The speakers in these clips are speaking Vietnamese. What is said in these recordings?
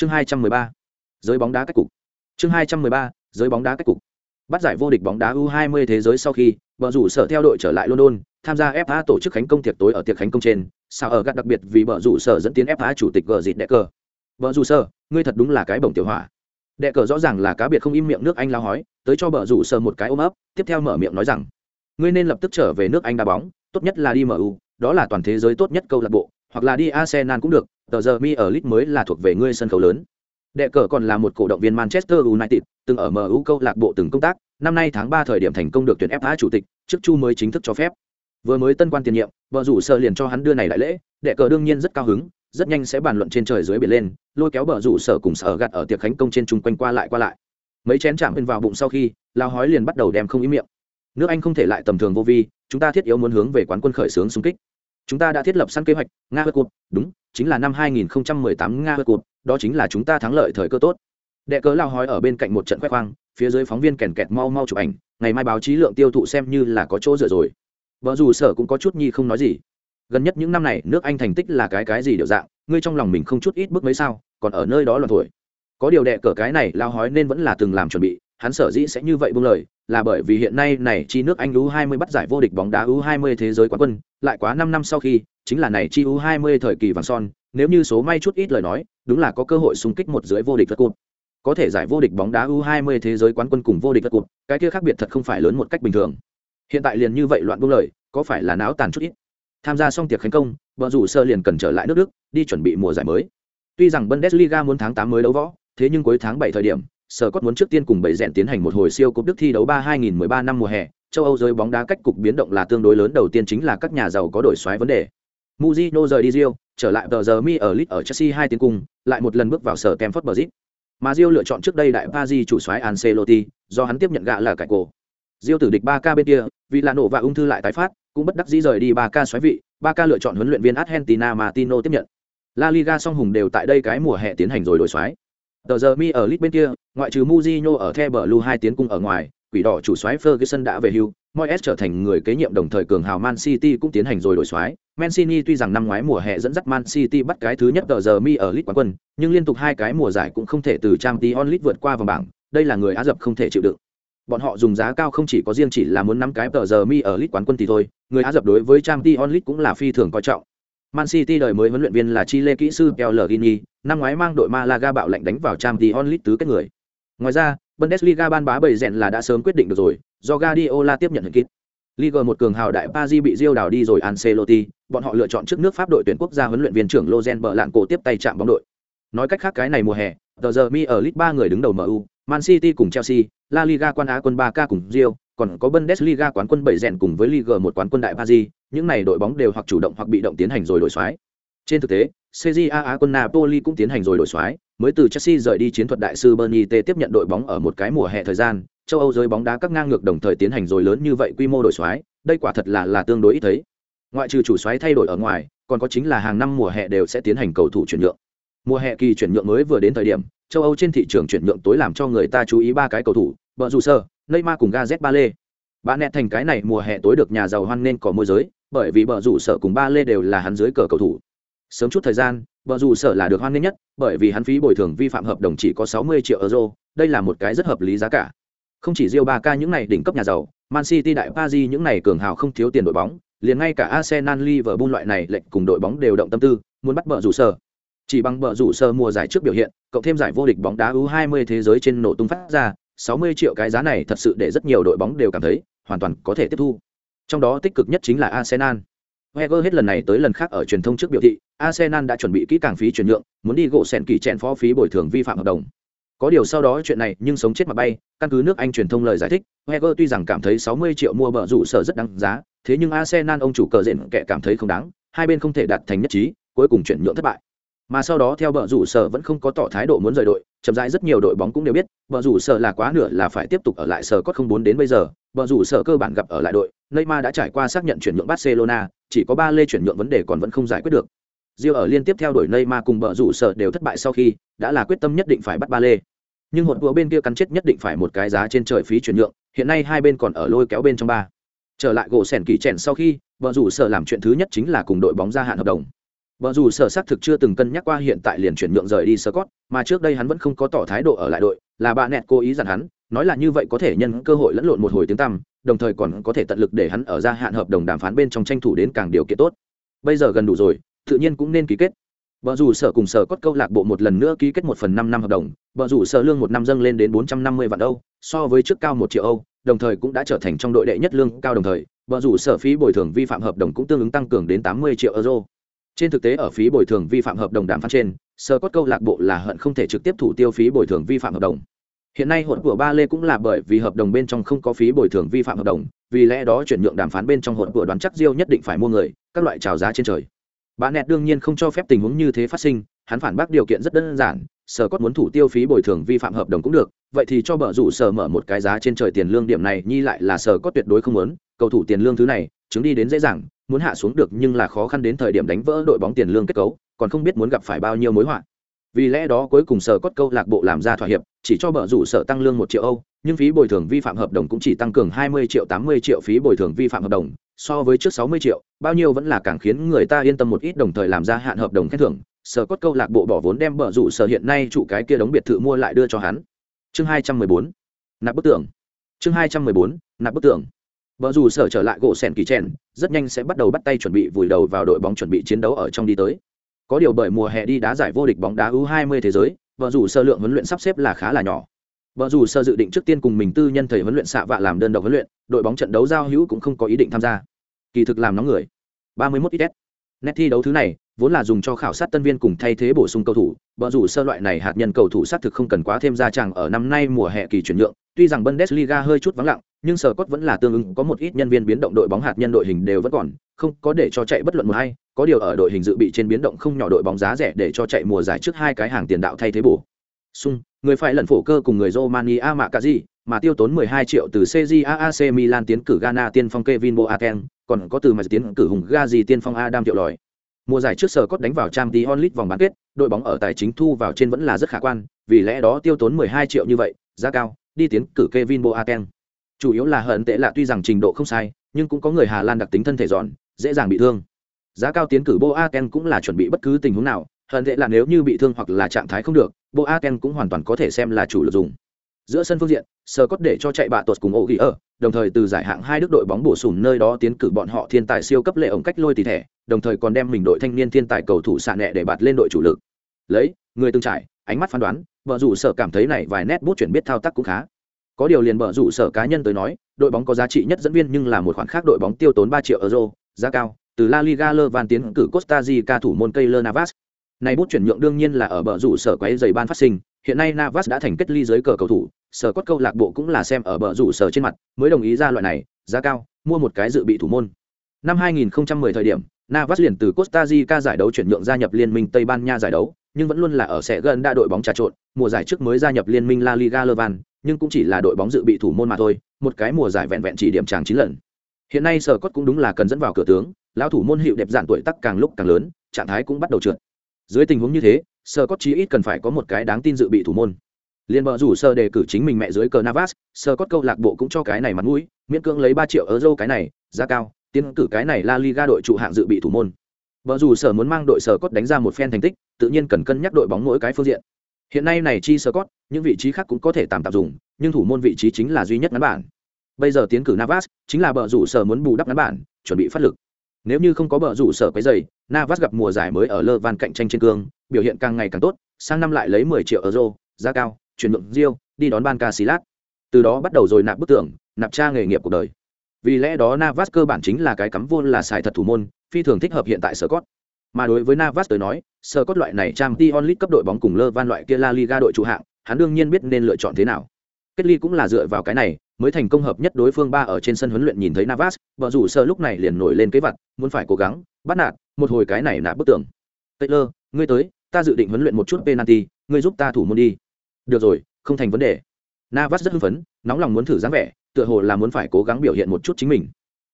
chương hai trăm mười ba, giới bóng đá cách cục. Chương hai trăm mười ba, giới bóng đá cách cục. Bắt giải vô địch bóng đá u 20 thế giới sau khi vợ rủ sở theo đội trở lại london, tham gia fa tổ chức khánh công tiệc tối ở tiệc khánh công trên. Sao ở gạt đặc biệt vì vợ rủ sở dẫn tiến fa chủ tịch gờ dịt đệ cờ. Vợ rủ sở, ngươi thật đúng là cái bổng tiểu hỏa. Đệ cờ rõ ràng là cá biệt không im miệng nước anh lao hói, tới cho vợ rủ sở một cái ôm ấp, tiếp theo mở miệng nói rằng, ngươi nên lập tức trở về nước anh đá bóng, tốt nhất là đi mu đó là toàn thế giới tốt nhất câu lạc bộ hoặc là đi arsenal cũng được, tờ giờ mi ở lit mới là thuộc về ngươi sân khấu lớn. Đệ cờ còn là một cổ động viên manchester united, từng ở mu câu lạc bộ từng công tác, năm nay tháng ba thời điểm thành công được tuyển fa chủ tịch, trước chu mới chính thức cho phép. Vừa mới tân quan tiền nhiệm, vợ rủ sở liền cho hắn đưa này đại lễ, đệ cờ đương nhiên rất cao hứng, rất nhanh sẽ bàn luận trên trời dưới biển lên, lôi kéo bờ rủ sở cùng sở gạt ở tiệc khánh công trên chung quanh qua lại qua lại. Mấy chén chạm bên vào bụng sau khi, lao hói liền bắt đầu đem không ý miệng. Nước anh không thể lại tầm thường vô vi, chúng ta thiết yếu muốn hướng về quán quân khởi sướng xung kích chúng ta đã thiết lập sẵn kế hoạch, nga hơi cụt, đúng, chính là năm 2018 nga hơi cụt, đó chính là chúng ta thắng lợi thời cơ tốt. Đệ cớ lao hói ở bên cạnh một trận khoe khoang, phía dưới phóng viên kèn kẹt mau mau chụp ảnh, ngày mai báo chí lượng tiêu thụ xem như là có chỗ dựa rồi. Vợ dù sở cũng có chút nhi không nói gì. Gần nhất những năm này, nước anh thành tích là cái cái gì đều dạng, ngươi trong lòng mình không chút ít bước mấy sao, còn ở nơi đó là thổi có điều đệ cờ cái này, lao hói nên vẫn là từng làm chuẩn bị, hắn sở dĩ sẽ như vậy buông lời là bởi vì hiện nay này chi nước anh u 20 bắt giải vô địch bóng đá u 20 thế giới quán quân lại quá 5 năm sau khi chính là này chi u 20 thời kỳ vàng son nếu như số may chút ít lời nói đúng là có cơ hội xung kích một dưới vô địch vật cột có thể giải vô địch bóng đá U20 thế giới quán quân cùng vô địch vật cột, cái kia khác biệt thật không phải lớn một cách bình thường. Hiện tại liền như vậy loạn buông lời, có phải là náo tàn chút ít. Tham gia xong tiệc khánh công, bọn rủ sơ liền cần trở lại nước Đức, đi chuẩn bị mùa giải mới. Tuy rằng Bundesliga muốn tháng 8 mới đấu võ, thế nhưng cuối tháng 7 thời điểm, Sở Cốt muốn trước tiên cùng bảy rèn tiến hành một hồi siêu cúp Đức thi đấu 3 2013 năm mùa hè, châu Âu giới bóng đá cách cục biến động là tương đối lớn đầu tiên chính là các nhà giàu có đổi xoáy vấn đề. Mujino rời đi Rio, trở lại tờ giờ mi ở Leeds ở Chelsea hai tiếng cùng, lại một lần bước vào sở Stamford Bridge. Mà Rio lựa chọn trước đây đại Paris chủ soái Ancelotti, do hắn tiếp nhận gạ là cải cổ. Rio tử địch 3K bên kia, vì là nổ và ung thư lại tái phát, cũng bất đắc dĩ rời đi 3K soái vị, 3K lựa chọn huấn luyện viên Argentina Martino tiếp nhận. La Liga song hùng đều tại đây cái mùa hè tiến hành rồi đổi soái. Tờ giờ mi ở lit bên kia, ngoại trừ muzino ở The Blue hai tiến cung ở ngoài, quỷ đỏ chủ soái Ferguson đã về hưu, Moyes trở thành người kế nhiệm đồng thời cường hào Man City cũng tiến hành rồi đổi soái. Mancini tuy rằng năm ngoái mùa hè dẫn dắt Man City bắt cái thứ nhất tờ giờ mi ở lit quán quân, nhưng liên tục hai cái mùa giải cũng không thể từ trang t onlit vượt qua vòng bảng, đây là người Á Dập không thể chịu đựng. Bọn họ dùng giá cao không chỉ có riêng chỉ là muốn nắm cái tờ giờ mi ở lit quán quân thì thôi, người Á Dập đối với trang t onlit cũng là phi thường coi trọng. Man City đời mới huấn luyện viên là Chile kỹ sư Pellegrini, năm ngoái mang đội Malaga bạo lệnh đánh vào Champions League tứ kết người. Ngoài ra, Bundesliga ban bá bầy rèn là đã sớm quyết định được rồi, do Guardiola tiếp nhận hình kít. Liga một cường hào đại Paris bị Real đảo đi rồi Ancelotti, bọn họ lựa chọn trước nước Pháp đội tuyển quốc gia huấn luyện viên trưởng Lozen bờ lạng cổ tiếp tay chạm bóng đội. Nói cách khác cái này mùa hè, tờ giờ mi ở League ba người đứng đầu MU, Man City cùng Chelsea, La Liga quan Á quân 3K cùng Real, còn có Bundesliga quán quân bảy rèn cùng với Liga một quán quân đại Paris, những này đội bóng đều hoặc chủ động hoặc bị động tiến hành rồi đổi xoái. Trên thực tế, Serie A quân Napoli cũng tiến hành rồi đổi xoái, mới từ Chelsea rời đi chiến thuật đại sư Bernie T tiếp nhận đội bóng ở một cái mùa hè thời gian, châu Âu giới bóng đá các ngang ngược đồng thời tiến hành rồi lớn như vậy quy mô đổi xoái, đây quả thật là là tương đối ít thấy. Ngoại trừ chủ xoái thay đổi ở ngoài, còn có chính là hàng năm mùa hè đều sẽ tiến hành cầu thủ chuyển nhượng. Mùa hè kỳ chuyển nhượng mới vừa đến thời điểm, châu Âu trên thị trường chuyển nhượng tối làm cho người ta chú ý ba cái cầu thủ, Bờ Rủ Sơ, Neymar cùng Gazet Ba Lê. Bạn nẹt thành cái này mùa hè tối được nhà giàu hoan nên có môi giới, bởi vì bờ rủ sở cùng ba lê đều là hắn dưới cờ cầu thủ. Sớm chút thời gian, bờ rủ sở là được hoan nên nhất, bởi vì hắn phí bồi thường vi phạm hợp đồng chỉ có 60 triệu euro, đây là một cái rất hợp lý giá cả. Không chỉ Real Barca những này đỉnh cấp nhà giàu, Man City đại Paris những này cường hào không thiếu tiền đội bóng, liền ngay cả Arsenal Liverpool loại này lệnh cùng đội bóng đều động tâm tư, muốn bắt bờ rủ sở. Chỉ bằng bờ rủ sở mùa giải trước biểu hiện, cộng thêm giải vô địch bóng đá U20 thế giới trên nổ tung phát ra, 60 triệu cái giá này thật sự để rất nhiều đội bóng đều cảm thấy hoàn toàn có thể tiếp thu. Trong đó tích cực nhất chính là Arsenal. Wenger hết lần này tới lần khác ở truyền thông trước biểu thị, Arsenal đã chuẩn bị kỹ càng phí chuyển nhượng, muốn đi gỗ sèn kỳ chèn phó phí bồi thường vi phạm hợp đồng. Có điều sau đó chuyện này nhưng sống chết mà bay, căn cứ nước Anh truyền thông lời giải thích, Wenger tuy rằng cảm thấy 60 triệu mua bờ rủ sở rất đáng giá, thế nhưng Arsenal ông chủ cờ diện kẻ cảm thấy không đáng, hai bên không thể đạt thành nhất trí, cuối cùng chuyển nhượng thất bại. Mà sau đó theo bờ rủ sở vẫn không có tỏ thái độ muốn rời đội, chậm rãi rất nhiều đội bóng cũng đều biết, bờ rủ sở là quá nửa là phải tiếp tục ở lại sở cốt không muốn đến bây giờ, bờ rủ sở cơ bản gặp ở lại đội, Neymar đã trải qua xác nhận chuyển nhượng Barcelona, chỉ có ba lê chuyển nhượng vấn đề còn vẫn không giải quyết được. Rio ở liên tiếp theo đuổi Neymar cùng bờ rủ sở đều thất bại sau khi, đã là quyết tâm nhất định phải bắt ba lê. Nhưng hột vừa bên kia cắn chết nhất định phải một cái giá trên trời phí chuyển nhượng, hiện nay hai bên còn ở lôi kéo bên trong ba. Trở lại gỗ sèn kỳ chèn sau khi, bờ rủ sở làm chuyện thứ nhất chính là cùng đội bóng gia hạn hợp đồng. Vợ dù sở xác thực chưa từng cân nhắc qua hiện tại liền chuyển nhượng rời đi Scott, mà trước đây hắn vẫn không có tỏ thái độ ở lại đội, là bà nẹt cố ý dặn hắn, nói là như vậy có thể nhân cơ hội lẫn lộn một hồi tiếng tăm, đồng thời còn có thể tận lực để hắn ở gia hạn hợp đồng đàm phán bên trong tranh thủ đến càng điều kiện tốt. Bây giờ gần đủ rồi, tự nhiên cũng nên ký kết. Vợ dù sở cùng sở cốt câu lạc bộ một lần nữa ký kết một phần năm năm hợp đồng, vợ dù sở lương một năm dâng lên đến bốn trăm năm mươi vạn Âu, so với trước cao một triệu Âu, đồng thời cũng đã trở thành trong đội đệ nhất lương cao đồng thời, vợ dù sở phí bồi thường vi phạm hợp đồng cũng tương ứng tăng cường đến tám mươi triệu euro. Trên thực tế ở phí bồi thường vi phạm hợp đồng đàm phán trên, sơ cốt câu lạc bộ là hận không thể trực tiếp thủ tiêu phí bồi thường vi phạm hợp đồng. Hiện nay hỗn của Ba Lê cũng là bởi vì hợp đồng bên trong không có phí bồi thường vi phạm hợp đồng, vì lẽ đó chuyển nhượng đàm phán bên trong hỗn của đoán chắc Diêu nhất định phải mua người, các loại chào giá trên trời. Bà nẹt đương nhiên không cho phép tình huống như thế phát sinh, hắn phản bác điều kiện rất đơn giản, sở cốt muốn thủ tiêu phí bồi thường vi phạm hợp đồng cũng được, vậy thì cho bờ rủ sở mở một cái giá trên trời tiền lương điểm này nhi lại là sở cốt tuyệt đối không muốn, cầu thủ tiền lương thứ này, chứng đi đến dễ dàng, muốn hạ xuống được nhưng là khó khăn đến thời điểm đánh vỡ đội bóng tiền lương kết cấu, còn không biết muốn gặp phải bao nhiêu mối họa. Vì lẽ đó cuối cùng sở cốt câu lạc bộ làm ra thỏa hiệp, chỉ cho bờ rủ sở tăng lương một triệu Âu, nhưng phí bồi thường vi phạm hợp đồng cũng chỉ tăng cường hai mươi triệu tám mươi triệu phí bồi thường vi phạm hợp đồng, so với trước sáu mươi triệu, bao nhiêu vẫn là càng khiến người ta yên tâm một ít đồng thời làm ra hạn hợp đồng khen thưởng, sở cốt câu lạc bộ bỏ vốn đem bờ rủ sở hiện nay chủ cái kia đóng biệt thự mua lại đưa cho hắn. Chương hai trăm mười bốn Nạp bức tường Chương hai trăm mười bốn Nạp bức tường Bờ rủ sở trở lại gỗ sèn kỳ chèn, rất nhanh sẽ bắt đầu bắt tay chuẩn bị vùi đầu vào đội bóng chuẩn bị chiến đấu ở trong đi tới. Có điều bởi mùa hè đi đá giải vô địch bóng đá U20 thế giới, bờ rủ sơ lượng huấn luyện sắp xếp là khá là nhỏ. Bờ rủ sơ dự định trước tiên cùng mình tư nhân thầy huấn luyện xạ vạ làm đơn độc huấn luyện, đội bóng trận đấu giao hữu cũng không có ý định tham gia. Kỳ thực làm nóng người. 31 ít. Nét thi đấu thứ này, vốn là dùng cho khảo sát tân viên cùng thay thế bổ sung cầu thủ, bờ rủ sơ loại này hạt nhân cầu thủ xác thực không cần quá thêm gia chẳng ở năm nay mùa hè kỳ chuyển nhượng, tuy rằng Bundesliga hơi chút vắng lặng, nhưng sở cốt vẫn là tương ứng có một ít nhân viên biến động đội bóng hạt nhân đội hình đều vẫn còn, không có để cho chạy bất luận một hay, có điều ở đội hình dự bị trên biến động không nhỏ đội bóng giá rẻ để cho chạy mùa giải trước hai cái hàng tiền đạo thay thế bổ. Sung, người phải lần phổ cơ cùng người Romania gì mà tiêu tốn 12 triệu từ CJAAC Milan tiến cử Ghana tiên phong Kevin Boateng, còn có từ mà tiến cử hùng Gazi tiên phong Adam Triệu Lòi. Mùa giải trước sở cốt đánh vào Champions League vòng bán kết, đội bóng ở tài chính thu vào trên vẫn là rất khả quan, vì lẽ đó tiêu tốn 12 triệu như vậy, giá cao, đi tiến cử Kevin Boateng. Chủ yếu là hận tệ là tuy rằng trình độ không sai, nhưng cũng có người Hà Lan đặc tính thân thể giòn, dễ dàng bị thương. Giá cao tiến cử Boateng cũng là chuẩn bị bất cứ tình huống nào, hận tệ là nếu như bị thương hoặc là trạng thái không được, Boateng cũng hoàn toàn có thể xem là chủ lực dùng. Giữa sân phương diện, Sơ cốt để cho chạy bạ tuột cùng ổ ghi ở, đồng thời từ giải hạng hai đức đội bóng bổ sung nơi đó tiến cử bọn họ thiên tài siêu cấp lệ ổng cách lôi tỷ thẻ, đồng thời còn đem mình đội thanh niên thiên tài cầu thủ xạ nẹ để bạt lên đội chủ lực. Lấy, người từng trải, ánh mắt phán đoán, vợ dù sở cảm thấy này vài nét bút chuyển biết thao tác cũng khá có điều liền bở rủ sở cá nhân tới nói, đội bóng có giá trị nhất dẫn viên nhưng là một khoản khác đội bóng tiêu tốn ba triệu euro, giá cao, từ la liga lơ van tiến cử costa rica thủ môn cây lơ navas. Này bút chuyển nhượng đương nhiên là ở bờ rủ sở quấy giày ban phát sinh, hiện nay navas đã thành kết ly giới cờ cầu thủ, sở cốt câu lạc bộ cũng là xem ở bờ rủ sở trên mặt, mới đồng ý ra loại này, giá cao, mua một cái dự bị thủ môn. Năm 2010 thời điểm, navas liền từ costa rica giải đấu chuyển nhượng gia nhập liên minh tây ban nha giải đấu, nhưng vẫn luôn là ở sẽ gần đa đội bóng trà trộn, mùa giải trước mới gia nhập liên minh la liga lơ van nhưng cũng chỉ là đội bóng dự bị thủ môn mà thôi, một cái mùa giải vẹn vẹn chỉ điểm tràng chín lần. Hiện nay sở cốt cũng đúng là cần dẫn vào cửa tướng, lão thủ môn hiệu đẹp dạn tuổi tác càng lúc càng lớn, trạng thái cũng bắt đầu trượt. Dưới tình huống như thế, sở cốt chí ít cần phải có một cái đáng tin dự bị thủ môn. Liên bờ rủ sơ đề cử chính mình mẹ dưới cờ navas, Sở cốt câu lạc bộ cũng cho cái này mặt mũi, miễn cưỡng lấy ba triệu euro cái này, giá cao, tiến cử cái này la liga đội trụ hạng dự bị thủ môn. Bờ rủ sở muốn mang đội sở cốt đánh ra một phen thành tích, tự nhiên cần cân nhắc đội bóng mỗi cái phương diện hiện nay này chi sơ cót, những vị trí khác cũng có thể tạm tạm dùng, nhưng thủ môn vị trí chính là duy nhất ngắn bản. Bây giờ tiến cử navas, chính là bờ rủ sở muốn bù đắp ngắn bản, chuẩn bị phát lực. Nếu như không có bờ rủ sở quấy dày navas gặp mùa giải mới ở lơ van cạnh tranh trên cương, biểu hiện càng ngày càng tốt, sang năm lại lấy 10 triệu euro, giá cao, chuyển nhượng rio đi đón ban casilat từ đó bắt đầu rồi nạp bức tưởng nạp tra nghề nghiệp cuộc đời. Vì lẽ đó navas cơ bản chính là cái cắm vô là xài thật thủ môn, phi thường thích hợp hiện tại sở cót mà đối với Navas tới nói, sở cốt loại này trang Champions League cấp đội bóng cùng Lơ Van loại kia La Liga đội chủ hạng, hắn đương nhiên biết nên lựa chọn thế nào. Kết ly cũng là dựa vào cái này, mới thành công hợp nhất đối phương ba ở trên sân huấn luyện nhìn thấy Navas, vợ rủ sở lúc này liền nổi lên kế vật, muốn phải cố gắng, bắt nạt, một hồi cái này nạp bức tưởng. Taylor, ngươi tới, ta dự định huấn luyện một chút penalty, ngươi giúp ta thủ môn đi. Được rồi, không thành vấn đề. Navas rất hưng phấn, nóng lòng muốn thử dáng vẻ, tựa hồ là muốn phải cố gắng biểu hiện một chút chính mình.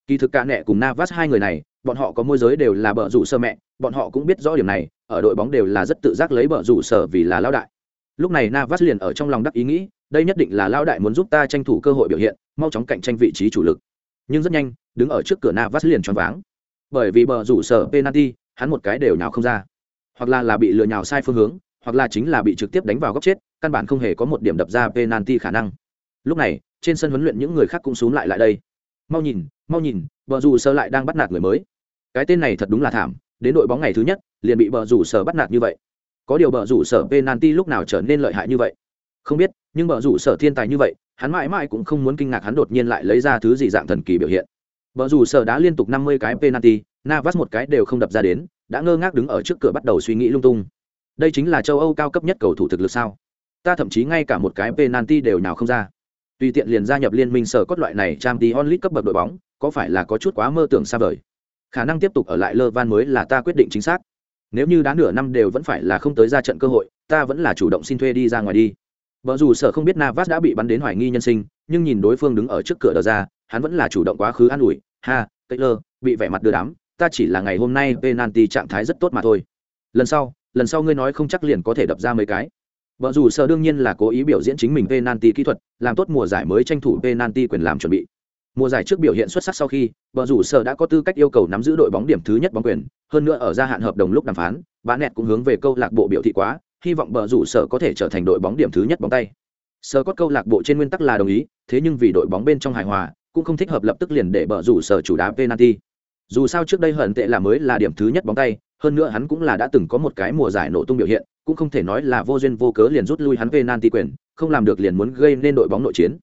Kỳ thực cả nẹ cùng Navas hai người này, bọn họ có môi giới đều là bờ rủ sơ mẹ bọn họ cũng biết rõ điểm này ở đội bóng đều là rất tự giác lấy bờ rủ sở vì là lao đại. Lúc này navas liền ở trong lòng đắc ý nghĩ đây nhất định là lao đại muốn giúp ta tranh thủ cơ hội biểu hiện mau chóng cạnh tranh vị trí chủ lực. Nhưng rất nhanh đứng ở trước cửa navas liền choáng váng. Bởi vì bờ rủ sở penalty hắn một cái đều nào không ra. Hoặc là là bị lừa nhào sai phương hướng hoặc là chính là bị trực tiếp đánh vào góc chết căn bản không hề có một điểm đập ra penalty khả năng. Lúc này trên sân huấn luyện những người khác cũng xuống lại lại đây. Mau nhìn mau nhìn vợ dù sơ lại đang bắt nạt người mới. Cái tên này thật đúng là thảm, đến đội bóng ngày thứ nhất, liền bị bờ rủ sở bắt nạt như vậy. Có điều bờ rủ sở penalty lúc nào trở nên lợi hại như vậy? Không biết, nhưng bờ rủ sở thiên tài như vậy, hắn mãi mãi cũng không muốn kinh ngạc hắn đột nhiên lại lấy ra thứ gì dạng thần kỳ biểu hiện. Bờ rủ sở đã liên tục năm mươi cái penalty, navas một cái đều không đập ra đến, đã ngơ ngác đứng ở trước cửa bắt đầu suy nghĩ lung tung. Đây chính là châu âu cao cấp nhất cầu thủ thực lực sao? Ta thậm chí ngay cả một cái penalty đều nào không ra. Tùy tiện liền gia nhập liên minh sở cốt loại này trang tí onlit cấp bậc đội bóng có phải là có chút quá mơ tưởng xa vời? Khả năng tiếp tục ở lại lơ van mới là ta quyết định chính xác. Nếu như đã nửa năm đều vẫn phải là không tới ra trận cơ hội, ta vẫn là chủ động xin thuê đi ra ngoài đi. Vợ dù sở không biết navas đã bị bắn đến hoài nghi nhân sinh, nhưng nhìn đối phương đứng ở trước cửa đờ ra, hắn vẫn là chủ động quá khứ an ủi, ha, taylor, bị vẻ mặt đưa đám, ta chỉ là ngày hôm nay penalty trạng thái rất tốt mà thôi. Lần sau lần sau ngươi nói không chắc liền có thể đập ra mấy cái. Vợ dù sở đương nhiên là cố ý biểu diễn chính mình penalty kỹ thuật, làm tốt mùa giải mới tranh thủ penalty quyền làm chuẩn bị. Mùa giải trước biểu hiện xuất sắc sau khi, bờ rủ sở đã có tư cách yêu cầu nắm giữ đội bóng điểm thứ nhất bóng quyền, hơn nữa ở gia hạn hợp đồng lúc đàm phán, bán Nẹt cũng hướng về câu lạc bộ biểu thị quá, hy vọng bờ rủ sở có thể trở thành đội bóng điểm thứ nhất bóng tay. Sở có câu lạc bộ trên nguyên tắc là đồng ý, thế nhưng vì đội bóng bên trong hài hòa, cũng không thích hợp lập tức liền để bờ rủ sở chủ đá penalty. Dù sao trước đây hận tệ là mới là điểm thứ nhất bóng tay, hơn nữa hắn cũng là đã từng có một cái mùa giải nổ tung biểu hiện, cũng không thể nói là vô duyên vô cớ liền rút lui hắn penalty quyền, không làm được liền muốn gây nên đội bóng nội chiến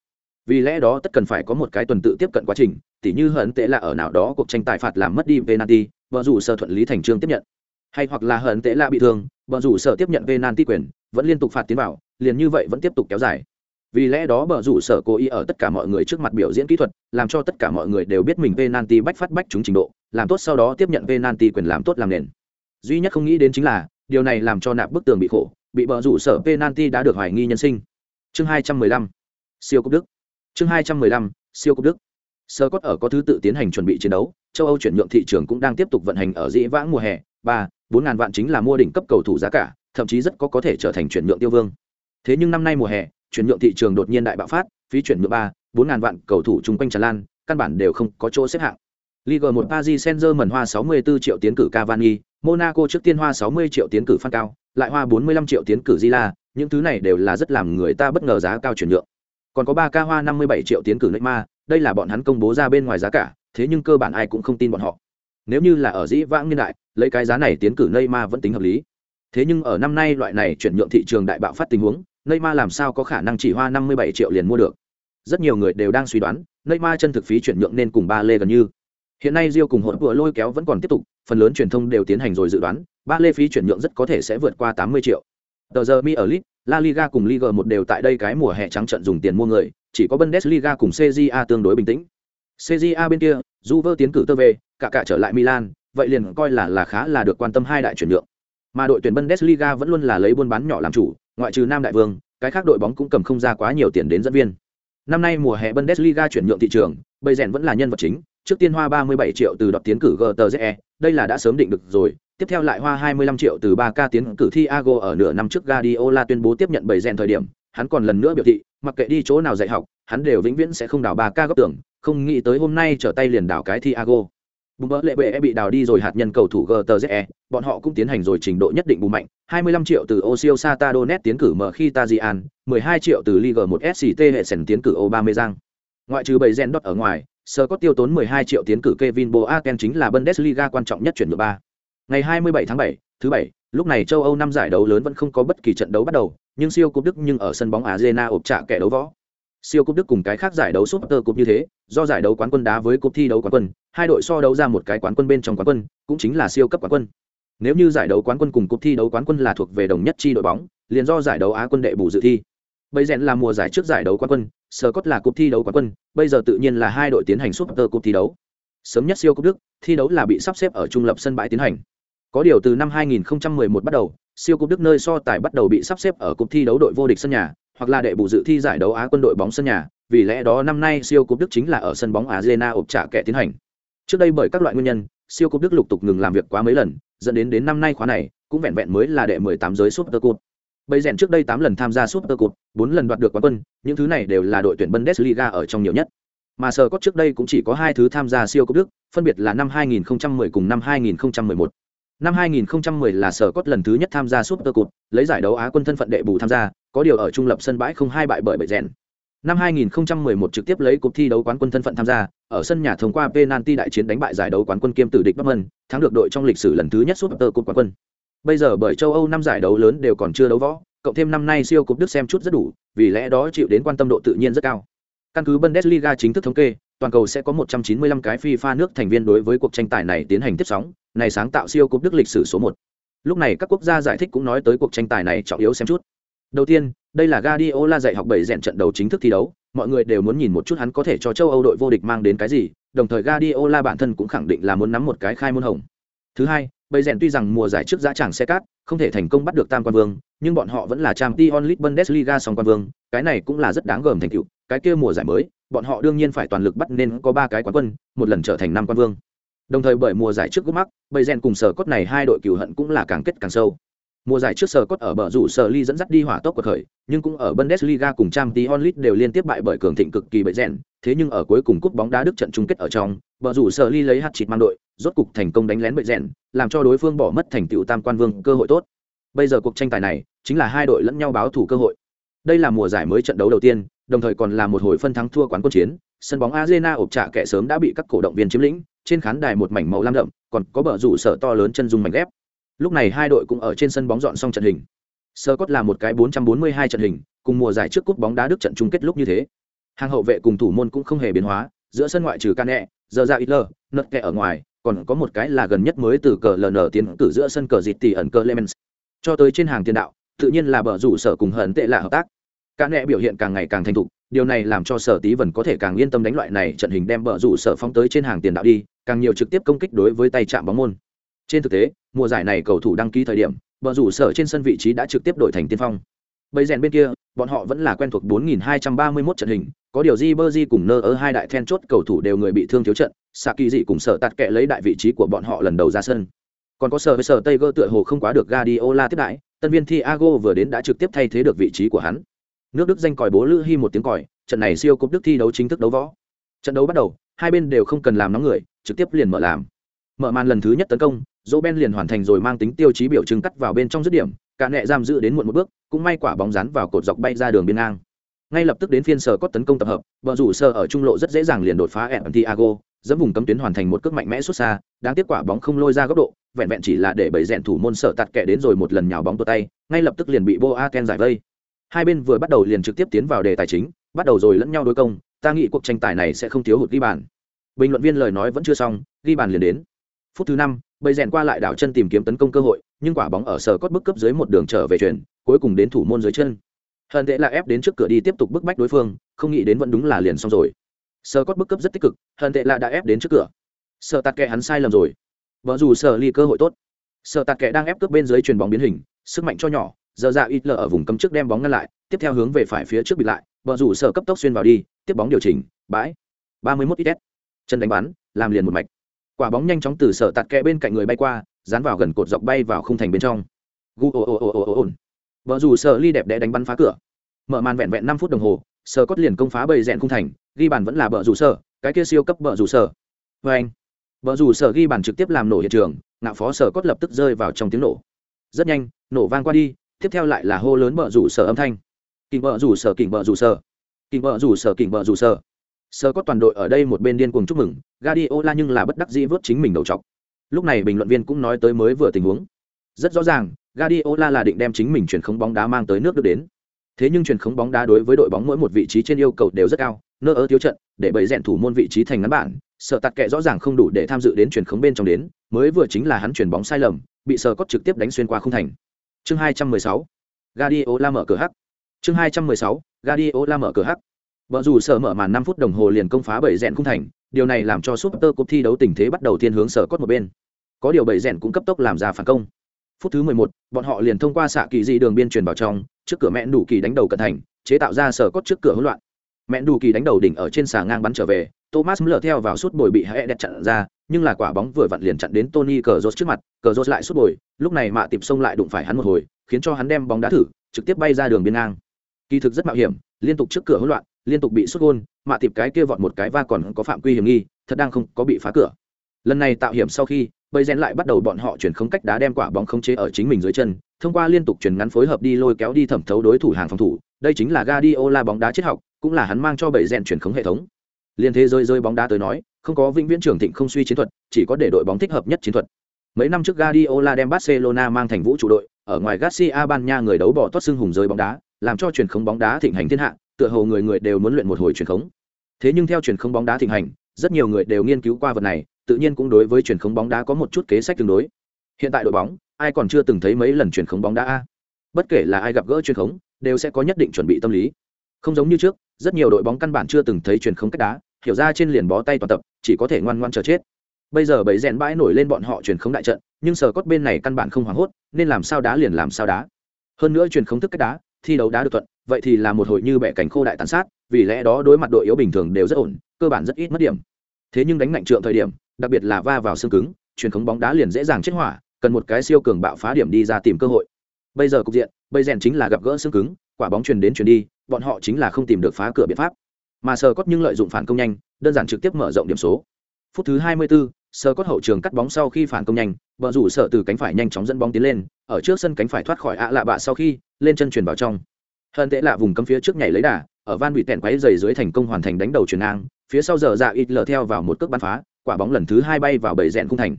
vì lẽ đó tất cần phải có một cái tuần tự tiếp cận quá trình, tỉ như hận tệ là ở nào đó cuộc tranh tài phạt làm mất đi penalty, vợ rủ sở thuận lý thành trương tiếp nhận. Hay hoặc là hận tệ là bị thương, vợ rủ sở tiếp nhận penalty quyền, vẫn liên tục phạt tiến vào, liền như vậy vẫn tiếp tục kéo dài. Vì lẽ đó bờ rủ sở cố ý ở tất cả mọi người trước mặt biểu diễn kỹ thuật, làm cho tất cả mọi người đều biết mình penalty bách phát bách trúng trình độ, làm tốt sau đó tiếp nhận penalty quyền làm tốt làm nền. Duy nhất không nghĩ đến chính là, điều này làm cho nạp bức tường bị khổ, bị bờ rủ sở penalty đã được hoài nghi nhân sinh. Chương hai trăm mười lăm. Siêu cúp đức chương hai trăm mười lăm siêu cúp đức. Sơ cốt ở có thứ tự tiến hành chuẩn bị chiến đấu châu âu chuyển nhượng thị trường cũng đang tiếp tục vận hành ở dĩ vãng mùa hè ba bốn ngàn vạn chính là mua đỉnh cấp cầu thủ giá cả thậm chí rất có có thể trở thành chuyển nhượng tiêu vương. Thế nhưng năm nay mùa hè chuyển nhượng thị trường đột nhiên đại bạo phát phí chuyển nhượng ba bốn ngàn vạn cầu thủ chung quanh tràn lan căn bản đều không có chỗ xếp hạng. Ligue 1 Paris Saint-Germain hoa 64 triệu tiến cử Cavani, Monaco trước tiên hoa 60 triệu tiến cử Phan Cao, lại hoa 45 triệu tiến cử Zila, những thứ này đều là rất làm người ta bất ngờ giá cao chuyển nhượng còn có ba ca hoa năm mươi bảy triệu tiến cử neymar đây là bọn hắn công bố ra bên ngoài giá cả, thế nhưng cơ bản ai cũng không tin bọn họ. Nếu như là ở dĩ vãng niên đại, lấy cái giá này tiến cử neymar vẫn tính hợp lý. Thế nhưng ở năm nay loại này chuyển nhượng thị trường đại bạo phát tình huống neymar làm sao có khả năng chỉ hoa năm mươi bảy triệu liền mua được? Rất nhiều người đều đang suy đoán neymar chân thực phí chuyển nhượng nên cùng ba lê gần như. Hiện nay rio cùng hội vừa lôi kéo vẫn còn tiếp tục, phần lớn truyền thông đều tiến hành rồi dự đoán, ba lê phí chuyển nhượng rất có thể sẽ vượt qua tám mươi triệu. Tờ giờ mi ở lit La Liga cùng Liga 1 đều tại đây cái mùa hè trắng trận dùng tiền mua người, chỉ có Bundesliga cùng CJA tương đối bình tĩnh. CJA bên kia, Juve tiến cử tơ về, cả cả trở lại Milan, vậy liền coi là là khá là được quan tâm hai đại chuyển nhượng. Mà đội tuyển Bundesliga vẫn luôn là lấy buôn bán nhỏ làm chủ, ngoại trừ Nam đại vương, cái khác đội bóng cũng cầm không ra quá nhiều tiền đến dẫn viên. Năm nay mùa hè Bundesliga chuyển nhượng thị trường, Bayern vẫn là nhân vật chính, trước tiên hoa 37 triệu từ đọt tiến cử GTZE, đây là đã sớm định được rồi, tiếp theo lại hoa 25 triệu từ 3K tiến cử Thiago ở nửa năm trước Guardiola tuyên bố tiếp nhận bảy rèn thời điểm, hắn còn lần nữa biểu thị, mặc kệ đi chỗ nào dạy học, hắn đều vĩnh viễn sẽ không đào 3K góc tưởng, không nghĩ tới hôm nay trở tay liền đào cái Thiago. Bùm bỡ lệ bệ bị đào đi rồi hạt nhân cầu thủ GTZE, bọn họ cũng tiến hành rồi trình độ nhất định bù mạnh, 25 triệu từ Osio Satadonet tiến cử mở khi Tajian, 12 triệu từ Liga 1 SCT hệ sần tiến cử Aubameyang. Ngoại trừ bảy rèn đốt ở ngoài, Sơ có tiêu tốn 12 triệu tiến cử Kevin Boateng chính là Bundesliga quan trọng nhất chuyển nhượng ba. Ngày 27 tháng 7, thứ bảy, lúc này châu Âu năm giải đấu lớn vẫn không có bất kỳ trận đấu bắt đầu, nhưng siêu cúp Đức nhưng ở sân bóng Arena ộp trạ kẻ đấu võ. Siêu cúp Đức cùng cái khác giải đấu Super Cup như thế, do giải đấu quán quân đá với cúp thi đấu quán quân, hai đội so đấu ra một cái quán quân bên trong quán quân, cũng chính là siêu cấp quán quân. Nếu như giải đấu quán quân cùng cúp thi đấu quán quân là thuộc về đồng nhất chi đội bóng, liền do giải đấu Á quân đệ bù dự thi. Bây rèn là mùa giải trước giải đấu quán quân, Scott là cúp thi đấu quán quân, bây giờ tự nhiên là hai đội tiến hành Super Cup thi đấu. Sớm nhất siêu cúp Đức, thi đấu là bị sắp xếp ở trung lập sân bãi tiến hành. Có điều từ năm 2011 bắt đầu, siêu cúp Đức nơi so tài bắt đầu bị sắp xếp ở cúp thi đấu đội vô địch sân nhà, hoặc là đệ bù dự thi giải đấu Á quân đội bóng sân nhà, vì lẽ đó năm nay siêu cúp Đức chính là ở sân bóng Arena ộp trả kẻ tiến hành. Trước đây bởi các loại nguyên nhân, siêu cúp Đức lục tục ngừng làm việc quá mấy lần, dẫn đến đến năm nay khóa này, cũng vẹn vẹn mới là đệ 18 giới Super Cup. Bây rèn trước đây 8 lần tham gia Super Cup, 4 lần đoạt được quán quân, những thứ này đều là đội tuyển Bundesliga ở trong nhiều nhất. Mà sở có trước đây cũng chỉ có hai thứ tham gia siêu cúp Đức, phân biệt là năm 2010 cùng năm 2011. Năm 2010 là sở cốt lần thứ nhất tham gia Super Cup, lấy giải đấu Á quân thân phận đệ bù tham gia, có điều ở trung lập sân bãi không hai bại bởi bệ rèn. Năm 2011 trực tiếp lấy cuộc thi đấu quán quân thân phận tham gia, ở sân nhà thông qua penalty đại chiến đánh bại giải đấu quán quân kiêm tử địch Dortmund, thắng được đội trong lịch sử lần thứ nhất Super Cup quán quân. Bây giờ bởi châu Âu năm giải đấu lớn đều còn chưa đấu võ, cộng thêm năm nay siêu cúp Đức xem chút rất đủ, vì lẽ đó chịu đến quan tâm độ tự nhiên rất cao. Căn cứ Bundesliga chính thức thống kê, toàn cầu sẽ có 195 cái FIFA nước thành viên đối với cuộc tranh tài này tiến hành tiếp sóng, này sáng tạo siêu cúp Đức lịch sử số 1. Lúc này các quốc gia giải thích cũng nói tới cuộc tranh tài này trọng yếu xem chút. Đầu tiên, đây là Guardiola dạy học bảy rèn trận đầu chính thức thi đấu, mọi người đều muốn nhìn một chút hắn có thể cho châu Âu đội vô địch mang đến cái gì, đồng thời Guardiola bản thân cũng khẳng định là muốn nắm một cái khai môn hồng. Thứ hai, bảy rèn tuy rằng mùa giải trước giá chẳng xe cát, không thể thành công bắt được tam quan vương, nhưng bọn họ vẫn là Champions League Bundesliga song quan vương, cái này cũng là rất đáng gờm thành tựu, cái kia mùa giải mới, bọn họ đương nhiên phải toàn lực bắt nên có ba cái quán quân, một lần trở thành năm quan vương. Đồng thời bởi mùa giải trước gút mắc, bầy rèn cùng sở cốt này hai đội cựu hận cũng là càng kết càng sâu. Mùa giải trước sở cốt ở bờ rủ sở ly dẫn dắt đi hỏa tốc của khởi, nhưng cũng ở Bundesliga cùng trang tí onlit đều liên tiếp bại bởi cường thịnh cực kỳ bầy rèn, thế nhưng ở cuối cùng cúp bóng đá Đức trận chung kết ở trong, bờ rủ sở ly lấy hạt chịt mang đội, rốt cục thành công đánh lén bầy rèn, làm cho đối phương bỏ mất thành tựu tam quan vương cơ hội tốt. Bây giờ cuộc tranh tài này chính là hai đội lẫn nhau báo thủ cơ hội. Đây là mùa giải mới trận đấu đầu tiên, đồng thời còn là một hồi phân thắng thua quán quân chiến, sân bóng Arena ộp trạ kẻ sớm đã bị các cổ động viên chiếm lĩnh, trên khán đài một mảnh màu lam đậm, còn có bờ rủ sở to lớn chân dung mảnh ghép. Lúc này hai đội cũng ở trên sân bóng dọn xong trận hình. Scott là một cái 442 trận hình, cùng mùa giải trước cúp bóng đá Đức trận chung kết lúc như thế. Hàng hậu vệ cùng thủ môn cũng không hề biến hóa, giữa sân ngoại trừ Cane, giờ ra Hitler, nật kẹ ở ngoài, còn có một cái là gần nhất mới từ cờ LN tiến cử giữa sân cờ dịt tỷ ẩn cờ Lemens. Cho tới trên hàng tiền đạo, tự nhiên là bờ rủ sở cùng hận tệ là hợp tác cả nẹ biểu hiện càng ngày càng thành thục, điều này làm cho sở tí vần có thể càng yên tâm đánh loại này trận hình đem bờ rủ sở phóng tới trên hàng tiền đạo đi càng nhiều trực tiếp công kích đối với tay chạm bóng môn. Trên thực tế mùa giải này cầu thủ đăng ký thời điểm bờ rủ sở trên sân vị trí đã trực tiếp đổi thành tiên phong. Bây rèn bên kia bọn họ vẫn là quen thuộc 4.231 trận hình có điều di bơ di cùng nơ ở hai đại then chốt cầu thủ đều người bị thương thiếu trận xạ kỳ dị cùng sở tạt kệ lấy đại vị trí của bọn họ lần đầu ra sân. Còn có sở với sở tây gơ tựa hồ không quá được Guardiola tiếp đãi tân viên Thiago vừa đến đã trực tiếp thay thế được vị trí của hắn nước đức danh còi bố lữ hy một tiếng còi, trận này siêu cúp đức thi đấu chính thức đấu võ. Trận đấu bắt đầu, hai bên đều không cần làm nóng người, trực tiếp liền mở làm. Mở màn lần thứ nhất tấn công, dỗ ben liền hoàn thành rồi mang tính tiêu chí biểu trưng cắt vào bên trong dứt điểm, cả nẹ giam giữ đến muộn một bước, cũng may quả bóng rán vào cột dọc bay ra đường biên ngang. Ngay lập tức đến phiên sở có tấn công tập hợp vợ rủ sơ ở trung lộ rất dễ dàng liền đột phá ẻm Thiago dẫn vùng cấm tuyến hoàn thành một cước mạnh mẽ xuất xa, đáng tiếc quả bóng không lôi ra góc độ, vẹn vẹn chỉ là để bầy rèn thủ môn sợ tạt kẻ đến rồi một lần nhào bóng tay, ngay lập tức liền bị boa ken giải vây hai bên vừa bắt đầu liền trực tiếp tiến vào đề tài chính, bắt đầu rồi lẫn nhau đối công, ta nghĩ cuộc tranh tài này sẽ không thiếu hụt ghi bàn. Bình luận viên lời nói vẫn chưa xong, ghi bàn liền đến. Phút thứ năm, bầy rèn qua lại đảo chân tìm kiếm tấn công cơ hội, nhưng quả bóng ở sở cốt bức cấp dưới một đường trở về chuyển, cuối cùng đến thủ môn dưới chân. Hận tệ là ép đến trước cửa đi tiếp tục bức bách đối phương, không nghĩ đến vẫn đúng là liền xong rồi. Sở cốt bức cấp rất tích cực, hận tệ là đã ép đến trước cửa. Sợ tạt kệ hắn sai lầm rồi. Vợ dù sở ly cơ hội tốt. Sợ tạt kệ đang ép cướp bên dưới chuyền bóng biến hình, sức mạnh cho nhỏ giờ ra ít lờ ở vùng cấm trước đem bóng ngăn lại, tiếp theo hướng về phải phía trước bịt lại vợ rủ sở cấp tốc xuyên vào đi, tiếp bóng điều chỉnh, bãi. ba mươi 31 ít chân đánh bắn, làm liền một mạch. Quả bóng nhanh chóng từ sở tạt kẽ bên cạnh người bay qua, dán vào gần cột dọc bay vào khung thành bên trong. Gu ồ ồ ồ ồ ồ vợ rủ sở ly đẹp đẽ đánh bắn phá cửa. Mở màn vẹn vẹn năm phút đồng hồ, sở cốt liền công phá bầy rèn khung thành, ghi bàn vẫn là vợ rủ sở, cái kia siêu cấp vợ rủ sở. Vê anh vợ rủ sở ghi bàn trực tiếp làm nổ hiện trường, ngạo phó sở cốt lập tức rơi vào trong tiếng nổ. Rất nhanh, nổ vang qua đi tiếp theo lại là hô lớn vợ rủ sở âm thanh. Kình vợ rủ sở, kình vợ rủ sở. Kình vợ rủ sở, kình vợ rủ sở. Sở có toàn đội ở đây một bên điên cuồng chúc mừng, Guardiola nhưng là bất đắc dĩ vớt chính mình đầu trọc lúc này bình luận viên cũng nói tới mới vừa tình huống. Rất rõ ràng, Guardiola là định đem chính mình chuyển khống bóng đá mang tới nước Đức đến. Thế nhưng chuyển khống bóng đá đối với đội bóng mỗi một vị trí trên yêu cầu đều rất cao, nơ ớ thiếu trận, để bày rèn thủ môn vị trí thành ngắn bản sợ tạt kệ rõ ràng không đủ để tham dự đến chuyển khống bên trong đến, mới vừa chính là hắn chuyển bóng sai lầm, bị sợ có trực tiếp đánh xuyên qua khung thành chương 216 Guardiola mở cửa hắc chương 216 Guardiola mở cửa hắc Vợ dù sở mở màn 5 phút đồng hồ liền công phá bảy rèn cung thành, điều này làm cho Super Cup thi đấu tình thế bắt đầu thiên hướng sở cốt một bên. Có điều bảy rèn cũng cấp tốc làm ra phản công. Phút thứ 11, bọn họ liền thông qua xạ kỳ dị đường biên truyền vào trong, trước cửa mẹ đủ kỳ đánh đầu cận thành, chế tạo ra sở cốt trước cửa hỗn loạn. Mẹ đủ kỳ đánh đầu đỉnh ở trên xà ngang bắn trở về, Thomas Müller theo vào suốt bồi bị Hệ đẹp chặn ra, nhưng là quả bóng vừa vặn liền chặn đến Tony Cazorla trước mặt, Cazorla lại sút bồi, lúc này mạ tiệp xông lại đụng phải hắn một hồi, khiến cho hắn đem bóng đá thử, trực tiếp bay ra đường biên ngang. Kỳ thực rất mạo hiểm, liên tục trước cửa hỗn loạn, liên tục bị sút gôn mạ tiệp cái kia vọt một cái va còn có phạm quy hiểm nghi thật đang không có bị phá cửa lần này tạo hiểm sau khi bây rèn lại bắt đầu bọn họ chuyển không cách đá đem quả bóng khống chế ở chính mình dưới chân thông qua liên tục chuyển ngắn phối hợp đi lôi kéo đi thẩm thấu đối thủ hàng phòng thủ đây chính là Guardiola bóng đá triết học cũng là hắn mang cho bảy rèn chuyển khống hệ thống liên thế rơi rơi bóng đá tới nói không có vĩnh viễn trưởng thịnh không suy chiến thuật, chỉ có để đội bóng thích hợp nhất chiến thuật. Mấy năm trước Guardiola đem Barcelona mang thành vũ trụ đội, ở ngoài Garcia ban nha người đấu bỏ tốt xương hùng giới bóng đá, làm cho truyền khống bóng đá thịnh hành thiên hạ, tựa hồ người người đều muốn luyện một hồi truyền khống. Thế nhưng theo truyền khống bóng đá thịnh hành, rất nhiều người đều nghiên cứu qua vật này, tự nhiên cũng đối với truyền khống bóng đá có một chút kế sách tương đối. Hiện tại đội bóng, ai còn chưa từng thấy mấy lần truyền khống bóng đá a? Bất kể là ai gặp gỡ truyền khống, đều sẽ có nhất định chuẩn bị tâm lý. Không giống như trước, rất nhiều đội bóng căn bản chưa từng thấy truyền khống cách đá hiểu ra trên liền bó tay toàn tập, chỉ có thể ngoan ngoan chờ chết. Bây giờ bầy rèn bãi nổi lên bọn họ truyền khống đại trận, nhưng sở cốt bên này căn bản không hoảng hốt, nên làm sao đá liền làm sao đá. Hơn nữa truyền khống thức cách đá, thi đấu đá được thuận, vậy thì là một hồi như bẻ cánh khô đại tàn sát, vì lẽ đó đối mặt đội yếu bình thường đều rất ổn, cơ bản rất ít mất điểm. Thế nhưng đánh mạnh trượng thời điểm, đặc biệt là va vào xương cứng, truyền khống bóng đá liền dễ dàng chết hỏa, cần một cái siêu cường bạo phá điểm đi ra tìm cơ hội. Bây giờ cục diện bây rèn chính là gặp gỡ xương cứng, quả bóng truyền đến truyền đi, bọn họ chính là không tìm được phá cửa biện pháp mà sờ cốt nhưng lợi dụng phản công nhanh đơn giản trực tiếp mở rộng điểm số. Phút thứ 24, sờ cốt hậu trường cắt bóng sau khi phản công nhanh vợ rủ sợ từ cánh phải nhanh chóng dẫn bóng tiến lên ở trước sân cánh phải thoát khỏi ạ lạ bạ sau khi lên chân truyền vào trong. Hơn tệ lạ vùng cấm phía trước nhảy lấy đà ở van bị tẹn quấy dày dưới thành công hoàn thành đánh đầu chuyển ngang phía sau giờ dạ ít lờ theo vào một cước bắn phá quả bóng lần thứ hai bay vào bầy rẽn khung thành.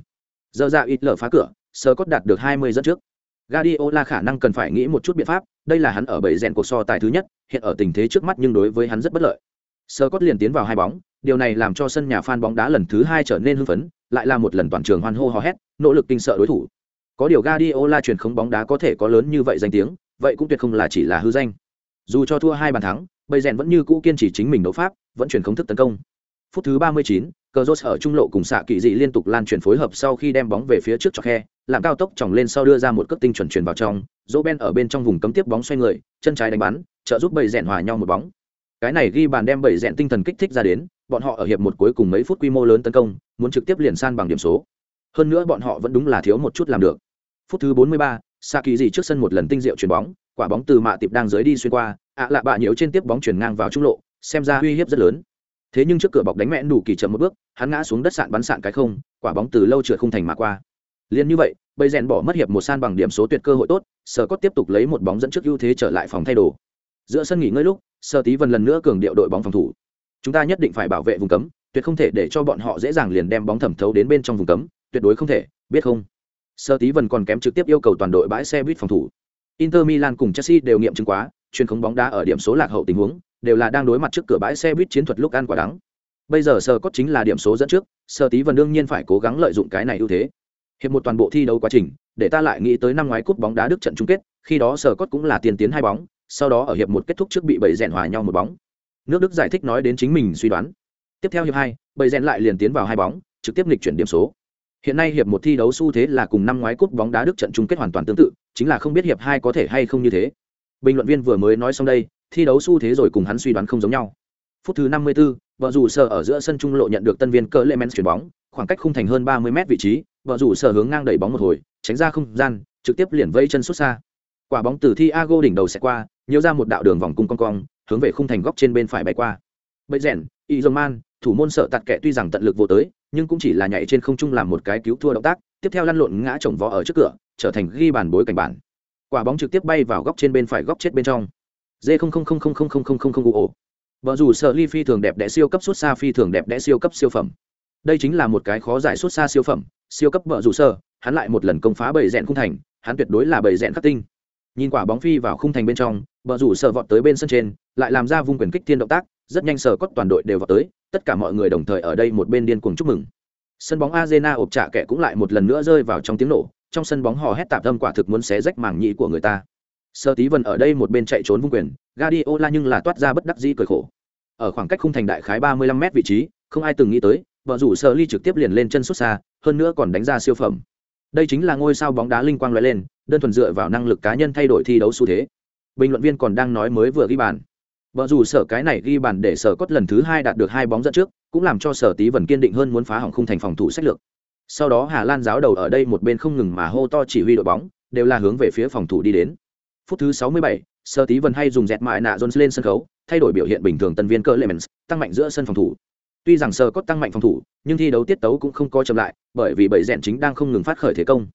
Giờ dạ ít lờ phá cửa sơ cốt đạt được 20 dẫn trước. Guardiola khả năng cần phải nghĩ một chút biện pháp, đây là hắn ở bảy rèn cuộc so tài thứ nhất, hiện ở tình thế trước mắt nhưng đối với hắn rất bất lợi. Sơ cốt liền tiến vào hai bóng, điều này làm cho sân nhà fan bóng đá lần thứ hai trở nên hưng phấn, lại là một lần toàn trường hoan hô hò hét, nỗ lực kinh sợ đối thủ. Có điều Guardiola truyền khống bóng đá có thể có lớn như vậy danh tiếng, vậy cũng tuyệt không là chỉ là hư danh. Dù cho thua hai bàn thắng, bầy rèn vẫn như cũ kiên trì chính mình đấu pháp, vẫn truyền khống thức tấn công. Phút thứ 39, cờ rốt ở trung lộ cùng xạ kỳ dị liên tục lan truyền phối hợp sau khi đem bóng về phía trước cho khe làm cao tốc chỏng lên sau đưa ra một cước tinh chuẩn truyền vào trong dỗ ben ở bên trong vùng cấm tiếp bóng xoay người chân trái đánh bắn trợ giúp bầy rèn hòa nhau một bóng cái này ghi bàn đem bầy rèn tinh thần kích thích ra đến bọn họ ở hiệp một cuối cùng mấy phút quy mô lớn tấn công muốn trực tiếp liền san bằng điểm số. Hơn nữa bọn họ vẫn đúng là thiếu một chút làm được. Phút thứ 43, sa kỳ dị trước sân một lần tinh diệu chuyền bóng quả bóng từ mạ tiệp đang dưới đi xuyên qua ạ lạ bạ nhiễu trên tiếp bóng chuyển ngang vào trung lộ xem ra uy hiếp rất lớn. Thế nhưng trước cửa bọc đánh mẹ đủ kỳ chậm một bước hắn ngã xuống đất sạn bắn sạn cái không quả bóng từ lâu trượt không thành mà qua. Liền như vậy bây rèn bỏ mất hiệp một san bằng điểm số tuyệt cơ hội tốt sở cốt tiếp tục lấy một bóng dẫn trước ưu thế trở lại phòng thay đồ. Giữa sân nghỉ ngơi lúc sơ tí vần lần nữa cường điệu đội bóng phòng thủ. Chúng ta nhất định phải bảo vệ vùng cấm, tuyệt không thể để cho bọn họ dễ dàng liền đem bóng thẩm thấu đến bên trong vùng cấm, tuyệt đối không thể, biết không? Sơ tí vần còn kém trực tiếp yêu cầu toàn đội bãi xe buýt phòng thủ. Inter milan cùng chelsea đều nghiệm chứng quá chuyên khống bóng đá ở điểm số lạc hậu tình huống, đều là đang đối mặt trước cửa bãi xe buýt chiến thuật lúc ăn quả đắng. Bây giờ sơ cốt chính là điểm số dẫn trước, sơ tí vần đương nhiên phải cố gắng lợi dụng cái này ưu thế. Hiệp một toàn bộ thi đấu quá trình, để ta lại nghĩ tới năm ngoái cúp bóng đá đức trận chung kết, khi đó sơ cốt cũng là tiền tiến hai bóng sau đó ở hiệp một kết thúc trước bị bảy rèn hòa nhau một bóng. Nước đức giải thích nói đến chính mình suy đoán. Tiếp theo hiệp hai bảy rèn lại liền tiến vào hai bóng trực tiếp lịch chuyển điểm số. Hiện nay hiệp một thi đấu xu thế là cùng năm ngoái cúp bóng đá đức trận chung kết hoàn toàn tương tự chính là không biết hiệp hai có thể hay không như thế. Bình luận viên vừa mới nói xong đây thi đấu xu thế rồi cùng hắn suy đoán không giống nhau. Phút thứ 54, vợ rủ sở ở giữa sân trung lộ nhận được tân viên cỡ lệ men chuyển bóng khoảng cách khung thành hơn 30 mét vị trí vợ rủ sở hướng ngang đẩy bóng một hồi tránh ra không gian trực tiếp liền vây chân xuất xa quả bóng từ Thiago đỉnh đầu sẽ qua, nhớ ra một đạo đường vòng cung cong cong, hướng về khung thành góc trên bên phải bay qua. Bậy rèn, Izoman, thủ môn sợ tạt kẻ tuy rằng tận lực vô tới, nhưng cũng chỉ là nhảy trên không trung làm một cái cứu thua động tác, tiếp theo lăn lộn ngã chồng vó ở trước cửa, trở thành ghi bàn bối cảnh bản. Quả bóng trực tiếp bay vào góc trên bên phải góc chết bên trong. D0000000000 Vở dù sợ ly phi thường đẹp đẽ siêu cấp suốt xa phi thường đẹp đẽ siêu cấp siêu phẩm. Đây chính là một cái khó giải suốt xa siêu phẩm, siêu cấp vở dù sợ, hắn lại một lần công phá bầy rèn khung thành, hắn tuyệt đối là bầy rèn khắc tinh nhìn quả bóng phi vào khung thành bên trong, bờ rủ sờ vọt tới bên sân trên, lại làm ra vung quyền kích thiên động tác, rất nhanh sờ cốt toàn đội đều vọt tới, tất cả mọi người đồng thời ở đây một bên điên cuồng chúc mừng. Sân bóng arena ộp trả kẻ cũng lại một lần nữa rơi vào trong tiếng nổ, trong sân bóng hò hét tạp âm quả thực muốn xé rách màng nhĩ của người ta. Sơ tí vần ở đây một bên chạy trốn vung quyền, Guardiola nhưng là toát ra bất đắc dĩ cười khổ. Ở khoảng cách khung thành đại khái 35 m vị trí, không ai từng nghĩ tới vợ rủ sơ ly trực tiếp liền lên chân xuất xa, hơn nữa còn đánh ra siêu phẩm đây chính là ngôi sao bóng đá linh quang loại lên đơn thuần dựa vào năng lực cá nhân thay đổi thi đấu xu thế. Bình luận viên còn đang nói mới vừa ghi bàn. Vợ dù sở cái này ghi bàn để sở cốt lần thứ hai đạt được hai bóng dẫn trước cũng làm cho sở tí vần kiên định hơn muốn phá hỏng khung thành phòng thủ sách lược. Sau đó hà lan giáo đầu ở đây một bên không ngừng mà hô to chỉ huy đội bóng đều là hướng về phía phòng thủ đi đến. Phút thứ 67, Sở tí vân hay dùng dẹt mại nạ jones lên sân khấu thay đổi biểu hiện bình thường tân viên cơ lemens tăng mạnh giữa sân phòng thủ. Tuy rằng sờ cốt tăng mạnh phòng thủ, nhưng thi đấu tiết tấu cũng không có chậm lại, bởi vì bảy rèn chính đang không ngừng phát khởi thế công.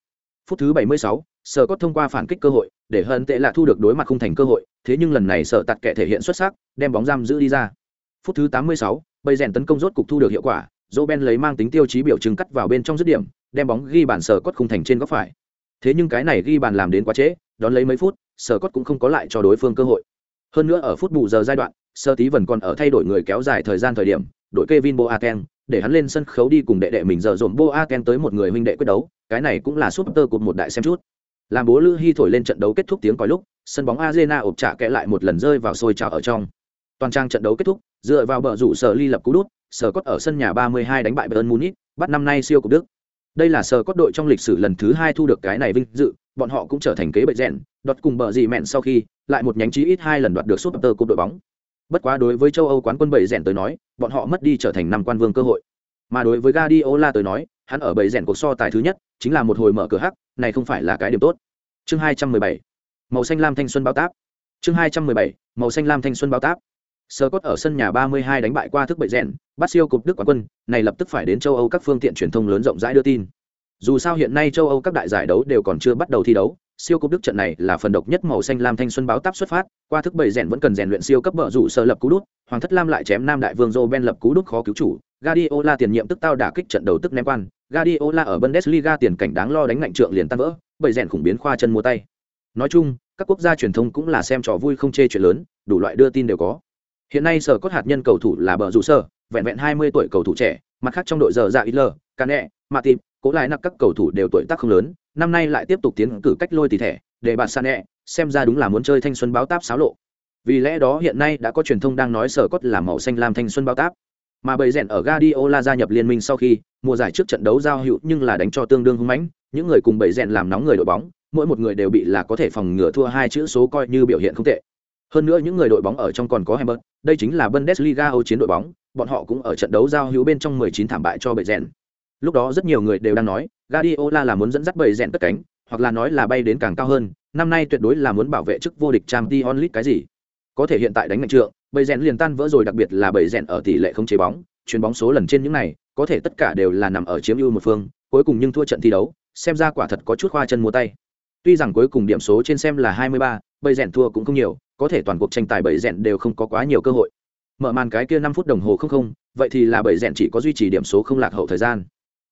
Phút thứ 76, sờ cốt thông qua phản kích cơ hội, để hơn tệ là thu được đối mặt không thành cơ hội, thế nhưng lần này sở tạt kệ thể hiện xuất sắc, đem bóng giam giữ đi ra. Phút thứ 86, bảy rèn tấn công rốt cục thu được hiệu quả, Roben lấy mang tính tiêu chí biểu trưng cắt vào bên trong dứt điểm, đem bóng ghi bàn sờ cốt không thành trên góc phải. Thế nhưng cái này ghi bàn làm đến quá trễ, đón lấy mấy phút, sờ cốt cũng không có lại cho đối phương cơ hội. Hơn nữa ở phút bù giờ giai đoạn, sơ tí vẫn còn ở thay đổi người kéo dài thời gian thời điểm, đội Kevin Boateng, để hắn lên sân khấu đi cùng đệ đệ mình giờ dồn Boateng tới một người huynh đệ quyết đấu, cái này cũng là super của một đại xem chút. Làm bố Lữ Hy thổi lên trận đấu kết thúc tiếng còi lúc, sân bóng Arena ộp trả kẽ lại một lần rơi vào sôi trào ở trong. Toàn trang trận đấu kết thúc, dựa vào bờ rủ sở ly lập cú đút, sở cốt ở sân nhà 32 đánh bại Bayern Munich, bắt năm nay siêu cúp Đức. Đây là sở cốt đội trong lịch sử lần thứ hai thu được cái này vinh dự, bọn họ cũng trở thành kế bệ rèn, đoạt cùng bờ gì mẹn sau khi, lại một nhánh chí ít hai lần đoạt được suốt tơ cột đội bóng. Bất quá đối với châu Âu quán quân bảy rèn tới nói, bọn họ mất đi trở thành năm quan vương cơ hội. Mà đối với Guardiola tới nói, hắn ở bảy rèn cuộc so tài thứ nhất, chính là một hồi mở cửa hắc, này không phải là cái điểm tốt. Chương 217. Màu xanh lam thanh xuân báo táp. Chương 217. Màu xanh lam thanh xuân báo táp. Scott ở sân nhà 32 đánh bại qua thức bậy rèn, bắt siêu cục Đức quán quân, này lập tức phải đến châu Âu các phương tiện truyền thông lớn rộng rãi đưa tin. Dù sao hiện nay châu Âu các đại giải đấu đều còn chưa bắt đầu thi đấu, siêu cúp Đức trận này là phần độc nhất màu xanh lam thanh xuân báo táp xuất phát, qua thức bảy rèn vẫn cần rèn luyện siêu cấp bờ rủ sơ lập cú đút, Hoàng thất Lam lại chém Nam đại vương Ben lập cú đút khó cứu chủ, Guardiola tiền nhiệm tức tao đả kích trận đầu tức ném quan, Guardiola ở Bundesliga tiền cảnh đáng lo đánh ngạnh trượng liền tan vỡ, Bảy rèn khủng biến khoa chân mua tay. Nói chung, các quốc gia truyền thông cũng là xem trò vui không chê chuyện lớn, đủ loại đưa tin đều có. Hiện nay sở cốt hạt nhân cầu thủ là bờ rủ sơ, vẹn vẹn 20 tuổi cầu thủ trẻ, mặt khác trong đội giờ dạ ít lờ, Cane, Matip, cố lại nặc các cầu thủ đều tuổi tác không lớn, năm nay lại tiếp tục tiến cử cách lôi tỷ thẻ, để bạn Sané, xem ra đúng là muốn chơi thanh xuân báo táp xáo lộ. Vì lẽ đó hiện nay đã có truyền thông đang nói sở cốt là màu xanh lam thanh xuân báo táp. Mà bầy rèn ở Guardiola gia nhập liên minh sau khi, mùa giải trước trận đấu giao hữu nhưng là đánh cho tương đương hung mãnh, những người cùng bầy rèn làm nóng người đội bóng, mỗi một người đều bị là có thể phòng ngừa thua hai chữ số coi như biểu hiện không tệ. Hơn nữa những người đội bóng ở trong còn có Hamburg, đây chính là Bundesliga Âu chiến đội bóng, bọn họ cũng ở trận đấu giao hữu bên trong 19 thảm bại cho bầy rèn. Lúc đó rất nhiều người đều đang nói, Guardiola là muốn dẫn dắt bầy rèn tất cánh, hoặc là nói là bay đến càng cao hơn, năm nay tuyệt đối là muốn bảo vệ chức vô địch Champions League cái gì. Có thể hiện tại đánh mạnh trượng, bầy rèn liền tan vỡ rồi đặc biệt là bầy rèn ở tỷ lệ không chế bóng, chuyền bóng số lần trên những này, có thể tất cả đều là nằm ở chiếm ưu một phương, cuối cùng nhưng thua trận thi đấu, xem ra quả thật có chút khoa chân mùa tay. Tuy rằng cuối cùng điểm số trên xem là 23, bầy rèn thua cũng không nhiều, có thể toàn cuộc tranh tài bầy rèn đều không có quá nhiều cơ hội. Mở màn cái kia 5 phút đồng hồ không không, vậy thì là bầy rèn chỉ có duy trì điểm số không lạc hậu thời gian.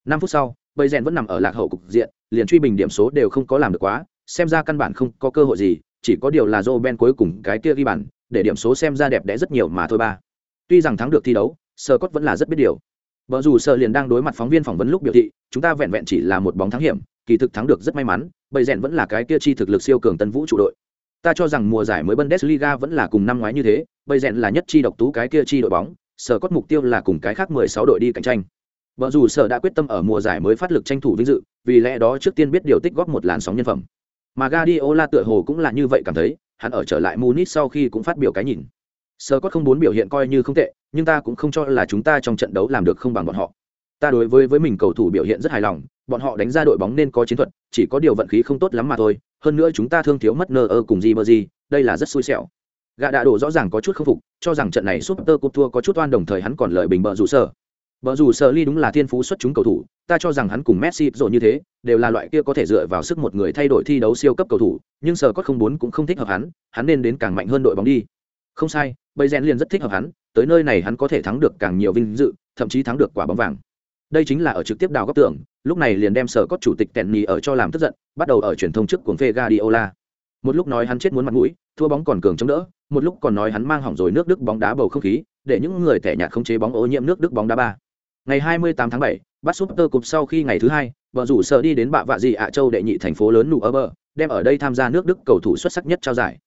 5 phút sau, bầy rèn vẫn nằm ở lạc hậu cục diện, liền truy bình điểm số đều không có làm được quá, xem ra căn bản không có cơ hội gì, chỉ có điều là Joe Ben cuối cùng cái kia ghi bàn, để điểm số xem ra đẹp đẽ rất nhiều mà thôi ba. Tuy rằng thắng được thi đấu, Sơ Cốt vẫn là rất biết điều. Vợ dù Sơ liền đang đối mặt phóng viên phỏng vấn lúc biểu thị, chúng ta vẹn vẹn chỉ là một bóng thắng hiểm, kỳ thực thắng được rất may mắn, bầy rèn vẫn là cái kia chi thực lực siêu cường tân vũ trụ đội. Ta cho rằng mùa giải mới Bundesliga vẫn là cùng năm ngoái như thế, bầy rèn là nhất chi độc tú cái kia chi đội bóng, Sơ Cốt mục tiêu là cùng cái khác 16 đội đi cạnh tranh. Vợ dù sở đã quyết tâm ở mùa giải mới phát lực tranh thủ vinh dự, vì lẽ đó trước tiên biết điều tích góp một làn sóng nhân phẩm. Mà Guardiola tựa hồ cũng là như vậy cảm thấy, hắn ở trở lại Munich sau khi cũng phát biểu cái nhìn. Sở có không muốn biểu hiện coi như không tệ, nhưng ta cũng không cho là chúng ta trong trận đấu làm được không bằng bọn họ. Ta đối với với mình cầu thủ biểu hiện rất hài lòng, bọn họ đánh ra đội bóng nên có chiến thuật, chỉ có điều vận khí không tốt lắm mà thôi, hơn nữa chúng ta thương thiếu mất nơ ơ cùng Ribery, đây là rất xui xẻo. Gã đã đổ rõ ràng có chút không phục, cho rằng trận này Super Cup thua có chút oan đồng thời hắn còn lợi bình bờ rủ sở, Bở dù Sở Ly đúng là thiên phú xuất chúng cầu thủ, ta cho rằng hắn cùng Messi rồi như thế, đều là loại kia có thể dựa vào sức một người thay đổi thi đấu siêu cấp cầu thủ, nhưng Sở Cốt không muốn cũng không thích hợp hắn, hắn nên đến càng mạnh hơn đội bóng đi. Không sai, bây rèn liền rất thích hợp hắn, tới nơi này hắn có thể thắng được càng nhiều vinh dự, thậm chí thắng được quả bóng vàng. Đây chính là ở trực tiếp đào góc tưởng, lúc này liền đem Sở Cốt chủ tịch Kenny ở cho làm tức giận, bắt đầu ở truyền thông trước cuồng phê Guardiola. Một lúc nói hắn chết muốn mặt mũi, thua bóng còn cường chống đỡ, một lúc còn nói hắn mang hỏng rồi nước Đức bóng đá bầu không khí, để những người tẻ nhạt không chế bóng ô nhiễm nước Đức bóng đá ba ngày 28 tháng 7, bắt Super Cup sau khi ngày thứ hai, vợ rủ sở đi đến bạ vạ gì ạ châu đệ nhị thành phố lớn nụ ở bờ, đem ở đây tham gia nước Đức cầu thủ xuất sắc nhất trao giải.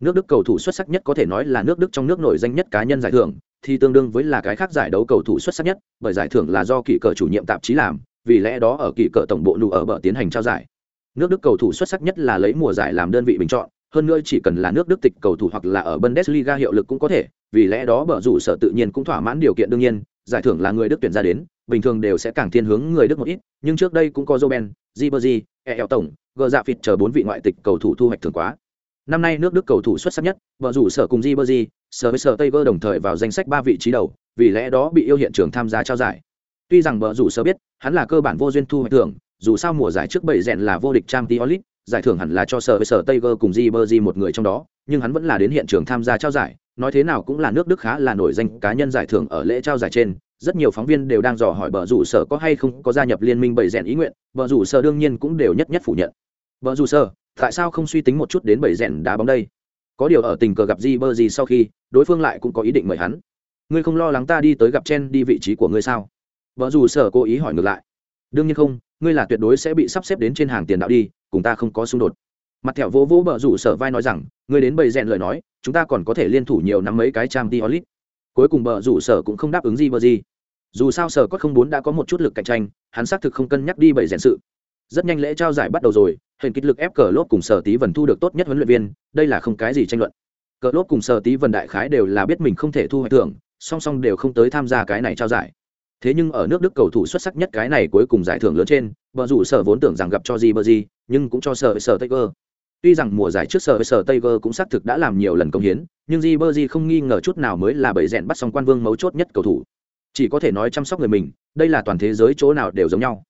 Nước Đức cầu thủ xuất sắc nhất có thể nói là nước Đức trong nước nổi danh nhất cá nhân giải thưởng, thì tương đương với là cái khác giải đấu cầu thủ xuất sắc nhất, bởi giải thưởng là do kỳ cờ chủ nhiệm tạp chí làm, vì lẽ đó ở kỳ cờ tổng bộ nụ ở bờ tiến hành trao giải. Nước Đức cầu thủ xuất sắc nhất là lấy mùa giải làm đơn vị bình chọn, hơn nữa chỉ cần là nước Đức tịch cầu thủ hoặc là ở Bundesliga hiệu lực cũng có thể, vì lẽ đó bở rủ sở tự nhiên cũng thỏa mãn điều kiện đương nhiên, giải thưởng là người Đức tuyển ra đến, bình thường đều sẽ càng thiên hướng người Đức một ít, nhưng trước đây cũng có Roben, Ribery, El tổng, Gờ Dạ Phịt chờ bốn vị ngoại tịch cầu thủ thu hoạch thường quá. Năm nay nước Đức cầu thủ xuất sắc nhất, vợ rủ sở cùng Ribery, sở với sở tây đồng thời vào danh sách ba vị trí đầu vì lẽ đó bị yêu hiện trường tham gia trao giải tuy rằng bờ rủ sở biết hắn là cơ bản vô duyên thu hoạch thưởng dù sao mùa giải trước bảy rèn là vô địch trang tiolit giải thưởng hẳn là cho sở với sở tây cùng di một người trong đó nhưng hắn vẫn là đến hiện trường tham gia trao giải nói thế nào cũng là nước đức khá là nổi danh, cá nhân giải thưởng ở lễ trao giải trên, rất nhiều phóng viên đều đang dò hỏi bờ rủ sở có hay không có gia nhập liên minh bảy rèn ý nguyện, bờ rủ sở đương nhiên cũng đều nhất nhất phủ nhận. Bờ rủ sở, tại sao không suy tính một chút đến bảy rèn đá bóng đây? Có điều ở tình cờ gặp di bơ gì sau khi, đối phương lại cũng có ý định mời hắn. Ngươi không lo lắng ta đi tới gặp chen đi vị trí của ngươi sao? Vợ dù sở cố ý hỏi ngược lại. Đương nhiên không, ngươi là tuyệt đối sẽ bị sắp xếp đến trên hàng tiền đạo đi, cùng ta không có xung đột mặt thẹo vỗ vỗ bờ rủ sở vai nói rằng người đến bầy rèn lời nói, chúng ta còn có thể liên thủ nhiều năm mấy cái trang t olit cuối cùng bờ rủ sở cũng không đáp ứng gì bờ gì. Dù sao sở có không bốn đã có một chút lực cạnh tranh, hắn xác thực không cân nhắc đi bầy rèn sự. Rất nhanh lễ trao giải bắt đầu rồi, hình kích lực ép cờ lốp cùng sở tí vần thu được tốt nhất huấn luyện viên, đây là không cái gì tranh luận. Cờ lốp cùng sở tí vần đại khái đều là biết mình không thể thu hoạch thưởng, song song đều không tới tham gia cái này trao giải. Thế nhưng ở nước đức cầu thủ xuất sắc nhất cái này cuối cùng giải thưởng lớn trên vợ rủ sở vốn tưởng rằng gặp cho gì bờ gì, nhưng cũng cho sở sở tay cơ tuy rằng mùa giải trước sở sở tây cũng xác thực đã làm nhiều lần công hiến, nhưng di bơ di không nghi ngờ chút nào mới là bẫy rèn bắt xong quan vương mấu chốt nhất cầu thủ. Chỉ có thể nói chăm sóc người mình, đây là toàn thế giới chỗ nào đều giống nhau.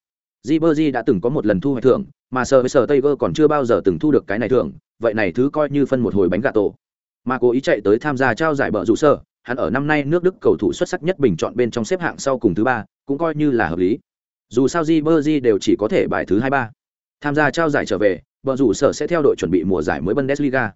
Di bơ di đã từng có một lần thu hoạch thưởng, mà sở với sở tây còn chưa bao giờ từng thu được cái này thưởng, vậy này thứ coi như phân một hồi bánh gà tổ. Mà cố ý chạy tới tham gia trao giải bờ rủ sở hắn ở năm nay nước đức cầu thủ xuất sắc nhất bình chọn bên trong xếp hạng sau cùng thứ ba, cũng coi như là hợp lý. Dù sao di bơ di đều chỉ có thể bài thứ hai ba. Tham gia trao giải trở về bờ rủ sở sẽ theo đội chuẩn bị mùa giải mới bundesliga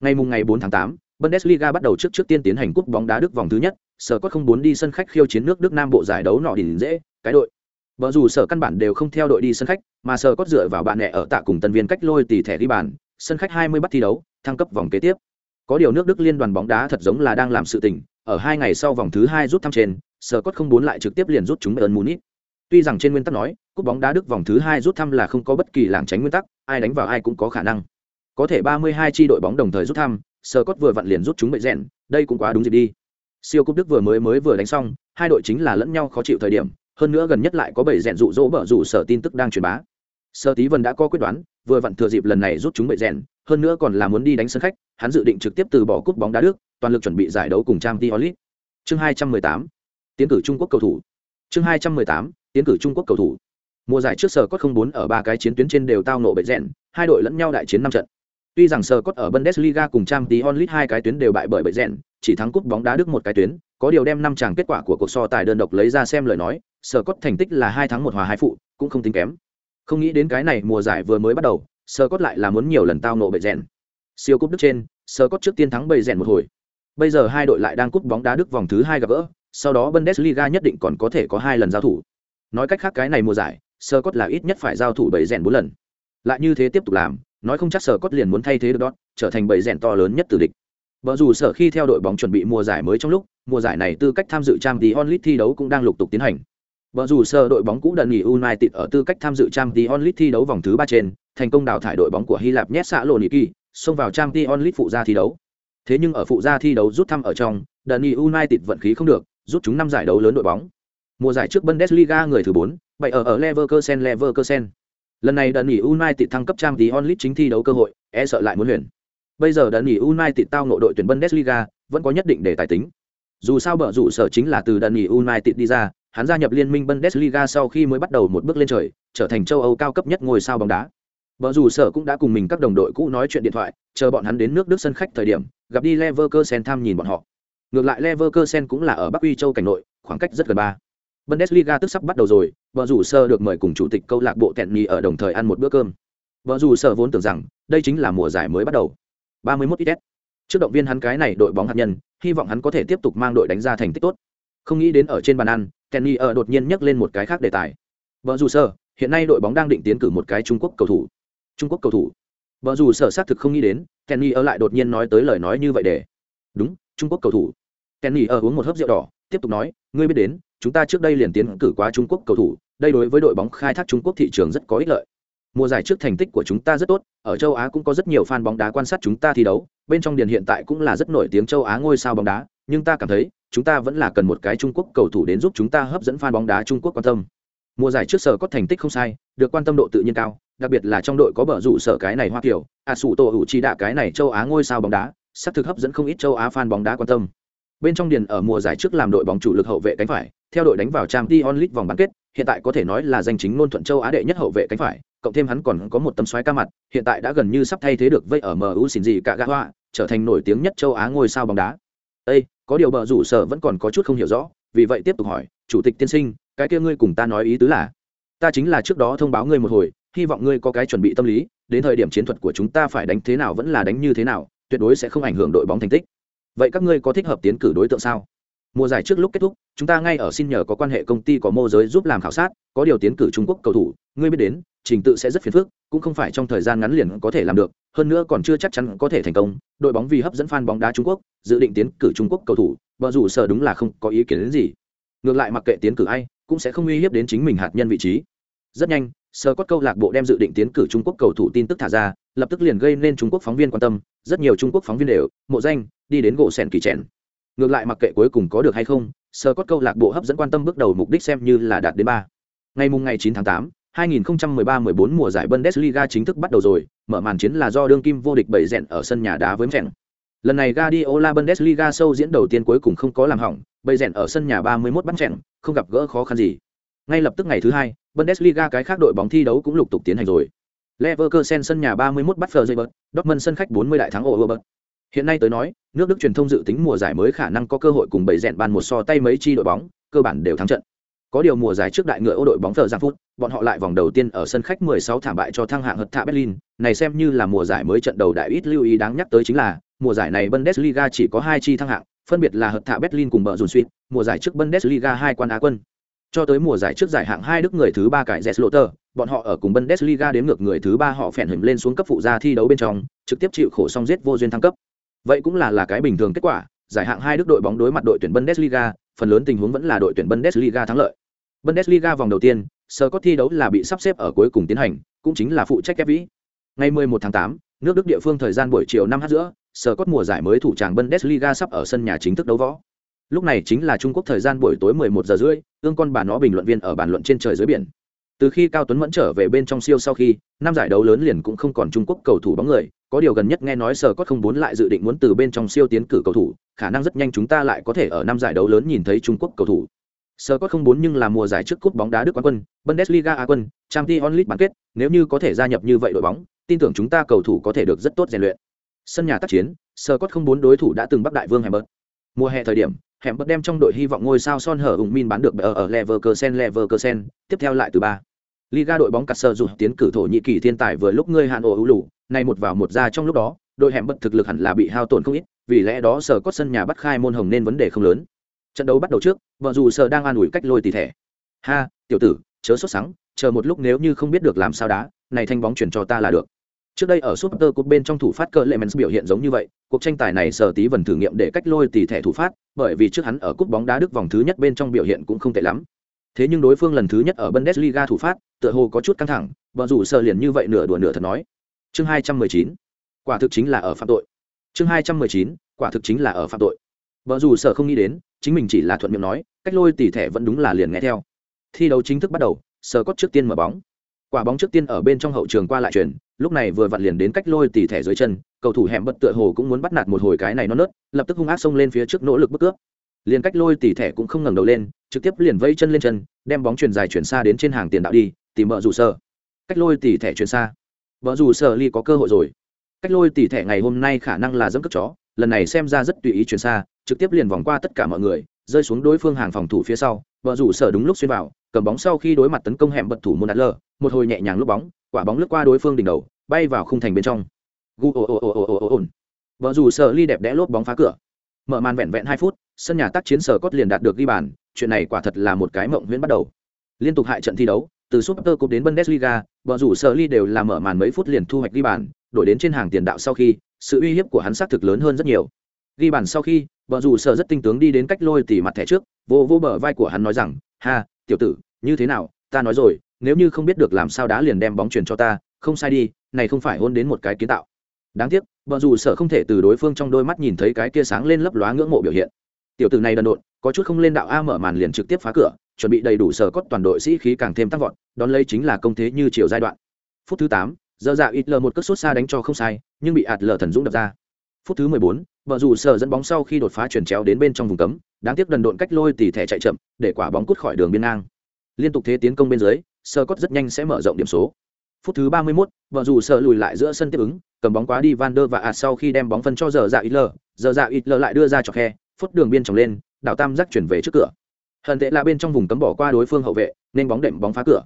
ngày mùng ngày 4 tháng 8, bundesliga bắt đầu trước trước tiên tiến hành cúp bóng đá đức vòng thứ nhất sở có không muốn đi sân khách khiêu chiến nước đức nam bộ giải đấu nọ đỉnh dễ cái đội Bờ rủ sở căn bản đều không theo đội đi sân khách, mà sở có dựa vào bạn nẹ ở tạ cùng tân viên cách lôi tỷ thẻ đi bàn, sân khách 20 bắt thi đấu, thăng cấp vòng kế tiếp. Có điều nước Đức liên đoàn bóng đá thật giống là đang làm sự tình, ở hai ngày sau vòng thứ hai rút thăm trên, sở cốt không muốn lại trực tiếp liền rút chúng Bayern Munich. Tuy rằng trên nguyên tắc nói, cúp bóng đá Đức vòng thứ hai rút thăm là không có bất kỳ lảng tránh nguyên tắc, ai đánh vào ai cũng có khả năng. Có thể 32 chi đội bóng đồng thời rút thăm, sở cốt vừa vặn liền rút chúng bệ rèn, đây cũng quá đúng dịp đi. Siêu cúp Đức vừa mới mới vừa đánh xong, hai đội chính là lẫn nhau khó chịu thời điểm, hơn nữa gần nhất lại có bảy rèn dụ dỗ bở rủ sở tin tức đang truyền bá sơ tí vân đã có quyết đoán vừa vặn thừa dịp lần này rút chúng bậy rèn hơn nữa còn là muốn đi đánh sân khách hắn dự định trực tiếp từ bỏ cúp bóng đá đức toàn lực chuẩn bị giải đấu cùng trang t olit chương hai trăm mười tám tiến cử trung quốc cầu thủ chương hai trăm mười tám tiến cử trung quốc cầu thủ mùa giải trước sở cốt không bốn ở ba cái chiến tuyến trên đều tao nộ bậy rèn hai đội lẫn nhau đại chiến năm trận. Tuy rằng sở cốt ở bundesliga cùng trang tí onlit hai cái tuyến đều bại bởi bậy rèn chỉ thắng cúp bóng đá đức một cái tuyến, có điều đem năm chàng kết quả của cuộc so tài đơn độc lấy ra xem lời nói sở cốt thành tích là hai thắng một hòa hai phụ, cũng không tính kém. Không nghĩ đến cái này mùa giải vừa mới bắt đầu sở cốt lại là muốn nhiều lần tao nộ bệnh rèn siêu cúp đức trên sở cốt trước tiên thắng bệ rèn một hồi. Bây giờ hai đội lại đang cúp bóng đá đức vòng thứ hai gặp gỡ, sau đó bundesliga nhất định còn có thể có hai lần giao thủ. Nói cách khác cái này mùa giải sơ cốt là ít nhất phải giao thủ bảy rèn bốn lần lại như thế tiếp tục làm nói không chắc sở cốt liền muốn thay thế được đó trở thành bảy rèn to lớn nhất từ địch vợ dù sở khi theo đội bóng chuẩn bị mùa giải mới trong lúc, mùa giải này tư cách tham dự Champions League thi đấu cũng đang lục tục tiến hành. vợ dù sở đội bóng cũ đần nghỉ United ở tư cách tham dự Champions League thi đấu vòng thứ ba trên, thành công đào thải đội bóng của Hy Lạp nhét xã Kỳ, xông vào Champions League phụ gia thi đấu. Thế nhưng ở phụ gia thi đấu rút thăm ở trong, đần nghỉ United vận khí không được, rút chúng năm giải đấu lớn đội bóng. Mùa giải trước Bundesliga người thứ 4, bày ở ở Leverkusen Leverkusen. Lần này đần nghỉ United thăng cấp trang tí onlit chính thi đấu cơ hội, e sợ lại muốn huyền. Bây giờ đần nghỉ United tao ngộ đội tuyển Bundesliga, vẫn có nhất định để tài tính. Dù sao bở rủ sở chính là từ đần nghỉ United đi ra, hắn gia nhập liên minh Bundesliga sau khi mới bắt đầu một bước lên trời, trở thành châu Âu cao cấp nhất ngôi sao bóng đá. Bở rủ sở cũng đã cùng mình các đồng đội cũ nói chuyện điện thoại, chờ bọn hắn đến nước Đức sân khách thời điểm, gặp đi Leverkusen thăm nhìn bọn họ. Ngược lại Leverkusen cũng là ở Bắc Uy châu cảnh nội, khoảng cách rất gần ba. Bundesliga tức sắp bắt đầu rồi, vợ rủ sơ được mời cùng chủ tịch câu lạc bộ Kenny ở đồng thời ăn một bữa cơm. Vợ rủ sơ vốn tưởng rằng đây chính là mùa giải mới bắt đầu. 31 ít trước động viên hắn cái này đội bóng hạt nhân hy vọng hắn có thể tiếp tục mang đội đánh ra thành tích tốt. Không nghĩ đến ở trên bàn ăn kenny ở đột nhiên nhắc lên một cái khác đề tài. Vợ rủ sơ hiện nay đội bóng đang định tiến cử một cái trung quốc cầu thủ. Trung quốc cầu thủ. Vợ rủ sở xác thực không nghĩ đến kenny ở lại đột nhiên nói tới lời nói như vậy để. Đúng trung quốc cầu thủ. Kenny ở uống một hớp rượu đỏ tiếp tục nói ngươi biết đến chúng ta trước đây liền tiến cử qua trung quốc cầu thủ, đây đối với đội bóng khai thác trung quốc thị trường rất có ích lợi mùa giải trước thành tích của chúng ta rất tốt, ở châu á cũng có rất nhiều fan bóng đá quan sát chúng ta thi đấu, bên trong điền hiện tại cũng là rất nổi tiếng châu á ngôi sao bóng đá, nhưng ta cảm thấy, chúng ta vẫn là cần một cái trung quốc cầu thủ đến giúp chúng ta hấp dẫn fan bóng đá trung quốc quan tâm mùa giải trước sở có thành tích không sai, được quan tâm độ tự nhiên cao, đặc biệt là trong đội có bờ rủ sở cái này hoa kiểu à sủ tổ hữu chi đạ cái này châu á ngôi sao bóng đá, xác thực hấp dẫn không ít châu Á fan bóng đá quan tâm. Bên trong điền ở mùa giải trước làm đội bóng chủ lực hậu vệ cánh phải, theo đội đánh vào Champions League vòng bán kết, hiện tại có thể nói là danh chính ngôn thuận châu Á đệ nhất hậu vệ cánh phải, cộng thêm hắn còn có một tấm xoáy ca mặt, hiện tại đã gần như sắp thay thế được vây ở MU xin gì cả gã hoa, trở thành nổi tiếng nhất châu Á ngôi sao bóng đá. Ê, có điều bờ rủ sở vẫn còn có chút không hiểu rõ, vì vậy tiếp tục hỏi, chủ tịch tiên sinh, cái kia ngươi cùng ta nói ý tứ là? Ta chính là trước đó thông báo ngươi một hồi, hy vọng ngươi có cái chuẩn bị tâm lý, đến thời điểm chiến thuật của chúng ta phải đánh thế nào vẫn là đánh như thế nào, tuyệt đối sẽ không ảnh hưởng đội bóng thành tích. Vậy các ngươi có thích hợp tiến cử đối tượng sao? Mùa giải trước lúc kết thúc, chúng ta ngay ở xin nhờ có quan hệ công ty có mô giới giúp làm khảo sát, có điều tiến cử Trung Quốc cầu thủ, ngươi biết đến, trình tự sẽ rất phiền phức, cũng không phải trong thời gian ngắn liền có thể làm được, hơn nữa còn chưa chắc chắn có thể thành công. Đội bóng vì hấp dẫn fan bóng đá Trung Quốc, dự định tiến cử Trung Quốc cầu thủ, bờ dù sở đúng là không có ý kiến đến gì. Ngược lại mặc kệ tiến cử ai, cũng sẽ không uy hiếp đến chính mình hạt nhân vị trí. Rất nhanh, sơ cốt câu lạc bộ đem dự định tiến cử trung quốc cầu thủ tin tức thả ra lập tức liền gây nên trung quốc phóng viên quan tâm rất nhiều trung quốc phóng viên đều mộ danh đi đến gỗ sèn kỳ trẻn ngược lại mặc kệ cuối cùng có được hay không sơ cốt câu lạc bộ hấp dẫn quan tâm bước đầu mục đích xem như là đạt đến ba ngày mùng ngày 9 tháng 8, 2013-14 mùa giải Bundesliga chính thức bắt đầu rồi, mở màn chiến là do đương kim vô địch bảy rèn ở sân nhà đá với Mönchen. Lần này Guardiola Bundesliga sâu diễn đầu tiên cuối cùng không có làm hỏng, bảy rèn ở sân nhà 31 bắt Mönchen, không gặp gỡ khó khăn gì. Ngay lập tức ngày thứ hai, Bundesliga cái khác đội bóng thi đấu cũng lục tục tiến hành rồi. Leverkusen sân nhà 31 bắt Freiburg, Dortmund sân khách 40 đại thắng Oberberg. Hiện nay tới nói, nước Đức truyền thông dự tính mùa giải mới khả năng có cơ hội cùng bảy rèn bàn một so tay mấy chi đội bóng, cơ bản đều thắng trận. Có điều mùa giải trước đại ngựa ô đội bóng Phở Giang Phút, bọn họ lại vòng đầu tiên ở sân khách 16 thảm bại cho thăng hạng hợp thạ Berlin, này xem như là mùa giải mới trận đầu đại ít lưu ý đáng nhắc tới chính là, mùa giải này Bundesliga chỉ có hai chi thăng hạng, phân biệt là hợp thạ Berlin cùng bờ rùn suýt, mùa giải trước Bundesliga hai quan á quân cho tới mùa giải trước giải hạng hai đức người thứ ba cải Jesloter, bọn họ ở cùng Bundesliga đến ngược người thứ ba họ phèn hình lên xuống cấp phụ gia thi đấu bên trong, trực tiếp chịu khổ song giết vô duyên thăng cấp. Vậy cũng là là cái bình thường kết quả, giải hạng hai đức đội bóng đối mặt đội tuyển Bundesliga, phần lớn tình huống vẫn là đội tuyển Bundesliga thắng lợi. Bundesliga vòng đầu tiên, Scott thi đấu là bị sắp xếp ở cuối cùng tiến hành, cũng chính là phụ trách kép vĩ. Ngày 11 tháng 8, nước Đức địa phương thời gian buổi chiều 5h giữa, Scott mùa giải mới thủ tràng Bundesliga sắp ở sân nhà chính thức đấu võ lúc này chính là trung quốc thời gian buổi tối 11 giờ rưỡi ương con bà nó bình luận viên ở bàn luận trên trời dưới biển. Từ khi cao tuấn mẫn trở về bên trong siêu sau khi, năm giải đấu lớn liền cũng không còn trung quốc cầu thủ bóng người, có điều gần nhất nghe nói sở cốt không muốn lại dự định muốn từ bên trong siêu tiến cử cầu thủ, khả năng rất nhanh chúng ta lại có thể ở năm giải đấu lớn nhìn thấy trung quốc cầu thủ. Sở cốt không muốn nhưng là mùa giải trước cúp bóng đá đức quán quân, bundesliga a quân, champions league bán kết, nếu như có thể gia nhập như vậy đội bóng, tin tưởng chúng ta cầu thủ có thể được rất tốt rèn luyện. Sân nhà tác chiến sở cốt không muốn đối thủ đã từng bắc đại vương hay bớt mùa hè thời điểm hẻm bật đem trong đội hy vọng ngôi sao son hở ủng min bán được ở ở Leverkusen Leverkusen, tiếp theo lại từ ba. Liga đội bóng cắt sơ dù tiến cử thổ nhị kỳ thiên tài vừa lúc ngươi hạn ổ ưu lù, này một vào một ra trong lúc đó, đội hẻm bật thực lực hẳn là bị hao tổn không ít, vì lẽ đó sở có sân nhà bắt khai môn hồng nên vấn đề không lớn. Trận đấu bắt đầu trước, vợ dù sở đang an ủi cách lôi tỷ thẻ. Ha, tiểu tử, chớ sốt sắng, chờ một lúc nếu như không biết được làm sao đá, này thanh bóng chuyển cho ta là được. Trước đây ở Super Cup bên trong thủ phát cỡ Lemens biểu hiện giống như vậy, cuộc tranh tài này sở tí vần thử nghiệm để cách lôi tỷ thẻ thủ phát, bởi vì trước hắn ở cúp bóng đá Đức vòng thứ nhất bên trong biểu hiện cũng không tệ lắm. Thế nhưng đối phương lần thứ nhất ở Bundesliga thủ phát, tựa hồ có chút căng thẳng, vợ rủ sờ liền như vậy nửa đùa nửa thật nói. Chương 219. Quả thực chính là ở phạm tội. Chương 219. Quả thực chính là ở phạm tội. Vợ rủ sờ không nghĩ đến, chính mình chỉ là thuận miệng nói, cách lôi tỷ thẻ vẫn đúng là liền nghe theo. Thi đấu chính thức bắt đầu, Sờ cốt trước tiên mở bóng quả bóng trước tiên ở bên trong hậu trường qua lại chuyển lúc này vừa vặn liền đến cách lôi tỉ thẻ dưới chân, cầu thủ hẻm bật tựa hồ cũng muốn bắt nạt một hồi cái này nó nớt, lập tức hung ác xông lên phía trước nỗ lực bức cướp. Liền cách lôi tỉ thẻ cũng không ngẩng đầu lên, trực tiếp liền vây chân lên chân, đem bóng truyền dài chuyển xa đến trên hàng tiền đạo đi, tìm vợ rủ sơ cách lôi tỉ thẻ chuyển xa. Vợ rủ sơ ly có cơ hội rồi. Cách lôi tỉ thẻ ngày hôm nay khả năng là dẫm cướp chó, lần này xem ra rất tùy ý chuyển xa, trực tiếp liền vòng qua tất cả mọi người, rơi xuống đối phương hàng phòng thủ phía sau vợ rủ sở đúng lúc xuyên vào, cầm bóng sau khi đối mặt tấn công hẻm bật thủ môn đặt lờ một hồi nhẹ nhàng lúc bóng, quả bóng lướt qua đối phương đỉnh đầu, bay vào khung thành bên trong. Gu, ồ ồ ồ ồ ồ ồ vợ rủ sở ly đẹp đẽ lốp bóng phá cửa. Mở màn vẹn vẹn hai phút, sân nhà tác chiến sở cốt liền đạt được ghi bàn, chuyện này quả thật là một cái mộng huyễn bắt đầu. Liên tục hại trận thi đấu, từ super cup đến bundesliga vợ rủ sở ly đều là mở màn mấy phút liền thu hoạch ghi bàn, đổi đến trên hàng tiền đạo sau khi, sự uy hiếp của hắn xác thực lớn hơn rất nhiều ghi bàn sau khi, vợ dù sợ rất tinh tướng đi đến cách lôi tỉ mặt thẻ trước, vô vô bờ vai của hắn nói rằng, ha, tiểu tử, như thế nào? Ta nói rồi, nếu như không biết được làm sao đá liền đem bóng truyền cho ta, không sai đi, này không phải hôn đến một cái kiến tạo. Đáng tiếc, vợ dù sợ không thể từ đối phương trong đôi mắt nhìn thấy cái kia sáng lên lấp lóa ngưỡng mộ biểu hiện. Tiểu tử này đần độn, có chút không lên đạo a mở màn liền trực tiếp phá cửa, chuẩn bị đầy đủ sở cốt toàn đội sĩ khí càng thêm tăng vọt, đón lấy chính là công thế như chiều giai đoạn. Phút thứ tám, giờ dạ ít lờ một cất sút xa đánh cho không sai, nhưng bị ạt lờ thần dũng đập ra phút thứ 14, vợ dù sở dẫn bóng sau khi đột phá chuyển chéo đến bên trong vùng cấm đáng tiếc đần độn cách lôi tỉ thẻ chạy chậm để quả bóng cút khỏi đường biên ngang. Liên tục thế tiến công bên dưới sơ cốt rất nhanh sẽ mở rộng điểm số. Phút thứ 31, vợ dù sở lùi lại giữa sân tiếp ứng cầm bóng quá đi van der và ạt sau khi đem bóng phân cho giờ dạ ít giờ dạ ít lại đưa ra cho khe phút đường biên trồng lên đảo tam giác chuyển về trước cửa. Hận tệ là bên trong vùng cấm bỏ qua đối phương hậu vệ nên bóng đệm bóng phá cửa.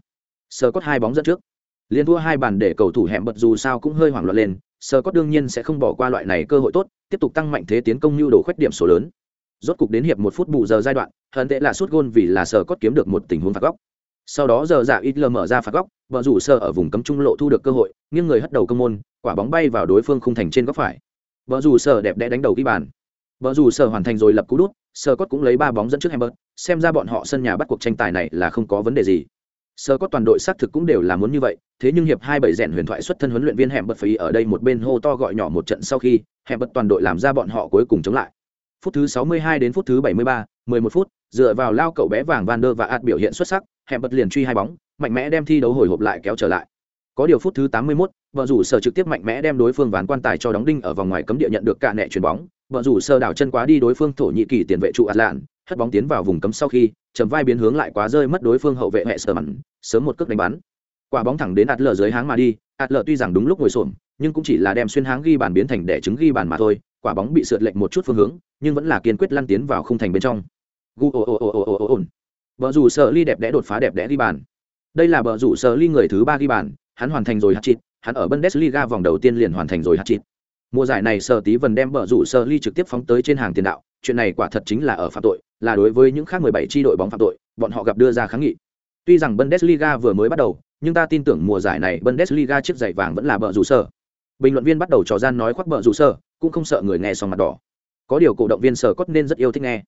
Sơ cốt hai bóng dẫn trước. Liên thua hai bàn để cầu thủ hẻm bật dù sao cũng hơi hoảng loạn lên sơ cốt đương nhiên sẽ không bỏ qua loại này cơ hội tốt tiếp tục tăng mạnh thế tiến công nhu đồ khuyết điểm số lớn. Rốt cục đến hiệp một phút bù giờ giai đoạn hận tệ là sút gôn vì là sơ cốt kiếm được một tình huống phạt góc. Sau đó giờ dạ ít lờ mở ra phạt góc vợ rủ sơ ở vùng cấm trung lộ thu được cơ hội nghiêng người hất đầu công môn quả bóng bay vào đối phương khung thành trên góc phải. Vợ rủ sơ đẹp đẽ đánh đầu ghi bàn. Vợ rủ sơ hoàn thành rồi lập cú đút sơ cốt cũng lấy ba bóng dẫn trước Hamburg, xem ra bọn họ sân nhà bắt cuộc tranh tài này là không có vấn đề gì sơ có toàn đội xác thực cũng đều là muốn như vậy thế nhưng hiệp hai bảy rèn huyền thoại xuất thân huấn luyện viên hẻm bật phí ở đây một bên hô to gọi nhỏ một trận sau khi hẻm bật toàn đội làm ra bọn họ cuối cùng chống lại. Phút thứ 62 đến phút thứ 73, 11 phút dựa vào lao cậu bé vàng van der và ạt biểu hiện xuất sắc hẻm bật liền truy hai bóng mạnh mẽ đem thi đấu hồi hộp lại kéo trở lại có điều phút thứ 81, vợ rủ sở trực tiếp mạnh mẽ đem đối phương ván quan tài cho đóng đinh ở vòng ngoài cấm địa nhận được cả nẹ chuyền bóng. Vợ rủ sơ đảo chân quá đi đối phương thổ nhĩ kỳ tiền vệ trụ ạt lạn hất bóng tiến vào vùng cấm sau khi chầm vai biến hướng lại quá rơi mất đối phương hậu vệ hệ sở mặn sớm một cước đánh bắn. Quả bóng thẳng đến ạt lờ dưới háng mà đi ạt lờ tuy rằng đúng lúc ngồi xổm nhưng cũng chỉ là đem xuyên háng ghi bàn biến thành đẻ trứng ghi bàn mà thôi quả bóng bị sượt lệch một chút phương hướng nhưng vẫn là kiên quyết lăn tiến vào khung thành bên trong. Gu ồ ồ ồ ồ ồ ồ vợ rủ sở ly đẹp đẽ đột phá đẹp đẽ ghi bàn. Đây là vợ rủ sở ly người thứ ba ghi bàn hắn hoàn thành rồi hạt chịt, hắn ở bundesliga vòng đầu tiên liền hoàn thành rồi hạt chịt. mùa giải này sở tí vần đem bở rủ sở ly trực tiếp phóng tới trên hàng tiền đạo chuyện này quả thật chính là ở phạm tội là đối với những khác 17 chi đội bóng phạm tội bọn họ gặp đưa ra kháng nghị. Tuy rằng bundesliga vừa mới bắt đầu nhưng ta tin tưởng mùa giải này bundesliga chiếc giày vàng vẫn là bở rủ sở bình luận viên bắt đầu trò gian nói khoác bở rủ sở cũng không sợ người nghe xong mặt đỏ. Có điều cổ động viên sở cốt nên rất yêu thích nghe.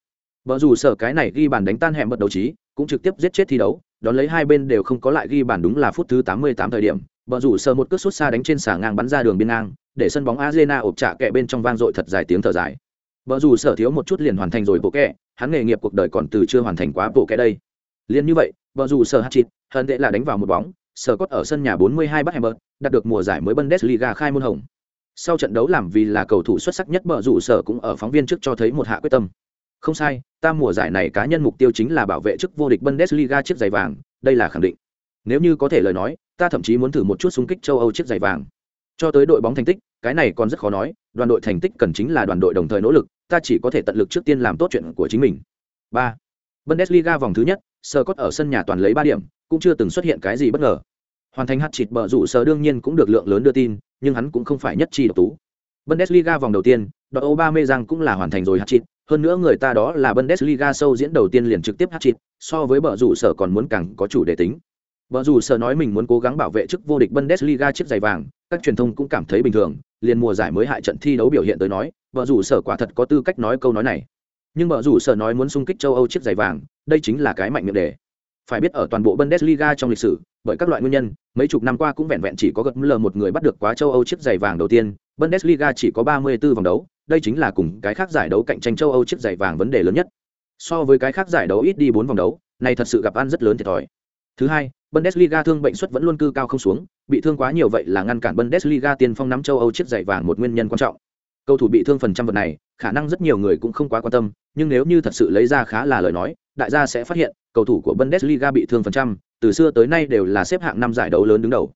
Bở rủ sở cái này ghi bàn đánh tan hẻm bật đấu trí cũng trực tiếp giết chết thi đấu đón lấy hai bên đều không có lại ghi bàn đúng là phút thứ 88 thời điểm Bờ rủ sờ một cước sút xa đánh trên xà ngang bắn ra đường biên ngang để sân bóng arena ộp trả kẹ bên trong vang dội thật dài tiếng thở dài Bờ rủ sở thiếu một chút liền hoàn thành rồi bộ kẹ hắn nghề nghiệp cuộc đời còn từ chưa hoàn thành quá bộ kẹ đây Liên như vậy Bờ rủ sở hạt chịt hận tệ là đánh vào một bóng sở cốt ở sân nhà 42 bắt Hamburg, đạt được mùa giải mới Bundesliga khai môn hồng. Sau trận đấu làm vì là cầu thủ xuất sắc nhất bờ rủ sở cũng ở phóng viên trước cho thấy một hạ quyết tâm. Không sai, ta mùa giải này cá nhân mục tiêu chính là bảo vệ chức vô địch Bundesliga chiếc giày vàng, đây là khẳng định. Nếu như có thể lời nói, ta thậm chí muốn thử một chút xung kích châu Âu chiếc giày vàng. Cho tới đội bóng thành tích, cái này còn rất khó nói, đoàn đội thành tích cần chính là đoàn đội đồng thời nỗ lực, ta chỉ có thể tận lực trước tiên làm tốt chuyện của chính mình. 3. Bundesliga vòng thứ nhất, Scott ở sân nhà toàn lấy 3 điểm, cũng chưa từng xuất hiện cái gì bất ngờ hoàn thành hat chịt bờ rủ sở đương nhiên cũng được lượng lớn đưa tin nhưng hắn cũng không phải nhất chi độc tú bundesliga vòng đầu tiên đội obama rằng cũng là hoàn thành rồi hat chịt, hơn nữa người ta đó là bundesliga sâu diễn đầu tiên liền trực tiếp hát chịt so với bờ rủ sở còn muốn càng có chủ đề tính Bờ rủ sở nói mình muốn cố gắng bảo vệ chức vô địch Bundesliga chiếc giày vàng, các truyền thông cũng cảm thấy bình thường, liền mùa giải mới hại trận thi đấu biểu hiện tới nói, bờ rủ sở quả thật có tư cách nói câu nói này. Nhưng bờ rủ sở nói muốn xung kích châu Âu chiếc giày vàng, đây chính là cái mạnh miệng đề. Phải biết ở toàn bộ Bundesliga trong lịch sử, bởi các loại nguyên nhân, mấy chục năm qua cũng vẹn vẹn chỉ có gật lờ một người bắt được quá châu Âu chiếc giày vàng đầu tiên, Bundesliga chỉ có 34 vòng đấu, đây chính là cùng cái khác giải đấu cạnh tranh châu Âu chiếc giày vàng vấn đề lớn nhất. So với cái khác giải đấu ít đi 4 vòng đấu, này thật sự gặp ăn rất lớn thiệt thòi. Thứ hai, Bundesliga thương bệnh suất vẫn luôn cư cao không xuống, bị thương quá nhiều vậy là ngăn cản Bundesliga tiên phong nắm châu Âu chiếc giày vàng một nguyên nhân quan trọng. Cầu thủ bị thương phần trăm vật này, khả năng rất nhiều người cũng không quá quan tâm, nhưng nếu như thật sự lấy ra khá là lời nói, đại gia sẽ phát hiện, cầu thủ của Bundesliga bị thương phần trăm, từ xưa tới nay đều là xếp hạng năm giải đấu lớn đứng đầu.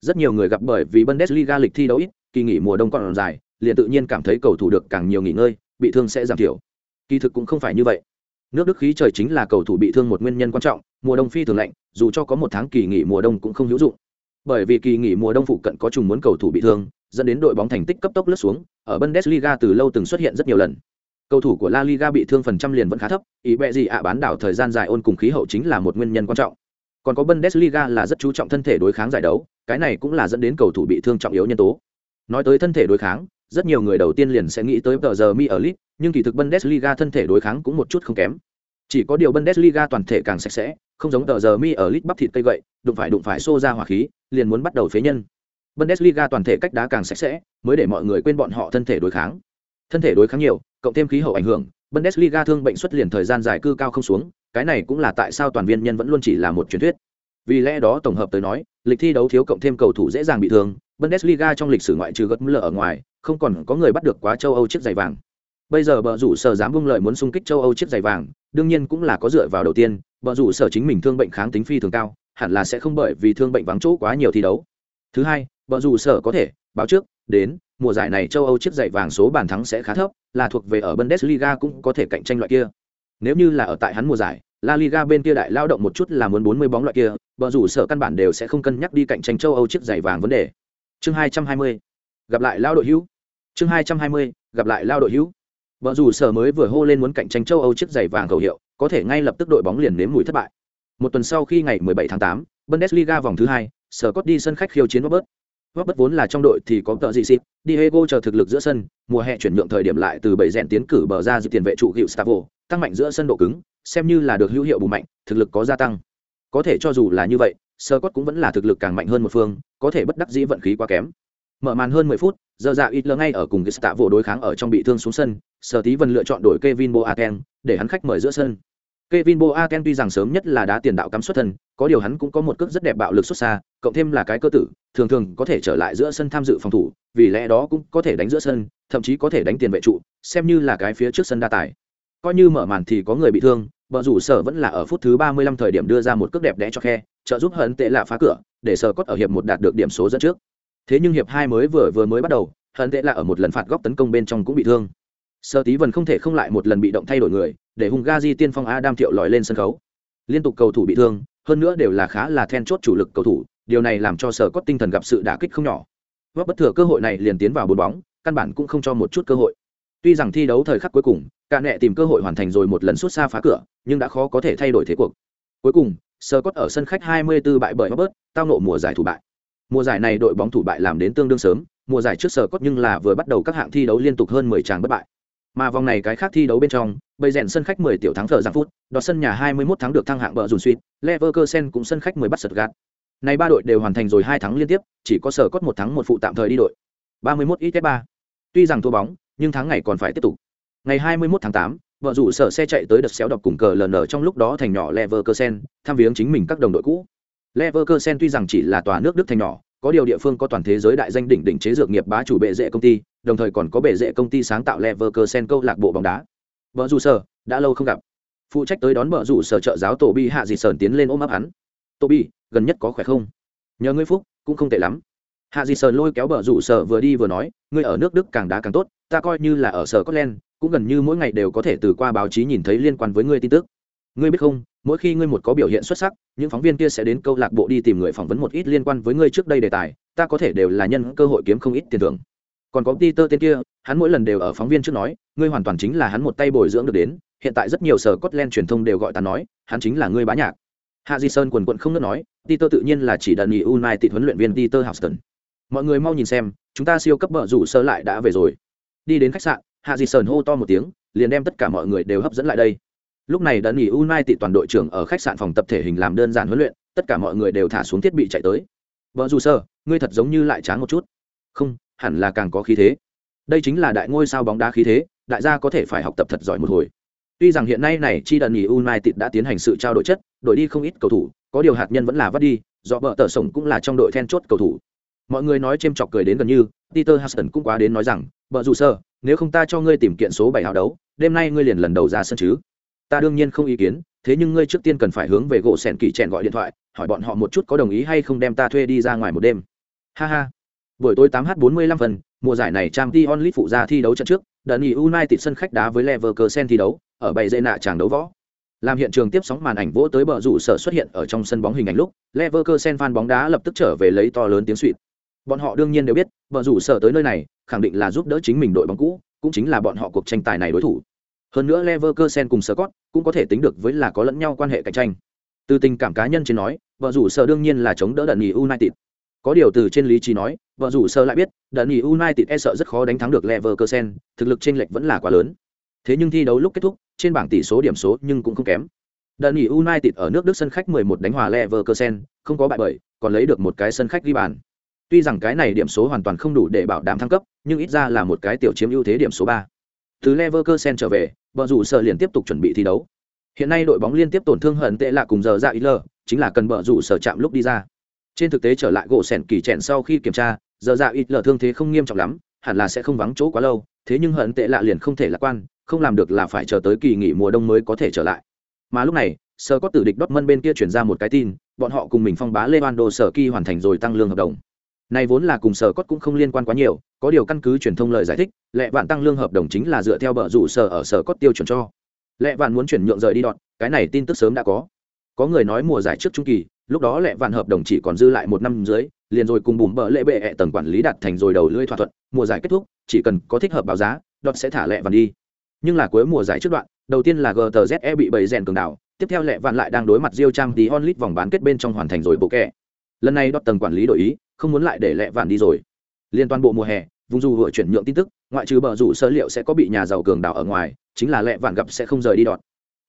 Rất nhiều người gặp bởi vì Bundesliga lịch thi đấu ít, kỳ nghỉ mùa đông còn dài, liền tự nhiên cảm thấy cầu thủ được càng nhiều nghỉ ngơi, bị thương sẽ giảm thiểu. Kỳ thực cũng không phải như vậy. Nước Đức khí trời chính là cầu thủ bị thương một nguyên nhân quan trọng, mùa đông phi thường lạnh, dù cho có một tháng kỳ nghỉ mùa đông cũng không hữu dụng. Bởi vì kỳ nghỉ mùa đông phụ cận có trùng muốn cầu thủ bị thương, dẫn đến đội bóng thành tích cấp tốc lướt xuống, ở Bundesliga từ lâu từng xuất hiện rất nhiều lần. Cầu thủ của La Liga bị thương phần trăm liền vẫn khá thấp, ý bẹ gì ạ bán đảo thời gian dài ôn cùng khí hậu chính là một nguyên nhân quan trọng. Còn có Bundesliga là rất chú trọng thân thể đối kháng giải đấu, cái này cũng là dẫn đến cầu thủ bị thương trọng yếu nhân tố. Nói tới thân thể đối kháng, rất nhiều người đầu tiên liền sẽ nghĩ tới tờ giờ Mi ở lit nhưng kỳ thực Bundesliga thân thể đối kháng cũng một chút không kém. Chỉ có điều Bundesliga toàn thể càng sạch sẽ, không giống tờ giờ Mi ở lit bắp thịt cây gậy, đụng phải đụng phải xô ra hỏa khí, liền muốn bắt đầu phế nhân. Bundesliga toàn thể cách đá càng sạch sẽ, mới để mọi người quên bọn họ thân thể đối kháng. Thân thể đối kháng nhiều, cộng thêm khí hậu ảnh hưởng, Bundesliga thương bệnh xuất liền thời gian dài cư cao không xuống, cái này cũng là tại sao toàn viên nhân vẫn luôn chỉ là một truyền thuyết. Vì lẽ đó tổng hợp tới nói, lịch thi đấu thiếu cộng thêm cầu thủ dễ dàng bị thương, Bundesliga trong lịch sử ngoại trừ gật mưa ở ngoài, không còn có người bắt được quá châu âu chiếc giày vàng bây giờ bờ rủ sở dám vung lợi muốn xung kích châu âu chiếc giày vàng đương nhiên cũng là có dựa vào đầu tiên bờ rủ sở chính mình thương bệnh kháng tính phi thường cao hẳn là sẽ không bởi vì thương bệnh vắng chỗ quá nhiều thi đấu thứ hai bờ rủ sở có thể báo trước đến mùa giải này châu âu chiếc giày vàng số bàn thắng sẽ khá thấp là thuộc về ở bundesliga cũng có thể cạnh tranh loại kia nếu như là ở tại hắn mùa giải La Liga bên kia đại lao động một chút là muốn 40 bóng loại kia, bờ rủ sở căn bản đều sẽ không cân nhắc đi cạnh tranh châu Âu chiếc giày vàng vấn đề. Chương 220. Gặp lại lao đội hữu. Chương 220. Gặp lại lao đội hữu. vợ rủ sở mới vừa hô lên muốn cạnh tranh châu Âu chiếc giày vàng cầu hiệu, có thể ngay lập tức đội bóng liền nếm mùi thất bại. Một tuần sau khi ngày 17 tháng 8, Bundesliga vòng thứ hai sở cốt đi sân khách khiêu chiến Robert. Robert vốn là trong đội thì có tợ gì xịp, Diego chờ thực lực giữa sân, mùa hè chuyển nhượng thời điểm lại từ bảy rèn tiến cử bờ ra dự tiền vệ trụ Gustavo, tăng mạnh giữa sân độ cứng, xem như là được hữu hiệu bù mạnh thực lực có gia tăng có thể cho dù là như vậy sơ cốt cũng vẫn là thực lực càng mạnh hơn một phương có thể bất đắc dĩ vận khí quá kém mở màn hơn 10 phút, giờ dạ ít lơ ngay ở cùng cái vô vụ đối kháng ở trong bị thương xuống sân, sở tí vân lựa chọn đổi Kevin Boateng để hắn khách mời giữa sân. Kevin Boateng tuy rằng sớm nhất là đá tiền đạo cắm xuất thân, có điều hắn cũng có một cước rất đẹp bạo lực xuất xa, cộng thêm là cái cơ tử, thường thường có thể trở lại giữa sân tham dự phòng thủ, vì lẽ đó cũng có thể đánh giữa sân, thậm chí có thể đánh tiền vệ trụ, xem như là cái phía trước sân đa tài. Coi như mở màn thì có người bị thương, bờ rủ sở vẫn là ở phút thứ ba mươi lăm thời điểm đưa ra một cước đẹp đẽ cho khe, trợ giúp hận tệ lạ phá cửa, để sở cốt ở hiệp một đạt được điểm số dẫn trước thế nhưng hiệp hai mới vừa vừa mới bắt đầu, hận tệ là ở một lần phạt góc tấn công bên trong cũng bị thương. Sơ tí vần không thể không lại một lần bị động thay đổi người, để hùng gazi tiên phong adam thiệu lòi lên sân khấu. Liên tục cầu thủ bị thương, hơn nữa đều là khá là then chốt chủ lực cầu thủ, điều này làm cho sở cốt tinh thần gặp sự đả kích không nhỏ. Góp bất thừa cơ hội này liền tiến vào bốn bóng, căn bản cũng không cho một chút cơ hội. Tuy rằng thi đấu thời khắc cuối cùng cả nẹ tìm cơ hội hoàn thành rồi một lần xuất xa phá cửa, nhưng đã khó có thể thay đổi thế cuộc. Cuối cùng sơ cốt ở sân khách 24 bại bởi bớt tao nộ mùa giải thủ bại mùa giải này đội bóng thủ bại làm đến tương đương sớm mùa giải trước sở cốt nhưng là vừa bắt đầu các hạng thi đấu liên tục hơn 10 tràng bất bại. Mà vòng này cái khác thi đấu bên trong bây rèn sân khách 10 tiểu thắng thở giang phút đọt sân nhà 21 thắng được thăng hạng bờ dùn suýt leverkusen cũng sân khách 10 bắt sật gạt. Này ba đội đều hoàn thành rồi hai thắng liên tiếp chỉ có sở cốt một thắng một phụ tạm thời đi đội. 31 ít 3 tuy rằng thua bóng nhưng tháng ngày còn phải tiếp tục. Ngày 21 tháng 8, vợ rủ sở xe chạy tới đợt xéo đọc cùng cờ ln trong lúc đó thành nhỏ leverkusen tham viếng chính mình các đồng đội cũ leverkusen tuy rằng chỉ là tòa nước đức thành nhỏ, có điều địa phương có toàn thế giới đại danh đỉnh đỉnh chế dược nghiệp bá chủ bệ rễ công ty, đồng thời còn có bệ rễ công ty sáng tạo leverkusen câu lạc bộ bóng đá. Vợ rủ sở, đã lâu không gặp. Phụ trách tới đón vợ rủ sở trợ giáo tổ bi hạ dị Sởn tiến lên ôm ấp hắn. Tổ bi gần nhất có khỏe không? Nhờ ngươi phúc, cũng không tệ lắm. Hạ dị Sởn lôi kéo bờ rủ sở vừa đi vừa nói, ngươi ở nước đức càng đá càng tốt, ta coi như là ở sở scotland, cũng gần như mỗi ngày đều có thể từ qua báo chí nhìn thấy liên quan với ngươi tin tức ngươi biết không, mỗi khi ngươi một có biểu hiện xuất sắc, những phóng viên kia sẽ đến câu lạc bộ đi tìm người phỏng vấn một ít liên quan với ngươi trước đây đề tài, ta có thể đều là nhân cơ hội kiếm không ít tiền thưởng. Còn có peter tên kia, hắn mỗi lần đều ở phóng viên trước nói, ngươi hoàn toàn chính là hắn một tay bồi dưỡng được đến, hiện tại rất nhiều sở Scotland truyền thông đều gọi ta nói, hắn chính là ngươi bá nhạc. Hạ di sơn quần quận không ngớt nói, peter tự nhiên là chỉ đần Unai united huấn luyện viên peter houston mọi người mau nhìn xem, chúng ta siêu cấp bờ rủ sơ lại đã về rồi. Đi đến khách sạn, hạ Di sơn hô to một tiếng, liền đem tất cả mọi người đều hấp dẫn lại đây lúc này đã nghỉ tị toàn đội trưởng ở khách sạn phòng tập thể hình làm đơn giản huấn luyện, tất cả mọi người đều thả xuống thiết bị chạy tới. Vợ dù sơ, ngươi thật giống như lại tráng một chút. Không, hẳn là càng có khí thế. Đây chính là đại ngôi sao bóng đá khí thế, đại gia có thể phải học tập thật giỏi một hồi. Tuy rằng hiện nay này chi đần nghỉ United đã tiến hành sự trao đổi chất, đổi đi không ít cầu thủ, có điều hạt nhân vẫn là vắt đi, do vợ tờ sổng cũng là trong đội then chốt cầu thủ. Mọi người nói chêm chọc cười đến gần như, peter huston cũng quá đến nói rằng vợ dù sơ, nếu không ta cho ngươi tìm kiện số bảy hào đấu, đêm nay ngươi liền lần đầu ra sân chứ ta đương nhiên không ý kiến, thế nhưng ngươi trước tiên cần phải hướng về gỗ sẻn kỳ trẻn gọi điện thoại, hỏi bọn họ một chút có đồng ý hay không đem ta thuê đi ra ngoài một đêm. Ha ha. Buổi tối 8 h 45 phần, mùa giải này trang t onlit phụ ra thi đấu trận trước đợt nghỉ united sân khách đá với leverkusen thi đấu, ở bảy dây nạ chàng đấu võ. Làm hiện trường tiếp sóng màn ảnh vỗ tới bờ rủ sở xuất hiện ở trong sân bóng hình ảnh lúc, leverkusen fan bóng đá lập tức trở về lấy to lớn tiếng suỵt. Bọn họ đương nhiên đều biết, bờ rủ sở tới nơi này, khẳng định là giúp đỡ chính mình đội bóng cũ, cũng chính là bọn họ cuộc tranh tài này đối thủ hơn nữa leverkusen cùng scott cũng có thể tính được với là có lẫn nhau quan hệ cạnh tranh. Từ tình cảm cá nhân trên nói vợ rủ sở đương nhiên là chống đỡ đợt nghỉ united. Có điều từ trên lý trí nói vợ rủ sở lại biết đợt nghỉ united e sợ rất khó đánh thắng được leverkusen thực lực chênh lệch vẫn là quá lớn. Thế nhưng thi đấu lúc kết thúc trên bảng tỷ số điểm số nhưng cũng không kém. Đợt nghỉ united ở nước đức sân khách 11 đánh hòa leverkusen không có bại bởi còn lấy được một cái sân khách ghi bàn. Tuy rằng cái này điểm số hoàn toàn không đủ để bảo đảm thăng cấp, nhưng ít ra là một cái tiểu chiếm ưu thế điểm số ba. Từ Leverkusen trở về, bờ rủ sở liền tiếp tục chuẩn bị thi đấu. Hiện nay đội bóng liên tiếp tổn thương hận tệ lạ cùng giờ ra ít lờ, chính là cần bờ rủ sở chạm lúc đi ra. Trên thực tế trở lại gỗ sèn kỳ chèn sau khi kiểm tra, giờ ra ít lờ thương thế không nghiêm trọng lắm, hẳn là sẽ không vắng chỗ quá lâu thế nhưng hận tệ lạ liền không thể lạc quan không làm được là phải chờ tới kỳ nghỉ mùa đông mới có thể trở lại mà lúc này sở có tử địch Dortmund bên kia chuyển ra một cái tin bọn họ cùng mình phong bá Lewandowski sở hoàn thành rồi tăng lương hợp đồng này vốn là cùng sở cốt cũng không liên quan quá nhiều có điều căn cứ truyền thông lời giải thích lệ vạn tăng lương hợp đồng chính là dựa theo bờ rủ sở ở sở cốt tiêu chuẩn cho. Lệ vạn muốn chuyển nhượng rời đi đọt cái này tin tức sớm đã có. Có người nói mùa giải trước trung kỳ lúc đó lệ vạn hợp đồng chỉ còn dư lại một năm dưới liền rồi cùng bùm bờ lệ bệ hệ tầng quản lý đặt thành rồi đầu lưỡi thỏa thuận mùa giải kết thúc chỉ cần có thích hợp báo giá đọt sẽ thả lệ vạn đi. Nhưng là cuối mùa giải trước đoạn đầu tiên là gtze bị bầy rèn cường đảo tiếp theo lệ vạn lại đang đối mặt Rio Trang tí onlit vòng bán kết bên trong hoàn thành rồi bộ kẹ. Lần này đọt tầng quản lý đổi ý, không muốn lại để lẹ vạn đi rồi. Liên toàn bộ mùa hè, vùng dù vừa chuyển nhượng tin tức, ngoại trừ bờ rủ sơ liệu sẽ có bị nhà giàu cường đảo ở ngoài, chính là lẹ vạn gặp sẽ không rời đi đọt.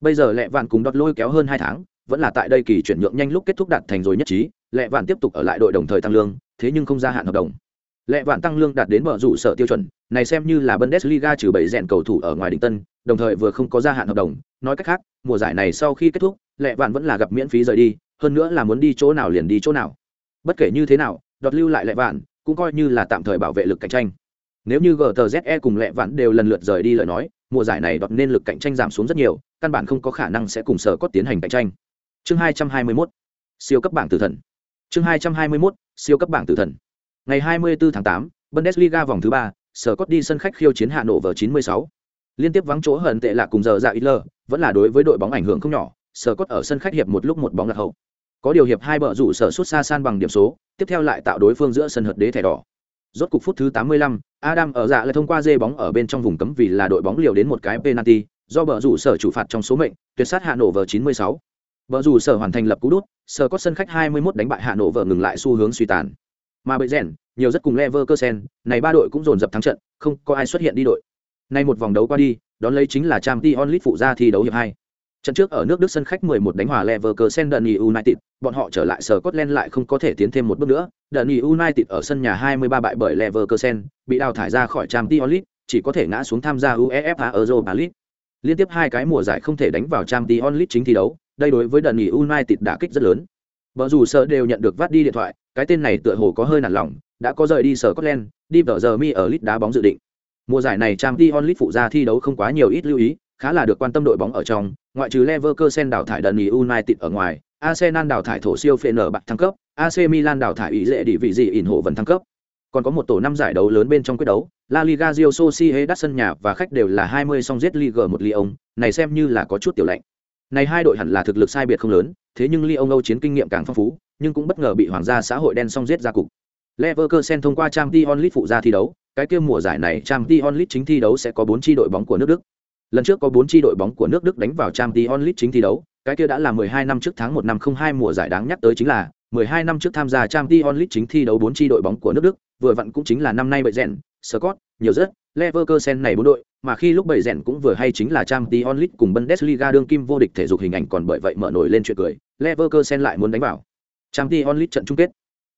Bây giờ lẹ vạn cùng đọt lôi kéo hơn hai tháng, vẫn là tại đây kỳ chuyển nhượng nhanh lúc kết thúc đạt thành rồi nhất trí, lẹ vạn tiếp tục ở lại đội đồng thời tăng lương, thế nhưng không gia hạn hợp đồng. lẹ vạn tăng lương đạt đến bờ rủ sở tiêu chuẩn, này xem như là Bundesliga trừ bảy rèn cầu thủ ở ngoài đỉnh tân, đồng thời vừa không có gia hạn hợp đồng, nói cách khác, mùa giải này sau khi kết thúc, lẹ vạn vẫn là gặp miễn phí rời đi, hơn nữa là muốn đi chỗ nào liền đi chỗ nào. Bất kể như thế nào, đọt lưu lại lệ vạn, cũng coi như là tạm thời bảo vệ lực cạnh tranh. Nếu như GTZE cùng lệ vạn đều lần lượt rời đi lời nói, mùa giải này đọt nên lực cạnh tranh giảm xuống rất nhiều, căn bản không có khả năng sẽ cùng sở có tiến hành cạnh tranh. Chương 221, siêu cấp bảng tử thần. Chương 221, siêu cấp bảng tử thần. Ngày 24 tháng 8, Bundesliga vòng thứ 3, sở cốt đi sân khách khiêu chiến Hà Nội vào 96. Liên tiếp vắng chỗ hận tệ là cùng giờ dạ Hitler, vẫn là đối với đội bóng ảnh hưởng không nhỏ, sở cốt ở sân khách hiệp một lúc một bóng lạc hậu. Có điều hiệp hai bờ rủ sở suốt xa san bằng điểm số, tiếp theo lại tạo đối phương giữa sân hợt đế thẻ đỏ. Rốt cục phút thứ 85, Adam ở dạ lại thông qua dê bóng ở bên trong vùng cấm vì là đội bóng liều đến một cái penalty, do bờ rủ sở chủ phạt trong số mệnh, tuyệt sát hạ nổ vờ 96. Bờ rủ sở hoàn thành lập cú đút, sở có sân khách 21 đánh bại hạ nổ vờ ngừng lại xu hướng suy tàn. Mà bệ rèn, nhiều rất cùng Leverkusen, này ba đội cũng dồn dập thắng trận, không có ai xuất hiện đi đội. Nay một vòng đấu qua đi, đón lấy chính là Champions League phụ gia thi đấu hiệp hai. Trận trước ở nước Đức sân khách 11 đánh hòa Leverkusen Dundee United, bọn họ trở lại Scotland lại không có thể tiến thêm một bước nữa. Dundee United ở sân nhà 23 bại bởi Leverkusen, bị đào thải ra khỏi Champions League, chỉ có thể ngã xuống tham gia UEFA Europa League. Liên tiếp hai cái mùa giải không thể đánh vào Champions League chính thi đấu, đây đối với Dundee United đã kích rất lớn. Bở Dù sợ đều nhận được vắt đi điện thoại, cái tên này tựa hồ có hơi nản lòng, đã có rời đi Scotland, đi vào giờ mi ở League đá bóng dự định. Mùa giải này Champions League phụ gia thi đấu không quá nhiều ít lưu ý, khá là được quan tâm đội bóng ở trong, ngoại trừ Leverkusen đào thải Dani United ở ngoài, Arsenal đào thải thổ siêu nở bạc thăng cấp, AC Milan đào thải ý dễ địa vị gì ỉn hộ vẫn thăng cấp. Còn có một tổ năm giải đấu lớn bên trong quyết đấu, La Liga Real Sociedad sân nhà và khách đều là 20 song giết Liga một Lyon, này xem như là có chút tiểu lệnh. Này hai đội hẳn là thực lực sai biệt không lớn, thế nhưng Lyon Âu chiến kinh nghiệm càng phong phú, nhưng cũng bất ngờ bị hoàng gia xã hội đen song giết ra cục. Leverkusen thông qua Champions League phụ ra thi đấu, cái kia mùa giải này Champions League chính thi đấu sẽ có 4 chi đội bóng của nước Đức. Lần trước có 4 chi đội bóng của nước Đức đánh vào Champions League chính thi đấu, cái kia đã là 12 năm trước tháng 1 năm 02 mùa giải đáng nhắc tới chính là 12 năm trước tham gia Champions League chính thi đấu 4 chi đội bóng của nước Đức, vừa vặn cũng chính là năm nay bậy rèn, Scott, nhiều rất, Leverkusen này bốn đội, mà khi lúc bậy rèn cũng vừa hay chính là Champions League cùng Bundesliga đương kim vô địch thể dục hình ảnh còn bởi vậy mở nổi lên chuyện cười, Leverkusen lại muốn đánh vào Champions League trận chung kết.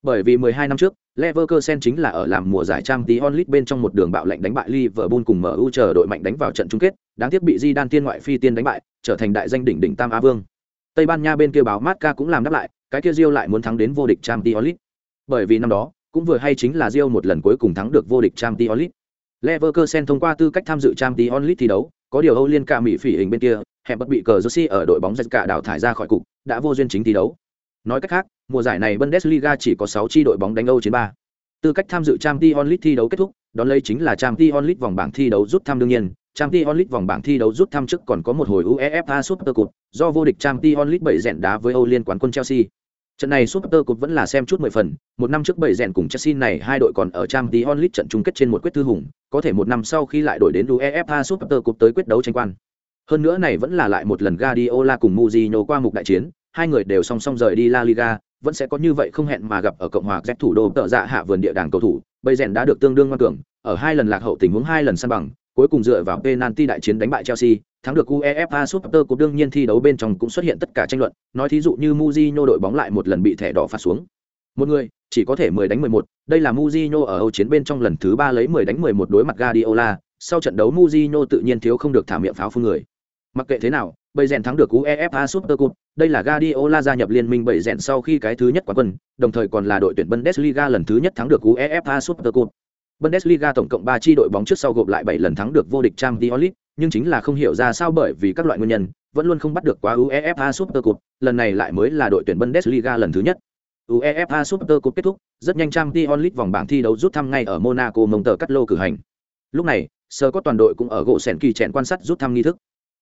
Bởi vì 12 năm trước, Leverkusen chính là ở làm mùa giải Champions League bên trong một đường bạo lệnh đánh bại Liverpool cùng MU chờ đội mạnh đánh vào trận chung kết, đáng tiếc bị Zidane tiên ngoại phi tiên đánh bại, trở thành đại danh đỉnh đỉnh Tam Á Vương. Tây Ban Nha bên kia báo Marca cũng làm đáp lại, cái kia Rio lại muốn thắng đến vô địch Champions League. Bởi vì năm đó, cũng vừa hay chính là Rio một lần cuối cùng thắng được vô địch Champions League. Leverkusen thông qua tư cách tham dự Champions League thi đấu, có điều Âu Liên ca Mỹ phỉ hình bên kia, hẹp bất bị cờ Jersey ở đội bóng cả đảo thải ra khỏi cục, đã vô duyên chính thi đấu. Nói cách khác, mùa giải này Bundesliga chỉ có 6 chi đội bóng đánh Âu chiến 3. Tư cách tham dự Champions League thi đấu kết thúc, đón lấy chính là Champions League vòng bảng thi đấu rút thăm đương nhiên, Champions League vòng bảng thi đấu rút thăm trước còn có một hồi UEFA Super Cup, do vô địch Champions League bảy rèn đá với Âu liên quán quân Chelsea. Trận này Super Cup vẫn là xem chút 10 phần, một năm trước bảy rèn cùng Chelsea này hai đội còn ở Champions League trận chung kết trên một quyết thư hùng, có thể một năm sau khi lại đổi đến UEFA Super Cup tới quyết đấu tranh quan. Hơn nữa này vẫn là lại một lần Guardiola cùng Mourinho qua mục đại chiến, hai người đều song song rời đi La Liga, vẫn sẽ có như vậy không hẹn mà gặp ở cộng hòa Z thủ đô tợ dạ hạ vườn địa đàng cầu thủ, bây rèn đã được tương đương ngoan cường, ở hai lần lạc hậu tình huống hai lần săn bằng, cuối cùng dựa vào penalty đại chiến đánh bại Chelsea, thắng được UEFA Super Cup đương nhiên thi đấu bên trong cũng xuất hiện tất cả tranh luận, nói thí dụ như Mourinho đội bóng lại một lần bị thẻ đỏ phạt xuống. Một người, chỉ có thể 10 đánh 11, đây là Mourinho ở Âu chiến bên trong lần thứ 3 lấy 10 đánh 11 đối mặt Guardiola, sau trận đấu Mourinho tự nhiên thiếu không được thả miệng pháo phun người. Mặc kệ thế nào, Bầy rèn thắng được UEFA Super Cup, đây là Guardiola gia nhập liên minh bầy rèn sau khi cái thứ nhất quán quân, đồng thời còn là đội tuyển Bundesliga lần thứ nhất thắng được UEFA Super Cup. Bundesliga tổng cộng 3 chi đội bóng trước sau gộp lại 7 lần thắng được vô địch Champions League, nhưng chính là không hiểu ra sao bởi vì các loại nguyên nhân, vẫn luôn không bắt được quá UEFA Super Cup, lần này lại mới là đội tuyển Bundesliga lần thứ nhất. UEFA Super Cup kết thúc, rất nhanh Champions League vòng bảng thi đấu rút thăm ngay ở Monaco mông tờ cắt lô cử hành. Lúc này, sơ có toàn đội cũng ở gỗ sèn kỳ chèn quan sát rút thăm nghi thức.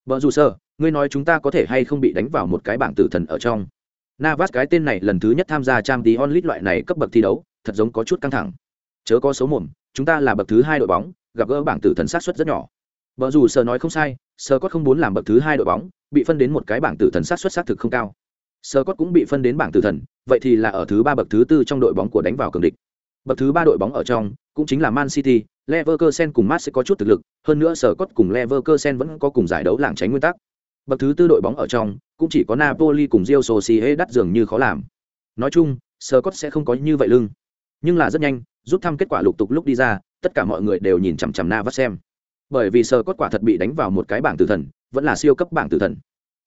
Bờ dù sơ, ngươi nói chúng ta có thể hay không bị đánh vào một cái bảng tử thần ở trong. Navas cái tên này lần thứ nhất tham gia Champions League loại này cấp bậc thi đấu, thật giống có chút căng thẳng. Chớ có số mồm, chúng ta là bậc thứ hai đội bóng, gặp gỡ bảng tử thần sát suất rất nhỏ. vợ dù sơ nói không sai, sơ cốt không muốn làm bậc thứ hai đội bóng, bị phân đến một cái bảng tử thần sát suất xác thực không cao. Sơ Cốt cũng bị phân đến bảng tử thần, vậy thì là ở thứ ba bậc thứ tư trong đội bóng của đánh vào cường địch. Bậc thứ ba đội bóng ở trong, cũng chính là Man City, Leverkusen cùng Mars có chút thực lực, hơn nữa sờ Cốt cùng Leverkusen vẫn có cùng giải đấu lạng tránh nguyên tắc. Bậc thứ tư đội bóng ở trong, cũng chỉ có Napoli cùng Real Sociedad dường như khó làm. Nói chung, Scott Cốt sẽ không có như vậy lưng. Nhưng là rất nhanh, rút thăm kết quả lục tục lúc đi ra, tất cả mọi người đều nhìn chằm chằm Navas xem. Bởi vì Scott Cốt quả thật bị đánh vào một cái bảng tử thần, vẫn là siêu cấp bảng tử thần.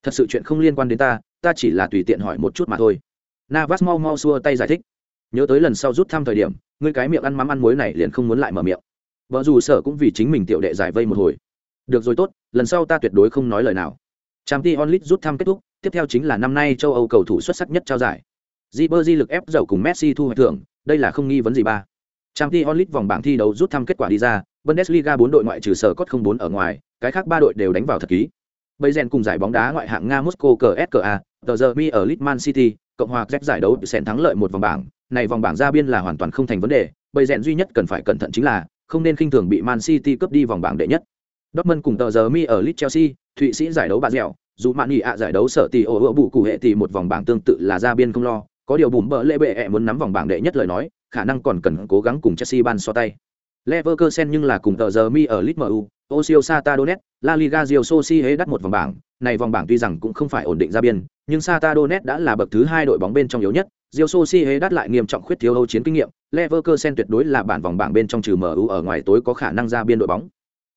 Thật sự chuyện không liên quan đến ta, ta chỉ là tùy tiện hỏi một chút mà thôi navas mau mau xua tay giải thích nhớ tới lần sau rút thăm thời điểm ngươi cái miệng ăn mắm ăn muối này liền không muốn lại mở miệng vợ dù sở cũng vì chính mình tiểu đệ giải vây một hồi được rồi tốt lần sau ta tuyệt đối không nói lời nào Champions League rút thăm kết thúc, tiếp theo chính là năm nay châu âu cầu thủ xuất sắc nhất trao giải. Di lực ép dầu cùng messi thu hoạch thưởng, đây là không nghi vấn gì ba. Champions League vòng bảng thi đấu rút thăm kết quả đi ra, bundesliga bốn đội ngoại trừ sở cốt không bốn ở ngoài, cái khác ba đội đều đánh vào thật ký. Bây rèn cùng giải bóng đá ngoại hạng nga moscow cska The Derby ở litman city, cộng hòa Czech giải đấu sẽ thắng lợi một vòng bảng. Này vòng bảng ra biên là hoàn toàn không thành vấn đề bây rèn duy nhất cần phải cẩn thận chính là không nên khinh thường bị man city cướp đi vòng bảng đệ nhất dortmund cùng tờ giờ mi ở Leeds chelsea thụy sĩ giải đấu bà dẻo dù mạn nghị ạ giải đấu sở tỷ ổ ựa bụ cụ hệ tỷ một vòng bảng tương tự là ra biên không lo có điều bùm bỡ lệ bệ ẹ muốn nắm vòng bảng đệ nhất lời nói khả năng còn cần cố gắng cùng chelsea ban so tay Leverkusen nhưng là cùng tờ giờ mi ở Lit MU, Osio Sata La Liga Rio Sociedad đắt một vòng bảng, này vòng bảng tuy rằng cũng không phải ổn định ra biên, nhưng Sata Donet đã là bậc thứ hai đội bóng bên trong yếu nhất, Rio đắt lại nghiêm trọng khuyết thiếu hâu chiến kinh nghiệm, Leverkusen tuyệt đối là bản vòng bảng bên trong trừ MU ở ngoài tối có khả năng ra biên đội bóng.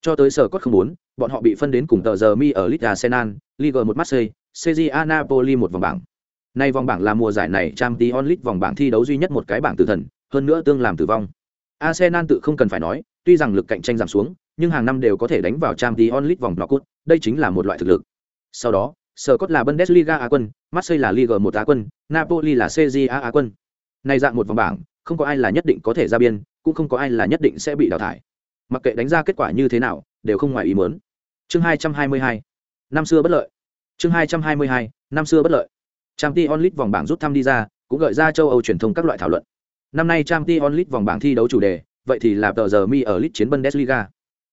Cho tới sở cốt không muốn, bọn họ bị phân đến cùng tờ giờ mi ở Liga Arsenal, Liga 1 Marseille, CJA Napoli một vòng bảng. Nay vòng bảng là mùa giải này Champions League vòng bảng thi đấu duy nhất một cái bảng tử thần, hơn nữa tương làm tử vong. Arsenal tự không cần phải nói, tuy rằng lực cạnh tranh giảm xuống, nhưng hàng năm đều có thể đánh vào Champions League vòng knock-out, đây chính là một loại thực lực. Sau đó, sở cốt là Bundesliga Á quân, Marseille là Liga 1 Á quân, Napoli là CJA Á quân. Này dạng một vòng bảng, không có ai là nhất định có thể ra biên, cũng không có ai là nhất định sẽ bị đào thải. Mặc kệ đánh ra kết quả như thế nào, đều không ngoài ý muốn. Chương 222. Năm xưa bất lợi. Chương 222. Năm xưa bất lợi. trang t onlit vòng bảng rút thăm đi ra, cũng gợi ra châu Âu truyền thông các loại thảo luận. Năm nay trang t onlit vòng bảng thi đấu chủ đề, vậy thì là tờ giờ mi ở lit chiến Bundesliga.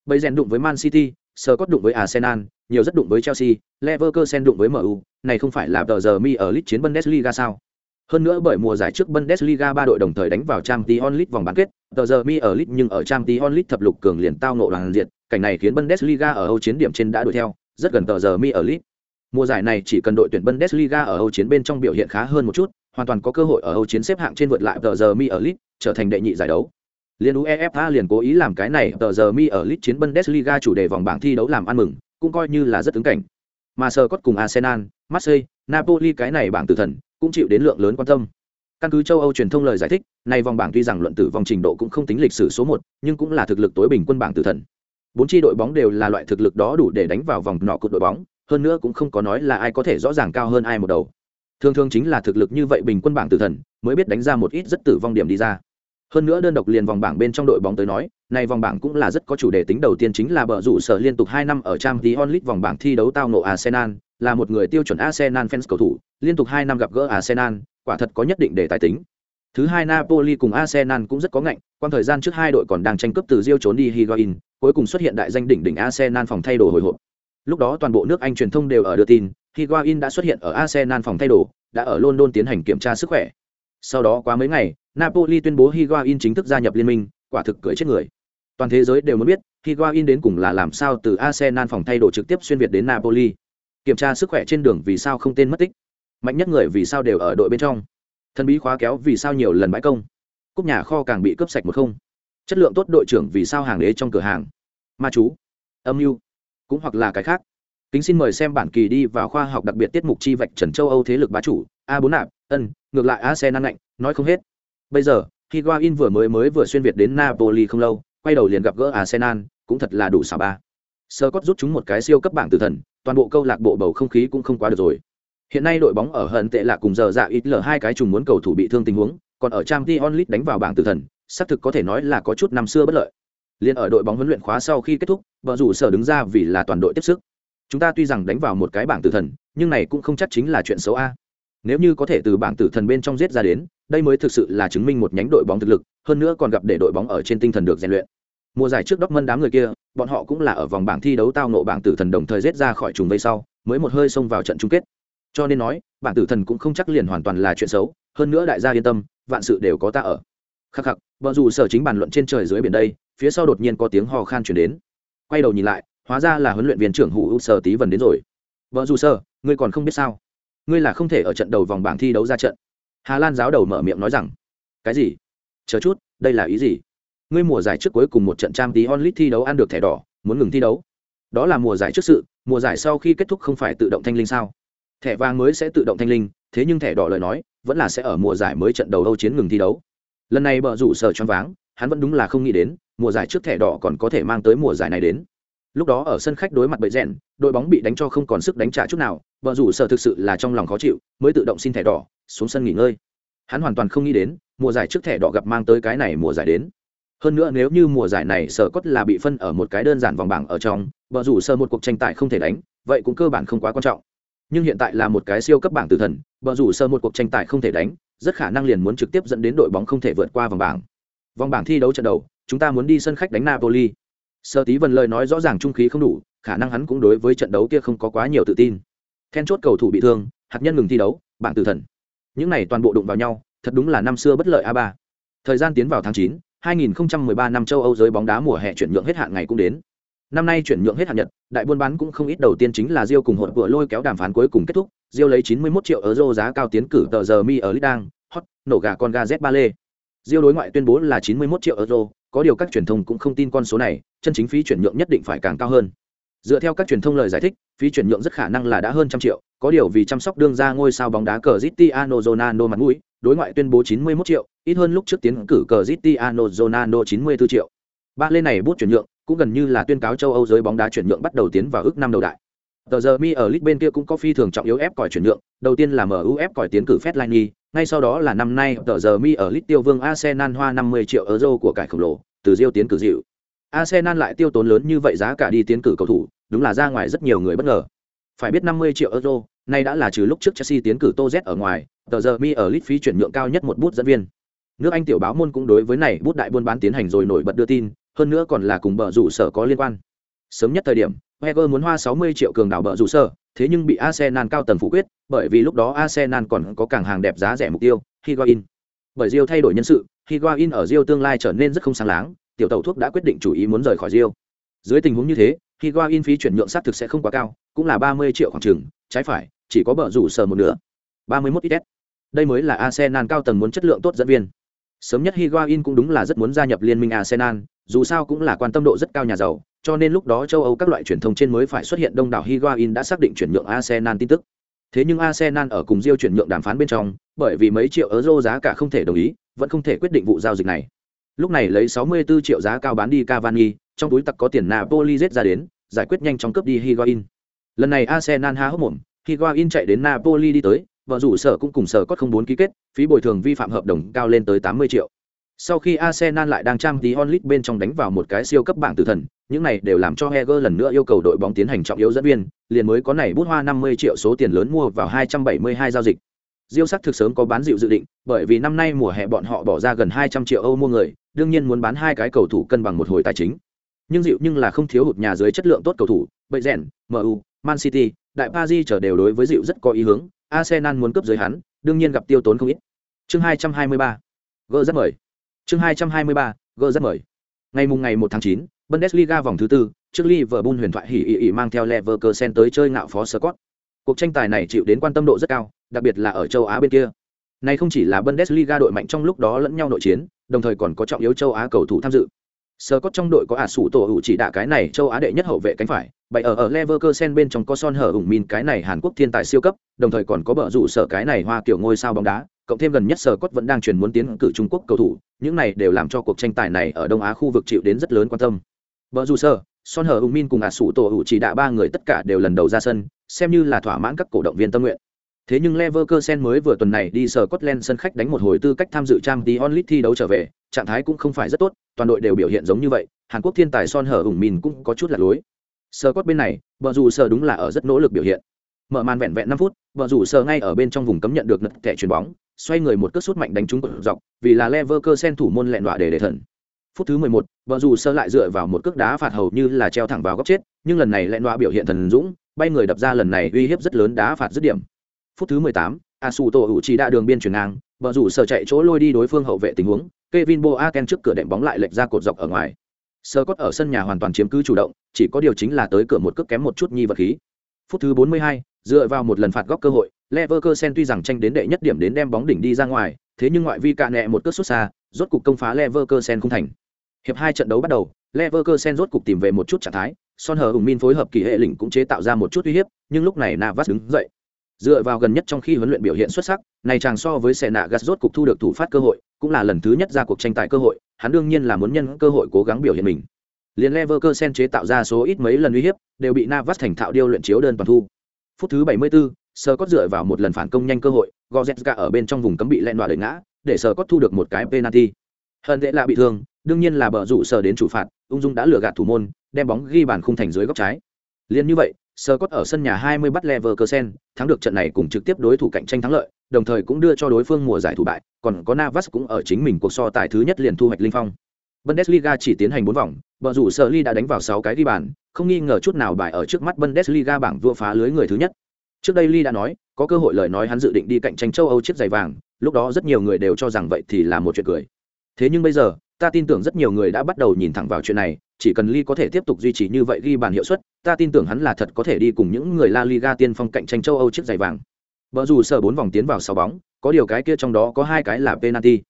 Bây rèn đụng với Man City, Scott đụng với Arsenal, nhiều rất đụng với Chelsea, Leverkusen đụng với MU, này không phải là tờ giờ mi ở lit chiến Bundesliga sao? Hơn nữa bởi mùa giải trước Bundesliga ba đội đồng thời đánh vào Champions League vòng bán kết, tờ giờ mi ở Lit nhưng ở trang tí onlit thập lục cường liền tao ngộ đoàn diệt, cảnh này khiến Bundesliga ở Âu chiến điểm trên đã đuổi theo, rất gần tờ giờ mi ở Lit Mùa giải này chỉ cần đội tuyển Bundesliga ở Âu chiến bên trong biểu hiện khá hơn một chút, hoàn toàn có cơ hội ở Âu chiến xếp hạng trên vượt lại tờ giờ mi ở Lit trở thành đệ nhị giải đấu. Liên UEFA liền cố ý làm cái này tờ giờ mi ở Lit chiến Bundesliga chủ đề vòng bảng thi đấu làm ăn mừng, cũng coi như là rất ứng cảnh. Mà sờ cốt cùng Arsenal, Marseille, Napoli cái này bảng tử thần, cũng chịu đến lượng lớn quan tâm. Căn cứ châu Âu truyền thông lời giải thích, này vòng bảng tuy rằng luận tử vòng trình độ cũng không tính lịch sử số một, nhưng cũng là thực lực tối bình quân bảng tử thần. Bốn chi đội bóng đều là loại thực lực đó đủ để đánh vào vòng nọ cột đội bóng, hơn nữa cũng không có nói là ai có thể rõ ràng cao hơn ai một đầu. Thường thường chính là thực lực như vậy bình quân bảng tử thần, mới biết đánh ra một ít rất tử vong điểm đi ra. Hơn nữa đơn độc liền vòng bảng bên trong đội bóng tới nói, này vòng bảng cũng là rất có chủ đề tính đầu tiên chính là bờ rủ sở liên tục hai năm ở trang Champions onlit vòng bảng thi đấu tao nộ Arsenal, là một người tiêu chuẩn Arsenal fans cầu thủ, liên tục hai năm gặp gỡ Arsenal, quả thật có nhất định để tài tính. Thứ hai Napoli cùng Arsenal cũng rất có ngạnh, quan thời gian trước hai đội còn đang tranh cướp từ Rio trốn đi Higuain, cuối cùng xuất hiện đại danh đỉnh đỉnh Arsenal phòng thay đồ hồi hộp. Lúc đó toàn bộ nước Anh truyền thông đều ở đưa tin, Higuain đã xuất hiện ở Arsenal phòng thay đồ, đã ở London tiến hành kiểm tra sức khỏe. Sau đó quá mấy ngày, Napoli tuyên bố Higuain chính thức gia nhập liên minh, quả thực cười chết người. Toàn thế giới đều muốn biết, Higuain đến cùng là làm sao từ Arsenal phòng thay đồ trực tiếp xuyên việt đến Napoli. Kiểm tra sức khỏe trên đường vì sao không tên mất tích. Mạnh nhất người vì sao đều ở đội bên trong. thần bí khóa kéo vì sao nhiều lần bãi công. Cúp nhà kho càng bị cướp sạch một không. Chất lượng tốt đội trưởng vì sao hàng đế trong cửa hàng. Ma chú, âm mưu, cũng hoặc là cái khác. Kính xin mời xem bản kỳ đi vào khoa học đặc biệt tiết mục chi vạch Trần Châu Âu thế lực bá chủ, A bốn nạp, ân, ngược lại a senan lạnh, nói không hết. Bây giờ, khi Higuain vừa mới mới vừa xuyên việt đến Napoli không lâu, quay đầu liền gặp gỡ arsenal cũng thật là đủ xả ba sơ cốt rút chúng một cái siêu cấp bảng tử thần toàn bộ câu lạc bộ bầu không khí cũng không quá được rồi hiện nay đội bóng ở hận tệ là cùng giờ dạ ít lở hai cái trùng muốn cầu thủ bị thương tình huống, còn ở trang League đánh vào bảng tử thần, xác thực có thể nói là có chút năm xưa bất lợi. Liên ở đội bóng huấn luyện khóa sau khi kết thúc, vợ rủ sở đứng ra vì là toàn đội tiếp sức. Chúng ta tuy rằng đánh vào một cái bảng tử thần, nhưng này cũng không chắc chính là chuyện xấu a. Nếu như có thể từ bảng tử thần bên trong giết ra đến, đây mới thực sự là chứng minh một nhánh đội bóng thực lực, hơn nữa còn gặp để đội bóng ở trên tinh thần được rèn luyện. Mùa giải trước Dortmund đám người kia, bọn họ cũng là ở vòng bảng thi đấu tao nộ bảng tử thần đồng thời giết ra khỏi trùng vây sau, mới một hơi xông vào trận chung kết cho nên nói bảng tử thần cũng không chắc liền hoàn toàn là chuyện xấu, hơn nữa đại gia yên tâm, vạn sự đều có ta ở. Khắc khắc vợ dù sở chính bàn luận trên trời dưới biển đây, phía sau đột nhiên có tiếng hò khan chuyển đến. Quay đầu nhìn lại, hóa ra là huấn luyện viên trưởng Hủ hữu sở tí vần đến rồi. Vợ dù sở, ngươi còn không biết sao? Ngươi là không thể ở trận đầu vòng bảng thi đấu ra trận. Hà lan giáo đầu mở miệng nói rằng, cái gì? Chờ chút, đây là ý gì? Ngươi mùa giải trước cuối cùng một trận trang tí onlit thi đấu ăn được thẻ đỏ, muốn ngừng thi đấu. Đó là mùa giải trước sự, mùa giải sau khi kết thúc không phải tự động thanh linh sao? Thẻ vàng mới sẽ tự động thanh linh, thế nhưng thẻ đỏ lời nói, vẫn là sẽ ở mùa giải mới trận đầu âu chiến ngừng thi đấu. Lần này bờ rủ sở choáng váng, hắn vẫn đúng là không nghĩ đến, mùa giải trước thẻ đỏ còn có thể mang tới mùa giải này đến. Lúc đó ở sân khách đối mặt bậy rèn, đội bóng bị đánh cho không còn sức đánh trả chút nào, bờ rủ sở thực sự là trong lòng khó chịu, mới tự động xin thẻ đỏ, xuống sân nghỉ ngơi. Hắn hoàn toàn không nghĩ đến, mùa giải trước thẻ đỏ gặp mang tới cái này mùa giải đến. Hơn nữa nếu như mùa giải này sở cốt là bị phân ở một cái đơn giản vòng bảng ở trong, bờ rủ sơ một cuộc tranh tài không thể đánh, vậy cũng cơ bản không quá quan trọng nhưng hiện tại là một cái siêu cấp bảng tử thần, bờ rủ sơ một cuộc tranh tài không thể đánh, rất khả năng liền muốn trực tiếp dẫn đến đội bóng không thể vượt qua vòng bảng. Vòng bảng thi đấu trận đầu, chúng ta muốn đi sân khách đánh napoli. Sơ tí vần lời nói rõ ràng trung khí không đủ, khả năng hắn cũng đối với trận đấu kia không có quá nhiều tự tin. Then chốt cầu thủ bị thương, hạt nhân ngừng thi đấu, bảng tử thần. Những này toàn bộ đụng vào nhau, thật đúng là năm xưa bất lợi a ba. Thời gian tiến vào tháng chín 2013 năm châu Âu giới bóng đá mùa hè chuyển nhượng hết hạn ngày cũng đến. Năm nay chuyển nhượng hết hạn nhật, đại buôn bán cũng không ít đầu tiên chính là diêu cùng hội vừa lôi kéo đàm phán cuối cùng kết thúc, diêu lấy 91 triệu euro giá cao tiến cử tờ giờ mi ở Lidang, hot, nổ gà con ga Z ba lê. diêu đối ngoại tuyên bố là 91 triệu euro, có điều các truyền thông cũng không tin con số này, chân chính phí chuyển nhượng nhất định phải càng cao hơn. Dựa theo các truyền thông lời giải thích, phí chuyển nhượng rất khả năng là đã hơn trăm triệu, có điều vì chăm sóc đương ra ngôi sao bóng đá cờ zitiano zonano mặt mũi, đối ngoại tuyên bố 91 triệu, ít hơn lúc trước tiến cử cờ zitiano zonano 94 triệu. Ba lên này bút chuyển nhượng, cũng gần như là tuyên cáo châu Âu giới bóng đá chuyển nhượng bắt đầu tiến vào ước năm đầu đại. Tờ giờ mi ở League bên kia cũng có phi thường trọng yếu ép còi chuyển nhượng, đầu tiên là MU ép còi tiến cử Fellaini, ngay sau đó là năm nay tờ giờ mi ở League tiêu vương Arsenal hoa 50 triệu euro của cải khổng lồ, từ Diêu tiến cử dịu. Arsenal lại tiêu tốn lớn như vậy giá cả đi tiến cử cầu thủ, đúng là ra ngoài rất nhiều người bất ngờ. Phải biết 50 triệu euro, nay đã là trừ lúc trước Chelsea tiến cử Tô Z ở ngoài, tờ giờ mi ở lit phí chuyển nhượng cao nhất một bút dẫn viên nước anh tiểu báo môn cũng đối với này bút đại buôn bán tiến hành rồi nổi bật đưa tin hơn nữa còn là cùng bờ rủ sở có liên quan. Sớm nhất thời điểm, Wenger muốn hoa 60 triệu cường đảo bờ rủ sở, thế nhưng bị Arsenal cao tầng phủ quyết, bởi vì lúc đó Arsenal còn có càng hàng đẹp giá rẻ mục tiêu, Higuain. Bởi Rio thay đổi nhân sự, Higuain ở Rio tương lai trở nên rất không sáng láng, tiểu tàu thuốc đã quyết định chủ ý muốn rời khỏi Rio dưới tình huống như thế, Higuain phí chuyển nhượng xác thực sẽ không quá cao, cũng là 30 triệu khoảng chừng, trái phải, chỉ có bờ rủ sở một nửa. 31 ít. Đây mới là Arsenal cao tầng muốn chất lượng tốt dẫn viên. Sớm nhất Higuain cũng đúng là rất muốn gia nhập liên minh Arsenal, dù sao cũng là quan tâm độ rất cao nhà giàu, cho nên lúc đó châu Âu các loại truyền thông trên mới phải xuất hiện đông đảo Higuain đã xác định chuyển nhượng Arsenal tin tức. Thế nhưng Arsenal ở cùng Rio chuyển nhượng đàm phán bên trong, bởi vì mấy triệu euro giá cả không thể đồng ý, vẫn không thể quyết định vụ giao dịch này. Lúc này lấy 64 triệu giá cao bán đi Cavani, trong túi tặc có tiền Napoli giết ra đến, giải quyết nhanh chóng cướp đi Higuain. Lần này Arsenal há hốc mồm, Higuain chạy đến Napoli đi tới, vợ rủ sở cũng cùng sở có không bốn ký kết, phí bồi thường vi phạm hợp đồng cao lên tới 80 triệu. Sau khi Arsenal lại đang trang tí onlit bên trong đánh vào một cái siêu cấp bảng tử thần, những này đều làm cho Heger lần nữa yêu cầu đội bóng tiến hành trọng yếu dẫn viên, liền mới có này bút hoa 50 triệu số tiền lớn mua vào 272 giao dịch. Diêu sắc thực sớm có bán dịu dự định, bởi vì năm nay mùa hè bọn họ bỏ ra gần 200 triệu Âu mua người, đương nhiên muốn bán hai cái cầu thủ cân bằng một hồi tài chính. Nhưng dịu nhưng là không thiếu hụt nhà dưới chất lượng tốt cầu thủ, bậy rèn, MU, Man City, Đại Paris trở đều đối với dịu rất có ý hướng, Arsenal muốn cướp dưới hắn, đương nhiên gặp tiêu tốn không ít. Chương 223. Gỡ rất mời. Chương 223. Gỡ rất mời. Ngày mùng ngày 1 tháng 9, Bundesliga vòng thứ tư, trước Liverpool huyền thoại hỉ ỉ ỉ mang theo Leverkusen tới chơi ngạo phó Scott. Cuộc tranh tài này chịu đến quan tâm độ rất cao, đặc biệt là ở châu Á bên kia. Này không chỉ là Bundesliga đội mạnh trong lúc đó lẫn nhau nội chiến, đồng thời còn có trọng yếu châu Á cầu thủ tham dự. Sơ cốt trong đội có ả sủ tổ hữu chỉ đạ cái này châu Á đệ nhất hậu vệ cánh phải, bày ở ở Leverkusen bên trong có Son hở ủng min cái này Hàn Quốc thiên tài siêu cấp, đồng thời còn có bờ rủ sở cái này hoa kiểu ngôi sao bóng đá, cộng thêm gần nhất sơ cốt vẫn đang chuyển muốn tiến cử trung quốc cầu thủ những này đều làm cho cuộc tranh tài này ở đông á khu vực chịu đến rất lớn quan tâm. Bờ rủ sơ son hở ủng min cùng ả sủ tổ hữu chỉ đạ ba người tất cả đều lần đầu ra sân xem như là thỏa mãn các cổ động viên tâm nguyện thế nhưng leverkusen mới vừa tuần này đi sở scotland sân khách đánh một hồi tư cách tham dự Champions League thi đấu trở về trạng thái cũng không phải rất tốt toàn đội đều biểu hiện giống như vậy hàn quốc thiên tài son Hở ung min cũng có chút lạc lối. Scott bên này bờ dù sở đúng là ở rất nỗ lực biểu hiện. Mở màn vẹn vẹn năm phút bờ rủ sở ngay ở bên trong vùng cấm nhận được nật kẻ chuyền bóng xoay người một cước sút mạnh đánh trúng cột dọc vì là Leverkusen thủ môn lẹn đọa để để thần. Phút thứ 11, bờ rủ sở lại dựa vào một cước đá phạt hầu như là treo thẳng vào góc chết nhưng lần này lẹn đọa biểu hiện thần dũng bay người đập ra lần này uy hiếp rất lớn đá phạt dứt điểm phút thứ 18, Asuto chỉ đã đường biên chuyển ngang bờ rủ sở chạy chỗ lôi đi đối phương hậu vệ tình huống Kevin Boateng trước cửa đệm bóng lại lệch ra cột dọc ở ngoài. Scott ở sân nhà hoàn toàn chiếm cứ chủ động chỉ có điều chính là tới cửa một cước kém một chút nhi vật khí. Phút thứ 42, dựa vào một lần phạt góc cơ hội Leverkusen tuy rằng tranh đến đệ nhất điểm đến đem bóng đỉnh đi ra ngoài thế nhưng ngoại vi cạ nẹ một cước xuất xa rốt cục công phá Leverkusen không thành. Hiệp hai trận đấu bắt đầu Leverkusen rốt cục tìm về một chút trạng thái son hờ hùng min phối hợp kỳ hệ lĩnh cũng chế tạo ra một chút uy hiếp nhưng lúc này navas đứng dậy dựa vào gần nhất trong khi huấn luyện biểu hiện xuất sắc này chàng so với xe nạ gas rốt cục thu được thủ phát cơ hội cũng là lần thứ nhất ra cuộc tranh tài cơ hội hắn đương nhiên là muốn nhân cơ hội cố gắng biểu hiện mình. Liền Leverkusen chế tạo ra số ít mấy lần uy hiếp đều bị navas thành thạo điêu luyện chiếu đơn toàn thu. Phút thứ 74, sơ cốt dựa vào một lần phản công nhanh cơ hội gozetka ở bên trong vùng cấm bị lẹn đoạt đẩy ngã để sơ cốt thu được một cái penalty. Hơn tệ là bị thương đương nhiên là bờ rủ sờ đến chủ phạt ung dung đã lừa gạt thủ môn đem bóng ghi bàn khung thành dưới góc trái. Liên như vậy sơ cốt ở sân nhà 20 bắt leverkusen thắng được trận này cùng trực tiếp đối thủ cạnh tranh thắng lợi đồng thời cũng đưa cho đối phương mùa giải thủ bại còn có navas cũng ở chính mình cuộc so tài thứ nhất liền thu hoạch linh phong Bundesliga chỉ tiến hành 4 vòng, bờ rủ Sở Ly đã đánh vào 6 cái ghi bàn, không nghi ngờ chút nào bài ở trước mắt Bundesliga bảng vua phá lưới người thứ nhất. Trước đây Ly đã nói, có cơ hội lời nói hắn dự định đi cạnh tranh châu Âu chiếc giày vàng, lúc đó rất nhiều người đều cho rằng vậy thì là một chuyện cười. Thế nhưng bây giờ, ta tin tưởng rất nhiều người đã bắt đầu nhìn thẳng vào chuyện này, chỉ cần Ly có thể tiếp tục duy trì như vậy ghi bàn hiệu suất, ta tin tưởng hắn là thật có thể đi cùng những người La Liga tiên phong cạnh tranh châu Âu chiếc giày vàng. Bờ rủ sở 4 vòng tiến vào 6 bóng, có điều cái kia trong đó có hai cái là penalty.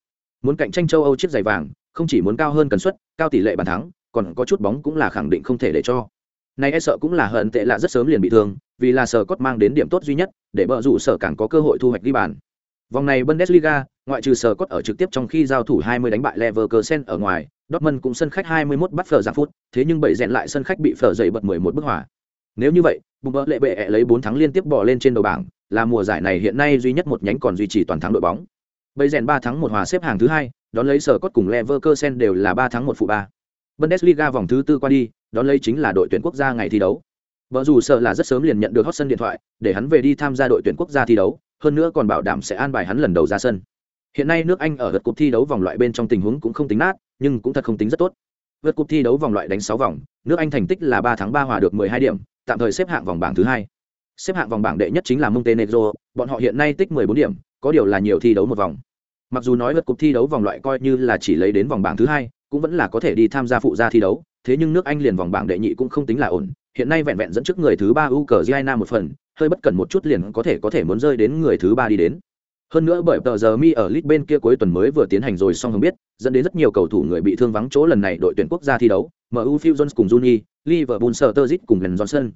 Muốn cạnh tranh châu Âu chiếc giày vàng, không chỉ muốn cao hơn cần suất, cao tỷ lệ bàn thắng, còn có chút bóng cũng là khẳng định không thể để cho. Này e sợ cũng là hận tệ lạ rất sớm liền bị thương, vì là sở cốt mang đến điểm tốt duy nhất, để bờ rủ sở càng có cơ hội thu hoạch ghi bàn. Vòng này Bundesliga, ngoại trừ sở cốt ở trực tiếp trong khi giao thủ 20 đánh bại Leverkusen ở ngoài, Dortmund cũng sân khách 21 bắt phở giảm phút, thế nhưng bảy rèn lại sân khách bị phở dậy bật 11 bức hỏa. Nếu như vậy, bùng lệ bệ lấy 4 thắng liên tiếp bỏ lên trên đầu bảng, là mùa giải này hiện nay duy nhất một nhánh còn duy trì toàn thắng đội bóng. Bây rèn 3 thắng một hòa xếp hàng thứ hai, đón lấy sở cốt cùng Leverkusen đều là 3 thắng 1 phụ 3. Bundesliga vòng thứ tư qua đi, đón lấy chính là đội tuyển quốc gia ngày thi đấu. Vợ dù sợ là rất sớm liền nhận được hot sân điện thoại, để hắn về đi tham gia đội tuyển quốc gia thi đấu, hơn nữa còn bảo đảm sẽ an bài hắn lần đầu ra sân. Hiện nay nước Anh ở lượt cuộc thi đấu vòng loại bên trong tình huống cũng không tính nát, nhưng cũng thật không tính rất tốt. Vượt cúp thi đấu vòng loại đánh 6 vòng, nước Anh thành tích là 3 thắng 3 hòa được 12 điểm, tạm thời xếp hạng vòng bảng thứ hai. Xếp hạng vòng bảng đệ nhất chính là Montenegro, bọn họ hiện nay tích 14 điểm, có điều là nhiều thi đấu một vòng. Mặc dù nói vượt cúp thi đấu vòng loại coi như là chỉ lấy đến vòng bảng thứ hai, cũng vẫn là có thể đi tham gia phụ gia thi đấu, thế nhưng nước Anh liền vòng bảng đệ nhị cũng không tính là ổn, hiện nay vẹn vẹn dẫn trước người thứ ba Ukraine một phần, hơi bất cẩn một chút liền có thể có thể muốn rơi đến người thứ ba đi đến. Hơn nữa bởi tờ giờ mi ở lit bên kia cuối tuần mới vừa tiến hành rồi xong không biết, dẫn đến rất nhiều cầu thủ người bị thương vắng chỗ lần này đội tuyển quốc gia thi đấu, MU Phil Jones cùng Juni, Liverpool Sturridge cùng Glenn Johnson.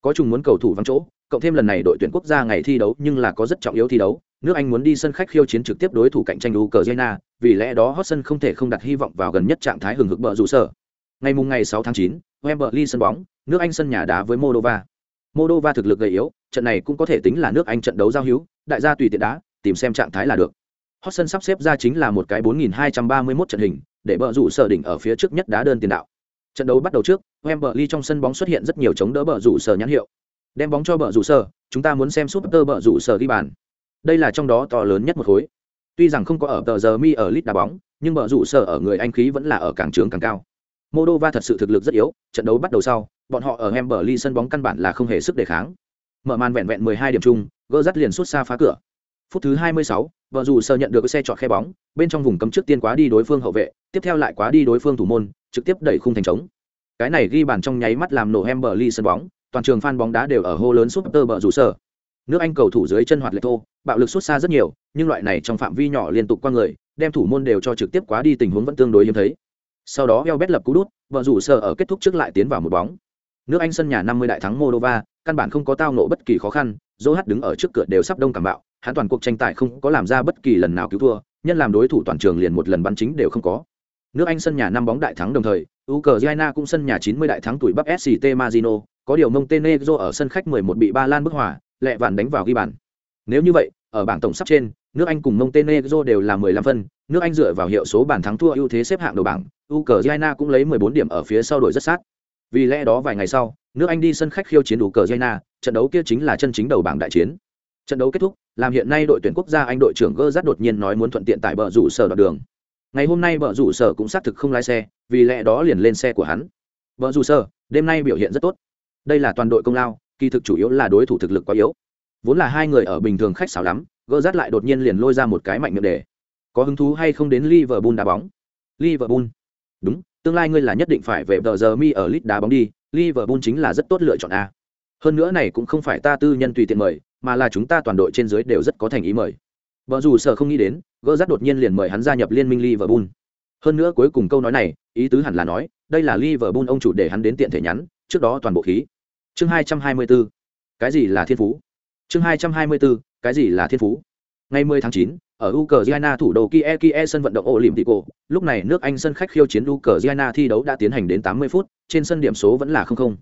Có chung muốn cầu thủ vắng chỗ, cộng thêm lần này đội tuyển quốc gia ngày thi đấu nhưng là có rất trọng yếu thi đấu, nước Anh muốn đi sân khách khiêu chiến trực tiếp đối thủ cạnh tranh Ukraine, vì lẽ đó Hotson không thể không đặt hy vọng vào gần nhất trạng thái hừng hực bợ rủ sở. Ngày mùng ngày 6 tháng 9, Wembley sân bóng, nước Anh sân nhà đá với Moldova. Moldova thực lực gầy yếu, trận này cũng có thể tính là nước Anh trận đấu giao hữu, đại gia tùy tiện đá, tìm xem trạng thái là được. Hotson sắp xếp ra chính là một cái 4231 trận hình, để bờ rủ sở đỉnh ở phía trước nhất đá đơn tiền đạo. Trận đấu bắt đầu trước, Wembley trong sân bóng xuất hiện rất nhiều chống đỡ bờ rủ sở nhãn hiệu. Đem bóng cho bờ rủ sở, chúng ta muốn xem súp tơ bờ rủ sở đi bàn. Đây là trong đó to lớn nhất một khối. Tuy rằng không có ở tờ giờ mi ở lit đá bóng, nhưng bờ rủ sở ở người Anh khí vẫn là ở càng trướng càng cao. Moldova thật sự thực lực rất yếu, trận đấu bắt đầu sau, bọn họ ở Wembley sân bóng căn bản là không hề sức đề kháng. Mở màn vẹn vẹn 12 điểm chung, gỡ dắt liền sút xa phá cửa. Phút thứ 26, vợ dù sơ nhận được cái xe chọn khe bóng, bên trong vùng cấm trước tiên quá đi đối phương hậu vệ, tiếp theo lại quá đi đối phương thủ môn, trực tiếp đẩy khung thành trống. Cái này ghi bàn trong nháy mắt làm nổ Wembley sân bóng, toàn trường fan bóng đá đều ở hô lớn Super bờ rủ sở. Nước Anh cầu thủ dưới chân hoạt lệ thô, bạo lực xuất xa rất nhiều, nhưng loại này trong phạm vi nhỏ liên tục qua người, đem thủ môn đều cho trực tiếp quá đi tình huống vẫn tương đối hiếm thấy. Sau đó Elbet lập cú đút, vợ rủ sở ở kết thúc trước lại tiến vào một bóng. Nước Anh sân nhà 50 đại thắng Moldova, căn bản không có tao ngộ bất kỳ khó khăn, Zohat đứng ở trước cửa đều sắp đông cảm bạo, hắn toàn cuộc tranh tài không có làm ra bất kỳ lần nào cứu thua nhân làm đối thủ toàn trường liền một lần bắn chính đều không có. Nước anh sân nhà năm bóng đại thắng đồng thời ukraine cũng sân nhà 90 đại thắng tuổi bắp sct marino có điều montenegro ở sân khách 11 bị ba lan bức hòa, lẹ vạn đánh vào ghi bàn. Nếu như vậy ở bảng tổng sắp trên nước anh cùng montenegro đều là 15 phân nước anh dựa vào hiệu số bàn thắng thua ưu thế xếp hạng đầu bảng ukraine cũng lấy 14 điểm ở phía sau đội rất sát. Vì lẽ đó vài ngày sau nước anh đi sân khách khiêu chiến ukraine trận đấu kia chính là chân chính đầu bảng đại chiến trận đấu kết thúc, làm hiện nay đội tuyển quốc gia anh đội trưởng gơ rất đột nhiên nói muốn thuận tiện tại bờ rủ sở đoạn đường. Ngày hôm nay bờ rủ sở cũng xác thực không lái xe, vì lẽ đó liền lên xe của hắn. Bờ rủ sở, đêm nay biểu hiện rất tốt. Đây là toàn đội công lao, kỳ thực chủ yếu là đối thủ thực lực quá yếu. Vốn là hai người ở bình thường khách xảo lắm Gơ rát lại đột nhiên liền lôi ra một cái mạnh miệng đề có hứng thú hay không đến liverpool đá bóng? Liverpool. Đúng, tương lai ngươi là nhất định phải về tờ giờ mi ở lit đá bóng đi, liverpool chính là rất tốt lựa chọn a. Hơn nữa này cũng không phải ta tư nhân tùy tiện mời mà là chúng ta toàn đội trên dưới đều rất có thành ý mời. Vợ dù sợ không nghĩ đến gỡ rát đột nhiên liền mời hắn gia nhập liên minh liverpool. Hơn nữa cuối cùng câu nói này ý tứ hẳn là nói đây là liverpool ông chủ để hắn đến tiện thể nhắn trước đó toàn bộ khí. Chương hai trăm hai mươi bốn cái gì là thiên phú? Chương hai trăm hai mươi bốn cái gì là thiên phú? Ngày 10 tháng 9, ở Ukraine thủ đô Kiev Kiev sân vận động Olympico, lúc này nước Anh sân khách khiêu chiến Ukraine thi đấu đã tiến hành đến 80 phút, trên sân điểm số vẫn là 0-0.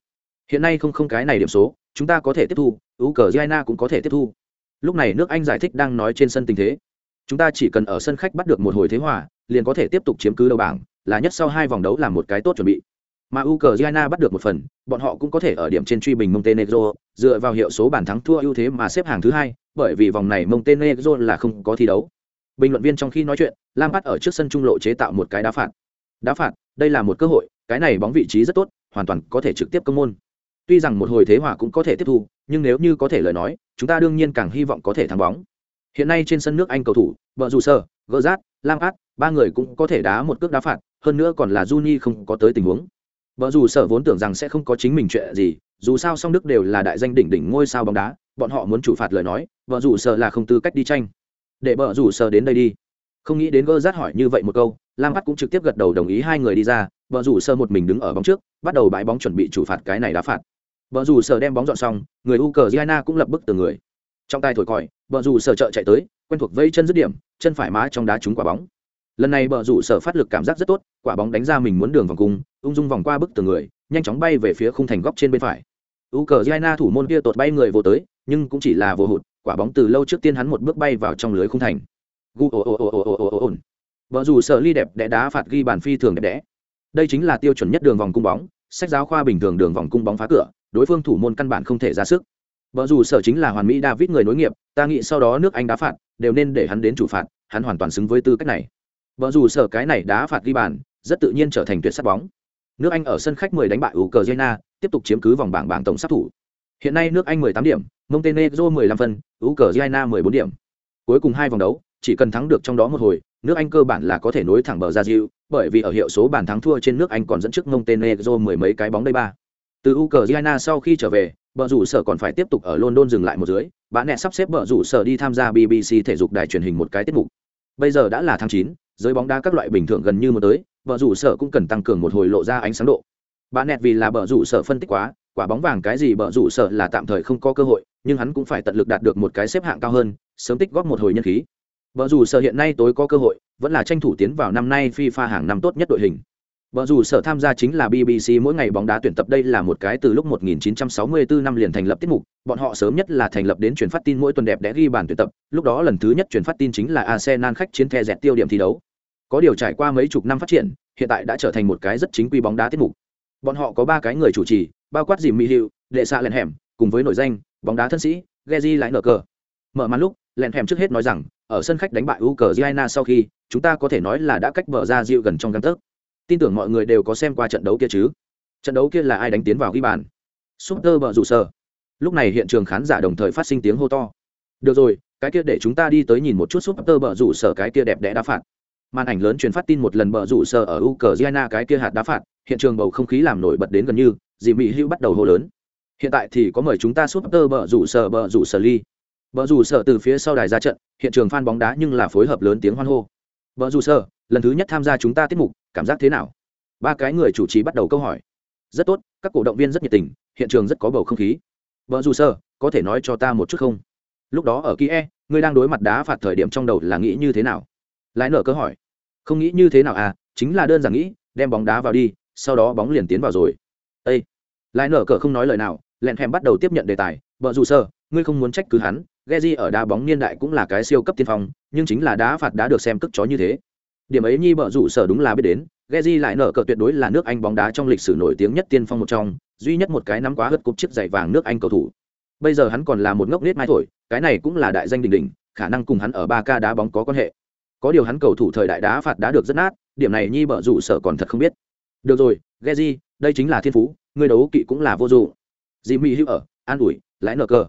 Hiện nay không không cái này điểm số, chúng ta có thể tiếp thu, Ukraine cũng có thể tiếp thu. Lúc này nước Anh giải thích đang nói trên sân tình thế. Chúng ta chỉ cần ở sân khách bắt được một hồi thế hòa, liền có thể tiếp tục chiếm cứ đầu bảng, là nhất sau hai vòng đấu làm một cái tốt chuẩn bị. Mà Ukraine bắt được một phần, bọn họ cũng có thể ở điểm trên truy bình Montenegro, dựa vào hiệu số bàn thắng thua ưu thế mà xếp hàng thứ hai, bởi vì vòng này Montenegro là không có thi đấu. Bình luận viên trong khi nói chuyện, Lam bắt ở trước sân trung lộ chế tạo một cái đá phạt. Đá phạt, đây là một cơ hội, cái này bóng vị trí rất tốt, hoàn toàn có thể trực tiếp công môn. Tuy rằng một hồi thế hòa cũng có thể tiếp thu, nhưng nếu như có thể lời nói, chúng ta đương nhiên càng hy vọng có thể thắng bóng. Hiện nay trên sân nước Anh cầu thủ, vợ Dù Sơ, Gerrard, Lampard, ba người cũng có thể đá một cước đá phạt, hơn nữa còn là Juni không có tới tình huống. vợ Dù Sơ vốn tưởng rằng sẽ không có chính mình chuyện gì, dù sao song Đức đều là đại danh đỉnh đỉnh ngôi sao bóng đá, bọn họ muốn chủ phạt lời nói, vợ Dù Sơ là không tư cách đi tranh. Để vợ Dù Sơ đến đây đi. Không nghĩ đến Gerrard hỏi như vậy một câu, Lampard cũng trực tiếp gật đầu đồng ý hai người đi ra, vợ Dù Sơ một mình đứng ở bóng trước, bắt đầu bãi bóng chuẩn bị chủ phạt cái này đá phạt. Bờ rủ sở đem bóng dọn xong, người Ukraine cũng lập bức từ người. Trong tay thổi còi, bờ rủ sở trợ chạy tới, quen thuộc vây chân dứt điểm, chân phải má trong đá trúng quả bóng. Lần này bờ rủ sở phát lực cảm giác rất tốt, quả bóng đánh ra mình muốn đường vòng cung, ung dung vòng qua bức từ người, nhanh chóng bay về phía khung thành góc trên bên phải. Ukraine thủ môn kia tột bay người vô tới, nhưng cũng chỉ là vô hụt, quả bóng từ lâu trước tiên hắn một bước bay vào trong lưới khung thành. Gu o o o o o o. Bờ rủ sở ly đẹp đẽ đá phạt ghi bàn phi thường đẹp đẽ. Đây chính là tiêu chuẩn nhất đường vòng cung bóng, sách giáo khoa bình thường đường vòng cung bóng phá cửa, đối phương thủ môn căn bản không thể ra sức. Vợ dù sở chính là hoàn mỹ david người nối nghiệp, ta nghĩ sau đó nước anh đá phạt, đều nên để hắn đến chủ phạt, hắn hoàn toàn xứng với tư cách này. Vợ dù sở cái này đá phạt ghi bàn, rất tự nhiên trở thành tuyệt sắc bóng. Nước anh ở sân khách 10 đánh bại ukraine, tiếp tục chiếm cứ vòng bảng bảng tổng sát thủ. Hiện nay nước anh 18 điểm, montenegro 15 phân, ukraine 14 điểm. Cuối cùng hai vòng đấu, chỉ cần thắng được trong đó một hồi, nước anh cơ bản là có thể nối thẳng bờ ra diệu bởi vì ở hiệu số bàn thắng thua trên nước anh còn dẫn trước montenegro mười mấy cái bóng đây ba từ ukraine sau khi trở về bờ rủ sở còn phải tiếp tục ở london dừng lại một dưới. Bà nẹ sắp xếp bờ rủ sở đi tham gia bbc thể dục đài truyền hình một cái tiết mục. Bây giờ đã là tháng chín, giới bóng đá các loại bình thường gần như một tới bờ rủ sở cũng cần tăng cường một hồi lộ ra ánh sáng độ. Bà nẹt vì là bờ rủ sở phân tích quá quả bóng vàng cái gì bờ rủ sở là tạm thời không có cơ hội nhưng hắn cũng phải tận lực đạt được một cái xếp hạng cao hơn sớm tích góp một hồi nhân khí. Bờ rủ sở hiện nay tối có cơ hội, vẫn là tranh thủ tiến vào năm nay FIFA hàng năm tốt nhất đội hình. Vợ dù sở tham gia chính là BBC mỗi ngày bóng đá tuyển tập đây là một cái từ lúc 1964 năm liền thành lập tiết mục, bọn họ sớm nhất là thành lập đến truyền phát tin mỗi tuần đẹp đẽ ghi bàn tuyển tập, lúc đó lần thứ nhất truyền phát tin chính là Arsenal khách chiến the dẹt tiêu điểm thi đấu. Có điều trải qua mấy chục năm phát triển, hiện tại đã trở thành một cái rất chính quy bóng đá tiết mục. Bọn họ có ba cái người chủ trì, bao quát dìm mỹ hiệu, đệ xạ lèn hẻm, cùng với nội danh, bóng đá thân sĩ, Gezi lại nở cờ. Mở màn lúc, lèn hẻm trước hết nói rằng, ở sân khách đánh bại Ukraine sau khi, chúng ta có thể nói là đã cách bờ ra dịu gần trong gang tấc tin tưởng mọi người đều có xem qua trận đấu kia chứ? Trận đấu kia là ai đánh tiến vào ghi bàn? Super bờ rủ sơ. lúc này hiện trường khán giả đồng thời phát sinh tiếng hô to. Được rồi cái kia để chúng ta đi tới nhìn một chút super bờ rủ sơ cái kia đẹp đẽ đá phạt. Màn ảnh lớn truyền phát tin một lần bờ rủ sơ ở ukraine cái kia hạt đá phạt hiện trường bầu không khí làm nổi bật đến gần như dì mỹ hữu bắt đầu hô lớn. Hiện tại thì có mời chúng ta super bờ rủ sơ bờ rủ sơ ly. Bờ rủ sơ từ phía sau đài ra trận hiện trường phan bóng đá nhưng là phối hợp lớn tiếng hoan hô. Bờ rủ sơ, lần thứ nhất tham gia chúng ta tiết mục cảm giác thế nào? Ba cái người chủ trì bắt đầu câu hỏi. Rất tốt các cổ động viên rất nhiệt tình hiện trường rất có bầu không khí. Vợ dù sơ có thể nói cho ta một chút không? Lúc đó ở kia ngươi đang đối mặt đá phạt thời điểm trong đầu là nghĩ như thế nào? Lái nở cơ hỏi. Không nghĩ như thế nào à chính là đơn giản nghĩ đem bóng đá vào đi sau đó bóng liền tiến vào rồi. Ây lái nở cờ không nói lời nào lẹn thèm bắt đầu tiếp nhận đề tài. Vợ dù sơ ngươi không muốn trách cứ hắn Geji ở đá bóng niên đại cũng là cái siêu cấp tiên phong, nhưng chính là đá phạt đã được xem cất chó như thế. Điểm ấy Nhi bợ rủ sở đúng là biết đến, Geji lại nở cờ tuyệt đối là nước Anh bóng đá trong lịch sử nổi tiếng nhất tiên phong một trong, duy nhất một cái nắm quá hất cúp chiếc giày vàng nước Anh cầu thủ. Bây giờ hắn còn là một ngốc nết mai thổi, cái này cũng là đại danh đỉnh đỉnh, khả năng cùng hắn ở 3K đá bóng có quan hệ. Có điều hắn cầu thủ thời đại đá phạt đã được rất nát, điểm này Nhi bợ rủ sở còn thật không biết. Được rồi, Geji, đây chính là thiên phú, người đấu kỵ cũng là vô dụng. Jimmy hữu ở, an ủi, lại nở cờ.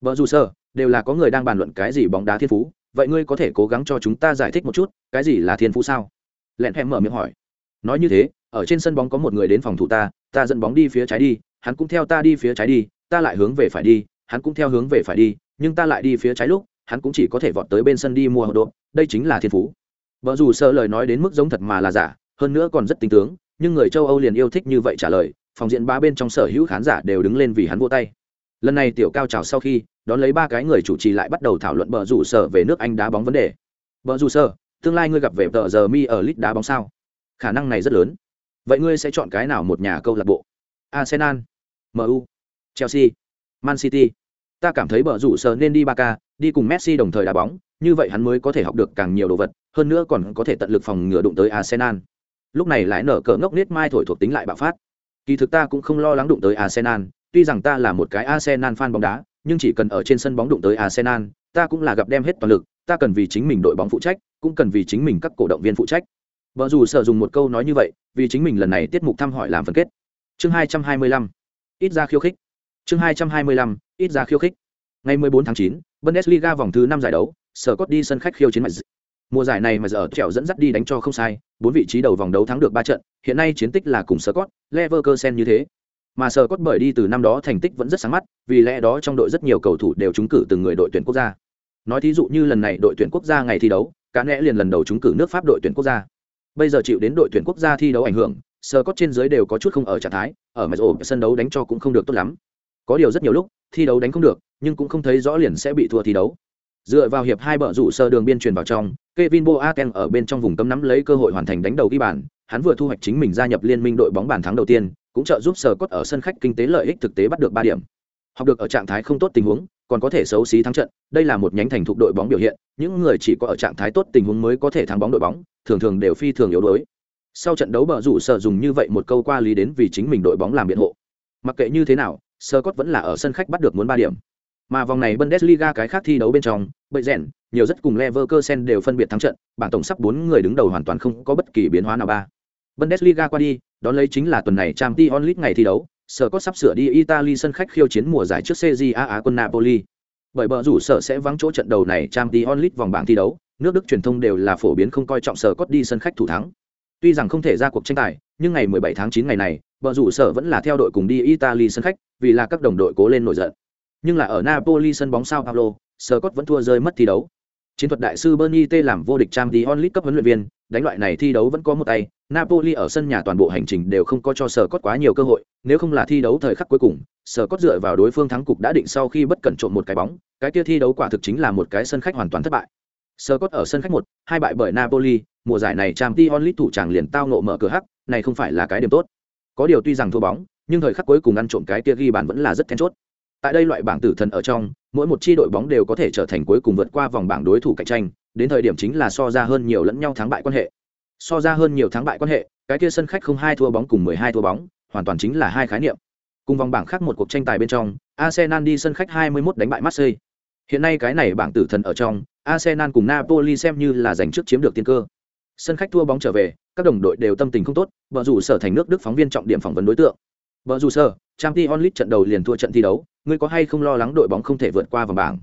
Bợ rủ sở, đều là có người đang bàn luận cái gì bóng đá thiên phú vậy ngươi có thể cố gắng cho chúng ta giải thích một chút, cái gì là thiên phú sao? Lẹn hẹm mở miệng hỏi. Nói như thế, ở trên sân bóng có một người đến phòng thủ ta ta dẫn bóng đi phía trái đi, hắn cũng theo ta đi phía trái đi, ta lại hướng về phải đi, hắn cũng theo hướng về phải đi, nhưng ta lại đi phía trái lúc, hắn cũng chỉ có thể vọt tới bên sân đi mua hậu độ đây chính là thiên phú. Vợ dù sợ lời nói đến mức giống thật mà là giả, hơn nữa còn rất tinh tướng, nhưng người châu âu liền yêu thích như vậy trả lời, phòng diện ba bên trong sở hữu khán giả đều đứng lên vì hắn vô tay lần này tiểu cao trào sau khi, đón lấy ba cái người chủ trì lại bắt đầu thảo luận bờ rủ sở về nước anh đá bóng vấn đề. Bờ rủ sở, tương lai ngươi gặp về tờ giờ mi ở lit đá bóng sao? Khả năng này rất lớn. Vậy ngươi sẽ chọn cái nào một nhà câu lạc bộ? Arsenal mu chelsea, man city. Ta cảm thấy bờ rủ sở nên đi ba k đi cùng messi đồng thời đá bóng, như vậy hắn mới có thể học được càng nhiều đồ vật, hơn nữa còn có thể tận lực phòng ngừa đụng tới arsenal. Lúc này lại nở cờ ngốc nết mai thổi thuộc tính lại bạo phát. Kỳ thực ta cũng không lo lắng đụng tới arsenal tuy rằng ta là một cái arsenal fan bóng đá nhưng chỉ cần ở trên sân bóng đụng tới Arsenal, ta cũng là gặp đem hết toàn lực, ta cần vì chính mình đội bóng phụ trách, cũng cần vì chính mình các cổ động viên phụ trách. Vợ dù sở dùng một câu nói như vậy, vì chính mình lần này tiết mục thăm hỏi làm phân kết. Chương 225. Ít ra khiêu khích. Chương 225. Ít ra khiêu khích. Ngày 14 tháng 9, Bundesliga vòng thứ 5 giải đấu, sở cốt đi sân khách khiêu chiến mạnh Mùa giải này mà giờ trèo dẫn dắt đi đánh cho không sai, bốn vị trí đầu vòng đấu thắng được 3 trận, hiện nay chiến tích là cùng Scott, Leverkusen như thế mà sờ cốt bởi đi từ năm đó thành tích vẫn rất sáng mắt, vì lẽ đó trong đội rất nhiều cầu thủ đều trúng cử từng người đội tuyển quốc gia. Nói thí dụ như lần này đội tuyển quốc gia ngày thi đấu cá lẽ liền lần đầu trúng cử nước pháp đội tuyển quốc gia. Bây giờ chịu đến đội tuyển quốc gia thi đấu ảnh hưởng sờ cốt trên dưới đều có chút không ở trạng thái, ở mặt ổ sân đấu đánh cho cũng không được tốt lắm. Có điều rất nhiều lúc, thi đấu đánh không được, nhưng cũng không thấy rõ liền sẽ bị thua thi đấu. Dựa vào hiệp hai bờ rủ sơ đường biên truyền vào trong, Kevin Boateng ở bên trong vùng cấm nắm lấy cơ hội hoàn thành đánh đầu ghi bàn hắn vừa thu hoạch chính mình gia nhập liên minh đội bóng bàn thắng đầu tiên, cũng trợ giúp sở cốt ở sân khách kinh tế lợi ích thực tế bắt được ba điểm. Học được ở trạng thái không tốt tình huống, còn có thể xấu xí thắng trận, đây là một nhánh thành thục đội bóng biểu hiện, những người chỉ có ở trạng thái tốt tình huống mới có thể thắng bóng đội bóng, thường thường đều phi thường yếu đuối. Sau trận đấu bờ rủ sở dùng như vậy một câu qua lý đến vì chính mình đội bóng làm biện hộ. Mặc kệ như thế nào sơ cốt vẫn là ở sân khách bắt được muốn ba điểm. Mà vòng này bundesliga cái khác thi đấu bên trong, bậy rèn nhiều rất cùng leverkusen đều phân biệt thắng trận, bảng tổng sắp bốn người đứng đầu hoàn toàn không có bất kỳ biến hóa nào ba bundesliga qua đi đón lấy chính là tuần này Champions League ngày thi đấu, sở có sắp sửa đi Italy sân khách khiêu chiến mùa giải trước Serie A quân Napoli. Bởi bờ rủ sở sẽ vắng chỗ trận đầu này Champions League vòng bảng thi đấu, nước Đức truyền thông đều là phổ biến không coi trọng sở cốt đi sân khách thủ thắng. Tuy rằng không thể ra cuộc tranh tài, nhưng ngày 17 tháng 9 ngày này, bờ rủ sở vẫn là theo đội cùng đi Italy sân khách, vì là các đồng đội cố lên nổi giận. Nhưng là ở Napoli sân bóng Sao Paulo, sở cốt vẫn thua rơi mất thi đấu. Chiến thuật đại sư Bernie T làm vô địch Champions League cấp huấn luyện viên, đánh loại này thi đấu vẫn có một tay, Napoli ở sân nhà toàn bộ hành trình đều không có cho sở cốt quá nhiều cơ hội, nếu không là thi đấu thời khắc cuối cùng, sở cốt dựa vào đối phương thắng cục đã định sau khi bất cẩn trộm một cái bóng, cái kia thi đấu quả thực chính là một cái sân khách hoàn toàn thất bại. Sở cốt ở sân khách một, hai bại bởi Napoli, mùa giải này Champions League thủ chàng liền tao nộ mở cửa hắc, này không phải là cái điểm tốt. Có điều tuy rằng thua bóng, nhưng thời khắc cuối cùng ăn trộm cái kia ghi bàn vẫn là rất then chốt. Tại đây loại bảng tử thần ở trong, mỗi một chi đội bóng đều có thể trở thành cuối cùng vượt qua vòng bảng đối thủ cạnh tranh, đến thời điểm chính là so ra hơn nhiều lẫn nhau thắng bại quan hệ. So ra hơn nhiều thắng bại quan hệ cái kia sân khách không hai thua bóng cùng mười hai thua bóng hoàn toàn chính là hai khái niệm. Cùng vòng bảng khác một cuộc tranh tài bên trong arsenal đi sân khách 21 đánh bại marseille. Hiện nay cái này bảng tử thần ở trong arsenal cùng napoli xem như là giành trước chiếm được tiên cơ. Sân khách thua bóng trở về các đồng đội đều tâm tình không tốt vợ dù sở thành nước đức phóng viên trọng điểm phỏng vấn đối tượng. Vợ dù sở trang League trận đầu liền thua trận thi đấu ngươi có hay không lo lắng đội bóng không thể vượt qua vòng bảng?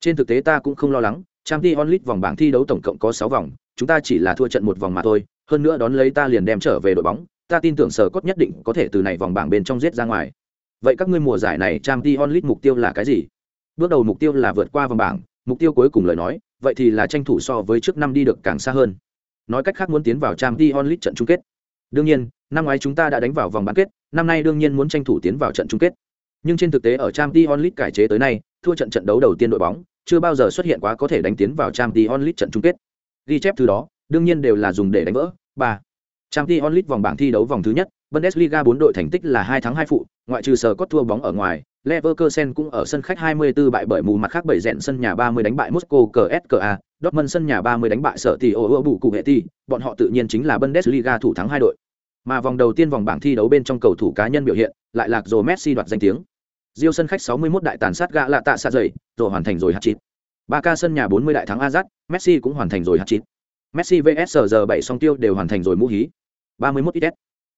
Trên thực tế ta cũng không lo lắng, Champions League onlit vòng bảng thi đấu tổng cộng có sáu vòng, chúng ta chỉ là thua trận một vòng mà thôi, hơn nữa đón lấy ta liền đem trở về đội bóng, ta tin tưởng sở cốt nhất định có thể từ này vòng bảng bên trong giết ra ngoài. Vậy các ngươi mùa giải này Champions League onlit mục tiêu là cái gì? Bước đầu mục tiêu là vượt qua vòng bảng, mục tiêu cuối cùng lời nói, vậy thì là tranh thủ so với trước năm đi được càng xa hơn. Nói cách khác muốn tiến vào Champions League onlit trận chung kết. Đương nhiên, năm ngoái chúng ta đã đánh vào vòng bán kết, năm nay đương nhiên muốn tranh thủ tiến vào trận chung kết nhưng trên thực tế ở Champions League cải chế tới nay thua trận trận đấu đầu tiên đội bóng chưa bao giờ xuất hiện quá có thể đánh tiến vào Champions League trận chung kết ghi chép thứ đó đương nhiên đều là dùng để đánh vỡ 3. Champions League vòng bảng thi đấu vòng thứ nhất bundesliga bốn đội thành tích là hai thắng hai phụ ngoại trừ sở có thua bóng ở ngoài Leverkusen cũng ở sân khách 24 bại bởi mù mặt khác bảy rèn sân nhà 30 đánh bại Moscow CSKA, Dortmund sân nhà 30 đánh bại Sở Tỷ Ô Bù Cụ Hệ Tỷ, bọn họ tự nhiên chính là Bundesliga thủ thắng hai đội. Mà vòng đầu tiên vòng bảng thi đấu bên trong cầu thủ cá nhân biểu hiện, lại lạc rồi Messi đoạt danh tiếng. Diêu sân khách 61 đại tàn sát gã lạ tạ xạ dậy, rồi hoàn thành rồi hat-trick. Barca sân nhà 40 đại thắng Azat, Messi cũng hoàn thành rồi hat-trick. Messi vs giờ 7 song tiêu đều hoàn thành rồi mũ hí. 31 ít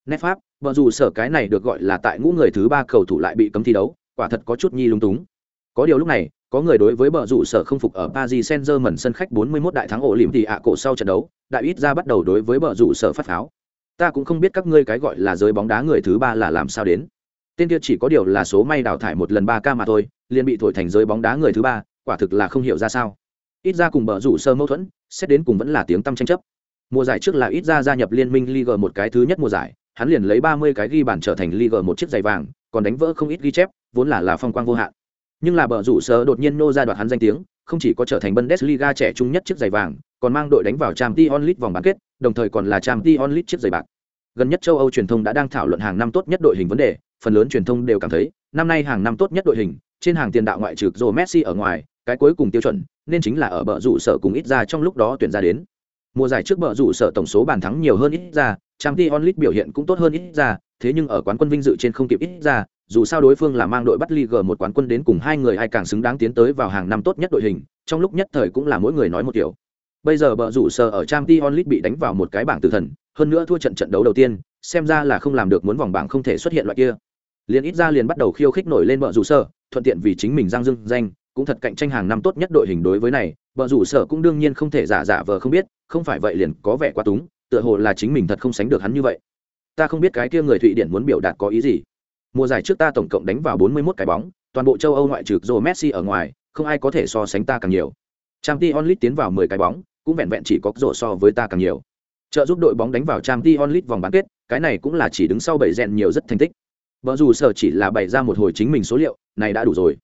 nét pháp vợ dù sở cái này được gọi là tại ngũ người thứ ba cầu thủ lại bị cấm thi đấu quả thật có chút nhi lung túng có điều lúc này có người đối với bờ rủ sở không phục ở Paris Saint-Germain sân khách 41 đại thắng ổ lỉm thì ạ cổ sau trận đấu, đại ít ra bắt đầu đối với bờ rủ sở phát pháo. Ta cũng không biết các ngươi cái gọi là giới bóng đá người thứ ba là làm sao đến. Tên kia chỉ có điều là số may đào thải một lần ba ca mà thôi, liền bị thổi thành giới bóng đá người thứ ba, quả thực là không hiểu ra sao. Ít ra cùng bờ rủ sơ mâu thuẫn, xét đến cùng vẫn là tiếng tâm tranh chấp. Mùa giải trước là ít ra gia nhập liên minh league một cái thứ nhất mùa giải, hắn liền lấy 30 cái ghi bàn trở thành league một chiếc giày vàng, còn đánh vỡ không ít ghi chép, vốn là là phong quang vô hạn. Nhưng là bờ rủ sơ đột nhiên nô ra đoạt hắn danh tiếng, không chỉ có trở thành Bundesliga trẻ trung nhất chiếc giày vàng, còn mang đội đánh vào Champions League vòng bán kết, đồng thời còn là trang Champions League chiếc giày bạc. Gần nhất châu Âu truyền thông đã đang thảo luận hàng năm tốt nhất đội hình vấn đề, phần lớn truyền thông đều cảm thấy, năm nay hàng năm tốt nhất đội hình, trên hàng tiền đạo ngoại trừ Joe Messi ở ngoài, cái cuối cùng tiêu chuẩn, nên chính là ở bờ rủ sở cùng ít ra trong lúc đó tuyển ra đến. Mùa giải trước bờ rủ sở tổng số bàn thắng nhiều hơn ít ra, trang Champions League biểu hiện cũng tốt hơn ít ra, thế nhưng ở quán quân vinh dự trên không kịp ít ra, dù sao đối phương là mang đội bắt Liga một quán quân đến cùng hai người ai càng xứng đáng tiến tới vào hàng năm tốt nhất đội hình, trong lúc nhất thời cũng là mỗi người nói một kiểu. Bây giờ bờ rủ sở ở trang t onlit bị đánh vào một cái bảng tử thần, hơn nữa thua trận trận đấu đầu tiên, xem ra là không làm được muốn vòng bảng không thể xuất hiện loại kia. Liền ít ra liền bắt đầu khiêu khích nổi lên bờ rủ sở, thuận tiện vì chính mình giang dưng danh, cũng thật cạnh tranh hàng năm tốt nhất đội hình đối với này, bờ rủ sở cũng đương nhiên không thể giả giả vờ không biết, không phải vậy liền có vẻ quá túng, tựa hồ là chính mình thật không sánh được hắn như vậy. Ta không biết cái kia người thụy điển muốn biểu đạt có ý gì. Mùa giải trước ta tổng cộng đánh vào 41 cái bóng toàn bộ châu âu ngoại trừ rô messi ở ngoài không ai có thể so sánh ta càng nhiều trang t onlit tiến vào 10 cái bóng cũng vẹn vẹn chỉ có rổ so với ta càng nhiều. Trợ giúp đội bóng đánh vào trang t onlit vòng bán kết cái này cũng là chỉ đứng sau bảy rèn nhiều rất thành tích. Vợ dù sở chỉ là bày ra một hồi chính mình số liệu này đã đủ rồi.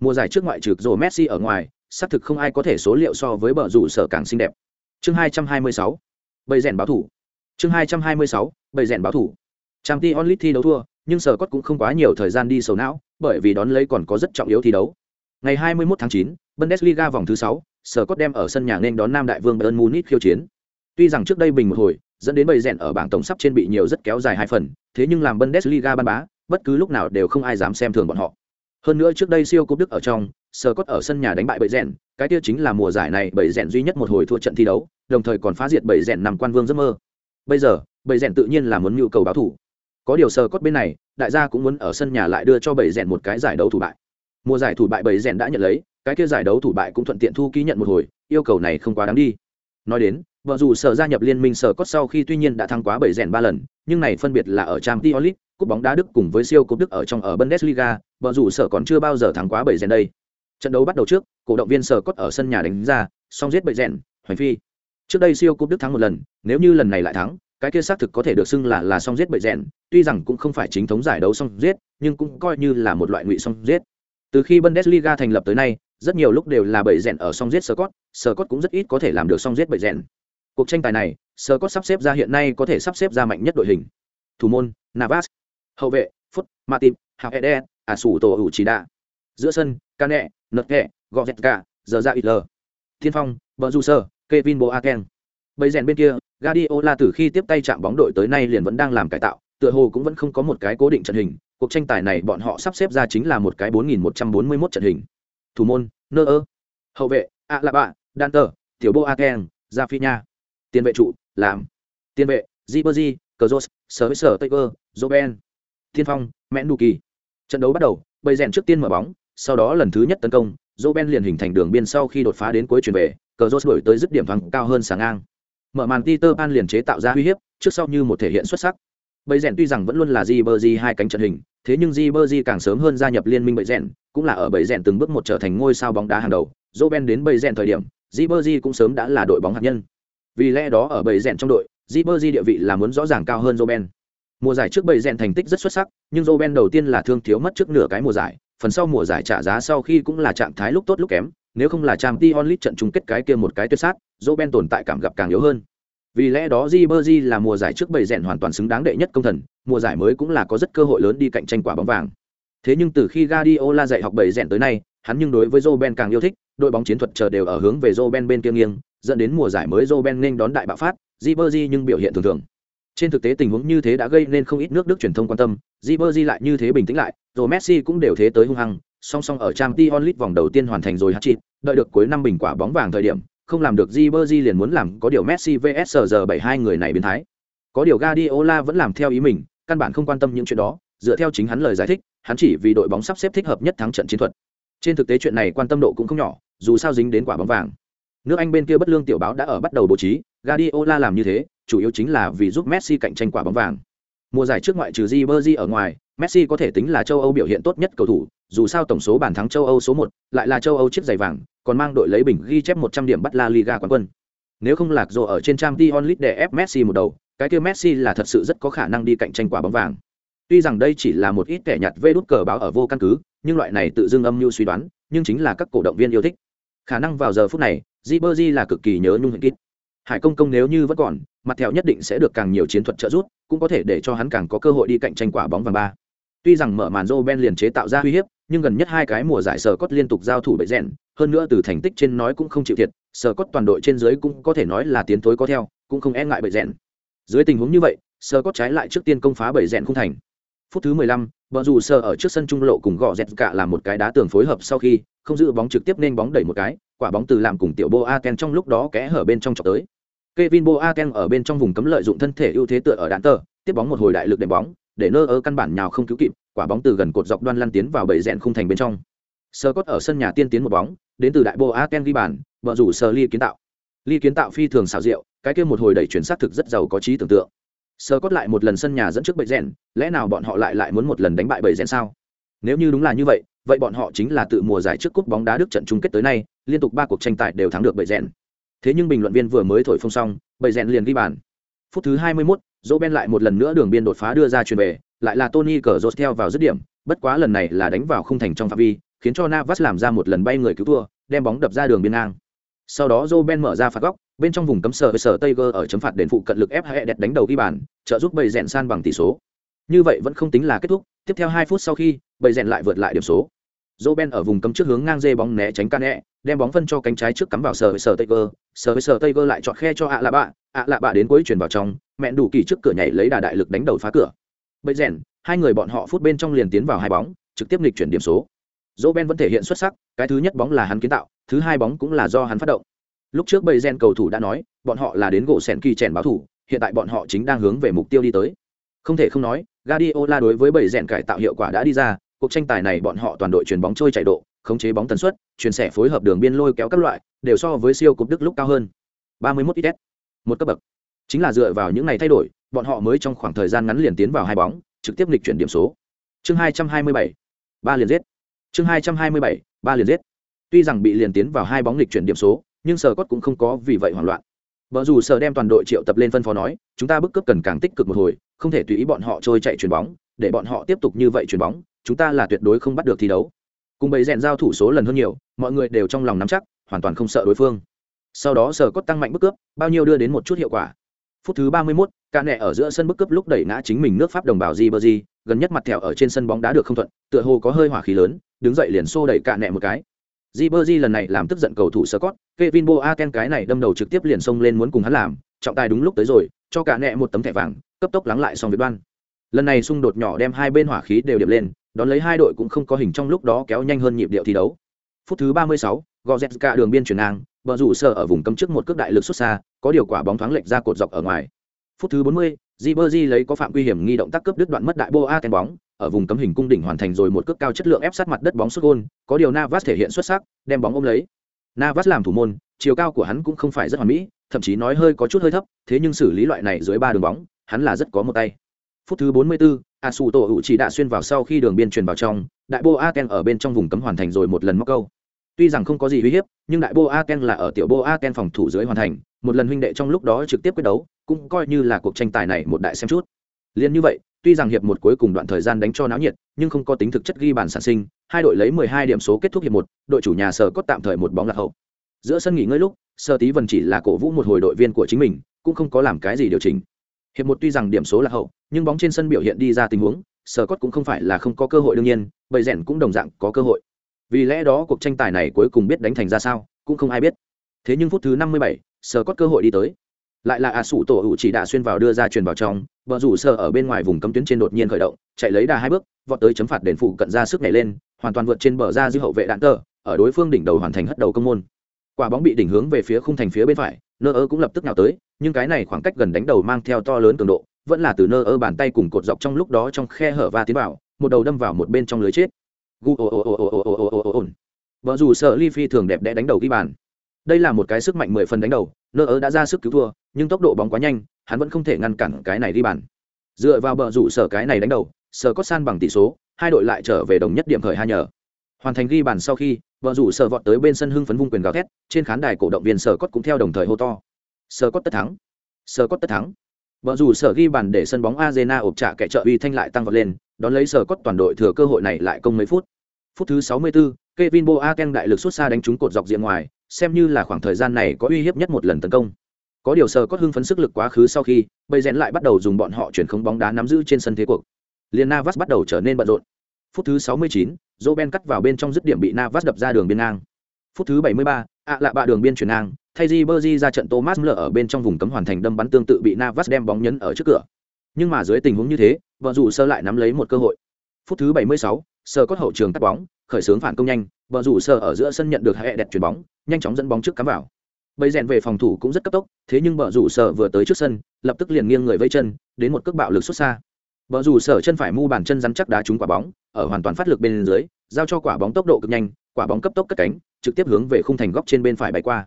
Mùa giải trước ngoại trừ rổ messi ở ngoài xác thực không ai có thể số liệu so với bờ rủ sở càng xinh đẹp. Chương 226 bầy rèn báo thủ. Chương 226 bầy rèn báo thủ. Trang t onlit thi đấu thua nhưng sở cốt cũng không quá nhiều thời gian đi sầu não bởi vì đón lấy còn có rất trọng yếu thi đấu. Ngày 21 tháng 9, bundesliga vòng thứ 6, sở cốt đem ở sân nhà nên đón nam đại vương bayern munich khiêu chiến. Tuy rằng trước đây bình một hồi, dẫn đến bầy rèn ở bảng tổng sắp trên bị nhiều rất kéo dài hai phần, thế nhưng làm bundesliga ban bá, bất cứ lúc nào đều không ai dám xem thường bọn họ. Hơn nữa trước đây siêu cúp đức ở trong sở cốt ở sân nhà đánh bại bầy rèn cái tiêu chính là mùa giải này bầy rèn duy nhất một hồi thua trận thi đấu, đồng thời còn phá diệt bầy rèn nằm quan vương giấc mơ. Bây giờ, bầy rèn tự nhiên là muốn nhu cầu báo thủ. Có điều Sở cốt bên này, đại gia cũng muốn ở sân nhà lại đưa cho bầy rèn một cái giải đấu thủ bại mùa giải thủ bại bầy rèn đã nhận lấy, cái kia giải đấu thủ bại cũng thuận tiện thu ký nhận một hồi, yêu cầu này không quá đáng đi. Nói đến, vợ dù sở gia nhập liên minh sở cốt sau khi tuy nhiên đã thắng quá bảy rèn ba lần, nhưng này phân biệt là ở trang t cúp bóng đá đức cùng với siêu cúp đức ở trong ở bundesliga, vợ dù sở còn chưa bao giờ thắng quá bảy rèn đây. Trận đấu bắt đầu trước, cổ động viên sở cốt ở sân nhà đánh ra song giết bảy rèn, hoành phi. Trước đây siêu cúp đức thắng một lần, nếu như lần này lại thắng, cái kia xác thực có thể được xưng là là song giết bậy rèn, tuy rằng cũng không phải chính thống giải đấu song giết, nhưng cũng coi như là một loại ngụy song giết từ khi bundesliga thành lập tới nay rất nhiều lúc đều là bậy rèn ở song giết scott scott cũng rất ít có thể làm được song giết bậy rèn. Cuộc tranh tài này scott sắp xếp ra hiện nay có thể sắp xếp ra mạnh nhất đội hình. Thủ môn navas. Hậu vệ phút matip, hào ede uchida, sủ tổ ủ chỉ đạ giữa sân Kane, nợt kẹ gò giờ ra ít lờ thiên phong vợ du sơ Kevin Boateng. Bậy rèn bên kia, Guardiola từ khi tiếp tay chạm bóng đội tới nay liền vẫn đang làm cải tạo, tựa hồ cũng vẫn không có một cái cố định trận hình, cuộc tranh tài này bọn họ sắp xếp ra chính là một cái 4.141 trận hình. Thủ môn, Neuer. Hậu vệ, Alaba, Danter, Tiểu Boateng, Rafinha. Tiền vệ trụ, làm. Tiền vệ, Ribery, Kroos, Vơ, Taylor, Robben. Thiên phong, Menduki. Trận đấu bắt đầu, bây rèn trước tiên mở bóng, sau đó lần thứ nhất tấn công, Robben liền hình thành đường biên sau khi đột phá đến cuối chuyển về, cờ rốt đổi tới dứt điểm thắng cao hơn sáng ngang mở màn Peter Pan liền chế tạo ra uy hiếp trước sau như một thể hiện xuất sắc bầy rèn tuy rằng vẫn luôn là Ribery hai cánh trận hình, thế nhưng Ribery càng sớm hơn gia nhập liên minh bầy rèn, cũng là ở bầy rèn từng bước một trở thành ngôi sao bóng đá hàng đầu. Roben đến bầy rèn thời điểm Ribery cũng sớm đã là đội bóng hạt nhân. Vì lẽ đó ở bầy rèn trong đội Ribery địa vị là muốn rõ ràng cao hơn Roben mùa giải trước bầy rèn thành tích rất xuất sắc, nhưng Roben đầu tiên là thương thiếu mất trước nửa cái mùa giải, phần sau mùa giải trả giá sau khi cũng là trạng thái lúc tốt lúc kém, nếu không là trang t onlit trận chung kết cái kia một cái tuyệt sát, dỗ ben tồn tại cảm gặp càng yếu hơn vì lẽ đó Ribery là mùa giải trước bảy rèn hoàn toàn xứng đáng đệ nhất công thần, mùa giải mới cũng là có rất cơ hội lớn đi cạnh tranh quả bóng vàng. Thế nhưng từ khi Guardiola dạy học bảy rèn tới nay, hắn nhưng đối với Joe càng yêu thích, đội bóng chiến thuật chờ đều ở hướng về Joe bên kia nghiêng, dẫn đến mùa giải mới Joe nên đón đại bạo phát Ribery nhưng biểu hiện thường thường. Trên thực tế tình huống như thế đã gây nên không ít nước Đức truyền thông quan tâm Ribery lại như thế bình tĩnh lại, rồi Messi cũng đều thế tới hung hăng, song song ở trang League vòng đầu tiên hoàn thành rồi hat-trick, đợi được cuối năm bình quả bóng vàng thời điểm không làm được Ribery liền muốn làm có điều Messi vs giờ 72 người này biến thái. Có điều Guardiola vẫn làm theo ý mình căn bản không quan tâm những chuyện đó dựa theo chính hắn lời giải thích hắn chỉ vì đội bóng sắp xếp thích hợp nhất thắng trận chiến thuật. Trên thực tế chuyện này quan tâm độ cũng không nhỏ dù sao dính đến quả bóng vàng. Nước anh bên kia bất lương tiểu báo đã ở bắt đầu bố trí Guardiola làm như thế chủ yếu chính là vì giúp Messi cạnh tranh quả bóng vàng. Mùa giải trước ngoại trừ Ribery ở ngoài Messi có thể tính là châu Âu biểu hiện tốt nhất cầu thủ, dù sao tổng số bàn thắng châu Âu số 1, lại là châu Âu chiếc giày vàng, còn mang đội lấy bình ghi chép 100 điểm bắt La Liga quán quân. Nếu không lạc rồ ở trên trang Dion Lit để ép Messi một đầu, cái kia Messi là thật sự rất có khả năng đi cạnh tranh quả bóng vàng. Tuy rằng đây chỉ là một ít kẻ nhặt vê đút cờ báo ở vô căn cứ, nhưng loại này tự dưng âm mưu suy đoán, nhưng chính là các cổ động viên yêu thích. Khả năng vào giờ phút này, Ribery là cực kỳ nhớ nhung hiện kít. Hải công công nếu như vẫn còn, mặt theo nhất định sẽ được càng nhiều chiến thuật trợ giúp, cũng có thể để cho hắn càng có cơ hội đi cạnh tranh quả bóng vàng ba. Tuy rằng mở màn Joe Ben liền chế tạo ra uy hiếp, nhưng gần nhất hai cái mùa giải sở cốt liên tục giao thủ bệ rèn, hơn nữa từ thành tích trên nói cũng không chịu thiệt, sở cốt toàn đội trên dưới cũng có thể nói là tiến thối có theo, cũng không e ngại bệ rèn. Dưới tình huống như vậy, sở cốt trái lại trước tiên công phá bệ rèn không thành. Phút thứ 15, bờ rủ sở ở trước sân trung lộ cùng gõ dẹt cả làm một cái đá tường phối hợp sau khi, không giữ bóng trực tiếp nên bóng đẩy một cái, quả bóng từ làm cùng tiểu Boaken trong lúc đó kẽ hở bên trong chọc tới. Kevin Boaken ở bên trong vùng cấm lợi dụng thân thể ưu thế tựa ở đạn tờ, tiếp bóng một hồi đại lực đệm bóng, để nơ ơ căn bản nhào không cứu kịp, quả bóng từ gần cột dọc đoan lăn tiến vào bầy rèn khung thành bên trong. Sơ cốt ở sân nhà tiên tiến một bóng, đến từ đại Boaken ghi bàn, vợ rủ sơ ly kiến tạo. Ly kiến tạo phi thường xảo diệu, cái kia một hồi đẩy chuyển sát thực rất giàu có trí tưởng tượng. Sơ cốt lại một lần sân nhà dẫn trước bầy rèn, lẽ nào bọn họ lại lại muốn một lần đánh bại bầy rèn sao? Nếu như đúng là như vậy, vậy bọn họ chính là tự mùa giải trước cúp bóng đá Đức trận chung kết tới nay, liên tục ba cuộc tranh tài đều thắng được bầy rèn. Thế nhưng bình luận viên vừa mới thổi phong xong, bầy rèn liền ghi bàn. Phút thứ 21, Dỗ lại một lần nữa đường biên đột phá đưa ra chuyền về, lại là Tony Cazorla theo vào dứt điểm, bất quá lần này là đánh vào khung thành trong phạm vi, khiến cho Navas làm ra một lần bay người cứu thua, đem bóng đập ra đường biên ngang. Sau đó Roben mở ra phạt góc, bên trong vùng cấm sở với sở Tiger ở chấm phạt đền phụ cận lực ép hệ đẹp đánh đầu ghi bàn, trợ giúp bầy rèn san bằng tỷ số. Như vậy vẫn không tính là kết thúc, tiếp theo 2 phút sau khi, bầy rèn lại vượt lại điểm số. Roben ở vùng cấm trước hướng ngang dê bóng né tránh Cane, đem bóng phân cho cánh trái trước cắm vào sở với sở Tiger, sở với sở Tiger lại chọn khe cho ạ lạ bạ, ạ lạ bạ đến cuối chuyển vào trong, mẹn đủ kỳ trước cửa nhảy lấy đà đại lực đánh đầu phá cửa. Bầy rèn, hai người bọn họ phút bên trong liền tiến vào hai bóng, trực tiếp nghịch chuyển điểm số. Dỗ Ben vẫn thể hiện xuất sắc, cái thứ nhất bóng là hắn kiến tạo, thứ hai bóng cũng là do hắn phát động. Lúc trước bầy gen cầu thủ đã nói, bọn họ là đến gỗ sèn kỳ chèn báo thủ, hiện tại bọn họ chính đang hướng về mục tiêu đi tới. Không thể không nói, Guardiola đối với bầy rèn cải tạo hiệu quả đã đi ra, cuộc tranh tài này bọn họ toàn đội chuyển bóng trôi chạy độ, khống chế bóng tần suất, chuyển sẻ phối hợp đường biên lôi kéo các loại, đều so với siêu cúp Đức lúc cao hơn. 31 IS. Một cấp bậc. Chính là dựa vào những này thay đổi, bọn họ mới trong khoảng thời gian ngắn liền tiến vào hai bóng, trực tiếp lịch chuyển điểm số. Chương 227. Ba liền giết. Chương 227. Ba liền giết. Tuy rằng bị liền tiến vào hai bóng lịch chuyển điểm số, nhưng Sở Cốt cũng không có vì vậy hoảng loạn. bờ dù Sở đem toàn đội triệu tập lên phân phó nói, chúng ta bức cướp cần càng tích cực một hồi, không thể tùy ý bọn họ trôi chạy chuyền bóng, để bọn họ tiếp tục như vậy chuyền bóng, chúng ta là tuyệt đối không bắt được thi đấu. Cùng bầy rèn giao thủ số lần hơn nhiều, mọi người đều trong lòng nắm chắc, hoàn toàn không sợ đối phương. Sau đó Sở Cốt tăng mạnh bức cướp, bao nhiêu đưa đến một chút hiệu quả. Phút thứ 31, cả nẹ ở giữa sân bức cướp lúc đẩy ngã chính mình nước Pháp đồng bào Ribery, gần nhất mặt thẹo ở trên sân bóng đá được không thuận, tựa hồ có hơi hỏa khí lớn, đứng dậy liền xô đẩy cả nẹ một cái. Ribery lần này làm tức giận cầu thủ Scott, Kevin Boateng cái này đâm đầu trực tiếp liền xông lên muốn cùng hắn làm, trọng tài đúng lúc tới rồi, cho cả nẹ một tấm thẻ vàng, cấp tốc lắng lại xong việc đoan. Lần này xung đột nhỏ đem hai bên hỏa khí đều điệp lên, đón lấy hai đội cũng không có hình trong lúc đó kéo nhanh hơn nhịp điệu thi đấu. Phút thứ 36, Goretzka đường biên chuyển ngang, bờ rủ sở ở vùng cấm trước một cước đại lực xuất xa, có điều quả bóng thoáng lệch ra cột dọc ở ngoài. Phút thứ 40, Ribery lấy có phạm quy hiểm nghi động tác cướp đứt đoạn mất đại Boateng bóng, ở vùng cấm hình cung đỉnh hoàn thành rồi một cước cao chất lượng ép sát mặt đất bóng sút gol, có điều Navas thể hiện xuất sắc, đem bóng ôm lấy. Navas làm thủ môn, chiều cao của hắn cũng không phải rất hoàn mỹ, thậm chí nói hơi có chút hơi thấp, thế nhưng xử lý loại này dưới ba đường bóng, hắn là rất có một tay. Phút thứ 44, Asuto hữu chỉ đã xuyên vào sau khi đường biên truyền vào trong, đại Boateng ở bên trong vùng cấm hoàn thành rồi một lần móc câu. Tuy rằng không có gì uy hiếp, nhưng đại Boateng là ở tiểu Boateng phòng thủ dưới hoàn thành, một lần huynh đệ trong lúc đó trực tiếp quyết đấu, cũng coi như là cuộc tranh tài này một đại xem chút. Liên như vậy, tuy rằng hiệp một cuối cùng đoạn thời gian đánh cho náo nhiệt nhưng không có tính thực chất ghi bàn sản sinh hai đội lấy 12 điểm số kết thúc hiệp một đội chủ nhà sở cốt tạm thời một bóng lạc hậu. Giữa sân nghỉ ngơi lúc sơ tí vần chỉ là cổ vũ một hồi đội viên của chính mình cũng không có làm cái gì điều chỉnh. Hiệp một tuy rằng điểm số là hậu nhưng bóng trên sân biểu hiện đi ra tình huống sở cốt cũng không phải là không có cơ hội đương nhiên bầy rèn cũng đồng dạng có cơ hội. Vì lẽ đó cuộc tranh tài này cuối cùng biết đánh thành ra sao cũng không ai biết. Thế nhưng phút thứ 57, sở cốt cơ hội đi tới lại là a sủ tổ hữu chỉ đã xuyên vào đưa ra truyền vào trong vợ rủ sợ ở bên ngoài vùng cấm tuyến trên đột nhiên khởi động chạy lấy đà hai bước vọt tới chấm phạt đền phụ cận ra sức nhảy lên hoàn toàn vượt trên bờ ra dư hậu vệ đạn tờ ở đối phương đỉnh đầu hoàn thành hất đầu công môn quả bóng bị đỉnh hướng về phía khung thành phía bên phải nơ ơ cũng lập tức nào tới nhưng cái này khoảng cách gần đánh đầu mang theo to lớn cường độ vẫn là từ nơ ơ bàn tay cùng cột dọc trong lúc đó trong khe hở va tiến vào một đầu đâm vào một bên trong lưới chết vợ dù sợ ly phi thường đẹp đẽ đánh đầu ghi bàn đây là một cái sức mạnh mười phần đánh đầu nơ ơ đã ra sức cứu thua nhưng tốc độ bóng quá nhanh hắn vẫn không thể ngăn cản cái này ghi bàn. Dựa vào bờ rủ sở cái này đánh đầu sở có san bằng tỷ số hai đội lại trở về đồng nhất điểm khởi hai nhờ. Hoàn thành ghi bàn sau khi vợ rủ sở vọt tới bên sân hưng phấn vung quyền gào thét trên khán đài cổ động viên sở cốt cũng theo đồng thời hô to. Sở cốt tất thắng. Sở cốt tất thắng. Vợ rủ sở ghi bàn để sân bóng arena ộp trả kẻ trợ uy thanh lại tăng vọt lên đón lấy sở cốt toàn đội thừa cơ hội này lại công mấy phút. Phút thứ 64, Kevin Boateng đại lực xuất xa đánh trúng cột dọc diện ngoài xem như là khoảng thời gian này có uy hiếp nhất một lần tấn công có điều sờ cốt hưng phấn sức lực quá khứ sau khi bây rèn lại bắt đầu dùng bọn họ chuyển không bóng đá nắm giữ trên sân thế cuộc liền navas bắt đầu trở nên bận rộn phút thứ 69, Roben cắt vào bên trong dứt điểm bị Navas đập ra đường biên ngang. Phút thứ 73, ạ lạ bạ đường biên chuyển ngang, thay Ribery ra trận Thomas Müller ở bên trong vùng cấm hoàn thành đâm bắn tương tự bị Navas đem bóng nhấn ở trước cửa. Nhưng mà dưới tình huống như thế, vợ dù sơ lại nắm lấy một cơ hội. Phút thứ 76, sơ có hậu trường cắt bóng, khởi xướng phản công nhanh, bờ rủ sở ở giữa sân nhận được hệ đẹp chuyển bóng, nhanh chóng dẫn bóng trước cắm vào. Bầy rèn về phòng thủ cũng rất cấp tốc, thế nhưng bờ rủ sở vừa tới trước sân, lập tức liền nghiêng người vây chân, đến một cước bạo lực xuất xa. Bờ rủ sở chân phải mu bàn chân rắn chắc đá trúng quả bóng, ở hoàn toàn phát lực bên dưới, giao cho quả bóng tốc độ cực nhanh, quả bóng cấp tốc cất cánh, trực tiếp hướng về khung thành góc trên bên phải bay qua.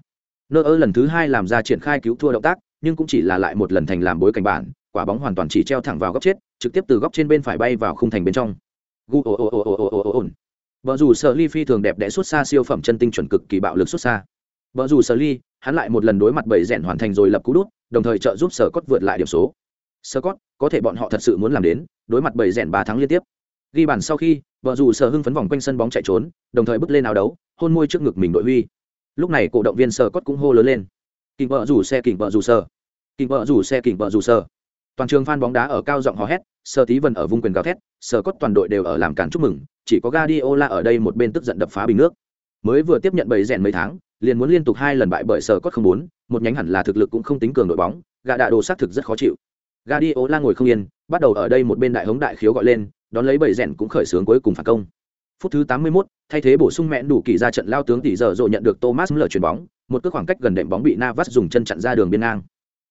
Nơ ơ lần thứ hai làm ra triển khai cứu thua động tác, nhưng cũng chỉ là lại một lần thành làm bối cảnh bản, quả bóng hoàn toàn chỉ treo thẳng vào góc chết, trực tiếp từ góc trên bên phải bay vào khung thành bên trong. Gu ồ ồ ồ ồ ồ ồ ồ vợ dù Sở Ly phi thường đẹp đẽ xuất xa siêu phẩm chân tinh chuẩn cực kỳ bạo lực xuất xa. vợ dù Sở Ly, hắn lại một lần đối mặt bảy rèn hoàn thành rồi lập cú đút, đồng thời trợ giúp Sở Cốt vượt lại điểm số. Scott, có thể bọn họ thật sự muốn làm đến, đối mặt bảy rèn ba tháng liên tiếp. Ghi bàn sau khi, vợ dù sở hưng phấn vòng quanh sân bóng chạy trốn, đồng thời bước lên áo đấu, hôn môi trước ngực mình đội huy. Lúc này cổ động viên Scott cũng hô lớn lên. Kình vợ dù xe kình vợ dù sở. Kình vợ dù xe kình vợ dù sở. Toàn trường fan bóng đá ở cao giọng hò hét, Sơ Tí Vân ở vung quyền gào thét, Scott toàn đội đều ở làm cản chúc mừng, chỉ có Guardiola ở đây một bên tức giận đập phá bình nước. Mới vừa tiếp nhận bảy rèn mấy tháng, liền muốn liên tục hai lần bại bởi Scott không muốn, một nhánh hẳn là thực lực cũng không tính cường đội bóng, gã đạ đồ xác thực rất khó chịu. Guardiola ngồi không yên, bắt đầu ở đây một bên đại hống đại khiếu gọi lên, đón lấy bảy rèn cũng khởi xướng cuối cùng phản công. Phút thứ 81, thay thế bổ sung mẹn đủ kỳ ra trận lao tướng tỷ giờ rồi nhận được Thomas lở chuyển bóng, một cước khoảng cách gần đệm bóng bị Navas dùng chân chặn ra đường biên ngang.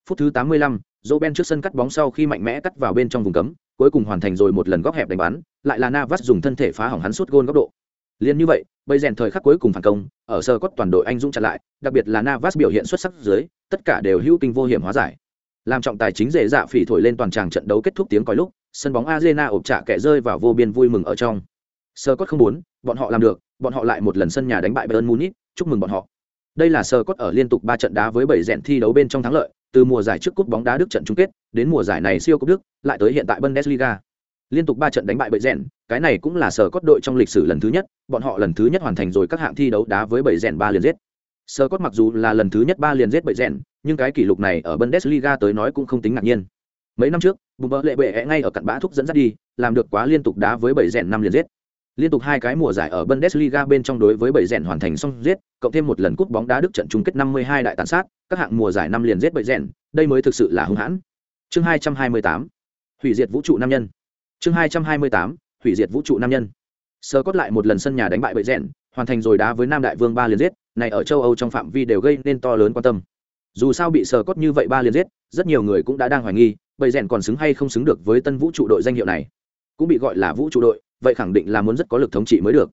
Phút thứ 85, Roben trước sân cắt bóng sau khi mạnh mẽ cắt vào bên trong vùng cấm, cuối cùng hoàn thành rồi một lần góc hẹp đánh bắn, lại là Navas dùng thân thể phá hỏng hắn suốt gôn góc độ. Liên như vậy, bây rèn thời khắc cuối cùng phản công, ở sơ cốt toàn đội anh dũng chặn lại, đặc biệt là Navas biểu hiện xuất sắc dưới, tất cả đều hữu kinh vô hiểm hóa giải. Làm trọng tài chính dễ dạ phỉ thổi lên toàn tràng trận đấu kết thúc tiếng còi lúc sân bóng arena ộp trả kẻ rơi vào vô biên vui mừng ở trong. Sơ cốt không muốn bọn họ làm được bọn họ lại một lần sân nhà đánh bại bayern munich chúc mừng bọn họ. Đây là sơ cốt ở liên tục ba trận đá với bảy rèn thi đấu bên trong thắng lợi từ mùa giải trước cúp bóng đá đức trận chung kết đến mùa giải này siêu cúp đức lại tới hiện tại bundesliga liên tục ba trận đánh bại bảy rèn cái này cũng là sở cốt đội trong lịch sử lần thứ nhất bọn họ lần thứ nhất hoàn thành rồi các hạng thi đấu đá với bảy rèn ba liền giết Sơ cốt mặc dù là lần thứ nhất ba liền giết bậy rèn, nhưng cái kỷ lục này ở Bundesliga tới nói cũng không tính ngạc nhiên. Mấy năm trước, bùm bỡ lệ bệ ngay ở cận bã thúc dẫn dắt đi, làm được quá liên tục đá với bảy rèn năm liền giết. Liên tục hai cái mùa giải ở Bundesliga bên trong đối với bảy rèn hoàn thành xong giết, cộng thêm một lần cúp bóng đá Đức trận chung kết 52 đại tàn sát, các hạng mùa giải năm liền giết bảy rèn, đây mới thực sự là hung hãn. Chương 228. Hủy diệt vũ trụ nam nhân. Chương 228. Hủy diệt vũ trụ nam nhân. Sơ cốt lại một lần sân nhà đánh bại bảy rèn, hoàn thành rồi đá với Nam Đại Vương ba liền giết, này ở châu âu trong phạm vi đều gây nên to lớn quan tâm dù sao bị sờ cốt như vậy ba liền giết rất nhiều người cũng đã đang hoài nghi bầy rèn còn xứng hay không xứng được với tân vũ trụ đội danh hiệu này cũng bị gọi là vũ trụ đội vậy khẳng định là muốn rất có lực thống trị mới được.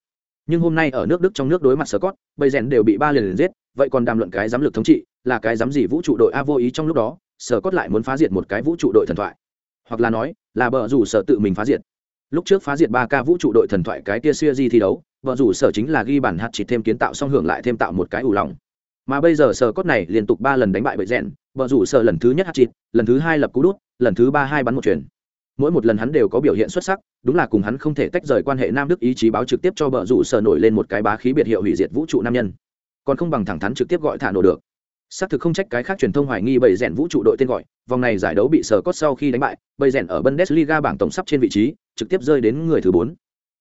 Nhưng hôm nay ở nước đức trong nước đối mặt sờ cót bầy rèn đều bị ba liền giết, vậy còn đàm luận cái giám lực thống trị, là cái giám gì vũ trụ đội a vô ý trong lúc đó sờ cót lại muốn phá diệt một cái vũ trụ đội thần thoại. Hoặc là nói, là bờ rủ sở tự mình phá diệt. Lúc trước phá diệt ba ca vũ trụ đội thần thoại cái tia siêu di thi đấu vợ rủ sở chính là ghi bản hạt chỉ thêm kiến tạo song hưởng lại thêm tạo một cái ủ lòng. Mà bây giờ sở cốt này liên tục ba lần đánh bại bậy rèn vợ rủ sở lần thứ nhất hạt chịt lần thứ hai lập cú đút, lần thứ ba hai bắn một chuyển mỗi một lần hắn đều có biểu hiện xuất sắc, đúng là cùng hắn không thể tách rời quan hệ nam đức ý chí báo trực tiếp cho bờ rủ sở nổi lên một cái bá khí biệt hiệu hủy diệt vũ trụ nam nhân. Còn không bằng thẳng thắn trực tiếp gọi thả nổ được. Xác thực không trách cái khác truyền thông hoài nghi bầy rèn vũ trụ đội tên gọi, vòng này giải đấu bị sờ cốt sau khi đánh bại, bầy rèn ở bundesliga bảng tổng sắp trên vị trí, trực tiếp rơi đến người thứ bốn.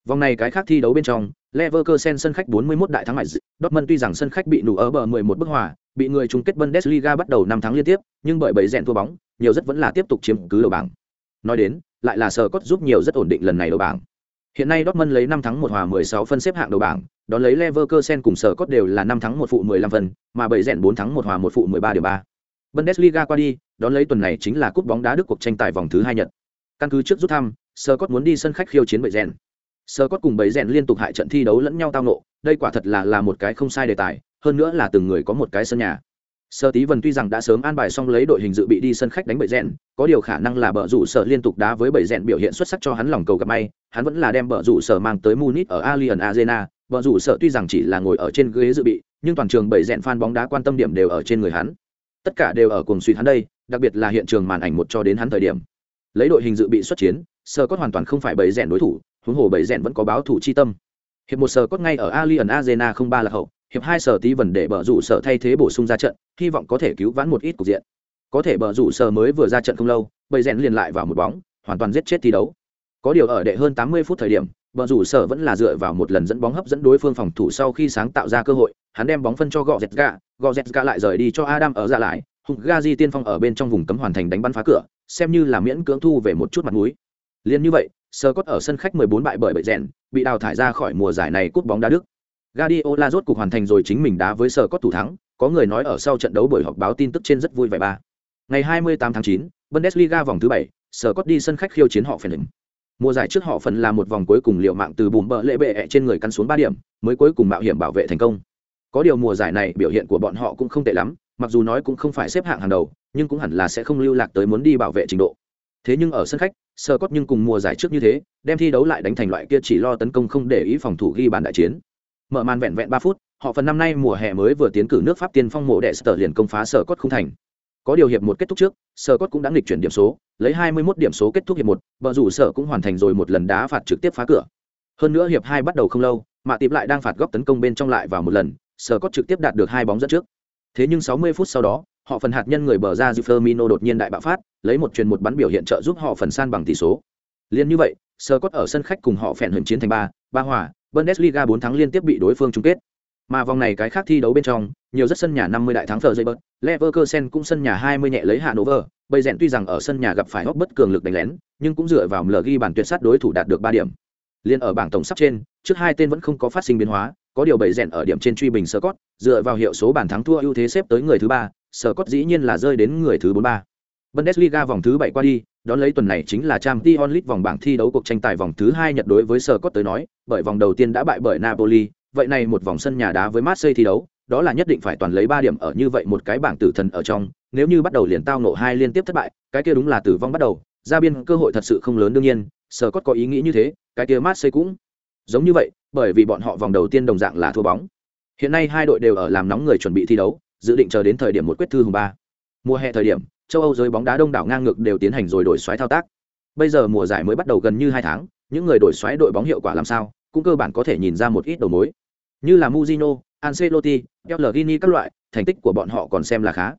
Vòng này cái khác thi đấu bên trong, leverkusen sân khách 41 đại thắng mại dortmund tuy rằng sân khách bị nụ ở bờ 11 bức hòa, bị người chung kết bundesliga bắt đầu năm tháng liên tiếp, nhưng bởi bầy rèn thua bóng, nhiều rất vẫn là tiếp tục chiếm cứ đầu bảng. Nói đến lại là sờ cốt giúp nhiều rất ổn định lần này đầu bảng. Hiện nay dortmund lấy năm thắng một hòa 16 phân xếp hạng đầu bảng, đón lấy leverkusen cùng sờ cốt đều là năm thắng một phụ 15 phân, mà bảy rèn 4 thắng một hòa một phụ 13 điểm 3. bundesliga qua đi, đón lấy tuần này chính là cúp bóng đá đức cuộc tranh tài vòng thứ hai nhật. Căn cứ trước rút thăm, sờ cốt muốn đi sân khách khiêu chiến bảy rèn. Sờ cốt cùng bảy rèn liên tục hại trận thi đấu lẫn nhau tao nộ đây quả thật là là một cái không sai đề tài, hơn nữa là từng người có một cái sân nhà sơ tí Vân tuy rằng đã sớm an bài xong lấy đội hình dự bị đi sân khách đánh bậy rèn, có điều khả năng là bờ rủ sở liên tục đá với bậy rèn biểu hiện xuất sắc cho hắn lòng cầu gặp may, hắn vẫn là đem bờ rủ sở mang tới munich ở Allianz arena. Bờ rủ sở tuy rằng chỉ là ngồi ở trên ghế dự bị, nhưng toàn trường bậy rèn fan bóng đá quan tâm điểm đều ở trên người hắn. Tất cả đều ở cùng suy hắn đây, đặc biệt là hiện trường màn ảnh một cho đến hắn thời điểm. Lấy đội hình dự bị xuất chiến sơ cốt hoàn toàn không phải bậy rèn đối thủ, huống hồ bậy rèn vẫn có báo thủ chi tâm. Hiệp một sơ cốt ngay ở Allianz arena không ba là hậu hiệp hai sở tí vần để bờ rủ sở thay thế bổ sung ra trận, hy vọng có thể cứu vãn một ít cục diện. Có thể bờ rủ sở mới vừa ra trận không lâu, bầy rèn liền lại vào một bóng, hoàn toàn giết chết thi đấu. Có điều ở đệ hơn 80 phút thời điểm, bờ rủ sở vẫn là dựa vào một lần dẫn bóng hấp dẫn đối phương phòng thủ sau khi sáng tạo ra cơ hội, hắn đem bóng phân cho gọ dẹt gà gọ dẹt gà lại rời đi cho adam ở ra lại hùng gazi tiên phong ở bên trong vùng cấm hoàn thành đánh bắn phá cửa, xem như là miễn cưỡng thu về một chút mặt mũi. Liền như vậy sơ cốt ở sân khách 14 bại bởi bầy rèn, bị đào thải ra khỏi mùa giải này cút bóng đá đức. Guardiola rốt cục hoàn thành rồi chính mình đá với sở có thủ thắng, có người nói ở sau trận đấu buổi họp báo tin tức trên rất vui vẻ ba. Ngày 28 tháng 9, Bundesliga vòng thứ 7, sở có đi sân khách khiêu chiến họ phần lĩnh. Mùa giải trước họ phần là một vòng cuối cùng liệu mạng từ bùm bợ lệ bệ trên người căn xuống 3 điểm, mới cuối cùng mạo hiểm bảo vệ thành công. Có điều mùa giải này biểu hiện của bọn họ cũng không tệ lắm, mặc dù nói cũng không phải xếp hạng hàng đầu, nhưng cũng hẳn là sẽ không lưu lạc tới muốn đi bảo vệ trình độ. Thế nhưng ở sân khách, Sở Cốt nhưng cùng mùa giải trước như thế, đem thi đấu lại đánh thành loại kia chỉ lo tấn công không để ý phòng thủ ghi bàn đại chiến mở màn vẹn vẹn ba phút, họ phần năm nay mùa hè mới vừa tiến cử nước pháp tiên phong mộ đệ sở liền công phá sở cốt không thành. Có điều hiệp một kết thúc trước, sở cốt cũng đã nghịch chuyển điểm số, lấy hai mươi 21 điểm số kết thúc hiệp một, Bờ rủ sở cũng hoàn thành rồi một lần đá phạt trực tiếp phá cửa. Hơn nữa hiệp hai bắt đầu không lâu, mạ tiệp lại đang phạt góc tấn công bên trong lại vào một lần, sở cốt trực tiếp đạt được hai bóng dẫn trước. Thế nhưng sáu mươi phút sau đó, họ phần hạt nhân người bờ ra Firmino đột nhiên đại bạo phát, lấy một truyền một bắn biểu hiện trợ giúp họ phần san bằng tỷ số. Liên như vậy, sở cốt ở sân khách cùng họ phèn hưởng chiến thành ba ba hòa Bundesliga 4 tháng liên tiếp bị đối phương chung kết. Mà vòng này cái khác thi đấu bên trong, nhiều rất sân nhà 50 đại thắng Freiburg, Leverkusen cũng sân nhà 20 nhẹ lấy Hanover, bây rèn tuy rằng ở sân nhà gặp phải hốc bất cường lực đánh lén, nhưng cũng dựa vào lờ ghi bàn tuyệt sát đối thủ đạt được 3 điểm. Liên ở bảng tổng sắp trên, trước hai tên vẫn không có phát sinh biến hóa, có điều bảy rèn ở điểm trên truy bình Scott, dựa vào hiệu số bàn thắng thua ưu thế xếp tới người thứ 3, Scott dĩ nhiên là rơi đến người thứ 43. Bundesliga vòng thứ 7 qua đi, đón lấy tuần này chính là Champions League vòng bảng thi đấu cuộc tranh tài vòng thứ 2 Nhật đối với Scott tới nói, bởi vòng đầu tiên đã bại bởi Napoli, vậy này một vòng sân nhà đá với Marseille thi đấu, đó là nhất định phải toàn lấy 3 điểm ở như vậy một cái bảng tử thần ở trong, nếu như bắt đầu liền tao ngộ hai liên tiếp thất bại, cái kia đúng là tử vong bắt đầu, ra biên cơ hội thật sự không lớn đương nhiên, Scott có ý nghĩ như thế, cái kia Marseille cũng giống như vậy, bởi vì bọn họ vòng đầu tiên đồng dạng là thua bóng. Hiện nay hai đội đều ở làm nóng người chuẩn bị thi đấu, dự định chờ đến thời điểm một quyết thư hùng ba. Mùa hè thời điểm, châu Âu giới bóng đá đông đảo ngang ngược đều tiến hành rồi đổi xoáy thao tác. Bây giờ mùa giải mới bắt đầu gần như hai tháng, những người đổi xoáy đội bóng hiệu quả làm sao, cũng cơ bản có thể nhìn ra một ít đầu mối. Như là Mujino, Ancelotti, Pellegrini các loại, thành tích của bọn họ còn xem là khá.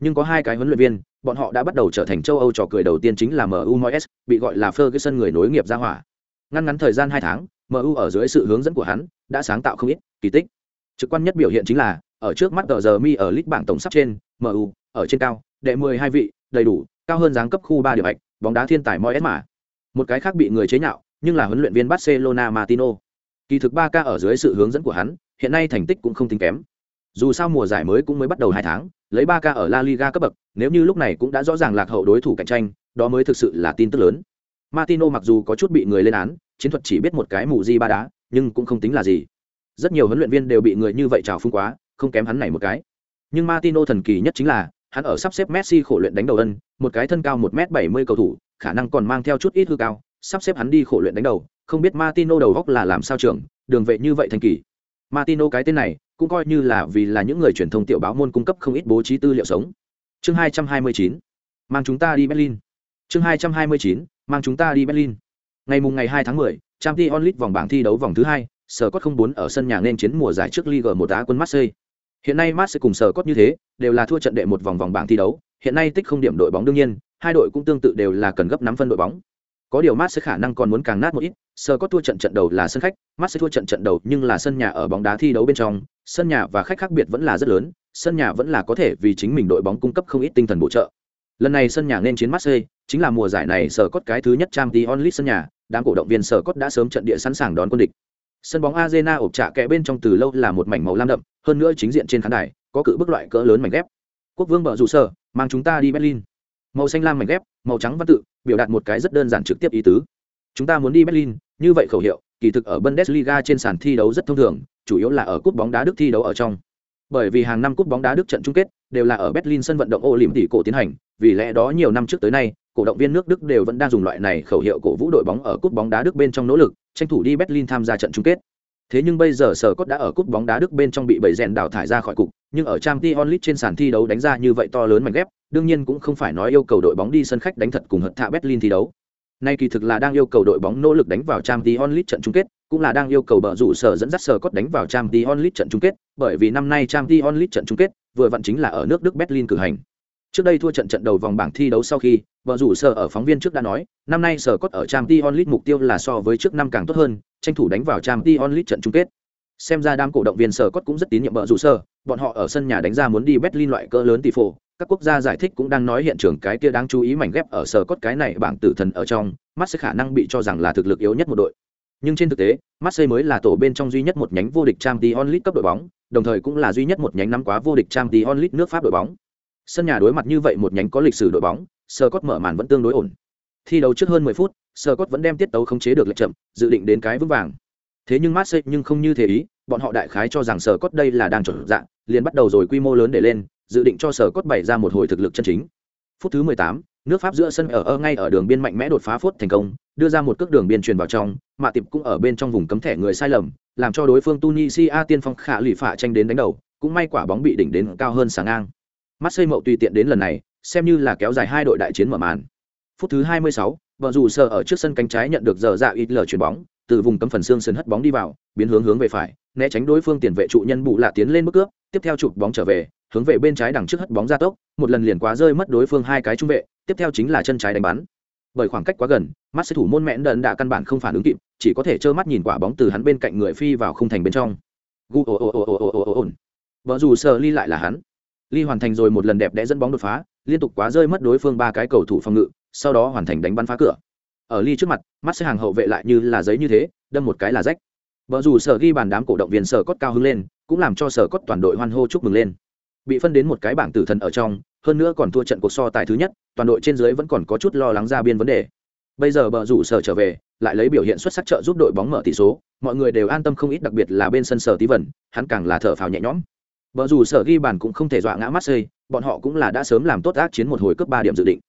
Nhưng có hai cái huấn luyện viên, bọn họ đã bắt đầu trở thành châu Âu trò cười đầu tiên chính là MU Moyes, bị gọi là Ferguson người nối nghiệp ra hỏa. Ngắn ngắn thời gian hai tháng, MU ở dưới sự hướng dẫn của hắn, đã sáng tạo không ít kỳ tích. Trực quan nhất biểu hiện chính là, ở trước mắt tờ giờ mi ở list bảng tổng sắp trên, MU, ở trên cao, đệ mười hai vị, đầy đủ, cao hơn giáng cấp khu ba điểm hạch, bóng đá thiên tài moi mà. Một cái khác bị người chế nhạo, nhưng là huấn luyện viên barcelona martino. Kỳ thực ba ca ở dưới sự hướng dẫn của hắn, hiện nay thành tích cũng không tính kém. Dù sao mùa giải mới cũng mới bắt đầu hai tháng, lấy ba ca ở la liga cấp bậc, nếu như lúc này cũng đã rõ ràng lạc hậu đối thủ cạnh tranh, đó mới thực sự là tin tức lớn. Martino mặc dù có chút bị người lên án, chiến thuật chỉ biết một cái mù di ba đá, nhưng cũng không tính là gì. Rất nhiều huấn luyện viên đều bị người như vậy trào phung quá, không kém hắn này một cái. Nhưng martino thần kỳ nhất chính là hắn ở sắp xếp Messi khổ luyện đánh đầu ân, một cái thân cao 1m70 cầu thủ, khả năng còn mang theo chút ít hư cao, sắp xếp hắn đi khổ luyện đánh đầu, không biết Martino đầu góc là làm sao trưởng, đường vệ như vậy thành kỳ. Martino cái tên này, cũng coi như là vì là những người truyền thông tiểu báo môn cung cấp không ít bố trí tư liệu sống. Chương 229, mang chúng ta đi Berlin. Chương 229, mang chúng ta đi berlin ngày mùng ngày 2 tháng 10, Champions League vòng bảng thi đấu vòng thứ hai sở cốt không bốn ở sân nhà nên chiến mùa giải trước Ligue một đá quân Marseille hiện nay Marseille cùng sở cốt như thế, đều là thua trận đệ một vòng vòng bảng thi đấu. Hiện nay tích không điểm đội bóng đương nhiên, hai đội cũng tương tự đều là cần gấp nắm phân đội bóng. Có điều Marseille khả năng còn muốn càng nát một ít, sở cốt thua trận trận đầu là sân khách Marseille thua trận trận đầu nhưng là sân nhà ở bóng đá thi đấu bên trong. Sân nhà và khách khác biệt vẫn là rất lớn, sân nhà vẫn là có thể vì chính mình đội bóng cung cấp không ít tinh thần bổ trợ. Lần này sân nhà nên chiến Marseille chính là mùa giải này sở cốt cái thứ nhất Champions League sân nhà. Đám cổ động viên sở cốt đã sớm trận địa sẵn sàng đón quân địch sân bóng arena ộp trạ kẽ bên trong từ lâu là một mảnh màu lam đậm, hơn nữa chính diện trên khán đài, có cự bức loại cỡ lớn mảnh ghép. Quốc vương bờ rủ sở, mang chúng ta đi berlin. Màu xanh lam mảnh ghép, màu trắng văn tự, biểu đạt một cái rất đơn giản trực tiếp ý tứ. Chúng ta muốn đi berlin, như vậy khẩu hiệu, kỳ thực ở bundesliga trên sàn thi đấu rất thông thường, chủ yếu là ở cúp bóng đá đức thi đấu ở trong. Bởi vì hàng năm cúp bóng đá đức trận chung kết, đều là ở berlin sân vận động ô liềm tỷ cổ tiến hành, vì lẽ đó nhiều năm trước tới nay cổ động viên nước Đức đều vẫn đang dùng loại này khẩu hiệu cổ vũ đội bóng ở cúp bóng đá Đức bên trong nỗ lực, tranh thủ đi Berlin tham gia trận chung kết. Thế nhưng bây giờ Sở Cốt đã ở cúp bóng đá Đức bên trong bị bảy rèn đào thải ra khỏi cục, nhưng ở Champions League trên sàn thi đấu đánh ra như vậy to lớn mảnh ghép, đương nhiên cũng không phải nói yêu cầu đội bóng đi sân khách đánh thật cùng hợt thạ Berlin thi đấu. Nay kỳ thực là đang yêu cầu đội bóng nỗ lực đánh vào Champions League trận chung kết, cũng là đang yêu cầu bờ rủ sở dẫn dắt Sở Cốt đánh vào Champions League trận chung kết, bởi vì năm nay Champions League trận chung kết vừa vặn chính là ở nước Đức Berlin cử hành. Trước đây thua trận trận đầu vòng bảng thi đấu sau khi, vợ rủ sở ở phóng viên trước đã nói, năm nay sở cốt ở trang Champions League mục tiêu là so với trước năm càng tốt hơn, tranh thủ đánh vào trang Champions League trận chung kết. Xem ra đám cổ động viên sở cốt cũng rất tín nhiệm vợ rủ sở, bọn họ ở sân nhà đánh ra muốn đi Berlin loại cỡ lớn tỷ phổ, các quốc gia giải thích cũng đang nói hiện trường cái kia đáng chú ý mảnh ghép ở sở cốt cái này bảng tử thần ở trong, mắt sẽ khả năng bị cho rằng là thực lực yếu nhất một đội. Nhưng trên thực tế, Marseille mới là tổ bên trong duy nhất một nhánh vô địch Champions League cấp đội bóng, đồng thời cũng là duy nhất một nhánh nắm quá vô địch Champions League nước Pháp đội bóng. Sân nhà đối mặt như vậy một nhánh có lịch sử đội bóng, Scott mở màn vẫn tương đối ổn. Thi đấu trước hơn 10 phút, Scott vẫn đem tiết tấu khống chế được lệch chậm, dự định đến cái vững vàng. Thế nhưng Marseille nhưng không như thế ý, bọn họ đại khái cho rằng Scott đây là đang chuẩn dạng, liền bắt đầu rồi quy mô lớn để lên, dự định cho Scott bày ra một hồi thực lực chân chính. Phút thứ 18, nước Pháp giữa sân ở ở ngay ở đường biên mạnh mẽ đột phá phốt thành công, đưa ra một cước đường biên truyền vào trong, mà tiệp cũng ở bên trong vùng cấm thẻ người sai lầm, làm cho đối phương Tunisia tiên phong khả lì phạ tranh đến đánh đầu, cũng may quả bóng bị đỉnh đến cao hơn sáng ngang. Marseille mậu tùy tiện đến lần này, xem như là kéo dài hai đội đại chiến mở màn. Phút thứ 26, vợ dù sờ ở trước sân cánh trái nhận được giờ dạ ít lờ chuyển bóng, từ vùng cấm phần xương sườn hất bóng đi vào, biến hướng hướng về phải, né tránh đối phương tiền vệ trụ nhân bụ lạ tiến lên bước cướp, tiếp theo chụp bóng trở về, hướng về bên trái đằng trước hất bóng ra tốc, một lần liền quá rơi mất đối phương hai cái trung vệ, tiếp theo chính là chân trái đánh bắn. Bởi khoảng cách quá gần, mắt sẽ thủ môn mẹn đần đã căn bản không phản ứng kịp, chỉ có thể trơ mắt nhìn quả bóng từ hắn bên cạnh người phi vào khung thành bên trong. Gu. Vợ dù sờ ly lại là hắn ly hoàn thành rồi một lần đẹp đẽ dẫn bóng đột phá, liên tục quá rơi mất đối phương ba cái cầu thủ phòng ngự, sau đó hoàn thành đánh bắn phá cửa. Ở ly trước mặt, mắt sẽ hàng hậu vệ lại như là giấy như thế, đâm một cái là rách. Vợ dù sở ghi bàn đám cổ động viên sở cốt cao hứng lên, cũng làm cho sở cốt toàn đội hoan hô chúc mừng lên. Bị phân đến một cái bảng tử thần ở trong, hơn nữa còn thua trận cuộc so tài thứ nhất, toàn đội trên dưới vẫn còn có chút lo lắng ra biên vấn đề. Bây giờ bờ rủ sở trở về, lại lấy biểu hiện xuất sắc trợ giúp đội bóng mở tỷ số, mọi người đều an tâm không ít, đặc biệt là bên sân sở tí vần hắn càng là thở phào nhẹ nhõm. Bờ dù sở ghi bàn cũng không thể dọa ngã Marseille, bọn họ cũng là đã sớm làm tốt ác chiến một hồi cấp ba điểm dự định.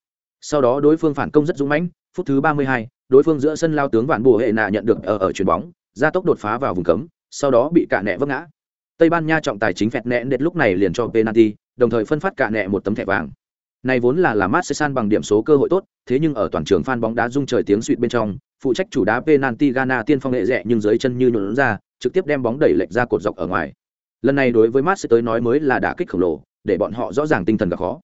Sau đó đối phương phản công rất dũng mãnh, phút thứ ba mươi hai, đối phương giữa sân lao tướng Vạn Bùa hệ nạ nhận được ở ở chuyền bóng, ra tốc đột phá vào vùng cấm, sau đó bị cả nẹ vấp ngã. Tây Ban Nha trọng tài chính phẹt nẹn đệt lúc này liền cho penalty, đồng thời phân phát cả nẹ một tấm thẻ vàng. Này vốn là là Marseille bằng điểm số cơ hội tốt, thế nhưng ở toàn trường fan bóng đá rung trời tiếng suýt bên trong, phụ trách chủ đá penalty Ghana tiên phong nghệ rẻ nhưng dưới chân như nhũn ra, trực tiếp đem bóng đẩy lệch ra cột dọc ở ngoài lần này đối với mát sẽ tới nói mới là đả kích khổng lồ để bọn họ rõ ràng tinh thần gặp khó.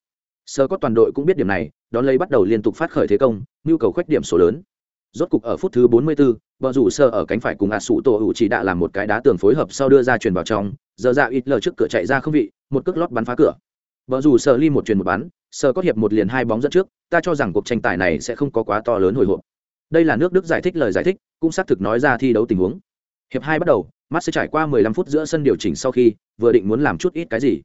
Sơ có toàn đội cũng biết điểm này đón lấy bắt đầu liên tục phát khởi thế công nhu cầu khoét điểm số lớn. Rốt cục ở phút thứ 44, vợ rủ sơ ở cánh phải cùng ạt sụ tổ hữu chỉ đã làm một cái đá tường phối hợp sau đưa ra truyền vào trong giờ ra ít lờ trước cửa chạy ra không vị một cước lót bắn phá cửa. Vợ rủ sơ ly một truyền một bắn sơ có hiệp một liền hai bóng dẫn trước ta cho rằng cuộc tranh tài này sẽ không có quá to lớn hồi hộp. Đây là nước đức giải thích lời giải thích cũng xác thực nói ra thi đấu tình huống. Hiệp hai bắt đầu mắt sẽ trải qua 15 phút giữa sân điều chỉnh sau khi, vừa định muốn làm chút ít cái gì.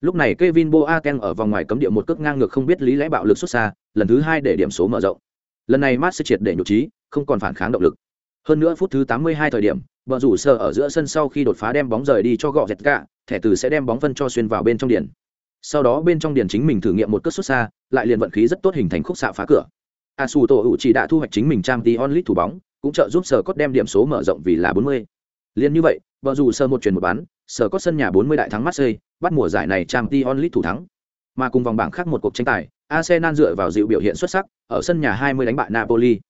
Lúc này Kevin Boateng ở vòng ngoài cấm địa một cước ngang ngược không biết lý lẽ bạo lực xuất xa, lần thứ hai để điểm số mở rộng. Lần này mắt sẽ triệt để nhục trí, không còn phản kháng động lực. Hơn nữa phút thứ 82 thời điểm, bờ rủ sờ ở giữa sân sau khi đột phá đem bóng rời đi cho gọ dẹt cả thẻ từ sẽ đem bóng phân cho xuyên vào bên trong điển sau đó bên trong điển chính mình thử nghiệm một cước xuất xa, lại liền vận khí rất tốt hình thành khúc xạ phá cửa. A su tổ hữu chỉ đã thu hoạch chính mình trang tí onlit thủ bóng, cũng trợ giúp sở cốt đem điểm số mở rộng vì là 40. Liên như vậy, vợ dù sơ một chuyển một bán, sở có sân nhà 40 đại thắng Marseille, bắt mùa giải này Champions League thủ thắng. Mà cùng vòng bảng khác một cuộc tranh tài, Arsenal dựa vào dịu biểu hiện xuất sắc, ở sân nhà 20 đánh bại Napoli,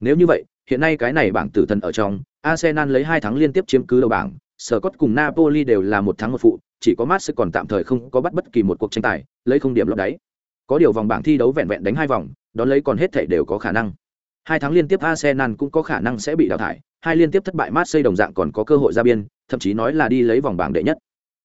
Nếu như vậy, hiện nay cái này bảng tử thần ở trong, Arsenal lấy hai thắng liên tiếp chiếm cứ đầu bảng, Scott cùng Napoli đều là một thắng một phụ, chỉ có Marseille còn tạm thời không có bắt bất kỳ một cuộc tranh tài, lấy không điểm lọt đáy. Có điều vòng bảng thi đấu vẹn vẹn đánh hai vòng, đón lấy còn hết thảy đều có khả năng. Hai tháng liên tiếp Arsenal cũng có khả năng sẽ bị đào thải, hai liên tiếp thất bại Marseille đồng dạng còn có cơ hội ra biên, thậm chí nói là đi lấy vòng bảng đệ nhất.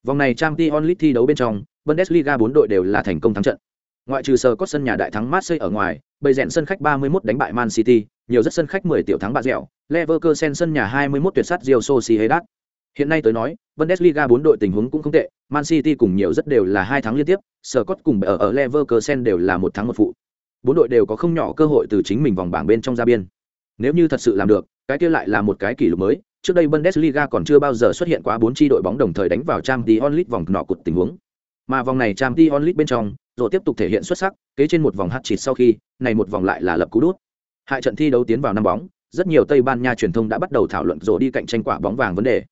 Vòng này Champions League thi đấu bên trong, Bundesliga bốn đội đều là thành công thắng trận. Ngoại trừ sờ có sân nhà đại thắng Marseille ở ngoài, bầy rèn sân khách 31 đánh bại Man City, nhiều rất sân khách 10 tiểu thắng bạ dẻo, Leverkusen sân nhà 21 tuyệt sát Real Sociedad. Hiện nay tới nói, Bundesliga bốn đội tình huống cũng không tệ, Man City cùng nhiều rất đều là hai thắng liên tiếp, Scott cùng ở ở Leverkusen đều là một thắng một phụ. Bốn đội đều có không nhỏ cơ hội từ chính mình vòng bảng bên trong ra biên. Nếu như thật sự làm được, cái kia lại là một cái kỷ lục mới. Trước đây Bundesliga còn chưa bao giờ xuất hiện quá bốn chi đội bóng đồng thời đánh vào Champions League vòng nọ cụt tình huống. Mà vòng này Champions League bên trong, rồi tiếp tục thể hiện xuất sắc, kế trên một vòng hát chịt sau khi, này một vòng lại là lập cú đút. Hai trận thi đấu tiến vào năm bóng, rất nhiều Tây Ban Nha truyền thông đã bắt đầu thảo luận rồi đi cạnh tranh quả bóng vàng vấn đề.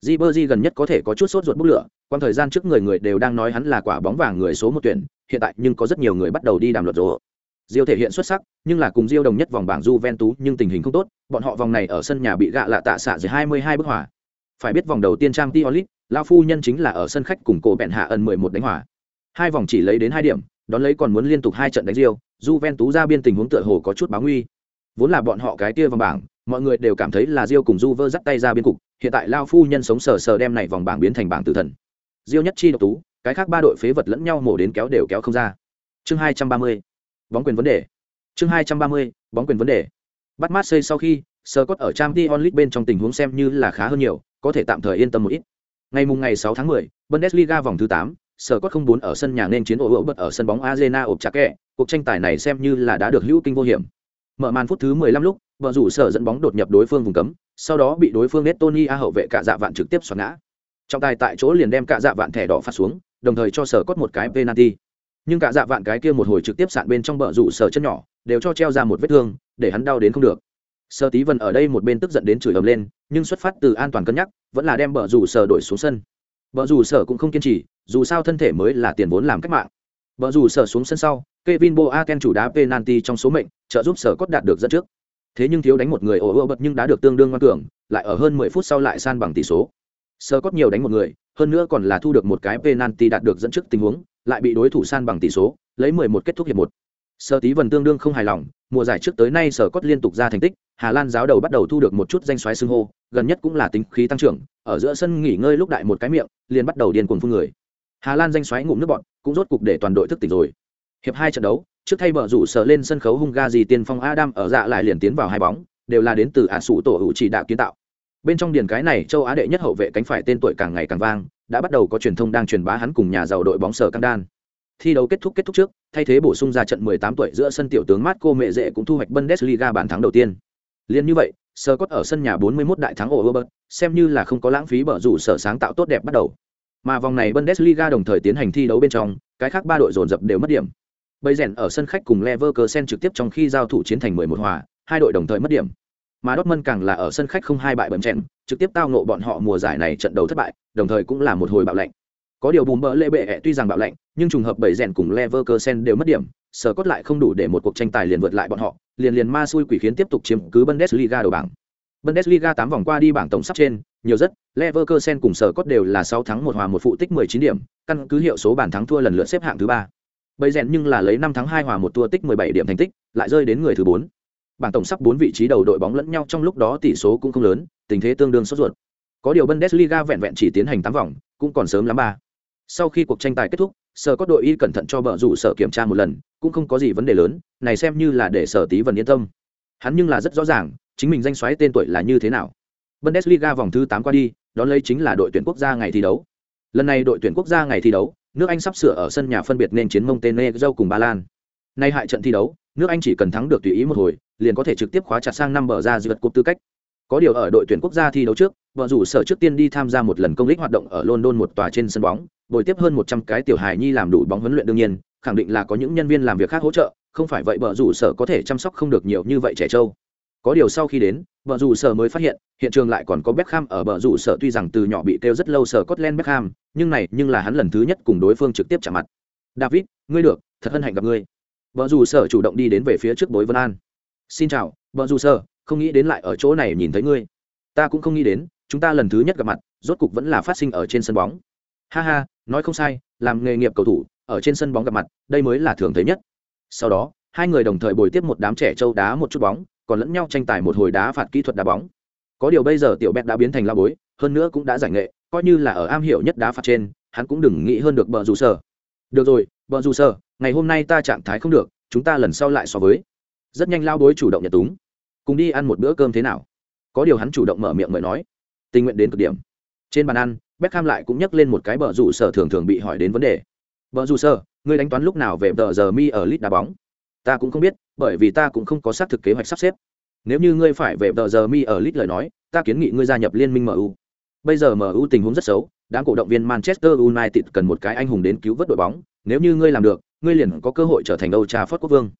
Ribery gần nhất có thể có chút sốt ruột bốc lửa, quan thời gian trước người người đều đang nói hắn là quả bóng vàng người số một tuyển, hiện tại nhưng có rất nhiều người bắt đầu đi đàm luận rồi. Diêu thể hiện xuất sắc, nhưng là cùng Diêu đồng nhất vòng bảng Juventus nhưng tình hình không tốt, bọn họ vòng này ở sân nhà bị gạ lạ tạ xạ dưới 22 bức hỏa. Phải biết vòng đầu tiên trang Tiolit, lão phu nhân chính là ở sân khách cùng cổ bẹn hạ ẩn 11 đánh hỏa. Hai vòng chỉ lấy đến hai điểm, đón lấy còn muốn liên tục hai trận đánh Diêu, Juventus ra biên tình huống tựa hồ có chút báo nguy. Vốn là bọn họ cái kia vòng bảng, mọi người đều cảm thấy là Diêu cùng Juve dắt tay ra biên cục, hiện tại lao phu nhân sống sờ sờ đem này vòng bảng biến thành bảng tử thần. Diêu nhất chi độc tú, cái khác ba đội phế vật lẫn nhau mổ đến kéo đều kéo không ra. Chương 230. Bóng quyền vấn đề. Chương 230. Bóng quyền vấn đề. Bắt Marseille sau khi, Scott ở Champions League bên trong tình huống xem như là khá hơn nhiều, có thể tạm thời yên tâm một ít. Ngày mùng ngày 6 tháng 10, Bundesliga vòng thứ 8, Scott không bốn ở sân nhà nên chiến ổ bật ở sân bóng Arena ộp chặt kẹ, cuộc tranh tài này xem như là đã được hữu kinh vô hiểm. Mở màn phút thứ 15 lúc, vợ rủ sở dẫn bóng đột nhập đối phương vùng cấm, sau đó bị đối phương Estonia hậu vệ cả dạ vạn trực tiếp xoắn ngã. Trọng tài tại chỗ liền đem cả dạ vạn thẻ đỏ phát xuống, đồng thời cho sở cốt một cái penalty. Nhưng cả dạ vạn cái kia một hồi trực tiếp sạn bên trong bờ rủ sở chân nhỏ, đều cho treo ra một vết thương, để hắn đau đến không được. Sơ Tí vần ở đây một bên tức giận đến chửi ầm lên, nhưng xuất phát từ an toàn cân nhắc, vẫn là đem bờ rủ sở đổi xuống sân. Bờ rủ sở cũng không kiên trì, dù sao thân thể mới là tiền vốn làm cách mạng. Bờ rủ sở xuống sân sau, Kevin Boateng chủ đá penalty trong số mệnh, trợ giúp sở cốt đạt được dẫn trước. Thế nhưng thiếu đánh một người ồ ồ bật nhưng đã được tương đương ngoan cường, lại ở hơn 10 phút sau lại san bằng tỷ số. Sở cốt nhiều đánh một người, hơn nữa còn là thu được một cái penalty đạt được dẫn trước tình huống, lại bị đối thủ san bằng tỷ số, lấy 11 kết thúc hiệp một. Sở Tí Vân tương đương không hài lòng, mùa giải trước tới nay Sở Cốt liên tục ra thành tích, Hà Lan giáo đầu bắt đầu thu được một chút danh xoáy xưng hô, gần nhất cũng là tính khí tăng trưởng, ở giữa sân nghỉ ngơi lúc đại một cái miệng, liền bắt đầu điên cuồng phun người. Hà Lan danh xoáy ngụm nước bọn, cũng rốt cục để toàn đội thức tỉnh rồi. Hiệp hai trận đấu, trước thay bờ rủ sở lên sân khấu hung ga gì tiên phong Adam ở dạ lại liền tiến vào hai bóng, đều là đến từ ả sủ tổ hữu chỉ đạo kiến tạo. Bên trong điền cái này châu Á đệ nhất hậu vệ cánh phải tên tuổi càng ngày càng vang, đã bắt đầu có truyền thông đang truyền bá hắn cùng nhà giàu đội bóng sở căng Đan. Thi đấu kết thúc kết thúc trước, thay thế bổ sung ra trận 18 tuổi giữa sân tiểu tướng Marco mẹ dễ cũng thu hoạch Bundesliga bàn thắng đầu tiên. Liên như vậy, Scott ở sân nhà 41 đại thắng ổ Robert, xem như là không có lãng phí bở rủ sở sáng tạo tốt đẹp bắt đầu. Mà vòng này Bundesliga đồng thời tiến hành thi đấu bên trong, cái khác ba đội dồn dập đều mất điểm. Bây rèn ở sân khách cùng Leverkusen trực tiếp trong khi giao thủ chiến thành 11 hòa, hai đội đồng thời mất điểm. Mà Dortmund càng là ở sân khách không hai bại bẩm chèn, trực tiếp tao ngộ bọn họ mùa giải này trận đấu thất bại, đồng thời cũng là một hồi bạo lệnh. Có điều bùm bỡ lệ bệ tuy rằng bạo lệnh, nhưng trùng hợp bảy rèn cùng Leverkusen đều mất điểm, sở cốt lại không đủ để một cuộc tranh tài liền vượt lại bọn họ, liền liền ma xui quỷ khiến tiếp tục chiếm cứ Bundesliga đầu bảng. Bundesliga 8 vòng qua đi bảng tổng sắp trên, nhiều rất, Leverkusen cùng sở cốt đều là 6 thắng 1 hòa 1 phụ tích 19 điểm, căn cứ hiệu số bàn thắng thua lần lượt xếp hạng thứ 3. Bây rèn nhưng là lấy 5 thắng 2 hòa 1 thua tích 17 điểm thành tích, lại rơi đến người thứ 4. Bảng tổng sắp 4 vị trí đầu đội bóng lẫn nhau trong lúc đó tỷ số cũng không lớn, tình thế tương đương sốt ruột. Có điều Bundesliga vẹn vẹn chỉ tiến hành 8 vòng, cũng còn sớm lắm ba. Sau khi cuộc tranh tài kết thúc, sở có đội y cẩn thận cho bờ rủ sở kiểm tra một lần, cũng không có gì vấn đề lớn, này xem như là để sở tí vần yên tâm. Hắn nhưng là rất rõ ràng, chính mình danh xoáy tên tuổi là như thế nào. Bundesliga vòng thứ 8 qua đi, đó lấy chính là đội tuyển quốc gia ngày thi đấu. Lần này đội tuyển quốc gia ngày thi đấu, nước Anh sắp sửa ở sân nhà phân biệt nên chiến Montenegro cùng Ba Lan. Nay hại trận thi đấu, nước Anh chỉ cần thắng được tùy ý một hồi, liền có thể trực tiếp khóa chặt sang năm bờ ra dự vật cúp tư cách. Có điều ở đội tuyển quốc gia thi đấu trước, vợ rủ sở trước tiên đi tham gia một lần công lý hoạt động ở London một tòa trên sân bóng, bồi tiếp hơn 100 cái tiểu hài nhi làm đủ bóng huấn luyện đương nhiên, khẳng định là có những nhân viên làm việc khác hỗ trợ, không phải vậy vợ rủ sở có thể chăm sóc không được nhiều như vậy trẻ trâu. Có điều sau khi đến, vợ rủ sở mới phát hiện, hiện trường lại còn có Beckham ở bờ rủ sở tuy rằng từ nhỏ bị kêu rất lâu sở Scotland Beckham, nhưng này nhưng là hắn lần thứ nhất cùng đối phương trực tiếp chạm mặt. David, ngươi được, thật hân hạnh gặp ngươi. Vợ rủ sở chủ động đi đến về phía trước đối Vân An. Xin chào, vợ dù sơ không nghĩ đến lại ở chỗ này nhìn thấy ngươi. Ta cũng không nghĩ đến chúng ta lần thứ nhất gặp mặt rốt cục vẫn là phát sinh ở trên sân bóng. Ha ha nói không sai làm nghề nghiệp cầu thủ ở trên sân bóng gặp mặt đây mới là thường thấy nhất. Sau đó hai người đồng thời bồi tiếp một đám trẻ trâu đá một chút bóng còn lẫn nhau tranh tài một hồi đá phạt kỹ thuật đá bóng. Có điều bây giờ tiểu bẹt đã biến thành la bối hơn nữa cũng đã giải nghệ coi như là ở am hiểu nhất đá phạt trên hắn cũng đừng nghĩ hơn được bờ rủ sở được rồi bờ rủ sở ngày hôm nay ta trạng thái không được chúng ta lần sau lại so với rất nhanh lao đối chủ động nhận túng. Cùng đi ăn một bữa cơm thế nào? Có điều hắn chủ động mở miệng mời nói. Tình nguyện đến cực điểm. Trên bàn ăn, Beckham lại cũng nhắc lên một cái bờ rủ sở thường thường bị hỏi đến vấn đề. Bờ rủ sở, ngươi đánh toán lúc nào về tờ giờ mi ở lit đá bóng? Ta cũng không biết, bởi vì ta cũng không có xác thực kế hoạch sắp xếp. Nếu như ngươi phải về tờ giờ mi ở lit lời nói, ta kiến nghị ngươi gia nhập liên minh mu bây giờ mu tình huống rất xấu, đám cổ động viên manchester united cần một cái anh hùng đến cứu vớt đội bóng. Nếu như ngươi làm được, ngươi liền có cơ hội trở thành âu trà phất quốc vương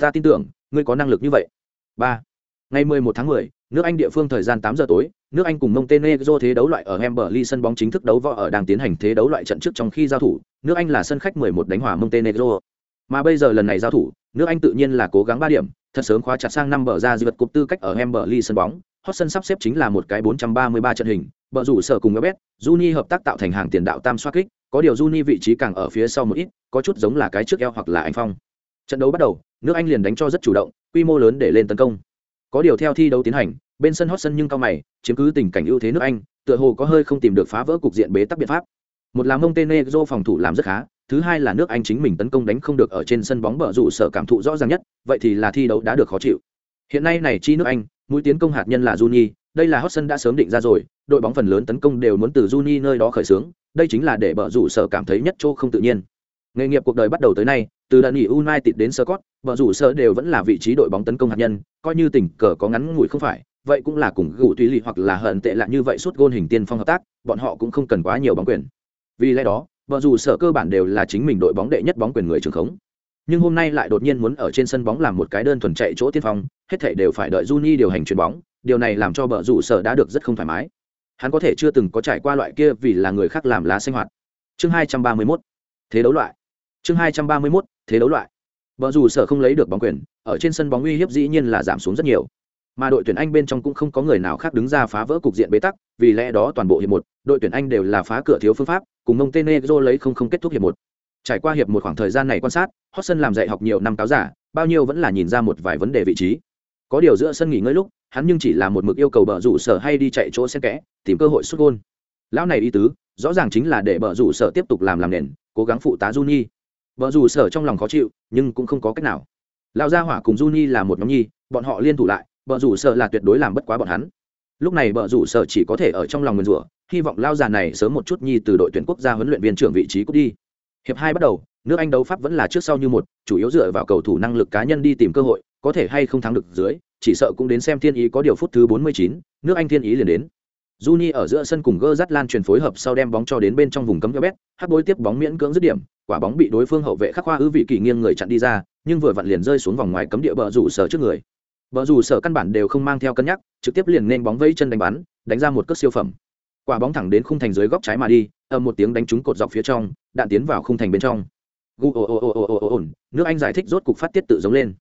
ta tin tưởng ngươi có năng lực như vậy. Ba. Ngày 11 tháng 10, nước anh địa phương thời gian 8 giờ tối nước anh cùng montenegro thế đấu loại ở Wembley sân bóng chính thức đấu võ ở đang tiến hành thế đấu loại trận trước trong khi giao thủ nước anh là sân khách 11 đánh hòa montenegro. Mà bây giờ lần này giao thủ nước anh tự nhiên là cố gắng ba điểm thật sớm khóa chặt sang năm bờ ra di vật cục tư cách ở Wembley sân bóng hot sân sắp xếp chính là một cái 433 trận hình bờ rủ sở cùng Webet, Juni hợp tác tạo thành hàng tiền đạo tam xoá kích có điều Juni vị trí càng ở phía sau một ít có chút giống là cái trước eo hoặc là anh phong trận đấu bắt đầu, nước anh liền đánh cho rất chủ động, quy mô lớn để lên tấn công. Có điều theo thi đấu tiến hành, bên sân hot sân nhưng cao mày, chiếm cứ tình cảnh ưu thế nước anh, tựa hồ có hơi không tìm được phá vỡ cục diện bế tắc biện pháp. Một là montenegro phòng thủ làm rất khá, thứ hai là nước anh chính mình tấn công đánh không được ở trên sân bóng bờ rủ sở cảm thụ rõ ràng nhất, vậy thì là thi đấu đã được khó chịu. Hiện nay này chi nước anh, mũi tiến công hạt nhân là juni, đây là hot sân đã sớm định ra rồi, đội bóng phần lớn tấn công đều muốn từ juni nơi đó khởi xướng, đây chính là để bờ rủ sở cảm thấy nhất chỗ không tự nhiên. Nghề nghiệp cuộc đời bắt đầu tới nay từ đợt nghỉ united đến scott bọn rủ sở đều vẫn là vị trí đội bóng tấn công hạt nhân, coi như tình cờ có ngắn ngủi không phải, vậy cũng là cùng gù tùy lì hoặc là hận tệ lạ như vậy suốt gôn hình tiên phong hợp tác, bọn họ cũng không cần quá nhiều bóng quyền. Vì lẽ đó, bọn rủ sở cơ bản đều là chính mình đội bóng đệ nhất bóng quyền người trường khống. Nhưng hôm nay lại đột nhiên muốn ở trên sân bóng làm một cái đơn thuần chạy chỗ tiên phong, hết thảy đều phải đợi Juni điều hành chuyền bóng, điều này làm cho bọn rủ sở đã được rất không thoải mái. Hắn có thể chưa từng có trải qua loại kia vì là người khác làm lá sinh hoạt. Chương 231 thế đấu loại. Chương 231 thế đấu loại. Vợ dù sở không lấy được bóng quyền, ở trên sân bóng uy hiếp dĩ nhiên là giảm xuống rất nhiều. Mà đội tuyển anh bên trong cũng không có người nào khác đứng ra phá vỡ cục diện bế tắc, vì lẽ đó toàn bộ hiệp một, đội tuyển anh đều là phá cửa thiếu phương pháp, cùng montenegro lấy không không kết thúc hiệp một. Trải qua hiệp một khoảng thời gian này quan sát Hotson làm dạy học nhiều năm cáo giả, bao nhiêu vẫn là nhìn ra một vài vấn đề vị trí. Có điều giữa sân nghỉ ngơi lúc, hắn nhưng chỉ là một mực yêu cầu bờ rủ sở hay đi chạy chỗ xen kẽ, tìm cơ hội xuất gôn. Lão này ý tứ, rõ ràng chính là để bờ rủ sở tiếp tục làm làm nền, cố gắng phụ tá Juni vợ rủ sở trong lòng khó chịu, nhưng cũng không có cách nào. Lão gia hỏa cùng Juni là một nhóm nhi, bọn họ liên thủ lại, vợ rủ sở là tuyệt đối làm bất quá bọn hắn. Lúc này vợ rủ sở chỉ có thể ở trong lòng nguyền rủa hy vọng lao già này sớm một chút nhi từ đội tuyển quốc gia huấn luyện viên trưởng vị trí cút đi. Hiệp hai bắt đầu nước anh đấu pháp vẫn là trước sau như một chủ yếu dựa vào cầu thủ năng lực cá nhân đi tìm cơ hội có thể hay không thắng được dưới chỉ sợ cũng đến xem thiên ý có điều phút thứ 49, nước anh thiên ý liền đến. Juni ở giữa sân cùng Gerrard dắt lan truyền phối hợp sau đem bóng cho đến bên trong vùng cấm cho bet, hắc bối tiếp bóng miễn cưỡng dứt điểm, quả bóng bị đối phương hậu vệ khắc khoa ư vị kỳ nghiêng người chặn đi ra, nhưng vừa vặn liền rơi xuống vòng ngoài cấm địa bờ rủ sở trước người. Bờ rủ sở căn bản đều không mang theo cân nhắc, trực tiếp liền nên bóng vẫy chân đánh bắn, đánh ra một cước siêu phẩm. Quả bóng thẳng đến khung thành dưới góc trái mà đi, ầm một tiếng đánh trúng cột dọc phía trong, đạn tiến vào khung thành bên trong. Gu ồ ồ ồ ồ ồ ồ, nước Anh giải thích rốt cục phát tiết tự giống lên.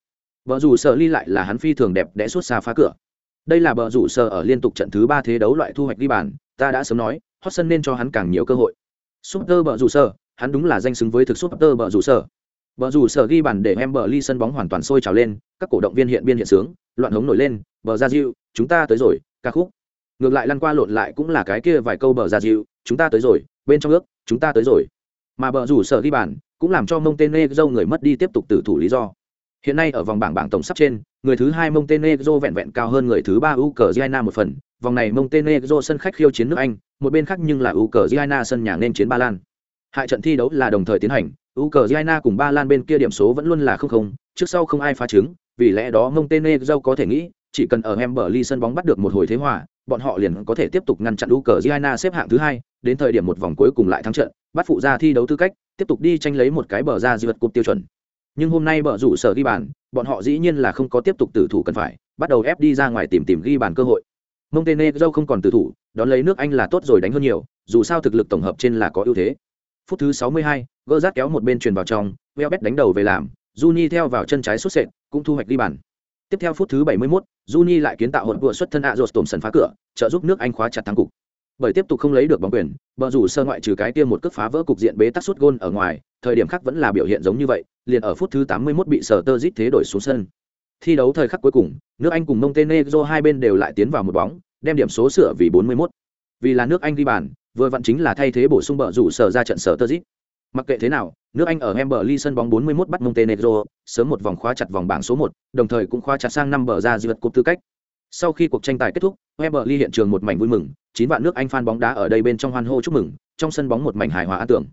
Bờ rủ sở ly lại là hắn phi thường đẹp đẽ suốt xa phá cửa. Đây là bờ rủ sở ở liên tục trận thứ ba thế đấu loại thu hoạch đi bàn, ta đã sớm nói, Hotson nên cho hắn càng nhiều cơ hội. Super bờ rủ sở, hắn đúng là danh xứng với thực Super bờ rủ sở. Bờ rủ sở ghi bàn để em bờ ly sân bóng hoàn toàn sôi trào lên, các cổ động viên hiện biên hiện sướng, loạn hống nổi lên, bờ ra diệu, chúng ta tới rồi, ca khúc. Ngược lại lăn qua lộn lại cũng là cái kia vài câu bờ ra diệu, chúng ta tới rồi, bên trong ước, chúng ta tới rồi. Mà bờ rủ sở ghi bàn, cũng làm cho Montenegro người mất đi tiếp tục tử thủ lý do. Hiện nay ở vòng bảng bảng tổng sắp trên, người thứ hai Montenegro vẹn vẹn cao hơn người thứ ba Ukraine một phần, vòng này Montenegro sân khách khiêu chiến nước Anh, một bên khác nhưng là Ukraine sân nhà nên chiến Ba Lan. Hai trận thi đấu là đồng thời tiến hành, Ukraine cùng Ba Lan bên kia điểm số vẫn luôn là không không, trước sau không ai phá trứng, vì lẽ đó Montenegro có thể nghĩ, chỉ cần ở Emberley sân bóng bắt được một hồi thế hòa, bọn họ liền có thể tiếp tục ngăn chặn Ukraine xếp hạng thứ hai, đến thời điểm một vòng cuối cùng lại thắng trận, bắt phụ ra thi đấu tư cách, tiếp tục đi tranh lấy một cái bờ ra di vật cúp tiêu chuẩn. Nhưng hôm nay bờ rủ sở ghi bàn, bọn họ dĩ nhiên là không có tiếp tục tử thủ cần phải, bắt đầu ép đi ra ngoài tìm tìm ghi bàn cơ hội. Montenegro không còn tử thủ, đón lấy nước Anh là tốt rồi đánh hơn nhiều, dù sao thực lực tổng hợp trên là có ưu thế. Phút thứ 62, gỡ rát kéo một bên truyền vào trong, Welbeck đánh đầu về làm, Juni theo vào chân trái xuất sệt, cũng thu hoạch ghi bàn. Tiếp theo phút thứ 71, Juni lại kiến tạo hỗn vừa xuất thân Azos sân phá cửa, trợ giúp nước Anh khóa chặt thắng cục. Bởi tiếp tục không lấy được bóng quyền, bờ rủ sơ ngoại trừ cái kia một cước phá vỡ cục diện bế tắc suốt gôn ở ngoài, thời điểm khác vẫn là biểu hiện giống như vậy, liền ở phút thứ 81 bị sở tơ giết thế đổi xuống sân. Thi đấu thời khắc cuối cùng, nước Anh cùng Montenegro hai bên đều lại tiến vào một bóng, đem điểm số sửa vì 41. Vì là nước Anh ghi bàn, vừa vặn chính là thay thế bổ sung bờ rủ sở ra trận sở tơ giết. Mặc kệ thế nào, nước Anh ở Wembley sân bóng 41 bắt Montenegro, sớm một vòng khóa chặt vòng bảng số 1, đồng thời cũng khóa chặt sang năm bờ ra dư cúp tư cách. Sau khi cuộc tranh tài kết thúc, Wembley hiện trường một mảnh vui mừng, chín vạn nước Anh fan bóng đá ở đây bên trong hoan hô chúc mừng, trong sân bóng một mảnh hài hòa an tưởng.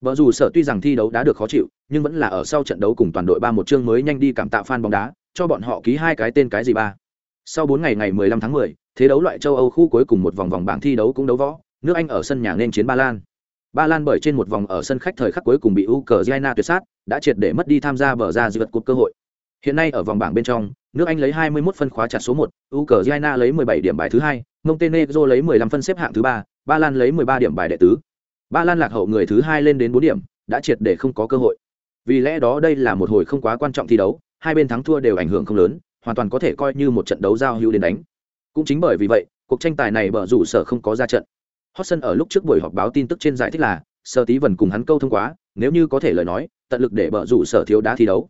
Bờ dù sở tuy rằng thi đấu đã được khó chịu, nhưng vẫn là ở sau trận đấu cùng toàn đội ba một chương mới nhanh đi cảm tạ fan bóng đá, cho bọn họ ký hai cái tên cái gì ba. Sau 4 ngày ngày 15 tháng 10, thế đấu loại châu Âu khu cuối cùng một vòng vòng bảng thi đấu cũng đấu võ, nước Anh ở sân nhà nên chiến Ba Lan. Ba Lan bởi trên một vòng ở sân khách thời khắc cuối cùng bị Ukraine tuyệt sát, đã triệt để mất đi tham gia bờ ra dự vật cuộc cơ hội. Hiện nay ở vòng bảng bên trong, nước Anh lấy 21 phân khóa chặt số 1, Ukraine lấy 17 điểm bài thứ hai, Montenegro lấy 15 phân xếp hạng thứ ba, Ba Lan lấy 13 điểm bài đệ tứ. Ba Lan lạc hậu người thứ hai lên đến 4 điểm, đã triệt để không có cơ hội. Vì lẽ đó đây là một hồi không quá quan trọng thi đấu, hai bên thắng thua đều ảnh hưởng không lớn, hoàn toàn có thể coi như một trận đấu giao hữu đến đánh. Cũng chính bởi vì vậy, cuộc tranh tài này bở rủ sở không có ra trận. Hotson ở lúc trước buổi họp báo tin tức trên giải thích là, Sở Tí Vân cùng hắn câu thông quá, nếu như có thể lời nói, tận lực để bở rủ sở thiếu đá thi đấu.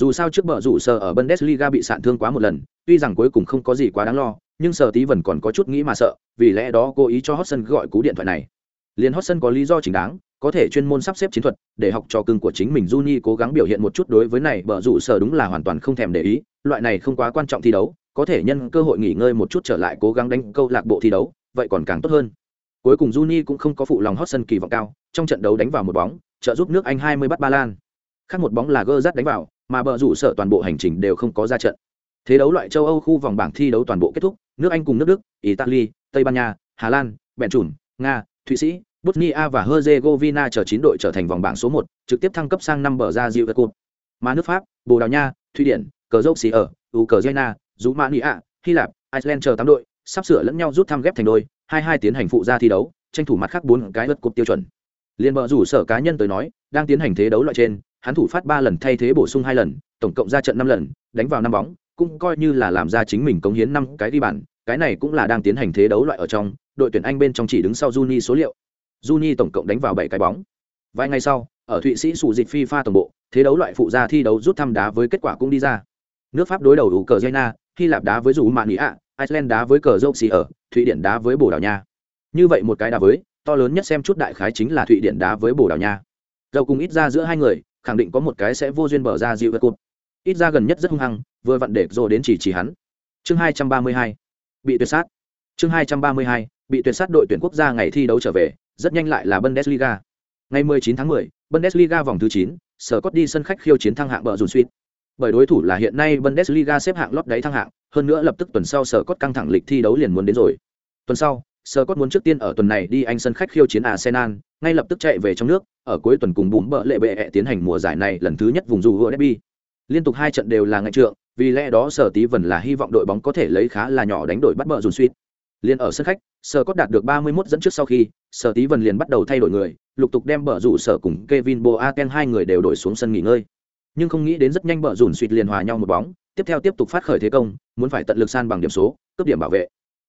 Dù sao trước bờ rủ sở ở Bundesliga bị sạn thương quá một lần, tuy rằng cuối cùng không có gì quá đáng lo, nhưng Sở Tí vẫn còn có chút nghĩ mà sợ, vì lẽ đó cố ý cho Hotson gọi cú điện thoại này. Liên Hotson có lý do chính đáng, có thể chuyên môn sắp xếp chiến thuật để học trò cưng của chính mình Juni cố gắng biểu hiện một chút đối với này bờ rủ sở đúng là hoàn toàn không thèm để ý, loại này không quá quan trọng thi đấu, có thể nhân cơ hội nghỉ ngơi một chút trở lại cố gắng đánh câu lạc bộ thi đấu, vậy còn càng tốt hơn. Cuối cùng Juni cũng không có phụ lòng Hotson kỳ vọng cao, trong trận đấu đánh vào một bóng, trợ giúp nước Anh 20 bắt Ba Lan. Khác một bóng là Gerrard đánh vào, mà bờ rủ sở toàn bộ hành trình đều không có ra trận. Thế đấu loại châu Âu khu vòng bảng thi đấu toàn bộ kết thúc, nước Anh cùng nước Đức, Italy, Tây Ban Nha, Hà Lan, Bèn trùn Nga, Thụy Sĩ, Bosnia và Herzegovina chờ chín đội trở thành vòng bảng số một trực tiếp thăng cấp sang năm bờ ra Diệu Cup. Mà nước Pháp, Bồ Đào Nha, Thụy Điển, Cờ Dốc Xì ở, Ukraine, Rumania, Hy Lạp, Iceland chờ tám đội, sắp sửa lẫn nhau rút thăm ghép thành đôi, hai hai tiến hành phụ gia thi đấu, tranh thủ mặt khác bốn cái lượt cúp tiêu chuẩn. Liên bờ rủ sở cá nhân tới nói, đang tiến hành thế đấu loại trên, hắn thủ phát ba lần thay thế bổ sung hai lần, tổng cộng ra trận năm lần, đánh vào năm bóng, cũng coi như là làm ra chính mình cống hiến năm cái đi bàn, cái này cũng là đang tiến hành thế đấu loại ở trong, đội tuyển Anh bên trong chỉ đứng sau Juni số liệu. Juni tổng cộng đánh vào bảy cái bóng. Vài ngày sau, ở Thụy Sĩ sủ dịch FIFA tổng bộ, thế đấu loại phụ gia thi đấu rút thăm đá với kết quả cũng đi ra. Nước Pháp đối đầu đủ cờ jena Hy Lạp đá với dù Mạn Ý ạ, Iceland đá với cờ Dốc Xì ở, Thụy Điển đá với Bồ Đào Nha. Như vậy một cái đá với, to lớn nhất xem chút đại khái chính là Thụy Điển đá với Bồ Đào Nha. Dầu cùng ít ra giữa hai người, khẳng định có một cái sẽ vô duyên bở ra dịu vật cột. Ít ra gần nhất rất hung hăng, vừa vặn để rồi đến chỉ chỉ hắn. Chương 232, bị tuyệt sát. Chương 232, bị tuyệt sát đội tuyển quốc gia ngày thi đấu trở về, rất nhanh lại là Bundesliga. Ngày 19 tháng 10, Bundesliga vòng thứ 9, Sở Cốt đi sân khách khiêu chiến thăng hạng bờ rùn suýt. Bởi đối thủ là hiện nay Bundesliga xếp hạng lót đáy thăng hạng, hơn nữa lập tức tuần sau Sở Cốt căng thẳng lịch thi đấu liền muốn đến rồi. Tuần sau, Sở Cốt muốn trước tiên ở tuần này đi Anh sân khách khiêu chiến Arsenal, ngay lập tức chạy về trong nước, ở cuối tuần cùng bùm bợ lệ bệ tiến hành mùa giải này lần thứ nhất vùng dù derby. Liên tục hai trận đều là ngạch trượng, vì lẽ đó Sở Tí vần là hy vọng đội bóng có thể lấy khá là nhỏ đánh đội bắt bờ dùn suýt. Liên ở sân khách, Sở Cốt đạt được 31 dẫn trước sau khi, Sở Tí vần liền bắt đầu thay đổi người, lục tục đem bờ rủ sở cùng Kevin Boateng hai người đều đổi xuống sân nghỉ ngơi. Nhưng không nghĩ đến rất nhanh bờ rủn suýt liền hòa nhau một bóng, tiếp theo tiếp tục phát khởi thế công, muốn phải tận lực san bằng điểm số, cướp điểm bảo vệ.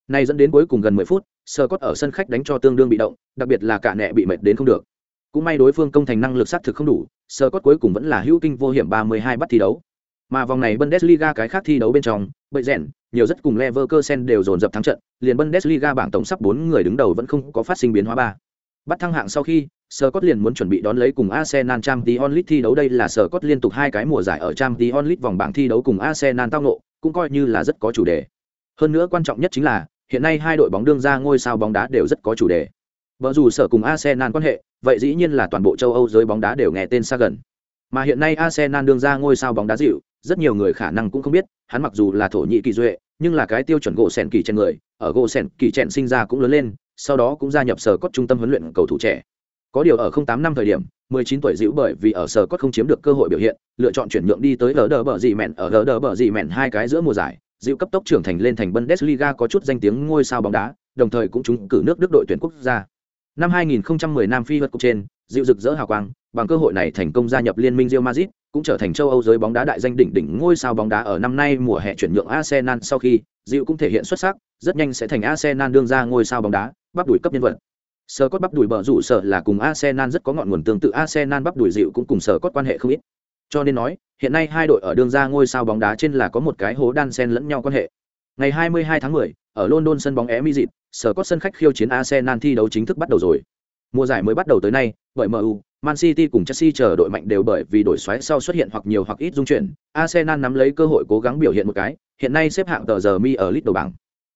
Này dẫn đến cuối cùng gần 10 phút, Scott ở sân khách đánh cho tương đương bị động, đặc biệt là cả nẹ bị mệt đến không được. Cũng may đối phương công thành năng lực sát thực không đủ, Scott cuối cùng vẫn là hữu kinh vô hiểm 32 bắt thi đấu. Mà vòng này Bundesliga cái khác thi đấu bên trong, bậy rèn, nhiều rất cùng Leverkusen đều dồn dập thắng trận, liền Bundesliga bảng tổng sắp 4 người đứng đầu vẫn không có phát sinh biến hóa ba. Bắt thăng hạng sau khi, Scott liền muốn chuẩn bị đón lấy cùng Arsenal Champions League thi đấu đây là Scott liên tục hai cái mùa giải ở Champions League vòng bảng thi đấu cùng Arsenal tao ngộ, cũng coi như là rất có chủ đề. Hơn nữa quan trọng nhất chính là, hiện nay hai đội bóng đương ra ngôi sao bóng đá đều rất có chủ đề. Vợ dù sở cùng Arsenal quan hệ, vậy dĩ nhiên là toàn bộ châu Âu giới bóng đá đều nghe tên xa gần. Mà hiện nay Arsenal đương ra ngôi sao bóng đá dịu, rất nhiều người khả năng cũng không biết, hắn mặc dù là thổ nhĩ kỳ duệ, nhưng là cái tiêu chuẩn gỗ sèn kỳ trên người, ở gỗ sèn kỳ chèn sinh ra cũng lớn lên, sau đó cũng gia nhập sở cốt trung tâm huấn luyện cầu thủ trẻ. Có điều ở 08 năm thời điểm, 19 tuổi dịu bởi vì ở sở cốt không chiếm được cơ hội biểu hiện, lựa chọn chuyển nhượng đi tới lỡ đỡ bờ gì mẹn ở lỡ đỡ bờ gì mẹn hai cái giữa mùa giải, dịu cấp tốc trưởng thành lên thành Bundesliga có chút danh tiếng ngôi sao bóng đá, đồng thời cũng trúng cử nước Đức đội tuyển quốc gia. Năm 2010 Nam Phi vượt cục trên, dịu rực rỡ hào quang, bằng cơ hội này thành công gia nhập liên minh Real Madrid, cũng trở thành châu Âu giới bóng đá đại danh đỉnh đỉnh ngôi sao bóng đá ở năm nay mùa hè chuyển nhượng Arsenal sau khi, Dịu cũng thể hiện xuất sắc, rất nhanh sẽ thành Arsenal đương ra ngôi sao bóng đá, bắt đuổi cấp nhân vật. Sở cốt bắp đuổi bờ rủ sở là cùng Arsenal rất có ngọn nguồn tương tự Arsenal bắp đuổi Dịu cũng cùng sở cốt quan hệ không ít. Cho nên nói, hiện nay hai đội ở đương ra ngôi sao bóng đá trên là có một cái hố đan sen lẫn nhau quan hệ. Ngày 22 tháng 10, ở London sân bóng Emirates, sở có sân khách khiêu chiến Arsenal thi đấu chính thức bắt đầu rồi. Mùa giải mới bắt đầu tới nay, bởi MU, Man City cùng Chelsea chờ đội mạnh đều bởi vì đổi xoáy sau xuất hiện hoặc nhiều hoặc ít dung chuyển, Arsenal nắm lấy cơ hội cố gắng biểu hiện một cái, hiện nay xếp hạng tờ giờ mi ở list đầu bảng.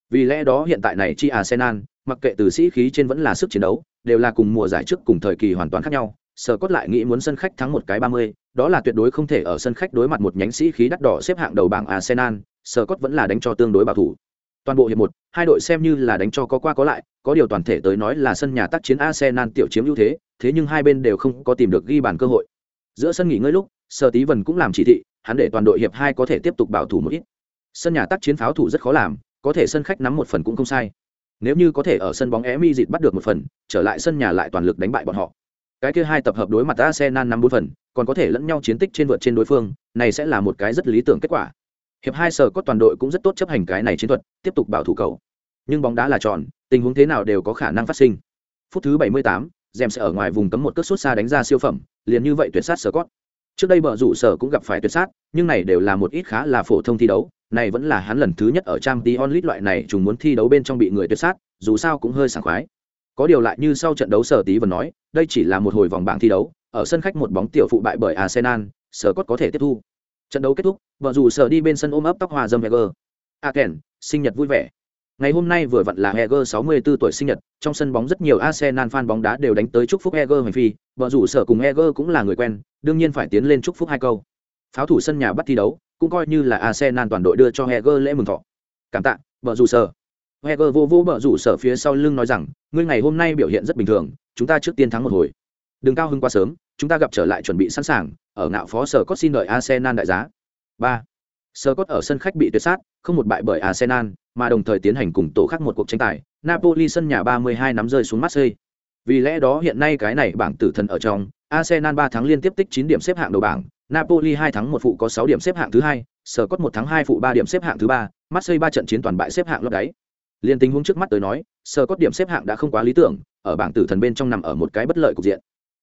Vì lẽ đó hiện tại này chi Arsenal, mặc kệ từ sĩ khí trên vẫn là sức chiến đấu, đều là cùng mùa giải trước cùng thời kỳ hoàn toàn khác nhau. Sở cốt lại nghĩ muốn sân khách thắng một cái 30, đó là tuyệt đối không thể ở sân khách đối mặt một nhánh sĩ khí đắt đỏ xếp hạng đầu bảng Arsenal, Sở cốt vẫn là đánh cho tương đối bảo thủ. Toàn bộ hiệp một, hai đội xem như là đánh cho có qua có lại, có điều toàn thể tới nói là sân nhà tác chiến Arsenal tiểu chiếm ưu thế, thế nhưng hai bên đều không có tìm được ghi bàn cơ hội. Giữa sân nghỉ ngơi lúc, Sở Tí Vân cũng làm chỉ thị, hắn để toàn đội hiệp hai có thể tiếp tục bảo thủ một ít. Sân nhà tác chiến pháo thủ rất khó làm, có thể sân khách nắm một phần cũng không sai. Nếu như có thể ở sân bóng Emi dịt bắt được một phần, trở lại sân nhà lại toàn lực đánh bại bọn họ. Cái kia hai tập hợp đối mặt Arsenal năm bốn phần, còn có thể lẫn nhau chiến tích trên vượt trên đối phương, này sẽ là một cái rất lý tưởng kết quả. Hiệp hai sở có toàn đội cũng rất tốt chấp hành cái này chiến thuật, tiếp tục bảo thủ cầu. Nhưng bóng đá là tròn, tình huống thế nào đều có khả năng phát sinh. Phút thứ 78, Dèm sẽ ở ngoài vùng cấm một cước sút xa đánh ra siêu phẩm, liền như vậy tuyệt sát Scott. Trước đây bờ rủ sở cũng gặp phải tuyệt sát, nhưng này đều là một ít khá là phổ thông thi đấu, này vẫn là hắn lần thứ nhất ở Champions League loại này trùng muốn thi đấu bên trong bị người tuyệt sát, dù sao cũng hơi sảng khoái. Có điều lại như sau trận đấu sở tí vừa nói, đây chỉ là một hồi vòng bảng thi đấu, ở sân khách một bóng tiểu phụ bại bởi Arsenal, sở cốt có thể tiếp thu. Trận đấu kết thúc, vợ dù sở đi bên sân ôm ấp tóc hòa dâm Heger. Aken, sinh nhật vui vẻ. Ngày hôm nay vừa vặn là Heger 64 tuổi sinh nhật, trong sân bóng rất nhiều Arsenal fan bóng đá đều đánh tới chúc phúc Heger hành phi, vợ dù sở cùng Heger cũng là người quen, đương nhiên phải tiến lên chúc phúc hai câu. Pháo thủ sân nhà bắt thi đấu, cũng coi như là Arsenal toàn đội đưa cho Heger lễ mừng thọ. Cảm tạ, vợ dù sở. Heger vô vô bợ rủ sở phía sau lưng nói rằng, ngươi ngày hôm nay biểu hiện rất bình thường, chúng ta trước tiên thắng một hồi. Đừng cao hứng quá sớm, chúng ta gặp trở lại chuẩn bị sẵn sàng, ở ngạo phó sở có xin đợi Arsenal đại giá. 3. Sở Cốt ở sân khách bị tuyệt sát, không một bại bởi Arsenal, mà đồng thời tiến hành cùng tổ khác một cuộc tranh tài. Napoli sân nhà 32 nắm rơi xuống Marseille. Vì lẽ đó hiện nay cái này bảng tử thần ở trong, Arsenal 3 tháng liên tiếp tích 9 điểm xếp hạng đầu bảng, Napoli 2 tháng 1 phụ có 6 điểm xếp hạng thứ hai, Sở Cốt 1 tháng 2 phụ 3 điểm xếp hạng thứ ba, Marseille 3 trận chiến toàn bại xếp hạng lót đáy. Liên tình huống trước mắt tới nói, Sở Cốt điểm xếp hạng đã không quá lý tưởng, ở bảng tử thần bên trong nằm ở một cái bất lợi cục diện.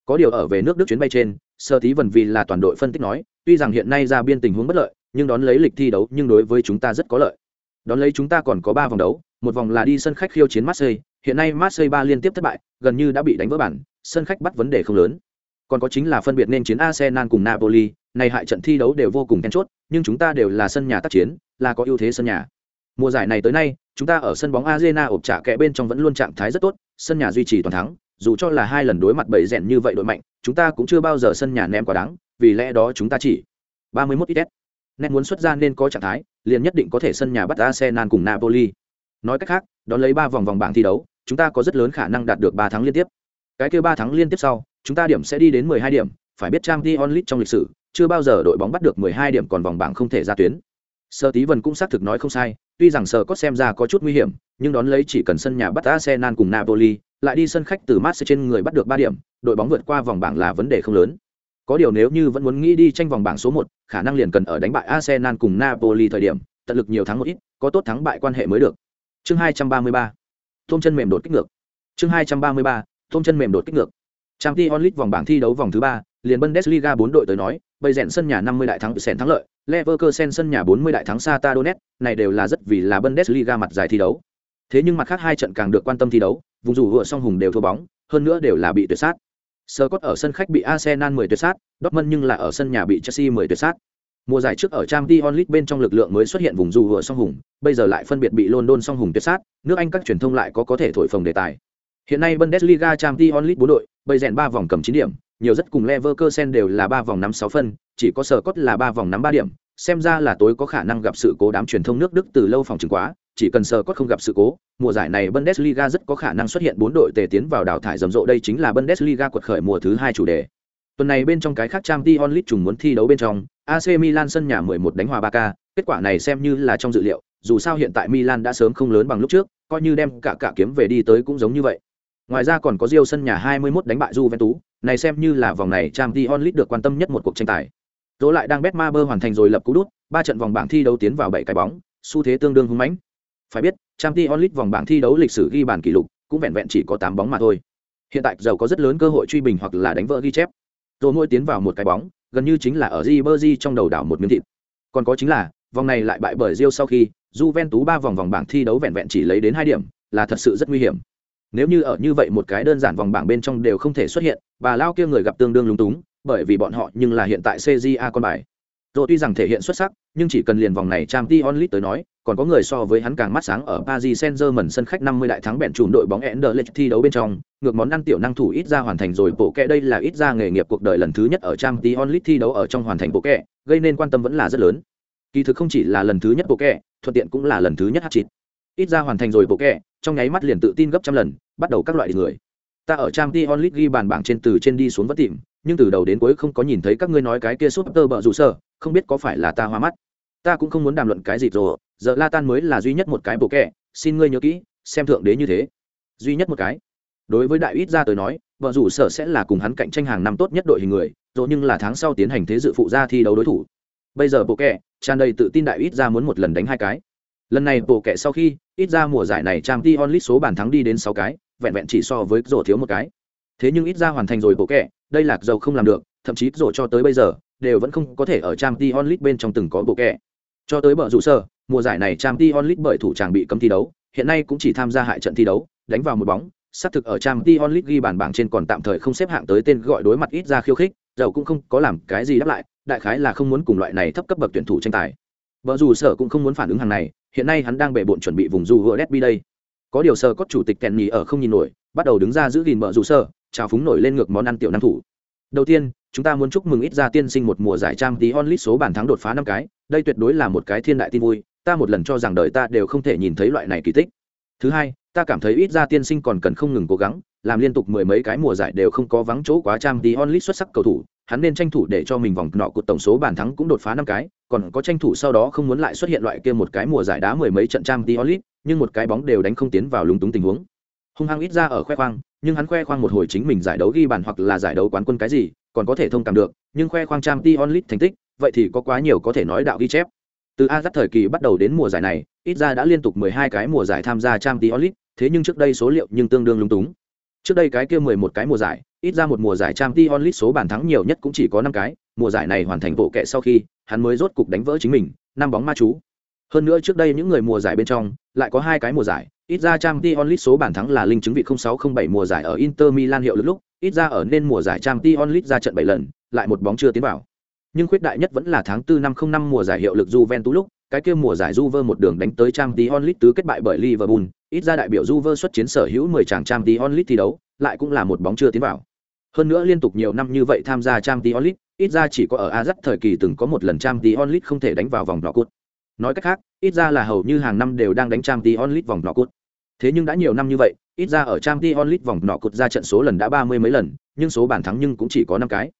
Có điều ở về nước Đức chuyến bay trên, Sơ Tí Vân vì là toàn đội phân tích nói, tuy rằng hiện nay ra biên tình huống bất lợi, nhưng đón lấy lịch thi đấu nhưng đối với chúng ta rất có lợi. Đón lấy chúng ta còn có ba vòng đấu, một vòng là đi sân khách khiêu chiến Marseille, hiện nay Marseille ba liên tiếp thất bại, gần như đã bị đánh vỡ bản, sân khách bắt vấn đề không lớn. Còn có chính là phân biệt nên chiến Arsenal cùng Napoli, này hại trận thi đấu đều vô cùng then chốt, nhưng chúng ta đều là sân nhà tác chiến, là có ưu thế sân nhà. Mùa giải này tới nay, chúng ta ở sân bóng Arena ộp trả kẽ bên trong vẫn luôn trạng thái rất tốt, sân nhà duy trì toàn thắng, dù cho là hai lần đối mặt bảy rèn như vậy đội mạnh, chúng ta cũng chưa bao giờ sân nhà ném quá đáng, vì lẽ đó chúng ta chỉ 31 ít Net muốn xuất ra nên có trạng thái, liền nhất định có thể sân nhà bắt Arsenal cùng Napoli. Nói cách khác, đón lấy 3 vòng vòng bảng thi đấu, chúng ta có rất lớn khả năng đạt được 3 thắng liên tiếp. Cái kia 3 thắng liên tiếp sau, chúng ta điểm sẽ đi đến 12 điểm, phải biết Champions League trong lịch sử, chưa bao giờ đội bóng bắt được 12 điểm còn vòng bảng không thể ra tuyến. Sơ Tí Vân cũng xác thực nói không sai, tuy rằng sờ có xem ra có chút nguy hiểm, nhưng đón lấy chỉ cần sân nhà bắt Arsenal cùng Napoli, lại đi sân khách từ Marseille trên người bắt được 3 điểm, đội bóng vượt qua vòng bảng là vấn đề không lớn. Có điều nếu như vẫn muốn nghĩ đi tranh vòng bảng số 1, khả năng liền cần ở đánh bại Arsenal cùng Napoli thời điểm, tận lực nhiều thắng một ít, có tốt thắng bại quan hệ mới được. Chương 233. Tôm chân mềm đột kích ngược. Chương 233. Tôm chân mềm đột kích ngược. Champions League vòng bảng thi đấu vòng thứ 3, liền Bundesliga 4 đội tới nói, bây rèn sân nhà 50 đại thắng Sen thắng lợi, Leverkusen sân nhà 40 đại thắng Sata Donetsk, này đều là rất vì là Bundesliga mặt giải thi đấu. Thế nhưng mặt khác hai trận càng được quan tâm thi đấu, vùng dù vừa song hùng đều thua bóng, hơn nữa đều là bị tuyệt sát. Scott ở sân khách bị Arsenal 10 tuyệt sát, Dortmund nhưng là ở sân nhà bị Chelsea 10 tuyệt sát. Mùa giải trước ở Champions League bên trong lực lượng mới xuất hiện vùng dù vừa song hùng, bây giờ lại phân biệt bị London song hùng tuyệt sát, nước Anh các truyền thông lại có có thể thổi phồng đề tài. Hiện nay Bundesliga Champions League 4 đội, bây rèn 3 vòng cầm 9 điểm, nhiều rất cùng Leverkusen đều là 3 vòng nắm 6 phân, chỉ có Scott là 3 vòng nắm 3 điểm, xem ra là tối có khả năng gặp sự cố đám truyền thông nước Đức từ lâu phòng chứng quá, chỉ cần Scott không gặp sự cố, mùa giải này Bundesliga rất có khả năng xuất hiện 4 đội tề tiến vào đào thải rầm rộ đây chính là Bundesliga quật khởi mùa thứ 2 chủ đề. Tuần này bên trong cái khác Champions League trùng muốn thi đấu bên trong, AC Milan sân nhà 11 đánh hòa Barca, kết quả này xem như là trong dự liệu, dù sao hiện tại Milan đã sớm không lớn bằng lúc trước, coi như đem cả cả kiếm về đi tới cũng giống như vậy. Ngoài ra còn có Real sân nhà 21 đánh bại Juventus, này xem như là vòng này Champions Onlit được quan tâm nhất một cuộc tranh tài. Dỗ lại đang Betmaber hoàn thành rồi lập cú đút, ba trận vòng bảng thi đấu tiến vào bảy cái bóng, xu thế tương đương hung mãnh. Phải biết, Champions Onlit vòng bảng thi đấu lịch sử ghi bàn kỷ lục, cũng vẹn vẹn chỉ có tám bóng mà thôi. Hiện tại giàu có rất lớn cơ hội truy bình hoặc là đánh vỡ ghi chép. Rồi mỗi tiến vào một cái bóng, gần như chính là ở Ribery trong đầu đảo một miếng thịt. Còn có chính là, vòng này lại bại bởi Rio sau khi, Juventus ba vòng vòng bảng thi đấu vẹn vẹn chỉ lấy đến hai điểm, là thật sự rất nguy hiểm. Nếu như ở như vậy một cái đơn giản vòng bảng bên trong đều không thể xuất hiện, bà lao kia người gặp tương đương lúng túng, bởi vì bọn họ nhưng là hiện tại CJA con bài. Rồi tuy rằng thể hiện xuất sắc, nhưng chỉ cần liền vòng này trang t onlit tới nói, còn có người so với hắn càng mắt sáng ở Paris Saint-Germain sân khách 50 đại thắng bẹn chùm đội bóng Anderlecht thi đấu bên trong, ngược món ăn tiểu năng thủ ít ra hoàn thành rồi bộ kệ đây là ít ra nghề nghiệp cuộc đời lần thứ nhất ở trang t onlit thi đấu ở trong hoàn thành bộ kệ, gây nên quan tâm vẫn là rất lớn. Kỳ thực không chỉ là lần thứ nhất bộ kệ, thuận tiện cũng là lần thứ nhất hát chịt Ít ra hoàn thành rồi bộ kẹ, trong nháy mắt liền tự tin gấp trăm lần, bắt đầu các loại người. Ta ở Champions onlit ghi bàn bảng trên từ trên đi xuống vẫn tìm, nhưng từ đầu đến cuối không có nhìn thấy các ngươi nói cái kia súp tơ bợ rủ sở không biết có phải là ta hoa mắt. Ta cũng không muốn đàm luận cái gì rồi giờ la tan mới là duy nhất một cái bộ kẹ xin ngươi nhớ kỹ xem thượng đế như thế. Duy nhất một cái. Đối với đại ít ra tới nói vợ rủ sở sẽ là cùng hắn cạnh tranh hàng năm tốt nhất đội hình người rồi nhưng là tháng sau tiến hành thế dự phụ ra thi đấu đối thủ. Bây giờ bộ kẹ tràn đầy tự tin đại ít ra muốn một lần đánh hai cái lần này bộ kẹ sau khi, ít ra mùa giải này trang t onlit số bàn thắng đi đến sáu cái, vẹn vẹn chỉ so với rổ thiếu một cái. Thế nhưng ít ra hoàn thành rồi bộ kẹ đây lạc dầu không làm được, thậm chí rổ cho tới bây giờ, đều vẫn không có thể ở trang t onlit bên trong từng có bộ kẹ cho tới bờ rủ sơ, mùa giải này trang t onlit bởi thủ tràng bị cấm thi đấu, hiện nay cũng chỉ tham gia hại trận thi đấu, đánh vào một bóng, xác thực ở trang t onlit ghi bàn bảng trên còn tạm thời không xếp hạng tới tên gọi đối mặt ít ra khiêu khích dầu cũng không có làm cái gì đáp lại, đại khái là không muốn cùng loại này thấp cấp bậc tuyển thủ tranh tài vợ dù sở cũng không muốn phản ứng hàng này, hiện nay hắn đang bể bộn chuẩn bị vùng du đét bi đây. Có điều sở có chủ tịch kèn nhì ở không nhìn nổi, bắt đầu đứng ra giữ gìn vợ dù sở chào phúng nổi lên ngược món ăn tiểu năng thủ. Đầu tiên, chúng ta muốn chúc mừng ít ra tiên sinh một mùa giải trang tí onlit số bàn thắng đột phá năm cái, đây tuyệt đối là một cái thiên đại tin vui, ta một lần cho rằng đời ta đều không thể nhìn thấy loại này kỳ tích. Thứ hai, ta cảm thấy ít ra tiên sinh còn cần không ngừng cố gắng, làm liên tục mười mấy cái mùa giải đều không có vắng chỗ quá trang tí onlit xuất sắc cầu thủ hắn nên tranh thủ để cho mình vòng nọ cột tổng số bàn thắng cũng đột phá năm cái còn có tranh thủ sau đó không muốn lại xuất hiện loại kia một cái mùa giải đá mười mấy trận trang Diolit, nhưng một cái bóng đều đánh không tiến vào lúng túng tình huống. Hung hăng ít ra ở khoe khoang nhưng hắn khoe khoang một hồi chính mình giải đấu ghi bàn hoặc là giải đấu quán quân cái gì còn có thể thông cảm được nhưng khoe khoang trang Diolit thành tích vậy thì có quá nhiều có thể nói đạo ghi chép. Từ a dắt thời kỳ bắt đầu đến mùa giải này ít ra đã liên tục 12 cái mùa giải tham gia trang t thế nhưng trước đây số liệu nhưng tương đương lung túng. Trước đây cái kia 11 cái mùa giải ít ra một mùa giải trang t onlit số bàn thắng nhiều nhất cũng chỉ có năm cái, mùa giải này hoàn thành bộ kệ sau khi, hắn mới rốt cục đánh vỡ chính mình, năm bóng ma chú. Hơn nữa trước đây những người mùa giải bên trong, lại có hai cái mùa giải. Ít ra trang t onlit số bàn thắng là linh chứng vị 0607 mùa giải ở inter milan hiệu lực lúc, ít ra ở nên mùa giải trang t onlit ra trận bảy lần, lại một bóng chưa tiến vào. Nhưng khuyết đại nhất vẫn là tháng 4 năm 05 mùa giải hiệu lực Juventus lúc cái kia mùa giải Juve một đường đánh tới trang Champions League tứ kết bại bởi Liverpool ít ra đại biểu Juve xuất chiến sở hữu 10 chàng trang Champions League thi đấu lại cũng là một bóng chưa tiến vào. Hơn nữa liên tục nhiều năm như vậy tham gia trang Champions League, ít ra chỉ có ở Ajax thời kỳ từng có một lần trang Champions League không thể đánh vào vòng nọ cút nói cách khác ít ra là hầu như hàng năm đều đang đánh trang Champions League vòng nọ cút thế nhưng đã nhiều năm như vậy ít ra ở trang Champions League vòng nọ cút ra trận số lần đã ba mươi mấy lần nhưng số bàn thắng nhưng cũng chỉ có năm cái.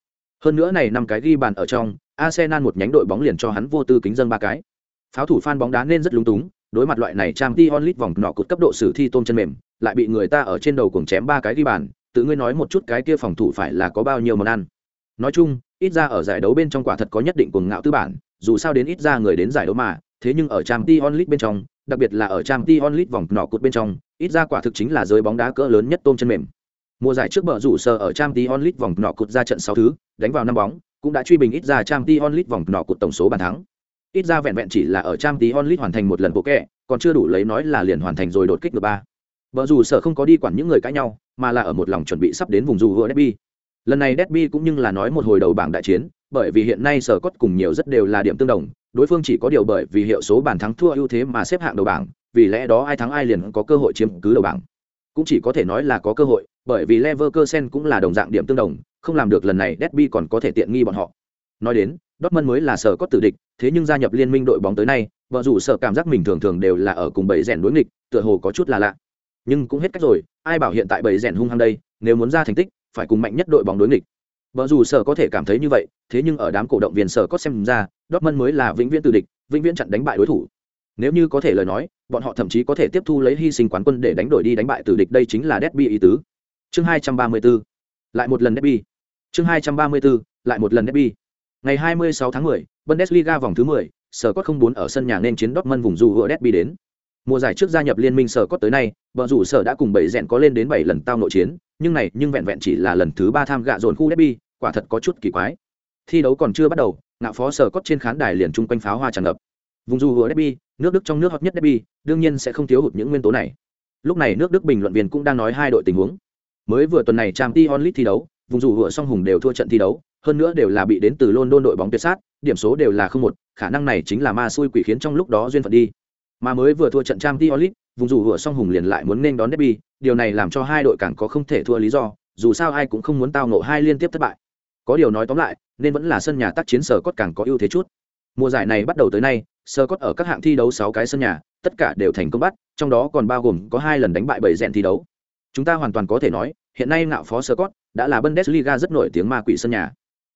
Hơn nữa này năm cái ghi bàn ở trong arsenal một nhánh đội bóng liền cho hắn vô tư kính dân ba cái pháo thủ phan bóng đá nên rất lúng túng, đối mặt loại này trang t onlit vòng nọ cột cấp độ sử thi tôm chân mềm, lại bị người ta ở trên đầu cùng chém ba cái ghi bàn, tự ngươi nói một chút cái kia phòng thủ phải là có bao nhiêu món ăn. Nói chung, ít ra ở giải đấu bên trong quả thật có nhất định cuồng ngạo tư bản, dù sao đến ít ra người đến giải đấu mà, thế nhưng ở trang t onlit bên trong, đặc biệt là ở trang t onlit vòng nọ cột bên trong, ít ra quả thực chính là giới bóng đá cỡ lớn nhất tôm chân mềm. Mùa giải trước bờ rủ sơ ở trang t onlit vòng nọ cột ra trận sáu thứ, đánh vào năm bóng, cũng đã truy bình ít ra trang t onlit vòng nọ cột tổng số bàn thắng ít ra vẹn vẹn chỉ là ở trang tí onlit hoàn thành một lần bộ kệ còn chưa đủ lấy nói là liền hoàn thành rồi đột kích được ba vợ rủ sở không có đi quản những người cãi nhau, mà là ở một lòng chuẩn bị sắp đến vùng dù hựa derby. Lần này derby cũng như là nói một hồi đầu bảng đại chiến, bởi vì hiện nay sở cốt cùng nhiều rất đều là điểm tương đồng, đối phương chỉ có điều bởi vì hiệu số bàn thắng thua ưu thế mà xếp hạng đầu bảng, vì lẽ đó ai thắng ai liền có cơ hội chiếm cứ đầu bảng. Cũng chỉ có thể nói là có cơ hội, bởi vì Leverkusen cũng là đồng dạng điểm tương đồng, không làm được lần này derby còn có thể tiện nghi bọn họ. Nói đến, Dortmund mới là sở có tử địch, thế nhưng gia nhập liên minh đội bóng tới nay, vợ rủ sở cảm giác mình thường thường đều là ở cùng bầy rèn đối nghịch, tựa hồ có chút là lạ. Nhưng cũng hết cách rồi ai bảo hiện tại bầy rèn hung hăng đây nếu muốn ra thành tích phải cùng mạnh nhất đội bóng đối nghịch. Vợ dù sở có thể cảm thấy như vậy thế nhưng ở đám cổ động viên sở có xem ra Dortmund mới là vĩnh viễn từ địch vĩnh viễn chặn đánh bại đối thủ. Nếu như có thể lời nói bọn họ thậm chí có thể tiếp thu lấy hy sinh quán quân để đánh đổi đi đánh bại từ địch đây chính là derby ý tứ. Chương 234 lại một lần derby. Chương 234 lại một lần derby. Ngày 26 tháng 10, Bundesliga vòng thứ 10, Sở Cốt 04 ở sân nhà nên chiến Dortmund vùng dù vừa derby đến. Mùa giải trước gia nhập liên minh Sở Cốt tới nay, bờ rủ Sở đã cùng bảy rèn có lên đến 7 lần tao nội chiến, nhưng này nhưng vẹn vẹn chỉ là lần thứ 3 tham gạ dồn khu derby, quả thật có chút kỳ quái. Thi đấu còn chưa bắt đầu, ngạo phó Sở Cốt trên khán đài liền trung quanh pháo hoa tràn ngập. Vùng dù vừa derby, nước Đức trong nước hot nhất derby, đương nhiên sẽ không thiếu hụt những nguyên tố này. Lúc này nước Đức bình luận viên cũng đang nói hai đội tình huống. Mới vừa tuần này Champions League thi đấu, vùng dù vừa song hùng đều thua trận thi đấu, hơn nữa đều là bị đến từ London đội bóng tuyệt sát, điểm số đều là không một, khả năng này chính là ma xui quỷ khiến trong lúc đó duyên phận đi. Mà mới vừa thua trận Champions League, vùng dù vừa song hùng liền lại muốn nên đón derby, điều này làm cho hai đội càng có không thể thua lý do, dù sao ai cũng không muốn tao ngộ hai liên tiếp thất bại. Có điều nói tóm lại, nên vẫn là sân nhà tác chiến sở cốt càng có ưu thế chút. Mùa giải này bắt đầu tới nay, sở cốt ở các hạng thi đấu 6 cái sân nhà, tất cả đều thành công bắt, trong đó còn bao gồm có hai lần đánh bại bảy rèn thi đấu. Chúng ta hoàn toàn có thể nói, hiện nay ngạo phó Scott đã là Bundesliga rất nổi tiếng ma quỷ sân nhà.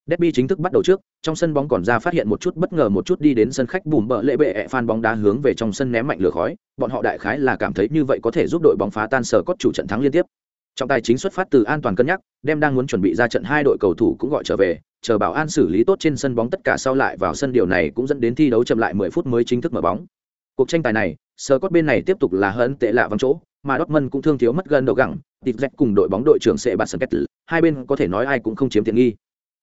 Derby chính thức bắt đầu trước, trong sân bóng còn ra phát hiện một chút bất ngờ một chút đi đến sân khách bùm bợ lệ bệ ẹ fan bóng đá hướng về trong sân ném mạnh lửa khói, bọn họ đại khái là cảm thấy như vậy có thể giúp đội bóng phá tan sở cốt chủ trận thắng liên tiếp. Trọng tài chính xuất phát từ an toàn cân nhắc, đem đang muốn chuẩn bị ra trận hai đội cầu thủ cũng gọi trở về, chờ bảo an xử lý tốt trên sân bóng tất cả sau lại vào sân điều này cũng dẫn đến thi đấu chậm lại 10 phút mới chính thức mở bóng. Cuộc tranh tài này, sở cốt bên này tiếp tục là hơn tệ lạ vắng chỗ, mà Dortmund cũng thương thiếu mất gần đầu gẳng, tịt cùng đội bóng đội trưởng sẽ bạt sân kết hai bên có thể nói ai cũng không chiếm tiện nghi.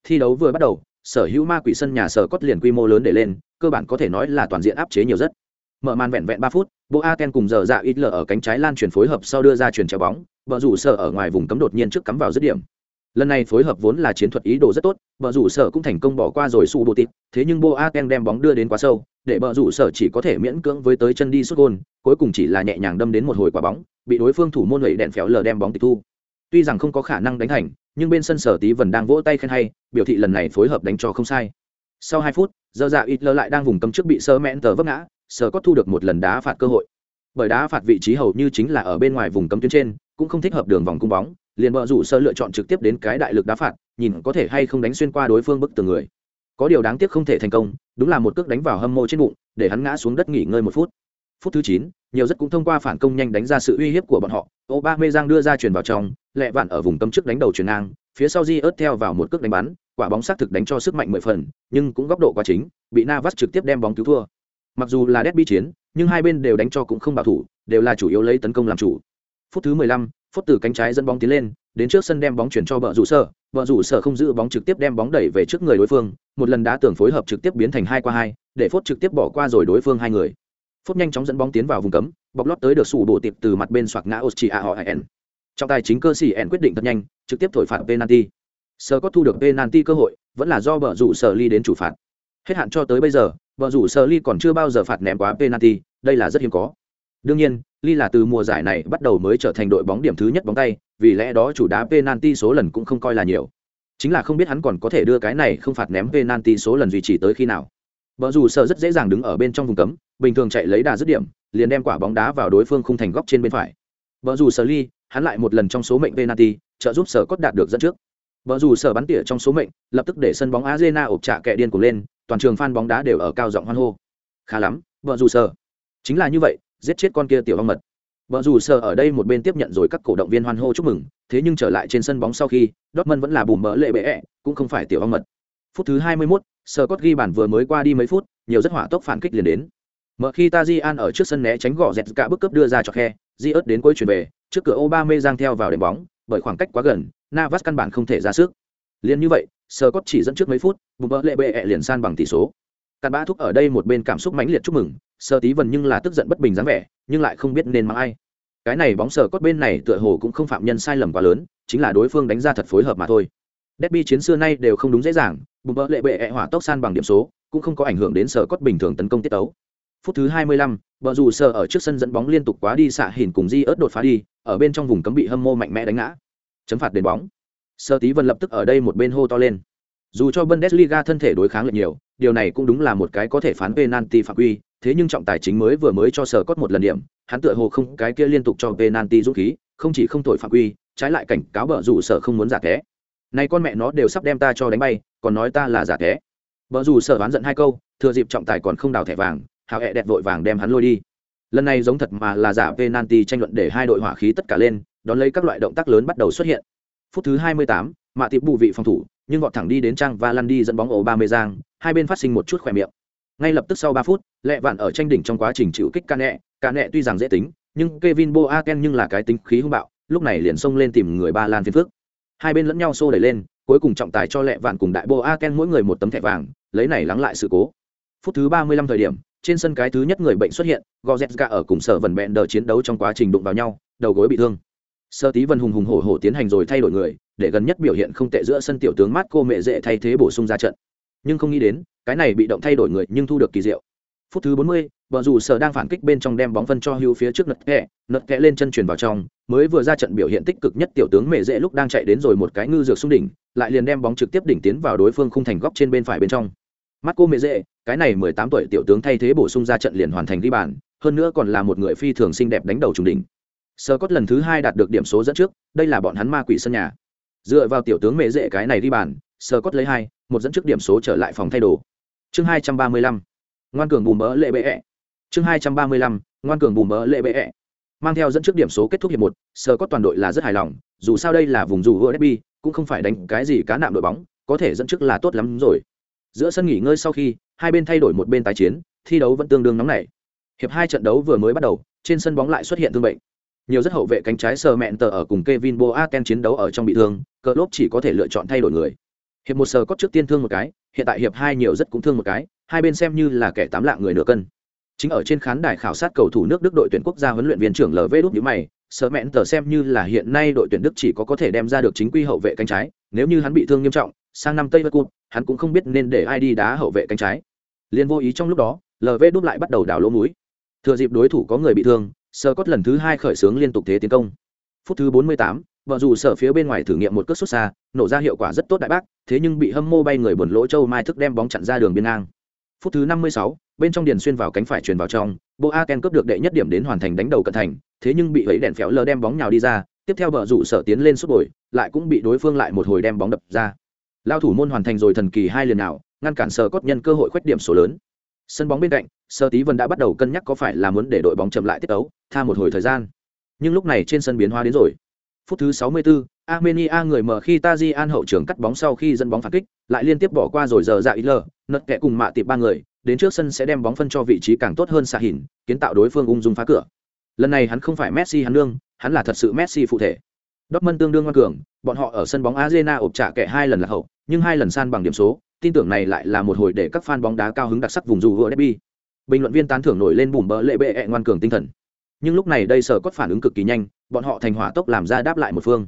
Thi đấu vừa bắt đầu, sở hữu ma quỷ sân nhà sở cốt liền quy mô lớn để lên, cơ bản có thể nói là toàn diện áp chế nhiều rất. Mở màn vẹn vẹn ba phút, Boateng cùng giờ dạ ít lờ ở cánh trái lan chuyển phối hợp sau đưa ra chuyển chéo bóng, bờ rủ sở ở ngoài vùng cấm đột nhiên trước cắm vào dứt điểm. Lần này phối hợp vốn là chiến thuật ý đồ rất tốt, bờ rủ sở cũng thành công bỏ qua rồi su bộ tịt. thế nhưng Boateng đem bóng đưa đến quá sâu, để bờ rủ sở chỉ có thể miễn cưỡng với tới chân đi sút gôn, cuối cùng chỉ là nhẹ nhàng đâm đến một hồi quả bóng, bị đối phương thủ môn lẩy đèn phéo lờ đem bóng tịch thu. Tuy rằng không có khả năng đánh thành, nhưng bên sân sở tí vẫn đang vỗ tay khen hay, biểu thị lần này phối hợp đánh cho không sai. Sau hai phút, giờ dạ ít lơ lại đang vùng cấm trước bị sơ mẹn tờ vấp ngã, sơ có thu được một lần đá phạt cơ hội. Bởi đá phạt vị trí hầu như chính là ở bên ngoài vùng cấm tuyến trên, cũng không thích hợp đường vòng cung bóng, liền bờ rủ sơ lựa chọn trực tiếp đến cái đại lực đá phạt, nhìn có thể hay không đánh xuyên qua đối phương bức tường người. Có điều đáng tiếc không thể thành công, đúng là một cước đánh vào hâm mộ trên bụng, để hắn ngã xuống đất nghỉ ngơi một phút. Phút thứ chín, nhiều rất cũng thông qua phản công nhanh đánh ra sự uy hiếp của bọn họ. Aubameyang đưa ra chuyền vào trong, lẹ vạn ở vùng cấm trước đánh đầu chuyền ngang, phía sau Di ớt theo vào một cước đánh bắn, quả bóng xác thực đánh cho sức mạnh mười phần, nhưng cũng góc độ quá chính, bị Navas trực tiếp đem bóng cứu thua. Mặc dù là derby chiến, nhưng hai bên đều đánh cho cũng không bảo thủ, đều là chủ yếu lấy tấn công làm chủ. Phút thứ 15, phút từ cánh trái dẫn bóng tiến lên, đến trước sân đem bóng chuyển cho bờ rủ sở, bờ rủ sở không giữ bóng trực tiếp đem bóng đẩy về trước người đối phương, một lần đá tưởng phối hợp trực tiếp biến thành hai qua hai, để phút trực tiếp bỏ qua rồi đối phương hai người. Phút nhanh chóng dẫn bóng tiến vào vùng cấm, bọc lót tới được sủ bộ tiệp từ mặt bên xoạc ngã Ostia họ En. Trong tài chính cơ sĩ En quyết định thật nhanh, trực tiếp thổi phạt penalty. Sơ có thu được penalty cơ hội, vẫn là do bờ rủ sở ly đến chủ phạt. Hết hạn cho tới bây giờ, bờ rủ sở ly còn chưa bao giờ phạt ném quá penalty, đây là rất hiếm có. Đương nhiên, ly là từ mùa giải này bắt đầu mới trở thành đội bóng điểm thứ nhất bóng tay, vì lẽ đó chủ đá penalty số lần cũng không coi là nhiều. Chính là không biết hắn còn có thể đưa cái này không phạt ném penalty số lần duy trì tới khi nào. Bờ rủ sở rất dễ dàng đứng ở bên trong vùng cấm, bình thường chạy lấy đà dứt điểm, liền đem quả bóng đá vào đối phương khung thành góc trên bên phải. Bờ rủ sở ly, hắn lại một lần trong số mệnh penalty, trợ giúp sở cốt đạt được dẫn trước. Bờ rủ sở bắn tỉa trong số mệnh, lập tức để sân bóng Arena ộp trả kẻ điên cuồng lên, toàn trường fan bóng đá đều ở cao giọng hoan hô. Khá lắm, bờ rủ sở. Chính là như vậy, giết chết con kia tiểu ong mật. Bờ rủ sở ở đây một bên tiếp nhận rồi các cổ động viên hoan hô chúc mừng, thế nhưng trở lại trên sân bóng sau khi, Dortmund vẫn là bùm mỡ lệ bệ ẹ, cũng không phải tiểu ong mật. Phút thứ 21, Scott ghi bàn vừa mới qua đi mấy phút, nhiều rất hỏa tốc phản kích liền đến. Mở khi Tajian ở trước sân né tránh gõ dẹt cả bước cấp đưa ra cho khe, Diớt đến cuối chuyển về, trước cửa Obama giang theo vào đệm bóng, bởi khoảng cách quá gần, Navas căn bản không thể ra sức. Liên như vậy, Scott chỉ dẫn trước mấy phút, bùng bỡ lệ bệ ẹ liền san bằng tỷ số. Cản bã thúc ở đây một bên cảm xúc mãnh liệt chúc mừng, Sơ Tí vần nhưng là tức giận bất bình dáng vẻ, nhưng lại không biết nên mắng ai. Cái này bóng sờ cốt bên này tựa hồ cũng không phạm nhân sai lầm quá lớn, chính là đối phương đánh ra thật phối hợp mà thôi. Derby chiến xưa nay đều không đúng dễ dàng, bùng bỡ lệ bệ ẹ hỏa tốc san bằng điểm số, cũng không có ảnh hưởng đến sở cốt bình thường tấn công tiết tấu. Phút thứ 25, bờ rủ sở ở trước sân dẫn bóng liên tục quá đi xạ hình cùng di ớt đột phá đi, ở bên trong vùng cấm bị hâm Mô mạnh mẽ đánh ngã. Chấm phạt đền bóng. Sơ Tí Vân lập tức ở đây một bên hô to lên. Dù cho Bundesliga thân thể đối kháng lực nhiều, điều này cũng đúng là một cái có thể phán penalty phạm quy, thế nhưng trọng tài chính mới vừa mới cho sở cốt một lần điểm, hắn tựa hồ không cái kia liên tục cho penalty rút khí, không chỉ không thổi phạm quy, trái lại cảnh cáo bờ rủ sở không muốn giả té. Này con mẹ nó đều sắp đem ta cho đánh bay, còn nói ta là giả té. Bờ rủ sở đoán giận hai câu, thừa dịp trọng tài còn không đào thẻ vàng, hào hẹ đẹp vội vàng đem hắn lôi đi. Lần này giống thật mà là giả penalty tranh luận để hai đội hỏa khí tất cả lên, đón lấy các loại động tác lớn bắt đầu xuất hiện. Phút thứ 28, mạ tiệp bù vị phòng thủ nhưng gọn thẳng đi đến trang và lăn đi dẫn bóng ổ ba mươi giang hai bên phát sinh một chút khỏe miệng ngay lập tức sau ba phút lẹ vạn ở tranh đỉnh trong quá trình chịu kích ca nẹ ca nẹ tuy rằng dễ tính nhưng Kevin Boaken nhưng là cái tính khí hung bạo lúc này liền xông lên tìm người ba lan phiên phước hai bên lẫn nhau xô đẩy lên cuối cùng trọng tài cho lẹ vạn cùng đại Boaken mỗi người một tấm thẻ vàng lấy này lắng lại sự cố phút thứ ba mươi lăm thời điểm trên sân cái thứ nhất người bệnh xuất hiện Goretzka ở cùng sở vần bẹn đờ chiến đấu trong quá trình đụng vào nhau đầu gối bị thương. Sơ tí vân hùng hùng hổ hổ tiến hành rồi thay đổi người để gần nhất biểu hiện không tệ giữa sân tiểu tướng mát cô mẹ dễ thay thế bổ sung ra trận. Nhưng không nghĩ đến cái này bị động thay đổi người nhưng thu được kỳ diệu. Phút thứ 40, vợ dù sở đang phản kích bên trong đem bóng phân cho hưu phía trước nật kẹ nật kẹ lên chân chuyển vào trong mới vừa ra trận biểu hiện tích cực nhất tiểu tướng mẹ dễ lúc đang chạy đến rồi một cái ngư dược xung đỉnh lại liền đem bóng trực tiếp đỉnh tiến vào đối phương khung thành góc trên bên phải bên trong mắt cô cái này 18 tuổi tiểu tướng thay thế bổ sung ra trận liền hoàn thành ghi bàn, hơn nữa còn là một người phi thường xinh đẹp đánh đầu trùng đỉnh. Scott lần thứ hai đạt được điểm số dẫn trước, đây là bọn hắn ma quỷ sân nhà. Dựa vào tiểu tướng mẹ dễ cái này ghi bàn Scott lấy hai, một dẫn trước điểm số trở lại phòng thay đồ. Chương 235 ngoan cường bùm mỡ lệ bệ ẹ. Chương hai trăm ba mươi lăm, ngoan cường bùm mỡ lệ bệ ẹ. Mang theo dẫn trước điểm số kết thúc hiệp một Scott toàn đội là rất hài lòng, dù sao đây là vùng dù vua derby cũng không phải đánh cái gì cá nạm đội bóng, có thể dẫn trước là tốt lắm rồi giữa sân nghỉ ngơi sau khi hai bên thay đổi một bên tái chiến thi đấu vẫn tương đương nóng nảy. Hiệp hai trận đấu vừa mới bắt đầu trên sân bóng lại xuất hiện thương bệnh. Nhiều rất hậu vệ cánh trái sờ mẹn tờ ở cùng Kevin Boateng chiến đấu ở trong bị thương, cờ lốp chỉ có thể lựa chọn thay đổi người. Hiệp một sờ có trước tiên thương một cái, hiện tại hiệp hai nhiều rất cũng thương một cái, hai bên xem như là kẻ tám lạng người nửa cân. Chính ở trên khán đài khảo sát cầu thủ nước đức đội tuyển quốc gia huấn luyện viên trưởng lv đúc nhữ mày sờ mẹn tờ xem như là hiện nay đội tuyển đức chỉ có có thể đem ra được chính quy hậu vệ cánh trái nếu như hắn bị thương nghiêm trọng sang năm tây vất cụt hắn cũng không biết nên để ai đi đá hậu vệ cánh trái. Liên vô ý trong lúc đó lv đúp lại bắt đầu đảo lỗ mũi. thừa dịp đối thủ có người bị thương sơ cốt lần thứ hai khởi xướng liên tục thế tiến công. Phút thứ 48, vợ dù sở phía bên ngoài thử nghiệm một cước xuất xa nổ ra hiệu quả rất tốt đại bác thế nhưng bị hâm mô bay người buồn lỗ châu mai thức đem bóng chặn ra đường biên ngang. Phút thứ 56, bên trong điền xuyên vào cánh phải truyền vào trong B A KEN cướp được đệ nhất điểm đến hoàn thành đánh đầu cận thành thế nhưng bị ấy đèn phéo lờ đem bóng nhào đi ra tiếp theo vợ rủ sở tiến lên suốt bồi lại cũng bị đối phương lại một hồi đem bóng đập ra lao thủ môn hoàn thành rồi thần kỳ hai lần nào ngăn cản sờ cốt nhân cơ hội khoét điểm số lớn sân bóng bên cạnh sơ tí vân đã bắt đầu cân nhắc có phải là muốn để đội bóng chậm lại tiết ấu tha một hồi thời gian nhưng lúc này trên sân biến hóa đến rồi phút thứ 64, Armenia người mở khi Taji An hậu trưởng cắt bóng sau khi dẫn bóng phản kích, lại liên tiếp bỏ qua rồi giờ dạ ít lờ, nật kẹ cùng mạ tiệp ba người, đến trước sân sẽ đem bóng phân cho vị trí càng tốt hơn xạ hình, kiến tạo đối phương ung dung phá cửa. Lần này hắn không phải Messi hắn nương, hắn là thật sự Messi phụ thể. Dortmund tương đương ngoan cường, bọn họ ở sân bóng Arena ộp trả kẻ hai lần là hậu, nhưng hai lần san bằng điểm số, tin tưởng này lại là một hồi để các fan bóng đá cao hứng đặc sắc vùng dù vừa derby. Bình luận viên tán thưởng nổi lên bùm bỡ lệ bệ ngoan cường tinh thần. Nhưng lúc này đây sở cốt phản ứng cực kỳ nhanh, bọn họ thành hỏa tốc làm ra đáp lại một phương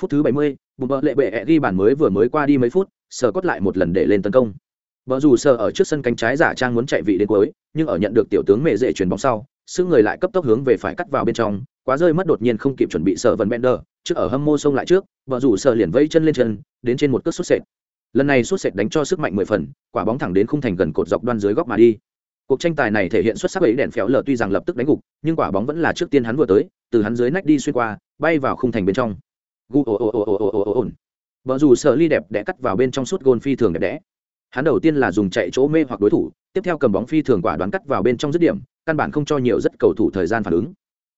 phút thứ 70, bùm bờ lệ bệ ẹ ghi bàn mới vừa mới qua đi mấy phút sở cốt lại một lần để lên tấn công Bờ dù sở ở trước sân cánh trái giả trang muốn chạy vị đến cuối nhưng ở nhận được tiểu tướng mẹ dễ chuyển bóng sau sư người lại cấp tốc hướng về phải cắt vào bên trong quá rơi mất đột nhiên không kịp chuẩn bị sở vần bender, trước ở hâm mô sông lại trước, vợ rủ sở liền vây chân lên chân, đến trên một cước sút sệt. Lần này sút sệt đánh cho sức mạnh mười phần, quả bóng thẳng đến khung thành gần cột dọc đoan dưới góc mà đi. Cuộc tranh tài này thể hiện xuất sắc ấy đèn phéo lờ tuy rằng lập tức đánh gục, nhưng quả bóng vẫn là trước tiên hắn vừa tới, từ hắn dưới nách đi xuyên qua, bay vào khung thành bên trong. Gu ồ ồ ồ ồ ồ ồ ồ vợ dù sợ ly đẹp đẽ cắt vào bên trong suốt gôn phi thường đẹp đẽ. Hắn đầu tiên là dùng chạy chỗ mê hoặc đối thủ, tiếp theo cầm bóng phi thường quả đoán cắt vào bên trong dứt điểm, căn bản không cho nhiều rất cầu thủ thời gian phản ứng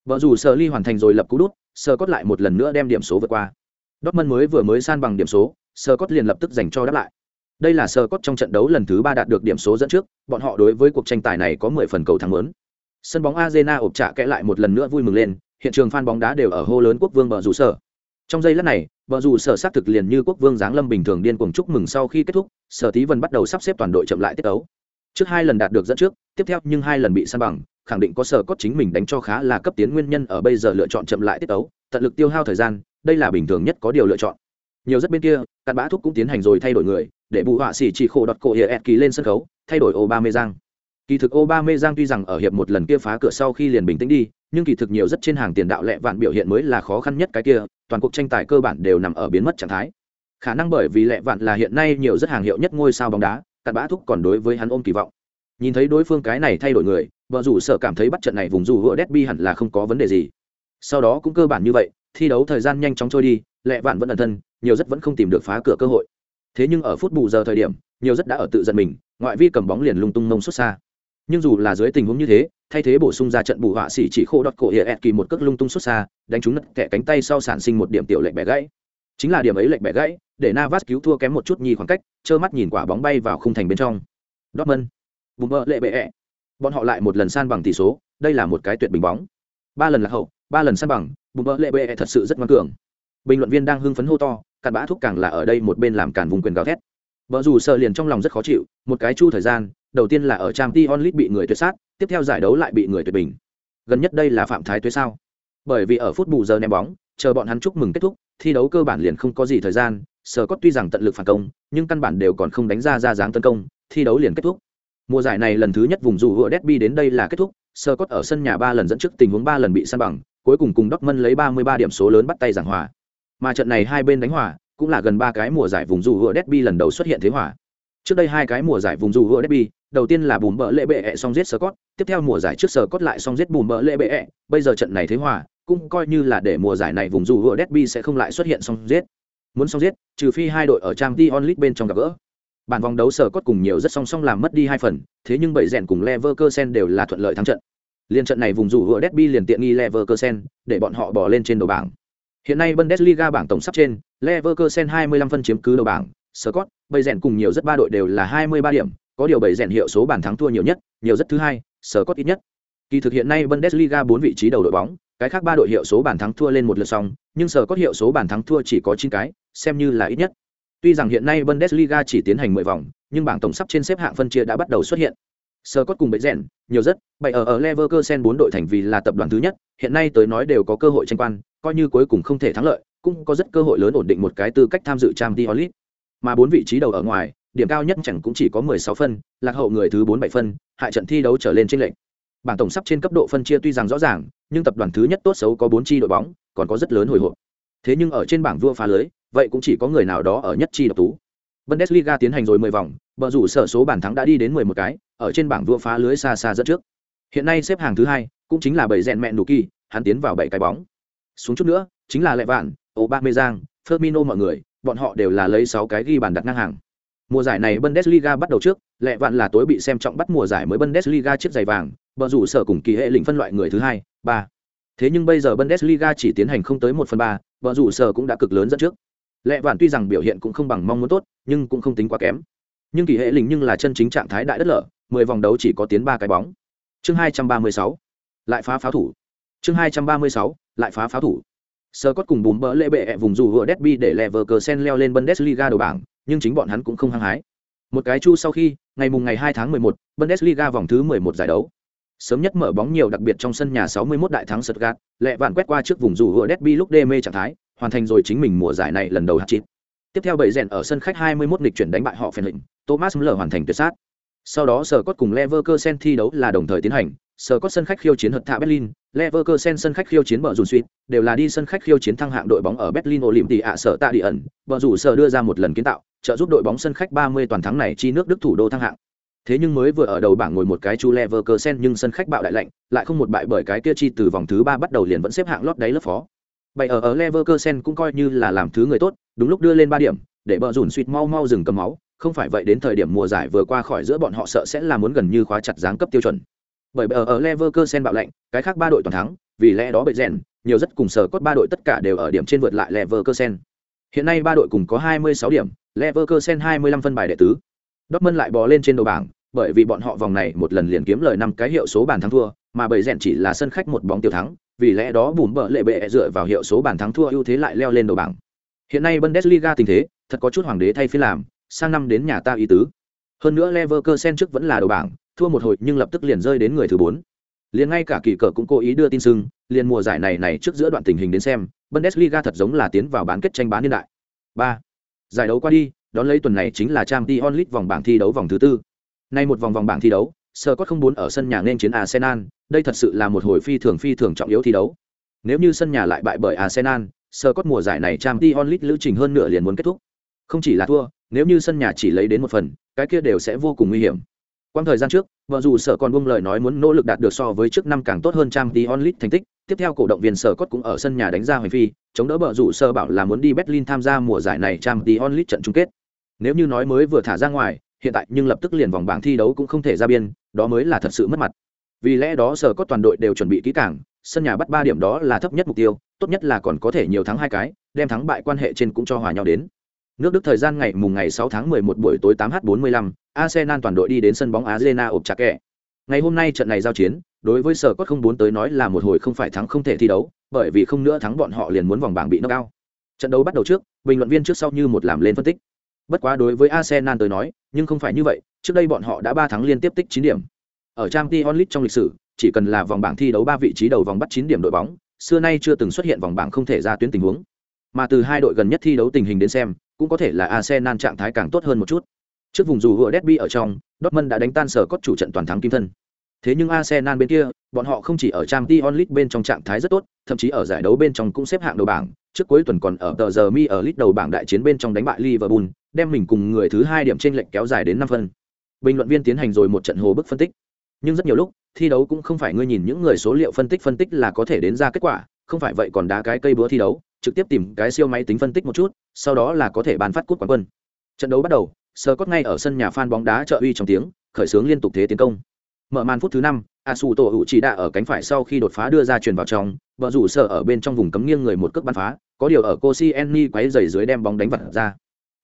vợ dù Sở ly hoàn thành rồi lập cú đút sơ cốt lại một lần nữa đem điểm số vượt qua. Dortmund mới vừa mới san bằng điểm số sơ cốt liền lập tức dành cho đáp lại. Đây là sơ cốt trong trận đấu lần thứ ba đạt được điểm số dẫn trước, bọn họ đối với cuộc tranh tài này có mười phần cầu thắng lớn. Sân bóng arena ộp trả kẽ lại một lần nữa vui mừng lên, hiện trường fan bóng đá đều ở hô lớn quốc vương bờ rủ sở. Trong giây lát này Bờ dù sở xác thực liền như quốc vương giáng lâm bình thường điên cuồng chúc mừng sau khi kết thúc, sở tí vân bắt đầu sắp xếp toàn đội chậm lại tiết đấu trước hai lần đạt được dẫn trước, tiếp theo nhưng hai lần bị san bằng, khẳng định có sở cốt chính mình đánh cho khá là cấp tiến nguyên nhân ở bây giờ lựa chọn chậm lại tiết tấu, tận lực tiêu hao thời gian, đây là bình thường nhất có điều lựa chọn. Nhiều rất bên kia, cặn bã thúc cũng tiến hành rồi thay đổi người, để bù họa xỉ chỉ khổ đọt cổ hiệp kỳ lên sân khấu, thay đổi ô ba mê giang kỳ thực ô ba mê giang tuy rằng ở hiệp một lần kia phá cửa sau khi liền bình tĩnh đi, nhưng kỳ thực nhiều rất trên hàng tiền đạo lẹ vạn biểu hiện mới là khó khăn nhất cái kia, toàn cuộc tranh tài cơ bản đều nằm ở biến mất trạng thái. Khả năng bởi vì lẹ vạn là hiện nay nhiều rất hàng hiệu nhất ngôi sao bóng đá cặn bã thúc còn đối với hắn ôm kỳ vọng. Nhìn thấy đối phương cái này thay đổi người, vợ rủ sợ cảm thấy bắt trận này vùng dù hựa bi hẳn là không có vấn đề gì. Sau đó cũng cơ bản như vậy, thi đấu thời gian nhanh chóng trôi đi, lẹ vạn vẫn ẩn thân, nhiều rất vẫn không tìm được phá cửa cơ hội. Thế nhưng ở phút bù giờ thời điểm, nhiều rất đã ở tự giận mình, ngoại vi cầm bóng liền lung tung mông xuất xa. Nhưng dù là dưới tình huống như thế, thay thế bổ sung ra trận bù họa xỉ chỉ khô đọt cổ hiệa ẹt kỳ một cước lung tung xuất xa, đánh trúng nứt kẻ cánh tay sau sản sinh một điểm tiểu lệnh bẻ gãy. Chính là điểm ấy lệnh bẻ gãy để Navas cứu thua kém một chút nhì khoảng cách, trơ mắt nhìn quả bóng bay vào khung thành bên trong. Dortmund, bùm bơ lệ bệ ẹ. Bọn họ lại một lần san bằng tỷ số, đây là một cái tuyệt bình bóng. Ba lần là hậu, ba lần san bằng, bùm bơ lệ bệ ẹ thật sự rất ngoan cường. Bình luận viên đang hưng phấn hô to, cặn bã thúc càng là ở đây một bên làm cản vùng quyền gào thét. Bờ rủ sợ liền trong lòng rất khó chịu, một cái chu thời gian, đầu tiên là ở trang League bị người tuyệt sát, tiếp theo giải đấu lại bị người tuyệt bình. Gần nhất đây là phạm thái tuế sao? Bởi vì ở phút bù giờ ném bóng, chờ bọn hắn chúc mừng kết thúc, thi đấu cơ bản liền không có gì thời gian, Sở Cốt tuy rằng tận lực phản công, nhưng căn bản đều còn không đánh ra ra dáng tấn công, thi đấu liền kết thúc. Mùa giải này lần thứ nhất vùng dù hựa Derby đến đây là kết thúc, Sở Cốt ở sân nhà ba lần dẫn trước tình huống ba lần bị săn bằng, cuối cùng cùng Dortmund lấy 33 điểm số lớn bắt tay giảng hòa. Mà trận này hai bên đánh hòa, cũng là gần ba cái mùa giải vùng dù hựa Derby lần đầu xuất hiện thế hòa. Trước đây hai cái mùa giải vùng dù hựa Derby, đầu tiên là bùm bỡ lệ bệ ẹ xong giết Scott, tiếp theo mùa giải trước Scott lại xong giết bùm bỡ lệ bệ ẹ, bây giờ trận này thế hòa, cũng coi như là để mùa giải này vùng dù hựa Derby sẽ không lại xuất hiện xong giết. Muốn xong giết, trừ phi hai đội ở trang t onlit bên trong gặp gỡ. Bản vòng đấu sở cốt cùng nhiều rất song song làm mất đi hai phần, thế nhưng bảy rèn cùng Leverkusen đều là thuận lợi thắng trận. Liên trận này vùng rủ vựa Derby liền tiện nghi Leverkusen, để bọn họ bỏ lên trên đầu bảng. Hiện nay Bundesliga bảng tổng sắp trên, Leverkusen 25 phân chiếm cứ đầu bảng, Scott, bảy rèn cùng nhiều rất ba đội đều là 23 điểm, có điều bảy rèn hiệu số bàn thắng thua nhiều nhất, nhiều rất thứ hai, Scott ít nhất. Kỳ thực hiện nay Bundesliga bốn vị trí đầu đội bóng, cái khác ba đội hiệu số bàn thắng thua lên một lượt xong, nhưng sở có hiệu số bàn thắng thua chỉ có 9 cái, xem như là ít nhất. Tuy rằng hiện nay Bundesliga chỉ tiến hành 10 vòng, nhưng bảng tổng sắp trên xếp hạng phân chia đã bắt đầu xuất hiện. Sở có cùng bệ rèn, nhiều rất, bày ở ở Leverkusen 4 đội thành vì là tập đoàn thứ nhất, hiện nay tới nói đều có cơ hội tranh quan, coi như cuối cùng không thể thắng lợi, cũng có rất cơ hội lớn ổn định một cái tư cách tham dự Champions League. Mà bốn vị trí đầu ở ngoài, điểm cao nhất chẳng cũng chỉ có 16 phân, lạc hậu người thứ 4 7 phân, hại trận thi đấu trở lên trên lệnh. Bảng tổng sắp trên cấp độ phân chia tuy rằng rõ ràng, nhưng tập đoàn thứ nhất tốt xấu có 4 chi đội bóng, còn có rất lớn hồi hộp. Thế nhưng ở trên bảng vua phá lưới, vậy cũng chỉ có người nào đó ở nhất chi độc tú. Bundesliga tiến hành rồi 10 vòng, bờ rủ sở số bàn thắng đã đi đến 11 cái, ở trên bảng vua phá lưới xa xa dẫn trước. Hiện nay xếp hàng thứ hai, cũng chính là bảy rèn mẹ nụ kỳ, hắn tiến vào 7 cái bóng. Xuống chút nữa, chính là Lệ Vạn, Aubameyang, Firmino mọi người, bọn họ đều là lấy 6 cái ghi bàn đặt ngang hàng. Mùa giải này Bundesliga bắt đầu trước, Lệ Vạn là tối bị xem trọng bắt mùa giải mới Bundesliga chiếc giày vàng, bờ rủ sở cùng kỳ hệ lĩnh phân loại người thứ hai, ba. Thế nhưng bây giờ Bundesliga chỉ tiến hành không tới một phần ba, bọn rủ sở cũng đã cực lớn dẫn trước. Lệ Vạn tuy rằng biểu hiện cũng không bằng mong muốn tốt, nhưng cũng không tính quá kém. Nhưng kỳ hệ lĩnh nhưng là chân chính trạng thái đại đất lở, 10 vòng đấu chỉ có tiến ba cái bóng. Chương 236, lại phá pháo thủ. Chương 236, lại phá pháo thủ. Sơ cốt cùng bùm bỡ lệ bệ vùng dù vừa derby để Leverkusen leo lên Bundesliga đầu bảng, nhưng chính bọn hắn cũng không hăng hái. Một cái chu sau khi, ngày mùng ngày 2 tháng 11, Bundesliga vòng thứ 11 giải đấu. Sớm nhất mở bóng nhiều đặc biệt trong sân nhà 61 đại thắng Stuttgart, lệ vạn quét qua trước vùng rủ hựa derby lúc đê mê trạng thái, hoàn thành rồi chính mình mùa giải này lần đầu hat-trick. Tiếp theo bảy rèn ở sân khách 21 lịch chuyển đánh bại họ phiền lệnh, Thomas Müller hoàn thành tuyệt sát. Sau đó sở cốt cùng Leverkusen thi đấu là đồng thời tiến hành, sở cốt sân khách khiêu chiến hợp thạ Berlin, Leverkusen sân khách khiêu chiến bờ rủ suýt, đều là đi sân khách khiêu chiến thăng hạng đội bóng ở Berlin Olympic ạ sở tạ địa ẩn, bờ rủ sở đưa ra một lần kiến tạo, trợ giúp đội bóng sân khách 30 toàn thắng này chi nước Đức thủ đô thăng hạng. Thế nhưng mới vừa ở đầu bảng ngồi một cái chu Leverkusen nhưng sân khách bạo đại lạnh, lại không một bại bởi cái kia chi từ vòng thứ ba bắt đầu liền vẫn xếp hạng lót đáy lớp phó. Bày ở ở Leverkusen cũng coi như là làm thứ người tốt, đúng lúc đưa lên ba điểm, để bờ rủn suýt mau mau dừng cầm máu, không phải vậy đến thời điểm mùa giải vừa qua khỏi giữa bọn họ sợ sẽ là muốn gần như khóa chặt giáng cấp tiêu chuẩn. Bởi ở ở Leverkusen bạo lạnh, cái khác ba đội toàn thắng, vì lẽ đó bệ rèn, nhiều rất cùng sở cốt ba đội tất cả đều ở điểm trên vượt lại Leverkusen. Hiện nay ba đội cùng có 26 điểm, Leverkusen 25 phân bài đệ tứ. Dortmund lại bò lên trên đầu bảng, bởi vì bọn họ vòng này một lần liền kiếm lời năm cái hiệu số bàn thắng thua, mà bầy rèn chỉ là sân khách một bóng tiêu thắng, vì lẽ đó bùm bợ lệ bệ dựa vào hiệu số bàn thắng thua ưu thế lại leo lên đầu bảng. Hiện nay Bundesliga tình thế, thật có chút hoàng đế thay phiên làm, sang năm đến nhà ta ý tứ. Hơn nữa Leverkusen trước vẫn là đầu bảng, thua một hồi nhưng lập tức liền rơi đến người thứ 4. Liền ngay cả kỳ cờ cũng cố ý đưa tin sưng, liền mùa giải này này trước giữa đoạn tình hình đến xem, Bundesliga thật giống là tiến vào bán kết tranh bán niên đại. 3. Giải đấu qua đi, đón lấy tuần này chính là Champions League vòng bảng thi đấu vòng thứ tư. Nay một vòng vòng bảng thi đấu, Scott không muốn ở sân nhà nên chiến Arsenal, đây thật sự là một hồi phi thường phi thường trọng yếu thi đấu. Nếu như sân nhà lại bại bởi Arsenal, Scott mùa giải này Champions League lữ trình hơn nửa liền muốn kết thúc. Không chỉ là thua, nếu như sân nhà chỉ lấy đến một phần, cái kia đều sẽ vô cùng nguy hiểm. Quang thời gian trước, vợ dù sở còn buông lời nói muốn nỗ lực đạt được so với trước năm càng tốt hơn Champions League thành tích, tiếp theo cổ động viên sở cốt cũng ở sân nhà đánh ra hoành phi, chống đỡ vợ dù sơ bảo là muốn đi Berlin tham gia mùa giải này Champions League trận chung kết. Nếu như nói mới vừa thả ra ngoài, hiện tại nhưng lập tức liền vòng bảng thi đấu cũng không thể ra biên, đó mới là thật sự mất mặt. Vì lẽ đó sở có toàn đội đều chuẩn bị kỹ càng, sân nhà bắt ba điểm đó là thấp nhất mục tiêu, tốt nhất là còn có thể nhiều thắng hai cái, đem thắng bại quan hệ trên cũng cho hòa nhau đến. Nước Đức thời gian ngày mùng ngày 6 tháng 11 buổi tối 8h45, Arsenal toàn đội đi đến sân bóng Arena ộp chặt kẹ. Ngày hôm nay trận này giao chiến, đối với sở cốt không muốn tới nói là một hồi không phải thắng không thể thi đấu, bởi vì không nữa thắng bọn họ liền muốn vòng bảng bị knock out. Trận đấu bắt đầu trước, bình luận viên trước sau như một làm lên phân tích. Bất quá đối với Arsenal tới nói, nhưng không phải như vậy, trước đây bọn họ đã 3 tháng liên tiếp tích 9 điểm. Ở Champions League trong lịch sử, chỉ cần là vòng bảng thi đấu 3 vị trí đầu vòng bắt 9 điểm đội bóng, xưa nay chưa từng xuất hiện vòng bảng không thể ra tuyến tình huống. Mà từ hai đội gần nhất thi đấu tình hình đến xem, cũng có thể là Arsenal trạng thái càng tốt hơn một chút. Trước vùng dù vừa derby ở trong, Dortmund đã đánh tan sở cốt chủ trận toàn thắng kim thân. Thế nhưng Arsenal bên kia, bọn họ không chỉ ở Champions League bên trong trạng thái rất tốt, thậm chí ở giải đấu bên trong cũng xếp hạng đầu bảng, trước cuối tuần còn ở tờ giờ mi ở lít đầu bảng đại chiến bên trong đánh bại Liverpool, đem mình cùng người thứ hai điểm trên lệnh kéo dài đến năm phân. Bình luận viên tiến hành rồi một trận hồ bức phân tích. Nhưng rất nhiều lúc, thi đấu cũng không phải ngươi nhìn những người số liệu phân tích phân tích là có thể đến ra kết quả, không phải vậy còn đá cái cây búa thi đấu, trực tiếp tìm cái siêu máy tính phân tích một chút, sau đó là có thể bàn phát cút quán quân. Trận đấu bắt đầu, Sơ cốt ngay ở sân nhà fan bóng đá trợ uy trong tiếng, khởi xướng liên tục thế tiến công. Mở màn phút thứ năm, Asu tổ hữu chỉ đã ở cánh phải sau khi đột phá đưa ra truyền vào trong, vợ rủ sở ở bên trong vùng cấm nghiêng người một cước bắn phá, có điều ở Koscielny quấy giày dưới đem bóng đánh vật ra.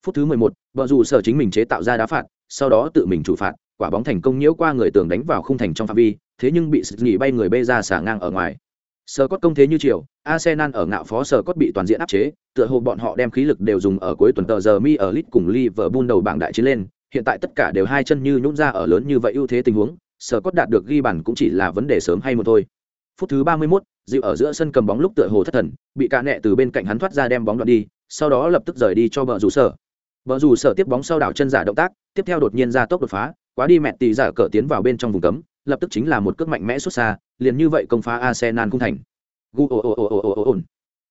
Phút thứ 11, vợ rủ sở chính mình chế tạo ra đá phạt, sau đó tự mình chủ phạt, quả bóng thành công nhiễu qua người tường đánh vào khung thành trong phạm vi, thế nhưng bị nghỉ bay người bê ra xả ngang ở ngoài. Sở cốt công thế như chiều, Arsenal ở ngạo phó sở cốt bị toàn diện áp chế, tựa hồ bọn họ đem khí lực đều dùng ở cuối tuần tờ giờ mi ở Leeds cùng Liverpool đầu bảng đại chiến lên, hiện tại tất cả đều hai chân như nhũn ra ở lớn như vậy ưu thế tình huống, Sở cốt đạt được ghi bàn cũng chỉ là vấn đề sớm hay một thôi. Phút thứ 31, Dịu ở giữa sân cầm bóng lúc tựa hồ thất thần, bị cả nẹ từ bên cạnh hắn thoát ra đem bóng đoạn đi, sau đó lập tức rời đi cho bờ rủ sở. Bờ rủ sở tiếp bóng sau đảo chân giả động tác, tiếp theo đột nhiên ra tốc đột phá, quá đi mẹ tỷ giả cỡ tiến vào bên trong vùng cấm, lập tức chính là một cước mạnh mẽ xuất xa, liền như vậy công phá Arsenal cung thành gu ồ ồ ồ ồ ồ ồ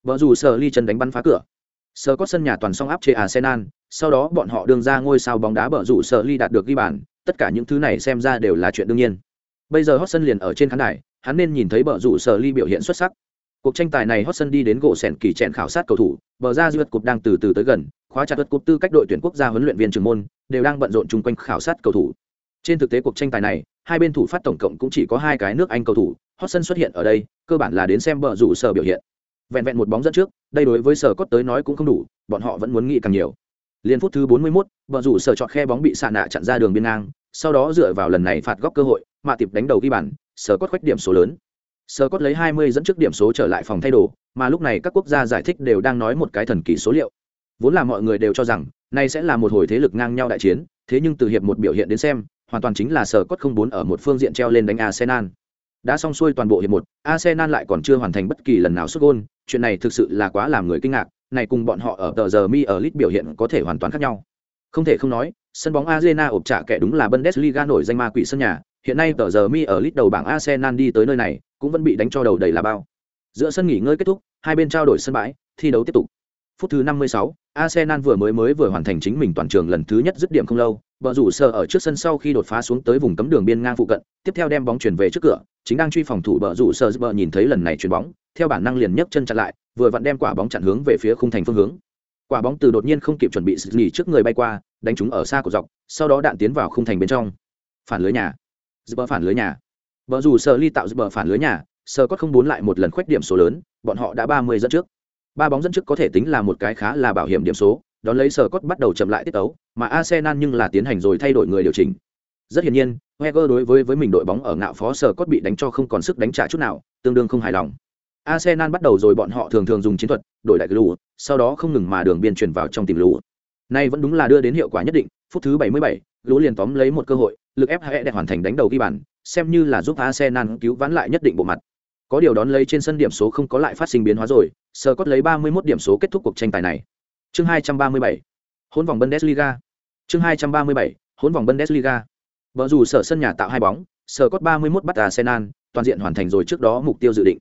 vợ dù sở ly chân đánh bắn phá cửa Sở có sân nhà toàn song áp chế arsenal sau đó bọn họ đường ra ngôi sao bóng đá bờ rủ sở ly đạt được ghi bàn tất cả những thứ này xem ra đều là chuyện đương nhiên. Bây giờ hot sân liền ở trên khán đài, hắn nên nhìn thấy bờ rủ sở ly biểu hiện xuất sắc. Cuộc tranh tài này hot sân đi đến gỗ sẻn kỳ trẹn khảo sát cầu thủ, bờ ra duyệt cục đang từ từ tới gần, khóa chặt vật cục tư cách đội tuyển quốc gia huấn luyện viên trường môn, đều đang bận rộn chung quanh khảo sát cầu thủ. Trên thực tế cuộc tranh tài này, hai bên thủ phát tổng cộng cũng chỉ có hai cái nước anh cầu thủ hot sân xuất hiện ở đây, cơ bản là đến xem bờ rủ sở biểu hiện. Vẹn vẹn một bóng dẫn trước, đây đối với sở cốt tới nói cũng không đủ, bọn họ vẫn muốn nghĩ càng nhiều liên phút thứ 41, bờ rủ sở chọn khe bóng bị xạ nạ chặn ra đường biên ngang sau đó dựa vào lần này phạt góc cơ hội mà tiệp đánh đầu ghi bàn sở cốt khoách điểm số lớn. Sở cốt lấy 20 dẫn trước điểm số trở lại phòng thay đồ mà lúc này các quốc gia giải thích đều đang nói một cái thần kỳ số liệu. Vốn là mọi người đều cho rằng nay sẽ là một hồi thế lực ngang nhau đại chiến thế nhưng từ hiệp một biểu hiện đến xem hoàn toàn chính là sở cốt không bốn ở một phương diện treo lên đánh arsenal. Đã xong xuôi toàn bộ hiệp một arsenal lại còn chưa hoàn thành bất kỳ lần nào xuất gôn chuyện này thực sự là quá làm người kinh ngạc này cùng bọn họ ở tờ giờ mi ở lit biểu hiện có thể hoàn toàn khác nhau. Không thể không nói sân bóng arena ộp trả kẻ đúng là bundesliga nổi danh ma quỷ sân nhà. Hiện nay tờ giờ mi ở lit đầu bảng arsenal đi tới nơi này cũng vẫn bị đánh cho đầu đầy là bao. Giữa sân nghỉ ngơi kết thúc hai bên trao đổi sân bãi thi đấu tiếp tục. Phút thứ 56, Arsenal vừa mới mới vừa hoàn thành chính mình toàn trường lần thứ nhất dứt điểm không lâu, vợ rủ sờ ở trước sân sau khi đột phá xuống tới vùng cấm đường biên ngang phụ cận, tiếp theo đem bóng chuyển về trước cửa, chính đang truy phòng thủ bờ rủ sờ bờ nhìn thấy lần này chuyển bóng, theo bản năng liền nhấc chân chặn lại, vừa vặn đem quả bóng chặn hướng về phía khung thành phương hướng. Quả bóng từ đột nhiên không kịp chuẩn bị nghỉ trước người bay qua, đánh trúng ở xa của dọc, sau đó đạn tiến vào khung thành bên trong. Phản lưới nhà. Bờ phản lưới nhà. Bờ rủ sờ ly tạo bờ phản lưới nhà, sờ có không muốn lại một lần khoét điểm số lớn, bọn họ đã 30 dẫn trước ba bóng dẫn trước có thể tính là một cái khá là bảo hiểm điểm số đón lấy sở cốt bắt đầu chậm lại tiết tấu mà arsenal nhưng là tiến hành rồi thay đổi người điều chỉnh rất hiển nhiên heger đối với với mình đội bóng ở ngạo phó sở cốt bị đánh cho không còn sức đánh trả chút nào tương đương không hài lòng arsenal bắt đầu rồi bọn họ thường thường dùng chiến thuật đổi lại lũ, sau đó không ngừng mà đường biên truyền vào trong tìm lũ. nay vẫn đúng là đưa đến hiệu quả nhất định phút thứ 77, lũ liền tóm lấy một cơ hội lực ép hệ đẹp hoàn thành đánh đầu ghi bàn xem như là giúp arsenal cứu vãn lại nhất định bộ mặt. Có điều đón lấy trên sân điểm số không có lại phát sinh biến hóa rồi Scott lấy 31 điểm số kết thúc cuộc tranh tài này. Chương 237 hỗn vòng bundesliga. Chương 237 hỗn vòng bundesliga. Vợ dù sở sân nhà tạo hai bóng Scott 31 bắt arsenal toàn diện hoàn thành rồi trước đó mục tiêu dự định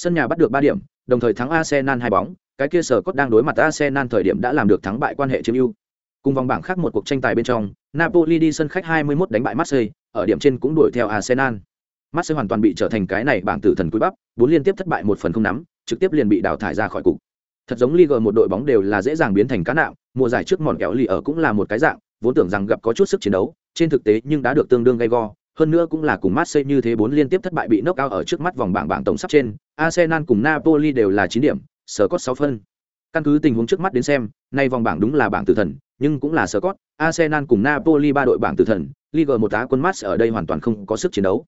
sân nhà bắt được ba điểm đồng thời thắng arsenal hai bóng cái kia sở cốt đang đối mặt arsenal thời điểm đã làm được thắng bại quan hệ chiếm ưu cùng vòng bảng khác một cuộc tranh tài bên trong napoli đi sân khách 21 đánh bại marseille ở điểm trên cũng đuổi theo arsenal Marseille hoàn toàn bị trở thành cái này bảng tử thần cuối bắp, bốn liên tiếp thất bại một phần không nắm, trực tiếp liền bị đào thải ra khỏi cục. Thật giống Ligue một đội bóng đều là dễ dàng biến thành cá nạo. mùa giải trước mòn kéo lì ở cũng là một cái dạng, vốn tưởng rằng gặp có chút sức chiến đấu, trên thực tế nhưng đã được tương đương gay go, hơn nữa cũng là cùng Marseille như thế bốn liên tiếp thất bại bị knock out ở trước mắt vòng bảng bảng tổng sắp trên, Arsenal cùng Napoli đều là chín điểm, sở có sáu phân. căn cứ tình huống trước mắt đến xem nay vòng bảng đúng là bảng tử thần nhưng cũng là Scott, Arsenal cùng Napoli ba đội bảng tử thần, Liga một tá quân Mars ở đây hoàn toàn không có sức chiến đấu.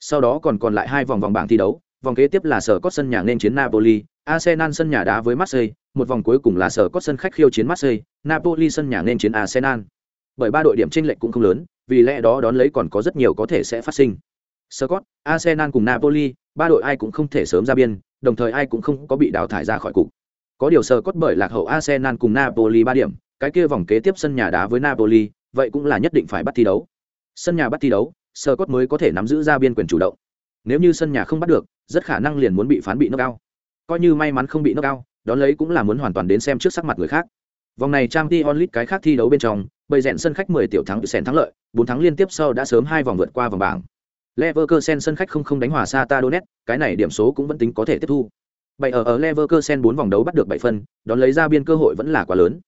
Sau đó còn còn lại hai vòng vòng bảng thi đấu, vòng kế tiếp là Scott sân nhà nên chiến Napoli, Arsenal sân nhà đá với Marseille, một vòng cuối cùng là Scott sân khách khiêu chiến Marseille, Napoli sân nhà nên chiến Arsenal. Bởi ba đội điểm chênh lệch cũng không lớn, vì lẽ đó đón lấy còn có rất nhiều có thể sẽ phát sinh. Scott, Arsenal cùng Napoli, ba đội ai cũng không thể sớm ra biên, đồng thời ai cũng không có bị đào thải ra khỏi cục. Có điều Scott bởi lạc hậu Arsenal cùng Napoli ba điểm, cái kia vòng kế tiếp sân nhà đá với Napoli, vậy cũng là nhất định phải bắt thi đấu. Sân nhà bắt thi đấu, Scott mới có thể nắm giữ ra biên quyền chủ động. Nếu như sân nhà không bắt được, rất khả năng liền muốn bị phán bị knock out. Coi như may mắn không bị knock out, đón lấy cũng là muốn hoàn toàn đến xem trước sắc mặt người khác. Vòng này Champions League cái khác thi đấu bên trong, bầy rèn sân khách 10 tiểu thắng sen thắng lợi, 4 thắng liên tiếp sau đã sớm hai vòng vượt qua vòng bảng. Leverkusen sân khách không không đánh hòa Sata Donetsk, cái này điểm số cũng vẫn tính có thể tiếp thu. Bảy ở ở Leverkusen 4 vòng đấu bắt được 7 phân, đón lấy ra biên cơ hội vẫn là quá lớn.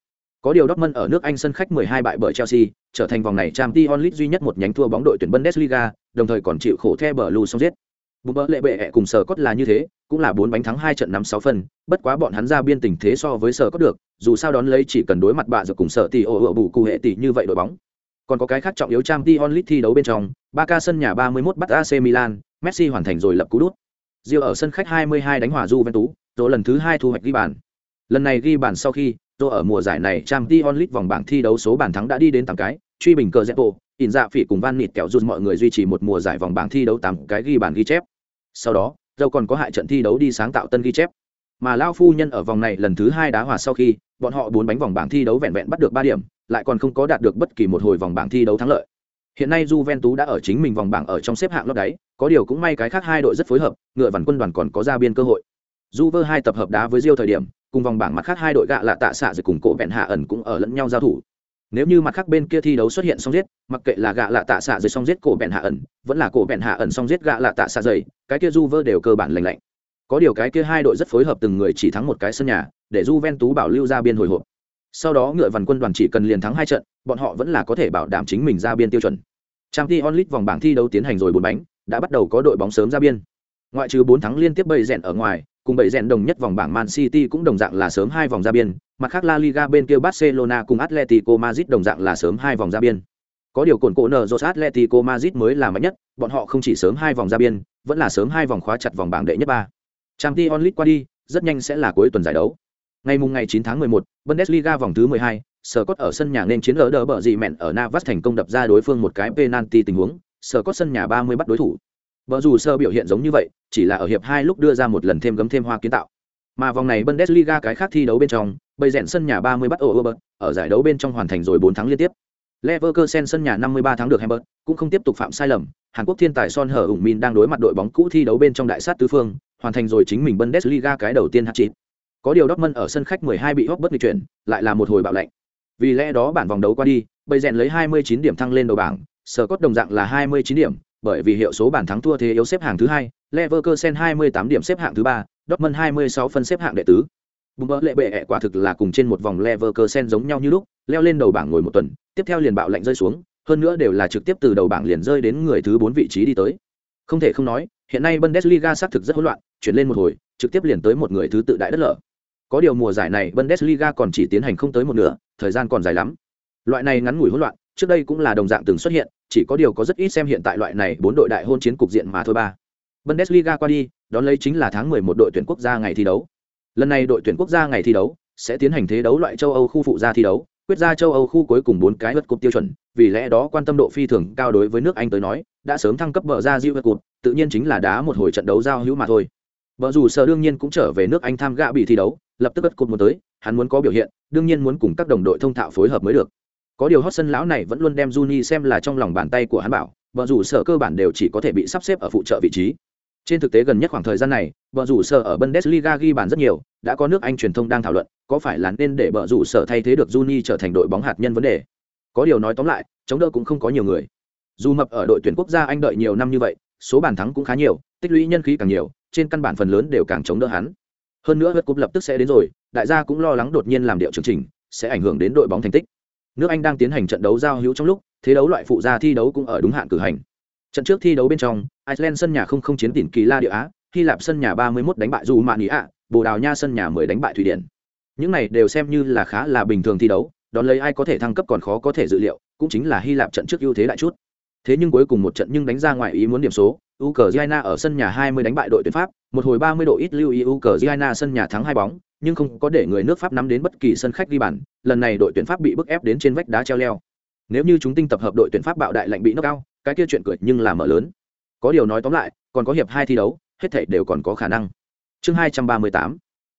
Có điều Dortmund ở nước Anh sân khách 12 bại bởi Chelsea, trở thành vòng này Champions League duy nhất một nhánh thua bóng đội tuyển Bundesliga, đồng thời còn chịu khổ the bờ lù xong giết. Bù bỡ lệ bệ cùng sở cốt là như thế, cũng là bốn bánh thắng hai trận nắm sáu phân, bất quá bọn hắn ra biên tình thế so với sở cốt được, dù sao đón lấy chỉ cần đối mặt bạ giờ cùng sở tỷ ổ ựa bù cụ hệ tỷ như vậy đội bóng. Còn có cái khác trọng yếu trang t onlit thi đấu bên trong, Ba ca sân nhà 31 bắt AC Milan, Messi hoàn thành rồi lập cú đút. Rio ở sân khách 22 đánh hòa Juventus, rồi lần thứ hai thu hoạch ghi bàn. Lần này ghi bàn sau khi, rồi ở mùa giải này Champions League vòng bảng thi đấu số bàn thắng đã đi đến 8 cái, truy bình cờ Zepo, ỉn dạ phỉ cùng Van Nịt kéo rút mọi người duy trì một mùa giải vòng bảng thi đấu 8 cái ghi bàn ghi chép. Sau đó, dâu còn có hại trận thi đấu đi sáng tạo tân ghi chép. Mà Lao phu nhân ở vòng này lần thứ hai đá hòa sau khi, bọn họ bốn bánh vòng bảng thi đấu vẹn vẹn bắt được ba điểm, lại còn không có đạt được bất kỳ một hồi vòng bảng thi đấu thắng lợi. Hiện nay Juventus đã ở chính mình vòng bảng ở trong xếp hạng lót đáy, có điều cũng may cái khác hai đội rất phối hợp, ngựa vằn quân đoàn còn có ra biên cơ hội. Juve hai tập hợp đá với Rio thời điểm, cùng vòng bảng mặt khác hai đội gạ là tạ xạ rồi cùng cổ vẹn hạ ẩn cũng ở lẫn nhau giao thủ. Nếu như mặt khác bên kia thi đấu xuất hiện song giết, mặc kệ là gạ lạ tạ xạ rồi song giết cổ bẹn hạ ẩn, vẫn là cổ bẹn hạ ẩn song giết gạ lạ tạ xạ dày, cái kia Juve đều cơ bản lành lạnh. Có điều cái kia hai đội rất phối hợp từng người chỉ thắng một cái sân nhà, để Juventus bảo lưu ra biên hồi hộp. Sau đó ngựa vằn quân đoàn chỉ cần liền thắng hai trận, bọn họ vẫn là có thể bảo đảm chính mình ra biên tiêu chuẩn. trang thi onlit vòng bảng thi đấu tiến hành rồi bốn bánh, đã bắt đầu có đội bóng sớm ra biên. Ngoại trừ bốn thắng liên tiếp bầy rẽn ở ngoài, cùng bảy rèn đồng nhất vòng bảng Man City cũng đồng dạng là sớm hai vòng ra biên, mặt khác La Liga bên kia Barcelona cùng Atletico Madrid đồng dạng là sớm hai vòng ra biên. Có điều cồn cổ nở rồi Atletico Madrid mới là mạnh nhất, bọn họ không chỉ sớm hai vòng ra biên, vẫn là sớm hai vòng khóa chặt vòng bảng đệ nhất ba. Champions League qua đi, rất nhanh sẽ là cuối tuần giải đấu. Ngày mùng ngày 9 tháng 11, Bundesliga vòng thứ 12, Scott ở sân nhà nên chiến ở đỡ bở gì mẹn ở Navas thành công đập ra đối phương một cái penalty tình huống, Scott sân nhà 30 bắt đối thủ. Bờ dù sơ biểu hiện giống như vậy, chỉ là ở hiệp hai lúc đưa ra một lần thêm gấm thêm hoa kiến tạo. Mà vòng này Bundesliga cái khác thi đấu bên trong, bầy rèn sân nhà 30 bắt ở ở giải đấu bên trong hoàn thành rồi 4 tháng liên tiếp. Leverkusen sân nhà 53 tháng được Hamburg, cũng không tiếp tục phạm sai lầm. Hàn Quốc thiên tài Son Hở ủng Min đang đối mặt đội bóng cũ thi đấu bên trong đại sát tứ phương, hoàn thành rồi chính mình Bundesliga cái đầu tiên hat-trick. Có điều Dortmund ở sân khách 12 bị hốc bất nghịch chuyển, lại là một hồi bạo lệnh. Vì lẽ đó bản vòng đấu qua đi, bầy rèn lấy 29 điểm thăng lên đầu bảng, sở cốt đồng dạng là 29 điểm, bởi vì hiệu số bàn thắng thua thế yếu xếp hạng thứ hai, Leverkusen 28 điểm xếp hạng thứ ba, Dortmund 26 phân xếp hạng đệ tứ. Bùng bỡ lệ bệ ẹ quả thực là cùng trên một vòng Leverkusen giống nhau như lúc, leo lên đầu bảng ngồi một tuần, tiếp theo liền bạo lệnh rơi xuống, hơn nữa đều là trực tiếp từ đầu bảng liền rơi đến người thứ 4 vị trí đi tới. Không thể không nói, hiện nay Bundesliga xác thực rất hỗn loạn, chuyển lên một hồi, trực tiếp liền tới một người thứ tự đại đất lở. Có điều mùa giải này Bundesliga còn chỉ tiến hành không tới một nửa, thời gian còn dài lắm. Loại này ngắn ngủi hỗn loạn, trước đây cũng là đồng dạng từng xuất hiện, chỉ có điều có rất ít xem hiện tại loại này bốn đội đại hôn chiến cục diện mà thôi ba. Bundesliga qua đi, đón lấy chính là tháng 11 đội tuyển quốc gia ngày thi đấu. Lần này đội tuyển quốc gia ngày thi đấu sẽ tiến hành thế đấu loại châu Âu khu phụ gia thi đấu, quyết ra châu Âu khu cuối cùng bốn cái vượt cục tiêu chuẩn, vì lẽ đó quan tâm độ phi thường cao đối với nước Anh tới nói, đã sớm thăng cấp bờ ra Diu cột, tự nhiên chính là đá một hồi trận đấu giao hữu mà thôi. Bờ dù sở đương nhiên cũng trở về nước Anh tham gạ bị thi đấu, lập tức bất cột muốn tới, hắn muốn có biểu hiện, đương nhiên muốn cùng các đồng đội thông thạo phối hợp mới được. Có điều hot sân lão này vẫn luôn đem Juni xem là trong lòng bàn tay của hắn bảo, vợ rủ sở cơ bản đều chỉ có thể bị sắp xếp ở phụ trợ vị trí. Trên thực tế gần nhất khoảng thời gian này, vợ rủ sở ở Bundesliga ghi bàn rất nhiều, đã có nước Anh truyền thông đang thảo luận, có phải là nên để vợ rủ sở thay thế được Juni trở thành đội bóng hạt nhân vấn đề. Có điều nói tóm lại, chống đỡ cũng không có nhiều người. Dù mập ở đội tuyển quốc gia Anh đợi nhiều năm như vậy, số bàn thắng cũng khá nhiều, tích lũy nhân khí càng nhiều, trên căn bản phần lớn đều càng chống đỡ hắn. Hơn nữa Hất Cúp lập tức sẽ đến rồi, đại gia cũng lo lắng đột nhiên làm điệu chương trình, sẽ ảnh hưởng đến đội bóng thành tích. Nước Anh đang tiến hành trận đấu giao hữu trong lúc, thế đấu loại phụ gia thi đấu cũng ở đúng hạn cử hành. Trận trước thi đấu bên trong, Iceland sân nhà không không chiến tỉnh Kỳ La địa Á, Hy Lạp sân nhà 31 đánh bại dù Mạn Ý ạ, Bồ Đào Nha sân nhà 10 đánh bại Thụy Điển. những này đều xem như là khá là bình thường thi đấu đón lấy ai có thể thăng cấp còn khó có thể dự liệu cũng chính là hy lạp trận trước ưu thế đại chút thế nhưng cuối cùng một trận nhưng đánh ra ngoài ý muốn điểm số Ukraine ở sân nhà 20 đánh bại đội tuyển Pháp, một hồi 30 độ ít lưu ý Ukraine sân nhà thắng hai bóng, nhưng không có để người nước Pháp nắm đến bất kỳ sân khách ghi bàn, lần này đội tuyển Pháp bị bức ép đến trên vách đá treo leo. Nếu như chúng tinh tập hợp đội tuyển Pháp bạo đại lạnh bị knock cao, cái kia chuyện cười nhưng là mở lớn. Có điều nói tóm lại, còn có hiệp hai thi đấu, hết thảy đều còn có khả năng. Chương 238,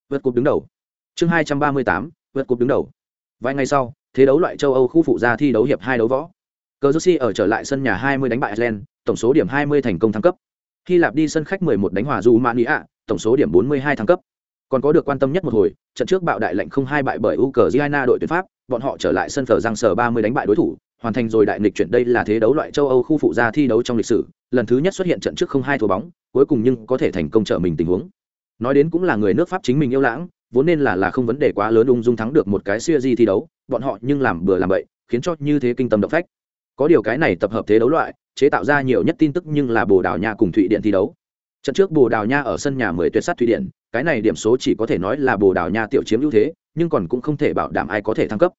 vượt cúp đứng đầu. Chương 238, vượt cúp đứng đầu. Vài ngày sau, thế đấu loại châu Âu khu phụ gia thi đấu hiệp hai đấu võ. Cờ ở trở lại sân nhà 20 đánh bại Ireland, tổng số điểm 20 thành công thăng cấp. Hy Lạp đi sân khách 11 đánh hòa Romania, tổng số điểm 42 thăng cấp. Còn có được quan tâm nhất một hồi, trận trước bạo đại lệnh không hai bại bởi Ukraine đội tuyển Pháp, bọn họ trở lại sân phở giang sở 30 đánh bại đối thủ, hoàn thành rồi đại nghịch chuyển đây là thế đấu loại châu Âu khu phụ gia thi đấu trong lịch sử, lần thứ nhất xuất hiện trận trước không hai thua bóng, cuối cùng nhưng có thể thành công trở mình tình huống. Nói đến cũng là người nước Pháp chính mình yêu lãng, vốn nên là là không vấn đề quá lớn ung dung thắng được một cái siêu di thi đấu, bọn họ nhưng làm bừa làm bậy, khiến cho như thế kinh tâm động phách. Có điều cái này tập hợp thế đấu loại, chế tạo ra nhiều nhất tin tức nhưng là Bồ Đào Nha cùng Thụy Điển thi đấu. Trận trước Bồ Đào Nha ở sân nhà 10 tuyệt sát Thụy Điển, cái này điểm số chỉ có thể nói là Bồ Đào Nha tiểu chiếm ưu thế, nhưng còn cũng không thể bảo đảm ai có thể thăng cấp.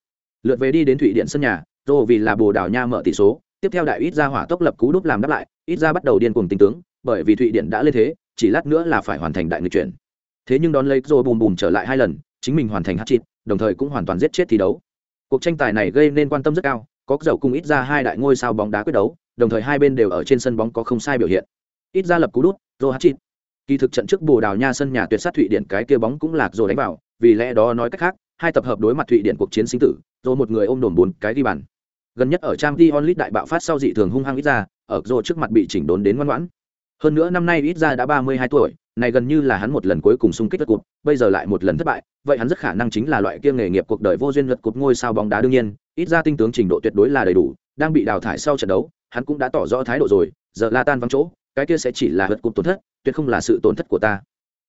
Lượt về đi đến Thụy điện sân nhà, rô vì là Bồ Đào Nha mở tỷ số, tiếp theo đại ít ra hỏa tốc lập cú đúp làm đáp lại, ít ra bắt đầu điên cuồng tinh tướng, bởi vì Thụy điện đã lên thế, chỉ lát nữa là phải hoàn thành đại người chuyển. Thế nhưng đón lấy rô bùm bùm trở lại hai lần, chính mình hoàn thành hat-trick, đồng thời cũng hoàn toàn giết chết thi đấu. Cuộc tranh tài này gây nên quan tâm rất cao, có dầu cùng ít ra hai đại ngôi sao bóng đá quyết đấu, đồng thời hai bên đều ở trên sân bóng có không sai biểu hiện. Ít ra lập cú đút, rô hát chít Kỳ thực trận trước Bồ Đào Nha sân nhà tuyệt sát Thụy Điển cái kia bóng cũng lạc rồi đánh vào, vì lẽ đó nói cách khác, hai tập hợp đối mặt Thụy Điển cuộc chiến sinh tử, rồi một người ôm đồn bốn cái đi bàn. Gần nhất ở trang t onlit đại bạo phát sau dị thường hung hăng ít ra, ở rồi trước mặt bị chỉnh đốn đến ngoan ngoãn. Hơn nữa năm nay ít ra đã ba mươi hai tuổi, này gần như là hắn một lần cuối cùng xung kích vật cột, bây giờ lại một lần thất bại, vậy hắn rất khả năng chính là loại kia nghề nghiệp cuộc đời vô duyên vật cột ngôi sao bóng đá đương nhiên, ít ra tinh tướng trình độ tuyệt đối là đầy đủ, đang bị đào thải sau trận đấu, hắn cũng đã tỏ rõ thái độ rồi, giờ La Tan vắng chỗ, cái kia sẽ chỉ là vật cột tổn thất, tuyệt không là sự tổn thất của ta.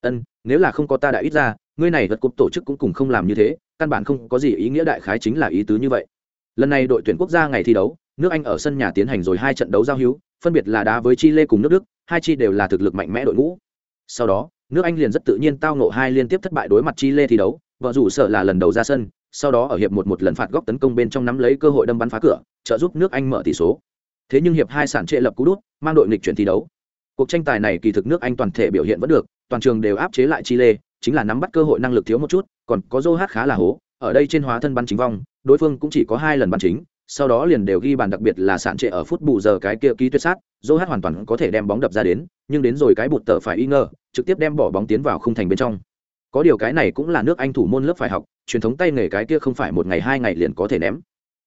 Ân, nếu là không có ta đã ít ra, ngươi này vật cột tổ chức cũng cùng không làm như thế, căn bản không có gì ý nghĩa đại khái chính là ý tứ như vậy. Lần này đội tuyển quốc gia ngày thi đấu, nước Anh ở sân nhà tiến hành rồi hai trận đấu giao hữu, phân biệt là đá với Chile cùng nước Đức, hai chi đều là thực lực mạnh mẽ đội ngũ. Sau đó, nước Anh liền rất tự nhiên tao ngộ hai liên tiếp thất bại đối mặt Chile thi đấu, vợ rủ sợ là lần đầu ra sân, sau đó ở hiệp một một lần phạt góc tấn công bên trong nắm lấy cơ hội đâm bắn phá cửa, trợ giúp nước Anh mở tỷ số. Thế nhưng hiệp hai sản trệ lập cú đút, mang đội nghịch chuyển thi đấu. Cuộc tranh tài này kỳ thực nước Anh toàn thể biểu hiện vẫn được, toàn trường đều áp chế lại Chile, chính là nắm bắt cơ hội năng lực thiếu một chút, còn có Joe khá là hố, ở đây trên hóa thân bắn chính vong, đối phương cũng chỉ có hai lần bắn chính, sau đó liền đều ghi bàn đặc biệt là sạn trệ ở phút bù giờ cái kia ký tuyệt sát, Joe hoàn toàn có thể đem bóng đập ra đến, nhưng đến rồi cái bụt tờ phải y ngờ, trực tiếp đem bỏ bóng tiến vào khung thành bên trong. Có điều cái này cũng là nước Anh thủ môn lớp phải học, truyền thống tay nghề cái kia không phải một ngày hai ngày liền có thể ném.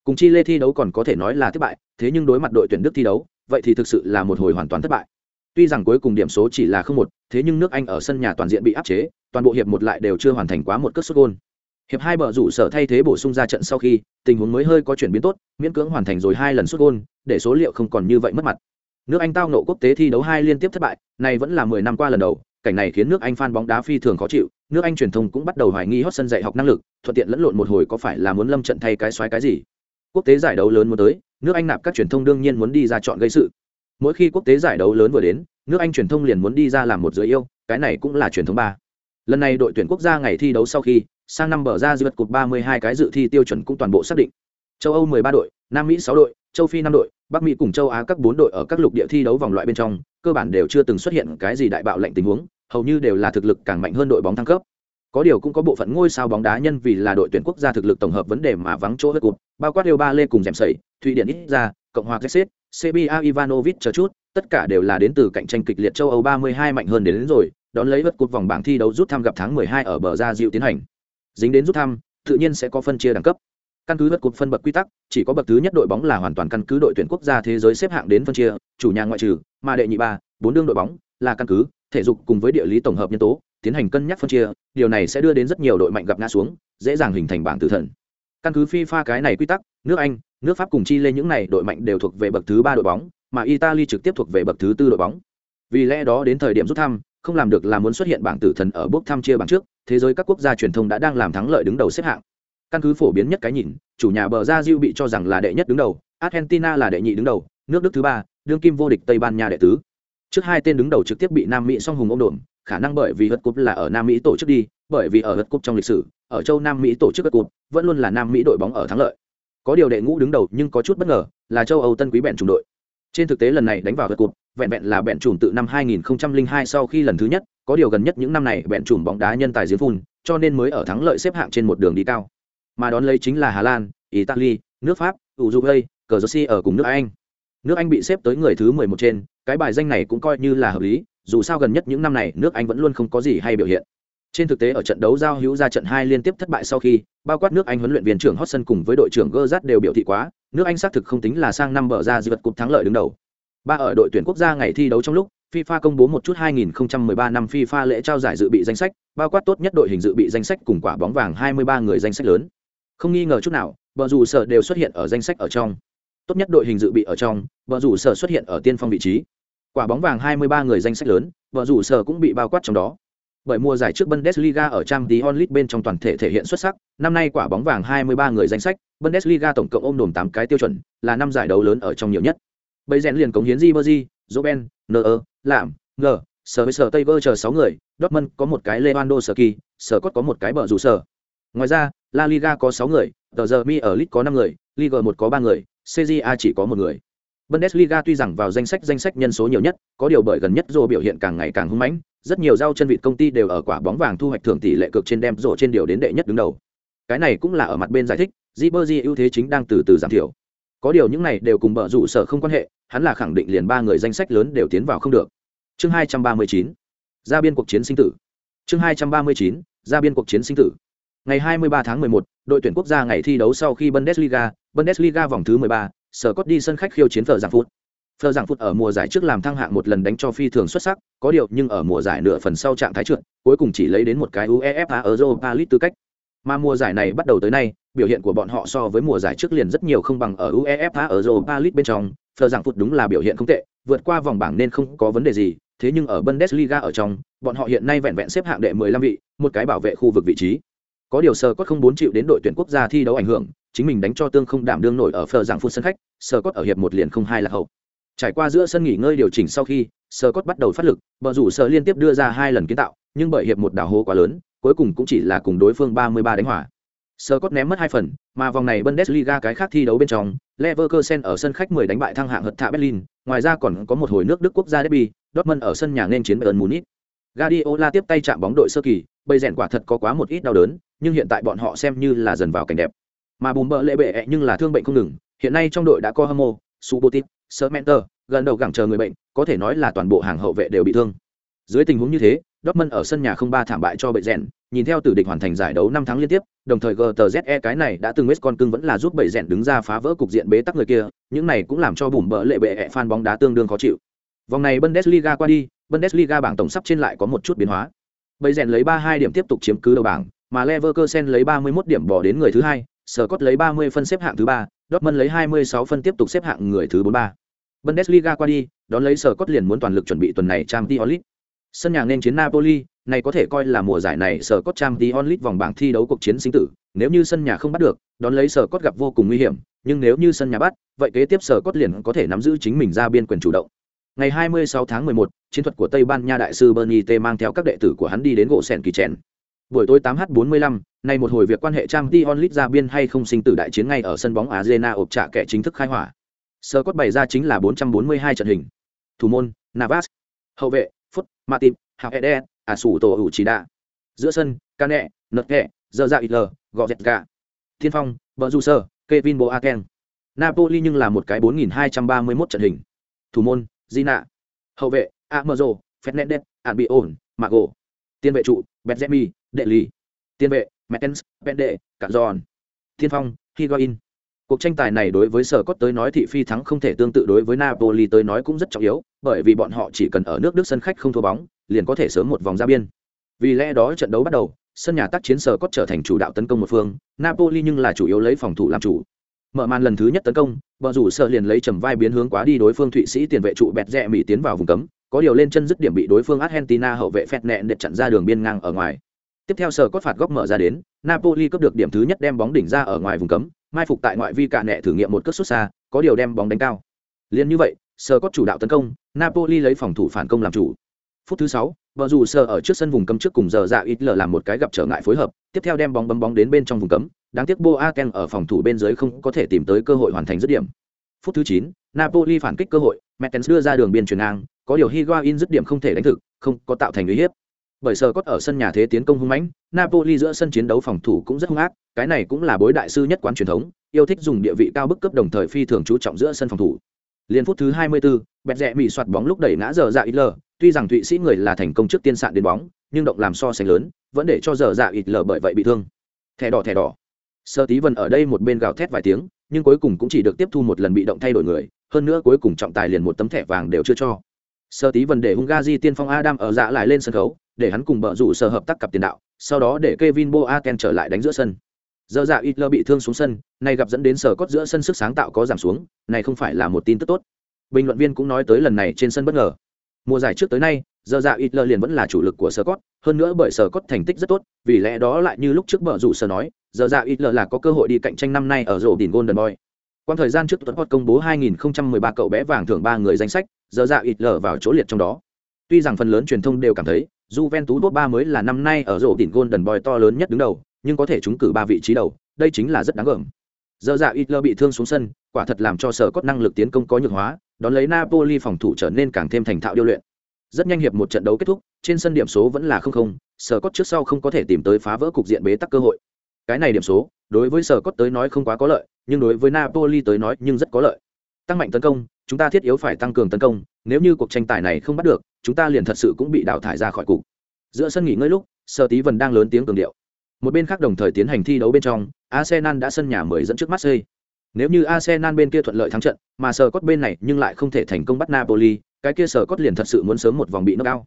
Cùng chi lê thi đấu còn có thể nói là thất bại, thế nhưng đối mặt đội tuyển Đức thi đấu, vậy thì thực sự là một hồi hoàn toàn thất bại. Tuy rằng cuối cùng điểm số chỉ là không một, thế nhưng nước Anh ở sân nhà toàn diện bị áp chế, toàn bộ hiệp một lại đều chưa hoàn thành quá một cất sút gol. Hiệp hai bờ rủ sở thay thế bổ sung ra trận sau khi, tình huống mới hơi có chuyển biến tốt, miễn cưỡng hoàn thành rồi hai lần sút gol, để số liệu không còn như vậy mất mặt. Nước Anh tao nộ quốc tế thi đấu hai liên tiếp thất bại, này vẫn là mười năm qua lần đầu, cảnh này khiến nước Anh fan bóng đá phi thường khó chịu, nước Anh truyền thông cũng bắt đầu hoài nghi hot sân dạy học năng lực, thuận tiện lẫn lộn một hồi có phải là muốn lâm trận thay cái xoái cái gì. Quốc tế giải đấu lớn muốn tới, nước Anh nạp các truyền thông đương nhiên muốn đi ra chọn gây sự. Mỗi khi quốc tế giải đấu lớn vừa đến, nước Anh truyền thông liền muốn đi ra làm một giới yêu, cái này cũng là truyền thống ba. Lần này đội tuyển quốc gia ngày thi đấu sau khi, sang năm bờ ra dư vật cột 32 cái dự thi tiêu chuẩn cũng toàn bộ xác định. Châu Âu 13 đội, Nam Mỹ 6 đội, châu Phi 5 đội, Bắc Mỹ cùng châu Á các 4 đội ở các lục địa thi đấu vòng loại bên trong, cơ bản đều chưa từng xuất hiện cái gì đại bạo lệnh tình huống, hầu như đều là thực lực càng mạnh hơn đội bóng thăng cấp. Có điều cũng có bộ phận ngôi sao bóng đá nhân vì là đội tuyển quốc gia thực lực tổng hợp vấn đề mà vắng chỗ hết cột, bao quát đều Ba Lê cùng dẻm sẩy, Thụy Điển ít ra, Cộng hòa Czech, CBA Ivanovic chờ chút, tất cả đều là đến từ cạnh tranh kịch liệt châu Âu 32 mạnh hơn đến, đến rồi, đón lấy vật cột vòng bảng thi đấu rút thăm gặp tháng 12 ở bờ ra dịu tiến hành. Dính đến rút thăm, tự nhiên sẽ có phân chia đẳng cấp căn cứ vật cột phân bậc quy tắc chỉ có bậc thứ nhất đội bóng là hoàn toàn căn cứ đội tuyển quốc gia thế giới xếp hạng đến phân chia chủ nhà ngoại trừ mà đệ nhị ba bốn đương đội bóng là căn cứ thể dục cùng với địa lý tổng hợp nhân tố tiến hành cân nhắc phân chia điều này sẽ đưa đến rất nhiều đội mạnh gặp ngã xuống dễ dàng hình thành bảng tử thần căn cứ fifa cái này quy tắc nước anh nước pháp cùng chi lên những này đội mạnh đều thuộc về bậc thứ ba đội bóng, mà italy trực tiếp thuộc về bậc thứ tư đội bóng. Vì lẽ đó đến thời điểm rút thăm, không làm được là muốn xuất hiện bảng tử thần ở bước thăm chia bảng trước, thế giới các quốc gia truyền thông đã đang làm thắng lợi đứng đầu xếp hạng. Căn cứ phổ biến nhất cái nhìn, chủ nhà bờ ra diêu bị cho rằng là đệ nhất đứng đầu, argentina là đệ nhị đứng đầu, nước đức thứ ba, đương kim vô địch tây ban nha đệ tứ. Trước hai tên đứng đầu trực tiếp bị nam mỹ song hùng ông đồn khả năng bởi vì hất cúp là ở nam mỹ tổ chức đi, bởi vì ở hất cúp trong lịch sử, ở châu nam mỹ tổ chức hất cúp, vẫn luôn là nam mỹ đội bóng ở thắng lợi có điều đệ ngũ đứng đầu nhưng có chút bất ngờ, là châu âu tân quý bẹn trùng đội. Trên thực tế lần này đánh vào hất cụt, vẹn vẹn là bẹn trùng tự năm 2002 sau khi lần thứ nhất, có điều gần nhất những năm này bẹn trùng bóng đá nhân tài diễn phun, cho nên mới ở thắng lợi xếp hạng trên một đường đi cao. Mà đón lấy chính là hà lan, italy, nước pháp, uruguay cờ ở cùng nước anh. Nước anh bị xếp tới người thứ 11 trên, cái bài danh này cũng coi như là hợp lý, dù sao gần nhất những năm này nước anh vẫn luôn không có gì hay biểu hiện trên thực tế ở trận đấu giao hữu ra trận hai liên tiếp thất bại sau khi bao quát nước anh huấn luyện viên trưởng Hodgson cùng với đội trưởng Gerrard đều biểu thị quá nước anh xác thực không tính là sang năm bờ ra di vật cục thắng lợi đứng đầu ba ở đội tuyển quốc gia ngày thi đấu trong lúc FIFA công bố một chút 2013 năm FIFA lễ trao giải dự bị danh sách, bao quát tốt nhất đội hình dự bị danh sách cùng quả bóng vàng 23 người danh sách lớn. Không nghi ngờ chút nào, bờ rủ sở đều xuất hiện ở danh sách ở trong. Tốt nhất đội hình dự bị ở trong, bờ rủ sở xuất hiện ở tiên phong vị trí. Quả bóng vàng 23 người danh sách lớn, bờ rủ sở cũng bị bao quát trong đó. Bởi mùa giải trước Bundesliga ở Champions League bên trong toàn thể thể hiện xuất sắc, năm nay quả bóng vàng 23 người danh sách, Bundesliga tổng cộng ôm đồm 8 cái tiêu chuẩn, là năm giải đấu lớn ở trong nhiều nhất. Bây rèn liền cống hiến Ribery, Robben, Neuer, Lạm, G, sở với Tây Vơ chờ 6 người, Dortmund có một cái Lewandowski, Scott có một cái bờ rủ sở. Ngoài ra, La Liga có 6 người, tờ giờ Mi ở League có 5 người, Liga 1 có 3 người, CJA chỉ có một người. Bundesliga tuy rằng vào danh sách danh sách nhân số nhiều nhất, có điều bởi gần nhất Rô biểu hiện càng ngày càng hung mãnh, rất nhiều rau chân vịt công ty đều ở quả bóng vàng thu hoạch thưởng tỷ lệ cực trên đem rổ trên điều đến đệ nhất đứng đầu. Cái này cũng là ở mặt bên giải thích, jibberji ưu thế chính đang từ từ giảm thiểu. Có điều những này đều cùng bợ rủ sở không quan hệ, hắn là khẳng định liền ba người danh sách lớn đều tiến vào không được. Chương 239. Ra biên cuộc chiến sinh tử. Chương 239. Ra biên cuộc chiến sinh tử. Ngày 23 tháng 11, đội tuyển quốc gia ngày thi đấu sau khi Bundesliga, Bundesliga vòng thứ 13, sở cốt đi sân khách khiêu chiến phở giảng phút Phờ giảng phút ở mùa giải trước làm thăng hạng một lần đánh cho phi thường xuất sắc, có điều nhưng ở mùa giải nửa phần sau trạng thái trượt, cuối cùng chỉ lấy đến một cái uefa europa league tư cách. Mà mùa giải này bắt đầu tới nay, biểu hiện của bọn họ so với mùa giải trước liền rất nhiều không bằng ở uefa europa league bên trong. Phờ giảng phút đúng là biểu hiện không tệ, vượt qua vòng bảng nên không có vấn đề gì, thế nhưng ở bundesliga ở trong, bọn họ hiện nay vẹn vẹn xếp hạng đệ 15 vị, một cái bảo vệ khu vực vị trí. Có điều sơ cốt không bốn chịu đến đội tuyển quốc gia thi đấu ảnh hưởng, chính mình đánh cho tương không đảm đương nổi ở phờ giảng phút sân khách sơ cốt ở hiệp một liền không hai là hậu trải qua giữa sân nghỉ ngơi điều chỉnh sau khi sơ cốt bắt đầu phát lực bờ rủ sơ liên tiếp đưa ra hai lần kiến tạo nhưng bởi hiệp một đảo hố quá lớn cuối cùng cũng chỉ là cùng đối phương 33 đánh hỏa sơ cốt ném mất hai phần mà vòng này bundesliga cái khác thi đấu bên trong leverkusen ở sân khách 10 đánh bại thăng hạng hật thạ berlin ngoài ra còn có một hồi nước đức quốc gia derby dortmund ở sân nhà nên chiến bayern munich Guardiola tiếp tay chạm bóng đội sơ kỳ, bây rèn quả thật có quá một ít đau đớn, nhưng hiện tại bọn họ xem như là dần vào cảnh đẹp. Mà bùm bợ lệ bệ nhưng là thương bệnh không ngừng, hiện nay trong đội đã có Hamo, Subotic, Sermenter, gần đầu gẳng chờ người bệnh, có thể nói là toàn bộ hàng hậu vệ đều bị thương. Dưới tình huống như thế, Dortmund ở sân nhà không ba thảm bại cho bệ rèn, nhìn theo tử địch hoàn thành giải đấu năm tháng liên tiếp, đồng thời GTZE cái này đã từng West con cưng vẫn là giúp bệ rèn đứng ra phá vỡ cục diện bế tắc người kia, những này cũng làm cho bùm bỡ lệ bệ fan bóng đá tương đương khó chịu. Vòng này Bundesliga qua đi, Bundesliga bảng tổng sắp trên lại có một chút biến hóa. Bầy rèn lấy 32 điểm tiếp tục chiếm cứ đầu bảng, mà Leverkusen lấy 31 điểm bỏ đến người thứ hai, Scott lấy 30 phân xếp hạng thứ ba, Dortmund lấy 26 phân tiếp tục xếp hạng người thứ 43. Bundesliga qua đi, đón lấy Scott liền muốn toàn lực chuẩn bị tuần này Champions League. Sân nhà nên chiến Napoli, này có thể coi là mùa giải này Scott Champions League vòng bảng thi đấu cuộc chiến sinh tử, nếu như sân nhà không bắt được, đón lấy Scott gặp vô cùng nguy hiểm, nhưng nếu như sân nhà bắt, vậy kế tiếp Scott liền có thể nắm giữ chính mình ra biên quyền chủ động. Ngày 26 tháng 11, chiến thuật của Tây Ban Nha đại sư Bernie T mang theo các đệ tử của hắn đi đến gỗ sèn kỳ chèn. Buổi tối 8h45, nay một hồi việc quan hệ trang Dion Lit ra biên hay không sinh tử đại chiến ngay ở sân bóng Arena ộp trạ kẻ chính thức khai hỏa. Sơ cốt bày ra chính là 442 trận hình. Thủ môn, Navas. Hậu vệ, Phút, Matip, Hào Asuto à Uchida. Giữa sân, Kane, Nutke, Zaza Giờ dạ Goretzka Itler, Thiên Phong, Bờ Kevin Boateng. Napoli nhưng là một cái 4231 trận hình. Thủ môn, Gina. Hậu vệ, Amazo, Fernandez, Albion, Mago. Tiên vệ trụ, Benzemi, Đệ Lý. Tiên vệ, Mertens, Pende, Cả Giòn. Thiên phong, Higuain. Cuộc tranh tài này đối với Sở Cốt tới nói thị phi thắng không thể tương tự đối với Napoli tới nói cũng rất trọng yếu, bởi vì bọn họ chỉ cần ở nước Đức sân khách không thua bóng, liền có thể sớm một vòng ra biên. Vì lẽ đó trận đấu bắt đầu, sân nhà tác chiến Sở Cốt trở thành chủ đạo tấn công một phương, Napoli nhưng là chủ yếu lấy phòng thủ làm chủ. Mở màn lần thứ nhất tấn công, bờ rủ Sở liền lấy trầm vai biến hướng quá đi đối phương Thụy Sĩ tiền vệ trụ bẹt rẽ mỹ tiến vào vùng cấm, có điều lên chân dứt điểm bị đối phương Argentina hậu vệ phẹt nẹn để chặn ra đường biên ngang ở ngoài. Tiếp theo sở cốt phạt góc mở ra đến, Napoli cướp được điểm thứ nhất đem bóng đỉnh ra ở ngoài vùng cấm, mai phục tại ngoại vi cả nẹ thử nghiệm một cước xuất xa, có điều đem bóng đánh cao. Liên như vậy, sở cốt chủ đạo tấn công, Napoli lấy phòng thủ phản công làm chủ. Phút thứ 6, vợ dù sở ở trước sân vùng cấm trước cùng giờ dạ ít lờ làm một cái gặp trở ngại phối hợp tiếp theo đem bóng bấm bóng đến bên trong vùng cấm đáng tiếc boaken ở phòng thủ bên dưới không có thể tìm tới cơ hội hoàn thành dứt điểm phút thứ chín napoli phản kích cơ hội mertens đưa ra đường biên chuyển ngang có điều higuain dứt điểm không thể đánh thực không có tạo thành uy hiếp bởi sờ cốt ở sân nhà thế tiến công hung mãnh napoli giữa sân chiến đấu phòng thủ cũng rất hung ác cái này cũng là bối đại sư nhất quán truyền thống yêu thích dùng địa vị cao bức cấp đồng thời phi thường chú trọng giữa sân phòng thủ. Liên phút thứ 24, bẹt rẽ bị soạt bóng lúc đẩy ngã giờ dạ ít lờ tuy rằng thụy sĩ người là thành công trước tiên sạn đến bóng nhưng động làm so sánh lớn vẫn để cho giờ dạ ít lờ bởi vậy bị thương. Thẻ đỏ thẻ đỏ. Sơ tí vân ở đây một bên gào thét vài tiếng nhưng cuối cùng cũng chỉ được tiếp thu một lần bị động thay đổi người hơn nữa cuối cùng trọng tài liền một tấm thẻ vàng đều chưa cho sơ tí vấn để hungary tiên phong adam ở dạ lại lên sân khấu, để hắn cùng bờ rủ sở hợp tác cặp tiền đạo, sau đó để Kevin Boateng trở lại đánh giữa sân. Giờ dạ Hitler bị thương xuống sân, này gặp dẫn đến sở cốt giữa sân sức sáng tạo có giảm xuống, này không phải là một tin tức tốt. Bình luận viên cũng nói tới lần này trên sân bất ngờ. Mùa giải trước tới nay, giờ dạ Hitler liền vẫn là chủ lực của sở cốt, hơn nữa bởi sở cốt thành tích rất tốt, vì lẽ đó lại như lúc trước bờ rủ sở nói, giờ dạ Hitler là có cơ hội đi cạnh tranh năm nay ở rổ đỉnh golden boy. Quan thời gian trước tuần hot công bố 2013 cậu bé vàng thưởng ba người danh sách, giờ dạ ít lở vào chỗ liệt trong đó. Tuy rằng phần lớn truyền thông đều cảm thấy, Juventus top 3 mới là năm nay ở rổ đỉnh Golden Boy to lớn nhất đứng đầu, nhưng có thể trúng cử ba vị trí đầu, đây chính là rất đáng ngưỡng. Giờ dạ Hitler bị thương xuống sân, quả thật làm cho sở cốt năng lực tiến công có nhược hóa, đón lấy Napoli phòng thủ trở nên càng thêm thành thạo điêu luyện. Rất nhanh hiệp một trận đấu kết thúc, trên sân điểm số vẫn là không không, sở cốt trước sau không có thể tìm tới phá vỡ cục diện bế tắc cơ hội. Cái này điểm số, đối với sở cốt tới nói không quá có lợi, nhưng đối với Napoli tới nói nhưng rất có lợi. Tăng mạnh tấn công, chúng ta thiết yếu phải tăng cường tấn công, nếu như cuộc tranh tài này không bắt được, chúng ta liền thật sự cũng bị đào thải ra khỏi cục. Giữa sân nghỉ ngơi lúc, Sở Tí Vân đang lớn tiếng cường điệu. Một bên khác đồng thời tiến hành thi đấu bên trong, Arsenal đã sân nhà mới dẫn trước Marseille. Nếu như Arsenal bên kia thuận lợi thắng trận, mà Sở Cốt bên này nhưng lại không thể thành công bắt Napoli, cái kia Sở Cốt liền thật sự muốn sớm một vòng bị knock out.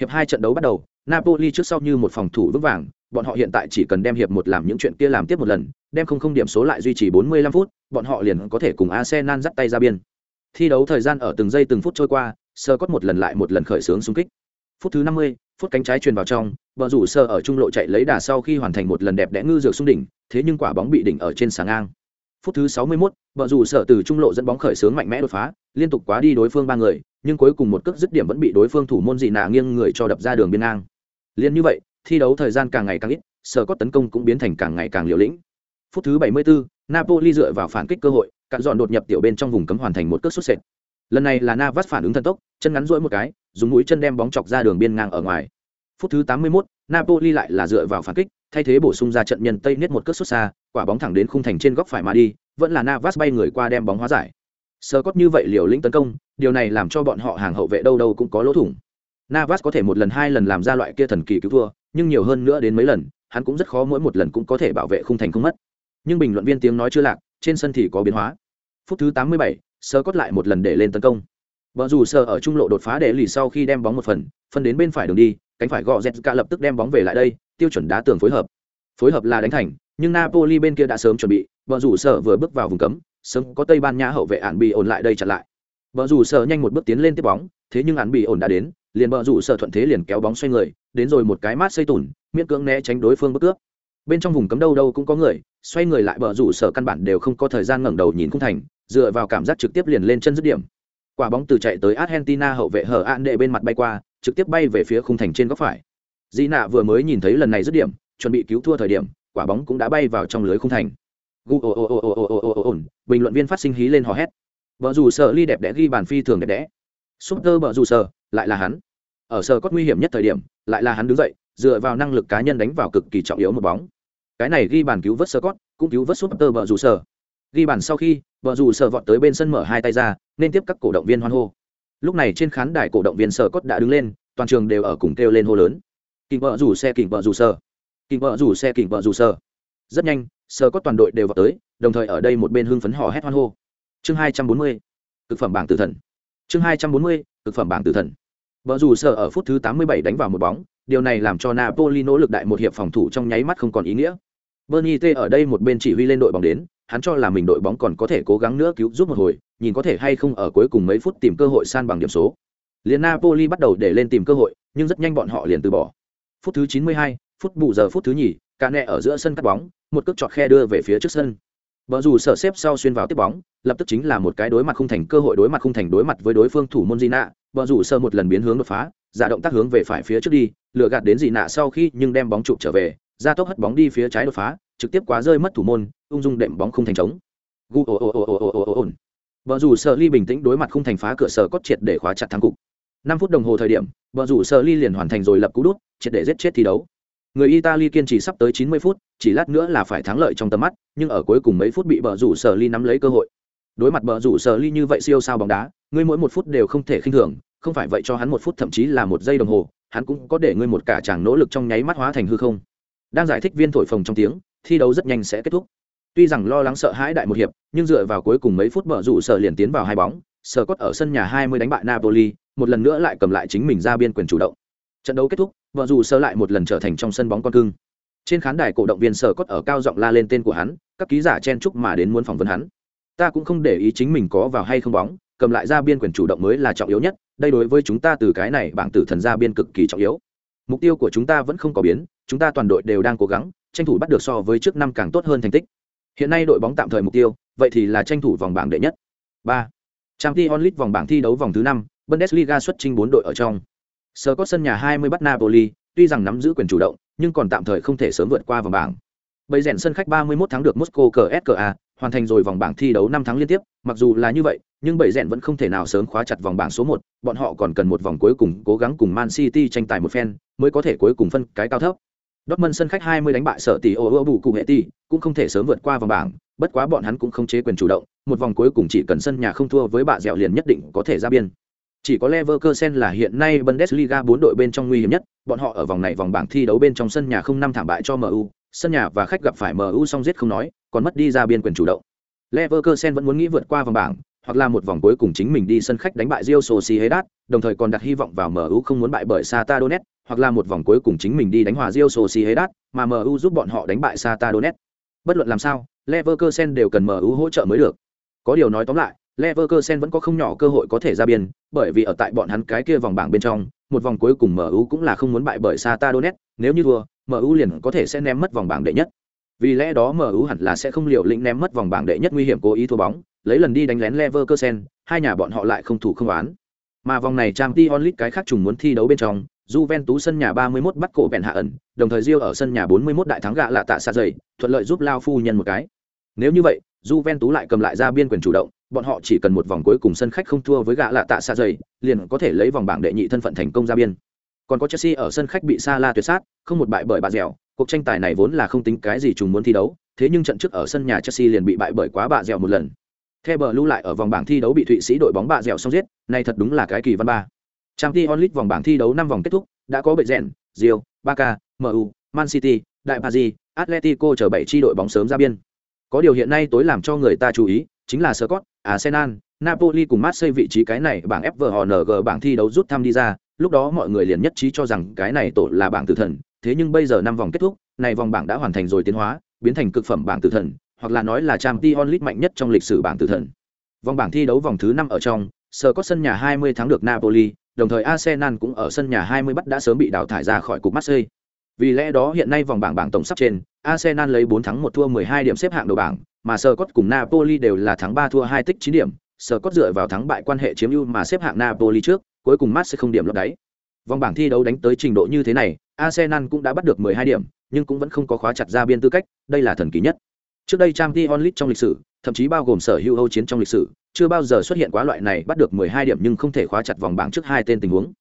Hiệp hai trận đấu bắt đầu, Napoli trước sau như một phòng thủ vững vàng, bọn họ hiện tại chỉ cần đem hiệp một làm những chuyện kia làm tiếp một lần, đem không không điểm số lại duy trì 45 phút, bọn họ liền có thể cùng Arsenal dắt tay ra biên. Thi đấu thời gian ở từng giây từng phút trôi qua, Scott một lần lại một lần khởi xướng xung kích. Phút thứ 50, phút cánh trái truyền vào trong, bờ rủ sơ ở trung lộ chạy lấy đà sau khi hoàn thành một lần đẹp đẽ ngư dược xung đỉnh, thế nhưng quả bóng bị đỉnh ở trên sáng ngang. Phút thứ 61, bờ rủ sở từ trung lộ dẫn bóng khởi xướng mạnh mẽ đột phá, liên tục quá đi đối phương ba người, nhưng cuối cùng một cước dứt điểm vẫn bị đối phương thủ môn dị nạ nghiêng người cho đập ra đường biên ngang. Liên như vậy, thi đấu thời gian càng ngày càng ít, sở cốt tấn công cũng biến thành càng ngày càng liều lĩnh. Phút thứ 74, Napoli dựa vào phản kích cơ hội, cạn dọn đột nhập tiểu bên trong vùng cấm hoàn thành một cước sút sệt. Lần này là Navas phản ứng thần tốc, chân ngắn duỗi một cái, dùng mũi chân đem bóng chọc ra đường biên ngang ở ngoài. Phút thứ 81, Napoli lại là dựa vào phản kích, thay thế bổ sung ra trận nhân Tây niết một cước sút xa, quả bóng thẳng đến khung thành trên góc phải mà đi, vẫn là Navas bay người qua đem bóng hóa giải. Sơ cốt như vậy liều lĩnh tấn công, điều này làm cho bọn họ hàng hậu vệ đâu đâu cũng có lỗ thủng. Navas có thể một lần hai lần làm ra loại kia thần kỳ cứu thua, nhưng nhiều hơn nữa đến mấy lần, hắn cũng rất khó mỗi một lần cũng có thể bảo vệ khung thành không mất. Nhưng bình luận viên tiếng nói chưa lạc, trên sân thì có biến hóa. Phút thứ 87, Sơ cốt lại một lần để lên tấn công. vợ rủ sơ ở trung lộ đột phá để lì sau khi đem bóng một phần, phân đến bên phải đường đi, cánh phải gọ zka lập tức đem bóng về lại đây, tiêu chuẩn đá tường phối hợp. Phối hợp là đánh thành, nhưng Napoli bên kia đã sớm chuẩn bị, vợ rủ sơ vừa bước vào vùng cấm, sớm có Tây Ban Nha hậu vệ ản bị ổn lại đây chặn lại. vợ rủ sơ nhanh một bước tiến lên tiếp bóng, thế nhưng ản bị ổn đã đến, liền bờ rủ sở thuận thế liền kéo bóng xoay người, đến rồi một cái mát xây tủn, miễn cưỡng né tránh đối phương bước cướp. Bên trong vùng cấm đâu đâu cũng có người, xoay người lại bờ rủ sở căn bản đều không có thời gian ngẩng đầu nhìn khung thành, dựa vào cảm giác trực tiếp liền lên chân dứt điểm, quả bóng từ chạy tới argentina hậu vệ hở an đệ bên mặt bay qua trực tiếp bay về phía khung thành trên góc phải. Di nạ vừa mới nhìn thấy lần này dứt điểm chuẩn bị cứu thua thời điểm quả bóng cũng đã bay vào trong lưới khung thành. Bình luận viên phát sinh hí lên hò hét. Vợ dù sợ ly đẹp đẽ ghi bàn phi thường đẹp đẽ. Súp tơ vợ dù sợ lại là hắn. Ở sờ cốt nguy hiểm nhất thời điểm, lại là hắn đứng dậy, dựa vào năng lực cá nhân đánh vào cực kỳ trọng yếu một bóng. Cái này ghi bàn cứu vớt sơ cốt, cũng cứu vớt súp tơ vợ dù sờ ghi bàn sau khi vợ dù sờ vọt tới bên sân mở hai tay ra, nên tiếp các cổ động viên hoan hô. Lúc này trên khán đài cổ động viên sơ cốt đã đứng lên, toàn trường đều ở cùng kêu lên hô lớn. Kình vợ rủ xe kình vợ rủ sờ kình vợ rủ xe kình vợ rủ sờ rất nhanh sơ cốt toàn đội đều vào tới, đồng thời ở đây một bên hưng phấn hò hét hoan hô. Chương hai trăm bốn mươi thực phẩm bảng tử thần. Chương hai trăm bốn mươi thực phẩm bảng tử thần. Bờ rủ sở ở phút thứ tám mươi bảy đánh vào một bóng điều này làm cho napoli nỗ lực đại một hiệp phòng thủ trong nháy mắt không còn ý nghĩa bernie t ở đây một bên chỉ huy lên đội bóng đến hắn cho là mình đội bóng còn có thể cố gắng nữa cứu giúp một hồi, nhìn có thể hay không ở cuối cùng mấy phút tìm cơ hội san bằng điểm số. Liên Napoli bắt đầu để lên tìm cơ hội, nhưng rất nhanh bọn họ liền từ bỏ. Phút thứ 92, phút bù giờ phút thứ nhì, Cane ở giữa sân cắt bóng, một cước chọt khe đưa về phía trước sân. Bờ rủ sở xếp sau xuyên vào tiếp bóng, lập tức chính là một cái đối mặt không thành cơ hội đối mặt không thành đối mặt với đối phương thủ môn Gina, bờ rủ sơ một lần biến hướng đột phá, giả động tác hướng về phải phía trước đi lừa gạt đến Gina sau khi nhưng đem bóng chụp trở về ra tốc hất bóng đi phía trái đột phá trực tiếp quá rơi mất thủ môn ung dung đệm bóng không thành trống. Gu ồ ồ ồ ồ ồ ồ ồ vợ rủ sở ly bình tĩnh đối mặt không thành phá cửa sở cốt triệt để khóa chặt thắng cục. Năm phút đồng hồ thời điểm vợ rủ sở ly liền hoàn thành rồi lập cú đút triệt để giết chết thi đấu người italy kiên trì sắp tới 90 phút, chỉ lát nữa là phải thắng lợi trong tầm mắt, nhưng ở cuối cùng mấy phút bị bờ rủ sở ly nắm lấy cơ hội. Đối mặt bờ rủ sở ly như vậy siêu sao bóng đá, ngươi mỗi một phút đều không thể khinh thường, không phải vậy cho hắn một phút thậm chí là một giây đồng hồ, hắn cũng có để ngươi một cả chàng nỗ lực trong nháy mắt hóa thành hư không. Đang giải thích viên thổi phồng trong tiếng, thi đấu rất nhanh sẽ kết thúc. Tuy rằng lo lắng sợ hãi đại một hiệp, nhưng dựa vào cuối cùng mấy phút bờ rủ sở liền tiến vào hai bóng sở cốt ở sân nhà 20 đánh bại napoli, một lần nữa lại cầm lại chính mình ra biên quyền chủ động. Trận đấu kết thúc vợ dù sơ lại một lần trở thành trong sân bóng con cưng. Trên khán đài cổ động viên sở cốt ở cao giọng la lên tên của hắn, các ký giả chen chúc mà đến muốn phỏng vấn hắn. Ta cũng không để ý chính mình có vào hay không bóng, cầm lại ra biên quyền chủ động mới là trọng yếu nhất, đây đối với chúng ta từ cái này bảng tử thần ra biên cực kỳ trọng yếu. Mục tiêu của chúng ta vẫn không có biến, chúng ta toàn đội đều đang cố gắng, tranh thủ bắt được so với trước năm càng tốt hơn thành tích. Hiện nay đội bóng tạm thời mục tiêu, vậy thì là tranh thủ vòng bảng đệ nhất. Ba. Trang t onlit vòng bảng thi đấu vòng thứ năm, bundesliga xuất trình bốn đội ở trong sơ có sân nhà 20 bắt napoli tuy rằng nắm giữ quyền chủ động nhưng còn tạm thời không thể sớm vượt qua vòng bảng Bây rèn sân khách 31 tháng được Moscow CSKA, hoàn thành rồi vòng bảng thi đấu 5 tháng liên tiếp, mặc dù là như vậy, nhưng bảy rèn vẫn không thể nào sớm khóa chặt vòng bảng số 1, bọn họ còn cần một vòng cuối cùng cố gắng cùng Man City tranh tài một phen, mới có thể cuối cùng phân cái cao thấp. Dortmund sân khách 20 đánh bại sở tỷ ô bù cùng hệ tỷ, cũng không thể sớm vượt qua vòng bảng, bất quá bọn hắn cũng không chế quyền chủ động, một vòng cuối cùng chỉ cần sân nhà không thua với bạ dẻo liền nhất định có thể ra biên. Chỉ có Leverkusen là hiện nay Bundesliga 4 đội bên trong nguy hiểm nhất, bọn họ ở vòng này vòng bảng thi đấu bên trong sân nhà không năm thảm bại cho MU, sân nhà và khách gặp phải MU song giết không nói, còn mất đi ra biên quyền chủ động. Leverkusen vẫn muốn nghĩ vượt qua vòng bảng, hoặc là một vòng cuối cùng chính mình đi sân khách đánh bại Real Sociedad, đồng thời còn đặt hy vọng vào MU không muốn bại bởi Sata Donetsk, hoặc là một vòng cuối cùng chính mình đi đánh hòa Real Sociedad, mà MU giúp bọn họ đánh bại Sata Donetsk. Bất luận làm sao, Leverkusen đều cần MU hỗ trợ mới được. Có điều nói tóm lại, Leverkusen vẫn có không nhỏ cơ hội có thể ra biên, bởi vì ở tại bọn hắn cái kia vòng bảng bên trong, một vòng cuối cùng MU cũng là không muốn bại bởi Sata Donetsk, nếu như thua, MU liền có thể sẽ ném mất vòng bảng đệ nhất. Vì lẽ đó MU hẳn là sẽ không liều lĩnh ném mất vòng bảng đệ nhất nguy hiểm cố ý thua bóng, lấy lần đi đánh lén Leverkusen, hai nhà bọn họ lại không thủ không oán. Mà vòng này Champions League cái khác trùng muốn thi đấu bên trong, Juventus sân nhà 31 bắt cổ bèn hạ ẩn, đồng thời Rio ở sân nhà 41 đại thắng gạ lạ tạ xa dày, thuận lợi giúp Lao phu nhân một cái. Nếu như vậy, Juventus lại cầm lại ra biên quyền chủ động, bọn họ chỉ cần một vòng cuối cùng sân khách không thua với gã lạ tạ xa dày, liền có thể lấy vòng bảng đệ nhị thân phận thành công ra biên. Còn có Chelsea ở sân khách bị Salah tuyệt sát, không một bại bởi bà dẻo, cuộc tranh tài này vốn là không tính cái gì trùng muốn thi đấu, thế nhưng trận trước ở sân nhà Chelsea liền bị bại bởi quá bà dẻo một lần. Theo bờ lưu lại ở vòng bảng thi đấu bị Thụy Sĩ đội bóng bà dẻo xong giết, này thật đúng là cái kỳ văn ba. Champions League vòng bảng thi đấu năm vòng kết thúc, đã có bệ rèn, Real, Barca, MU, Man City, Đại Paris, Atletico chờ bảy chi đội bóng sớm ra biên. Có điều hiện nay tối làm cho người ta chú ý, chính là Scott, Arsenal, Napoli cùng Marseille vị trí cái này bảng FVHNG bảng thi đấu rút thăm đi ra, lúc đó mọi người liền nhất trí cho rằng cái này tổ là bảng tử thần, thế nhưng bây giờ năm vòng kết thúc, này vòng bảng đã hoàn thành rồi tiến hóa, biến thành cực phẩm bảng tử thần, hoặc là nói là Champions League mạnh nhất trong lịch sử bảng tử thần. Vòng bảng thi đấu vòng thứ 5 ở trong, Scott sân nhà 20 thắng được Napoli, đồng thời Arsenal cũng ở sân nhà 20 bắt đã sớm bị đào thải ra khỏi cục Marseille. Vì lẽ đó hiện nay vòng bảng bảng tổng sắp trên, Arsenal lấy 4 thắng 1 thua 12 điểm xếp hạng đầu bảng, mà Scott cùng Napoli đều là thắng 3 thua 2 tích 9 điểm, Scott dựa vào thắng bại quan hệ chiếm ưu mà xếp hạng Napoli trước, cuối cùng Marseille không điểm lọt đáy. Vòng bảng thi đấu đánh tới trình độ như thế này, Arsenal cũng đã bắt được 12 điểm, nhưng cũng vẫn không có khóa chặt ra biên tư cách, đây là thần kỳ nhất. Trước đây Champions League trong lịch sử, thậm chí bao gồm sở hữu Âu chiến trong lịch sử, chưa bao giờ xuất hiện quá loại này bắt được 12 điểm nhưng không thể khóa chặt vòng bảng trước hai tên tình huống.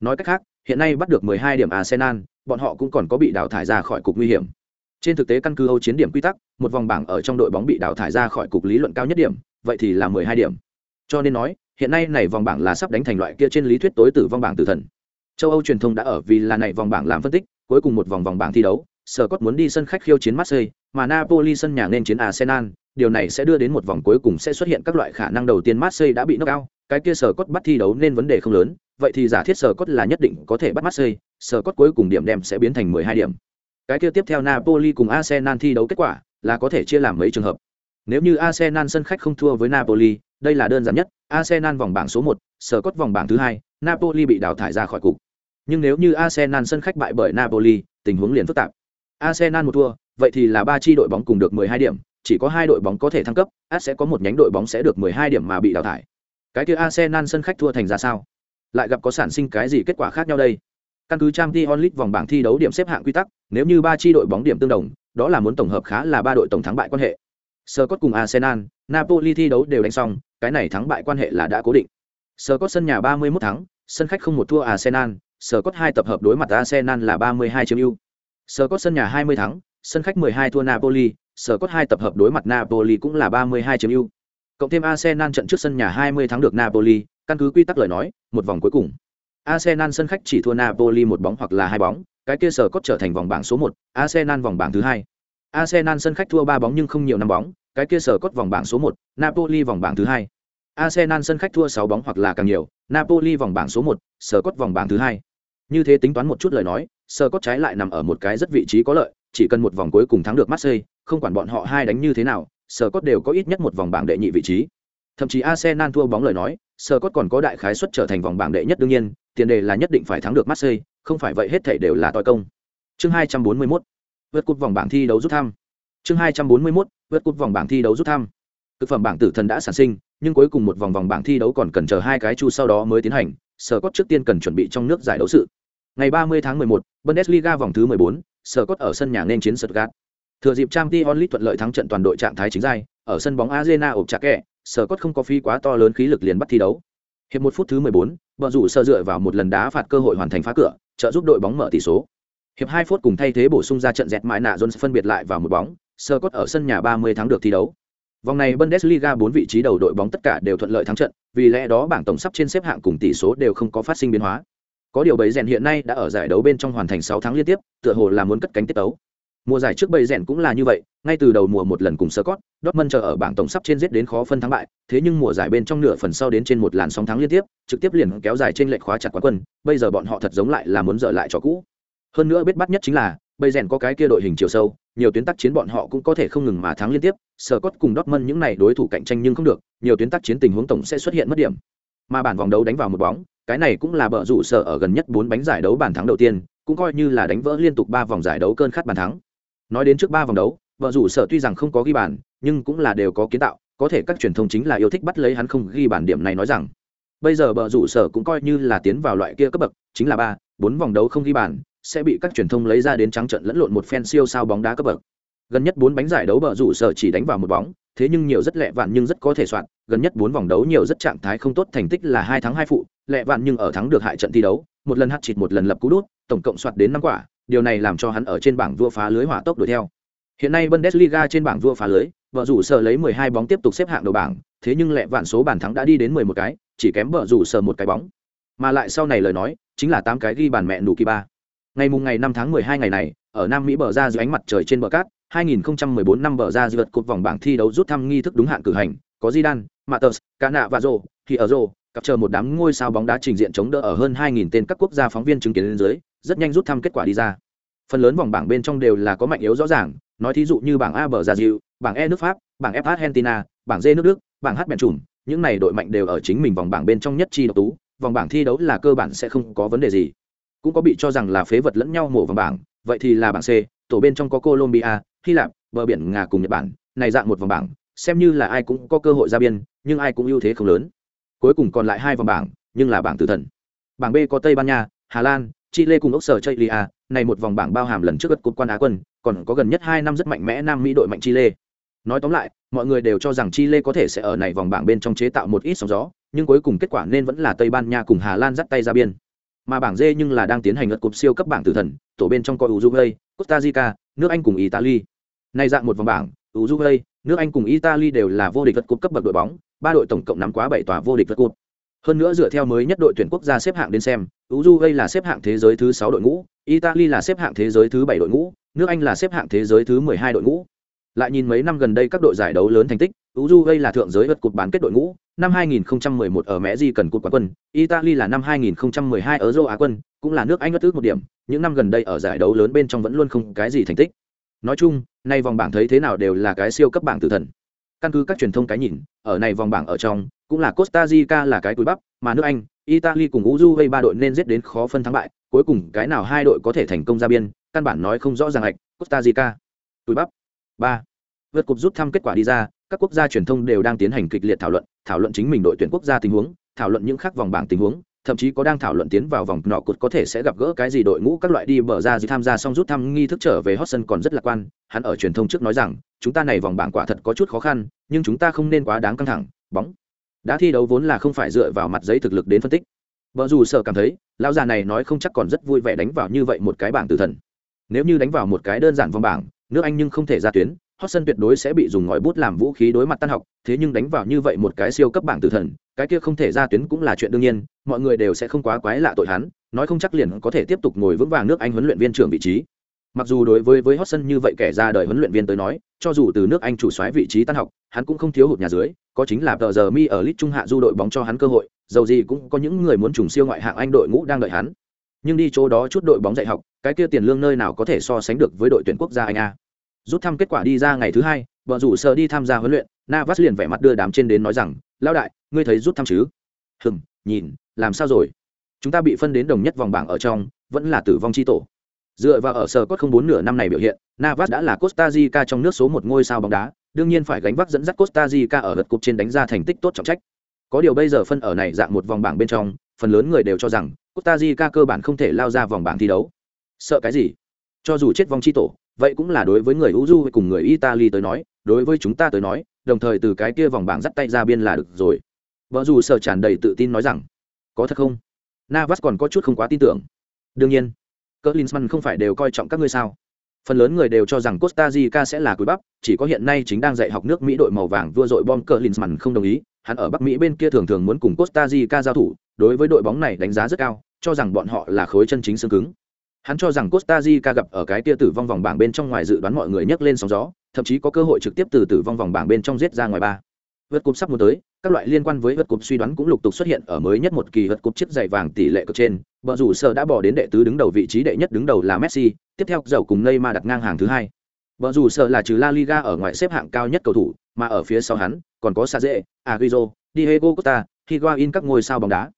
Nói cách khác, hiện nay bắt được 12 điểm Arsenal, bọn họ cũng còn có bị đào thải ra khỏi cục nguy hiểm. Trên thực tế căn cứ Âu chiến điểm quy tắc, một vòng bảng ở trong đội bóng bị đào thải ra khỏi cục lý luận cao nhất điểm, vậy thì là 12 điểm. Cho nên nói, hiện nay này vòng bảng là sắp đánh thành loại kia trên lý thuyết tối tử vong bảng tử thần. Châu Âu truyền thông đã ở vì là này vòng bảng làm phân tích, cuối cùng một vòng vòng bảng thi đấu, Sở Cốt muốn đi sân khách khiêu chiến Marseille, mà Napoli sân nhà nên chiến Arsenal, điều này sẽ đưa đến một vòng cuối cùng sẽ xuất hiện các loại khả năng đầu tiên Marseille đã bị knock out, cái kia Sở Cốt bắt thi đấu nên vấn đề không lớn, vậy thì giả thiết Sở Cốt là nhất định có thể bắt Marseille, Sở Cốt cuối cùng điểm đem sẽ biến thành 12 điểm. Cái kia tiếp theo Napoli cùng Arsenal thi đấu kết quả là có thể chia làm mấy trường hợp. Nếu như Arsenal sân khách không thua với Napoli, đây là đơn giản nhất, Arsenal vòng bảng số 1, Sở Cốt vòng bảng thứ hai, Napoli bị đào thải ra khỏi cục. Nhưng nếu như Arsenal sân khách bại bởi Napoli, tình huống liền phức tạp. Arsenal một thua, vậy thì là ba chi đội bóng cùng được 12 điểm, chỉ có hai đội bóng có thể thăng cấp, át sẽ có một nhánh đội bóng sẽ được 12 điểm mà bị đào thải. Cái kia Arsenal sân khách thua thành ra sao? lại gặp có sản sinh cái gì kết quả khác nhau đây căn cứ trang t onlit vòng bảng thi đấu điểm xếp hạng quy tắc, nếu như ba chi đội bóng điểm tương đồng, đó là muốn tổng hợp khá là ba đội tổng thắng bại quan hệ. Sơ cốt cùng arsenal, napoli thi đấu đều đánh xong, cái này thắng bại quan hệ là đã cố định. Sơ cốt sân nhà 31 thắng, sân khách không một thua arsenal sơ cốt hai tập hợp đối mặt arsenal là 32 chiếm ưu. Sơ cốt sân nhà 20 thắng, sân khách 12 thua napoli sơ cốt hai tập hợp đối mặt napoli cũng là 32 chiếm ưu. Cộng thêm arsenal trận trước sân nhà 20 thắng được napoli, căn cứ quy tắc lời nói, một vòng cuối cùng arsenal sân khách chỉ thua napoli một bóng hoặc là hai bóng, cái kia sở cốt trở thành vòng bảng số một, arsenal vòng bảng thứ hai. Arsenal sân khách thua ba bóng nhưng không nhiều năm bóng, cái kia sở cốt vòng bảng số một, napoli vòng bảng thứ hai. Arsenal sân khách thua sáu bóng hoặc là càng nhiều, napoli vòng bảng số một, sở cốt vòng bảng thứ hai. Như thế tính toán một chút lời nói, sở cốt trái lại nằm ở một cái rất vị trí có lợi, chỉ cần một vòng cuối cùng thắng được marseille, không quản bọn họ hai đánh như thế nào, sở cốt đều có ít nhất một vòng bảng đệ nhị vị trí. Thậm chí arsenal thua bóng lời nói, sở cốt còn có đại khái suất trở thành vòng bảng đệ nhất đương nhiên tiền đề là nhất định phải thắng được marseille không phải vậy hết thảy đều là tội công. Chương 241 vượt cột vòng bảng thi đấu rút thăm. Chương 241 vượt cột vòng bảng thi đấu rút thăm. Cực phẩm bảng tử thần đã sản sinh nhưng cuối cùng một vòng vòng bảng thi đấu còn cần chờ hai cái chu sau đó mới tiến hành sở cốt trước tiên cần chuẩn bị trong nước giải đấu sự. Ngày 30 tháng 11, bundesliga vòng thứ 14, sở cốt ở sân nhà nên chiến stuttgart. Thừa dịp Champions League thuận lợi thắng trận toàn đội trạng thái chính giai ở sân bóng arena ộp chặt kẻ, sở cốt không có phí quá to lớn khí lực liền bắt thi đấu hiệp một phút thứ 14, bọn rủ sơ dựa vào một lần đá phạt cơ hội hoàn thành phá cửa trợ giúp đội bóng mở tỷ số. Hiệp hai phút cùng thay thế bổ sung ra trận dẹt mãi nạ jones phân biệt lại vào một bóng sơ cốt ở sân nhà 30 tháng được thi đấu. Vòng này bundesliga bốn vị trí đầu đội bóng tất cả đều thuận lợi thắng trận vì lẽ đó bảng tổng sắp trên xếp hạng cùng tỷ số đều không có phát sinh biến hóa. Có điều bầy rèn hiện nay đã ở giải đấu bên trong hoàn thành 6 tháng liên tiếp tựa hồ là muốn cất cánh tiết tấu. Mùa giải trước bầy rèn cũng là như vậy, ngay từ đầu mùa một lần cùng Scott, Dortmund chờ ở bảng tổng sắp trên giết đến khó phân thắng bại, thế nhưng mùa giải bên trong nửa phần sau đến trên một làn sóng thắng liên tiếp, trực tiếp liền kéo dài trên lệch khóa chặt quán quân, bây giờ bọn họ thật giống lại là muốn dở lại trò cũ. Hơn nữa biết bắt nhất chính là, bầy rèn có cái kia đội hình chiều sâu, nhiều tuyến tác chiến bọn họ cũng có thể không ngừng mà thắng liên tiếp, Scott cùng Dortmund những này đối thủ cạnh tranh nhưng không được, nhiều tuyến tác chiến tình huống tổng sẽ xuất hiện mất điểm. Mà bản vòng đấu đánh vào một bóng, cái này cũng là bợ rủ sở ở gần nhất bốn bánh giải đấu bàn thắng đầu tiên, cũng coi như là đánh vỡ liên tục ba vòng giải đấu cơn khát bàn thắng nói đến trước ba vòng đấu, vợ rủ sở tuy rằng không có ghi bàn, nhưng cũng là đều có kiến tạo, có thể các truyền thông chính là yêu thích bắt lấy hắn không ghi bàn điểm này nói rằng, bây giờ bờ rủ sở cũng coi như là tiến vào loại kia cấp bậc, chính là ba, bốn vòng đấu không ghi bàn, sẽ bị các truyền thông lấy ra đến trắng trận lẫn lộn một phen siêu sao bóng đá cấp bậc. Gần nhất bốn bánh giải đấu bờ rủ sở chỉ đánh vào một bóng, thế nhưng nhiều rất lẹ vạn nhưng rất có thể soạn, gần nhất bốn vòng đấu nhiều rất trạng thái không tốt, thành tích là hai thắng hai phụ, lẹ vạn nhưng ở thắng được hại trận thi đấu, một lần hát chịt một lần lập cú đút, tổng cộng soạt đến năm quả điều này làm cho hắn ở trên bảng vua phá lưới hỏa tốc đuổi theo. Hiện nay Bundesliga trên bảng vua phá lưới, vợ rủ sở lấy 12 bóng tiếp tục xếp hạng đầu bảng, thế nhưng lẹ vạn số bàn thắng đã đi đến 11 cái, chỉ kém vợ rủ sở một cái bóng. Mà lại sau này lời nói, chính là 8 cái ghi bàn mẹ nụ kỳ ba. Ngày mùng ngày 5 tháng 12 ngày này, ở Nam Mỹ bờ ra dưới ánh mặt trời trên bờ cát, 2014 năm bờ ra vượt cột vòng bảng thi đấu rút thăm nghi thức đúng hạn cử hành, có Zidane, Matters, Cana và Rô, thì ở Rô, cặp chờ một đám ngôi sao bóng đá trình diện chống đỡ ở hơn 2000 tên các quốc gia phóng viên chứng kiến lên dưới, rất nhanh rút thăm kết quả đi ra. Phần lớn vòng bảng bên trong đều là có mạnh yếu rõ ràng, nói thí dụ như bảng a bờ gia diệu, bảng e nước pháp, bảng f argentina, bảng d nước đức, bảng h bèn trùm những này đội mạnh đều ở chính mình vòng bảng bên trong nhất chi độc tú, vòng bảng thi đấu là cơ bản sẽ không có vấn đề gì. Cũng có bị cho rằng là phế vật lẫn nhau mổ vòng bảng, vậy thì là bảng c, tổ bên trong có colombia, hy lạp, bờ biển nga cùng nhật bản, này dạng một vòng bảng, xem như là ai cũng có cơ hội ra biên, nhưng ai cũng ưu thế không lớn. Cuối cùng còn lại hai vòng bảng, nhưng là bảng tử thần. Bảng b có tây ban nha, hà lan chile cùng ốc sở chile à, này một vòng bảng bao hàm lần trước gật cột quan á quân, còn có gần nhất hai năm rất mạnh mẽ nam mỹ đội mạnh chile nói tóm lại, mọi người đều cho rằng chile có thể sẽ ở này vòng bảng bên trong chế tạo một ít sóng gió, nhưng cuối cùng kết quả nên vẫn là tây ban nha cùng hà lan dắt tay ra biên. Mà bảng d nhưng là đang tiến hành lượt cột siêu cấp bảng tử thần, tổ bên trong có uruguay, costa rica, nước anh cùng italy. Này dạng một vòng bảng, uruguay, nước anh cùng italy đều là vô địch vật cột cấp bậc đội bóng, ba đội tổng cộng nắm quá bảy tòa vô địch vật cột hơn nữa dựa theo mới nhất đội tuyển quốc gia xếp hạng đến xem, uruguay là xếp hạng thế giới thứ sáu đội ngũ, italy là xếp hạng thế giới thứ bảy đội ngũ, nước anh là xếp hạng thế giới thứ mười hai đội ngũ. Lại nhìn mấy năm gần đây các đội giải đấu lớn thành tích, uruguay là thượng giới vượt cột bán kết đội ngũ, năm 2011 ở mẹ di cần cột quán quân, italy là năm 2012 ở euro á quân, cũng là nước anh bất ước một điểm, những năm gần đây ở giải đấu lớn bên trong vẫn luôn không cái gì thành tích. Nói chung, nay vòng bảng thấy thế nào đều là cái siêu cấp bảng tử thần. Căn cứ các truyền thông cái nhìn, ở này vòng bảng ở trong cũng là Costa Rica là cái túi bắp, mà nước Anh, Italy cùng Uruguay ba đội nên giết đến khó phân thắng bại, cuối cùng cái nào hai đội có thể thành công ra biên, căn bản nói không rõ ràng hạch, Costa Rica. Túi bắp. ba Vượt cục rút thăm kết quả đi ra, các quốc gia truyền thông đều đang tiến hành kịch liệt thảo luận, thảo luận chính mình đội tuyển quốc gia tình huống, thảo luận những khác vòng bảng tình huống, thậm chí có đang thảo luận tiến vào vòng nọ cột có thể sẽ gặp gỡ cái gì đội ngũ các loại đi bờ ra gì tham gia xong rút thăm nghi thức trở về Hotson còn rất lạc quan, hắn ở truyền thông trước nói rằng, chúng ta này vòng bảng quả thật có chút khó khăn, nhưng chúng ta không nên quá đáng căng thẳng, bóng. Đã thi đấu vốn là không phải dựa vào mặt giấy thực lực đến phân tích. Vợ dù sợ cảm thấy, lão già này nói không chắc còn rất vui vẻ đánh vào như vậy một cái bảng tử thần. Nếu như đánh vào một cái đơn giản vòng bảng, nước Anh nhưng không thể ra tuyến, hot sân tuyệt đối sẽ bị dùng ngòi bút làm vũ khí đối mặt tan học, thế nhưng đánh vào như vậy một cái siêu cấp bảng tử thần, cái kia không thể ra tuyến cũng là chuyện đương nhiên, mọi người đều sẽ không quá quái lạ tội hắn, nói không chắc liền có thể tiếp tục ngồi vững vàng nước Anh huấn luyện viên trưởng vị trí. Mặc dù đối với với Hotson như vậy kẻ ra đời huấn luyện viên tới nói, cho dù từ nước Anh chủ soái vị trí tan học, hắn cũng không thiếu hụt nhà dưới, có chính là tờ giờ mi ở lit trung hạ du đội bóng cho hắn cơ hội, dầu gì cũng có những người muốn trùng siêu ngoại hạng Anh đội ngũ đang đợi hắn. Nhưng đi chỗ đó chút đội bóng dạy học, cái kia tiền lương nơi nào có thể so sánh được với đội tuyển quốc gia Anh a. Rút thăm kết quả đi ra ngày thứ hai, vợ rủ sợ đi tham gia huấn luyện, Navas liền vẻ mặt đưa đám trên đến nói rằng, "Lão đại, ngươi thấy rút thăm chứ?" Hừm, nhìn, làm sao rồi?" "Chúng ta bị phân đến đồng nhất vòng bảng ở trong, vẫn là tử vong chi tổ." Dựa vào ở sở cốt không bốn nửa năm này biểu hiện, Navas đã là Costa Rica trong nước số một ngôi sao bóng đá, đương nhiên phải gánh vác dẫn dắt Costa Rica ở lượt cúp trên đánh ra thành tích tốt trọng trách. Có điều bây giờ phân ở này dạng một vòng bảng bên trong, phần lớn người đều cho rằng Costa Rica cơ bản không thể lao ra vòng bảng thi đấu. Sợ cái gì? Cho dù chết vòng chi tổ, vậy cũng là đối với người Uju cùng người Italy tới nói, đối với chúng ta tới nói, đồng thời từ cái kia vòng bảng dắt tay ra biên là được rồi. Vợ dù sợ tràn đầy tự tin nói rằng, có thật không? Navas còn có chút không quá tin tưởng. Đương nhiên, cỡ Linsman không phải đều coi trọng các ngươi sao? Phần lớn người đều cho rằng Costa Rica sẽ là cuối bắp, chỉ có hiện nay chính đang dạy học nước Mỹ đội màu vàng vua dội bom cỡ Linsman không đồng ý, hắn ở Bắc Mỹ bên kia thường thường muốn cùng Costa Rica giao thủ, đối với đội bóng này đánh giá rất cao, cho rằng bọn họ là khối chân chính xương cứng. Hắn cho rằng Costa Rica gặp ở cái tia tử vong vòng bảng bên trong ngoài dự đoán mọi người nhấc lên sóng gió, thậm chí có cơ hội trực tiếp từ tử vong vòng bảng bên trong giết ra ngoài ba. Vượt cúp sắp muốn tới, các loại liên quan với vượt cúp suy đoán cũng lục tục xuất hiện ở mới nhất một kỳ vượt cúp chiếc giày vàng tỷ lệ cực trên. vợ rủ sở đã bỏ đến đệ tứ đứng đầu vị trí đệ nhất đứng đầu là Messi, tiếp theo dầu cùng Neymar đặt ngang hàng thứ hai. vợ rủ sở là trừ La Liga ở ngoài xếp hạng cao nhất cầu thủ, mà ở phía sau hắn còn có sa dễ aguizo Diego Costa, Higuain các ngôi sao bóng đá.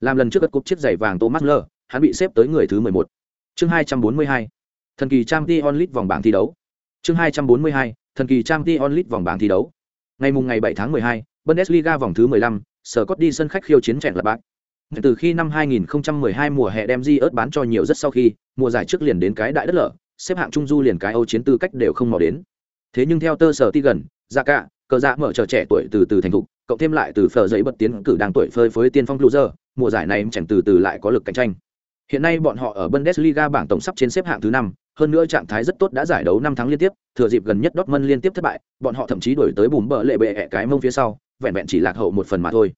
Làm lần trước vượt cúp chiếc giày vàng Thomas Müller, hắn bị xếp tới người thứ 11. Chương 242. Thần kỳ Champions Onlit vòng bảng thi đấu. Chương 242. Thần kỳ Champions Onlit vòng bảng thi đấu. Ngày mùng ngày 7 tháng 12, Bundesliga vòng thứ 15, Sở Cốt đi sân khách khiêu chiến trẻ là bạn. Từ khi năm 2012 mùa hè đem Di ớt bán cho nhiều rất sau khi, mùa giải trước liền đến cái đại đất lở, xếp hạng trung du liền cái Âu chiến tư cách đều không mò đến. Thế nhưng theo tơ sở ti gần, ra cả, cờ dạ mở chờ trẻ tuổi từ từ thành thục, cộng thêm lại từ phở giấy bật tiến cử đang tuổi phơi phới tiên phong loser, mùa giải này chẳng từ từ lại có lực cạnh tranh. Hiện nay bọn họ ở Bundesliga bảng tổng sắp trên xếp hạng thứ năm, hơn nữa trạng thái rất tốt đã giải đấu năm tháng liên tiếp, thừa dịp gần nhất Dortmund liên tiếp thất bại, bọn họ thậm chí đuổi tới bùm bờ lệ bệ ẻ cái mông phía sau, vẹn vẹn chỉ lạc hậu một phần mà thôi.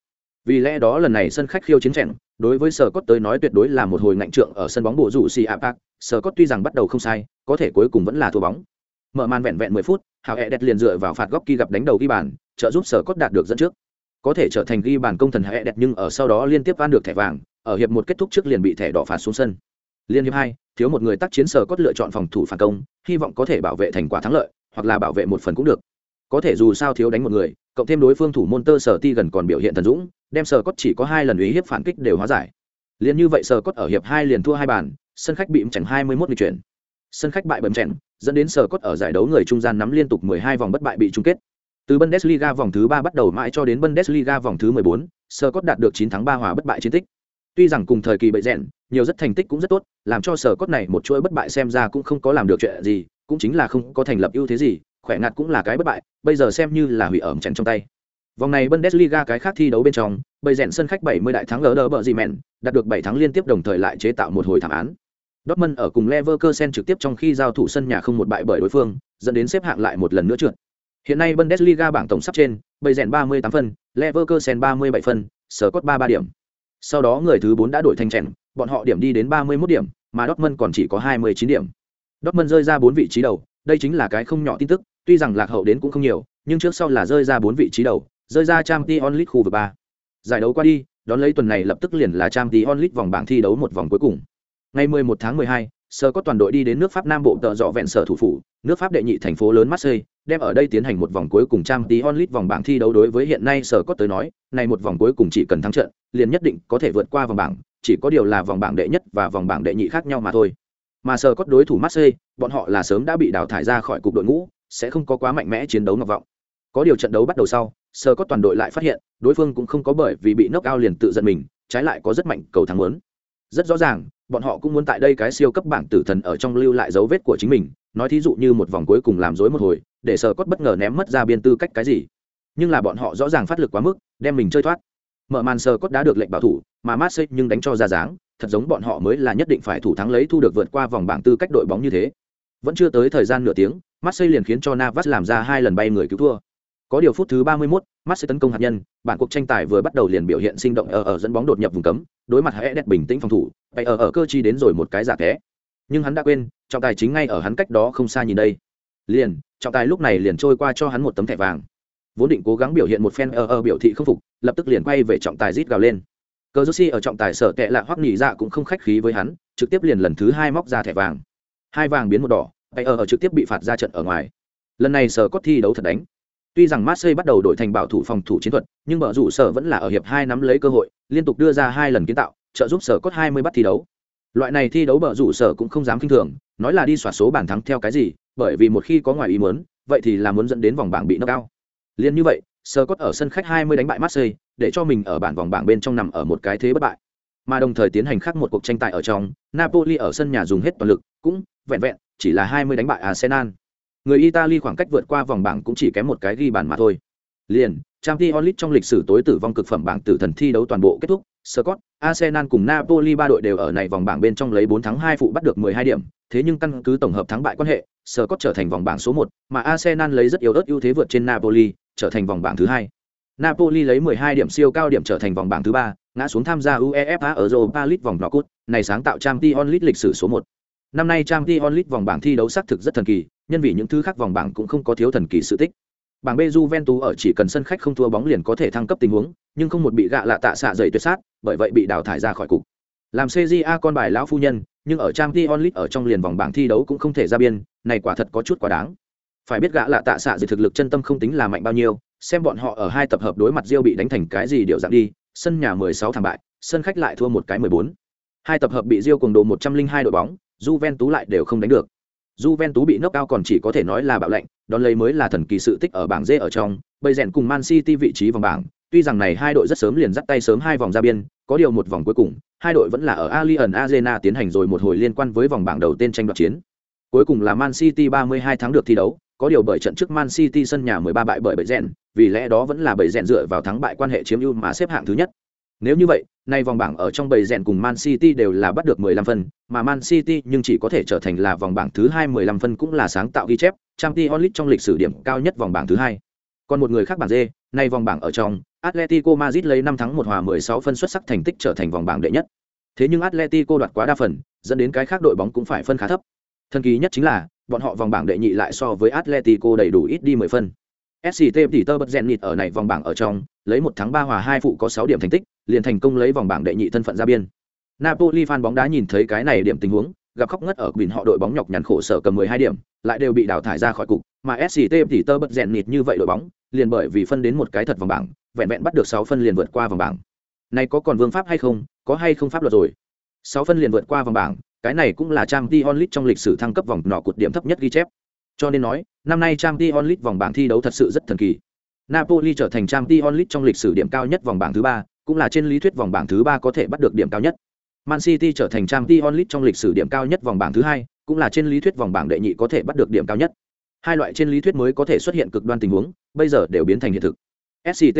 Vì lẽ đó lần này sân khách khiêu chiến trận, đối với Sở Cốt tới nói tuyệt đối là một hồi ngạnh trượng ở sân bóng bộ rủ Si Park, Sở Cốt tuy rằng bắt đầu không sai, có thể cuối cùng vẫn là thua bóng. Mở màn vẹn vẹn 10 phút, Hào Edet liền dựa vào phạt góc kia gặp đánh đầu ghi bàn, trợ giúp Sở Cốt đạt được dẫn trước. Có thể trở thành ghi bàn công thần Hào Edet nhưng ở sau đó liên tiếp ăn được thẻ vàng, ở hiệp một kết thúc trước liền bị thẻ đỏ phạt xuống sân. Liên hiệp hai, thiếu một người tác chiến sở cốt lựa chọn phòng thủ phản công, hy vọng có thể bảo vệ thành quả thắng lợi, hoặc là bảo vệ một phần cũng được. Có thể dù sao thiếu đánh một người, cộng thêm đối phương thủ môn tơ sở ti gần còn biểu hiện thần dũng, đem sở cốt chỉ có hai lần uy hiếp phản kích đều hóa giải. Liên như vậy sở cốt ở hiệp hai liền thua hai bàn, sân khách bị chẳng hai mươi mốt người chuyển. Sân khách bại bầm chèn, dẫn đến sở cốt ở giải đấu người trung gian nắm liên tục 12 vòng bất bại bị chung kết. Từ Bundesliga vòng thứ ba bắt đầu mãi cho đến Bundesliga vòng thứ 14, Sở Cốt đạt được 9 thắng 3 hòa bất bại chiến tích. Tuy rằng cùng thời kỳ bậy rèn, nhiều rất thành tích cũng rất tốt, làm cho sở cốt này một chuỗi bất bại xem ra cũng không có làm được chuyện gì, cũng chính là không có thành lập ưu thế gì, khỏe ngặt cũng là cái bất bại, bây giờ xem như là hủy ẩm trận trong tay. Vòng này Bundesliga cái khác thi đấu bên trong, bậy rèn sân khách 70 đại thắng lỡ đỡ Bờ gì mẹn đạt được 7 thắng liên tiếp đồng thời lại chế tạo một hồi thảm án. Dortmund ở cùng Leverkusen trực tiếp trong khi giao thủ sân nhà không một bại bởi đối phương, dẫn đến xếp hạng lại một lần nữa trượt. Hiện nay Bundesliga bảng tổng sắp trên, bậy rèn 38 phân, Leverkusen 37 phân, sở cốt 33 điểm. Sau đó người thứ 4 đã đổi thành chèn, bọn họ điểm đi đến 31 điểm, mà Dortmund còn chỉ có 29 điểm. Dortmund rơi ra 4 vị trí đầu, đây chính là cái không nhỏ tin tức, tuy rằng lạc hậu đến cũng không nhiều, nhưng trước sau là rơi ra 4 vị trí đầu, rơi ra Champions League khu vực 3. Giải đấu qua đi, đón lấy tuần này lập tức liền là Champions League vòng bảng thi đấu một vòng cuối cùng. Ngày 11 tháng 12, Sơ có toàn đội đi đến nước Pháp Nam Bộ tợ dọ vẹn sở thủ phủ, nước Pháp đệ nhị thành phố lớn Marseille, đem ở đây tiến hành một vòng cuối cùng trang tí onlit vòng bảng thi đấu đối với hiện nay Sở có tới nói, này một vòng cuối cùng chỉ cần thắng trận, liền nhất định có thể vượt qua vòng bảng, chỉ có điều là vòng bảng đệ nhất và vòng bảng đệ nhị khác nhau mà thôi. Mà Sở có đối thủ Marseille, bọn họ là sớm đã bị đào thải ra khỏi cục đội ngũ, sẽ không có quá mạnh mẽ chiến đấu ngọc vọng. Có điều trận đấu bắt đầu sau, Sở có toàn đội lại phát hiện, đối phương cũng không có bởi vì bị knock out liền tự giận mình, trái lại có rất mạnh cầu thắng muốn. Rất rõ ràng, bọn họ cũng muốn tại đây cái siêu cấp bảng tử thần ở trong lưu lại dấu vết của chính mình, nói thí dụ như một vòng cuối cùng làm dối một hồi, để sở cốt bất ngờ ném mất ra biên tư cách cái gì. Nhưng là bọn họ rõ ràng phát lực quá mức, đem mình chơi thoát. Mở màn sở cốt đã được lệnh bảo thủ, mà Marseille nhưng đánh cho ra dáng, thật giống bọn họ mới là nhất định phải thủ thắng lấy thu được vượt qua vòng bảng tư cách đội bóng như thế. Vẫn chưa tới thời gian nửa tiếng, Marseille liền khiến cho Navas làm ra hai lần bay người cứu thua. Có điều phút thứ 31, Mắt sẽ tấn công hạt nhân, bản cuộc tranh tài vừa bắt đầu liền biểu hiện sinh động ở ở dẫn bóng đột nhập vùng cấm, đối mặt hãy đẹp bình tĩnh phòng thủ, bay ở ở cơ chi đến rồi một cái giả té. Nhưng hắn đã quên, trọng tài chính ngay ở hắn cách đó không xa nhìn đây. Liền, trọng tài lúc này liền trôi qua cho hắn một tấm thẻ vàng. Vốn định cố gắng biểu hiện một phen ở ở biểu thị không phục, lập tức liền quay về trọng tài rít gào lên. Cờ Josi ở trọng tài sở tệ lạ hoắc nhị dạ cũng không khách khí với hắn, trực tiếp liền lần thứ hai móc ra thẻ vàng. Hai vàng biến một đỏ, bay ở ở trực tiếp bị phạt ra trận ở ngoài. Lần này sở có thi đấu thật đánh Tuy rằng Marseille bắt đầu đổi thành bảo thủ phòng thủ chiến thuật, nhưng bờ rủ sở vẫn là ở hiệp hai nắm lấy cơ hội, liên tục đưa ra hai lần kiến tạo, trợ giúp sở cốt 20 bắt thi đấu. Loại này thi đấu bờ rủ sở cũng không dám kinh thường, nói là đi xóa số bàn thắng theo cái gì, bởi vì một khi có ngoài ý muốn, vậy thì là muốn dẫn đến vòng bảng bị knock out. Liên như vậy, sở cốt ở sân khách 20 đánh bại Marseille, để cho mình ở bảng vòng bảng bên trong nằm ở một cái thế bất bại. Mà đồng thời tiến hành khác một cuộc tranh tài ở trong, Napoli ở sân nhà dùng hết toàn lực, cũng vẹn vẹn chỉ là 20 đánh bại Arsenal người italy khoảng cách vượt qua vòng bảng cũng chỉ kém một cái ghi bàn mà thôi liền Champions League trong lịch sử tối tử vong cực phẩm bảng tử thần thi đấu toàn bộ kết thúc, Scott, Arsenal cùng Napoli ba đội đều ở này vòng bảng bên trong lấy 4 thắng 2 phụ bắt được 12 điểm, thế nhưng căn cứ tổng hợp thắng bại quan hệ, Scott trở thành vòng bảng số 1, mà Arsenal lấy rất yếu ớt ưu thế vượt trên Napoli, trở thành vòng bảng thứ 2. Napoli lấy 12 điểm siêu cao điểm trở thành vòng bảng thứ 3, ngã xuống tham gia UEFA Europa League vòng knockout, này sáng tạo Champions League lịch sử số 1. Năm nay Champions League vòng bảng thi đấu xác thực rất thần kỳ, nhân vì những thứ khác vòng bảng cũng không có thiếu thần kỳ sự tích. Bảng B Juventus ở chỉ cần sân khách không thua bóng liền có thể thăng cấp tình huống, nhưng không một bị gạ lạ tạ xạ dày tuyệt sát, bởi vậy bị đào thải ra khỏi cục. Làm CJA con bài lão phu nhân, nhưng ở Champions League ở trong liền vòng bảng thi đấu cũng không thể ra biên, này quả thật có chút quá đáng. Phải biết gạ là tạ xạ dày thực lực chân tâm không tính là mạnh bao nhiêu, xem bọn họ ở hai tập hợp đối mặt diêu bị đánh thành cái gì điệu dạng đi, sân nhà 16 thảm bại, sân khách lại thua một cái 14. Hai tập hợp bị diêu cùng đồ 102 đội bóng, Juventus lại đều không đánh được. Juventus bị knock cao còn chỉ có thể nói là bạo lệnh, đón lấy mới là thần kỳ sự tích ở bảng D ở trong, bây rèn cùng Man City vị trí vòng bảng, tuy rằng này hai đội rất sớm liền dắt tay sớm hai vòng ra biên, có điều một vòng cuối cùng, hai đội vẫn là ở Allianz Arena tiến hành rồi một hồi liên quan với vòng bảng đầu tên tranh đoạt chiến. Cuối cùng là Man City 32 tháng được thi đấu, có điều bởi trận trước Man City sân nhà 13 bại bởi bầy rèn, vì lẽ đó vẫn là bầy rèn dựa vào thắng bại quan hệ chiếm ưu mà xếp hạng thứ nhất. Nếu như vậy, nay vòng bảng ở trong bầy rèn cùng Man City đều là bắt được 15 phân, mà Man City nhưng chỉ có thể trở thành là vòng bảng thứ 2 15 phân cũng là sáng tạo ghi chép, Champions League trong lịch sử điểm cao nhất vòng bảng thứ 2. Còn một người khác bảng D, nay vòng bảng ở trong, Atletico Madrid lấy 5 thắng 1 hòa 16 phân xuất sắc thành tích trở thành vòng bảng đệ nhất. Thế nhưng Atletico đoạt quá đa phần, dẫn đến cái khác đội bóng cũng phải phân khá thấp. Thần kỳ nhất chính là, bọn họ vòng bảng đệ nhị lại so với Atletico đầy đủ ít đi 10 phân. SCT tỷ tơ bật rèn nịt ở này vòng bảng ở trong, lấy một tháng ba hòa hai phụ có sáu điểm thành tích, liền thành công lấy vòng bảng đệ nhị thân phận ra biên. Napoli fan bóng đá nhìn thấy cái này điểm tình huống, gặp khóc ngất ở biển họ đội bóng nhọc nhằn khổ sở cầm 12 điểm, lại đều bị đào thải ra khỏi cục, mà SCT thì tơ bất rèn nịt như vậy đội bóng, liền bởi vì phân đến một cái thật vòng bảng, vẹn vẹn bắt được 6 phân liền vượt qua vòng bảng. Này có còn vương pháp hay không, có hay không pháp luật rồi. 6 phân liền vượt qua vòng bảng, cái này cũng là trang Champions League trong lịch sử thăng cấp vòng nọ cột điểm thấp nhất ghi chép. Cho nên nói, năm nay Champions League vòng bảng thi đấu thật sự rất thần kỳ. Napoli trở thành Champions League trong lịch sử điểm cao nhất vòng bảng thứ ba, cũng là trên lý thuyết vòng bảng thứ ba có thể bắt được điểm cao nhất. Man City trở thành Champions League trong lịch sử điểm cao nhất vòng bảng thứ hai, cũng là trên lý thuyết vòng bảng đệ nhị có thể bắt được điểm cao nhất. Hai loại trên lý thuyết mới có thể xuất hiện cực đoan tình huống, bây giờ đều biến thành hiện thực. SCT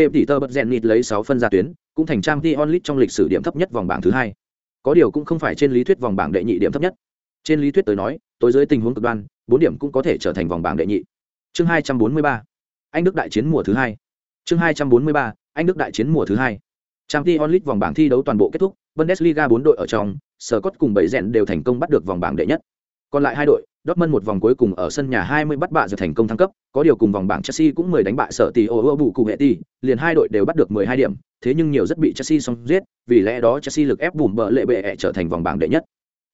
rèn nịt lấy 6 phân ra tuyến, cũng thành Champions League trong lịch sử điểm thấp nhất vòng bảng thứ hai. Có điều cũng không phải trên lý thuyết vòng bảng đệ nhị điểm thấp nhất. Trên lý thuyết tới nói, tối dưới tình huống cực đoan, 4 điểm cũng có thể trở thành vòng bảng đệ nhị. Chương 243. Anh Đức đại chiến mùa thứ hai. Chương 243. Anh Đức đại chiến mùa thứ hai. Champions League vòng bảng thi đấu toàn bộ kết thúc, Bundesliga 4 đội ở trong, Scott cùng bảy rèn đều thành công bắt được vòng bảng đệ nhất. Còn lại hai đội, Dortmund một vòng cuối cùng ở sân nhà 20 bắt bạ giờ thành công thăng cấp, có điều cùng vòng bảng Chelsea cũng 10 đánh bại sở tỷ ô bù cụ hệ tỷ, liền hai đội đều bắt được 12 điểm, thế nhưng nhiều rất bị Chelsea xong giết, vì lẽ đó Chelsea lực ép bùm bờ lệ bệ trở thành vòng bảng đệ nhất.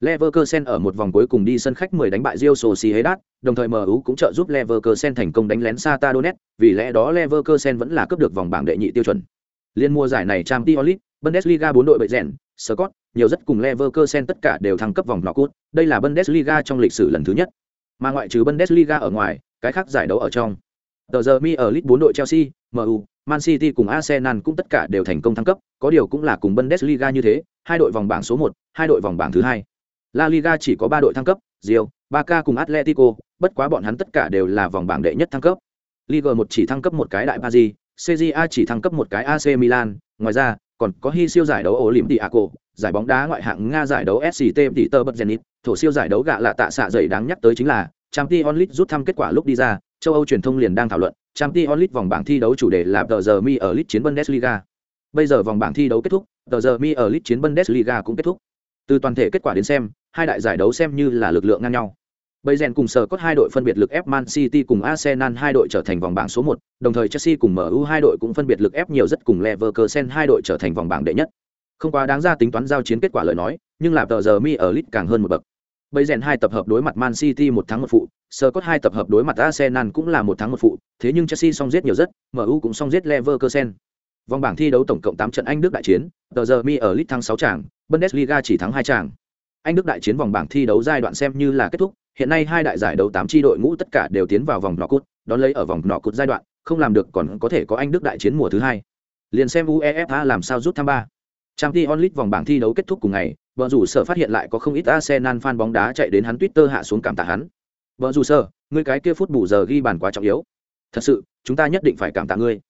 Leverkusen ở một vòng cuối cùng đi sân khách 10 đánh bại Real Sociedad, đồng thời MU cũng trợ giúp Leverkusen thành công đánh lén Sata Donetsk, vì lẽ đó Leverkusen vẫn là cướp được vòng bảng đệ nhị tiêu chuẩn. Liên mùa giải này Champions League, Bundesliga 4 đội bệ rèn, Scott, nhiều rất cùng Leverkusen tất cả đều thăng cấp vòng knock-out, đây là Bundesliga trong lịch sử lần thứ nhất. Mà ngoại trừ Bundesliga ở ngoài, cái khác giải đấu ở trong. Tờ giờ mi ở League 4 đội Chelsea, MU, Man City cùng Arsenal cũng tất cả đều thành công thăng cấp, có điều cũng là cùng Bundesliga như thế, hai đội vòng bảng số 1, hai đội vòng bảng thứ hai. La Liga chỉ có 3 đội thăng cấp, Real, Barca cùng Atletico, bất quá bọn hắn tất cả đều là vòng bảng đệ nhất thăng cấp. Liga 1 chỉ thăng cấp một cái đại Paris, CJA chỉ thăng cấp một cái AC Milan, ngoài ra, còn có hy siêu giải đấu Olympiaco, giải bóng đá ngoại hạng Nga giải đấu SCT Peter Zenit, thổ siêu giải đấu gạ lạ tạ xạ dậy đáng nhắc tới chính là Champions League rút thăm kết quả lúc đi ra, châu Âu truyền thông liền đang thảo luận, Champions League vòng bảng thi đấu chủ đề là The giờ ở League chiến Bundesliga. Bây giờ vòng bảng thi đấu kết thúc, The giờ ở League chiến Bundesliga cũng kết thúc. Từ toàn thể kết quả đến xem, hai đại giải đấu xem như là lực lượng ngang nhau. Bây rèn cùng sở cốt hai đội phân biệt lực ép Man City cùng Arsenal hai đội trở thành vòng bảng số 1, đồng thời Chelsea cùng MU hai đội cũng phân biệt lực ép nhiều rất cùng Leverkusen hai đội trở thành vòng bảng đệ nhất. Không quá đáng ra tính toán giao chiến kết quả lời nói, nhưng là tờ giờ mi ở lit càng hơn một bậc. Bây rèn hai tập hợp đối mặt Man City một thắng một phụ, Scott hai tập hợp đối mặt Arsenal cũng là một thắng một phụ, thế nhưng Chelsea song giết nhiều rất, MU cũng song giết Leverkusen. Vòng bảng thi đấu tổng cộng 8 trận Anh Đức đại chiến, tờ giờ mi ở lit thắng 6 trận, Bundesliga chỉ thắng 2 trận. Anh Đức đại chiến vòng bảng thi đấu giai đoạn xem như là kết thúc, hiện nay hai đại giải đấu 8 chi đội ngũ tất cả đều tiến vào vòng knock-out, đón lấy ở vòng knock-out giai đoạn, không làm được còn có thể có Anh Đức đại chiến mùa thứ hai. Liền xem UEFA làm sao rút tham ba. Champions League vòng bảng thi đấu kết thúc cùng ngày, Bờ rủ sở phát hiện lại có không ít Arsenal fan bóng đá chạy đến hắn Twitter hạ xuống cảm tạ hắn. Bờ rủ sở, ngươi cái kia phút bù giờ ghi bàn quá trọng yếu. Thật sự, chúng ta nhất định phải cảm tạ ngươi.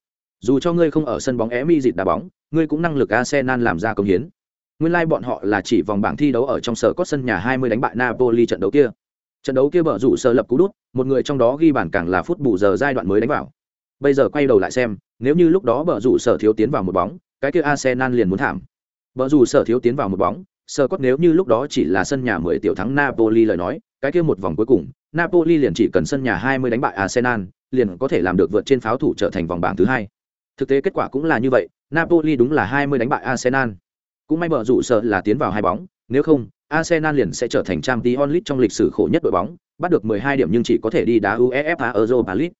Dù cho ngươi không ở sân bóng Emi dịt đá bóng, ngươi cũng năng lực Arsenal làm ra công hiến. Nguyên lai like bọn họ là chỉ vòng bảng thi đấu ở trong sở có sân nhà 20 đánh bại Napoli trận đấu kia. Trận đấu kia bờ rủ sở lập cú đút, một người trong đó ghi bàn càng là phút bù giờ giai đoạn mới đánh vào. Bây giờ quay đầu lại xem, nếu như lúc đó bờ rủ sở thiếu tiến vào một bóng, cái kia Arsenal liền muốn thảm. Bờ rủ sở thiếu tiến vào một bóng, sơ cốt nếu như lúc đó chỉ là sân nhà 10 tiểu thắng Napoli lời nói, cái kia một vòng cuối cùng, Napoli liền chỉ cần sân nhà 20 đánh bại Arsenal, liền có thể làm được vượt trên pháo thủ trở thành vòng bảng thứ hai. Thực tế kết quả cũng là như vậy, Napoli đúng là 20 đánh bại Arsenal. Cũng may bờ rủ sở là tiến vào hai bóng, nếu không, Arsenal liền sẽ trở thành Champions League trong lịch sử khổ nhất đội bóng, bắt được 12 điểm nhưng chỉ có thể đi đá UEFA Europa League.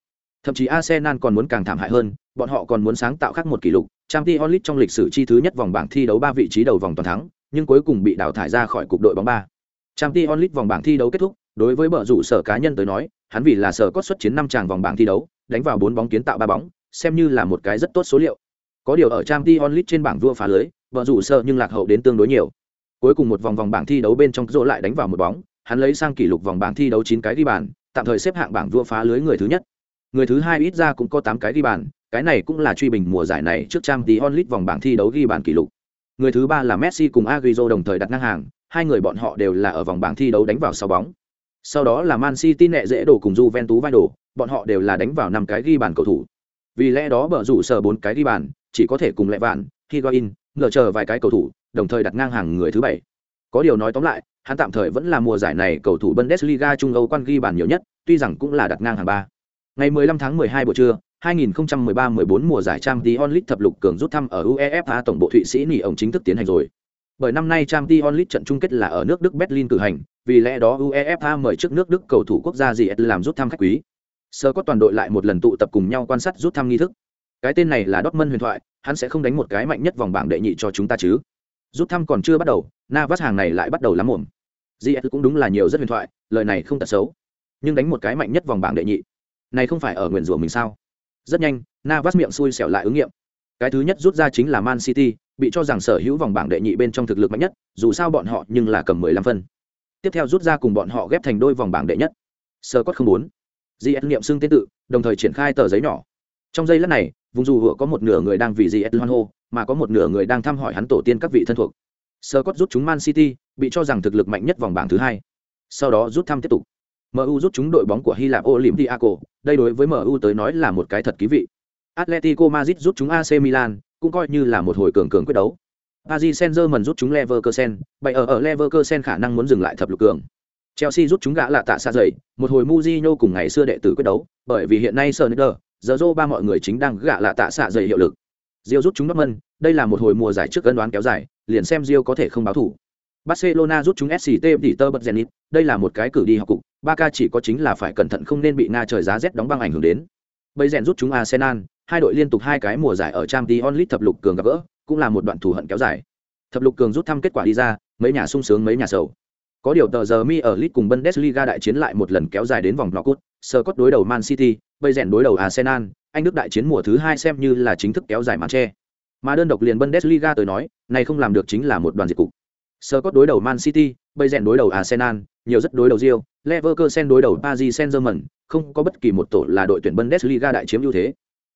Thậm chí Arsenal còn muốn càng thảm hại hơn, bọn họ còn muốn sáng tạo khác một kỷ lục, Champions League trong lịch sử chi thứ nhất vòng bảng thi đấu ba vị trí đầu vòng toàn thắng, nhưng cuối cùng bị đào thải ra khỏi cục đội bóng ba. Champions League vòng bảng thi đấu kết thúc, đối với bờ rủ sở cá nhân tới nói, hắn vì là sở có xuất chiến năm tràng vòng bảng thi đấu, đánh vào bốn bóng kiến tạo ba bóng, xem như là một cái rất tốt số liệu. Có điều ở Champions League trên bảng vua phá lưới, bờ rủ sở nhưng lạc hậu đến tương đối nhiều. Cuối cùng một vòng vòng bảng thi đấu bên trong rỗ lại đánh vào một bóng, hắn lấy sang kỷ lục vòng bảng thi đấu chín cái ghi bàn, tạm thời xếp hạng bảng vua phá lưới người thứ nhất. Người thứ hai ít ra cũng có tám cái ghi bàn, cái này cũng là truy bình mùa giải này trước trang tí onlit vòng bảng thi đấu ghi bàn kỷ lục. Người thứ ba là Messi cùng Agüero đồng thời đặt ngang hàng, hai người bọn họ đều là ở vòng bảng thi đấu đánh vào sáu bóng. Sau đó là Man City nẹ dễ đổ cùng Juventus vai đổ, bọn họ đều là đánh vào năm cái ghi bàn cầu thủ. Vì lẽ đó bở rủ sở bốn cái ghi bàn, chỉ có thể cùng lệ vạn, Higuain, ngờ chờ vài cái cầu thủ, đồng thời đặt ngang hàng người thứ bảy. Có điều nói tóm lại, hắn tạm thời vẫn là mùa giải này cầu thủ Bundesliga Trung Âu quan ghi bàn nhiều nhất, tuy rằng cũng là đặt ngang hàng ba. Ngày 15 tháng 12 buổi trưa, 2013-14 mùa giải Champions League thập lục cường rút thăm ở UEFA tổng bộ Thụy Sĩ nghỉ ổng chính thức tiến hành rồi. Bởi năm nay Champions League trận chung kết là ở nước Đức Berlin cử hành, vì lẽ đó UEFA mời trước nước Đức cầu thủ quốc gia gì làm rút thăm khách quý. Sơ có toàn đội lại một lần tụ tập cùng nhau quan sát rút thăm nghi thức. Cái tên này là Dortmund huyền thoại, hắn sẽ không đánh một cái mạnh nhất vòng bảng đệ nhị cho chúng ta chứ? Rút thăm còn chưa bắt đầu, Navas hàng này lại bắt đầu lắm mồm. GS cũng đúng là nhiều rất huyền thoại, lời này không tật xấu. Nhưng đánh một cái mạnh nhất vòng bảng đệ nhị, này không phải ở nguyện rủa mình sao? Rất nhanh, Navas miệng xui xẻo lại ứng nghiệm. Cái thứ nhất rút ra chính là Man City, bị cho rằng sở hữu vòng bảng đệ nhị bên trong thực lực mạnh nhất, dù sao bọn họ nhưng là cầm 15 phân. Tiếp theo rút ra cùng bọn họ ghép thành đôi vòng bảng đệ nhất. Scott không muốn. GS niệm xưng tên tự, đồng thời triển khai tờ giấy nhỏ. Trong giây lát này, vùng dù hựa có một nửa người đang vì GS hoan hô, mà có một nửa người đang thăm hỏi hắn tổ tiên các vị thân thuộc. Scott rút chúng Man City, bị cho rằng thực lực mạnh nhất vòng bảng thứ hai. Sau đó rút thăm tiếp tục. MU rút chúng đội bóng của Hy Lạp Olympiaco, đây đối với MU tới nói là một cái thật ký vị. Atletico Madrid rút chúng AC Milan, cũng coi như là một hồi cường cường quyết đấu. Paris Saint-Germain rút chúng Leverkusen, bày ở ở Leverkusen khả năng muốn dừng lại thập lục cường. Chelsea rút chúng gã là tạ xa dậy, một hồi Mourinho cùng ngày xưa đệ tử quyết đấu, bởi vì hiện nay Sneijder, giờ ba mọi người chính đang gã là tạ xạ dày hiệu lực. Diêu rút chúng Dortmund, đây là một hồi mùa giải trước cân đoán kéo dài, liền xem Diêu có thể không báo thủ. Barcelona rút chúng SCT Peter bật Zenit, đây là một cái cử đi học cục, Barca chỉ có chính là phải cẩn thận không nên bị Nga trời giá rét đóng băng ảnh hưởng đến. Bây rèn rút chúng Arsenal, hai đội liên tục hai cái mùa giải ở Champions League thập lục cường gặp gỡ, cũng là một đoạn thù hận kéo dài. Thập lục cường rút thăm kết quả đi ra, mấy nhà sung sướng mấy nhà sầu. Có điều tờ giờ mi ở League cùng Bundesliga đại chiến lại một lần kéo dài đến vòng knockout, Scott đối đầu Man City, bây rèn đối đầu Arsenal, Anh Đức đại chiến mùa thứ hai xem như là chính thức kéo dài màn che. Mà đơn độc liền Bundesliga tới nói, này không làm được chính là một đoàn diệt cục. Scott đối đầu Man City, bây rèn đối đầu Arsenal, nhiều rất đối đầu Real, Leverkusen đối đầu Paris Saint-Germain, không có bất kỳ một tổ là đội tuyển Bundesliga đại chiếm ưu thế.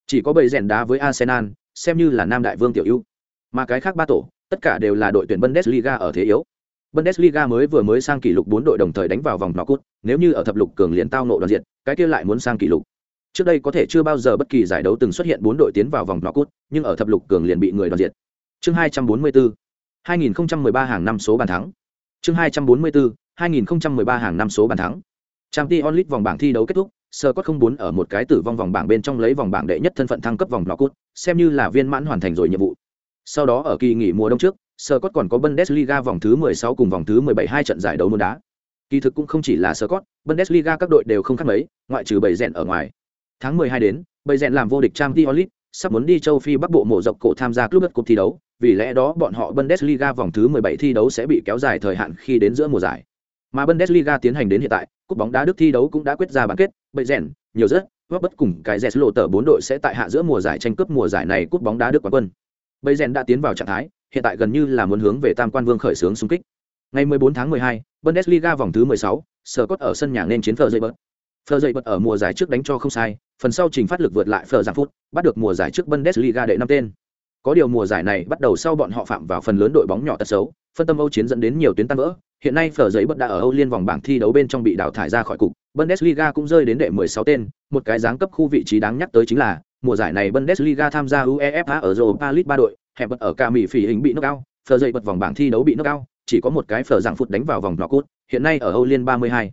Chỉ có bây rèn đá với Arsenal, xem như là nam đại vương tiểu ưu. Mà cái khác ba tổ, tất cả đều là đội tuyển Bundesliga ở thế yếu. Bundesliga mới vừa mới sang kỷ lục 4 đội đồng thời đánh vào vòng knock-out, nếu như ở thập lục cường liền tao ngộ đoàn diện, cái kia lại muốn sang kỷ lục. Trước đây có thể chưa bao giờ bất kỳ giải đấu từng xuất hiện bốn đội tiến vào vòng knockout nhưng ở thập lục cường liền bị người đoàn diệt Chương 244. 2013 hàng năm số bàn thắng. Chương 244. 2013 hàng năm số bàn thắng. trang Champions onlit vòng bảng thi đấu kết thúc, Scott không bốn ở một cái tử vong vòng bảng bên trong lấy vòng bảng đệ nhất thân phận thăng cấp vòng knockout xem như là viên mãn hoàn thành rồi nhiệm vụ. Sau đó ở kỳ nghỉ mùa đông trước, Scott còn có Bundesliga vòng thứ 16 cùng vòng thứ 17 hai trận giải đấu môn đá. Kỳ thực cũng không chỉ là Scott, Bundesliga các đội đều không khác mấy, ngoại trừ bảy rèn ở ngoài. Tháng 12 đến, bảy rèn làm vô địch Champions League, sắp muốn đi châu Phi Bắc Bộ mổ rộng cổ tham gia club cuộc thi đấu, vì lẽ đó bọn họ Bundesliga vòng thứ 17 thi đấu sẽ bị kéo dài thời hạn khi đến giữa mùa giải. Mà Bundesliga tiến hành đến hiện tại, cúp bóng đá Đức thi đấu cũng đã quyết ra bán kết, bảy rèn, nhiều rất, góp bất cùng cái rẻ lộ tờ bốn đội sẽ tại hạ giữa mùa giải tranh cướp mùa giải này cúp bóng đá Đức quán quân. Bây rèn đã tiến vào trạng thái, hiện tại gần như là muốn hướng về Tam Quan Vương khởi xướng xung kích. Ngày 14 tháng 12, Bundesliga vòng thứ 16, Scott ở sân nhà nên chiến Phở dây bật. Phở dây bật ở mùa giải trước đánh cho không sai, phần sau trình phát lực vượt lại Phở giảm phút, bắt được mùa giải trước Bundesliga đệ năm tên. Có điều mùa giải này bắt đầu sau bọn họ phạm vào phần lớn đội bóng nhỏ tật xấu, phân tâm Âu chiến dẫn đến nhiều tuyến tan vỡ. Hiện nay Phở giấy bất đã ở Âu Liên vòng bảng thi đấu bên trong bị đào thải ra khỏi cục, Bundesliga cũng rơi đến đệ 16 tên, một cái dáng cấp khu vị trí đáng nhắc tới chính là mùa giải này Bundesliga tham gia UEFA ở Europa League ba đội, hẹp bật ở cả mỹ phỉ hình bị nước cao phở giấy bật vòng bảng thi đấu bị nước cao chỉ có một cái phở giảng phụt đánh vào vòng nọ cốt hiện nay ở âu liên 32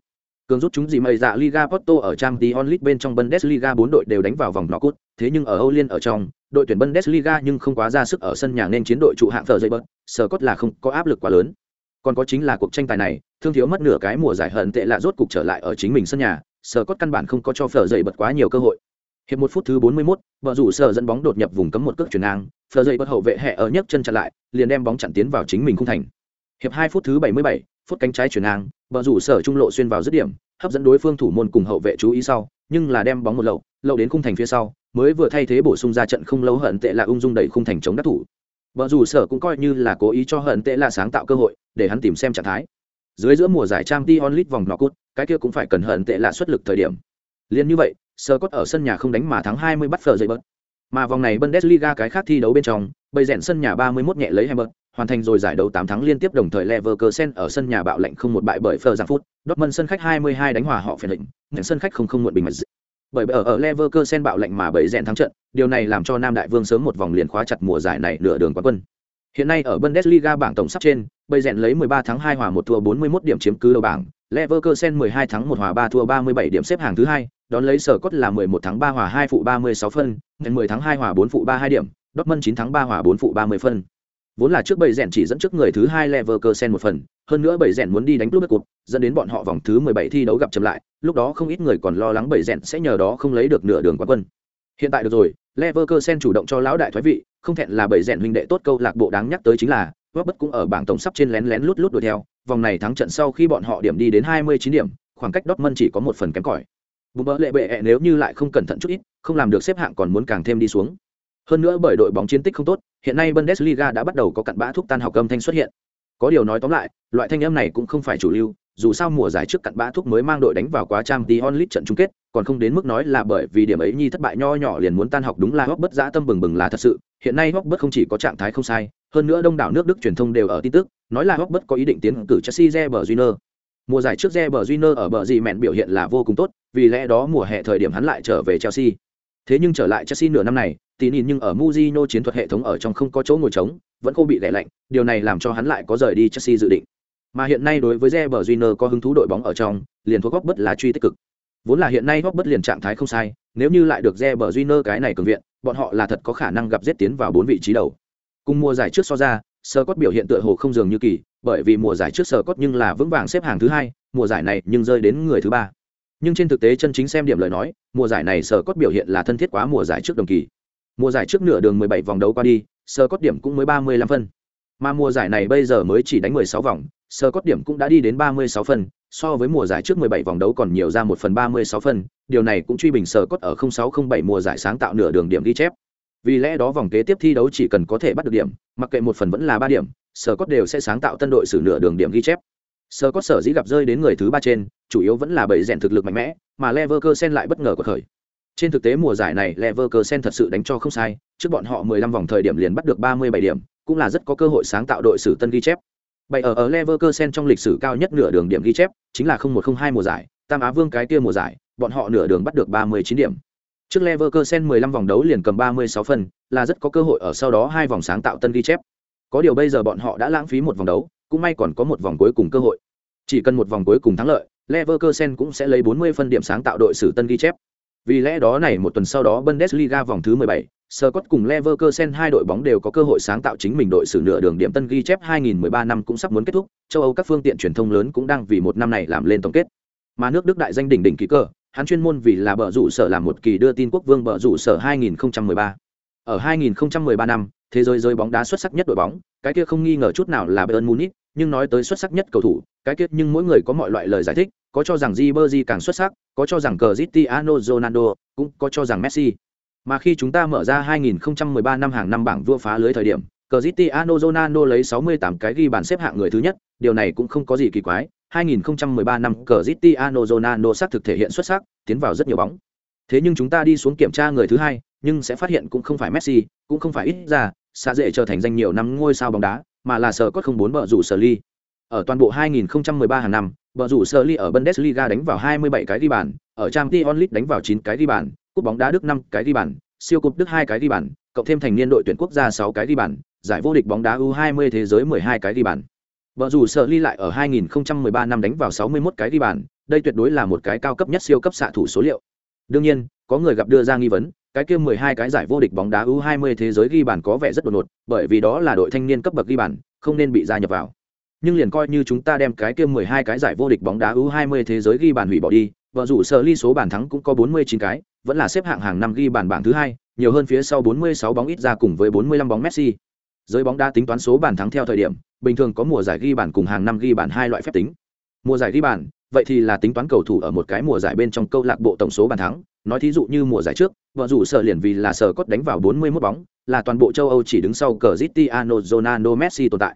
cường rút chúng gì mây dạ liga porto ở trang t onlit bên trong bundesliga bốn đội đều đánh vào vòng nọ cốt thế nhưng ở âu liên ở trong đội tuyển bundesliga nhưng không quá ra sức ở sân nhà nên chiến đội trụ hạng phờ dậy bớt sở cốt là không có áp lực quá lớn. Còn có chính là cuộc tranh tài này thương thiếu mất nửa cái mùa giải hận tệ là rốt cục trở lại ở chính mình sân nhà sở cốt căn bản không có cho phở dậy bật quá nhiều cơ hội. Hiệp một phút thứ 41, bờ rủ sở dẫn bóng đột nhập vùng cấm một cước chuyển ngang phờ dậy bất hậu vệ hẹ ở nhấc chân chặn lại liền đem bóng chặn tiến vào chính mình khung thành hiệp hai phút thứ 77, phút cánh trái chuyển ngang bờ rủ sở trung lộ xuyên vào dứt điểm hấp dẫn đối phương thủ môn cùng hậu vệ chú ý sau nhưng là đem bóng một lậu lậu đến khung thành phía sau mới vừa thay thế bổ sung ra trận không lâu hận tệ là ung dung đẩy khung thành chống đắc thủ. Bờ rủ sở cũng coi như là cố ý cho hận tệ là sáng tạo cơ hội để hắn tìm xem trạng thái. Dưới giữa mùa giải trang Dion Lit vòng nọ cút cái kia cũng phải cần hận tệ là xuất lực thời điểm. Liên như vậy sơ cốt ở sân nhà không đánh mà thắng 20 bắt phở dậy bớt. Mà vòng này bundesliga cái khác thi đấu bên trong bây rèn sân nhà 31 nhẹ lấy hamburg hoàn thành rồi giải đấu 8 thắng liên tiếp đồng thời leverkusen ở sân nhà bạo lệnh không một bại bởi phở dortmund sân khách 22 đánh hòa họ phiền lệnh nhận sân khách không không muộn bình mật bởi ở ở leverkusen bạo lệnh mà bảy rèn thắng trận điều này làm cho nam đại vương sớm một vòng liền khóa chặt mùa giải này nửa đường quán quân hiện nay ở bundesliga bảng tổng sắp trên bây rèn lấy 13 thắng 2 hòa 1 thua 41 điểm chiếm cứ đầu bảng leverkusen 12 thắng 1 hòa 3 thua 37 điểm xếp hàng thứ hai đón lấy sở cốt là 11 tháng 3 hòa 2 phụ 36 phân, đến 10 tháng 2 hòa 4 phụ 32 điểm, Dortmund 9 tháng 3 hòa 4 phụ 30 phân. Vốn là trước bảy rèn chỉ dẫn trước người thứ hai Leverkusen một phần, hơn nữa bảy rèn muốn đi đánh club cup dẫn đến bọn họ vòng thứ 17 thi đấu gặp chậm lại, lúc đó không ít người còn lo lắng bảy rèn sẽ nhờ đó không lấy được nửa đường quán quân. Hiện tại được rồi, Leverkusen chủ động cho lão đại thoái vị, không thẹn là bảy rèn huynh đệ tốt câu lạc bộ đáng nhắc tới chính là, Robert cũng ở bảng tổng sắp trên lén lén lút lút đuổi theo, vòng này thắng trận sau khi bọn họ điểm đi đến 29 điểm, khoảng cách Dortmund chỉ có một phần kém cỏi bùm bỡ lệ bệ -E nếu như lại không cẩn thận chút ít không làm được xếp hạng còn muốn càng thêm đi xuống hơn nữa bởi đội bóng chiến tích không tốt hiện nay bundesliga đã bắt đầu có cặn bã thuốc tan học âm thanh xuất hiện có điều nói tóm lại loại thanh âm này cũng không phải chủ lưu dù sao mùa giải trước cặn bã thuốc mới mang đội đánh vào quá trang tí onlit trận chung kết còn không đến mức nói là bởi vì điểm ấy nhi thất bại nho nhỏ liền muốn tan học đúng là hốc bất dã tâm bừng bừng là thật sự hiện nay hốc bất không chỉ có trạng thái không sai hơn nữa đông đảo nước đức truyền thông đều ở tin tức nói là hốc bất có ý định tiến cử chelsea Reber Júnior Mùa giải trước Reber Júnior ở bờ gì mẹn biểu hiện là vô cùng tốt, vì lẽ đó mùa hè thời điểm hắn lại trở về Chelsea. Thế nhưng trở lại Chelsea nửa năm này, tí nhìn nhưng ở Mourinho chiến thuật hệ thống ở trong không có chỗ ngồi trống, vẫn không bị lẻ lạnh, điều này làm cho hắn lại có rời đi Chelsea dự định. Mà hiện nay đối với Reber Júnior có hứng thú đội bóng ở trong, liền thuộc góp bất là truy tích cực. Vốn là hiện nay góp bất liền trạng thái không sai, nếu như lại được Reber Júnior cái này cường viện, bọn họ là thật có khả năng gặp giết tiến vào bốn vị trí đầu. Cùng mùa giải trước so ra, Scott biểu hiện tựa hồ không dường như kỳ, bởi vì mùa giải trước Scott nhưng là vững vàng xếp hàng thứ hai, mùa giải này nhưng rơi đến người thứ ba. Nhưng trên thực tế chân chính xem điểm lời nói, mùa giải này Sơ Cốt biểu hiện là thân thiết quá mùa giải trước đồng kỳ. Mùa giải trước nửa đường 17 vòng đấu qua đi, Sơ Cốt điểm cũng mới 35 phân. Mà mùa giải này bây giờ mới chỉ đánh 16 vòng, Sơ Cốt điểm cũng đã đi đến 36 phân, so với mùa giải trước 17 vòng đấu còn nhiều ra 1 phần 36 phân điều này cũng truy bình sở cốt ở 0607 mùa giải sáng tạo nửa đường điểm ghi chép. Vì lẽ đó vòng kế tiếp thi đấu chỉ cần có thể bắt được điểm, mặc kệ một phần vẫn là 3 điểm, sở cốt đều sẽ sáng tạo tân đội xử nửa đường điểm ghi chép. Sở có sở dĩ gặp rơi đến người thứ ba trên, chủ yếu vẫn là bởi rèn thực lực mạnh mẽ, mà Leverkusen lại bất ngờ của khởi. Trên thực tế mùa giải này Leverkusen thật sự đánh cho không sai, trước bọn họ 15 vòng thời điểm liền bắt được 37 điểm, cũng là rất có cơ hội sáng tạo đội sử tân ghi chép. Bảy ở ở Leverkusen trong lịch sử cao nhất nửa đường điểm ghi chép, chính là 0102 mùa giải, Tam Á Vương cái kia mùa giải, bọn họ nửa đường bắt được 39 điểm. Trước Leverkusen 15 vòng đấu liền cầm 36 phần, là rất có cơ hội ở sau đó hai vòng sáng tạo tân ghi chép. Có điều bây giờ bọn họ đã lãng phí một vòng đấu, cũng may còn có một vòng cuối cùng cơ hội. Chỉ cần một vòng cuối cùng thắng lợi, Leverkusen cũng sẽ lấy 40 phân điểm sáng tạo đội sử tân ghi chép. Vì lẽ đó này một tuần sau đó Bundesliga vòng thứ 17, Scott cùng Leverkusen hai đội bóng đều có cơ hội sáng tạo chính mình đội sử nửa đường điểm tân ghi chép 2013 năm cũng sắp muốn kết thúc, châu Âu các phương tiện truyền thông lớn cũng đang vì một năm này làm lên tổng kết. Mà nước Đức đại danh đỉnh đỉnh kỳ cờ hắn chuyên môn vì là bờ rủ sở làm một kỳ đưa tin quốc vương bờ rủ sở 2013. Ở 2013 năm, thế giới giới bóng đá xuất sắc nhất đội bóng, cái kia không nghi ngờ chút nào là Bayern Munich, nhưng nói tới xuất sắc nhất cầu thủ, cái kết nhưng mỗi người có mọi loại lời giải thích, có cho rằng Ribery càng xuất sắc, có cho rằng Cristiano Ronaldo, cũng có cho rằng Messi. Mà khi chúng ta mở ra 2013 năm hàng năm bảng vua phá lưới thời điểm, Cristiano Ronaldo lấy 68 cái ghi bàn xếp hạng người thứ nhất, điều này cũng không có gì kỳ quái. 2013 năm Cristiano Ronaldo xác thực thể hiện xuất sắc, tiến vào rất nhiều bóng. Thế nhưng chúng ta đi xuống kiểm tra người thứ hai, nhưng sẽ phát hiện cũng không phải Messi, cũng không phải ít ra, xa dễ trở thành danh nhiều năm ngôi sao bóng đá, mà là sở cốt không bốn bờ rủ sở ly. Ở toàn bộ 2013 hàng năm, bờ rủ sở ly ở Bundesliga đánh vào 27 cái ghi bàn, ở Champions League đánh vào 9 cái ghi bàn, cúp bóng đá Đức 5 cái ghi bàn, siêu cúp Đức 2 cái ghi bàn, cộng thêm thành niên đội tuyển quốc gia 6 cái ghi bàn, giải vô địch bóng đá U20 thế giới 12 cái ghi bàn. Bờ rủ sở ly lại ở 2013 năm đánh vào 61 cái ghi bàn, đây tuyệt đối là một cái cao cấp nhất siêu cấp xạ thủ số liệu. Đương nhiên, có người gặp đưa ra nghi vấn, cái kia 12 cái giải vô địch bóng đá U20 thế giới ghi bàn có vẻ rất đột ngột, bởi vì đó là đội thanh niên cấp bậc ghi bàn, không nên bị gia nhập vào. Nhưng liền coi như chúng ta đem cái kia 12 cái giải vô địch bóng đá U20 thế giới ghi bàn hủy bỏ đi, vợ rủ sở ly số bàn thắng cũng có 49 cái, vẫn là xếp hạng hàng năm ghi bàn bảng thứ hai, nhiều hơn phía sau 46 bóng ít ra cùng với 45 bóng Messi. Giới bóng đá tính toán số bàn thắng theo thời điểm, bình thường có mùa giải ghi bàn cùng hàng năm ghi bàn hai loại phép tính. Mùa giải ghi bàn, vậy thì là tính toán cầu thủ ở một cái mùa giải bên trong câu lạc bộ tổng số bàn thắng, nói thí dụ như mùa giải trước, vợ rủ sở liền vì là sở cốt đánh vào 41 bóng, là toàn bộ châu Âu chỉ đứng sau Cristiano Ronaldo Messi tồn tại.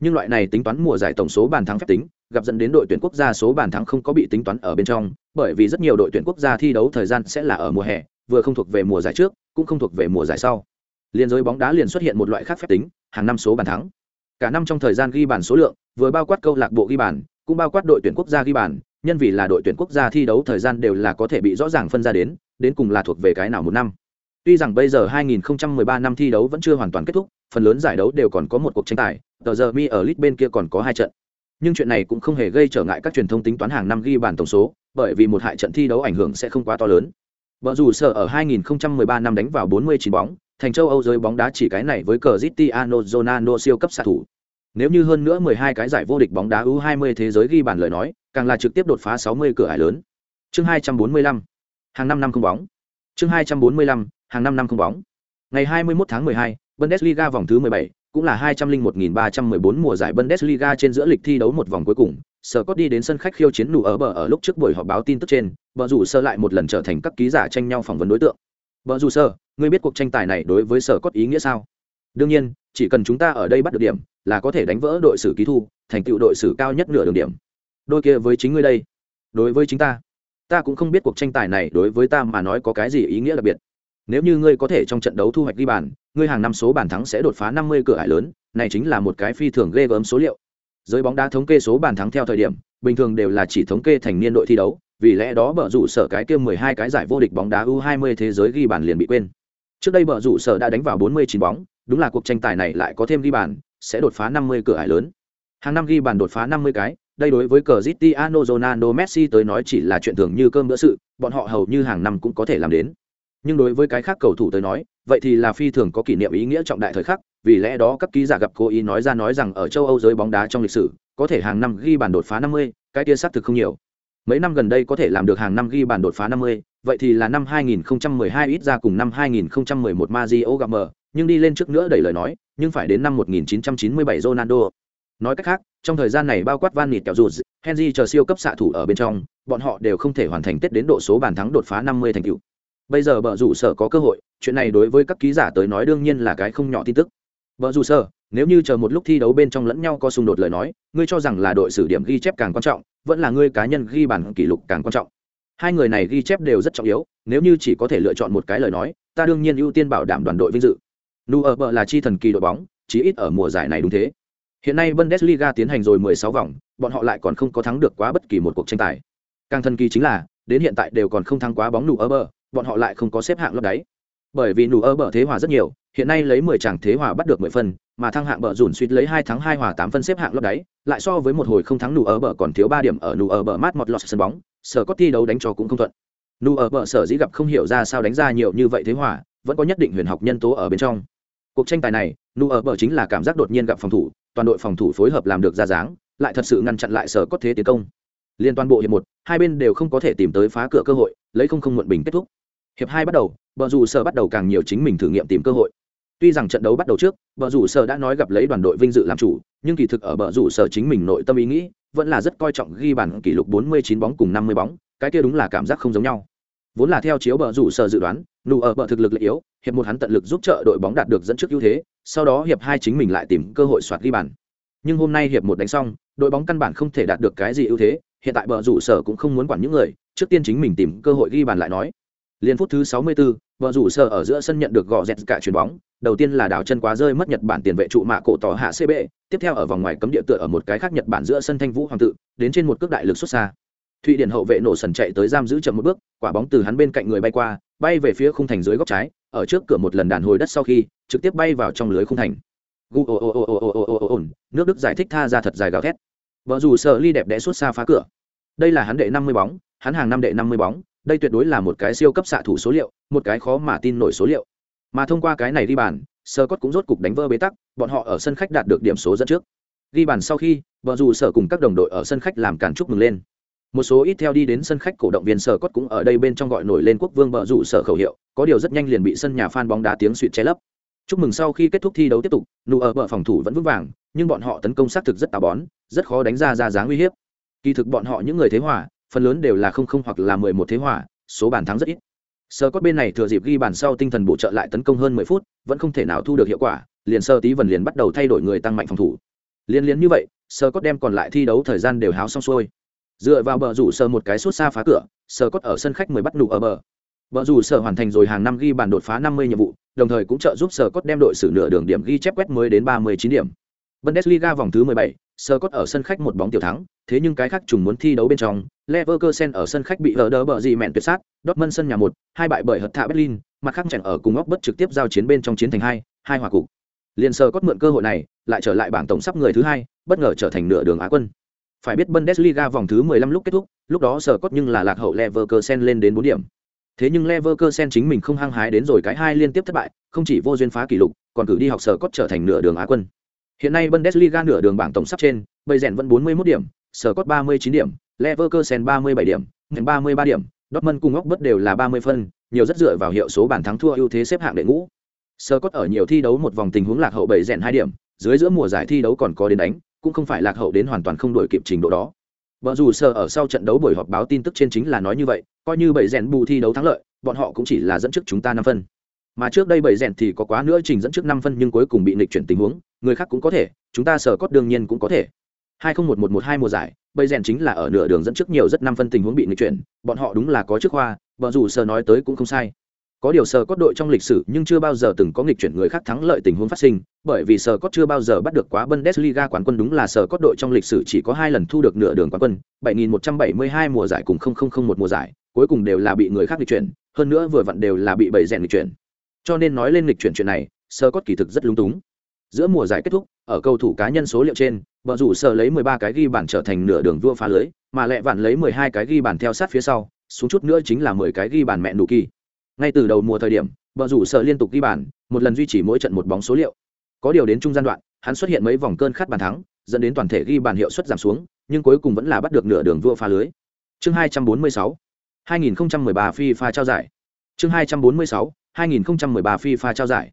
Nhưng loại này tính toán mùa giải tổng số bàn thắng phép tính, gặp dẫn đến đội tuyển quốc gia số bàn thắng không có bị tính toán ở bên trong, bởi vì rất nhiều đội tuyển quốc gia thi đấu thời gian sẽ là ở mùa hè, vừa không thuộc về mùa giải trước, cũng không thuộc về mùa giải sau. Liên giới bóng đá liền xuất hiện một loại khác phép tính, hàng năm số bàn thắng. Cả năm trong thời gian ghi bàn số lượng, vừa bao quát câu lạc bộ ghi bàn, cũng bao quát đội tuyển quốc gia ghi bàn, nhân vì là đội tuyển quốc gia thi đấu thời gian đều là có thể bị rõ ràng phân ra đến, đến cùng là thuộc về cái nào một năm. Tuy rằng bây giờ 2013 năm thi đấu vẫn chưa hoàn toàn kết thúc, phần lớn giải đấu đều còn có một cuộc tranh tài, tờ giờ mi ở lit bên kia còn có hai trận. Nhưng chuyện này cũng không hề gây trở ngại các truyền thông tính toán hàng năm ghi bàn tổng số, bởi vì một hại trận thi đấu ảnh hưởng sẽ không quá to lớn. Vợ dù sở ở 2013 năm đánh vào 49 bóng, thành châu Âu giới bóng đá chỉ cái này với Cristiano Ronaldo siêu cấp xạ thủ. Nếu như hơn nữa 12 cái giải vô địch bóng đá U20 thế giới ghi bàn lời nói, càng là trực tiếp đột phá 60 cửa ải lớn. Chương 245. Hàng năm năm không bóng. Chương 245. Hàng năm năm không bóng. Ngày 21 tháng 12, Bundesliga vòng thứ 17, cũng là 201.314 mùa giải Bundesliga trên giữa lịch thi đấu một vòng cuối cùng. Scott đi đến sân khách khiêu chiến nụ ở bờ ở lúc trước buổi họp báo tin tức trên, bờ rủ sơ lại một lần trở thành các ký giả tranh nhau phỏng vấn đối tượng. Bờ rủ sơ, ngươi biết cuộc tranh tài này đối với Scott ý nghĩa sao? Đương nhiên, chỉ cần chúng ta ở đây bắt được điểm, là có thể đánh vỡ đội xử ký thu, thành tựu đội xử cao nhất nửa đường điểm. Đôi kia với chính ngươi đây, đối với chính ta, ta cũng không biết cuộc tranh tài này đối với ta mà nói có cái gì ý nghĩa đặc biệt. Nếu như ngươi có thể trong trận đấu thu hoạch ghi bàn, ngươi hàng năm số bàn thắng sẽ đột phá 50 cửa ải lớn, này chính là một cái phi thường ghê gớm số liệu. Giới bóng đá thống kê số bàn thắng theo thời điểm, bình thường đều là chỉ thống kê thành niên đội thi đấu, vì lẽ đó bở rủ sở cái kia 12 cái giải vô địch bóng đá U20 thế giới ghi bàn liền bị quên. Trước đây bở rủ sở đã đánh vào 49 bóng, đúng là cuộc tranh tài này lại có thêm ghi bàn, sẽ đột phá 50 cửa ải lớn. Hàng năm ghi bàn đột phá 50 cái, đây đối với Cristiano Ronaldo Messi tới nói chỉ là chuyện thường như cơm bữa sự, bọn họ hầu như hàng năm cũng có thể làm đến nhưng đối với cái khác cầu thủ tới nói vậy thì là phi thường có kỷ niệm ý nghĩa trọng đại thời khắc vì lẽ đó các ký giả gặp cố ý nói ra nói rằng ở châu âu giới bóng đá trong lịch sử có thể hàng năm ghi bàn đột phá 50, cái kia xác thực không nhiều mấy năm gần đây có thể làm được hàng năm ghi bàn đột phá 50, vậy thì là năm 2012 ít ra cùng năm 2011 Mario gặp mở, nhưng đi lên trước nữa đẩy lời nói nhưng phải đến năm 1997 Ronaldo. Nói cách khác, trong thời gian này bao quát van nịt kẹo rụt henry chờ siêu cấp xạ thủ ở bên trong, bọn họ đều không thể hoàn thành tết đến độ số bàn thắng đột phá 50 thành tựu. Bây giờ bờ rủ sở có cơ hội, chuyện này đối với các ký giả tới nói đương nhiên là cái không nhỏ tin tức. Bờ rủ sở, nếu như chờ một lúc thi đấu bên trong lẫn nhau có xung đột lời nói, ngươi cho rằng là đội sử điểm ghi chép càng quan trọng, vẫn là ngươi cá nhân ghi bàn kỷ lục càng quan trọng. Hai người này ghi chép đều rất trọng yếu, nếu như chỉ có thể lựa chọn một cái lời nói, ta đương nhiên ưu tiên bảo đảm đoàn đội vinh dự nu ở bờ là chi thần kỳ đội bóng, chí ít ở mùa giải này đúng thế. Hiện nay bundesliga tiến hành rồi 16 vòng, bọn họ lại còn không có thắng được quá bất kỳ một cuộc tranh tài. Càng thần kỳ chính là, đến hiện tại đều còn không thắng quá bóng nu ở bờ, bọn họ lại không có xếp hạng lót đáy. Bởi vì nụ ở bờ thế hòa rất nhiều, hiện nay lấy 10 chàng thế hòa bắt được 10 phân, mà thăng hạng bờ rủn suýt lấy hai thắng hai hòa 8 phân xếp hạng lót đáy, lại so với một hồi không thắng nụ ở bờ còn thiếu ba điểm ở nụ ở bờ mát một lọt sân bóng, sở có thi đấu đánh cho cũng không thuận. Nụ ở bờ sở dĩ gặp không hiểu ra sao đánh ra nhiều như vậy thế hòa, vẫn có nhất định huyền học nhân tố ở bên trong cuộc tranh tài này, nụ ở bờ chính là cảm giác đột nhiên gặp phòng thủ, toàn đội phòng thủ phối hợp làm được ra dáng, lại thật sự ngăn chặn lại sở có thế tiến công. Liên toàn bộ hiệp một, hai bên đều không có thể tìm tới phá cửa cơ hội, lấy không không muộn bình kết thúc. Hiệp hai bắt đầu, bờ rủ sở bắt đầu càng nhiều chính mình thử nghiệm tìm cơ hội. Tuy rằng trận đấu bắt đầu trước, bờ rủ sở đã nói gặp lấy đoàn đội vinh dự làm chủ, nhưng kỳ thực ở bờ rủ sở chính mình nội tâm ý nghĩ, vẫn là rất coi trọng ghi bàn kỷ lục 49 bóng cùng 50 bóng, cái kia đúng là cảm giác không giống nhau vốn là theo chiếu bờ rủ sở dự đoán nụ ở bờ thực lực lại yếu hiệp một hắn tận lực giúp trợ đội bóng đạt được dẫn trước ưu thế sau đó hiệp hai chính mình lại tìm cơ hội soạt ghi bàn nhưng hôm nay hiệp một đánh xong đội bóng căn bản không thể đạt được cái gì ưu thế hiện tại bờ rủ sở cũng không muốn quản những người trước tiên chính mình tìm cơ hội ghi bàn lại nói Liên phút thứ 64, vợ rủ sở ở giữa sân nhận được gò dẹt cả chuyền bóng, đầu tiên là đảo chân quá rơi mất Nhật Bản tiền vệ trụ mạ cổ tỏ hạ CB, tiếp theo ở vòng ngoài cấm địa tựa ở một cái khác Nhật Bản giữa sân Thanh Vũ Hoàng tự, đến trên một cước đại lực xuất xa thụy điển hậu vệ nổ sần chạy tới giam giữ chậm một bước, quả bóng từ hắn bên cạnh người bay qua, bay về phía khung thành dưới góc trái, ở trước cửa một lần đàn hồi đất sau khi, trực tiếp bay vào trong lưới khung thành. Nước đức giải thích tha ra thật dài gào thét. Vợ dù sợ ly đẹp đẽ suốt xa phá cửa. Đây là hắn đệ năm mươi bóng, hắn hàng năm đệ năm mươi bóng, đây tuyệt đối là một cái siêu cấp xạ thủ số liệu, một cái khó mà tin nổi số liệu. Mà thông qua cái này ghi bàn, sơ cốt cũng rốt cục đánh vỡ bế tắc, bọn họ ở sân khách đạt được điểm số dẫn trước. Ghi bàn sau khi, vợ dù sở cùng các đồng đội ở sân khách làm càn chúc mừng lên một số ít theo đi đến sân khách cổ động viên sở cốt cũng ở đây bên trong gọi nổi lên quốc vương bờ rủ sở khẩu hiệu, có điều rất nhanh liền bị sân nhà phan bóng đá tiếng suỵt che lấp. Chúc mừng sau khi kết thúc thi đấu tiếp tục, nụ ở bờ phòng thủ vẫn vững vàng, nhưng bọn họ tấn công xác thực rất tà bón, rất khó đánh ra ra dáng uy hiếp. Kỳ thực bọn họ những người thế hòa, phần lớn đều là không không hoặc là mười một thế hòa, số bàn thắng rất ít. Sơ cốt bên này thừa dịp ghi bàn sau tinh thần bổ trợ lại tấn công hơn mười phút, vẫn không thể nào thu được hiệu quả, liền sơ tí vần liền bắt đầu thay đổi người tăng mạnh phòng thủ. Liên liên như vậy sơ cốt đem còn lại thi đấu thời gian đều háo xong xuôi dựa vào bờ rủ sờ một cái suốt xa phá cửa sờ cốt ở sân khách mới bắt nụ ở bờ. Bờ rủ sở hoàn thành rồi hàng năm ghi bàn đột phá 50 nhiệm vụ, đồng thời cũng trợ giúp sở cốt đem đội xử nửa đường điểm ghi chép quét mới đến 39 điểm. Bundesliga vòng thứ 17, sở cốt ở sân khách một bóng tiểu thắng thế nhưng cái khác trùng muốn thi đấu bên trong leverkusen ở sân khách bị lờ đỡ bờ gì mẹn tuyệt sát dortmund sân nhà một hai bại bởi hật thạ berlin mặt khác chẳng ở cùng óc bất trực tiếp giao chiến bên trong chiến thành hai hai hòa cục. Liền sở cốt mượn cơ hội này lại trở lại bảng tổng sắp người thứ hai bất ngờ trở thành nửa đường á quân phải biết bundesliga vòng thứ 15 lúc kết thúc lúc đó sở cốt nhưng là lạc hậu leverkusen lên đến 4 điểm. Thế nhưng leverkusen chính mình không hăng hái đến rồi cái hai liên tiếp thất bại không chỉ vô duyên phá kỷ lục còn cử đi học sở cốt trở thành nửa đường á quân. Hiện nay Bundesliga nửa đường bảng tổng sắp trên, bây rèn vẫn 41 điểm, sở cốt 39 điểm, Leverkusen 37 điểm, Bayern 33 điểm, Dortmund cùng bất đều là 30 phân, nhiều rất dựa vào hiệu số bàn thắng thua ưu thế xếp hạng đệ ngũ. Sở cốt ở nhiều thi đấu một vòng tình huống lạc hậu bảy rèn 2 điểm, dưới giữa mùa giải thi đấu còn có đến đánh, cũng không phải lạc hậu đến hoàn toàn không đổi kịp trình độ đó. Vợ dù sờ ở sau trận đấu buổi họp báo tin tức trên chính là nói như vậy, coi như bảy rèn bù thi đấu thắng lợi, bọn họ cũng chỉ là dẫn trước chúng ta 5 phân. Mà trước đây bảy rèn thì có quá nữa trình dẫn trước 5 phân nhưng cuối cùng bị nghịch chuyển tình huống, người khác cũng có thể chúng ta sở cốt đương nhiên cũng có thể hai nghìn một một một hai mùa giải bây rèn chính là ở nửa đường dẫn trước nhiều rất năm phân tình huống bị nghịch chuyển bọn họ đúng là có trước hoa. vợ dù sờ nói tới cũng không sai có điều sờ cốt đội trong lịch sử nhưng chưa bao giờ từng có nghịch chuyển người khác thắng lợi tình huống phát sinh, bởi vì sờ cốt chưa bao giờ bắt được quá bundesliga quán quân đúng là sờ cốt đội trong lịch sử chỉ có hai lần thu được nửa đường quán quân 7172 mùa giải cùng 0001 mùa giải, cuối cùng đều là bị người khác nghịch chuyển, hơn nữa vừa vặn đều là bị bầy rèn nghịch chuyển. Cho nên nói lên nghịch chuyển chuyện này sờ cốt kỳ thực rất lung túng. Giữa mùa giải kết thúc, ở cầu thủ cá nhân số liệu trên, vợ rủ sờ lấy 13 cái ghi bàn trở thành nửa đường vua phá lưới, mà lẹ vạn lấy 12 cái ghi bàn theo sát phía sau, xuống chút nữa chính là 10 cái ghi bàn mẹ nụ kỳ ngay từ đầu mùa thời điểm, vợ rủ sở liên tục ghi bàn, một lần duy trì mỗi trận một bóng số liệu. Có điều đến trung gian đoạn, hắn xuất hiện mấy vòng cơn khát bàn thắng, dẫn đến toàn thể ghi bàn hiệu suất giảm xuống, nhưng cuối cùng vẫn là bắt được nửa đường vua phá lưới. Chương 246 2013 pha trao giải. Chương 246 2013 pha trao giải.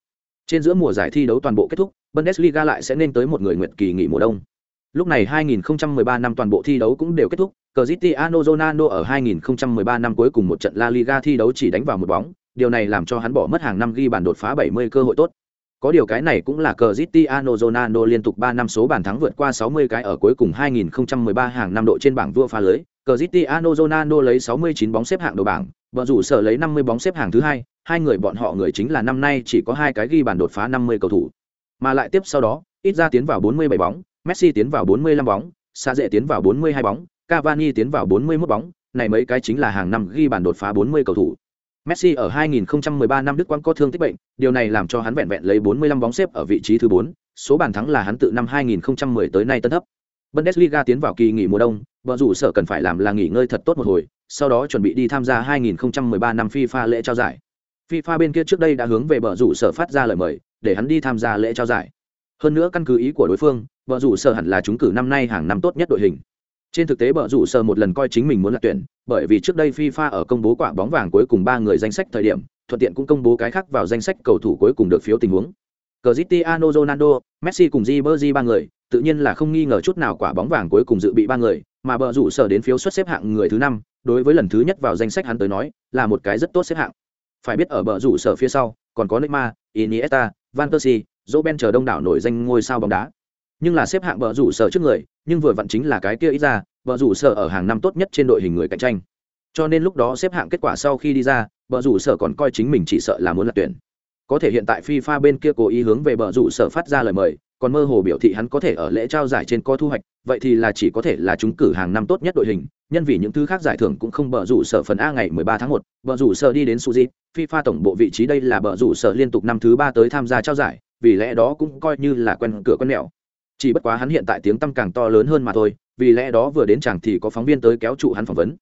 Trên giữa mùa giải thi đấu toàn bộ kết thúc, Bundesliga lại sẽ nên tới một người nguyệt kỳ nghỉ mùa đông. Lúc này 2013 năm toàn bộ thi đấu cũng đều kết thúc, Cristiano Ronaldo ở 2013 năm cuối cùng một trận La Liga thi đấu chỉ đánh vào một bóng, điều này làm cho hắn bỏ mất hàng năm ghi bàn đột phá 70 cơ hội tốt. Có điều cái này cũng là Cristiano Ronaldo liên tục 3 năm số bàn thắng vượt qua 60 cái ở cuối cùng 2013 hàng năm độ trên bảng vua phá lưới. Cristiano Ronaldo lấy 69 bóng xếp hạng đầu bảng, vợ rủ sở lấy 50 bóng xếp hạng thứ hai, hai người bọn họ người chính là năm nay chỉ có hai cái ghi bàn đột phá 50 cầu thủ. Mà lại tiếp sau đó, ít ra tiến vào 47 bóng, Messi tiến vào 45 bóng, Sa dễ tiến vào 42 bóng, Cavani tiến vào 41 bóng, này mấy cái chính là hàng năm ghi bàn đột phá 40 cầu thủ. Messi ở 2013 năm Đức quang có thương tích bệnh, điều này làm cho hắn vẹn vẹn lấy 45 bóng xếp ở vị trí thứ 4, số bàn thắng là hắn tự năm 2010 tới nay tân thấp. Bundesliga tiến vào kỳ nghỉ mùa đông, bọn rủ sở cần phải làm là nghỉ ngơi thật tốt một hồi, sau đó chuẩn bị đi tham gia 2013 năm FIFA lễ trao giải. FIFA bên kia trước đây đã hướng về bờ rủ sở phát ra lời mời, để hắn đi tham gia lễ trao giải. Hơn nữa căn cứ ý của đối phương, bờ rủ sở hẳn là chúng cử năm nay hàng năm tốt nhất đội hình. Trên thực tế bờ rủ sở một lần coi chính mình muốn là tuyển, bởi vì trước đây FIFA ở công bố quả bóng vàng cuối cùng ba người danh sách thời điểm, thuận tiện cũng công bố cái khác vào danh sách cầu thủ cuối cùng được phiếu tình huống. Cristiano Ronaldo, Messi cùng Di ba người, tự nhiên là không nghi ngờ chút nào quả bóng vàng cuối cùng dự bị ba người, mà bờ rủ sở đến phiếu xuất xếp hạng người thứ năm, đối với lần thứ nhất vào danh sách hắn tới nói, là một cái rất tốt xếp hạng. Phải biết ở bờ rủ sở phía sau, còn có Neymar, Iniesta, Van Persie, Robben chờ đông đảo nổi danh ngôi sao bóng đá. Nhưng là xếp hạng bờ rủ sở trước người, nhưng vừa vặn chính là cái kia ít ra, bờ rủ sở ở hàng năm tốt nhất trên đội hình người cạnh tranh. Cho nên lúc đó xếp hạng kết quả sau khi đi ra, bờ rủ sở còn coi chính mình chỉ sợ là muốn là tuyển. Có thể hiện tại FIFA bên kia cố ý hướng về bờ rủ sở phát ra lời mời, còn mơ hồ biểu thị hắn có thể ở lễ trao giải trên có thu hoạch, vậy thì là chỉ có thể là chúng cử hàng năm tốt nhất đội hình, nhân vì những thứ khác giải thưởng cũng không bờ rủ sở phần A ngày 13 tháng 1, bờ rủ sở đi đến Suzy, FIFA tổng bộ vị trí đây là bờ rủ sở liên tục năm thứ ba tới tham gia trao giải, vì lẽ đó cũng coi như là quen cửa quen mẹo. Chỉ bất quá hắn hiện tại tiếng tăm càng to lớn hơn mà thôi, vì lẽ đó vừa đến chẳng thì có phóng viên tới kéo trụ hắn phỏng vấn.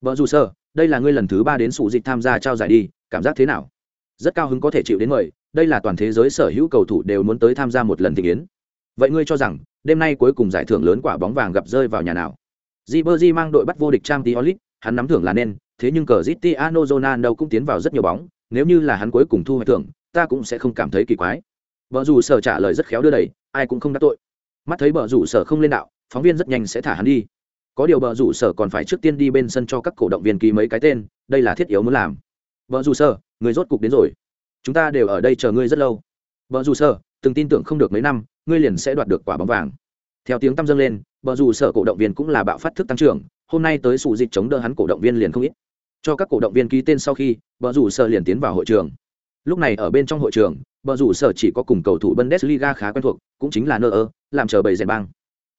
vợ dù sở, đây là ngươi lần thứ ba đến sụ dịch tham gia trao giải đi, cảm giác thế nào? Rất cao hứng có thể chịu đến mời, đây là toàn thế giới sở hữu cầu thủ đều muốn tới tham gia một lần thị kiến. Vậy ngươi cho rằng, đêm nay cuối cùng giải thưởng lớn quả bóng vàng gặp rơi vào nhà nào? Ribery mang đội bắt vô địch Trang League, hắn nắm thưởng là nên, thế nhưng Cristiano Ronaldo cũng tiến vào rất nhiều bóng, nếu như là hắn cuối cùng thu hoạch thưởng, ta cũng sẽ không cảm thấy kỳ quái. Bờ rủ sở trả lời rất khéo đưa đẩy, ai cũng không đắc tội. Mắt thấy bờ rủ sở không lên đạo, phóng viên rất nhanh sẽ thả hắn đi. Có điều bờ rủ sở còn phải trước tiên đi bên sân cho các cổ động viên ký mấy cái tên, đây là thiết yếu muốn làm. Bờ rủ sở, người rốt cục đến rồi. Chúng ta đều ở đây chờ ngươi rất lâu. Bờ rủ sở, từng tin tưởng không được mấy năm, ngươi liền sẽ đoạt được quả bóng vàng theo tiếng tăm dâng lên bờ dù sở cổ động viên cũng là bạo phát thức tăng trưởng hôm nay tới sụ dịch chống đỡ hắn cổ động viên liền không ít cho các cổ động viên ký tên sau khi bờ rủ sở liền tiến vào hội trường lúc này ở bên trong hội trường bờ rủ sở chỉ có cùng cầu thủ bundesliga khá quen thuộc cũng chính là nơ ơ làm chờ bầy rèn băng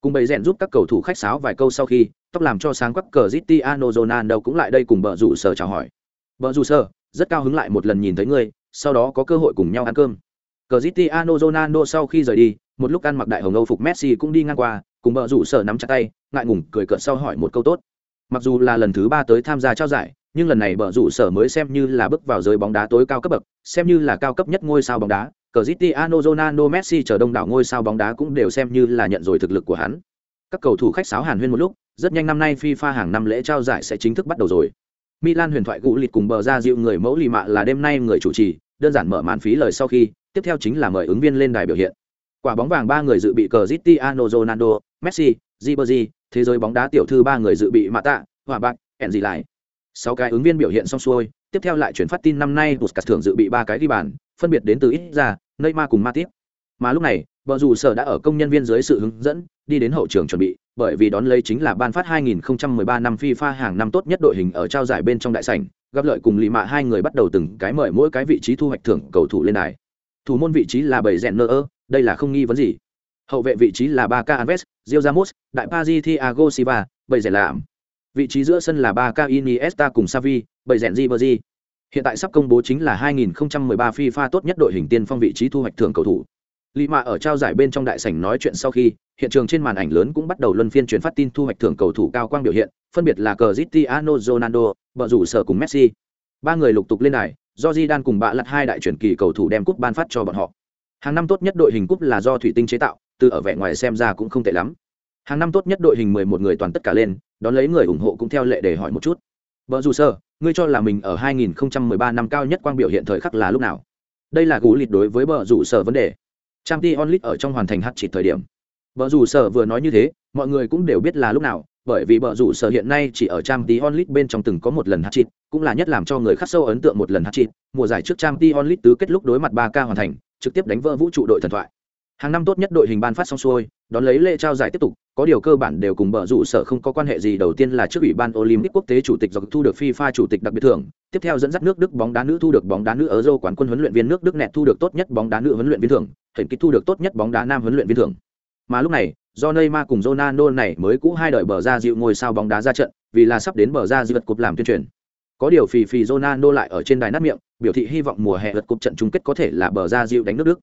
cùng bầy rèn giúp các cầu thủ khách sáo vài câu sau khi tóc làm cho sáng quắc cờ zitiano ronaldo cũng lại đây cùng bờ rủ sở chào hỏi. Bờ rủ sở rất cao hứng lại một lần nhìn thấy ngươi sau đó có cơ hội cùng nhau ăn cơm. Cristiano Ronaldo sau khi rời đi, một lúc ăn mặc đại hồng Âu phục Messi cũng đi ngang qua, cùng bờ rủ sở nắm chặt tay, ngại ngùng cười cợt sau hỏi một câu tốt. Mặc dù là lần thứ ba tới tham gia trao giải, nhưng lần này bờ rủ sở mới xem như là bước vào giới bóng đá tối cao cấp bậc, xem như là cao cấp nhất ngôi sao bóng đá. Cristiano Ronaldo Messi chờ đông đảo ngôi sao bóng đá cũng đều xem như là nhận rồi thực lực của hắn. Các cầu thủ khách sáo hàn huyên một lúc, rất nhanh năm nay FIFA hàng năm lễ trao giải sẽ chính thức bắt đầu rồi. Milan huyền thoại gũ lịt cùng bờ ra dịu người mẫu lì mạ là đêm nay người chủ trì, đơn giản mở màn phí lời sau khi, tiếp theo chính là mời ứng viên lên đài biểu hiện. Quả bóng vàng ba người dự bị cờ Cristiano Ronaldo, Messi, Ribery, thế giới bóng đá tiểu thư ba người dự bị Mata, Hòa Bạc, gì lại. Sáu cái ứng viên biểu hiện xong xuôi, tiếp theo lại chuyển phát tin năm nay Puskas thưởng dự bị ba cái ghi bàn, phân biệt đến từ ít ra, Neymar cùng Matip. Mà lúc này, vợ dù sở đã ở công nhân viên dưới sự hướng dẫn, đi đến hậu trường chuẩn bị, bởi vì đón lấy chính là ban phát 2013 năm FIFA hàng năm tốt nhất đội hình ở trao giải bên trong đại sảnh, gặp lợi cùng lì mạ hai người bắt đầu từng cái mời mỗi cái vị trí thu hoạch thưởng cầu thủ lên đài. Thủ môn vị trí là bảy rèn nơ ơ đây là không nghi vấn gì. Hậu vệ vị trí là ba k alves rio ramos đại pazi thiago silva bảy rèn làm vị trí giữa sân là ba k iniesta cùng savi bảy rèn Ribery. hiện tại sắp công bố chính là 2013 fifa tốt nhất đội hình tiên phong vị trí thu hoạch thưởng cầu thủ Lý Mạ ở trao giải bên trong đại sảnh nói chuyện sau khi, hiện trường trên màn ảnh lớn cũng bắt đầu luân phiên truyền phát tin thu hoạch thưởng cầu thủ cao quang biểu hiện, phân biệt là Cristiano Ronaldo, vợ rủ sở cùng Messi. Ba người lục tục lên đài, do di đan cùng bạ lặt hai đại truyền kỳ cầu thủ đem cúp ban phát cho bọn họ hàng năm tốt nhất đội hình cúp là do thủy tinh chế tạo từ ở vẻ ngoài xem ra cũng không tệ lắm hàng năm tốt nhất đội hình mười một người toàn tất cả lên đón lấy người ủng hộ cũng theo lệ để hỏi một chút. Vợ dù sơ, ngươi cho là mình ở 2013 năm cao nhất quang biểu hiện thời khắc là lúc nào? Đây là gú lịt đối với bờ rủ sở vấn đề. Trang t onlit ở trong hoàn thành hát chỉ thời điểm. Vợ rủ sở vừa nói như thế, mọi người cũng đều biết là lúc nào, bởi vì bờ rủ sở hiện nay chỉ ở trang tí onlit bên trong từng có một lần hát chịt cũng là nhất làm cho người khắc sâu ấn tượng một lần hát chịt mùa giải trước trang tí onlit tứ kết lúc đối mặt ba k hoàn thành, trực tiếp đánh vỡ vũ trụ đội thần thoại. Hàng năm tốt nhất đội hình ban phát xong xuôi đón lấy lễ trao giải tiếp tục có điều cơ bản đều cùng bờ rủ sở không có quan hệ gì đầu tiên là trước ủy ban olympic quốc tế chủ tịch dọc thu được fifa chủ tịch đặc biệt thưởng tiếp theo dẫn dắt nước đức bóng đá nữ thu được bóng đá nữ ở dâu quán quân huấn luyện viên nước đức nẹt thu được tốt nhất bóng đá nữ huấn luyện viên thưởng hình kích thu được tốt nhất bóng đá nam huấn luyện viên thưởng mà lúc này do Neymar cùng Ronaldo này mới cũ hai đời bờ ra dịu ngôi sao bóng đá ra trận, vì là sắp đến bờ ra dịu vật cục làm tuyên truyền. Có điều phì phì Ronaldo lại ở trên đài nát miệng, biểu thị hy vọng mùa hè vật cục trận chung kết có thể là bờ ra dịu đánh nước Đức.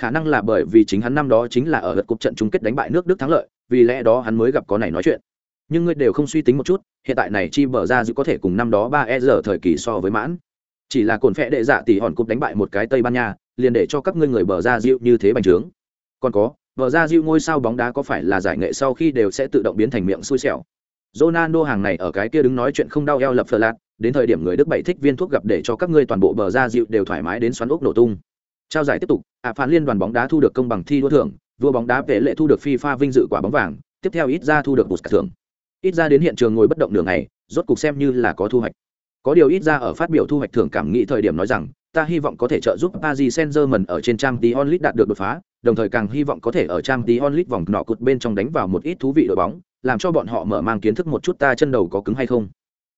Khả năng là bởi vì chính hắn năm đó chính là ở lượt cục trận chung kết đánh bại nước Đức thắng lợi, vì lẽ đó hắn mới gặp có này nói chuyện. Nhưng ngươi đều không suy tính một chút, hiện tại này chi bờ ra dịu có thể cùng năm đó 3 e giờ thời kỳ so với mãn. Chỉ là cồn phẹ đệ dạ tỷ hòn cục đánh bại một cái Tây Ban Nha, liền để cho các ngươi người bờ ra dịu như thế bành trướng. Còn có, vợ ra dịu ngôi sao bóng đá có phải là giải nghệ sau khi đều sẽ tự động biến thành miệng xui xẻo Ronaldo hàng này ở cái kia đứng nói chuyện không đau eo lập phờ lạt, đến thời điểm người Đức bảy thích viên thuốc gặp để cho các ngươi toàn bộ bờ ra dịu đều thoải mái đến xoắn ốc nổ tung. Trao giải tiếp tục, ạ à phản liên đoàn bóng đá thu được công bằng thi đua thưởng, vua bóng đá vệ lệ thu được FIFA vinh dự quả bóng vàng, tiếp theo ít ra thu được bột thưởng. Ít ra đến hiện trường ngồi bất động nửa ngày, rốt cục xem như là có thu hoạch. Có điều ít ra ở phát biểu thu hoạch thưởng cảm nghĩ thời điểm nói rằng, ta hy vọng có thể trợ giúp Paris Saint-Germain ở trên trang tí onlit đạt được đột phá, đồng thời càng hy vọng có thể ở trang tí onlit vòng nọ cột bên trong đánh vào một ít thú vị đội bóng, làm cho bọn họ mở mang kiến thức một chút ta chân đầu có cứng hay không.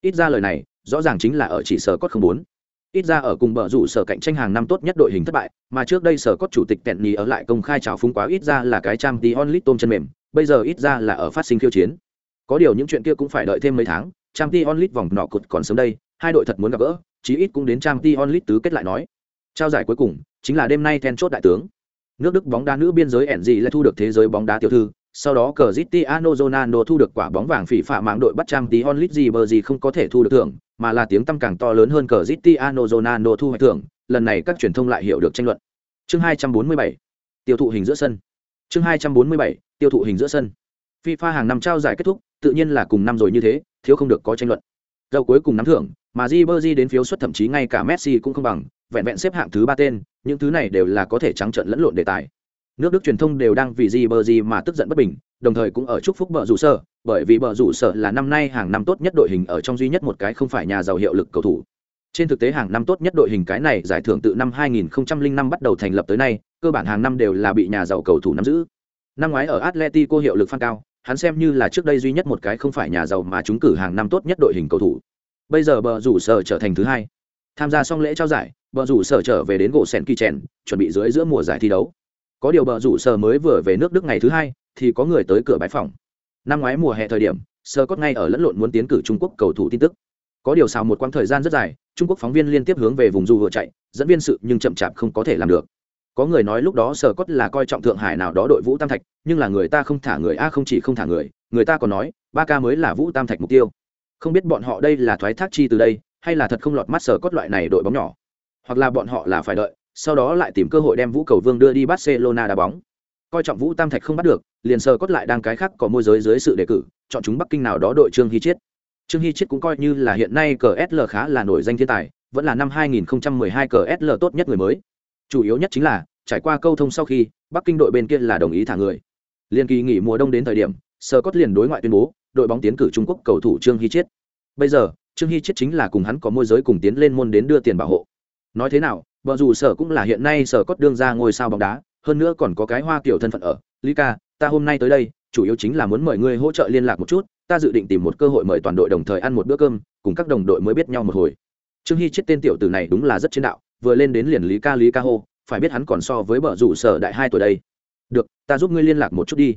Ít ra lời này, rõ ràng chính là ở chỉ sở cốt không muốn. Ít ra ở cùng bờ rủ sở cạnh tranh hàng năm tốt nhất đội hình thất bại, mà trước đây sở cốt chủ tịch Tẹn Nhì ở lại công khai chào phúng quá ít ra là cái trang tí onlit tôm chân mềm, bây giờ ít ra là ở phát sinh khiêu chiến. Có điều những chuyện kia cũng phải đợi thêm mấy tháng, trang tí onlit vòng nọ cụt còn sớm đây, hai đội thật muốn gặp gỡ, chí ít cũng đến trang tí onlit tứ kết lại nói trao giải cuối cùng chính là đêm nay then chốt đại tướng nước đức bóng đá nữ biên giới ẻn dị lại thu được thế giới bóng đá tiểu thư sau đó cờ Cristiano Ronaldo thu được quả bóng vàng phỉ phạ mạng đội bắt trang tí onlit gì bờ gì không có thể thu được thưởng, mà là tiếng tăm càng to lớn hơn cờ Cristiano Ronaldo thu hoạch thưởng, lần này các truyền thông lại hiểu được tranh luận. Chương 247, tiêu thụ hình giữa sân. Chương 247, tiêu thụ hình giữa sân. FIFA hàng năm trao giải kết thúc, tự nhiên là cùng năm rồi như thế, thiếu không được có tranh luận. Dầu cuối cùng nắm thưởng, mà Ribery đến phiếu suất thậm chí ngay cả Messi cũng không bằng, vẹn vẹn xếp hạng thứ ba tên những thứ này đều là có thể trắng trợn lẫn lộn đề tài nước đức truyền thông đều đang vì gì bờ gì mà tức giận bất bình, đồng thời cũng ở chúc phúc bờ rủ sở, bởi vì bờ rủ sở là năm nay hàng năm tốt nhất đội hình ở trong duy nhất một cái không phải nhà giàu hiệu lực cầu thủ. Trên thực tế hàng năm tốt nhất đội hình cái này giải thưởng từ năm 2005 bắt đầu thành lập tới nay, cơ bản hàng năm đều là bị nhà giàu cầu thủ nắm giữ. Năm ngoái ở atletico hiệu lực phan cao, hắn xem như là trước đây duy nhất một cái không phải nhà giàu mà chúng cử hàng năm tốt nhất đội hình cầu thủ. Bây giờ bờ rủ sở trở thành thứ hai. Tham gia xong lễ trao giải, bờ rủ sở trở về đến gỗ sen kỳ chèn chuẩn bị dưới giữa mùa giải thi đấu có điều bờ rủ sở mới vừa về nước đức ngày thứ hai, thì có người tới cửa bãi phòng. Năm ngoái mùa hè thời điểm sơ cốt ngay ở lẫn lộn muốn tiến cử trung quốc cầu thủ tin tức. Có điều sau một quãng thời gian rất dài, trung quốc phóng viên liên tiếp hướng về vùng du vừa chạy, dẫn viên sự nhưng chậm chạp không có thể làm được. Có người nói lúc đó sở cốt là coi trọng thượng hải nào đó đội vũ tam thạch, nhưng là người ta không thả người a không chỉ không thả người người ta còn nói, ba ca mới là vũ tam thạch mục tiêu. Không biết bọn họ đây là thoái thác chi từ đây, hay là thật không lọt mắt sở cốt loại này đội bóng nhỏ. Hoặc là bọn họ là phải đợi sau đó lại tìm cơ hội đem vũ cầu vương đưa đi barcelona đá bóng. Coi trọng vũ tam thạch không bắt được, liền sờ cốt lại đang cái khác có môi giới dưới sự đề cử, chọn chúng bắc kinh nào đó đội trương hy chiết. Trương hy chiết cũng coi như là hiện nay cờ sl khá là nổi danh thiên tài, vẫn là năm 2012 cờ sl tốt nhất người mới. Chủ yếu nhất chính là, trải qua câu thông sau khi, bắc kinh đội bên kia là đồng ý thả người. Liên kỳ nghỉ mùa đông đến thời điểm, sờ cốt liền đối ngoại tuyên bố, đội bóng tiến cử trung quốc cầu thủ trương hy chiết. Bây giờ, trương hy chiết chính là cùng hắn có môi giới cùng tiến lên môn đến đưa tiền bảo hộ. Nói thế nào vợ dù sở cũng là hiện nay sở cốt đương ra ngôi sao bóng đá, hơn nữa còn có cái hoa kiểu thân phận ở. Lý ca, ta hôm nay tới đây, chủ yếu chính là muốn mời ngươi hỗ trợ liên lạc một chút, ta dự định tìm một cơ hội mời toàn đội đồng thời ăn một bữa cơm, cùng các đồng đội mới biết nhau một hồi. Trương hy chết tên tiểu tử này đúng là rất chiến đạo, vừa lên đến liền lý ca lý ca hô, phải biết hắn còn so với bờ rủ sở đại hai tuổi đây. Được, ta giúp ngươi liên lạc một chút đi.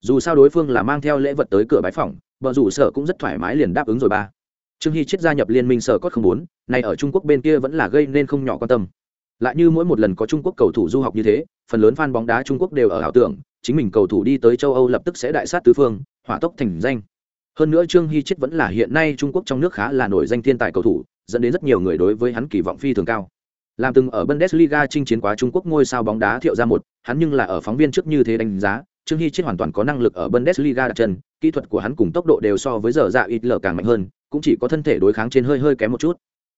Dù sao đối phương là mang theo lễ vật tới cửa bái phòng bờ rủ sở cũng rất thoải mái liền đáp ứng rồi ba. Trương hy chết gia nhập liên minh sở cốt không bốn này ở trung quốc bên kia vẫn là gây nên không nhỏ quan tâm lại như mỗi một lần có trung quốc cầu thủ du học như thế, phần lớn fan bóng đá trung quốc đều ở ảo tưởng, chính mình cầu thủ đi tới châu âu lập tức sẽ đại sát tứ phương, hỏa tốc thành danh. Hơn nữa trương hy chết vẫn là hiện nay trung quốc trong nước khá là nổi danh thiên tài cầu thủ, dẫn đến rất nhiều người đối với hắn kỳ vọng phi thường cao. Làm từng ở bundesliga chinh chiến quá trung quốc ngôi sao bóng đá thiệu ra một, hắn nhưng là ở phóng viên trước như thế đánh giá, trương hy chết hoàn toàn có năng lực ở bundesliga đặt chân, kỹ thuật của hắn cùng tốc độ đều so với giờ dạ ít lở càng mạnh hơn, cũng chỉ có thân thể đối kháng trên hơi hơi kém một chút.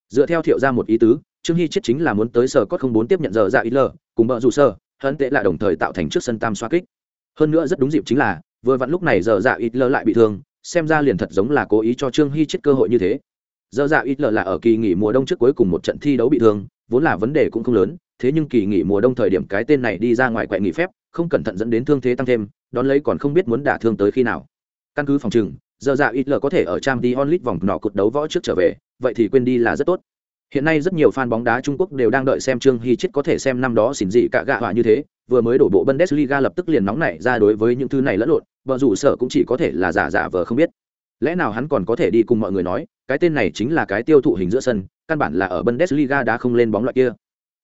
Dựa theo thiệu ra một ý tứ trương hy chết chính là muốn tới sở cốt không bốn tiếp nhận giờ dạ ít lờ cùng bờ rủ sơ hận tệ là đồng thời tạo thành trước sân tam xoa kích. Hơn nữa rất đúng dịp chính là, vừa vặn lúc này giờ dạ ít lờ lại bị thương, xem ra liền thật giống là cố ý cho trương hy chết cơ hội như thế. Giờ dạ ít lờ là ở kỳ nghỉ mùa đông trước cuối cùng một trận thi đấu bị thương, vốn là vấn đề cũng không lớn, thế nhưng kỳ nghỉ mùa đông thời điểm cái tên này đi ra ngoài quậy nghỉ phép, không cẩn thận dẫn đến thương thế tăng thêm, đón lấy còn không biết muốn đả thương tới khi nào. Căn cứ phòng trừng, giờ dạ ít lờ có thể ở trang t onlit vòng nọ cột đấu võ trước trở về, vậy thì quên đi là rất tốt hiện nay rất nhiều fan bóng đá trung quốc đều đang đợi xem trương hy chết có thể xem năm đó xỉn dị cả gạ họa như thế. Vừa mới đổ bộ bundesliga lập tức liền nóng nảy ra đối với những thứ này lẫn lộn Bờ rủ sở cũng chỉ có thể là giả giả vờ không biết. Lẽ nào hắn còn có thể đi cùng mọi người nói, cái tên này chính là cái tiêu thụ hình giữa sân, căn bản là ở bundesliga đã không lên bóng loại kia.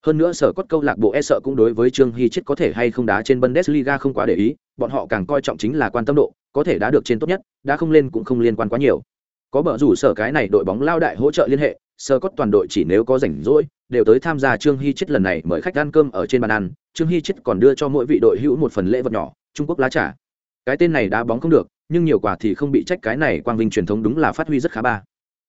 Hơn nữa sở cốt câu lạc bộ e sợ cũng đối với trương hy chết có thể hay không đá trên bundesliga không quá để ý, bọn họ càng coi trọng chính là quan tâm độ, có thể đá được trên tốt nhất đã không lên cũng không liên quan quá nhiều. Có bờ rủ sở cái này đội bóng lao đại hỗ trợ liên hệ sơ cốt toàn đội chỉ nếu có rảnh rỗi, đều tới tham gia trương hy chết lần này mời khách ăn cơm ở trên bàn ăn. Trương hy chết còn đưa cho mỗi vị đội hữu một phần lễ vật nhỏ, trung quốc lá trà. Cái tên này đá bóng không được, nhưng nhiều quả thì không bị trách cái này quang vinh truyền thống đúng là phát huy rất khá ba.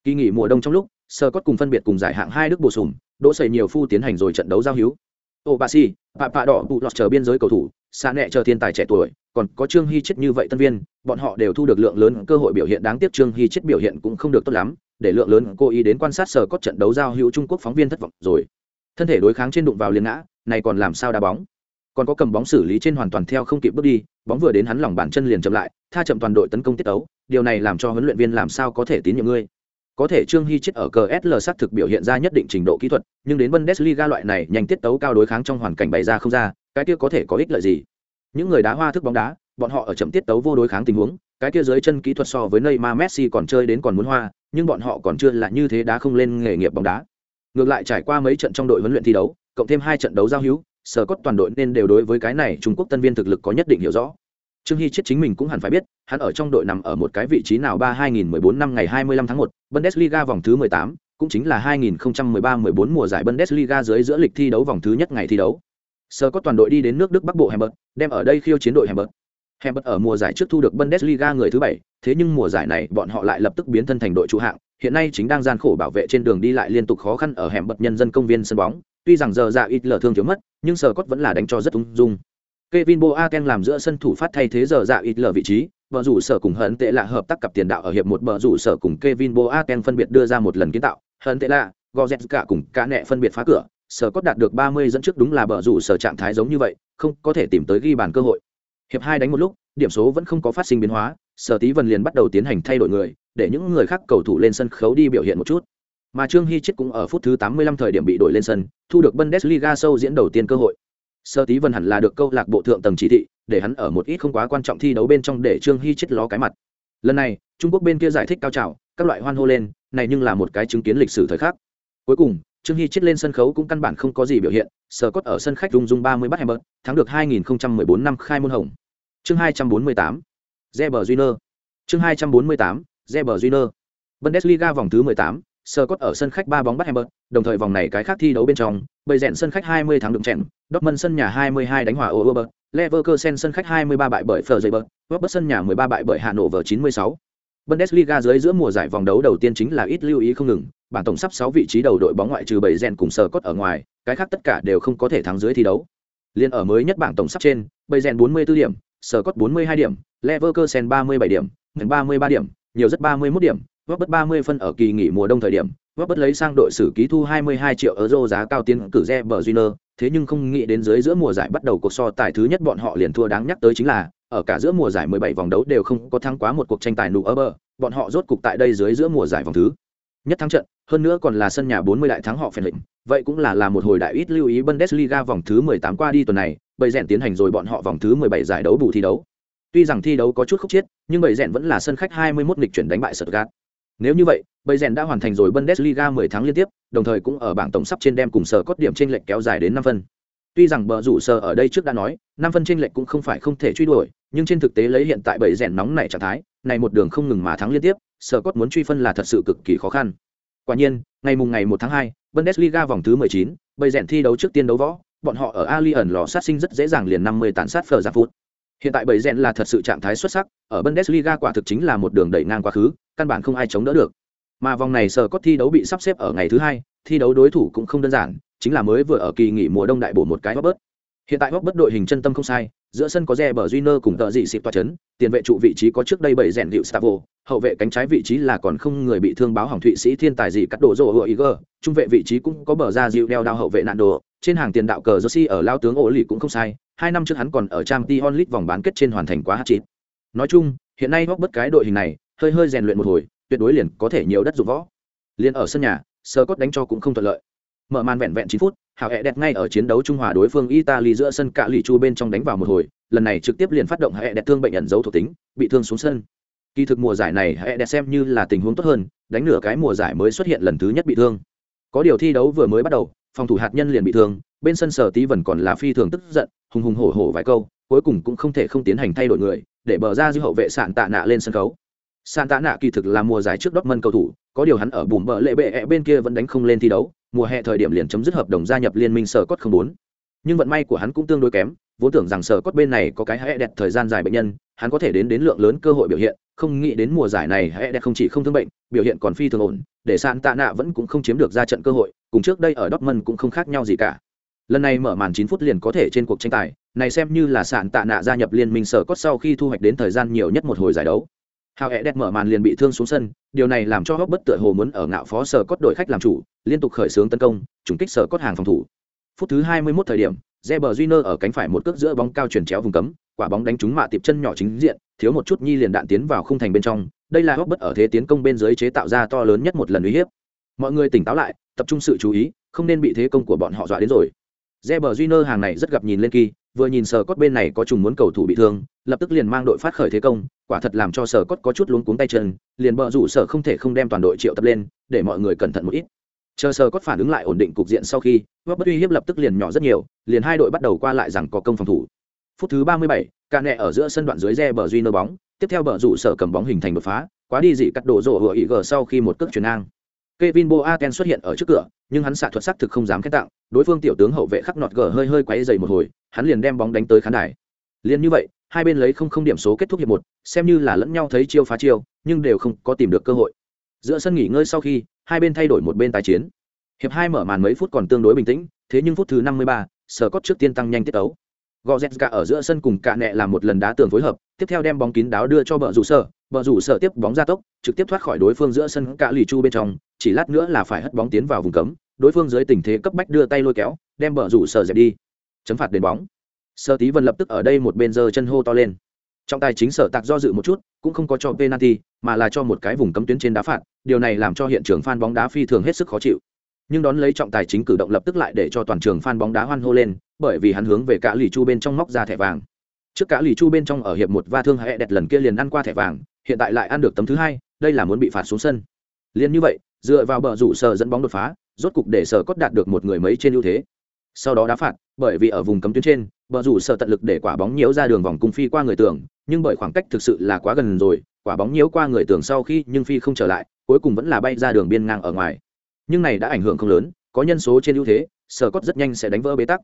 Kỳ nghỉ mùa đông trong lúc, sơ cốt cùng phân biệt cùng giải hạng hai đức bổ sung đỗ sầy nhiều phu tiến hành rồi trận đấu giao hữu. Ô, bà si bà bà đỏ bụ lọt chờ biên giới cầu thủ xa nẹ chờ thiên tài trẻ tuổi còn có trương hy chết như vậy tân viên bọn họ đều thu được lượng lớn cơ hội biểu hiện đáng tiếc. Trương hy chết biểu hiện cũng không được tốt lắm để lượng lớn cô ý đến quan sát sở cốt trận đấu giao hữu trung quốc phóng viên thất vọng rồi. Thân thể đối kháng trên đụng vào liền ngã này còn làm sao đá bóng? Còn có cầm bóng xử lý trên hoàn toàn theo không kịp bước đi bóng vừa đến hắn lòng bàn chân liền chậm lại tha chậm toàn đội tấn công tiết tấu điều này làm cho huấn luyện viên làm sao có thể tín nhiệm ngươi? Có thể Trương Hy chết ở CSL xác thực biểu hiện ra nhất định trình độ kỹ thuật, nhưng đến Bundesliga loại này nhanh tiết tấu cao đối kháng trong hoàn cảnh bày ra không ra, cái kia có thể có ích lợi gì? Những người đá hoa thức bóng đá, bọn họ ở chậm tiết tấu vô đối kháng tình huống, cái kia dưới chân kỹ thuật so với Neymar Messi còn chơi đến còn muốn hoa, nhưng bọn họ còn chưa là như thế đá không lên nghề nghiệp bóng đá. Ngược lại trải qua mấy trận trong đội huấn luyện thi đấu, cộng thêm hai trận đấu giao hữu, sở cốt toàn đội nên đều đối với cái này Trung Quốc tân viên thực lực có nhất định hiểu rõ. Trương Hy chết chính mình cũng hẳn phải biết, hắn ở trong đội nằm ở một cái vị trí nào ba 2014 năm ngày 25 tháng 1, Bundesliga vòng thứ 18, cũng chính là 2013-14 mùa giải Bundesliga dưới giữa lịch thi đấu vòng thứ nhất ngày thi đấu. Sở có toàn đội đi đến nước Đức Bắc Bộ Hamburg, đem ở đây khiêu chiến đội Hamburg. Hamburg ở mùa giải trước thu được Bundesliga người thứ bảy, thế nhưng mùa giải này bọn họ lại lập tức biến thân thành đội chủ hạng, hiện nay chính đang gian khổ bảo vệ trên đường đi lại liên tục khó khăn ở Hamburg nhân dân công viên sân bóng, tuy rằng giờ dạ ít lở thương thiếu mất, nhưng Sở Cốt vẫn là đánh cho rất ung dung. Kevin Boateng làm giữa sân thủ phát thay thế giờ dạ ít lở vị trí, bờ rủ sở cùng hận tệ lạ hợp tác cặp tiền đạo ở hiệp một bờ rủ sở cùng Kevin Boateng phân biệt đưa ra một lần kiến tạo, hận tệ lạ, Goretzka cùng cả nẹ phân biệt phá cửa, sở cốt đạt được 30 dẫn trước đúng là bờ rủ sở trạng thái giống như vậy, không có thể tìm tới ghi bàn cơ hội. Hiệp hai đánh một lúc, điểm số vẫn không có phát sinh biến hóa, Sở Tí Vân liền bắt đầu tiến hành thay đổi người, để những người khác cầu thủ lên sân khấu đi biểu hiện một chút. Mà Trương Hy chết cũng ở phút thứ 85 thời điểm bị đổi lên sân, thu được Bundesliga sâu diễn đầu tiên cơ hội Sở tí vân hẳn là được câu lạc bộ thượng tầng chỉ thị để hắn ở một ít không quá quan trọng thi đấu bên trong để trương hy chết ló cái mặt lần này trung quốc bên kia giải thích cao trào các loại hoan hô lên này nhưng là một cái chứng kiến lịch sử thời khắc cuối cùng trương hy chết lên sân khấu cũng căn bản không có gì biểu hiện sờ cốt ở sân khách rung rung ba mươi bắt bớt, thắng được 2014 năm khai môn hồng. Chương 248 Zeber Junior. Chương 248 Zeber Junior. Bundesliga vòng thứ 18 sờ cốt ở sân khách ba bóng bắt hemmer đồng thời vòng này cái khác thi đấu bên trong bầy rèn sân khách 20 thắng đựng chèn Dortmund sân nhà 22 đánh hòa Oberberg, Leverkusen sân khách 23 bại bởi Freiburg, Wolfsburg sân nhà 13 bại bởi Hà Nội vở 96. Bundesliga dưới giữa mùa giải vòng đấu đầu tiên chính là ít lưu ý không ngừng, bảng tổng sắp 6 vị trí đầu đội bóng ngoại trừ bảy rèn cùng sờ cốt ở ngoài, cái khác tất cả đều không có thể thắng dưới thi đấu. Liên ở mới nhất bảng tổng sắp trên, bảy rèn 44 điểm, sờ cốt 42 điểm, Leverkusen 37 điểm, 33 điểm, nhiều rất 31 điểm, Wolfsburg 30 phân ở kỳ nghỉ mùa đông thời điểm, Wolfsburg lấy sang đội sử ký thu 22 triệu euro giá cao tiến cử Reber Júnior, thế nhưng không nghĩ đến dưới giữa mùa giải bắt đầu cuộc so tài thứ nhất bọn họ liền thua đáng nhắc tới chính là ở cả giữa mùa giải 17 vòng đấu đều không có thắng quá một cuộc tranh tài nụ ở bờ, bọn họ rốt cục tại đây dưới giữa mùa giải vòng thứ nhất thắng trận, hơn nữa còn là sân nhà 40 đại thắng họ phèn lệnh. Vậy cũng là là một hồi đại ít lưu ý Bundesliga vòng thứ 18 qua đi tuần này, bầy rèn tiến hành rồi bọn họ vòng thứ 17 giải đấu bù thi đấu. Tuy rằng thi đấu có chút khúc chiết, nhưng bầy rèn vẫn là sân khách 21 lịch chuyển đánh bại Stuttgart. Nếu như vậy, bầy rèn đã hoàn thành rồi Bundesliga 10 tháng liên tiếp, đồng thời cũng ở bảng tổng sắp trên đem cùng sở cốt điểm trên lệch kéo dài đến 5 phân. Tuy rằng bờ rủ sở ở đây trước đã nói, 5 phân trên lệch cũng không phải không thể truy đuổi, nhưng trên thực tế lấy hiện tại bầy rèn nóng này trạng thái, này một đường không ngừng mà thắng liên tiếp, sở cốt muốn truy phân là thật sự cực kỳ khó khăn. Quả nhiên, ngày mùng ngày 1 tháng 2, Bundesliga vòng thứ 19, bầy rèn thi đấu trước tiên đấu võ, bọn họ ở Allianz lò sát sinh rất dễ dàng liền 50 tàn sát phở giặc phút. Hiện tại bầy rèn là thật sự trạng thái xuất sắc, ở Bundesliga quả thực chính là một đường đẩy ngang quá khứ, căn bản không ai chống đỡ được. Mà vòng này sở cốt thi đấu bị sắp xếp ở ngày thứ hai, thi đấu đối thủ cũng không đơn giản, chính là mới vừa ở kỳ nghỉ mùa đông đại bổ một cái bớt. Hiện tại bớt đội hình chân tâm không sai, giữa sân có re bờ Junior cùng tợ dị xịp toa chấn, tiền vệ trụ vị trí có trước đây bảy rèn hiệu Stavo, hậu vệ cánh trái vị trí là còn không người bị thương báo hỏng Thụy Sĩ thiên tài gì cắt đổ rồ Iger, trung vệ vị trí cũng có bờ ra dịu đeo đao hậu vệ nạn đồ, trên hàng tiền đạo cờ Jersey ở lao tướng ổ lì cũng không sai, hai năm trước hắn còn ở Champions League vòng bán kết trên hoàn thành quá hat-trick. Nói chung, hiện nay góc bất cái đội hình này, hơi hơi rèn luyện một hồi, tuyệt đối liền có thể nhiều đất dụng võ. Liên ở sân nhà, Scott đánh cho cũng không thuận lợi. Mở màn vẹn vẹn 9 phút, Hạ hẹ đẹp ngay ở chiến đấu trung hòa đối phương italy giữa sân cạ lì chu bên trong đánh vào một hồi, lần này trực tiếp liền phát động hẹ đẹp thương bệnh nhận dấu thuộc tính, bị thương xuống sân. Kỳ thực mùa giải này hẹ đẹp xem như là tình huống tốt hơn, đánh nửa cái mùa giải mới xuất hiện lần thứ nhất bị thương. Có điều thi đấu vừa mới bắt đầu, phòng thủ hạt nhân liền bị thương, bên sân sở tí vẫn còn là phi thường tức giận, hùng hùng hổ hổ vài câu, cuối cùng cũng không thể không tiến hành thay đổi người, để bờ ra dư hậu vệ sạn tạ nạ lên sân khấu. Sạn tạ nạ kỳ thực là mùa giải trước Dortmund cầu thủ có điều hắn ở bùm bờ lệ bệ -e bên kia vẫn đánh không lên thi đấu, mùa hè thời điểm liền chấm dứt hợp đồng gia nhập liên minh sở cốt không bốn. Nhưng vận may của hắn cũng tương đối kém, vốn tưởng rằng sở cốt bên này có cái hãy đẹp thời gian dài bệnh nhân, hắn có thể đến đến lượng lớn cơ hội biểu hiện, không nghĩ đến mùa giải này hãy đẹp không chỉ không thương bệnh, biểu hiện còn phi thường ổn, để sạn tạ nạ vẫn cũng không chiếm được ra trận cơ hội, cùng trước đây ở Dortmund cũng không khác nhau gì cả. Lần này mở màn 9 phút liền có thể trên cuộc tranh tài, này xem như là sạn tạ nạ gia nhập liên minh sở cốt sau khi thu hoạch đến thời gian nhiều nhất một hồi giải đấu hào hẹ đẹp mở màn liền bị thương xuống sân, điều này làm cho hóc bất tựa hồ muốn ở ngạo phó sở cốt đội khách làm chủ, liên tục khởi xướng tấn công, trùng kích sở cốt hàng phòng thủ. Phút thứ 21 thời điểm Reber Júnior ở cánh phải một cước giữa bóng cao chuyển chéo vùng cấm, quả bóng đánh trúng mạ tiệp chân nhỏ chính diện, thiếu một chút nhi liền đạn tiến vào khung thành bên trong, đây là hóc bất ở thế tiến công bên dưới chế tạo ra to lớn nhất một lần uy hiếp. Mọi người tỉnh táo lại, tập trung sự chú ý, không nên bị thế công của bọn họ dọa đến rồi. Reber Júnior hàng này rất gặp nhìn lên kỳ vừa nhìn sở cốt bên này có trùng muốn cầu thủ bị thương lập tức liền mang đội phát khởi thế công quả thật làm cho sở cốt có chút luống cuống tay chân liền bờ rủ sở không thể không đem toàn đội triệu tập lên để mọi người cẩn thận một ít. Chờ sở cốt phản ứng lại ổn định cục diện sau khi góp bất uy hiếp lập tức liền nhỏ rất nhiều liền hai đội bắt đầu qua lại rằng có công phòng thủ. Phút thứ ba mươi bảy, ca nẹ ở giữa sân đoạn dưới re bờ duy nơ bóng tiếp theo bờ rủ sở cầm bóng hình thành đột phá quá đi dị cắt đổ rổ hựa ý gờ sau khi một cước chuyển ngang. Kevin Boateng xuất hiện ở trước cửa, nhưng hắn xạ thuật sắc thực không dám khen tặng, đối phương tiểu tướng hậu vệ khắc nọt gở hơi hơi quấy giày một hồi, hắn liền đem bóng đánh tới khán đài. Liên như vậy, hai bên lấy không không điểm số kết thúc hiệp một, xem như là lẫn nhau thấy chiêu phá chiêu, nhưng đều không có tìm được cơ hội. Giữa sân nghỉ ngơi sau khi, hai bên thay đổi một bên tái chiến. Hiệp hai mở màn mấy phút còn tương đối bình tĩnh, thế nhưng phút thứ 53, Scott trước tiên tăng nhanh tiết tấu. Goretzka ở giữa sân cùng cả nẹ làm một lần đá tường phối hợp, tiếp theo đem bóng kín đáo đưa cho bờ rủ sở, bờ rủ sở tiếp bóng ra tốc, trực tiếp thoát khỏi đối phương giữa sân cả lì chu bên trong, chỉ lát nữa là phải hất bóng tiến vào vùng cấm, đối phương dưới tình thế cấp bách đưa tay lôi kéo, đem bờ rủ sở dẹp đi. Chấm phạt đền bóng. sơ Tí Vân lập tức ở đây một bên giơ chân hô to lên. trọng tài chính sở tạc do dự một chút, cũng không có cho penalty, mà là cho một cái vùng cấm tuyến trên đá phạt, điều này làm cho hiện trường fan bóng đá phi thường hết sức khó chịu. Nhưng đón lấy trọng tài chính cử động lập tức lại để cho toàn trường fan bóng đá hoan hô lên, bởi vì hắn hướng về cả lì chu bên trong móc ra thẻ vàng trước cả lì chu bên trong ở hiệp một va thương hệ đẹp lần kia liền ăn qua thẻ vàng, hiện tại lại ăn được tấm thứ hai, đây là muốn bị phạt xuống sân. Liền như vậy, dựa vào bờ rủ sở dẫn bóng đột phá, rốt cục để sở cốt đạt được một người mấy trên ưu thế. Sau đó đá phạt, bởi vì ở vùng cấm tuyến trên, bờ rủ sở tận lực để quả bóng nhiễu ra đường vòng cung phi qua người tường nhưng bởi khoảng cách thực sự là quá gần rồi, quả bóng nhiễu qua người tường sau khi nhưng phi không trở lại, cuối cùng vẫn là bay ra đường biên ngang ở ngoài. Nhưng này đã ảnh hưởng không lớn, có nhân số trên ưu thế, sở cốt rất nhanh sẽ đánh vỡ bế tắc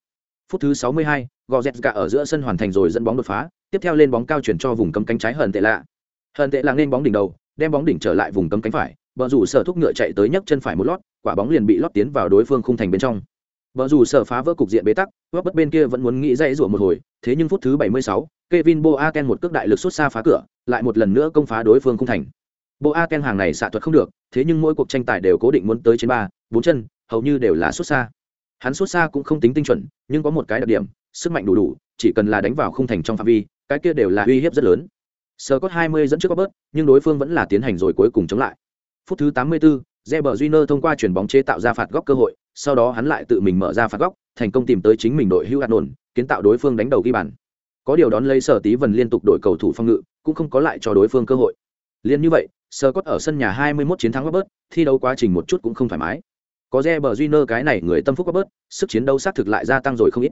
phút thứ 62, Goretzka ở giữa sân hoàn thành rồi dẫn bóng đột phá, tiếp theo lên bóng cao chuyển cho vùng cấm cánh trái hận tệ lạ. Hận tệ lạ nên bóng đỉnh đầu, đem bóng đỉnh trở lại vùng cấm cánh phải, bờ rủ sở thúc ngựa chạy tới nhấc chân phải một lót, quả bóng liền bị lót tiến vào đối phương khung thành bên trong. Bờ rủ sở phá vỡ cục diện bế tắc, góc bất bên kia vẫn muốn nghĩ dãy rủa một hồi, thế nhưng phút thứ 76, Kevin Boaken một cước đại lực xuất xa phá cửa, lại một lần nữa công phá đối phương khung thành. Boaken hàng này xạ thuật không được, thế nhưng mỗi cuộc tranh tài đều cố định muốn tới trên ba, bốn chân, hầu như đều là xuất xa hắn xuất xa cũng không tính tinh chuẩn nhưng có một cái đặc điểm sức mạnh đủ đủ chỉ cần là đánh vào khung thành trong phạm vi cái kia đều là uy hiếp rất lớn. Sơ cốt hai dẫn trước có bớt nhưng đối phương vẫn là tiến hành rồi cuối cùng chống lại. Phút thứ mươi 84, Reber Júnior thông qua chuyển bóng chế tạo ra phạt góc cơ hội sau đó hắn lại tự mình mở ra phạt góc thành công tìm tới chính mình đội hưu Anon, kiến tạo đối phương đánh đầu ghi bàn. Có điều đón lấy sở tí vần liên tục đội cầu thủ phong ngự cũng không có lại cho đối phương cơ hội. Liên như vậy sơ cốt ở sân nhà 21 chiến thắng bớt thi đấu quá trình một chút cũng không thoải mái có re bờ duy cái này người tâm phúc bớt, sức chiến đấu xác thực lại gia tăng rồi không ít.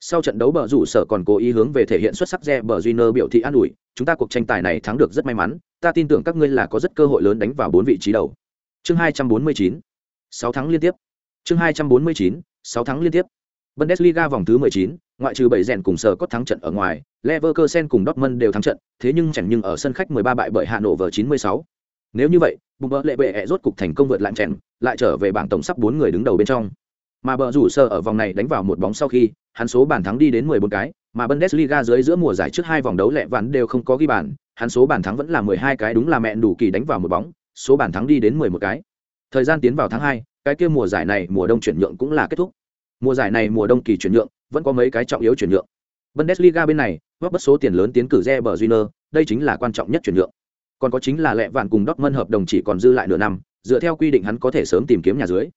Sau trận đấu bờ rủ sở còn cố ý hướng về thể hiện xuất sắc re bờ duy biểu thị an ủi, chúng ta cuộc tranh tài này thắng được rất may mắn, ta tin tưởng các ngươi là có rất cơ hội lớn đánh vào bốn vị trí đầu. Chương hai trăm bốn mươi chín, sáu tháng liên tiếp. Chương hai trăm bốn mươi chín, sáu tháng liên tiếp. Bundesliga vòng thứ mười chín, ngoại trừ bảy rèn cùng sở có thắng trận ở ngoài, leverkusen cùng dortmund đều thắng trận, thế nhưng chẳng nhưng ở sân khách 13 bại bởi hà nội vờ 96 nếu như vậy bụng bỡ lệ bệ ẹ rốt cục thành công vượt lạng chèn lại trở về bảng tổng sắp bốn người đứng đầu bên trong mà bờ rủ sơ ở vòng này đánh vào một bóng sau khi hắn số bàn thắng đi đến mười bốn cái Mà Bundesliga dưới giữa mùa giải trước hai vòng đấu lẹ ván đều không có ghi bàn, hắn số bàn thắng vẫn là 12 cái đúng là mẹ đủ kỳ đánh vào một bóng, số bàn thắng đi đến 11 cái. Thời gian tiến vào tháng 2, cái kia mùa giải này mùa đông chuyển nhượng cũng là kết thúc. Mùa giải này mùa đông kỳ chuyển nhượng, vẫn có mấy cái trọng yếu chuyển nhượng. Bundesliga bên này, góp bất số tiền lớn tiến cử Reber junior, đây chính là quan trọng nhất chuyển nhượng. Còn có chính là lẹ vạn cùng Dortmund hợp đồng chỉ còn dư lại nửa năm, dựa theo quy định hắn có thể sớm tìm kiếm nhà dưới.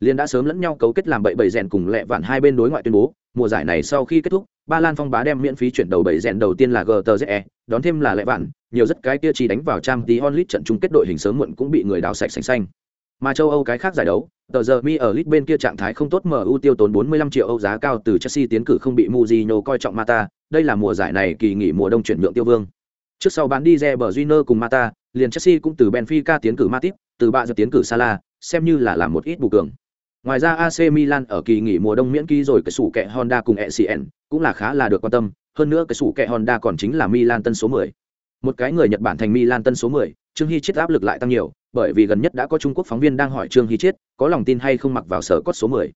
Liên đã sớm lẫn nhau cấu kết làm bậy bậy rèn cùng lẹ vạn hai bên đối ngoại tuyên bố, mùa giải này sau khi kết thúc, Ba Lan Phong bá đem miễn phí chuyển đầu bậy rèn đầu tiên là GTZE, đón thêm là lẹ vạn, nhiều rất cái kia chỉ đánh vào trang tí onlit trận chung kết đội hình sớm muộn cũng bị người đào sạch xanh xanh. Mà châu Âu cái khác giải đấu, tờ giờ mi ở lit bên kia trạng thái không tốt MU tiêu tốn 45 triệu Âu giá cao từ Chelsea tiến cử không bị Mourinho coi trọng Mata, đây là mùa giải này kỳ nghỉ mùa đông chuyển nhượng tiêu vương. Trước sau bán đi Reber Júnior cùng Mata, liền Chelsea cũng từ Benfica tiến cử Matip, từ bạ giờ tiến cử Salah, xem như là làm một ít bù cường. Ngoài ra AC Milan ở kỳ nghỉ mùa đông miễn ký rồi cái sủ kẹ Honda cùng ECN, cũng là khá là được quan tâm, hơn nữa cái sủ kẹ Honda còn chính là Milan tân số 10. Một cái người Nhật Bản thành Milan tân số 10, Trương Hy Chiết áp lực lại tăng nhiều, bởi vì gần nhất đã có Trung Quốc phóng viên đang hỏi Trương Hy Chiết, có lòng tin hay không mặc vào sở cốt số 10.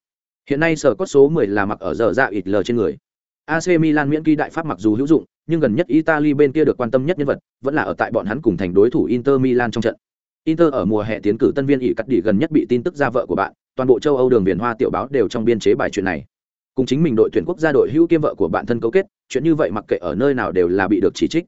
Hiện nay sở cốt số 10 là mặc ở giờ dạ ít lờ trên người. AC Milan miễn ký đại pháp mặc dù hữu dụng, nhưng gần nhất Italy bên kia được quan tâm nhất nhân vật, vẫn là ở tại bọn hắn cùng thành đối thủ Inter Milan trong trận. Inter ở mùa hè tiến cử tân viên ỷ cắt đi gần nhất bị tin tức ra vợ của bạn, toàn bộ châu Âu đường viền hoa tiểu báo đều trong biên chế bài chuyện này. Cùng chính mình đội tuyển quốc gia đội hữu kiêm vợ của bạn thân cấu kết, chuyện như vậy mặc kệ ở nơi nào đều là bị được chỉ trích.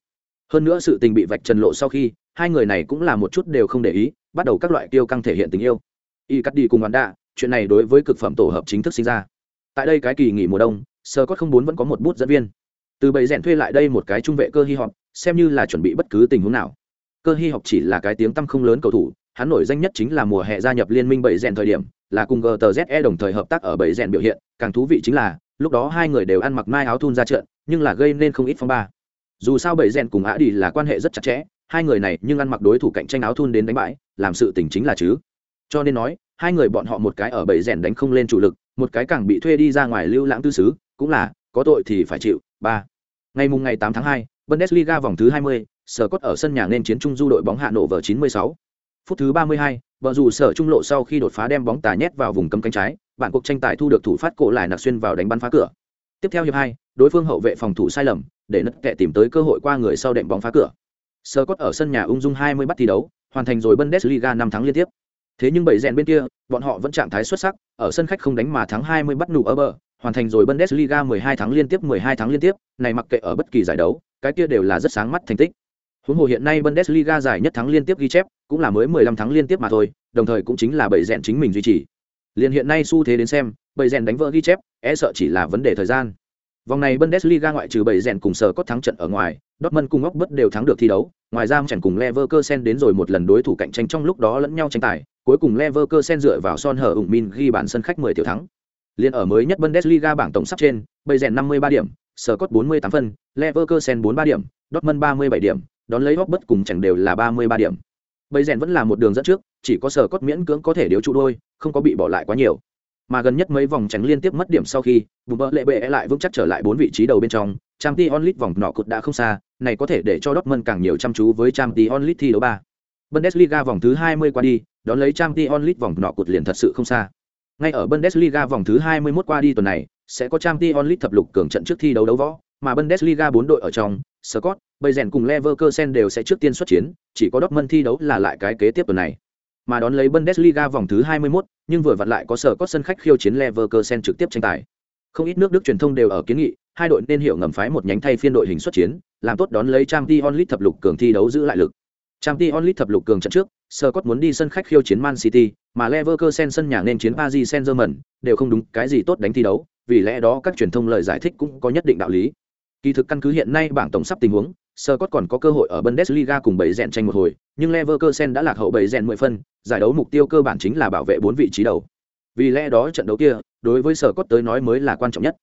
Hơn nữa sự tình bị vạch trần lộ sau khi, hai người này cũng là một chút đều không để ý, bắt đầu các loại tiêu căng thể hiện tình yêu. Y cắt đi cùng Wanda, chuyện này đối với cực phẩm tổ hợp chính thức sinh ra. Tại đây cái kỳ nghỉ mùa đông, Scott không muốn vẫn có một bút dẫn viên. Từ bầy rèn thuê lại đây một cái trung vệ cơ hy họp, xem như là chuẩn bị bất cứ tình huống nào. Cơ hy học chỉ là cái tiếng tăm không lớn cầu thủ, hắn nổi danh nhất chính là mùa hè gia nhập liên minh bầy rèn thời điểm, là cùng GTZE đồng thời hợp tác ở bầy rèn biểu hiện, càng thú vị chính là, lúc đó hai người đều ăn mặc mai áo thun ra trận, nhưng là gây nên không ít phong ba. Dù sao bầy rèn cùng Á Đi là quan hệ rất chặt chẽ, hai người này nhưng ăn mặc đối thủ cạnh tranh áo thun đến đánh bại, làm sự tình chính là chứ. Cho nên nói, hai người bọn họ một cái ở bầy rèn đánh không lên chủ lực, một cái càng bị thuê đi ra ngoài lưu lãng tư xứ, cũng là có tội thì phải chịu. ba Ngày mùng ngày 8 tháng 2, Bundesliga vòng thứ 20, Sở Cốt ở sân nhà nên chiến trung du đội bóng Hà Nội vở 96. Phút thứ 32, bờ dù sở trung lộ sau khi đột phá đem bóng tà nhét vào vùng cấm cánh trái, bạn cuộc tranh tài thu được thủ phát cổ lại nặc xuyên vào đánh bắn phá cửa. Tiếp theo hiệp 2, đối phương hậu vệ phòng thủ sai lầm, để nứt kẹ tìm tới cơ hội qua người sau đệm bóng phá cửa. Sở Cốt ở sân nhà ung dung 20 bắt thi đấu, hoàn thành rồi Bundesliga 5 thắng liên tiếp. Thế nhưng bảy rèn bên kia, bọn họ vẫn trạng thái xuất sắc, ở sân khách không đánh mà thắng 20 bắt nụ ở bờ, hoàn thành rồi Bundesliga 12 tháng liên tiếp 12 tháng liên tiếp, này mặc kệ ở bất kỳ giải đấu, cái kia đều là rất sáng mắt thành tích. Huống hồ hiện nay Bundesliga giải nhất thắng liên tiếp ghi chép, cũng là mới 15 tháng liên tiếp mà thôi, đồng thời cũng chính là bảy rèn chính mình duy trì. Liên hiện nay xu thế đến xem, bảy rèn đánh vỡ ghi chép, e sợ chỉ là vấn đề thời gian. Vòng này Bundesliga ngoại trừ bảy rèn cùng sở có thắng trận ở ngoài, Dortmund cùng góc bất đều thắng được thi đấu, ngoài ra chẳng cùng Leverkusen đến rồi một lần đối thủ cạnh tranh trong lúc đó lẫn nhau tranh tài, cuối cùng Leverkusen dựa vào Son hở ủng min ghi bàn sân khách 10 tiểu thắng. Liên ở mới nhất Bundesliga bảng tổng sắp trên, Bayern rèn 53 điểm, Scott 48 phân, Leverkusen 43 điểm, Dortmund 37 điểm, đón lấy bất cùng chẳng đều là 33 điểm. Bây rèn vẫn là một đường dẫn trước, chỉ có Scott miễn cưỡng có thể điếu trụ đôi, không có bị bỏ lại quá nhiều. Mà gần nhất mấy vòng tránh liên tiếp mất điểm sau khi, bù lệ bệ lại vững chắc trở lại bốn vị trí đầu bên trong, Champions League vòng nọ cột đã không xa, này có thể để cho Dortmund càng nhiều chăm chú với Champions League thi đấu ba. Bundesliga vòng thứ 20 qua đi, đón lấy Champions League vòng nọ cột liền thật sự không xa. Ngay ở Bundesliga vòng thứ 21 qua đi tuần này, sẽ có Champions League thập lục cường trận trước thi đấu đấu võ, mà Bundesliga 4 đội ở trong, Scott, Bayern cùng Leverkusen đều sẽ trước tiên xuất chiến, chỉ có Dortmund thi đấu là lại cái kế tiếp tuần này. Mà đón lấy Bundesliga vòng thứ 21, nhưng vừa vặn lại có sở có sân khách khiêu chiến Leverkusen trực tiếp tranh tài. Không ít nước Đức truyền thông đều ở kiến nghị, hai đội nên hiểu ngầm phái một nhánh thay phiên đội hình xuất chiến, làm tốt đón lấy Champions League thập lục cường thi đấu giữ lại lực. Champions League thập lục cường trận trước, Scott muốn đi sân khách khiêu chiến Man City, mà Leverkusen sân nhà nên chiến Paris Saint-Germain, đều không đúng cái gì tốt đánh thi đấu, vì lẽ đó các truyền thông lời giải thích cũng có nhất định đạo lý. Kỳ thực căn cứ hiện nay bảng tổng sắp tình huống, Scott còn có cơ hội ở Bundesliga cùng bảy rèn tranh một hồi, nhưng Leverkusen đã lạc hậu bảy rèn 10 phân, giải đấu mục tiêu cơ bản chính là bảo vệ bốn vị trí đầu. Vì lẽ đó trận đấu kia, đối với Scott tới nói mới là quan trọng nhất.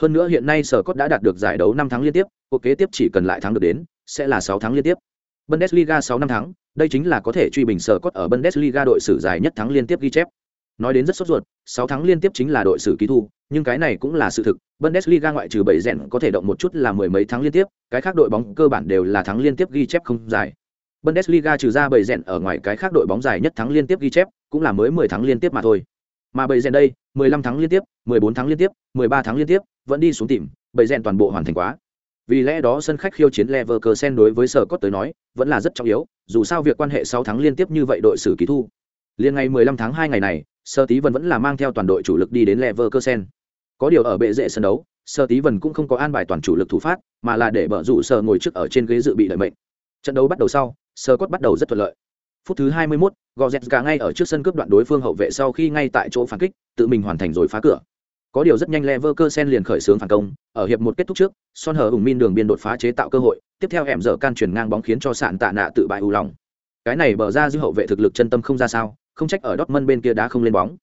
Hơn nữa hiện nay Scott đã đạt được giải đấu 5 tháng liên tiếp, cuộc kế tiếp chỉ cần lại thắng được đến, sẽ là 6 tháng liên tiếp. Bundesliga 6 năm thắng, đây chính là có thể truy bình sở cốt ở Bundesliga đội sử dài nhất thắng liên tiếp ghi chép. Nói đến rất sốt ruột, 6 tháng liên tiếp chính là đội sử ký thu, nhưng cái này cũng là sự thực, Bundesliga ngoại trừ bảy rèn có thể động một chút là mười mấy tháng liên tiếp, cái khác đội bóng cơ bản đều là thắng liên tiếp ghi chép không dài. Bundesliga trừ ra bảy rèn ở ngoài cái khác đội bóng dài nhất thắng liên tiếp ghi chép, cũng là mới 10 tháng liên tiếp mà thôi. Mà bảy rèn đây, 15 tháng liên tiếp, 14 tháng liên tiếp, 13 tháng liên tiếp, vẫn đi xuống tìm, bảy rèn toàn bộ hoàn thành quá vì lẽ đó sân khách khiêu chiến Leverkusen đối với sở cốt tới nói vẫn là rất trọng yếu dù sao việc quan hệ 6 tháng liên tiếp như vậy đội xử ký thu. Liên ngày 15 tháng 2 ngày này sơ tí vân vẫn là mang theo toàn đội chủ lực đi đến Leverkusen. Có điều ở bệ rễ sân đấu sơ tí vân cũng không có an bài toàn chủ lực thủ phát mà là để bở rủ sơ ngồi trước ở trên ghế dự bị đợi mệnh. Trận đấu bắt đầu sau sơ cốt bắt đầu rất thuận lợi. Phút thứ 21, Goretzka ngay ở trước sân cướp đoạn đối phương hậu vệ sau khi ngay tại chỗ phản kích tự mình hoàn thành rồi phá cửa có điều rất nhanh Leverkusen liền khởi xướng phản công, ở hiệp một kết thúc trước, Son hở ủng min đường biên đột phá chế tạo cơ hội, tiếp theo hẻm dở can chuyển ngang bóng khiến cho sạn tạ nạ tự bại u lòng. Cái này bờ ra dư hậu vệ thực lực chân tâm không ra sao, không trách ở Dortmund bên kia đá không lên bóng.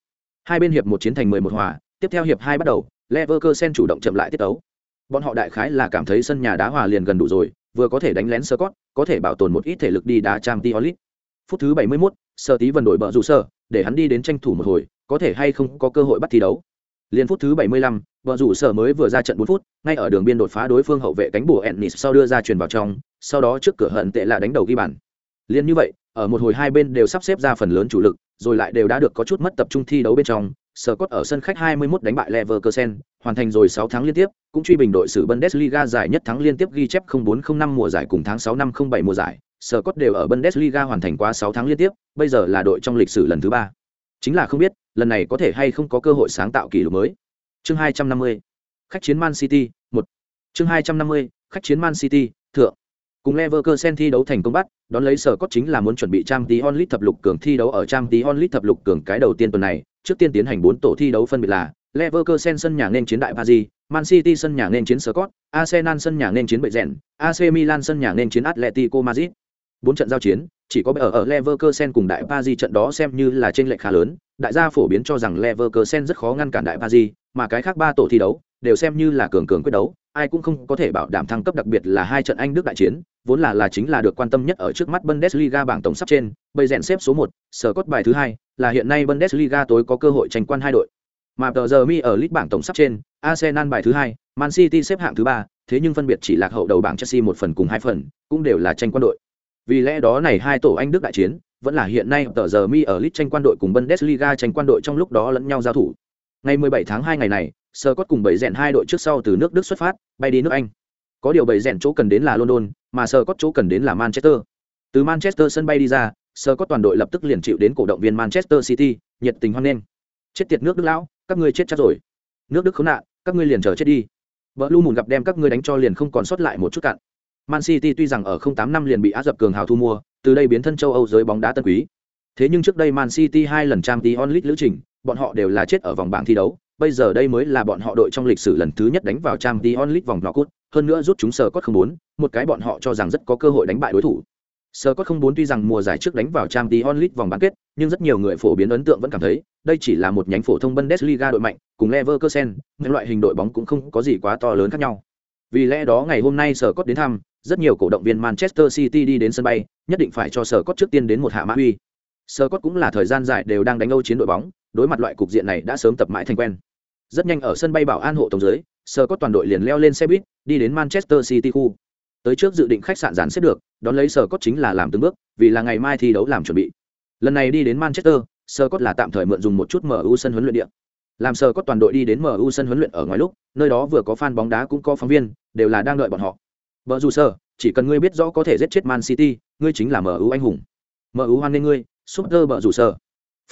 Hai bên hiệp một chiến thành 11 hòa, tiếp theo hiệp hai bắt đầu, Leverkusen chủ động chậm lại tiết tấu. Bọn họ đại khái là cảm thấy sân nhà đá hòa liền gần đủ rồi, vừa có thể đánh lén Scott, có thể bảo tồn một ít thể lực đi đá Champions League. Phút thứ 71, Sơ Tí vần đổi bờ rủ sơ, để hắn đi đến tranh thủ một hồi, có thể hay không có cơ hội bắt thi đấu Liên phút thứ 75, vợ rủ sở mới vừa ra trận 4 phút, ngay ở đường biên đột phá đối phương hậu vệ cánh bùa Ennis sau đưa ra truyền vào trong, sau đó trước cửa hận tệ là đánh đầu ghi bàn. Liên như vậy, ở một hồi hai bên đều sắp xếp ra phần lớn chủ lực, rồi lại đều đã được có chút mất tập trung thi đấu bên trong. Sở Cốt ở sân khách 21 đánh bại Leverkusen, hoàn thành rồi 6 tháng liên tiếp, cũng truy bình đội sử Bundesliga giải nhất thắng liên tiếp ghi chép 0405 mùa giải cùng tháng 6 năm 07 mùa giải. Sở Cốt đều ở Bundesliga hoàn thành quá 6 tháng liên tiếp, bây giờ là đội trong lịch sử lần thứ 3. Chính là không biết, lần này có thể hay không có cơ hội sáng tạo kỷ lục mới. Chương 250. Khách chiến Man City, một Chương 250. Khách chiến Man City, thượng. Cùng Leverkusen thi đấu thành công bắt, đón lấy sở cốt chính là muốn chuẩn bị trang tí onlit thập lục cường thi đấu ở trang tí onlit thập lục cường cái đầu tiên tuần này, trước tiên tiến hành 4 tổ thi đấu phân biệt là Leverkusen sân nhà nên chiến đại Paris, Man City sân nhà nên chiến Scott, Arsenal sân nhà nên chiến Bệ Rèn, AC Milan sân nhà nên chiến Atletico Madrid. Bốn trận giao chiến, chỉ có ở ở Leverkusen cùng đại Paris trận đó xem như là trên lệch khá lớn, đại gia phổ biến cho rằng Leverkusen rất khó ngăn cản đại Paris, mà cái khác ba tổ thi đấu đều xem như là cường cường quyết đấu, ai cũng không có thể bảo đảm thăng cấp đặc biệt là hai trận Anh Đức đại chiến, vốn là là chính là được quan tâm nhất ở trước mắt Bundesliga bảng tổng sắp trên, bây rèn xếp số 1, sở cốt bài thứ hai, là hiện nay Bundesliga tối có cơ hội tranh quan hai đội. Mà tờ giờ mi ở list bảng tổng sắp trên, Arsenal bài thứ hai, Man City xếp hạng thứ ba, thế nhưng phân biệt chỉ lạc hậu đầu bảng Chelsea một phần cùng hai phần, cũng đều là tranh quan đội. Vì lẽ đó này hai tổ Anh Đức đại chiến, vẫn là hiện nay tờ giờ mi ở lit tranh quan đội cùng Bundesliga tranh quan đội trong lúc đó lẫn nhau giao thủ. Ngày 17 tháng 2 ngày này, Sơ Cốt cùng bảy rèn hai đội trước sau từ nước Đức xuất phát, bay đi nước Anh. Có điều bảy rèn chỗ cần đến là London, mà Sơ Cốt chỗ cần đến là Manchester. Từ Manchester sân bay đi ra, Sơ Cốt toàn đội lập tức liền chịu đến cổ động viên Manchester City, nhiệt tình hoan nghênh. Chết tiệt nước Đức lão, các ngươi chết chắc rồi. Nước Đức khốn nạn, các ngươi liền chờ chết đi. Vợ Lu Mùn gặp đem các ngươi đánh cho liền không còn sót lại một chút cạn. Man City tuy rằng ở 08 năm liền bị Á dập cường hào thu mua, từ đây biến thân châu Âu giới bóng đá tân quý. Thế nhưng trước đây Man City hai lần Champions League lữ trình, bọn họ đều là chết ở vòng bảng thi đấu, bây giờ đây mới là bọn họ đội trong lịch sử lần thứ nhất đánh vào Champions League vòng knock-out, hơn nữa rút chúng sở cốt không muốn, một cái bọn họ cho rằng rất có cơ hội đánh bại đối thủ. Sở cốt không muốn tuy rằng mùa giải trước đánh vào Champions League vòng bán kết, nhưng rất nhiều người phổ biến ấn tượng vẫn cảm thấy, đây chỉ là một nhánh phổ thông Bundesliga đội mạnh, cùng Leverkusen, những loại hình đội bóng cũng không có gì quá to lớn khác nhau. Vì lẽ đó ngày hôm nay Sở Cốt đến thăm, rất nhiều cổ động viên Manchester City đi đến sân bay, nhất định phải cho Sở Cốt trước tiên đến một hạ mã uy. Sở Cốt cũng là thời gian dài đều đang đánh Âu chiến đội bóng, đối mặt loại cục diện này đã sớm tập mãi thành quen. Rất nhanh ở sân bay bảo an hộ tổng dưới, Sở Cốt toàn đội liền leo lên xe buýt, đi đến Manchester City khu. Tới trước dự định khách sạn dàn xếp được, đón lấy Sở Cốt chính là làm từng bước, vì là ngày mai thi đấu làm chuẩn bị. Lần này đi đến Manchester, Sở Cốt là tạm thời mượn dùng một chút MU sân huấn luyện địa. Làm Sở Cốt toàn đội đi đến MU sân huấn luyện ở ngoài lúc, nơi đó vừa có fan bóng đá cũng có phóng viên, đều là đang đợi bọn họ. vợ dù sơ chỉ cần ngươi biết rõ có thể giết chết Man City, ngươi chính là MU anh hùng. MU hoan nghênh ngươi, Super vợ dù sơ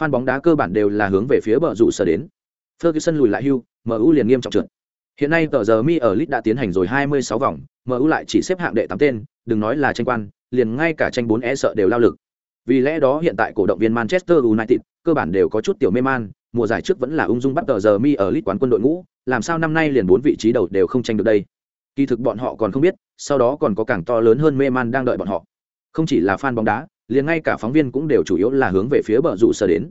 Fan bóng đá cơ bản đều là hướng về phía vợ dù sơ đến. Ferguson lùi lại hưu, MU liền nghiêm trọng trượt. Hiện nay tờ giờ mi ở Leeds đã tiến hành rồi 26 vòng, MU lại chỉ xếp hạng đệ 8 tên, đừng nói là tranh quan, liền ngay cả tranh 4 e sợ đều lao lực. Vì lẽ đó hiện tại cổ động viên Manchester United cơ bản đều có chút tiểu mê man, mùa giải trước vẫn là ung dung bắt tờ giờ mi ở Leeds quán quân đội ngũ, làm sao năm nay liền bốn vị trí đầu đều không tranh được đây. Kỳ thực bọn họ còn không biết, sau đó còn có càng to lớn hơn mê man đang đợi bọn họ. Không chỉ là fan bóng đá, liền ngay cả phóng viên cũng đều chủ yếu là hướng về phía bờ rủ sở đến.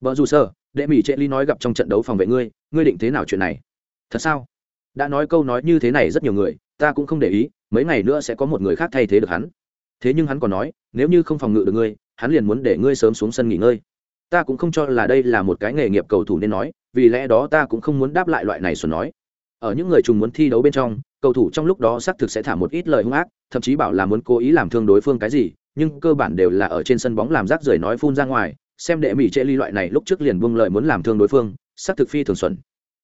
Bờ rủ sở đệ mỹ trệ ly nói gặp trong trận đấu phòng vệ ngươi ngươi định thế nào chuyện này? Thật sao? Đã nói câu nói như thế này rất nhiều người ta cũng không để ý mấy ngày nữa sẽ có một người khác thay thế được hắn. Thế nhưng hắn còn nói nếu như không phòng ngự được ngươi hắn liền muốn để ngươi sớm xuống sân nghỉ ngơi. Ta cũng không cho là đây là một cái nghề nghiệp cầu thủ nên nói vì lẽ đó ta cũng không muốn đáp lại loại này xuẩn nói. Ở những người trùng muốn thi đấu bên trong cầu thủ trong lúc đó xác thực sẽ thả một ít lời hung ác, thậm chí bảo là muốn cố ý làm thương đối phương cái gì, nhưng cơ bản đều là ở trên sân bóng làm rác rưởi nói phun ra ngoài, xem đệ mỹ trệ ly loại này lúc trước liền buông lời muốn làm thương đối phương, xác thực phi thường xuẩn.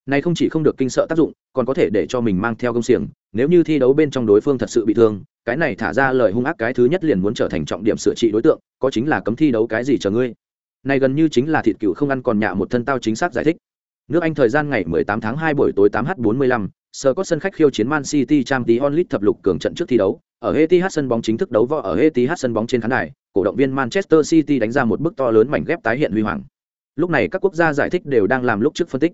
Này không chỉ không được kinh sợ tác dụng, còn có thể để cho mình mang theo công xiềng, nếu như thi đấu bên trong đối phương thật sự bị thương, cái này thả ra lời hung ác cái thứ nhất liền muốn trở thành trọng điểm sửa trị đối tượng, có chính là cấm thi đấu cái gì chờ ngươi. Này gần như chính là thịt cừu không ăn còn nhạ một thân tao chính xác giải thích. Nước anh thời gian ngày 18 tháng 2 buổi tối 8h45 sờ có sân khách khiêu chiến man city trang tí onlit thập lục cường trận trước thi đấu. Ở Etihad sân bóng chính thức đấu võ ở Etihad sân bóng trên khán đài, cổ động viên manchester city đánh ra một bức to lớn mảnh ghép tái hiện huy hoàng. Lúc này các quốc gia giải thích đều đang làm lúc trước phân tích.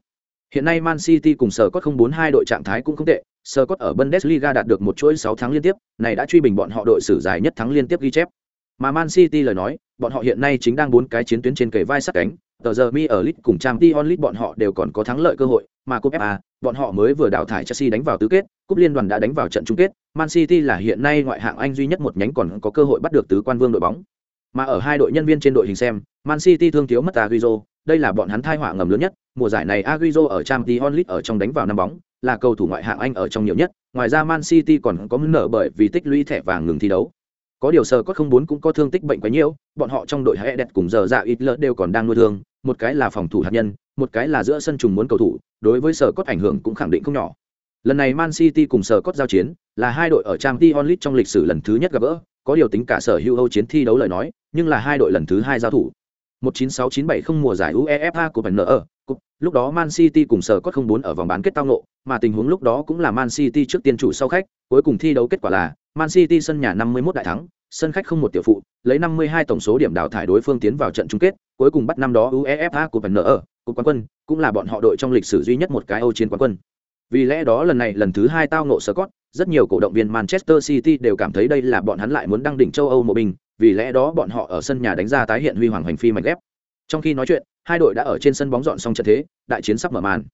Hiện nay man city cùng sở cốt không bốn hai đội trạng thái cũng không tệ. Sở cốt ở bundesliga đạt được một chuỗi sáu tháng liên tiếp, này đã truy bình bọn họ đội sử dài nhất thắng liên tiếp ghi chép. Mà man city lời nói, bọn họ hiện nay chính đang bốn cái chiến tuyến trên kề vai sát cánh tờ giờ mi ở lit cùng trang t onlit bọn họ đều còn có thắng lợi cơ hội, mà cúp fa bọn họ mới vừa đào thải chelsea đánh vào tứ kết, cúp liên đoàn đã đánh vào trận chung kết, man city là hiện nay ngoại hạng anh duy nhất một nhánh còn có cơ hội bắt được tứ quan vương đội bóng. Mà ở hai đội nhân viên trên đội hình xem, man city thương thiếu mất aguizo đây là bọn hắn thai họa ngầm lớn nhất, mùa giải này aguizo ở trang t onlit ở trong đánh vào năm bóng, là cầu thủ ngoại hạng anh ở trong nhiều nhất, ngoài ra man city còn có nở bởi vì tích lũy thẻ vàng ngừng thi đấu. Có điều sờ có không bốn cũng có thương tích bệnh quá nhiều, bọn họ trong đội hệ đẹp cùng giờ dạ ít lỡ đều còn đang nuôi thương một cái là phòng thủ hạt nhân một cái là giữa sân trùng muốn cầu thủ đối với sở cốt ảnh hưởng cũng khẳng định không nhỏ lần này man city cùng sở cốt giao chiến là hai đội ở trang League trong lịch sử lần thứ nhất gặp gỡ có điều tính cả sở hữu âu chiến thi đấu lời nói nhưng là hai đội lần thứ hai giao thủ 196970 mùa giải UEFA của PNR, ở. lúc đó Man City cùng sở cốt 04 ở vòng bán kết tao nộ, mà tình huống lúc đó cũng là Man City trước tiên chủ sau khách, cuối cùng thi đấu kết quả là Man City sân nhà 51 đại thắng, sân khách không một tiểu phụ, lấy 52 tổng số điểm đào thải đối phương tiến vào trận chung kết, cuối cùng bắt năm đó UEFA của ở, cúp quán quân, cũng là bọn họ đội trong lịch sử duy nhất một cái Âu chiến quán quân. Vì lẽ đó lần này lần thứ hai tao ngộ Scott, rất nhiều cổ động viên Manchester City đều cảm thấy đây là bọn hắn lại muốn đăng đỉnh châu Âu một bình, vì lẽ đó bọn họ ở sân nhà đánh ra tái hiện huy hoàng hành phi mạnh ghép. Trong khi nói chuyện, hai đội đã ở trên sân bóng dọn xong trận thế, đại chiến sắp mở màn.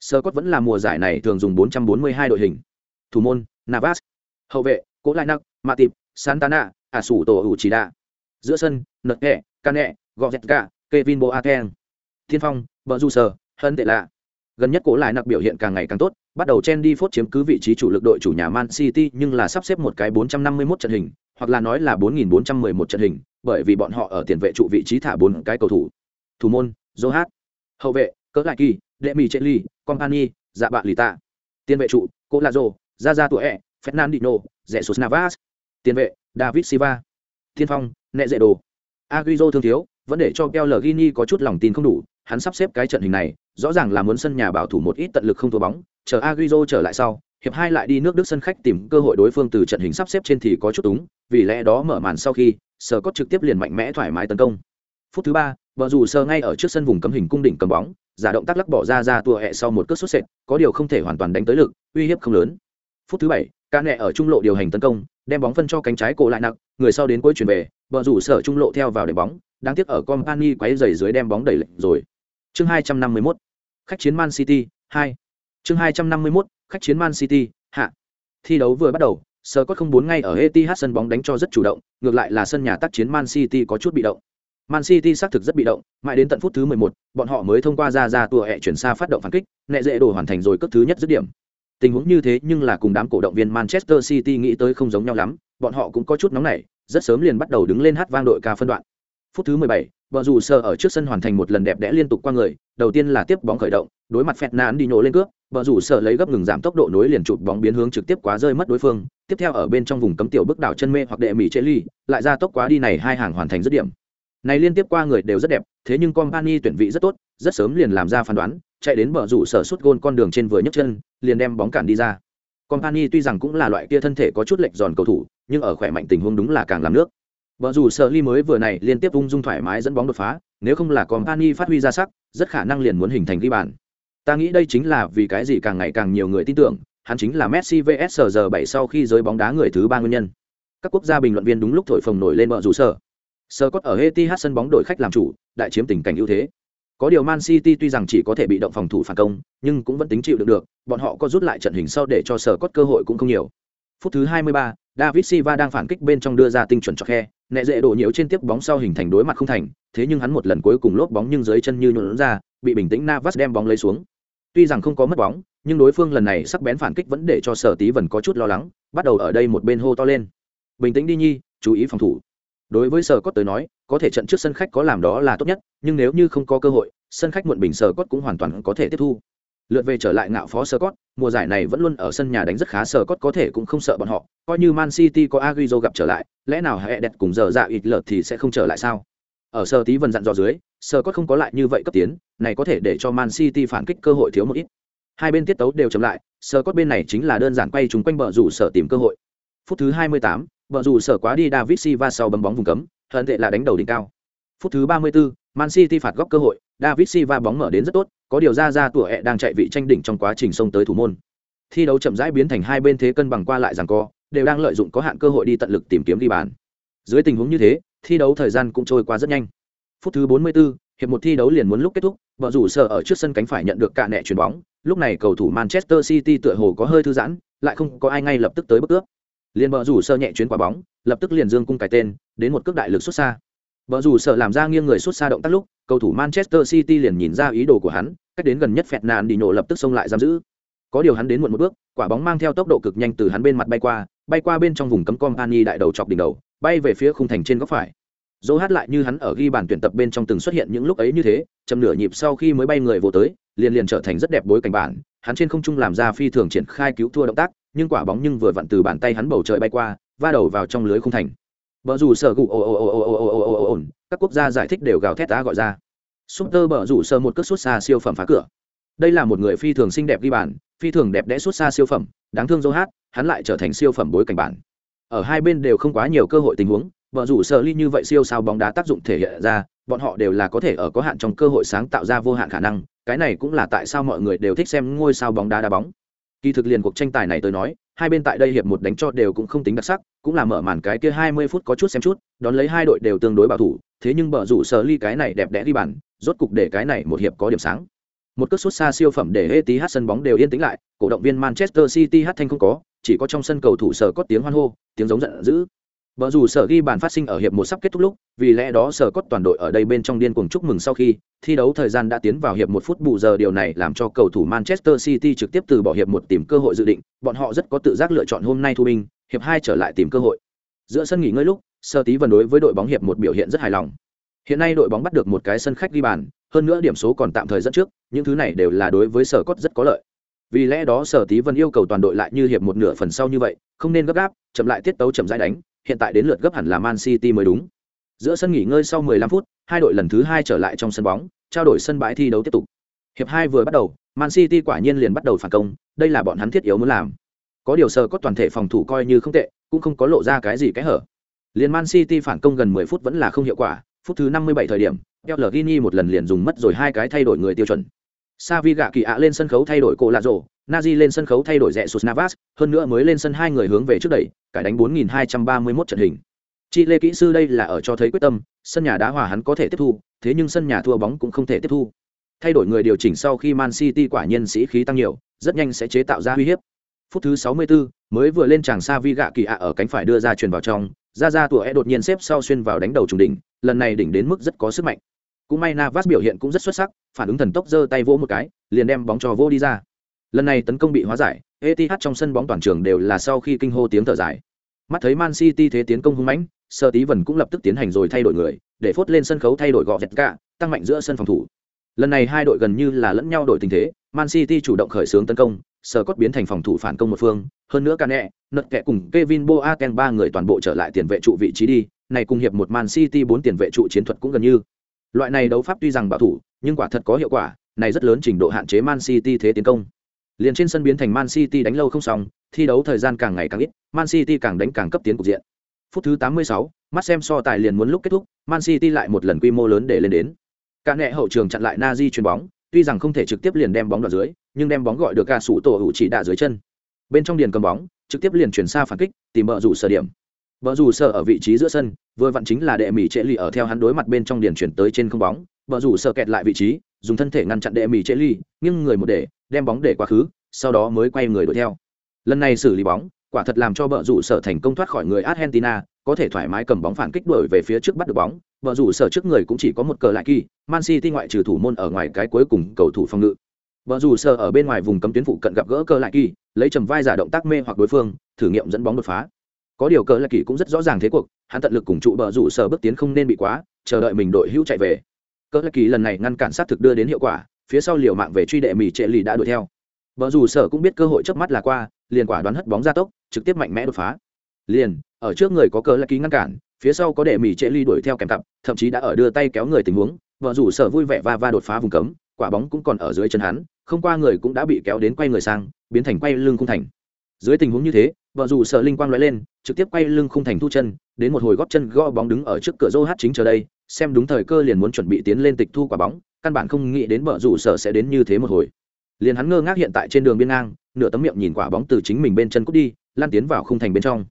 Scott vẫn là mùa giải này thường dùng 442 đội hình. Thủ môn, Navas. Hậu vệ, Cố Lại Nặc, Mạ Tịp, Santana, Ả Sủ Tổ Ủ Chỉ Đạ. Giữa sân, Nật Kẻ, Cane, Gà, Kevin Boateng. Thiên Phong, Bờ Du sờ Hân Tệ Lạ. Gần nhất Cố Lại Nặc biểu hiện càng ngày càng tốt, bắt đầu chen đi phốt chiếm cứ vị trí chủ lực đội chủ nhà Man City nhưng là sắp xếp một cái 451 trận hình, hoặc là nói là 4411 trận hình, bởi vì bọn họ ở tiền vệ trụ vị trí thả bốn cái cầu thủ. Thủ môn, Zohat. Hậu vệ, Cỡ Lại Kỳ, đệ mì chê ly Company, Dạ Bạ Lita. Tiền vệ trụ, Cô Ra Tuệ Tuổi, Fernandinho, Jesus Navas. Tiền vệ, David Silva. Thiên phong, Nệ Dệ Đồ. Agüero thương thiếu, vẫn để cho Pellegrini có chút lòng tin không đủ, hắn sắp xếp cái trận hình này, rõ ràng là muốn sân nhà bảo thủ một ít tận lực không thua bóng, chờ Agüero trở lại sau, hiệp hai lại đi nước Đức sân khách tìm cơ hội đối phương từ trận hình sắp xếp trên thì có chút túng, vì lẽ đó mở màn sau khi, Sở Cốt trực tiếp liền mạnh mẽ thoải mái tấn công. Phút thứ ba, bờ dù sơ ngay ở trước sân vùng cấm hình cung đỉnh cầm bóng, giả động tác lắc bỏ ra ra tua hẹ sau một cước sút sệt, có điều không thể hoàn toàn đánh tới lực, uy hiếp không lớn. Phút thứ bảy, ca nẹ ở trung lộ điều hành tấn công, đem bóng phân cho cánh trái cổ lại nặng, người sau đến cuối chuyển về, vợ rủ sở trung lộ theo vào để bóng, đáng tiếc ở company quấy rầy dưới đem bóng đẩy lệch rồi. Chương 251. Khách chiến Man City 2. Chương 251. Khách chiến Man City hạ. Thi đấu vừa bắt đầu, sở có không bốn ngay ở Etihad sân bóng đánh cho rất chủ động, ngược lại là sân nhà tác chiến Man City có chút bị động. Man City xác thực rất bị động, mãi đến tận phút thứ 11, bọn họ mới thông qua ra ra tua ẹ chuyển xa phát động phản kích, nệ dễ đồ hoàn thành rồi cấp thứ nhất dứt điểm. Tình huống như thế nhưng là cùng đám cổ động viên Manchester City nghĩ tới không giống nhau lắm, bọn họ cũng có chút nóng nảy, rất sớm liền bắt đầu đứng lên hát vang đội ca phân đoạn. Phút thứ 17, Bờ rủ sờ ở trước sân hoàn thành một lần đẹp đẽ liên tục qua người, đầu tiên là tiếp bóng khởi động, đối mặt Fernand đi nhổ lên cướp, bờ rủ sờ lấy gấp ngừng giảm tốc độ nối liền chụp bóng biến hướng trực tiếp quá rơi mất đối phương, tiếp theo ở bên trong vùng cấm tiểu bước đảo chân mê hoặc đệ mỹ ly, lại ra tốc quá đi này hai hàng hoàn thành dứt điểm. Này liên tiếp qua người đều rất đẹp, thế nhưng Company tuyển vị rất tốt, rất sớm liền làm ra phán đoán, chạy đến bờ rủ sở sút gôn con đường trên vừa nhấc chân, liền đem bóng cản đi ra. Company tuy rằng cũng là loại kia thân thể có chút lệch giòn cầu thủ, nhưng ở khỏe mạnh tình huống đúng là càng làm nước. Bờ rủ sở ly mới vừa này liên tiếp ung dung thoải mái dẫn bóng đột phá, nếu không là Company phát huy ra sắc, rất khả năng liền muốn hình thành ghi bàn. Ta nghĩ đây chính là vì cái gì càng ngày càng nhiều người tin tưởng, hắn chính là Messi vs giờ 7 sau khi giới bóng đá người thứ ba nguyên nhân. Các quốc gia bình luận viên đúng lúc thổi phồng nổi lên bờ rủ sở. Sơ cốt ở Etihad sân bóng đội khách làm chủ, đại chiếm tình cảnh ưu thế. Có điều Man City tuy rằng chỉ có thể bị động phòng thủ phản công, nhưng cũng vẫn tính chịu được được, bọn họ có rút lại trận hình sau để cho Sở Cốt cơ hội cũng không nhiều. Phút thứ 23, David Silva đang phản kích bên trong đưa ra tinh chuẩn cho khe, nẹ dễ đổ nhiễu trên tiếp bóng sau hình thành đối mặt không thành, thế nhưng hắn một lần cuối cùng lốp bóng nhưng dưới chân như nhũn ra, bị bình tĩnh Navas đem bóng lấy xuống. Tuy rằng không có mất bóng, nhưng đối phương lần này sắc bén phản kích vẫn để cho Sở Tí vẫn có chút lo lắng, bắt đầu ở đây một bên hô to lên. Bình tĩnh đi nhi, chú ý phòng thủ. Đối với Sở Cốt tới nói, có thể trận trước sân khách có làm đó là tốt nhất, nhưng nếu như không có cơ hội, sân khách muộn bình sờ Cốt cũng hoàn toàn có thể tiếp thu. lượt về trở lại ngạo phó sơ cốt mùa giải này vẫn luôn ở sân nhà đánh rất khá sơ cốt có thể cũng không sợ bọn họ coi như man city có aguizo gặp trở lại lẽ nào hệ đẹp cùng giờ dạ ít lợt thì sẽ không trở lại sao? Ở sơ tí vần dặn dò dưới sơ cốt không có lại như vậy cấp tiến này có thể để cho man city phản kích cơ hội thiếu một ít. Hai bên tiết tấu đều chậm lại sơ cốt bên này chính là đơn giản quay chúng quanh bờ rủ sở tìm cơ hội. Phút thứ 28, bờ rủ sở quá đi david silva sau bấm bóng vùng cấm hận tệ là đánh đầu đỉnh cao. Phút thứ 34, man city phạt góc cơ hội david silva bóng mở đến rất tốt có điều ra ra tủa ẹ đang chạy vị tranh đỉnh trong quá trình xông tới thủ môn. Thi đấu chậm rãi biến thành hai bên thế cân bằng qua lại rằng co đều đang lợi dụng có hạn cơ hội đi tận lực tìm kiếm ghi bàn. Dưới tình huống như thế thi đấu thời gian cũng trôi qua rất nhanh. Phút thứ 44, hiệp một thi đấu liền muốn lúc kết thúc vợ rủ sở ở trước sân cánh phải nhận được cả nẹ chuyền bóng. Lúc này cầu thủ manchester city tựa hồ có hơi thư giãn lại không có ai ngay lập tức tới bước cướp Liên vợ rủ sơ nhẹ chuyến quả bóng lập tức liền dương cung cái tên đến một cước đại lực xuất xa. Vợ dù sợ làm ra nghiêng người xuất xa động tác lúc, cầu thủ manchester city liền nhìn ra ý đồ của hắn, cách đến gần nhất phẹt nạn đi nổ lập tức xông lại giam giữ. Có điều hắn đến muộn một bước, quả bóng mang theo tốc độ cực nhanh từ hắn bên mặt bay qua bay qua bên trong vùng cấm company đại đầu chọc đỉnh đầu, bay về phía khung thành trên góc phải. Dỗ hát lại như hắn ở ghi bàn tuyển tập bên trong từng xuất hiện những lúc ấy như thế chầm nửa nhịp sau khi mới bay người vô tới, liền liền trở thành rất đẹp bối cảnh bản, hắn trên không trung làm ra phi thường triển khai cứu thua động tác, nhưng quả bóng nhưng vừa vặn từ bàn tay hắn bầu trời bay qua, va đầu vào trong lưới khung thành. Bở dù sở gù, ồ ồ ồ ồ ồ ồ ồ ồ các quốc gia giải thích đều gào thét đá gọi ra. Súp bở rủ sở một cước xuất xa siêu phẩm phá cửa. Đây là một người phi thường xinh đẹp ghi bàn, phi thường đẹp đẽ xuất xa siêu phẩm, đáng thương dô hát, hắn lại trở thành siêu phẩm bối cảnh bản. Ở hai bên đều không quá nhiều cơ hội tình huống bở rủ sở ly như vậy siêu sao bóng đá tác dụng thể hiện ra, bọn họ đều là có thể ở có hạn trong cơ hội sáng tạo ra vô hạn khả năng, cái này cũng là tại sao mọi người đều thích xem ngôi sao bóng đá đá bóng. Kỳ thực liền cuộc tranh tài này tôi nói hai bên tại đây hiệp một đánh cho đều cũng không tính đặc sắc, cũng là mở màn cái kia hai mươi phút có chút xem chút, đón lấy hai đội đều tương đối bảo thủ, thế nhưng bờ rủ sở ly cái này đẹp đẽ đi bàn, rốt cục để cái này một hiệp có điểm sáng. Một cước sút xa siêu phẩm để Etihad tí sân bóng đều yên tĩnh lại, cổ động viên manchester city hát thanh không có, chỉ có trong sân cầu thủ sở có tiếng hoan hô, tiếng giống giận dữ. Bờ rủ sở ghi bàn phát sinh ở hiệp một sắp kết thúc lúc, vì lẽ đó sở cốt toàn đội ở đây bên trong điên cuồng chúc mừng sau khi thi đấu thời gian đã tiến vào hiệp một phút bù giờ điều này làm cho cầu thủ Manchester City trực tiếp từ bỏ hiệp một tìm cơ hội dự định, bọn họ rất có tự giác lựa chọn hôm nay thu binh, hiệp hai trở lại tìm cơ hội. Giữa sân nghỉ ngơi lúc, Sơ Tí vân đối với đội bóng hiệp một biểu hiện rất hài lòng. Hiện nay đội bóng bắt được một cái sân khách ghi bàn, hơn nữa điểm số còn tạm thời dẫn trước, những thứ này đều là đối với Sở Cốt rất có lợi. Vì lẽ đó Sở Tí vân yêu cầu toàn đội lại như hiệp một nửa phần sau như vậy, không nên gấp gáp, chậm lại tiết tấu chậm rãi đánh, hiện tại đến lượt gấp hẳn là Man City mới đúng. Giữa sân nghỉ ngơi sau 15 phút, hai đội lần thứ hai trở lại trong sân bóng, trao đổi sân bãi thi đấu tiếp tục. Hiệp hai vừa bắt đầu, Man City quả nhiên liền bắt đầu phản công, đây là bọn hắn thiết yếu muốn làm. Có điều sờ có toàn thể phòng thủ coi như không tệ, cũng không có lộ ra cái gì cái hở. Liên Man City phản công gần 10 phút vẫn là không hiệu quả, phút thứ 57 thời điểm, Pellegrini một lần liền dùng mất rồi hai cái thay đổi người tiêu chuẩn. Savi gạ kỳ ạ lên sân khấu thay đổi cổ lạ rổ, Nazi lên sân khấu thay đổi rẻ sút Navas, hơn nữa mới lên sân hai người hướng về trước đẩy, cải đánh 4231 trận hình. Chi Lê kỹ sư đây là ở cho thấy quyết tâm, sân nhà đá hòa hắn có thể tiếp thu, thế nhưng sân nhà thua bóng cũng không thể tiếp thu. Thay đổi người điều chỉnh sau khi Man City quả nhiên sĩ khí tăng nhiều, rất nhanh sẽ chế tạo ra uy hiếp. Phút thứ 64, mới vừa lên chàng Savi gạ kỳ ạ ở cánh phải đưa ra truyền vào trong, ra ra tụa e đột nhiên xếp sau xuyên vào đánh đầu trùng đỉnh, lần này đỉnh đến mức rất có sức mạnh. Cũng may Navas biểu hiện cũng rất xuất sắc, phản ứng thần tốc giơ tay vỗ một cái, liền đem bóng cho vô đi ra. Lần này tấn công bị hóa giải, Etihad trong sân bóng toàn trường đều là sau khi kinh hô tiếng thở dài. Mắt thấy Man City thế tiến công hung mãnh, Sơ Tí vần cũng lập tức tiến hành rồi thay đổi người, để phốt lên sân khấu thay đổi gọ dẹt cả, tăng mạnh giữa sân phòng thủ. Lần này hai đội gần như là lẫn nhau đổi tình thế, Man City chủ động khởi xướng tấn công, Sơ Cốt biến thành phòng thủ phản công một phương, hơn nữa cả nẹ nợt kẹ cùng Kevin Boateng ba người toàn bộ trở lại tiền vệ trụ vị trí đi, này cùng hiệp một Man City bốn tiền vệ trụ chiến thuật cũng gần như. Loại này đấu pháp tuy rằng bảo thủ, nhưng quả thật có hiệu quả, này rất lớn trình độ hạn chế Man City thế tiến công. Liền trên sân biến thành Man City đánh lâu không xong, thi đấu thời gian càng ngày càng ít, Man City càng đánh càng cấp tiến cục diện. Phút thứ 86, mắt xem so tài liền muốn lúc kết thúc, Man City lại một lần quy mô lớn để lên đến. Cả nẹ hậu trường chặn lại Nazi chuyền bóng, tuy rằng không thể trực tiếp liền đem bóng đoạt dưới, nhưng đem bóng gọi được ca sủ tổ hữu chỉ đạ dưới chân. Bên trong điền cầm bóng, trực tiếp liền chuyển xa phản kích, tìm bờ rủ sở điểm. Bờ rủ sở ở vị trí giữa sân, vừa vặn chính là đệ mỹ trễ lì ở theo hắn đối mặt bên trong điền chuyển tới trên không bóng, bờ rủ sở kẹt lại vị trí, dùng thân thể ngăn chặn đệ mỹ trễ lì, nhưng người một để, đem bóng để quá khứ, sau đó mới quay người đuổi theo. Lần này xử lý bóng, quả thật làm cho bờ rủ sở thành công thoát khỏi người Argentina, có thể thoải mái cầm bóng phản kích đuổi về phía trước bắt được bóng, bờ rủ sở trước người cũng chỉ có một cờ lại kỳ, Man City ngoại trừ thủ môn ở ngoài cái cuối cùng cầu thủ phòng ngự. Bờ rủ sở ở bên ngoài vùng cấm tuyến phụ cận gặp gỡ cờ lại kỳ, lấy trầm vai giả động tác mê hoặc đối phương, thử nghiệm dẫn bóng đột phá. Có điều cờ lại kỳ cũng rất rõ ràng thế cuộc, hắn tận lực cùng trụ bờ rủ sở bước tiến không nên bị quá, chờ đợi mình đội hữu chạy về. Cờ lại kỳ lần này ngăn cản sát thực đưa đến hiệu quả, phía sau liều mạng về truy đệ mỹ trệ lì đã đuổi theo. Vợ dù sở cũng biết cơ hội chớp mắt là qua, liền quả đoán hất bóng ra tốc, trực tiếp mạnh mẽ đột phá. Liền, ở trước người có cờ là ký ngăn cản, phía sau có đệ mỹ trệ lì đuổi theo kèm cặp, thậm chí đã ở đưa tay kéo người tình huống vợ rủ sở vui vẻ va va đột phá vùng cấm, quả bóng cũng còn ở dưới chân hắn, không qua người cũng đã bị kéo đến quay người sang, biến thành quay lưng khung thành. Dưới tình huống như thế vợ rủ sở linh quang lóe lên, trực tiếp quay lưng khung thành thu chân, đến một hồi góp chân gõ bóng đứng ở trước cửa rô hát chính chờ đây, xem đúng thời cơ liền muốn chuẩn bị tiến lên tịch thu quả bóng căn bản không nghĩ đến bờ rủ sở sẽ đến như thế một hồi liền hắn ngơ ngác hiện tại trên đường biên ngang nửa tấm miệng nhìn quả bóng từ chính mình bên chân cút đi lan tiến vào khung thành bên trong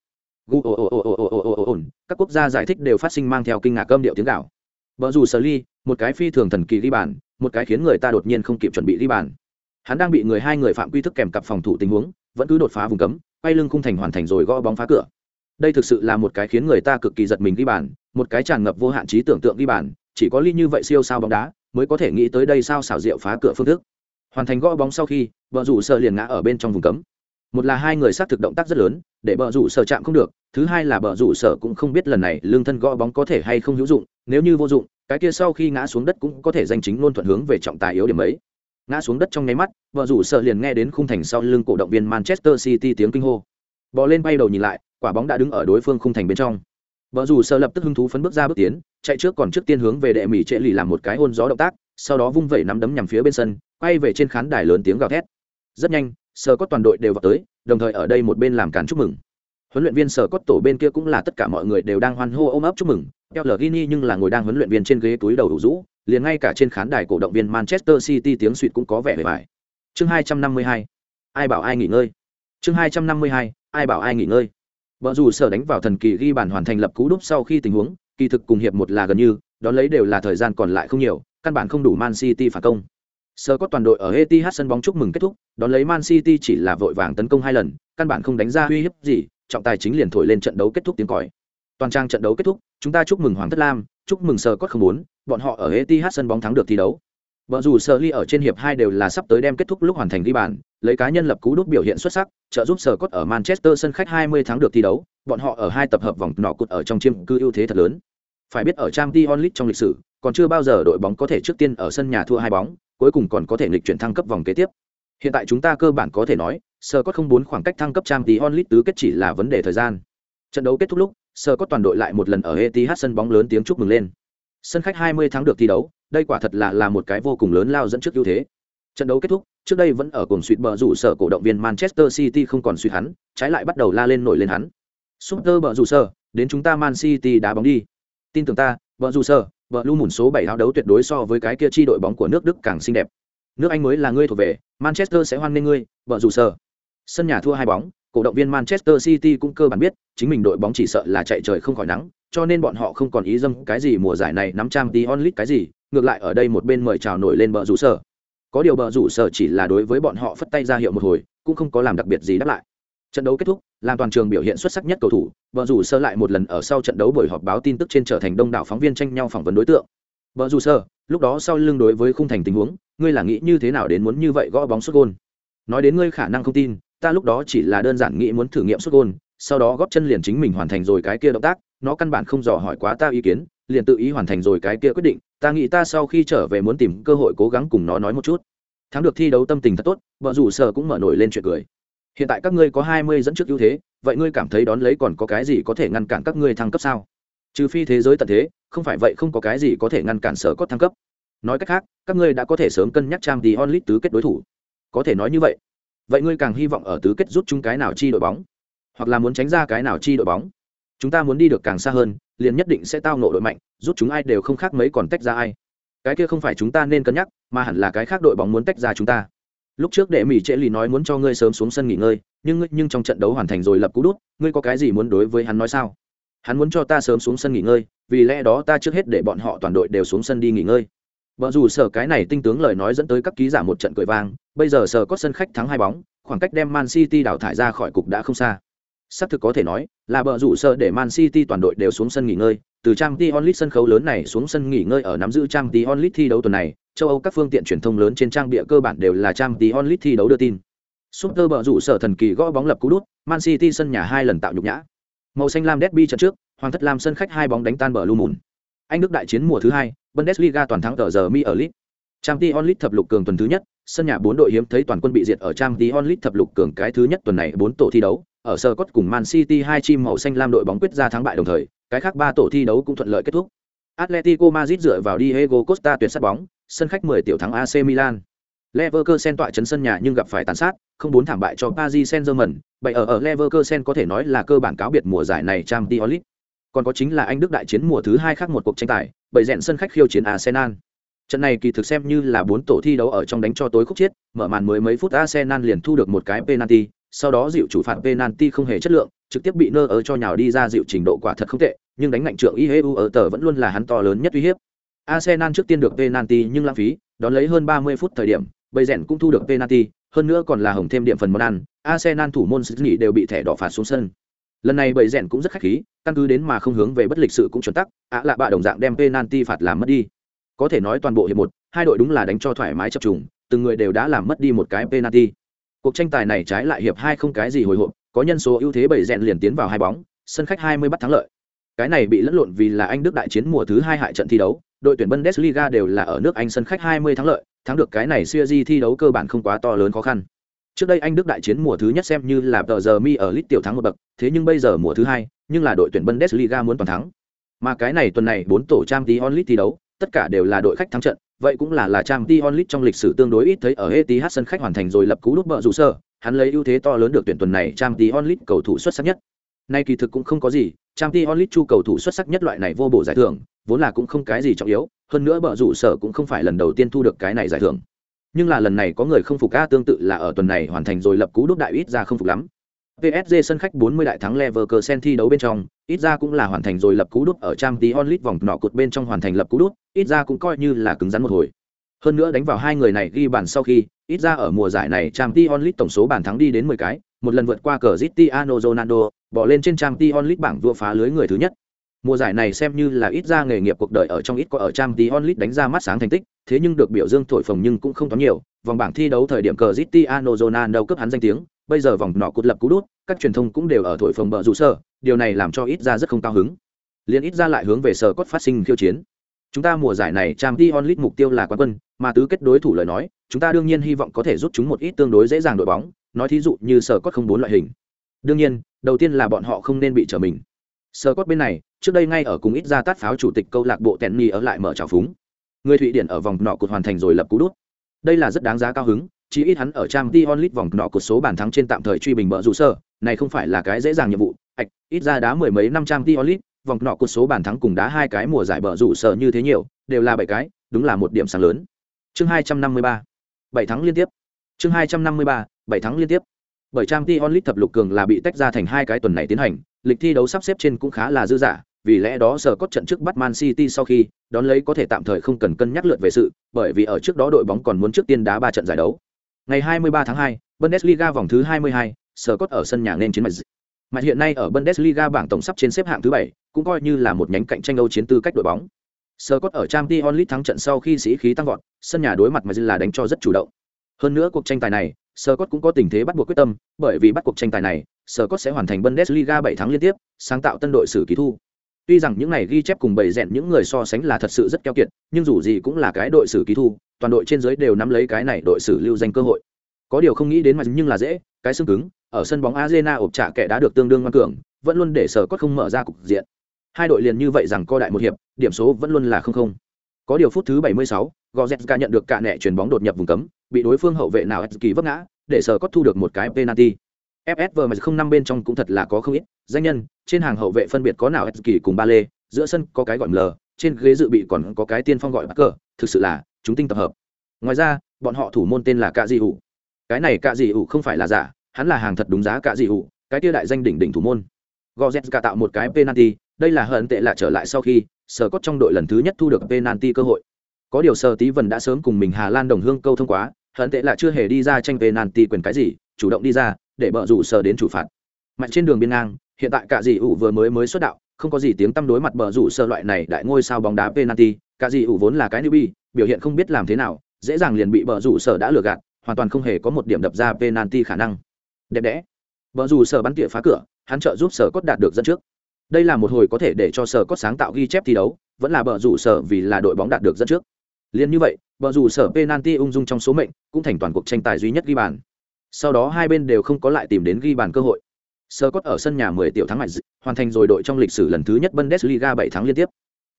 gu ồ ồ ồ ồ ồ ồ ồ ồ các quốc gia giải thích đều phát sinh mang theo kinh ngạc cơm điệu tiếng gạo vợ dù sở ly một cái phi thường thần kỳ ghi bàn một cái khiến người ta đột nhiên không kịp chuẩn bị ghi bàn hắn đang bị người hai người phạm quy thức kèm cặp phòng thủ tình huống vẫn cứ đột phá vùng cấm quay lưng khung thành hoàn thành rồi gõ bóng phá cửa đây thực sự là một cái khiến người ta cực kỳ giật mình ghi bàn một cái tràn ngập vô hạn trí tưởng tượng ghi bàn chỉ có ly như vậy siêu sao bóng đá mới có thể nghĩ tới đây sao xảo diệu phá cửa phương thức. Hoàn thành gõ bóng sau khi vợ rủ sợ liền ngã ở bên trong vùng cấm. Một là hai người xác thực động tác rất lớn, để bờ rủ sở chạm không được, thứ hai là bờ rủ sở cũng không biết lần này lương thân gõ bóng có thể hay không hữu dụng, nếu như vô dụng, cái kia sau khi ngã xuống đất cũng có thể danh chính luôn thuận hướng về trọng tài yếu điểm ấy. Ngã xuống đất trong nháy mắt bờ rủ sở liền nghe đến khung thành sau lưng cổ động viên manchester city tiếng kinh hô. Bò lên bay đầu nhìn lại, quả bóng đã đứng ở đối phương khung thành bên trong vợ rủ sợ lập tức hứng thú phấn bước ra bước tiến, chạy trước còn trước tiên hướng về đệ mỹ trệ lì làm một cái hôn gió động tác, sau đó vung vẩy nắm đấm nhằm phía bên sân, quay về trên khán đài lớn tiếng gào thét rất nhanh sở có toàn đội đều vào tới, đồng thời ở đây một bên làm cản chúc mừng huấn luyện viên sở cốt tổ bên kia cũng là tất cả mọi người đều đang hoan hô ôm ấp chúc mừng theo lờ gini nhưng là ngồi đang huấn luyện viên trên ghế túi đầu đủ rũ, liền ngay cả trên khán đài cổ động viên manchester city tiếng suỵt cũng có vẻ bề bài chương 252. ai bảo ai nghỉ ngơi chương 252. ai bảo ai nghỉ ngơi vợ dù sở đánh vào thần kỳ ghi bàn hoàn thành lập cú đúp sau khi tình huống kỳ thực cùng hiệp một là gần như đón lấy đều là thời gian còn lại không nhiều căn bản không đủ man city phản công Sơ có toàn đội ở Etihad sân bóng chúc mừng kết thúc, đón lấy Man City chỉ là vội vàng tấn công hai lần, căn bản không đánh ra uy hiếp gì, trọng tài chính liền thổi lên trận đấu kết thúc tiếng còi. Toàn trang trận đấu kết thúc, chúng ta chúc mừng Hoàng Thất Lam, chúc mừng Sơ Cốt không muốn, bọn họ ở Etihad sân bóng thắng được thi đấu. Vợ dù Sơ Ly ở trên hiệp hai đều là sắp tới đem kết thúc lúc hoàn thành ghi bàn, lấy cá nhân lập cú đúc biểu hiện xuất sắc, trợ giúp sở Cốt ở Manchester sân khách 20 tháng được thi đấu, bọn họ ở hai tập hợp vòng nọ cột ở trong chiêm cư ưu thế thật lớn. Phải biết ở Champions League trong lịch sử, còn chưa bao giờ đội bóng có thể trước tiên ở sân nhà thua hai bóng, cuối cùng còn có thể nghịch chuyển thăng cấp vòng kế tiếp. Hiện tại chúng ta cơ bản có thể nói, sở cốt không bốn khoảng cách thăng cấp Champions League tứ kết chỉ là vấn đề thời gian. Trận đấu kết thúc lúc, sở cốt toàn đội lại một lần ở Etihad sân bóng lớn tiếng chúc mừng lên. Sân khách 20 tháng được thi đấu, đây quả thật là là một cái vô cùng lớn lao dẫn trước ưu thế. Trận đấu kết thúc, trước đây vẫn ở cùng suýt bờ rủ sở cổ động viên Manchester City không còn suýt hắn, trái lại bắt đầu la lên nổi lên hắn. Super bờ rủ sở, đến chúng ta Man City đá bóng đi. Tin tưởng ta, bờ rủ sở, bờ lu mùn số bảy áo đấu tuyệt đối so với cái kia chi đội bóng của nước Đức càng xinh đẹp. Nước Anh mới là ngươi thuộc về, Manchester sẽ hoan nghênh ngươi, bờ rủ sở. Sân nhà thua hai bóng, cổ động viên Manchester City cũng cơ bản biết, chính mình đội bóng chỉ sợ là chạy trời không khỏi nắng, cho nên bọn họ không còn ý dâm cái gì mùa giải này nắm trang tí onlit cái gì, ngược lại ở đây một bên mời chào nổi lên bờ rủ sở. Có điều bờ rủ sở chỉ là đối với bọn họ phất tay ra hiệu một hồi, cũng không có làm đặc biệt gì đáp lại. Trận đấu kết thúc, làm toàn trường biểu hiện xuất sắc nhất cầu thủ, Bờ rủ sơ lại một lần ở sau trận đấu buổi họp báo tin tức trên trở thành đông đảo phóng viên tranh nhau phỏng vấn đối tượng. Bờ rủ sơ, lúc đó sau lưng đối với khung thành tình huống, ngươi là nghĩ như thế nào đến muốn như vậy gõ bóng xuất gôn? Nói đến ngươi khả năng không tin, ta lúc đó chỉ là đơn giản nghĩ muốn thử nghiệm xuất gôn, sau đó góp chân liền chính mình hoàn thành rồi cái kia động tác, nó căn bản không dò hỏi quá ta ý kiến, liền tự ý hoàn thành rồi cái kia quyết định, ta nghĩ ta sau khi trở về muốn tìm cơ hội cố gắng cùng nó nói một chút. Thắng được thi đấu tâm tình thật tốt, vợ rủ sở cũng mở nổi lên chuyện cười. Hiện tại các ngươi có hai mươi dẫn trước ưu thế vậy ngươi cảm thấy đón lấy còn có cái gì có thể ngăn cản các ngươi thăng cấp sao? Trừ phi thế giới tận thế không phải vậy không có cái gì có thể ngăn cản sở cốt thăng cấp. Nói cách khác các ngươi đã có thể sớm cân nhắc trang tí onlit tứ kết đối thủ. Có thể nói như vậy. Vậy ngươi càng hy vọng ở tứ kết rút chung cái nào chi đội bóng? Hoặc là muốn tránh ra cái nào chi đội bóng? Chúng ta muốn đi được càng xa hơn, liền nhất định sẽ tao nộ đội mạnh rút chúng ai đều không khác mấy còn tách ra ai. Cái kia không phải chúng ta nên cân nhắc, mà hẳn là cái khác đội bóng muốn tách ra chúng ta. Lúc trước đệ mỹ trễ lì nói muốn cho ngươi sớm xuống sân nghỉ ngơi, nhưng ngươi, nhưng trong trận đấu hoàn thành rồi lập cú đút, ngươi có cái gì muốn đối với hắn nói sao? Hắn muốn cho ta sớm xuống sân nghỉ ngơi, vì lẽ đó ta trước hết để bọn họ toàn đội đều xuống sân đi nghỉ ngơi. Vợ dù sở cái này tinh tướng lời nói dẫn tới các ký giả một trận cười vang, bây giờ sở có sân khách thắng hai bóng, khoảng cách đem man city đào thải ra khỏi cục đã không xa xác thực có thể nói là bờ rủ sợ để man city toàn đội đều xuống sân nghỉ ngơi từ trang t onlit sân khấu lớn này xuống sân nghỉ ngơi ở nắm giữ trang t onlit thi đấu tuần này châu Âu các phương tiện truyền thông lớn trên trang địa cơ bản đều là trang tí onlit thi đấu đưa tin. Super bờ rủ sở thần kỳ gõ bóng lập cú đút, Man City sân nhà hai lần tạo nhục nhã. Màu xanh lam derby trận trước, Hoàng thất lam sân khách hai bóng đánh tan bờ Lumun. Anh Đức đại chiến mùa thứ hai, Bundesliga toàn thắng tờ giờ Mi ở League. Champions League thập lục cường tuần thứ nhất, sân nhà bốn đội hiếm thấy toàn quân bị diệt ở Champions League thập lục cường cái thứ nhất tuần này bốn tổ thi đấu, ở sơ cốt cùng Man City hai chim màu xanh lam đội bóng quyết ra thắng bại đồng thời, cái khác ba tổ thi đấu cũng thuận lợi kết thúc. Atletico Madrid dựa vào Diego Costa tuyệt sát bóng, sân khách 10 tiểu thắng AC Milan. Leverkusen tọa chấn sân nhà nhưng gặp phải tàn sát, không bốn thảm bại cho Paris Saint-Germain, Bảy ở ở Leverkusen có thể nói là cơ bản cáo biệt mùa giải này Champions League. Còn có chính là Anh Đức đại chiến mùa thứ hai khác một cuộc tranh tài, bảy rèn sân khách khiêu chiến Arsenal. Trận này kỳ thực xem như là bốn tổ thi đấu ở trong đánh cho tối khúc chết, mở màn mới mấy phút Arsenal liền thu được một cái penalty, sau đó dịu chủ phạt penalty không hề chất lượng, trực tiếp bị nơ ở cho nhào đi ra dịu trình độ quả thật không tệ, nhưng đánh ngạnh trượng IHU ở tờ vẫn luôn là hắn to lớn nhất uy hiếp. Arsenal trước tiên được penalty nhưng lãng phí, đón lấy hơn 30 phút thời điểm, bây rèn cũng thu được penalty, hơn nữa còn là hồng thêm điểm phần món ăn, Arsenal thủ môn Sydney đều bị thẻ đỏ phạt xuống sân. Lần này bầy rèn cũng rất khách khí, căn cứ đến mà không hướng về bất lịch sự cũng chuẩn tắc, ạ lạ bạ đồng dạng đem penalty phạt làm mất đi. Có thể nói toàn bộ hiệp một, hai đội đúng là đánh cho thoải mái chập trùng, từng người đều đã làm mất đi một cái penalty. Cuộc tranh tài này trái lại hiệp hai không cái gì hồi hộp, có nhân số ưu thế bầy rèn liền tiến vào hai bóng, sân khách 20 bắt thắng lợi. Cái này bị lẫn lộn vì là Anh Đức đại chiến mùa thứ hai hại trận thi đấu, đội tuyển Bundesliga đều là ở nước Anh sân khách 20 thắng lợi, thắng được cái này series thi đấu cơ bản không quá to lớn khó khăn. Trước đây Anh Đức đại chiến mùa thứ nhất xem như là tờ giờ mi ở lit tiểu thắng một bậc, thế nhưng bây giờ mùa thứ hai, nhưng là đội tuyển Bundesliga muốn toàn thắng. Mà cái này tuần này bốn tổ trang tí League thi đấu, tất cả đều là đội khách thắng trận, vậy cũng là là Champions League trong lịch sử tương đối ít thấy ở Etihad sân khách hoàn thành rồi lập cú đúp bợ rủ sơ, hắn lấy ưu thế to lớn được tuyển tuần này Champions League cầu thủ xuất sắc nhất. Nay kỳ thực cũng không có gì, Champions League chu cầu thủ xuất sắc nhất loại này vô bổ giải thưởng, vốn là cũng không cái gì trọng yếu, hơn nữa bợ rủ sở cũng không phải lần đầu tiên thu được cái này giải thưởng. Nhưng là lần này có người không phục a tương tự là ở tuần này hoàn thành rồi lập cú đúc đại ít ra không phục lắm. PSG sân khách 40 đại thắng Leverkusen thi đấu bên trong, ít ra cũng là hoàn thành rồi lập cú đúp ở Champions League vòng nọ cột bên trong hoàn thành lập cú đúp. ít ra cũng coi như là cứng rắn một hồi. Hơn nữa đánh vào hai người này ghi bàn sau khi, ít ra ở mùa giải này Champions League tổng số bàn thắng đi đến 10 cái, một lần vượt qua Cristiano Ronaldo, bỏ lên trên Champions League bảng vua phá lưới người thứ nhất. Mùa giải này xem như là ít ra nghề nghiệp cuộc đời ở trong ít có ở Champions League đánh ra mắt sáng thành tích, thế nhưng được biểu dương thổi phồng nhưng cũng không toán nhiều, vòng bảng thi đấu thời điểm Cristiano Ronaldo cấp hắn danh tiếng, bây giờ vòng nọ cút lập cú đút, các truyền thông cũng đều ở thổi phồng bờ rủ sở, điều này làm cho ít ra rất không cao hứng. liền ít ra lại hướng về sở cốt phát sinh khiêu chiến. Chúng ta mùa giải này trang đi onlit mục tiêu là quán quân, mà tứ kết đối thủ lời nói, chúng ta đương nhiên hy vọng có thể rút chúng một ít tương đối dễ dàng đội bóng, nói thí dụ như sở cốt không bốn loại hình. Đương nhiên, đầu tiên là bọn họ không nên bị trở mình. Sở cốt bên này, trước đây ngay ở cùng ít ra tát pháo chủ tịch câu lạc bộ Tenny ở lại mở trào phúng người thụy điển ở vòng nọ cột hoàn thành rồi lập cú đút đây là rất đáng giá cao hứng chỉ ít hắn ở trang t vòng nọ cột số bàn thắng trên tạm thời truy bình bờ rủ sơ này không phải là cái dễ dàng nhiệm vụ. Ạch ít ra đá mười mấy năm trang t vòng nọ cột số bàn thắng cùng đá hai cái mùa giải bờ rủ sơ như thế nhiều đều là bảy cái đúng là một điểm sáng lớn. Chương hai trăm năm mươi ba bảy thắng liên tiếp. Chương hai trăm năm mươi ba bảy thắng liên tiếp. Bởi trang t thập lục cường là bị tách ra thành hai cái tuần này tiến hành lịch thi đấu sắp xếp trên cũng khá là dư dả vì lẽ đó sở cốt trận trước bắt Man City sau khi, đón lấy có thể tạm thời không cần cân nhắc lượt về sự, bởi vì ở trước đó đội bóng còn muốn trước tiên đá ba trận giải đấu. Ngày 23 tháng 2, Bundesliga vòng thứ 22, Scott ở sân nhà nên chiến mặt mà hiện nay ở Bundesliga bảng tổng sắp trên xếp hạng thứ 7, cũng coi như là một nhánh cạnh tranh Âu chiến tư cách đội bóng. Scott ở Champions League thắng trận sau khi sĩ khí tăng vọt, sân nhà đối mặt mà là đánh cho rất chủ động. Hơn nữa cuộc tranh tài này, Scott cũng có tình thế bắt buộc quyết tâm, bởi vì bắt cuộc tranh tài này, Scott sẽ hoàn thành Bundesliga 7 thắng liên tiếp, sáng tạo tân đội sử ký thu. Tuy rằng những này ghi chép cùng bảy rèn những người so sánh là thật sự rất keo kiệt, nhưng dù gì cũng là cái đội sử ký thu, toàn đội trên dưới đều nắm lấy cái này đội xử lưu danh cơ hội. Có điều không nghĩ đến mà nhưng là dễ, cái xương cứng, ở sân bóng Arena ộp trả kẻ đã được tương đương ngoan cường, vẫn luôn để sở cốt không mở ra cục diện. Hai đội liền như vậy rằng co đại một hiệp, điểm số vẫn luôn là không không. Có điều phút thứ 76, Goretzka nhận được cả nẹ chuyển bóng đột nhập vùng cấm, bị đối phương hậu vệ nào kỳ vấp ngã, để sở cốt thu được một cái penalty. FSV mà không năm bên trong cũng thật là có không ít, danh nhân, trên hàng hậu vệ phân biệt có nào kỳ cùng ba lê, giữa sân có cái gọi mờ, trên ghế dự bị còn có cái tiên phong gọi cờ, thực sự là chúng tinh tập hợp. Ngoài ra, bọn họ thủ môn tên là Cạ Dị Hủ. Cái này Cạ Dị Hủ không phải là giả, hắn là hàng thật đúng giá Cạ Dị Hủ, cái kia đại danh đỉnh đỉnh thủ môn. Goretzka tạo một cái penalty, đây là hận tệ lạ trở lại sau khi sở cốt trong đội lần thứ nhất thu được penalty cơ hội. Có điều sở tí vần đã sớm cùng mình Hà Lan đồng hương câu thông quá, hận tệ lạ chưa hề đi ra tranh penalty quyền cái gì, chủ động đi ra, để bợ rủ sở đến chủ phạt mạnh trên đường biên ngang hiện tại cả Dị ủ vừa mới mới xuất đạo không có gì tiếng tăm đối mặt bờ rủ sở loại này đại ngôi sao bóng đá penalty cả Dị ủ vốn là cái newbie biểu hiện không biết làm thế nào dễ dàng liền bị bờ rủ sở đã lừa gạt hoàn toàn không hề có một điểm đập ra penalty khả năng đẹp đẽ bờ rủ sở bắn tỉa phá cửa hắn trợ giúp sở cốt đạt được dẫn trước đây là một hồi có thể để cho sở cốt sáng tạo ghi chép thi đấu vẫn là bờ rủ sở vì là đội bóng đạt được dẫn trước Liên như vậy, Bờ rủ sở penalty ung dung trong số mệnh, cũng thành toàn cuộc tranh tài duy nhất ghi bàn. Sau đó hai bên đều không có lại tìm đến ghi bàn cơ hội. Scott ở sân nhà 10 tiểu thắng mạnh, hoàn thành rồi đội trong lịch sử lần thứ nhất Bundesliga 7 tháng liên tiếp.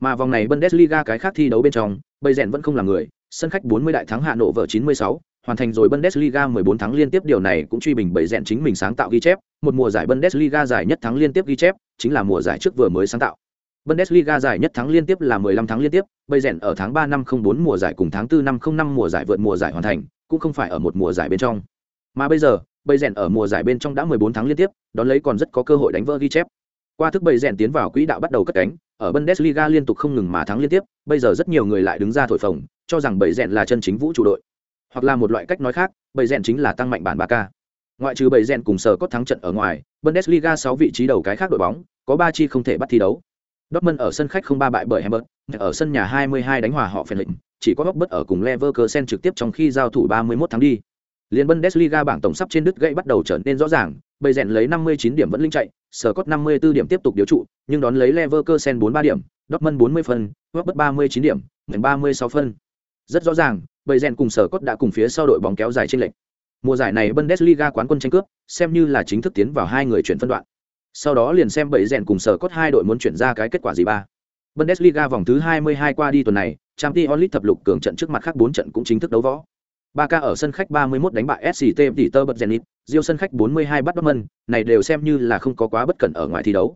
Mà vòng này Bundesliga cái khác thi đấu bên trong, Bầy rèn vẫn không là người, sân khách 40 đại thắng Hà Nội vợ 96, hoàn thành rồi Bundesliga 14 thắng liên tiếp điều này cũng truy bình Bầy rèn chính mình sáng tạo ghi chép, một mùa giải Bundesliga giải nhất thắng liên tiếp ghi chép, chính là mùa giải trước vừa mới sáng tạo. Bundesliga giải nhất thắng liên tiếp là 15 tháng liên tiếp, Bầy rèn ở tháng 3 năm 04 mùa giải cùng tháng 4 năm 05 mùa giải vượt mùa giải hoàn thành, cũng không phải ở một mùa giải bên trong. Mà bây giờ, Bầy rèn ở mùa giải bên trong đã 14 tháng liên tiếp, đón lấy còn rất có cơ hội đánh vỡ ghi chép. Qua thức bầy rèn tiến vào quỹ đạo bắt đầu cất cánh, ở Bundesliga liên tục không ngừng mà thắng liên tiếp, bây giờ rất nhiều người lại đứng ra thổi phồng, cho rằng bầy rèn là chân chính vũ trụ đội. Hoặc là một loại cách nói khác, bầy rèn chính là tăng mạnh bản ba k Ngoại trừ bầy rèn cùng sở có thắng trận ở ngoài, Bundesliga sáu vị trí đầu cái khác đội bóng, có ba chi không thể bắt thi đấu. Dortmund ở sân khách không ba bại bởi Hamburg, ở sân nhà 22 đánh hòa họ phèn lệnh, chỉ có góc bất ở cùng Leverkusen trực tiếp trong khi giao thủ 31 tháng đi. Liên Bundesliga bảng tổng sắp trên đứt gãy bắt đầu trở nên rõ ràng, bầy rèn lấy 59 điểm vẫn linh chạy, Scott 54 điểm tiếp tục điều trụ, nhưng đón lấy Leverkusen 43 điểm, Dortmund 40 phân, Wolfsburg 39 điểm, Mainz 36 phân. Rất rõ ràng, bầy rèn cùng Scott đã cùng phía sau đội bóng kéo dài trên lệnh. Mùa giải này Bundesliga quán quân tranh cướp, xem như là chính thức tiến vào hai người chuyển phân đoạn. Sau đó liền xem bầy rèn cùng Scott hai đội muốn chuyển ra cái kết quả gì ba. Bundesliga vòng thứ 22 qua đi tuần này, Champions League thập lục cường trận trước mặt khác 4 trận cũng chính thức đấu võ. Barca ở sân khách 31 đánh bại SCT tỷ tơ bật Zenit, Rio sân khách 42 bắt Dortmund, này đều xem như là không có quá bất cẩn ở ngoài thi đấu.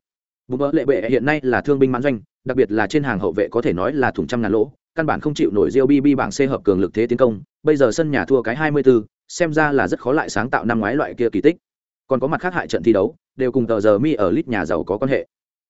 Bùm bỡ lệ bệ hiện nay là thương binh mãn doanh, đặc biệt là trên hàng hậu vệ có thể nói là thủng trăm ngàn lỗ, căn bản không chịu nổi Rio BB bảng C hợp cường lực thế tiến công, bây giờ sân nhà thua cái 24, xem ra là rất khó lại sáng tạo năm ngoái loại kia kỳ tích. Còn có mặt khác hại trận thi đấu, đều cùng tờ giờ mi ở lit nhà giàu có quan hệ.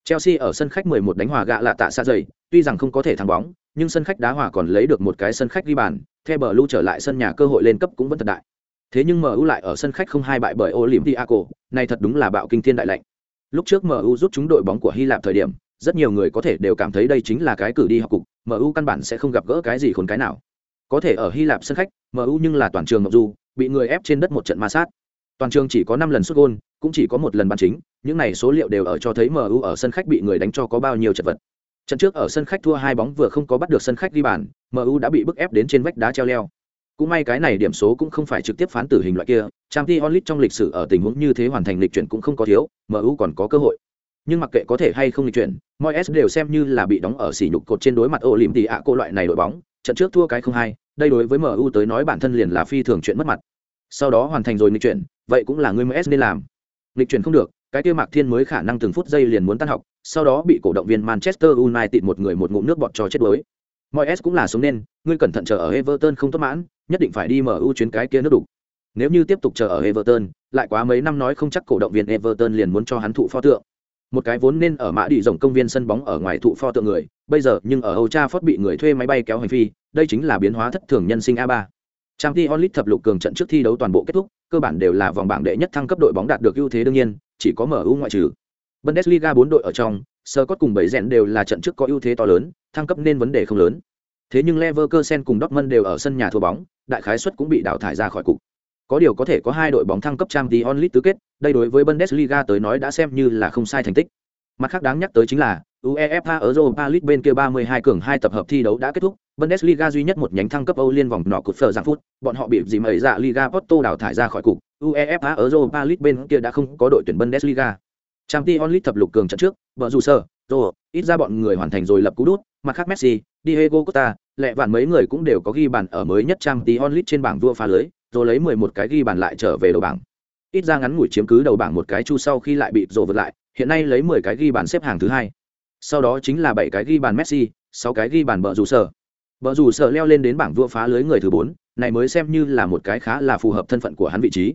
Chelsea ở sân khách 11 đánh hòa gạ lạ tạ xa dày, tuy rằng không có thể thắng bóng, nhưng sân khách đá hòa còn lấy được một cái sân khách ghi bàn, theo bờ lưu trở lại sân nhà cơ hội lên cấp cũng vẫn thật đại. Thế nhưng MU lại ở sân khách không hai bại bởi Olympiaco, này thật đúng là bạo kinh thiên đại lạnh. Lúc trước MU rút chúng đội bóng của Hy Lạp thời điểm, rất nhiều người có thể đều cảm thấy đây chính là cái cử đi học cục, MU căn bản sẽ không gặp gỡ cái gì khốn cái nào. Có thể ở Hy Lạp sân khách, MU nhưng là toàn trường ngọc du, bị người ép trên đất một trận ma sát. Toàn trường chỉ có 5 lần sút gôn, cũng chỉ có một lần bàn chính, những này số liệu đều ở cho thấy MU ở sân khách bị người đánh cho có bao nhiêu chật vật. Trận trước ở sân khách thua hai bóng vừa không có bắt được sân khách ghi bàn, MU đã bị bức ép đến trên vách đá treo leo. Cũng may cái này điểm số cũng không phải trực tiếp phán tử hình loại kia, trang t onlit trong lịch sử ở tình huống như thế hoàn thành lịch chuyển cũng không có thiếu, MU còn có cơ hội. Nhưng mặc kệ có thể hay không lịch chuyển, mọi S đều xem như là bị đóng ở sỉ nhục cột trên đối mặt Olympiacos loại này đội bóng, trận trước thua cái không hai, đây đối với MU tới nói bản thân liền là phi thường chuyện mất mặt. Sau đó hoàn thành rồi lịch chuyển, vậy cũng là người ms nên làm nghịch chuyển không được, cái kia Mạc Thiên mới khả năng từng phút giây liền muốn tan học, sau đó bị cổ động viên Manchester United một người một ngụm nước bọt cho chết đuối. Moyes cũng là sống nên, ngươi cẩn thận chờ ở Everton không tốt mãn, nhất định phải đi mở ưu chuyến cái kia nước đủ. Nếu như tiếp tục chờ ở Everton, lại quá mấy năm nói không chắc cổ động viên Everton liền muốn cho hắn thụ pho tượng. Một cái vốn nên ở mã đi rộng công viên sân bóng ở ngoài thụ pho tượng người, bây giờ nhưng ở Old Trafford bị người thuê máy bay kéo hành phi, đây chính là biến hóa thất thường nhân sinh Trang Ti Onlit thập lục cường trận trước thi đấu toàn bộ kết thúc, cơ bản đều là vòng bảng đệ nhất thăng cấp đội bóng đạt được ưu thế đương nhiên, chỉ có MU ngoại trừ. Bundesliga 4 đội ở trong, Scott cùng bảy rèn đều là trận trước có ưu thế to lớn, thăng cấp nên vấn đề không lớn. Thế nhưng Leverkusen cùng Dortmund đều ở sân nhà thua bóng, đại khái suất cũng bị đào thải ra khỏi cục. Có điều có thể có hai đội bóng thăng cấp Champions League tứ kết, đây đối với Bundesliga tới nói đã xem như là không sai thành tích. Mặt khác đáng nhắc tới chính là UEFA Europa League bên kia 32 cường hai tập hợp thi đấu đã kết thúc, Bundesliga duy nhất một nhánh thăng cấp Âu liên vòng nọ cột phở giảng phút, bọn họ bị gì mời dạ Liga Porto đào thải ra khỏi cục. UEFA Europa League bên kia đã không có đội tuyển Bundesliga. Champions League thập lục cường trận trước, vợ dù sơ, rồi, ít ra bọn người hoàn thành rồi lập cú đút, mặt khác Messi, Diego Costa, lẹ vạn mấy người cũng đều có ghi bàn ở mới nhất Champions League trên bảng vua phá lưới, rồi lấy 11 cái ghi bàn lại trở về đầu bảng. Ít ra ngắn ngủi chiếm cứ đầu bảng một cái chu sau khi lại bị rồ vượt lại, hiện nay lấy 10 cái ghi bàn xếp hàng thứ hai. Sau đó chính là 7 cái ghi bàn Messi, 6 cái ghi bàn bợ dù sở. Bợ dù sợ leo lên đến bảng vua phá lưới người thứ 4, này mới xem như là một cái khá là phù hợp thân phận của hắn vị trí.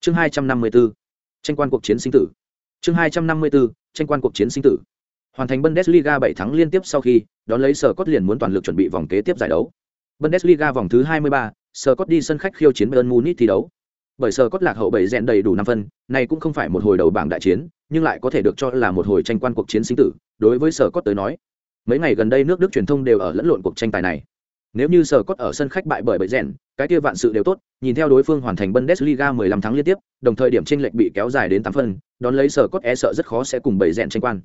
Chương 254. Tranh quan cuộc chiến sinh tử. Chương 254. Tranh quan cuộc chiến sinh tử. Hoàn thành Bundesliga 7 thắng liên tiếp sau khi, đón lấy Sở Cốt liền muốn toàn lực chuẩn bị vòng kế tiếp giải đấu. Bundesliga vòng thứ 23, Sở Cốt đi sân khách khiêu chiến Bayern Munich thi đấu. Bởi Sở Cốt lạc hậu bảy rèn đầy đủ 5 phân, này cũng không phải một hồi đầu bảng đại chiến, nhưng lại có thể được cho là một hồi tranh quan cuộc chiến sinh tử, đối với Sở Cốt tới nói. Mấy ngày gần đây nước Đức truyền thông đều ở lẫn lộn cuộc tranh tài này. Nếu như Sở Cốt ở sân khách bại bởi bậy rèn, cái kia vạn sự đều tốt, nhìn theo đối phương hoàn thành Bundesliga 15 thắng liên tiếp, đồng thời điểm chênh lệch bị kéo dài đến 8 phân, đón lấy Sở Cốt e sợ rất khó sẽ cùng bậy rèn tranh quan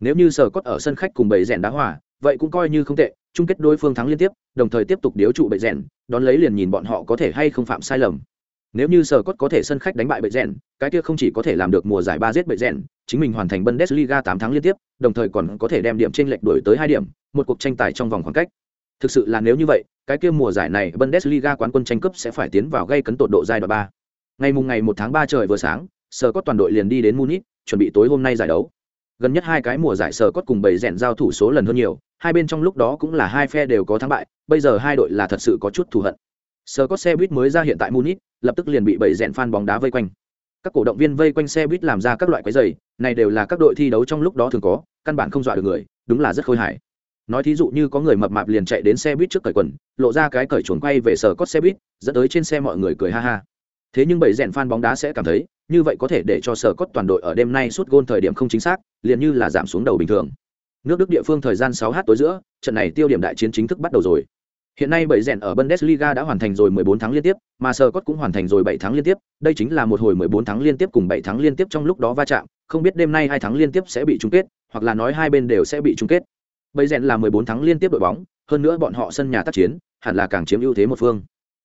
nếu như sở cốt ở sân khách cùng bậy rèn đá hòa vậy cũng coi như không tệ chung kết đối phương thắng liên tiếp đồng thời tiếp tục điếu trụ bậy rèn đón lấy liền nhìn bọn họ có thể hay không phạm sai lầm nếu như sở cốt có thể sân khách đánh bại bệ rèn, cái kia không chỉ có thể làm được mùa giải ba giết bệ rèn, chính mình hoàn thành bundesliga tám tháng liên tiếp, đồng thời còn có thể đem điểm trên lệch đổi tới hai điểm, một cuộc tranh tài trong vòng khoảng cách. Thực sự là nếu như vậy, cái kia mùa giải này bundesliga quán quân tranh cướp sẽ phải tiến vào gây cấn tột độ giai đoạn ba. Ngày mùng ngày một tháng ba trời vừa sáng sở cốt toàn đội liền đi đến munich, chuẩn bị tối hôm nay giải đấu. Gần nhất hai cái mùa giải sở cốt cùng bầy rèn giao thủ số lần hơn nhiều, hai bên trong lúc đó cũng là hai phe đều có thắng bại, bây giờ hai đội là thật sự có chút thù hận. Sở cốt xe buýt mới ra hiện tại munich lập tức liền bị bầy rèn fan bóng đá vây quanh. Các cổ động viên vây quanh xe buýt làm ra các loại quái rầy, này đều là các đội thi đấu trong lúc đó thường có căn bản không dọa được người đúng là rất khôi hài. Nói thí dụ như có người mập mạp liền chạy đến xe buýt trước cởi quần lộ ra cái cởi chuồn quay về sở cốt xe buýt dẫn tới trên xe mọi người cười ha ha. Thế nhưng bảy rèn fan bóng đá sẽ cảm thấy như vậy có thể để cho sở cốt toàn đội ở đêm nay suốt gôn thời điểm không chính xác liền như là giảm xuống đầu bình thường. Nước đức địa phương thời gian 6 h tối giữa trận này tiêu điểm đại chiến chính thức bắt đầu rồi hiện nay bảy rèn ở bundesliga đã hoàn thành rồi 14 tháng liên tiếp, mà sở cũng hoàn thành rồi 7 tháng liên tiếp. Đây chính là một hồi 14 tháng liên tiếp cùng 7 tháng liên tiếp trong lúc đó va chạm, không biết đêm nay hai tháng liên tiếp sẽ bị chung kết, hoặc là nói hai bên đều sẽ bị chung kết. Bảy rèn là 14 tháng liên tiếp đội bóng, hơn nữa bọn họ sân nhà tác chiến, hẳn là càng chiếm ưu thế một phương.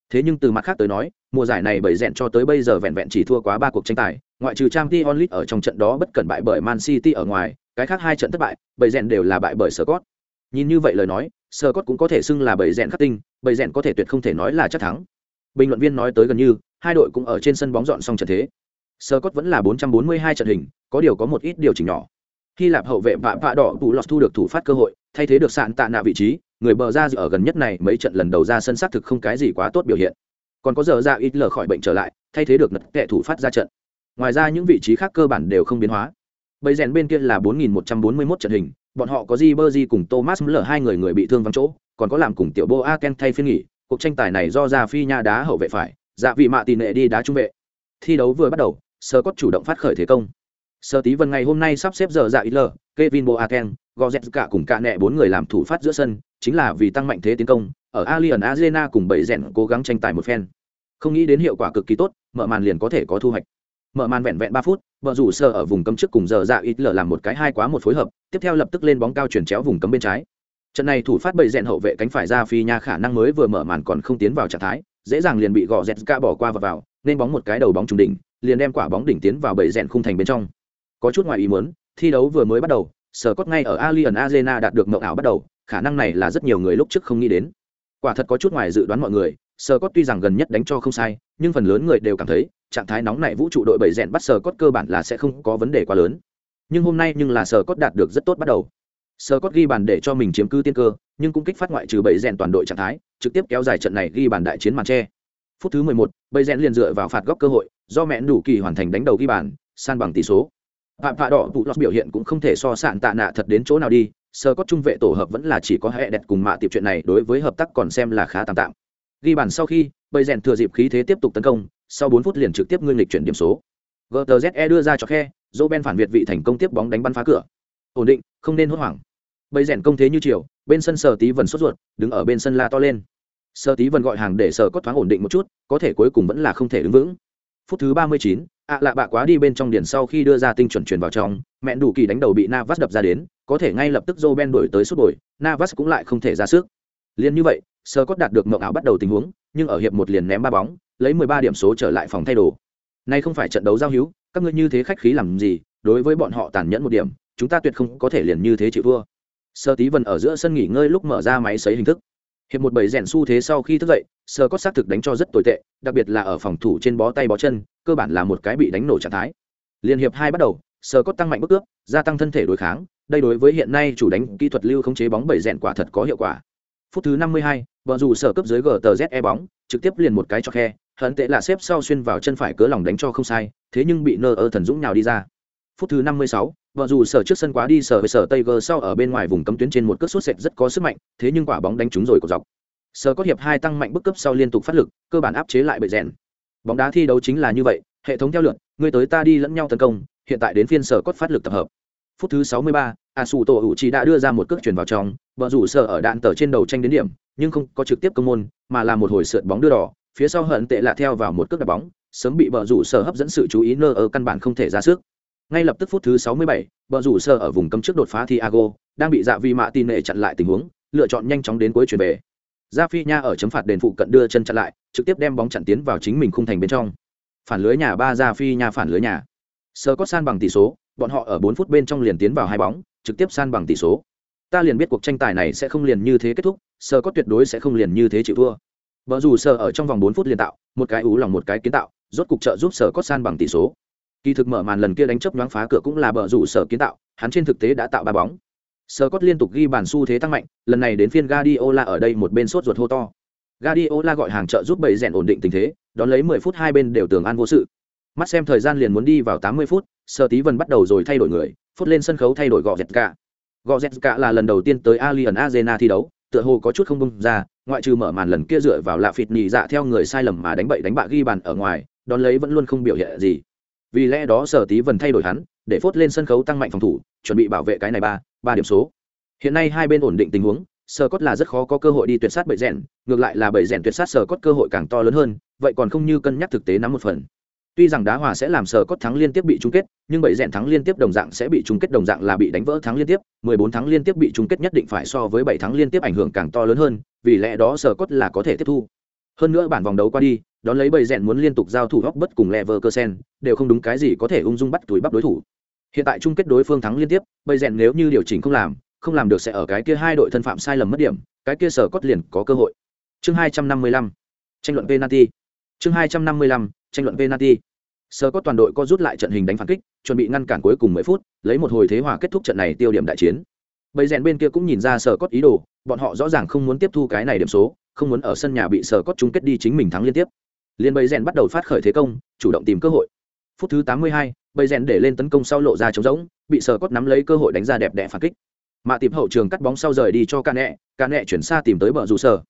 Thế nhưng từ mặt khác tới nói, mùa giải này bảy rèn cho tới bây giờ vẹn vẹn chỉ thua quá ba cuộc tranh tài, ngoại trừ Champions League ở trong trận đó bất cẩn bại bởi man city ở ngoài, cái khác hai trận thất bại, bảy rèn đều là bại bởi sơ nhìn như vậy lời nói sơ cốt cũng có thể xưng là bầy rèn khắc tinh bầy rèn có thể tuyệt không thể nói là chắc thắng. Bình luận viên nói tới gần như hai đội cũng ở trên sân bóng dọn xong trận thế. Sơ cốt vẫn là 442 trận hình có điều có một ít điều chỉnh nhỏ. Hy Lạp hậu vệ vạ vạ đỏ tụ lọt thu được thủ phát cơ hội, thay thế được sạn tạ nạ vị trí, người bờ ra ở gần nhất này mấy trận lần đầu ra sân xác thực không cái gì quá tốt biểu hiện. Còn có giờ ra ít lờ khỏi bệnh trở lại thay thế được nật kệ thủ phát ra trận. Ngoài ra những vị trí khác cơ bản đều không biến hóa. Bầy rèn bên kia là 4.141 trận hình bọn họ có di bơ cùng thomas lở hai người người bị thương vắng chỗ còn có làm cùng tiểu bo thay phiên nghỉ cuộc tranh tài này do ra phi nha đá hậu vệ phải dạ vị mạ tì nệ đi đá trung vệ thi đấu vừa bắt đầu Scott chủ động phát khởi thế công sơ tí vân ngày hôm nay sắp xếp giờ dạ ít lờ kevin boaken cả cùng cả nẹ bốn người làm thủ phát giữa sân, chính là vì tăng mạnh thế tiến công, ở Alien Arena cùng bảy rèn cố gắng tranh tài một phen. Không nghĩ đến hiệu quả cực kỳ tốt, mở màn liền có thể có thu hoạch. Mở màn vẹn vẹn ba phút, bờ rủ sơ ở vùng cấm trước cùng giờ dạ ít lờ làm một cái hai quá một phối hợp, tiếp theo lập tức lên bóng cao chuyển chéo vùng cấm bên trái. Trận này thủ phát bảy rèn hậu vệ cánh phải ra phi nha khả năng mới vừa mở màn còn không tiến vào trạng thái, dễ dàng liền bị Goretzka bỏ qua và vào, nên bóng một cái đầu bóng trùng đỉnh, liền đem quả bóng đỉnh tiến vào bảy rèn khung thành bên trong. Có chút ngoài ý muốn, thi đấu vừa mới bắt đầu, sở cốt ngay ở Alien Arena đạt được mộng ảo bắt đầu, khả năng này là rất nhiều người lúc trước không nghĩ đến. Quả thật có chút ngoài dự đoán mọi người, sờ cốt tuy rằng gần nhất đánh cho không sai, nhưng phần lớn người đều cảm thấy, trạng thái nóng này vũ trụ đội bảy rèn bắt sờ cốt cơ bản là sẽ không có vấn đề quá lớn. Nhưng hôm nay nhưng là sờ cốt đạt được rất tốt bắt đầu. sờ cốt ghi bàn để cho mình chiếm cứ tiên cơ, nhưng cũng kích phát ngoại trừ bảy rèn toàn đội trạng thái, trực tiếp kéo dài trận này ghi bàn đại chiến màn che. Phút thứ 11, bảy rèn liền dựa vào phạt góc cơ hội, do mẹn đủ kỳ hoàn thành đánh đầu ghi bàn, san bằng tỷ số phạm phạ đỏ tụ lọt biểu hiện cũng không thể so sạn tạ nạ thật đến chỗ nào đi sơ Cốt trung vệ tổ hợp vẫn là chỉ có hệ đẹp cùng mạ tiệp chuyện này đối với hợp tác còn xem là khá tạm tạm ghi bàn sau khi bầy rèn thừa dịp khí thế tiếp tục tấn công, sau bốn phút liền trực tiếp ngưng lịch chuyển điểm số. Gtze đưa ra cho khe, dỗ ben phản việt vị thành công tiếp bóng đánh bắn phá cửa. Ổn định, không nên hốt hoảng. Bầy rèn công thế như chiều, bên sân sờ tí vần sốt ruột, đứng ở bên sân la to lên. Sở tí vần gọi hàng để sờ có thoáng ổn định một chút, có thể cuối cùng vẫn là không thể đứng vững. Phút thứ ba mươi chín, ạ lạ bạ quá đi bên trong điển sau khi đưa ra tinh chuẩn truyền vào trong, mẹn đủ kỳ đánh đầu bị navas đập ra đến, có thể ngay lập tức joe ben đổi tới sút đổi, navas cũng lại không thể ra sức. Liền như vậy sơ cốt đạt được mộng ảo bắt đầu tình huống, nhưng ở hiệp một liền ném ba bóng, lấy mười ba điểm số trở lại phòng thay đồ. Nay không phải trận đấu giao hữu, các ngươi như thế khách khí làm gì, đối với bọn họ tàn nhẫn một điểm, chúng ta tuyệt không có thể liền như thế chịu thua. Sơ tí vần ở giữa sân nghỉ ngơi lúc mở ra máy xấy hình thức. Hiệp một bảy rèn xu thế sau khi thức dậy sơ cốt xác thực đánh cho rất tồi tệ, đặc biệt là ở phòng thủ trên bó tay bó chân, cơ bản là một cái bị đánh nổ trạng thái. Liên hiệp hai bắt đầu sơ cốt tăng mạnh bước cướp gia tăng thân thể đối kháng, đây đối với hiện nay chủ đánh kỹ thuật lưu khống chế bóng bảy rèn quả thật có hiệu quả phút thứ năm mươi hai, vợ dù sở cấp dưới gtze bóng trực tiếp liền một cái cho khe hận tệ là xếp sau xuyên vào chân phải cớ lòng đánh cho không sai thế nhưng bị nơ ơ thần dũng nhào đi ra. Phút thứ năm mươi sáu, vợ dù sở trước sân quá đi sở với sở tây g sau ở bên ngoài vùng cấm tuyến trên một cước sút sệt rất có sức mạnh thế nhưng quả bóng đánh trúng rồi cột dọc. Sở có hiệp hai tăng mạnh bức cấp sau liên tục phát lực cơ bản áp chế lại bệ rèn. Bóng đá thi đấu chính là như vậy hệ thống theo lượt người tới ta đi lẫn nhau tấn công hiện tại đến phiên sở cốt phát lực tập hợp. Phút thứ 63, a su tổ hữu chỉ đã đưa ra một cước chuyển vào trong vợ rủ sợ ở đạn tờ trên đầu tranh đến điểm nhưng không có trực tiếp công môn mà là một hồi sượt bóng đưa đỏ. Phía sau hận tệ lạ theo vào một cước đập bóng sớm bị vợ rủ sợ hấp dẫn sự chú ý nơ ở căn bản không thể ra sức. Ngay lập tức phút thứ 67, vợ rủ sợ ở vùng cấm trước đột phá Thiago, đang bị dạ vi mạ tin nệ chặn lại tình huống lựa chọn nhanh chóng đến cuối chuyển về. Gia phi nha ở chấm phạt đền phụ cận đưa chân chặn lại trực tiếp đem bóng chặn tiến vào chính mình khung thành bên trong. Phản lưới nhà ba gia phi nha phản lưới nhà. Sơ có san bằng tỷ số bọn họ ở bốn phút bên trong liền tiến vào hai bóng trực tiếp san bằng tỷ số. Ta liền biết cuộc tranh tài này sẽ không liền như thế kết thúc sơ có tuyệt đối sẽ không liền như thế chịu thua. Vợ dù sơ ở trong vòng bốn phút liền tạo, một cái ú lòng một cái kiến tạo, rốt cục trợ giúp sở có san bằng tỷ số. Kỳ thực mở màn lần kia đánh chấp nhoáng phá cửa cũng là bờ rủ sở kiến tạo, hắn trên thực tế đã tạo ba bóng. Sở cốt liên tục ghi bàn xu thế tăng mạnh, lần này đến phiên Guardiola ở đây một bên sốt ruột hô to. Guardiola gọi hàng trợ giúp bầy rèn ổn định tình thế, đón lấy 10 phút hai bên đều tưởng an vô sự. Mắt xem thời gian liền muốn đi vào 80 phút sở tí vân bắt đầu rồi thay đổi người phút lên sân khấu thay đổi gọ dẹt cả. Gọ dẹt cả là lần đầu tiên tới alien Arena thi đấu, tựa hồ có chút không bung ra, ngoại trừ mở màn lần kia dựa vào lạ phịt nhì dạ theo người sai lầm mà đánh bậy đánh bạ ghi bàn ở ngoài, đón lấy vẫn luôn không biểu hiện gì. Vì lẽ đó sở tí vần thay đổi hắn, để phốt lên sân khấu tăng mạnh phòng thủ, chuẩn bị bảo vệ cái này ba ba điểm số. Hiện nay hai bên ổn định tình huống sở cốt là rất khó có cơ hội đi tuyệt sát bậy rèn, ngược lại là bậy rèn tuyệt sát sở cốt cơ hội càng to lớn hơn, vậy còn không như cân nhắc thực tế nắm một phần tuy rằng đá hòa sẽ làm sở cốt thắng liên tiếp bị chung kết nhưng bảy rèn thắng liên tiếp đồng dạng sẽ bị chung kết đồng dạng là bị đánh vỡ thắng liên tiếp 14 thắng liên tiếp bị chung kết nhất định phải so với 7 thắng liên tiếp ảnh hưởng càng to lớn hơn vì lẽ đó sở cốt là có thể tiếp thu hơn nữa bản vòng đấu qua đi đón lấy bảy rèn muốn liên tục giao thủ góc bất cùng Leverkusen, đều không đúng cái gì có thể ung dung bắt túi bắp đối thủ. Hiện tại chung kết đối phương thắng liên tiếp, bảy rèn nếu như điều chỉnh không làm, không làm được sẽ ở cái kia hai đội thân phạm sai lầm mất điểm, cái kia sở cốt liền có cơ hội. Chương 255, tranh luận penalty. Chương 255, tranh luận penalty. Sơ cốt toàn đội có rút lại trận hình đánh phản kích, chuẩn bị ngăn cản cuối cùng 10 phút, lấy một hồi thế hòa kết thúc trận này tiêu điểm đại chiến. Bầy rèn bên kia cũng nhìn ra sở cốt ý đồ, bọn họ rõ ràng không muốn tiếp thu cái này điểm số, không muốn ở sân nhà bị sở cốt chung kết đi chính mình thắng liên tiếp Liên bầy rèn bắt đầu phát khởi thế công chủ động tìm cơ hội phút thứ tám mươi hai, bầy rèn để lên tấn công sau lộ ra trống rỗng bị sở cốt nắm lấy cơ hội đánh ra đẹp đẽ phản kích mạ tìm hậu trường cắt bóng sau rời đi cho ca nẹ chuyển xa tìm tới bờ rủ sở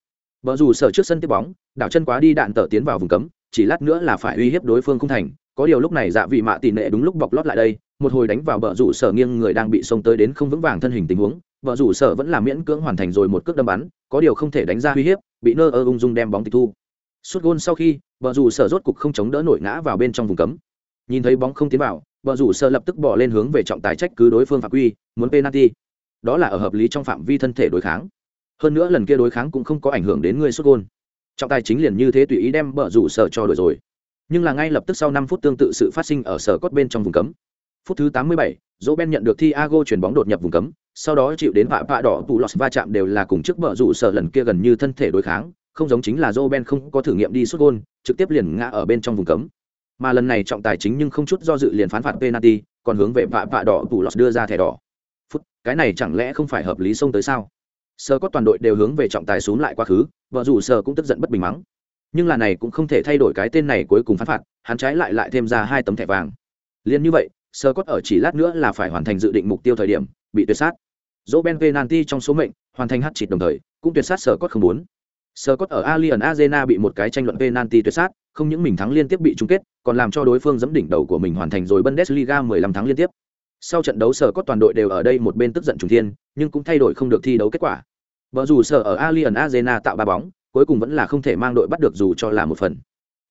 bờ rủ sở trước sân tiếp bóng, đảo chân quá đi đạn tở tiến vào vùng cấm, chỉ lát nữa là phải uy hiếp đối phương không thành. Có điều lúc này dạ vị mạ tỷ nệ đúng lúc bọc lót lại đây, một hồi đánh vào bờ rủ sở nghiêng người đang bị xông tới đến không vững vàng thân hình tình huống. Bờ rủ sở vẫn là miễn cưỡng hoàn thành rồi một cước đâm bắn, có điều không thể đánh ra uy hiếp, bị nơ ơ ung dung đem bóng tịch thu. Suốt gôn sau khi, bờ rủ sở rốt cục không chống đỡ nổi ngã vào bên trong vùng cấm. Nhìn thấy bóng không tiến vào, bờ rủ sở lập tức bỏ lên hướng về trọng tài trách cứ đối phương phạm quy, muốn penalty. Đó là ở hợp lý trong phạm vi thân thể đối kháng hơn nữa lần kia đối kháng cũng không có ảnh hưởng đến người xuất gôn trọng tài chính liền như thế tùy ý đem bờ rủ sở cho đổi rồi nhưng là ngay lập tức sau năm phút tương tự sự phát sinh ở sở cốt bên trong vùng cấm phút thứ 87, dỗ ben nhận được thiago chuyển bóng đột nhập vùng cấm sau đó chịu đến vạ vạ đỏ tù lọt va chạm đều là cùng trước bờ rủ sở lần kia gần như thân thể đối kháng không giống chính là Joe Ben không có thử nghiệm đi xuất gôn, trực tiếp liền ngã ở bên trong vùng cấm. Mà lần này trọng tài chính nhưng không chút do dự liền phán phạt penalty, còn hướng về vạ vạ đỏ tủ lọt đưa ra thẻ đỏ. Phút, cái này chẳng lẽ không phải hợp lý xông tới sao? Sơ có toàn đội đều hướng về trọng tài xuống lại quá khứ, vợ rủ sơ cũng tức giận bất bình mắng. Nhưng là này cũng không thể thay đổi cái tên này cuối cùng phán phạt, hắn trái lại lại thêm ra hai tấm thẻ vàng. Liên như vậy, sơ cốt ở chỉ lát nữa là phải hoàn thành dự định mục tiêu thời điểm, bị tuyệt sát. Dỗ Ben penalty trong số mệnh, hoàn thành hát chịt đồng thời, cũng tuyệt sát sơ cốt không muốn. cốt ở alien Arena bị một cái tranh luận penalty tuyệt sát, không những mình thắng liên tiếp bị chung kết, còn làm cho đối phương giẫm đỉnh đầu của mình hoàn thành rồi Bundesliga 15 tháng liên tiếp. Sau trận đấu sở có toàn đội đều ở đây một bên tức giận trùng thiên, nhưng cũng thay đổi không được thi đấu kết quả. vợ dù sở ở alien Arena tạo ba bóng, cuối cùng vẫn là không thể mang đội bắt được dù cho là một phần.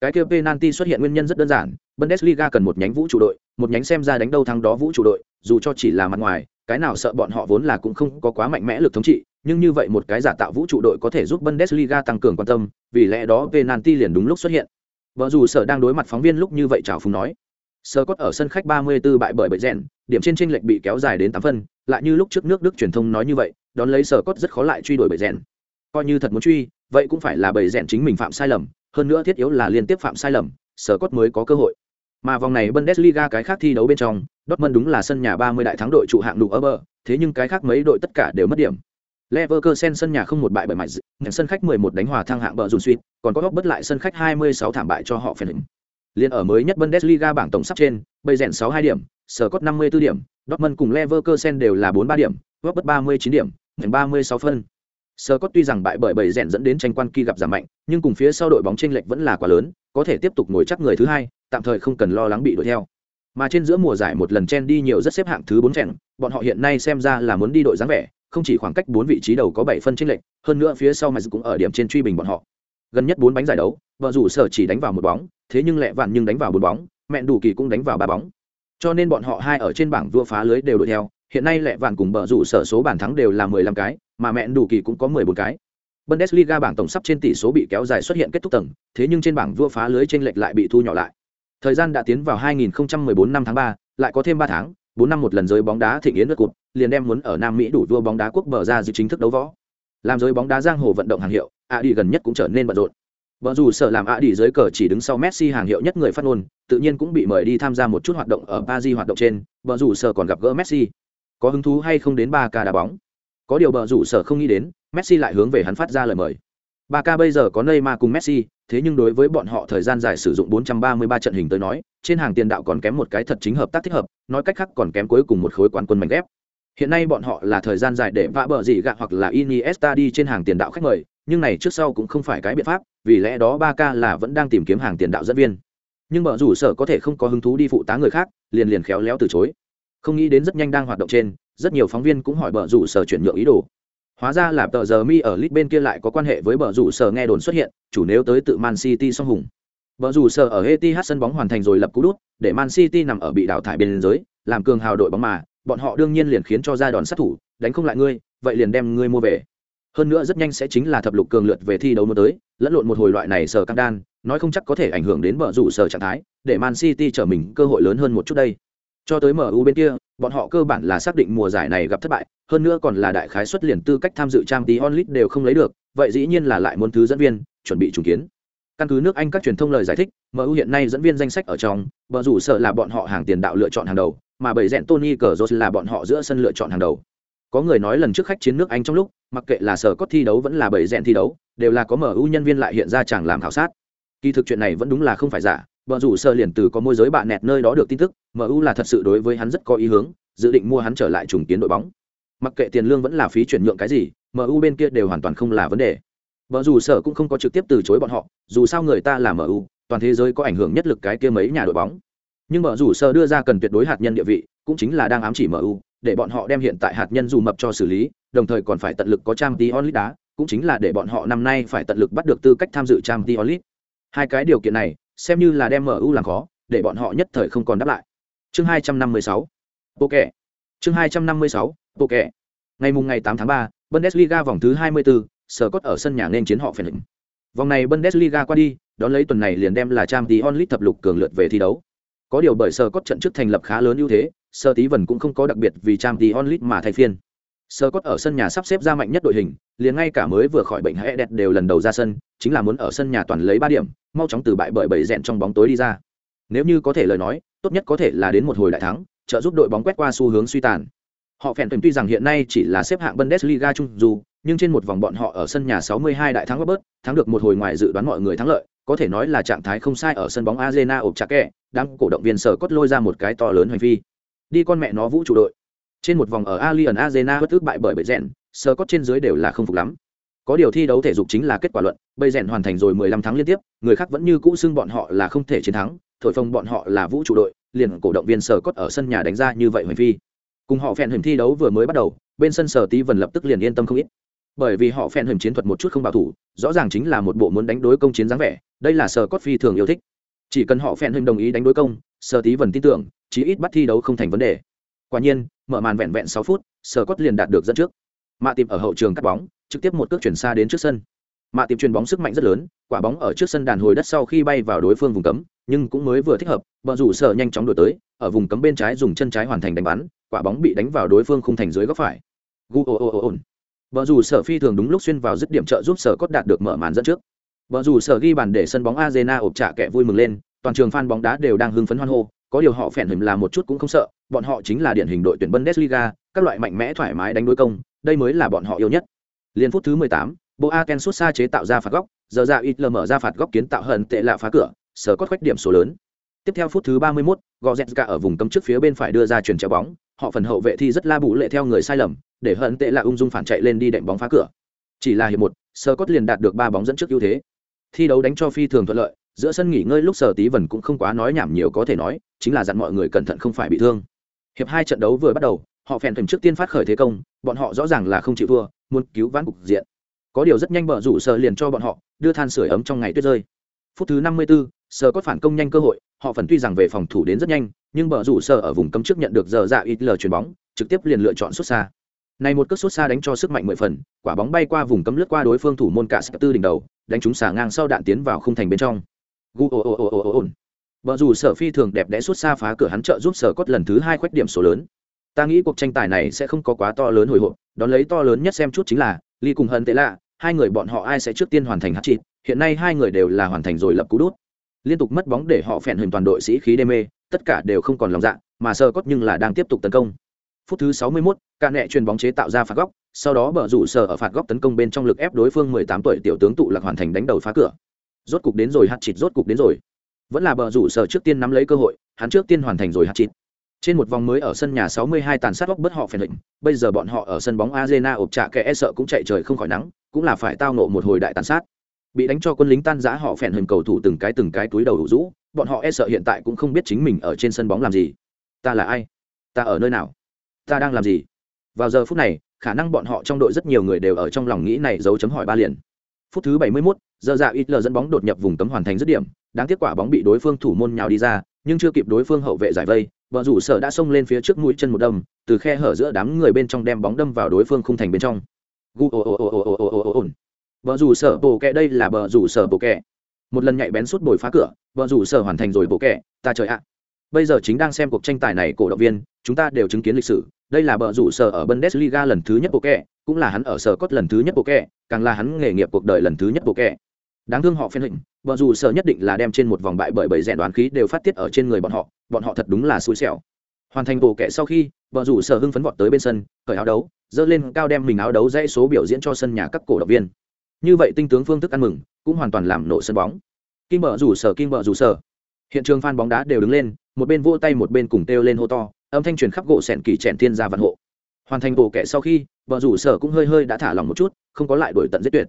Cái kia penalty xuất hiện nguyên nhân rất đơn giản, Bundesliga cần một nhánh vũ trụ đội, một nhánh xem ra đánh đâu thắng đó vũ trụ đội, dù cho chỉ là mặt ngoài, cái nào sợ bọn họ vốn là cũng không có quá mạnh mẽ lực thống trị, nhưng như vậy một cái giả tạo vũ trụ đội có thể giúp Bundesliga tăng cường quan tâm, vì lẽ đó penalty liền đúng lúc xuất hiện. Vợ dù sở đang đối mặt phóng viên lúc như vậy chào phùng nói. Scott ở sân khách 34 bại bởi bệ rèn, điểm trên chênh lệch bị kéo dài đến 8 phân, lại như lúc trước nước Đức truyền thông nói như vậy, đón lấy Scott rất khó lại truy đuổi bệ rèn. Coi như thật muốn truy, vậy cũng phải là bệ rèn chính mình phạm sai lầm, hơn nữa thiết yếu là liên tiếp phạm sai lầm, Scott mới có cơ hội. Mà vòng này Bundesliga cái khác thi đấu bên trong, Dortmund đúng là sân nhà 30 đại thắng đội trụ hạng đủ ở bờ, thế nhưng cái khác mấy đội tất cả đều mất điểm. Leverkusen sân nhà không một bại bởi mại sân khách 11 đánh hòa thăng hạng bờ dùn suýt, còn có góc bất lại sân khách 26 thảm bại cho họ phèn hình. Liên ở mới nhất Bundesliga bảng tổng sắp trên, bây rèn 62 điểm, Scott 54 điểm, Dortmund cùng Leverkusen đều là 43 điểm, góc bất 39 điểm, thành 36 phân. Scott tuy rằng bại bởi bảy rèn dẫn đến tranh quan kỳ gặp giảm mạnh, nhưng cùng phía sau đội bóng chênh lệch vẫn là quá lớn, có thể tiếp tục ngồi chắc người thứ hai, tạm thời không cần lo lắng bị đuổi theo. Mà trên giữa mùa giải một lần chen đi nhiều rất xếp hạng thứ 4 chèn, bọn họ hiện nay xem ra là muốn đi đội dáng vẻ, không chỉ khoảng cách bốn vị trí đầu có bảy phân chênh lệch, hơn nữa phía sau mà cũng ở điểm trên truy bình bọn họ. Gần nhất bốn bánh giải đấu, vợ rủ sở chỉ đánh vào một bóng, thế nhưng lẹ vạn nhưng đánh vào bốn bóng, mẹn đủ kỳ cũng đánh vào ba bóng. Cho nên bọn họ hai ở trên bảng vua phá lưới đều đuổi theo, hiện nay lẹ vạn cùng bờ rủ sở số bàn thắng đều là 15 cái mà mẹn đủ kỳ cũng có 14 cái. Bundesliga bảng tổng sắp trên tỷ số bị kéo dài xuất hiện kết thúc tầng thế nhưng trên bảng vua phá lưới trên lệch lại bị thu nhỏ lại. Thời gian đã tiến vào 2014 năm tháng ba, lại có thêm ba tháng bốn năm một lần giới bóng đá thịnh yến nước cụt liền đem muốn ở nam mỹ đủ vua bóng đá quốc bờ ra dự chính thức đấu võ làm giới bóng đá giang hồ vận động hàng hiệu a đi gần nhất cũng trở nên bận rộn Vợ dù sợ làm a đi dưới cờ chỉ đứng sau Messi hàng hiệu nhất người phát ngôn, tự nhiên cũng bị mời đi tham gia một chút hoạt động ở Paris hoạt động trên, vợ dù sợ còn gặp gỡ Messi. Có hứng thú hay không đến ba ca đá bóng? Có điều vợ dù sợ không nghĩ đến, Messi lại hướng về hắn phát ra lời mời. Ba ca bây giờ có Neymar cùng Messi, thế nhưng đối với bọn họ thời gian dài sử dụng 433 trận hình tới nói, trên hàng tiền đạo còn kém một cái thật chính hợp tác thích hợp, nói cách khác còn kém cuối cùng một khối quán quân mảnh ghép. Hiện nay bọn họ là thời gian dài để vạ bờ gì gạ hoặc là Iniesta đi trên hàng tiền đạo khách mời, nhưng này trước sau cũng không phải cái biện pháp, vì lẽ đó ba là vẫn đang tìm kiếm hàng tiền đạo dẫn viên. Nhưng bờ rủ sở có thể không có hứng thú đi phụ tá người khác, liền liền khéo léo từ chối. Không nghĩ đến rất nhanh đang hoạt động trên, rất nhiều phóng viên cũng hỏi bờ rủ sở chuyển nhượng ý đồ. Hóa ra là tờ giờ mi ở lit bên kia lại có quan hệ với bờ rủ sở nghe đồn xuất hiện, chủ nếu tới tự Man City song hùng. Bờ rủ sở ở Etihad sân bóng hoàn thành rồi lập cú đút, để Man City nằm ở bị đào thải bên dưới, làm cường hào đội bóng mà, bọn họ đương nhiên liền khiến cho ra đòn sát thủ, đánh không lại ngươi, vậy liền đem ngươi mua về. Hơn nữa rất nhanh sẽ chính là thập lục cường lượt về thi đấu mới tới, lẫn lộn một hồi loại này sờ căng đan, nói không chắc có thể ảnh hưởng đến bờ rủ sở trạng thái, để man city trở mình cơ hội lớn hơn một chút đây. Cho tới mu bên kia, bọn họ cơ bản là xác định mùa giải này gặp thất bại, hơn nữa còn là đại khái xuất liền tư cách tham dự trang tí onlit đều không lấy được, vậy dĩ nhiên là lại muốn thứ dẫn viên, chuẩn bị trùng kiến. Căn cứ nước anh các truyền thông lời giải thích, mu hiện nay dẫn viên danh sách ở trong, bờ rủ sở là bọn họ hàng tiền đạo lựa chọn hàng đầu mà bảy rẽn Tony cờ là bọn họ giữa sân lựa chọn hàng đầu. Có người nói lần trước khách chiến nước Anh trong lúc, mặc kệ là sở cốt thi đấu vẫn là bảy rẽn thi đấu, đều là có MU nhân viên lại hiện ra chẳng làm khảo sát. Kỳ thực chuyện này vẫn đúng là không phải giả, Bọn rủ sơ liền từ có môi giới bạn nẹt nơi đó được tin tức, MU là thật sự đối với hắn rất có ý hướng, dự định mua hắn trở lại trùng kiến đội bóng. Mặc kệ tiền lương vẫn là phí chuyển nhượng cái gì, MU bên kia đều hoàn toàn không là vấn đề. Bọn rủ sở cũng không có trực tiếp từ chối bọn họ, dù sao người ta là MU, toàn thế giới có ảnh hưởng nhất lực cái kia mấy nhà đội bóng nhưng mở rủ sơ đưa ra cần tuyệt đối hạt nhân địa vị, cũng chính là đang ám chỉ mu để bọn họ đem hiện tại hạt nhân dù mập cho xử lý, đồng thời còn phải tận lực có trang tí onlit đá, cũng chính là để bọn họ năm nay phải tận lực bắt được tư cách tham dự trang tí onlit hai cái điều kiện này, xem như là đem mu làm khó, để bọn họ nhất thời không còn đáp lại. Chương hai trăm năm mươi sáu bộ kẻ chương hai trăm năm mươi sáu bộ kẻ ngày mùng ngày tám tháng ba, bundesliga vòng thứ hai mươi bốn sở cốt ở sân nhà nên chiến họ phèn lĩnh vòng này bundesliga qua đi, đón lấy tuần này liền đem là trang tí onlit thập lục cường lượt về thi đấu có điều bởi sơ cốt trận trước thành lập khá lớn ưu thế sơ tí vần cũng không có đặc biệt vì trang tí onlit mà thay phiên. Sơ cốt ở sân nhà sắp xếp ra mạnh nhất đội hình liền ngay cả mới vừa khỏi bệnh hãy đẹp đều lần đầu ra sân chính là muốn ở sân nhà toàn lấy ba điểm mau chóng từ bại bởi bảy rèn trong bóng tối đi ra. Nếu như có thể lời nói tốt nhất có thể là đến một hồi đại thắng trợ giúp đội bóng quét qua xu hướng suy tàn. Họ phèn tuy rằng hiện nay chỉ là xếp hạng bundesliga chung dù nhưng trên một vòng bọn họ ở sân nhà 62 đại thắng bớt thắng được một hồi ngoài dự đoán mọi người thắng lợi có thể nói là trạng thái không sai ở sân bóng Arena ộp chặt kẹ, đang cổ động viên sở cốt lôi ra một cái to lớn hành vi. Đi con mẹ nó vũ trụ đội. Trên một vòng ở alien Arena bất ước bại bởi bệ rèn, sở cốt trên dưới đều là không phục lắm. Có điều thi đấu thể dục chính là kết quả luận, bệ rèn hoàn thành rồi 15 tháng liên tiếp, người khác vẫn như cũ xưng bọn họ là không thể chiến thắng, thổi phồng bọn họ là vũ trụ đội, liền cổ động viên sở cốt ở sân nhà đánh ra như vậy hành vi. Cùng họ phèn hình thi đấu vừa mới bắt đầu, bên sân sở tí vần lập tức liền yên tâm không ít bởi vì họ phèn hình chiến thuật một chút không bảo thủ rõ ràng chính là một bộ muốn đánh đối công chiến dáng vẻ đây là sở cốt phi thường yêu thích chỉ cần họ phèn hình đồng ý đánh đối công, sở tí vần tin tưởng, chí ít bắt thi đấu không thành vấn đề. Quả nhiên, mở màn vẹn vẹn sáu phút sở cốt liền đạt được dẫn trước. Mạ tìm ở hậu trường cắt bóng, trực tiếp một cước chuyển xa đến trước sân. Mạ tìm chuyền bóng sức mạnh rất lớn, quả bóng ở trước sân đàn hồi đất sau khi bay vào đối phương vùng cấm, nhưng cũng mới vừa thích hợp bờ rủ sở nhanh chóng đổi tới, ở vùng cấm bên trái dùng chân trái hoàn thành đánh bắn, quả bóng bị đánh vào đối phương khung thành dưới góc phải. Gu ồ ồ ồ Bờ rủ sở phi thường đúng lúc xuyên vào dứt điểm trợ giúp sở cốt đạt được mở màn dẫn trước. Bờ rủ sở ghi bàn để sân bóng Arena ộp trả kẻ vui mừng lên, toàn trường fan bóng đá đều đang hưng phấn hoan hô, có điều họ phèn hình là một chút cũng không sợ, bọn họ chính là điển hình đội tuyển Bundesliga, các loại mạnh mẽ thoải mái đánh đối công, đây mới là bọn họ yêu nhất. Liên phút thứ 18, Boaken sút xa chế tạo ra phạt góc, giờ ra ít lờ mở ra phạt góc kiến tạo hận tệ lạ phá cửa, sở cốt khoét điểm số lớn. Tiếp theo phút thứ 31, Goretzka ở vùng cấm trước phía bên phải đưa ra chuyển chéo bóng, họ phần hậu vệ thi rất la bụ lệ theo người sai lầm, để hận tệ là ung dung phản chạy lên đi đệm bóng phá cửa chỉ là hiệp một sở cốt liền đạt được ba bóng dẫn trước ưu thế thi đấu đánh cho phi thường thuận lợi giữa sân nghỉ ngơi lúc sở tí vần cũng không quá nói nhảm nhiều có thể nói chính là dặn mọi người cẩn thận không phải bị thương. Hiệp hai trận đấu vừa bắt đầu họ phèn thuyền trước tiên phát khởi thế công bọn họ rõ ràng là không chịu thua muốn cứu vãn cục diện. Có điều rất nhanh bờ rủ sở liền cho bọn họ đưa than sửa ấm trong ngày tuyết rơi. Phút thứ năm mươi 54, sở có phản công nhanh cơ hội họ phần tuy rằng về phòng thủ đến rất nhanh nhưng bờ rủ sở ở vùng cấm trước nhận được giờ dạ ít lờ chuyền bóng trực tiếp liền lựa chọn xuất xa này một cước sút xa đánh cho sức mạnh mười phần, quả bóng bay qua vùng cấm lướt qua đối phương thủ môn cả tư đỉnh đầu, đánh trúng xả ngang sau đạn tiến vào khung thành bên trong. Gu ồ ồ ồ ồ ồ vợ dù sở phi thường đẹp đẽ suốt xa phá cửa hắn trợ giúp sở cốt lần thứ hai khoét điểm số lớn. Ta nghĩ cuộc tranh tài này sẽ không có quá to lớn hồi hộp, đón lấy to lớn nhất xem chút chính là ly cùng hận tệ lạ, hai người bọn họ ai sẽ trước tiên hoàn thành hát chịt hiện nay hai người đều là hoàn thành rồi lập cú đút. Liên tục mất bóng để họ phèn hình toàn đội sĩ khí đê mê, tất cả đều không còn lòng dạ mà sơ cốt nhưng là đang tiếp tục tấn công phút thứ 61, ca nẹ truyền bóng chế tạo ra phạt góc sau đó bờ rủ sở ở phạt góc tấn công bên trong lực ép đối phương 18 tuổi tiểu tướng tụ lạc hoàn thành đánh đầu phá cửa. Rốt cục đến rồi hạt chịt rốt cục đến rồi. Vẫn là bờ rủ sở trước tiên nắm lấy cơ hội hắn trước tiên hoàn thành rồi hạt chịt. Trên một vòng mới ở sân nhà 62 tàn sát góc bất họ phèn lệnh, bây giờ bọn họ ở sân bóng arena ộp trả kẻ e sợ cũng chạy trời không khỏi nắng cũng là phải tao nộ một hồi đại tàn sát. Bị đánh cho quân lính tan rã họ phèn hình cầu thủ từng cái từng cái túi đầu đủ rũ bọn họ e sợ hiện tại cũng không biết chính mình ở trên sân bóng làm gì. Ta là ai? Ta ở nơi nào? ta đang làm gì? Vào giờ phút này khả năng bọn họ trong đội rất nhiều người đều ở trong lòng nghĩ này dấu chấm hỏi ba liền. Phút thứ 71, giờ dạ ít lờ dẫn bóng đột nhập vùng cấm hoàn thành dứt điểm. Đáng tiếc quả bóng bị đối phương thủ môn nhào đi ra nhưng chưa kịp đối phương hậu vệ giải vây vợ rủ sở đã xông lên phía trước mũi chân một đâm từ khe hở giữa đám người bên trong đem bóng đâm vào đối phương khung thành bên trong. Vợ rủ sở bổ kẹ đây là vợ rủ sở bổ kẹ. Một lần nhạy bén suốt bồi phá cửa vợ rủ sở hoàn thành rồi bổ kẹ. Ta trời ạ bây giờ chính đang xem cuộc tranh tài này cổ động viên, chúng ta đều chứng kiến lịch sử. Đây là bờ rủ sở ở bundesliga lần thứ nhất bộ kẹ cũng là hắn ở sở cốt lần thứ nhất bộ kẹ càng là hắn nghề nghiệp cuộc đời lần thứ nhất bộ kẹ đáng thương họ phen hình bờ rủ sở nhất định là đem trên một vòng bại bởi bởi rèn đoán khí đều phát tiết ở trên người bọn họ bọn họ thật đúng là xui xẻo. Hoàn thành bộ kẹ sau khi, bờ rủ sở hưng phấn vọt tới bên sân, cởi áo đấu dơ lên cao đem mình áo đấu dãy số biểu diễn cho sân nhà các cổ động viên. Như vậy tinh tướng phương thức ăn mừng, cũng hoàn toàn làm nổ sân bóng. Kim bờ rủ sở, kim bờ rủ sở hiện trường fan bóng đá đều đứng lên, một bên vỗ tay một bên cùng kêu lên hô to, âm thanh truyền khắp gỗ sẹn kỳ trẻn thiên ra vạn hộ. Hoàn thành bộ kẻ sau khi vợ rủ sở cũng hơi hơi đã thả lòng một chút, không có lại đổi tận giết tuyệt.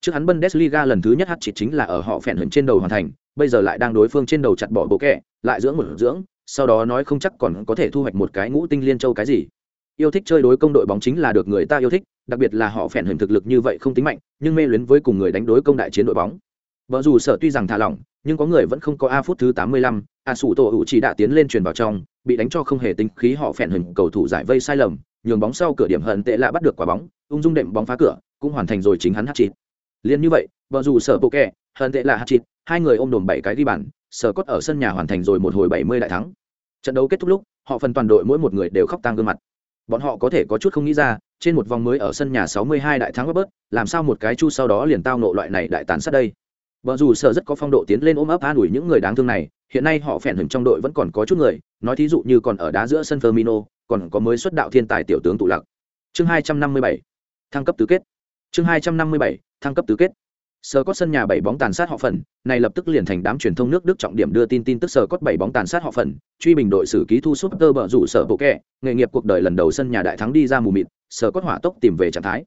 Trước hắn bundesliga lần thứ nhất hát chỉ chính là ở họ phèn hưởng trên đầu hoàn thành, bây giờ lại đang đối phương trên đầu chặt bỏ bộ kẻ, lại dưỡng một dưỡng, sau đó nói không chắc còn có thể thu hoạch một cái ngũ tinh liên châu cái gì. Yêu thích chơi đối công đội bóng chính là được người ta yêu thích, đặc biệt là họ phèn hưởng thực lực như vậy không tính mạnh, nhưng mê luyến với cùng người đánh đối công đại chiến đội bóng vợ dù sở tuy rằng thả lỏng nhưng có người vẫn không có a phút thứ tám mươi lăm, a sủ tổ hữu chỉ đã tiến lên truyền vào trong bị đánh cho không hề tính khí họ phèn hình cầu thủ giải vây sai lầm nhường bóng sau cửa điểm hận tệ lạ bắt được quả bóng ung dung đệm bóng phá cửa cũng hoàn thành rồi chính hắn hát chịt liên như vậy vợ dù sở bộ kẹ hận tệ lạ hát chịt hai người ôm đồm bảy cái ghi bàn sở cốt ở sân nhà hoàn thành rồi một hồi bảy mươi đại thắng. Trận đấu kết thúc lúc họ phần toàn đội mỗi một người đều khóc tang gương mặt. Bọn họ có thể có chút không nghĩ ra trên một vòng mới ở sân nhà 62 đại thắng bớt làm sao một cái chu sau đó liền tao nộ loại này đại tàn sát đây? Vợ dù sợ rất có phong độ tiến lên ôm ấp an ủi những người đáng thương này hiện nay họ phèn hình trong đội vẫn còn có chút người nói thí dụ như còn ở đá giữa sân Firmino còn có mới xuất đạo thiên tài tiểu tướng tụ lạc. Chương 257 thăng cấp tứ kết. Chương 257 thăng cấp tứ kết. Sờ cốt sân nhà bảy bóng tàn sát họ phần, này lập tức liền thành đám truyền thông nước Đức trọng điểm đưa tin tin tức sờ cốt bảy bóng tàn sát họ phần, truy bình đội sử ký thu Super bờ rủ sở bộ kẹ, nghề nghiệp cuộc đời lần đầu sân nhà đại thắng đi ra mù mịt, sờ cốt hỏa tốc tìm về trạng thái.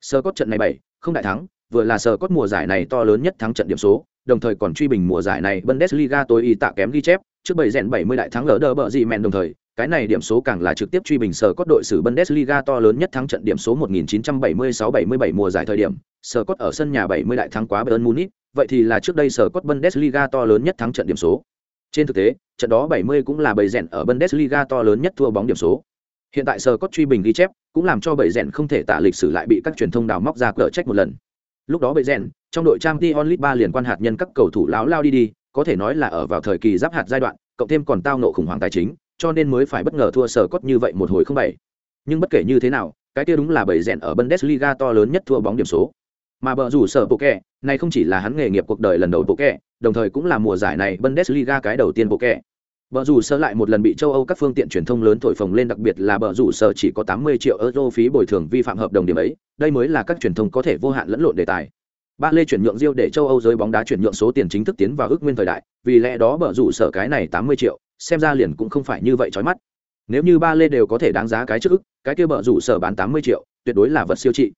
Sờ cốt trận này bảy, không đại thắng, vừa là sờ cốt mùa giải này to lớn nhất thắng trận điểm số, đồng thời còn truy bình mùa giải này Bundesliga tối y tạ kém ghi chép, trước bảy rèn 70 đại thắng lỡ đỡ bờ gì mèn đồng thời, cái này điểm số càng là trực tiếp truy bình sở cốt đội sử Bundesliga to lớn nhất thắng trận điểm số 1976-77 mùa giải thời điểm, sở cốt ở sân nhà 70 đại thắng quá Bayern Munich, vậy thì là trước đây sở cốt Bundesliga to lớn nhất thắng trận điểm số. Trên thực tế, trận đó 70 cũng là bảy rèn ở Bundesliga to lớn nhất thua bóng điểm số. Hiện tại sở cốt truy bình ghi chép, cũng làm cho bảy rèn không thể tạ lịch sử lại bị các truyền thông đào móc ra cỡ trách một lần. Lúc đó bệ rèn, trong đội Champions League 3 liền quan hạt nhân các cầu thủ láo lao đi đi, có thể nói là ở vào thời kỳ giáp hạt giai đoạn, cộng thêm còn tao nộ khủng hoảng tài chính, cho nên mới phải bất ngờ thua sở cốt như vậy một hồi không bảy. Nhưng bất kể như thế nào, cái kia đúng là bầy rèn ở Bundesliga to lớn nhất thua bóng điểm số. Mà bờ rủ sở bộ kẹ, này không chỉ là hắn nghề nghiệp cuộc đời lần đầu bộ kẹ, đồng thời cũng là mùa giải này Bundesliga cái đầu tiên bộ kẹ. Bờ rủ sở lại một lần bị châu Âu các phương tiện truyền thông lớn thổi phồng lên đặc biệt là bờ rủ sở chỉ có 80 triệu euro phí bồi thường vi phạm hợp đồng điểm ấy, đây mới là các truyền thông có thể vô hạn lẫn lộn đề tài. Ba lê chuyển nhượng Rio để châu Âu giới bóng đá chuyển nhượng số tiền chính thức tiến vào ước nguyên thời đại, vì lẽ đó bờ rủ sở cái này 80 triệu, xem ra liền cũng không phải như vậy chói mắt. Nếu như ba lê đều có thể đáng giá cái trước ức cái kia bờ rủ sở bán tám mươi triệu tuyệt đối là vật siêu trị.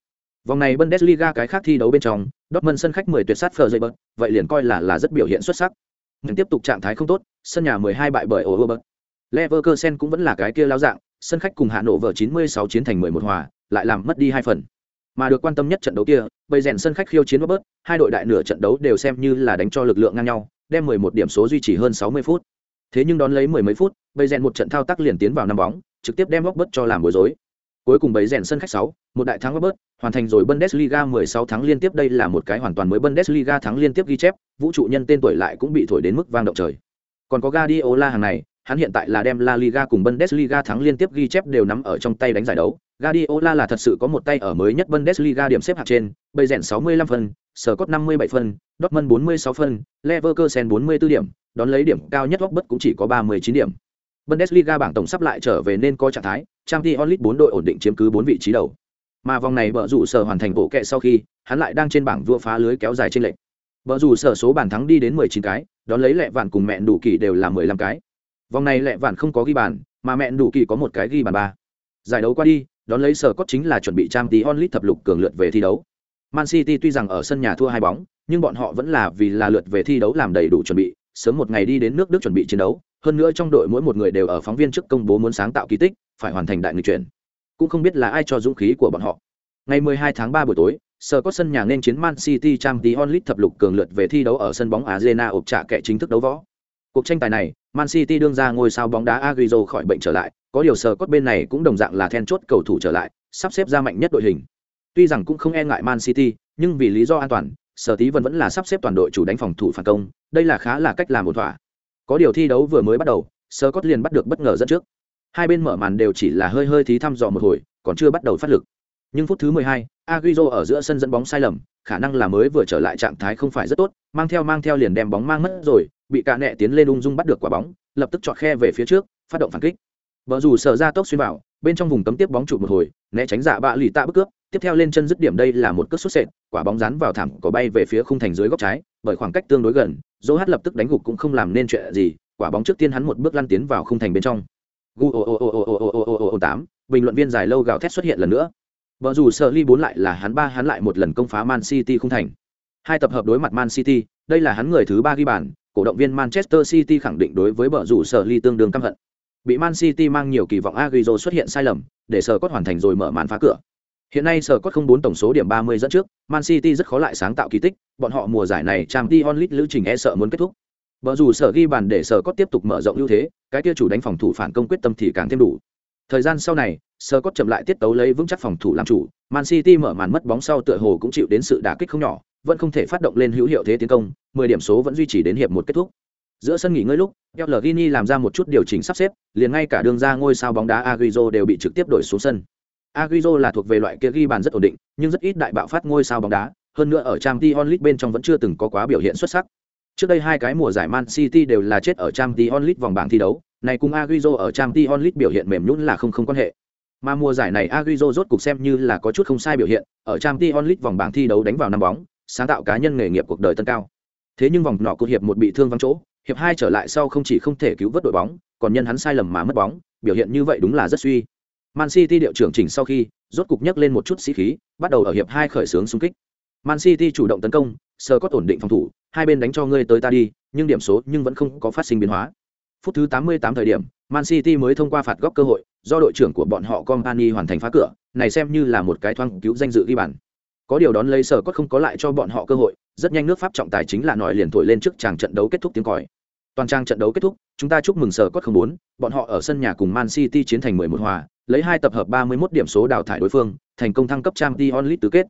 Vòng này bundesliga cái khác thi đấu bên trong dortmund sân khách 10 tuyệt sát phờ dây vậy liền coi là là rất biểu hiện xuất sắc nhưng tiếp tục trạng thái không tốt sân nhà 12 bại bởi Wolverhampton. Leverkusen cũng vẫn là cái kia lao dạng, sân khách cùng Hà Nội vở 96 chiến thành 11 hòa, lại làm mất đi hai phần. Mà được quan tâm nhất trận đấu kia, bây rèn sân khách khiêu chiến Robert, hai đội đại nửa trận đấu đều xem như là đánh cho lực lượng ngang nhau, đem 11 điểm số duy trì hơn 60 phút Thế nhưng đón lấy mười mấy phút, bây rèn một trận thao tác liền tiến vào năm bóng, trực tiếp đem Robert cho làm bối rối. Cuối cùng bầy rèn sân khách 6, một đại thắng Robert, hoàn thành rồi Bundesliga 16 tháng liên tiếp đây là một cái hoàn toàn mới Bundesliga thắng liên tiếp ghi chép, vũ trụ nhân tên tuổi lại cũng bị thổi đến mức vang động trời. Còn có Guardiola hàng này, hắn hiện tại là đem La Liga cùng Bundesliga thắng liên tiếp ghi chép đều nắm ở trong tay đánh giải đấu. Guardiola là thật sự có một tay ở mới nhất Bundesliga điểm xếp hạng trên, bây rèn 65 phân, Scott 57 phân, Dortmund 46 phân, Leverkusen 44 điểm, đón lấy điểm cao nhất Robert cũng chỉ có 39 điểm. Bundesliga bảng tổng sắp lại trở về nên có trạng thái, Champions League 4 đội ổn định chiếm cứ 4 vị trí đầu. Mà vòng này bở rủ sở hoàn thành bộ kệ sau khi, hắn lại đang trên bảng vua phá lưới kéo dài trên lệnh. Bở rủ sở số bàn thắng đi đến 19 cái, đón lấy lệ vạn cùng mẹ đủ kỳ đều là 15 cái. Vòng này lệ vạn không có ghi bàn, mà mẹ đủ kỳ có một cái ghi bàn ba. Giải đấu qua đi, đón lấy sở cốt chính là chuẩn bị Champions League thập lục cường lượt về thi đấu. Man City tuy rằng ở sân nhà thua hai bóng, nhưng bọn họ vẫn là vì là lượt về thi đấu làm đầy đủ chuẩn bị, sớm một ngày đi đến nước Đức chuẩn bị chiến đấu, hơn nữa trong đội mỗi một người đều ở phóng viên trước công bố muốn sáng tạo kỳ tích, phải hoàn thành đại nghịch chuyển. Cũng không biết là ai cho dũng khí của bọn họ. Ngày 12 tháng 3 buổi tối, Sở có sân nhà nên chiến Man City trang tí onlit thập lục cường lượt về thi đấu ở sân bóng Arena ộp trả kẻ chính thức đấu võ. Cuộc tranh tài này, Man City đương ra ngôi sao bóng đá Agüero khỏi bệnh trở lại, có điều Sở cốt bên này cũng đồng dạng là then chốt cầu thủ trở lại, sắp xếp ra mạnh nhất đội hình. Tuy rằng cũng không e ngại Man City, nhưng vì lý do an toàn, Sở Tí vẫn vẫn là sắp xếp toàn đội chủ đánh phòng thủ phản công, đây là khá là cách làm một thỏa. Có điều thi đấu vừa mới bắt đầu, sơ cót liền bắt được bất ngờ dẫn trước. Hai bên mở màn đều chỉ là hơi hơi thí thăm dò một hồi, còn chưa bắt đầu phát lực. Nhưng phút thứ 12, Agüero ở giữa sân dẫn bóng sai lầm, khả năng là mới vừa trở lại trạng thái không phải rất tốt, mang theo mang theo liền đem bóng mang mất rồi, bị cả nẹ tiến lên ung dung bắt được quả bóng, lập tức chọn khe về phía trước, phát động phản kích. Bờ rủ sở ra tốc xuyên vào, bên trong vùng cấm tiếp bóng trụ một hồi, né tránh giả bạ lì tạ bức cướp, tiếp theo lên chân dứt điểm đây là một cước xuất sệt, quả bóng rán vào thảm có bay về phía khung thành dưới góc trái, bởi khoảng cách tương đối gần, Dỗ Hát lập tức đánh gục cũng không làm nên chuyện gì, quả bóng trước tiên hắn một bước lăn tiến vào khung thành bên trong. Gu ô ô ô ô ô ô ô ô o tám, bình luận viên dài lâu gào thét xuất hiện lần nữa. vợ dù sợ ly bốn lại là hắn ba hắn lại một lần công phá Man City khung thành. Hai tập hợp đối mặt Man City, đây là hắn người thứ ba ghi bàn, cổ động viên Manchester City khẳng định đối với vợ dù sợ ly tương đương căm hận. Bị Man City mang nhiều kỳ vọng agrizo xuất hiện sai lầm, để sở cốt hoàn thành rồi mở màn phá cửa. Hiện nay sở cốt không bốn tổng số điểm 30 dẫn trước, Man City rất khó lại sáng tạo kỳ tích, bọn họ mùa giải này Champions League lữ trình e sợ muốn kết thúc. Bở dù sở ghi bàn để sở cốt tiếp tục mở rộng ưu thế, cái kia chủ đánh phòng thủ phản công quyết tâm thì càng thêm đủ. Thời gian sau này, sở cốt chậm lại tiết tấu lấy vững chắc phòng thủ làm chủ, Man City mở màn mất bóng sau tựa hồ cũng chịu đến sự đả kích không nhỏ, vẫn không thể phát động lên hữu hiệu thế tiến công, 10 điểm số vẫn duy trì đến hiệp một kết thúc. Giữa sân nghỉ ngơi lúc, Pellegrini làm ra một chút điều chỉnh sắp xếp, liền ngay cả đường ra ngôi sao bóng đá Agüero đều bị trực tiếp đổi xuống sân. Agüero là thuộc về loại kia ghi bàn rất ổn định, nhưng rất ít đại bạo phát ngôi sao bóng đá, hơn nữa ở Champions League bên trong vẫn chưa từng có quá biểu hiện xuất sắc. Trước đây hai cái mùa giải Man City đều là chết ở Champions League vòng bảng thi đấu, này cùng Agüero ở Champions League biểu hiện mềm nhũn là không không quan hệ. Mà mùa giải này Agüero rốt cục xem như là có chút không sai biểu hiện, ở Champions League vòng bảng thi đấu đánh vào năm bóng, sáng tạo cá nhân nghề nghiệp cuộc đời tân cao. Thế nhưng vòng nọ cột hiệp một bị thương vắng chỗ, hiệp hai trở lại sau không chỉ không thể cứu vớt đội bóng, còn nhân hắn sai lầm mà mất bóng, biểu hiện như vậy đúng là rất suy. Man City điệu trưởng chỉnh sau khi, rốt cục nhấc lên một chút sĩ khí, bắt đầu ở hiệp hai khởi xướng xung kích. Man City chủ động tấn công, sờ có ổn định phòng thủ, hai bên đánh cho ngươi tới ta đi, nhưng điểm số nhưng vẫn không có phát sinh biến hóa. Phút thứ 88 thời điểm, Man City mới thông qua phạt góc cơ hội, do đội trưởng của bọn họ Company hoàn thành phá cửa, này xem như là một cái thoáng cứu danh dự ghi bàn. Có điều đón lấy sở cốt không có lại cho bọn họ cơ hội, rất nhanh nước Pháp trọng tài chính là nói liền thổi lên trước chàng trận đấu kết thúc tiếng còi. Toàn trang trận đấu kết thúc, chúng ta chúc mừng sở cốt không muốn, bọn họ ở sân nhà cùng Man City chiến thành 11 hòa, lấy hai tập hợp 31 điểm số đào thải đối phương, thành công thăng cấp Champions League tứ kết.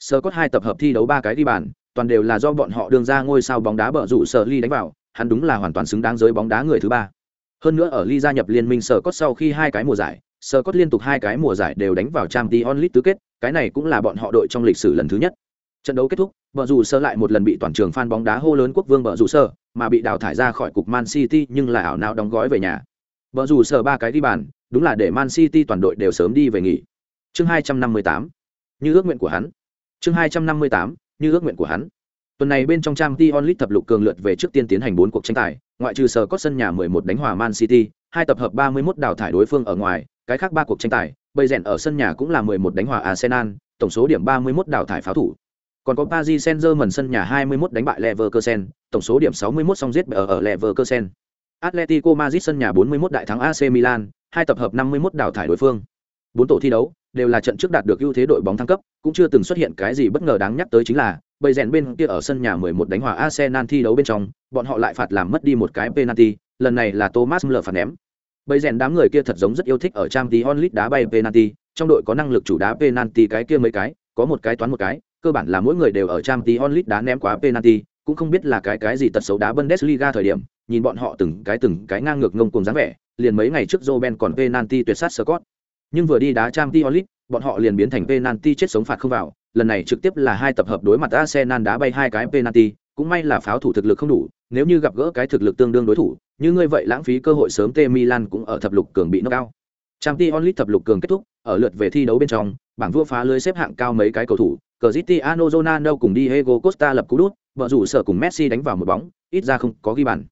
Scott hai tập hợp thi đấu ba cái đi bàn, toàn đều là do bọn họ đường ra ngôi sao bóng đá bở rủ sở ly đánh vào, hắn đúng là hoàn toàn xứng đáng giới bóng đá người thứ ba. Hơn nữa ở ly gia nhập liên minh Scott sau khi hai cái mùa giải, Scott liên tục hai cái mùa giải đều đánh vào Champions League tứ kết, cái này cũng là bọn họ đội trong lịch sử lần thứ nhất. Trận đấu kết thúc, bờ rủ sơ lại một lần bị toàn trường fan bóng đá hô lớn quốc vương bờ rủ sơ, mà bị đào thải ra khỏi cục Man City nhưng là ảo não đóng gói về nhà. Bờ rủ sơ ba cái đi bàn, đúng là để Man City toàn đội đều sớm đi về nghỉ. Chương 258. Như ước nguyện của hắn. Chương 258. Như ước nguyện của hắn. Tuần này bên trong trang Champions League thập lục cường lượt về trước tiên tiến hành 4 cuộc tranh tài, ngoại trừ sở có sân nhà 11 đánh hòa Man City, hai tập hợp 31 đào thải đối phương ở ngoài, cái khác ba cuộc tranh tài, bây rèn ở sân nhà cũng là 11 đánh hòa Arsenal, tổng số điểm 31 đào thải pháo thủ. Còn có Paris Saint-Germain sân nhà 21 đánh bại Leverkusen, tổng số điểm 61 song giết ở ở Leverkusen. Atletico Madrid sân nhà 41 đại thắng AC Milan, hai tập hợp 51 đào thải đối phương. Bốn tổ thi đấu đều là trận trước đạt được ưu thế đội bóng thăng cấp, cũng chưa từng xuất hiện cái gì bất ngờ đáng nhắc tới chính là, bầy rèn bên kia ở sân nhà 11 đánh hòa Arsenal thi đấu bên trong, bọn họ lại phạt làm mất đi một cái penalty, lần này là Thomas Müller phạt ném. Bầy rèn đám người kia thật giống rất yêu thích ở trang tí onlit đá bay penalty, trong đội có năng lực chủ đá penalty cái kia mấy cái, có một cái toán một cái, cơ bản là mỗi người đều ở trang tí onlit đá ném quá penalty, cũng không biết là cái cái gì tật xấu đá Bundesliga thời điểm, nhìn bọn họ từng cái từng cái ngang ngược ngông cuồng dáng vẻ, liền mấy ngày trước Roben còn penalty tuyệt sát Scott. Nhưng vừa đi đá Champions League, bọn họ liền biến thành penalty chết sống phạt không vào, lần này trực tiếp là hai tập hợp đối mặt Arsenal đá bay hai cái penalty, cũng may là pháo thủ thực lực không đủ, nếu như gặp gỡ cái thực lực tương đương đối thủ, như ngươi vậy lãng phí cơ hội sớm T Milan cũng ở thập lục cường bị knock out. Champions League thập lục cường kết thúc, ở lượt về thi đấu bên trong, bảng vua phá lưới xếp hạng cao mấy cái cầu thủ, Cristiano Ronaldo cùng Diego Costa lập cú đút, vợ rủ sở cùng Messi đánh vào một bóng, ít ra không có ghi bàn.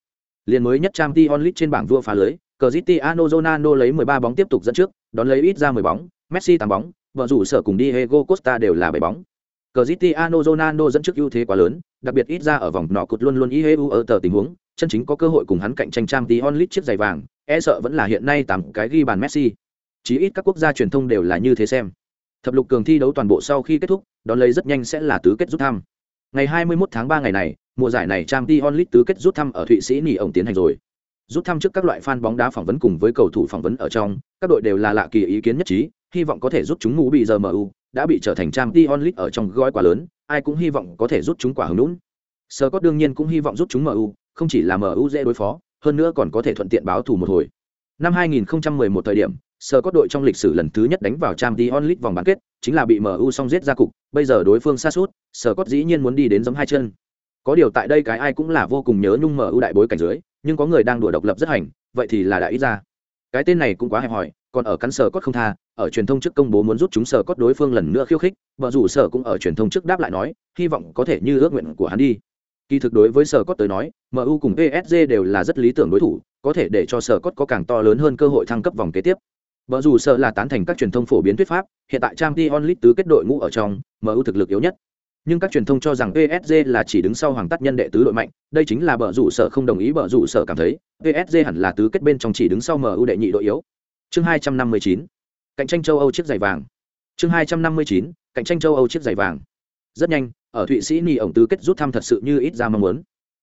Liên mới nhất Champions League trên bảng vua phá lưới, Cristiano Ronaldo lấy 13 bóng tiếp tục dẫn trước, đón lấy ít ra 10 bóng, Messi 8 bóng, vợ rủ sở cùng Diego Costa đều là 7 bóng. Cristiano Ronaldo dẫn trước ưu thế quá lớn, đặc biệt ít ra ở vòng nọ cột luôn luôn IHU ở tờ tình huống, chân chính có cơ hội cùng hắn cạnh tranh trang tí onlit chiếc giày vàng, e sợ vẫn là hiện nay tạm cái ghi bàn Messi. Chí ít các quốc gia truyền thông đều là như thế xem. Thập lục cường thi đấu toàn bộ sau khi kết thúc, đón lấy rất nhanh sẽ là tứ kết rút thăm. Ngày 21 tháng 3 ngày này, mùa giải này Champions League tứ kết rút thăm ở Thụy Sĩ nghỉ ổng tiến hành rồi. Rút thăm trước các loại fan bóng đá phỏng vấn cùng với cầu thủ phỏng vấn ở trong, các đội đều là lạ kỳ ý kiến nhất trí, hy vọng có thể rút chúng ngủ bị giờ MU, đã bị trở thành Champions League ở trong gói quá lớn, ai cũng hy vọng có thể rút chúng quả hứng nún. Scott đương nhiên cũng hy vọng rút chúng MU, không chỉ là MU dễ đối phó, hơn nữa còn có thể thuận tiện báo thù một hồi. Năm 2011 thời điểm, Scott đội trong lịch sử lần thứ nhất đánh vào Champions League vòng bán kết, chính là bị MU song giết ra cục, bây giờ đối phương sa sút, Scott dĩ nhiên muốn đi đến giống hai chân. Có điều tại đây cái ai cũng là vô cùng nhớ nhung MU đại bối cảnh dưới, nhưng có người đang đùa độc lập rất hành, vậy thì là đã ít ra. Cái tên này cũng quá hẹp hòi, còn ở cắn sở cốt không tha ở truyền thông trước công bố muốn rút chúng sở cốt đối phương lần nữa khiêu khích vợ rủ sở cũng ở truyền thông trước đáp lại nói hy vọng có thể như ước nguyện của hắn đi. Kỳ thực đối với sở cốt tới nói mu cùng psg đều là rất lý tưởng đối thủ có thể để cho sở cốt có càng to lớn hơn cơ hội thăng cấp vòng kế tiếp. Vợ rủ sở là tán thành các truyền thông phổ biến thuyết pháp hiện tại trang t onlit tứ kết đội ngũ ở trong mu thực lực yếu nhất nhưng các truyền thông cho rằng PSG là chỉ đứng sau hoàng tắt nhân đệ tứ đội mạnh, đây chính là bờ rủ sở không đồng ý bờ rủ sở cảm thấy, PSG hẳn là tứ kết bên trong chỉ đứng sau MU đệ nhị đội yếu, chương 259, cạnh tranh châu âu chiếc giày vàng. Chương 259, cạnh tranh châu âu chiếc giày vàng. Rất nhanh ở thụy sĩ nỉ ổng tứ kết rút thăm thật sự như ít ra mong muốn.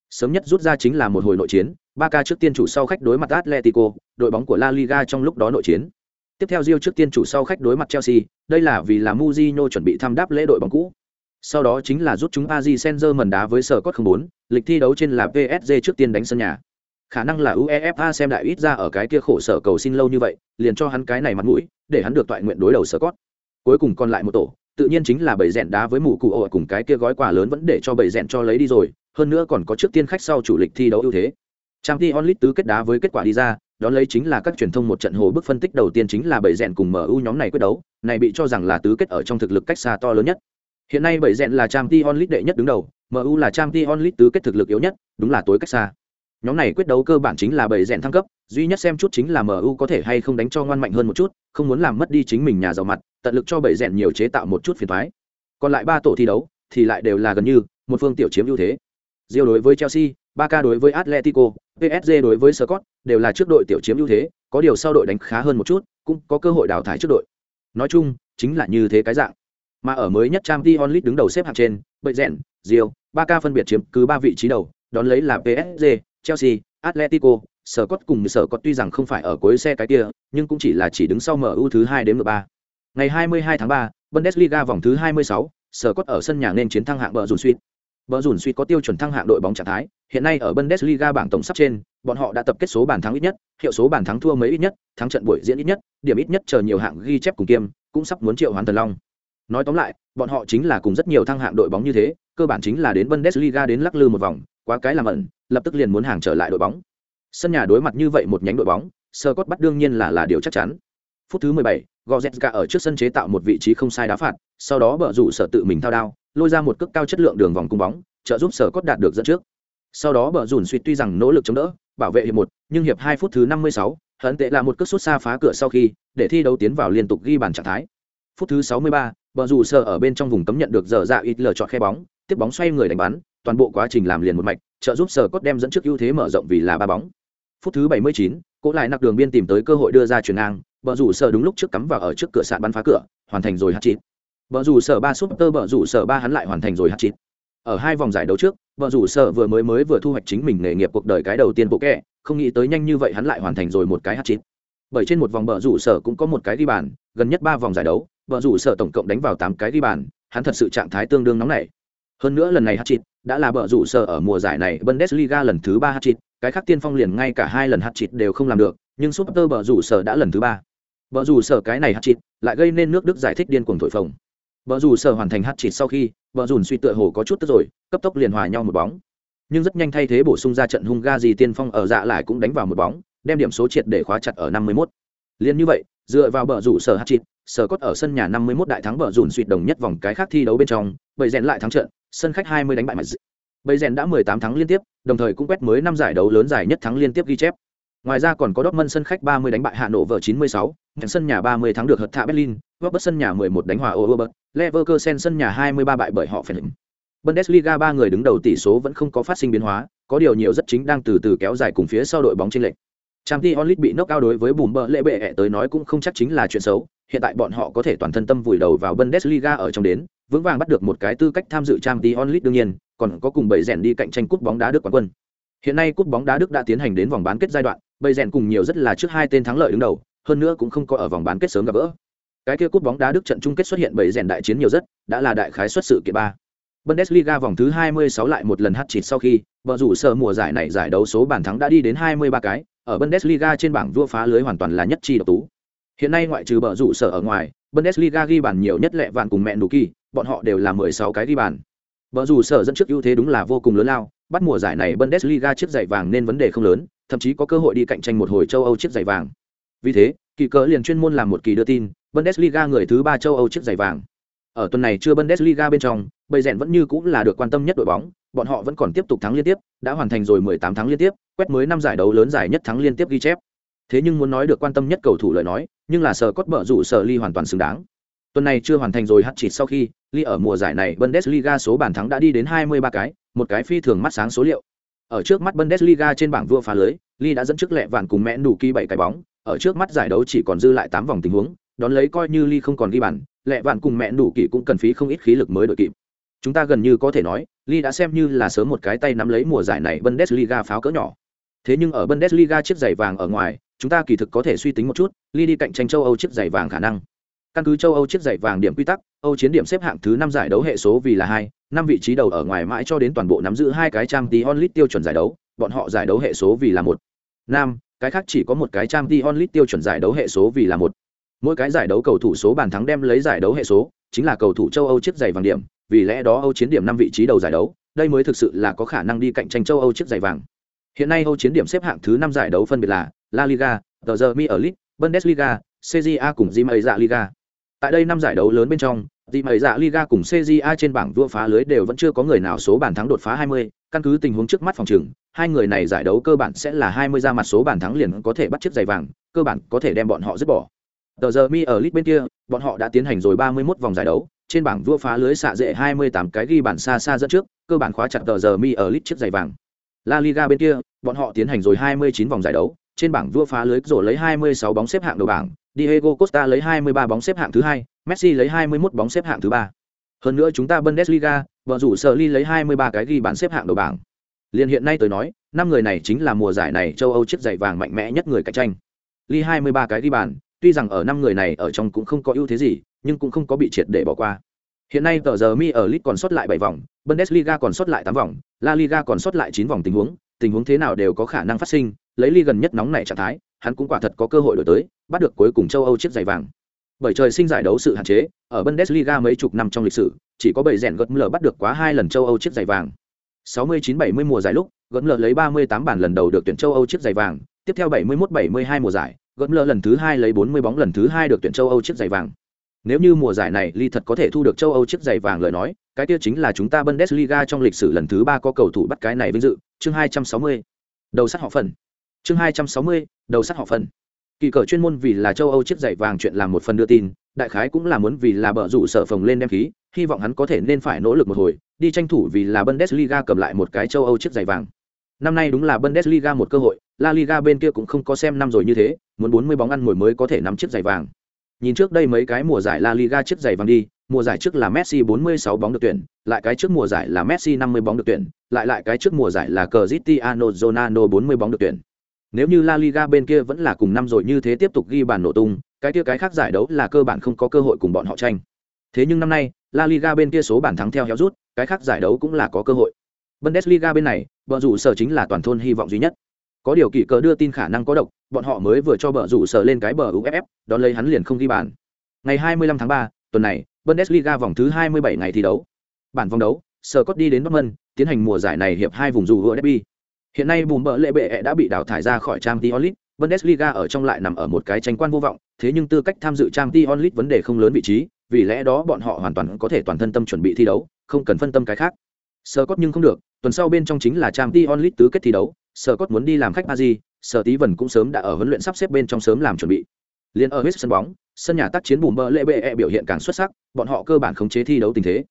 Sớm nhất rút ra chính là một hồi nội chiến Barca trước tiên chủ sau khách đối mặt atletico đội bóng của la liga trong lúc đó nội chiến. Tiếp theo Rio trước tiên chủ sau khách đối mặt chelsea đây là vì là Mourinho chuẩn bị thăm đáp lễ đội bóng cũ sau đó chính là rút chúng Paris Saint-Germain đá với sở cốt 04, lịch thi đấu trên là PSG trước tiên đánh sân nhà. Khả năng là uefa xem đại ít ra ở cái kia khổ sở cầu xin lâu như vậy liền cho hắn cái này mặt mũi để hắn được toại nguyện đối đầu sở cốt. cuối cùng còn lại một tổ tự nhiên chính là bảy rèn đá với mụ cụ ổ cùng cái kia gói quà lớn vẫn để cho bảy rèn cho lấy đi rồi hơn nữa còn có trước tiên khách sau chủ lịch thi đấu ưu thế. Trang t onlit tứ kết đá với kết quả đi ra đó lấy chính là các truyền thông một trận hồ bức phân tích đầu tiên chính là bảy rèn cùng mu nhóm này quyết đấu này bị cho rằng là tứ kết ở trong thực lực cách xa to lớn nhất hiện nay bảy rèn là trang League đệ nhất đứng đầu mu là trang League tứ kết thực lực yếu nhất đúng là tối cách xa nhóm này quyết đấu cơ bản chính là bầy rèn thăng cấp duy nhất xem chút chính là mu có thể hay không đánh cho ngoan mạnh hơn một chút không muốn làm mất đi chính mình nhà giàu mặt tận lực cho bầy rèn nhiều chế tạo một chút phiền toái. còn lại ba tổ thi đấu thì lại đều là gần như một phương tiểu chiếm ưu thế Rio đối với Chelsea, Barca đối với Atletico, PSG đối với Scott đều là trước đội tiểu chiếm ưu thế, có điều sau đội đánh khá hơn một chút, cũng có cơ hội đào thải trước đội. Nói chung, chính là như thế cái dạng. Mà ở mới nhất Champions League đứng đầu xếp hạng trên, bậy rèn, Rio, Barca phân biệt chiếm cứ ba vị trí đầu, đón lấy là PSG, Chelsea, Atletico, sở cốt cùng sở cốt tuy rằng không phải ở cuối xe cái kia, nhưng cũng chỉ là chỉ đứng sau MU thứ hai đến ba. Ngày 22 tháng 3, Bundesliga vòng thứ 26, sở cốt ở sân nhà nên chiến thắng hạng bờ rùn suýt. Bờ rùn suýt có tiêu chuẩn thăng hạng đội bóng trạng thái, hiện nay ở Bundesliga bảng tổng sắp trên, bọn họ đã tập kết số bàn thắng ít nhất, hiệu số bàn thắng thua mấy ít nhất, thắng trận buổi diễn ít nhất, điểm ít nhất chờ nhiều hạng ghi chép cùng kiêm, cũng sắp muốn triệu hoàn thần long. Nói tóm lại, bọn họ chính là cùng rất nhiều thăng hạng đội bóng như thế, cơ bản chính là đến Bundesliga đến lắc lư một vòng, quá cái làm ẩn, lập tức liền muốn hàng trở lại đội bóng. Sân nhà đối mặt như vậy một nhánh đội bóng, sơ cốt bắt đương nhiên là là điều chắc chắn. Phút thứ 17, Goretzka ở trước sân chế tạo một vị trí không sai đá phạt, sau đó bờ rủ sở tự mình thao đao, lôi ra một cước cao chất lượng đường vòng cung bóng, trợ giúp sở cốt đạt được dẫn trước. Sau đó bờ rủn suýt tuy rằng nỗ lực chống đỡ, bảo vệ hiệp một, nhưng hiệp 2 phút thứ 56, hận tệ là một cước sút xa phá cửa sau khi, để thi đấu tiến vào liên tục ghi bàn trạng thái. Phút thứ 63, bờ rủ sở ở bên trong vùng cấm nhận được giờ dạ ít lờ chọn khe bóng, tiếp bóng xoay người đánh bắn, toàn bộ quá trình làm liền một mạch, trợ giúp sở cốt đem dẫn trước ưu thế mở rộng vì là ba bóng phút thứ 79, cỗ lại nặc đường biên tìm tới cơ hội đưa ra chuyển ngang bờ rủ sở đúng lúc trước cắm vào ở trước cửa sạn bắn phá cửa hoàn thành rồi hất chín. bờ rủ sở ba sút tơ bờ rủ sở ba hắn lại hoàn thành rồi hất chín. ở hai vòng giải đấu trước bờ rủ sở vừa mới mới vừa thu hoạch chính mình nghề nghiệp cuộc đời cái đầu tiên bộ kẹ không nghĩ tới nhanh như vậy hắn lại hoàn thành rồi một cái hất chín. bởi trên một vòng bờ rủ sở cũng có một cái ghi bàn gần nhất ba vòng giải đấu bờ rủ sở tổng cộng đánh vào tám cái ghi bàn hắn thật sự trạng thái tương đương nóng nảy. Hơn nữa lần này hat trick đã là bờ rủ sở ở mùa giải này bundesliga lần thứ ba hat trick cái khác tiên phong liền ngay cả hai lần hat trick đều không làm được nhưng super bờ rủ sở đã lần thứ ba. Bờ rủ sở cái này hat trick lại gây nên nước đức giải thích điên cuồng thổi phồng. Bờ rủ sở hoàn thành hat trick sau khi bờ rủ suy tựa hồ có chút tức rồi cấp tốc liền hòa nhau một bóng. Nhưng rất nhanh thay thế bổ sung ra trận hung ga gì tiên phong ở dạ lại cũng đánh vào một bóng đem điểm số triệt để khóa chặt ở 51. Liên như vậy, dựa vào bờ rủ sở Hatchit, sở cốt ở sân nhà 51 đại thắng bờ rủn suýt đồng nhất vòng cái khác thi đấu bên trong, bầy rèn lại thắng trận, sân khách 20 đánh bại mặt. Bầy rèn đã 18 thắng liên tiếp, đồng thời cũng quét mới năm giải đấu lớn giải nhất thắng liên tiếp ghi chép. Ngoài ra còn có Dortmund sân khách 30 đánh bại Hà Nội vở 96, sân nhà 30 thắng được Hợp Thạ Berlin, Wolfsburg sân nhà 11 đánh hòa Oberberg, Leverkusen sân nhà 23 bại bởi họ phải Bundesliga ba người đứng đầu tỷ số vẫn không có phát sinh biến hóa, có điều nhiều rất chính đang từ từ kéo dài cùng phía sau đội bóng chênh lệch. Trang Ti Onlit bị knock out đối với bùm bờ lệ bệ ẹ tới nói cũng không chắc chính là chuyện xấu, hiện tại bọn họ có thể toàn thân tâm vùi đầu vào Bundesliga ở trong đến, vững vàng bắt được một cái tư cách tham dự Trang Ti Onlit đương nhiên, còn có cùng bầy rèn đi cạnh tranh cúp bóng đá Đức quán quân. Hiện nay cúp bóng đá Đức đã tiến hành đến vòng bán kết giai đoạn, bầy rèn cùng nhiều rất là trước hai tên thắng lợi đứng đầu, hơn nữa cũng không có ở vòng bán kết sớm gặp gỡ. Cái kia cúp bóng đá Đức trận chung kết xuất hiện bầy rèn đại chiến nhiều rất, đã là đại khái xuất sự kiện ba. Bundesliga vòng thứ 26 lại một lần hất chít sau khi, vợ rủ sở mùa giải này giải đấu số bàn thắng đã đi đến 23 cái, ở Bundesliga trên bảng vua phá lưới hoàn toàn là nhất chi độc tú. Hiện nay ngoại trừ bờ rủ sở ở ngoài, Bundesliga ghi bàn nhiều nhất lệ vạn cùng mẹ đủ kỳ, bọn họ đều là 16 cái ghi bàn. Bờ rủ sở dẫn trước ưu thế đúng là vô cùng lớn lao, bắt mùa giải này Bundesliga chiếc giày vàng nên vấn đề không lớn, thậm chí có cơ hội đi cạnh tranh một hồi châu Âu chiếc giày vàng. Vì thế, kỳ cỡ liền chuyên môn làm một kỳ đưa tin, Bundesliga người thứ ba châu Âu chiếc giày vàng. Ở tuần này chưa Bundesliga bên trong, Bayern vẫn như cũng là được quan tâm nhất đội bóng, bọn họ vẫn còn tiếp tục thắng liên tiếp, đã hoàn thành rồi 18 thắng liên tiếp, quét mới năm giải đấu lớn giải nhất thắng liên tiếp ghi chép. Thế nhưng muốn nói được quan tâm nhất cầu thủ lời nói, nhưng là sở cốt bở rủ sở ly hoàn toàn xứng đáng. Tuần này chưa hoàn thành rồi hất chỉ sau khi, ly ở mùa giải này Bundesliga số bàn thắng đã đi đến 23 cái, một cái phi thường mắt sáng số liệu. Ở trước mắt Bundesliga trên bảng vua phá lưới, ly đã dẫn trước lệ vạn cùng mẹ đủ kỳ bảy cái bóng, ở trước mắt giải đấu chỉ còn dư lại 8 vòng tình huống, đón lấy coi như ly không còn ghi bàn, lệ vạn cùng mẹ đủ kỳ cũng cần phí không ít khí lực mới đội kịp. Chúng ta gần như có thể nói, Lee đã xem như là sớm một cái tay nắm lấy mùa giải này Bundesliga pháo cỡ nhỏ. Thế nhưng ở Bundesliga chiếc giày vàng ở ngoài, chúng ta kỳ thực có thể suy tính một chút, Lee đi cạnh tranh châu Âu chiếc giày vàng khả năng. Căn cứ châu Âu chiếc giày vàng điểm quy tắc, Âu chiến điểm xếp hạng thứ năm giải đấu hệ số vì là hai, năm vị trí đầu ở ngoài mãi cho đến toàn bộ nắm giữ hai cái trang Champions onlit tiêu chuẩn giải đấu, bọn họ giải đấu hệ số vì là một. Nam, cái khác chỉ có một cái trang Champions onlit tiêu chuẩn giải đấu hệ số vì là một. Mỗi cái giải đấu cầu thủ số bàn thắng đem lấy giải đấu hệ số, chính là cầu thủ châu Âu chiếc giày vàng điểm, vì lẽ đó Âu chiến điểm năm vị trí đầu giải đấu, đây mới thực sự là có khả năng đi cạnh tranh châu Âu chiếc giày vàng. Hiện nay Âu chiến điểm xếp hạng thứ năm giải đấu phân biệt là La Liga, The Premier League, Bundesliga, CJA cùng Zimaisa Liga. Tại đây năm giải đấu lớn bên trong, Zimaisa Liga cùng CJA trên bảng vua phá lưới đều vẫn chưa có người nào số bàn thắng đột phá 20, căn cứ tình huống trước mắt phòng trường, hai người này giải đấu cơ bản sẽ là 20 ra mặt số bàn thắng liền có thể bắt chiếc giày vàng, cơ bản có thể đem bọn họ dứt bỏ. Tờ giờ mi ở League bên kia, bọn họ đã tiến hành rồi 31 vòng giải đấu, trên bảng vua phá lưới xạ dễ 28 cái ghi bản xa xa dẫn trước, cơ bản khóa chặt tờ giờ mi ở lít chiếc giày vàng. La Liga bên kia, bọn họ tiến hành rồi 29 vòng giải đấu, trên bảng vua phá lưới rồi lấy 26 bóng xếp hạng đầu bảng, Diego Costa lấy 23 bóng xếp hạng thứ hai, Messi lấy 21 bóng xếp hạng thứ ba. Hơn nữa chúng ta Bundesliga, vợ rủ Sở Ly lấy 23 cái ghi bản xếp hạng đầu bảng. Liên hiện nay tôi nói, năm người này chính là mùa giải này châu Âu chiếc giày vàng mạnh mẽ nhất người cạnh tranh. Ly 23 cái ghi bàn, tuy rằng ở năm người này ở trong cũng không có ưu thế gì, nhưng cũng không có bị triệt để bỏ qua. Hiện nay tờ giờ mi ở Lit còn sót lại 7 vòng, Bundesliga còn sót lại 8 vòng, La Liga còn sót lại 9 vòng tình huống, tình huống thế nào đều có khả năng phát sinh, lấy ly gần nhất nóng này trạng thái, hắn cũng quả thật có cơ hội đổi tới, bắt được cuối cùng châu Âu chiếc giày vàng. Bởi trời sinh giải đấu sự hạn chế, ở Bundesliga mấy chục năm trong lịch sử, chỉ có bảy rèn gật lờ bắt được quá hai lần châu Âu chiếc giày vàng. 69-70 mùa giải lúc, gật lờ lấy 38 bàn lần đầu được tuyển châu Âu chiếc giày vàng, tiếp theo 71-72 mùa giải, gật lờ lần thứ hai lấy 40 bóng lần thứ hai được tuyển châu Âu chiếc giày vàng. Nếu như mùa giải này Lee thật có thể thu được châu Âu chiếc giày vàng lời nói, cái kia chính là chúng ta Bundesliga trong lịch sử lần thứ ba có cầu thủ bắt cái này vinh dự, chương 260. Đầu sắt họ phần. Chương 260, đầu sắt họ phần. Kỳ cờ chuyên môn vì là châu Âu chiếc giày vàng chuyện làm một phần đưa tin, đại khái cũng là muốn vì là bở rủ sở phồng lên đem khí, hy vọng hắn có thể nên phải nỗ lực một hồi, đi tranh thủ vì là Bundesliga cầm lại một cái châu Âu chiếc giày vàng. Năm nay đúng là Bundesliga một cơ hội, La Liga bên kia cũng không có xem năm rồi như thế, muốn 40 bóng ăn mồi mới có thể nắm chiếc giày vàng. Nhìn trước đây mấy cái mùa giải La Liga chiếc giày vàng đi, mùa giải trước là Messi 46 bóng được tuyển, lại cái trước mùa giải là Messi 50 bóng được tuyển, lại lại cái trước mùa giải là Cristiano Ronaldo 40 bóng được tuyển. Nếu như La Liga bên kia vẫn là cùng năm rồi như thế tiếp tục ghi bàn nổ tung, cái kia cái khác giải đấu là cơ bản không có cơ hội cùng bọn họ tranh. Thế nhưng năm nay, La Liga bên kia số bàn thắng theo héo rút, cái khác giải đấu cũng là có cơ hội. Bundesliga bên này, bọn rủ sở chính là toàn thôn hy vọng duy nhất. Có điều kỳ cờ đưa tin khả năng có độc, bọn họ mới vừa cho bờ rủ sờ lên cái bờ UFF, đón lấy hắn liền không ghi bàn. Ngày 25 tháng 3, tuần này, Bundesliga vòng thứ 27 ngày thi đấu. Bản vòng đấu, Scott đi đến Dortmund, tiến hành mùa giải này hiệp hai vùng dù vừa derby. Hiện nay bùm bờ lệ bệ đã bị đào thải ra khỏi Champions Onlit, Bundesliga ở trong lại nằm ở một cái tranh quan vô vọng, thế nhưng tư cách tham dự Champions Onlit vấn đề không lớn vị trí, vì lẽ đó bọn họ hoàn toàn có thể toàn thân tâm chuẩn bị thi đấu, không cần phân tâm cái khác. Scott nhưng không được, tuần sau bên trong chính là Champions Onlit tứ kết thi đấu, Scott muốn đi làm khách Paris, Sở Tí Vân cũng sớm đã ở huấn luyện sắp xếp bên trong sớm làm chuẩn bị. Liên ở hết sân bóng, sân nhà tác chiến bùm Bơ lệ bệ e biểu hiện càng xuất sắc, bọn họ cơ bản khống chế thi đấu tình thế.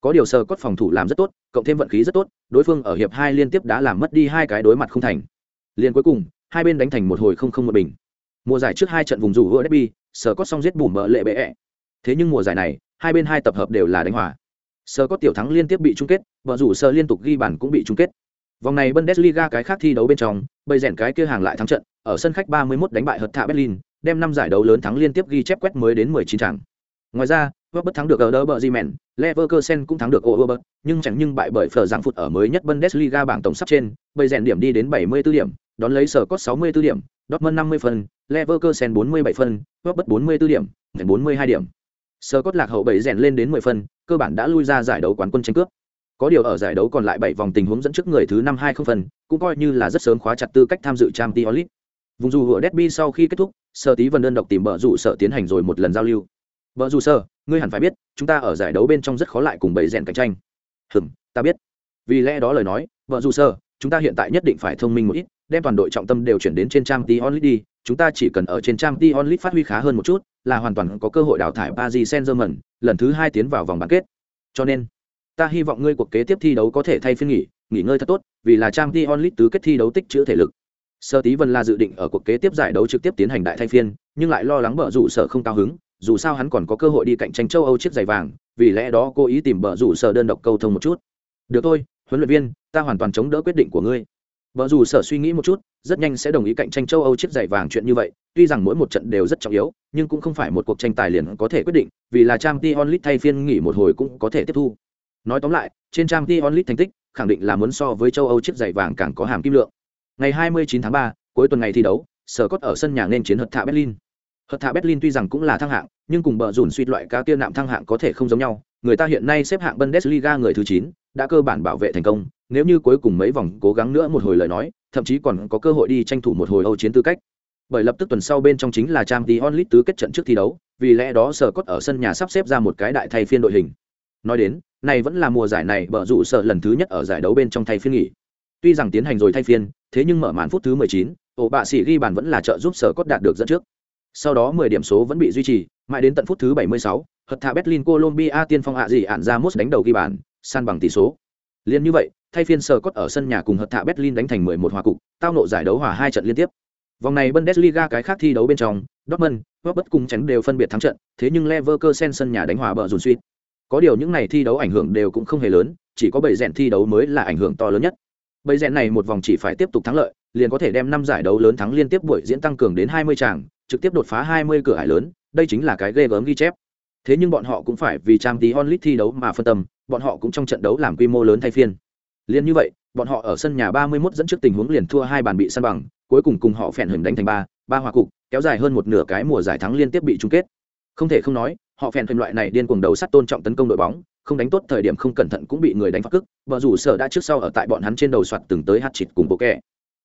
Có điều sở cốt phòng thủ làm rất tốt, cộng thêm vận khí rất tốt, đối phương ở hiệp hai liên tiếp đã làm mất đi hai cái đối mặt không thành. Liên cuối cùng, hai bên đánh thành một hồi không không một bình. Mùa giải trước hai trận vùng rủ derby, sở cốt xong giết bùm Bơ lệ bệ e. Thế nhưng mùa giải này, hai bên hai tập hợp đều là đánh hòa. Sở cốt tiểu thắng liên tiếp bị chung kết, vợ rủ sở liên tục ghi bàn cũng bị chung kết. Vòng này Bundesliga cái khác thi đấu bên trong, bây rèn cái kia hàng lại thắng trận, ở sân khách 31 đánh bại Hợt Thạ Berlin, đem năm giải đấu lớn thắng liên tiếp ghi chép quét mới đến 19 trận. Ngoài ra, bất thắng được ở Dortmund, Leverkusen cũng thắng được Oberberg, nhưng chẳng nhưng bại bởi phở dạng phụt ở mới nhất Bundesliga bảng tổng sắp trên, bây rèn điểm đi đến 74 điểm, đón lấy sở cốt 64 điểm, Dortmund 50 phần, Leverkusen 47 phân, bất 44 điểm, 42 điểm. Sở cốt lạc hậu bảy rèn lên đến 10 phần, cơ bản đã lui ra giải đấu quán quân tranh cướp. Có điều ở giải đấu còn lại 7 vòng tình huống dẫn trước người thứ năm hai không phần, cũng coi như là rất sớm khóa chặt tư cách tham dự Champions League. Vùng dù hựa derby sau khi kết thúc, Sở Tí Vân đơn độc tìm bờ rủ sở tiến hành rồi một lần giao lưu. Bờ rủ sở, ngươi hẳn phải biết, chúng ta ở giải đấu bên trong rất khó lại cùng bảy rèn cạnh tranh. Hừm, ta biết. Vì lẽ đó lời nói, bờ rủ sở, chúng ta hiện tại nhất định phải thông minh một ít, đem toàn đội trọng tâm đều chuyển đến trên Champions League đi, chúng ta chỉ cần ở trên Champions League phát huy khá hơn một chút, là hoàn toàn có cơ hội đào thải Paris Saint-Germain, lần thứ hai tiến vào vòng bán kết. Cho nên, ta hy vọng ngươi cuộc kế tiếp thi đấu có thể thay phiên nghỉ, nghỉ ngơi thật tốt, vì là trang Champions onlit tứ kết thi đấu tích trữ thể lực. Sơ Tí Vân là dự định ở cuộc kế tiếp giải đấu trực tiếp tiến hành đại thay phiên, nhưng lại lo lắng bở rủ sở không cao hứng, dù sao hắn còn có cơ hội đi cạnh tranh châu Âu chiếc giày vàng, vì lẽ đó cô ý tìm bở rủ sở đơn độc câu thông một chút. Được thôi, huấn luyện viên, ta hoàn toàn chống đỡ quyết định của ngươi. Bở rủ sở suy nghĩ một chút, rất nhanh sẽ đồng ý cạnh tranh châu Âu chiếc giày vàng chuyện như vậy, tuy rằng mỗi một trận đều rất trọng yếu, nhưng cũng không phải một cuộc tranh tài liền có thể quyết định, vì là trang Champions onlit thay phiên nghỉ một hồi cũng có thể tiếp thu. Nói tóm lại, trên trang Champions League thành tích, khẳng định là muốn so với châu Âu chiếc giày vàng càng có hàm kim lượng. Ngày 29 tháng 3, cuối tuần ngày thi đấu, Sở Cốt ở sân nhà nên chiến Hợt Thạ Berlin. Hợt Thạ Berlin tuy rằng cũng là thăng hạng, nhưng cùng bờ rủn suýt loại cá tiên nạm thăng hạng có thể không giống nhau. Người ta hiện nay xếp hạng Bundesliga người thứ 9, đã cơ bản bảo vệ thành công, nếu như cuối cùng mấy vòng cố gắng nữa một hồi lời nói, thậm chí còn có cơ hội đi tranh thủ một hồi Âu chiến tư cách. Bởi lập tức tuần sau bên trong chính là Champions League tứ kết trận trước thi đấu, vì lẽ đó Sở Cốt ở sân nhà sắp xếp ra một cái đại thay phiên đội hình. Nói đến, này vẫn là mùa giải này bờ rủ sợ lần thứ nhất ở giải đấu bên trong thay phiên nghỉ. Tuy rằng tiến hành rồi thay phiên, thế nhưng mở màn phút thứ 19, ổ bạ sĩ ghi bàn vẫn là trợ giúp sở cốt đạt được dẫn trước. Sau đó 10 điểm số vẫn bị duy trì mãi đến tận phút thứ 76, hợp thạ berlin colombia tiên phong hạ gì ản ra mút đánh đầu ghi bàn san bằng tỷ số. Liên như vậy thay phiên sở cốt ở sân nhà cùng hợp thạ berlin đánh thành 11 hòa cục tao nộ giải đấu hòa hai trận liên tiếp. Vòng này bundesliga cái khác thi đấu bên trong dortmund bất cùng tránh đều phân biệt thắng trận thế nhưng leverkusen sân nhà đánh hòa bờ dùn suýt có điều những này thi đấu ảnh hưởng đều cũng không hề lớn chỉ có bảy rèn thi đấu mới là ảnh hưởng to lớn nhất bảy rèn này một vòng chỉ phải tiếp tục thắng lợi liền có thể đem năm giải đấu lớn thắng liên tiếp buổi diễn tăng cường đến 20 tràng, trực tiếp đột phá 20 cửa hải lớn, đây chính là cái ghê gớm ghi chép. Thế nhưng bọn họ cũng phải vì trang tí onlit thi đấu mà phân tâm, bọn họ cũng trong trận đấu làm quy mô lớn thay phiên. liền như vậy, bọn họ ở sân nhà 31 dẫn trước tình huống liền thua hai bàn bị săn bằng, cuối cùng cùng họ phèn hình đánh thành ba, ba hòa cục, kéo dài hơn một nửa cái mùa giải thắng liên tiếp bị chung kết. Không thể không nói, họ phèn thuyền loại này điên cuồng đầu sắt tôn trọng tấn công đội bóng, không đánh tốt thời điểm không cẩn thận cũng bị người đánh phát cức, bờ rủ sở đã trước sau ở tại bọn hắn trên đầu soạt từng tới hạt chịt cùng bộ kẹ.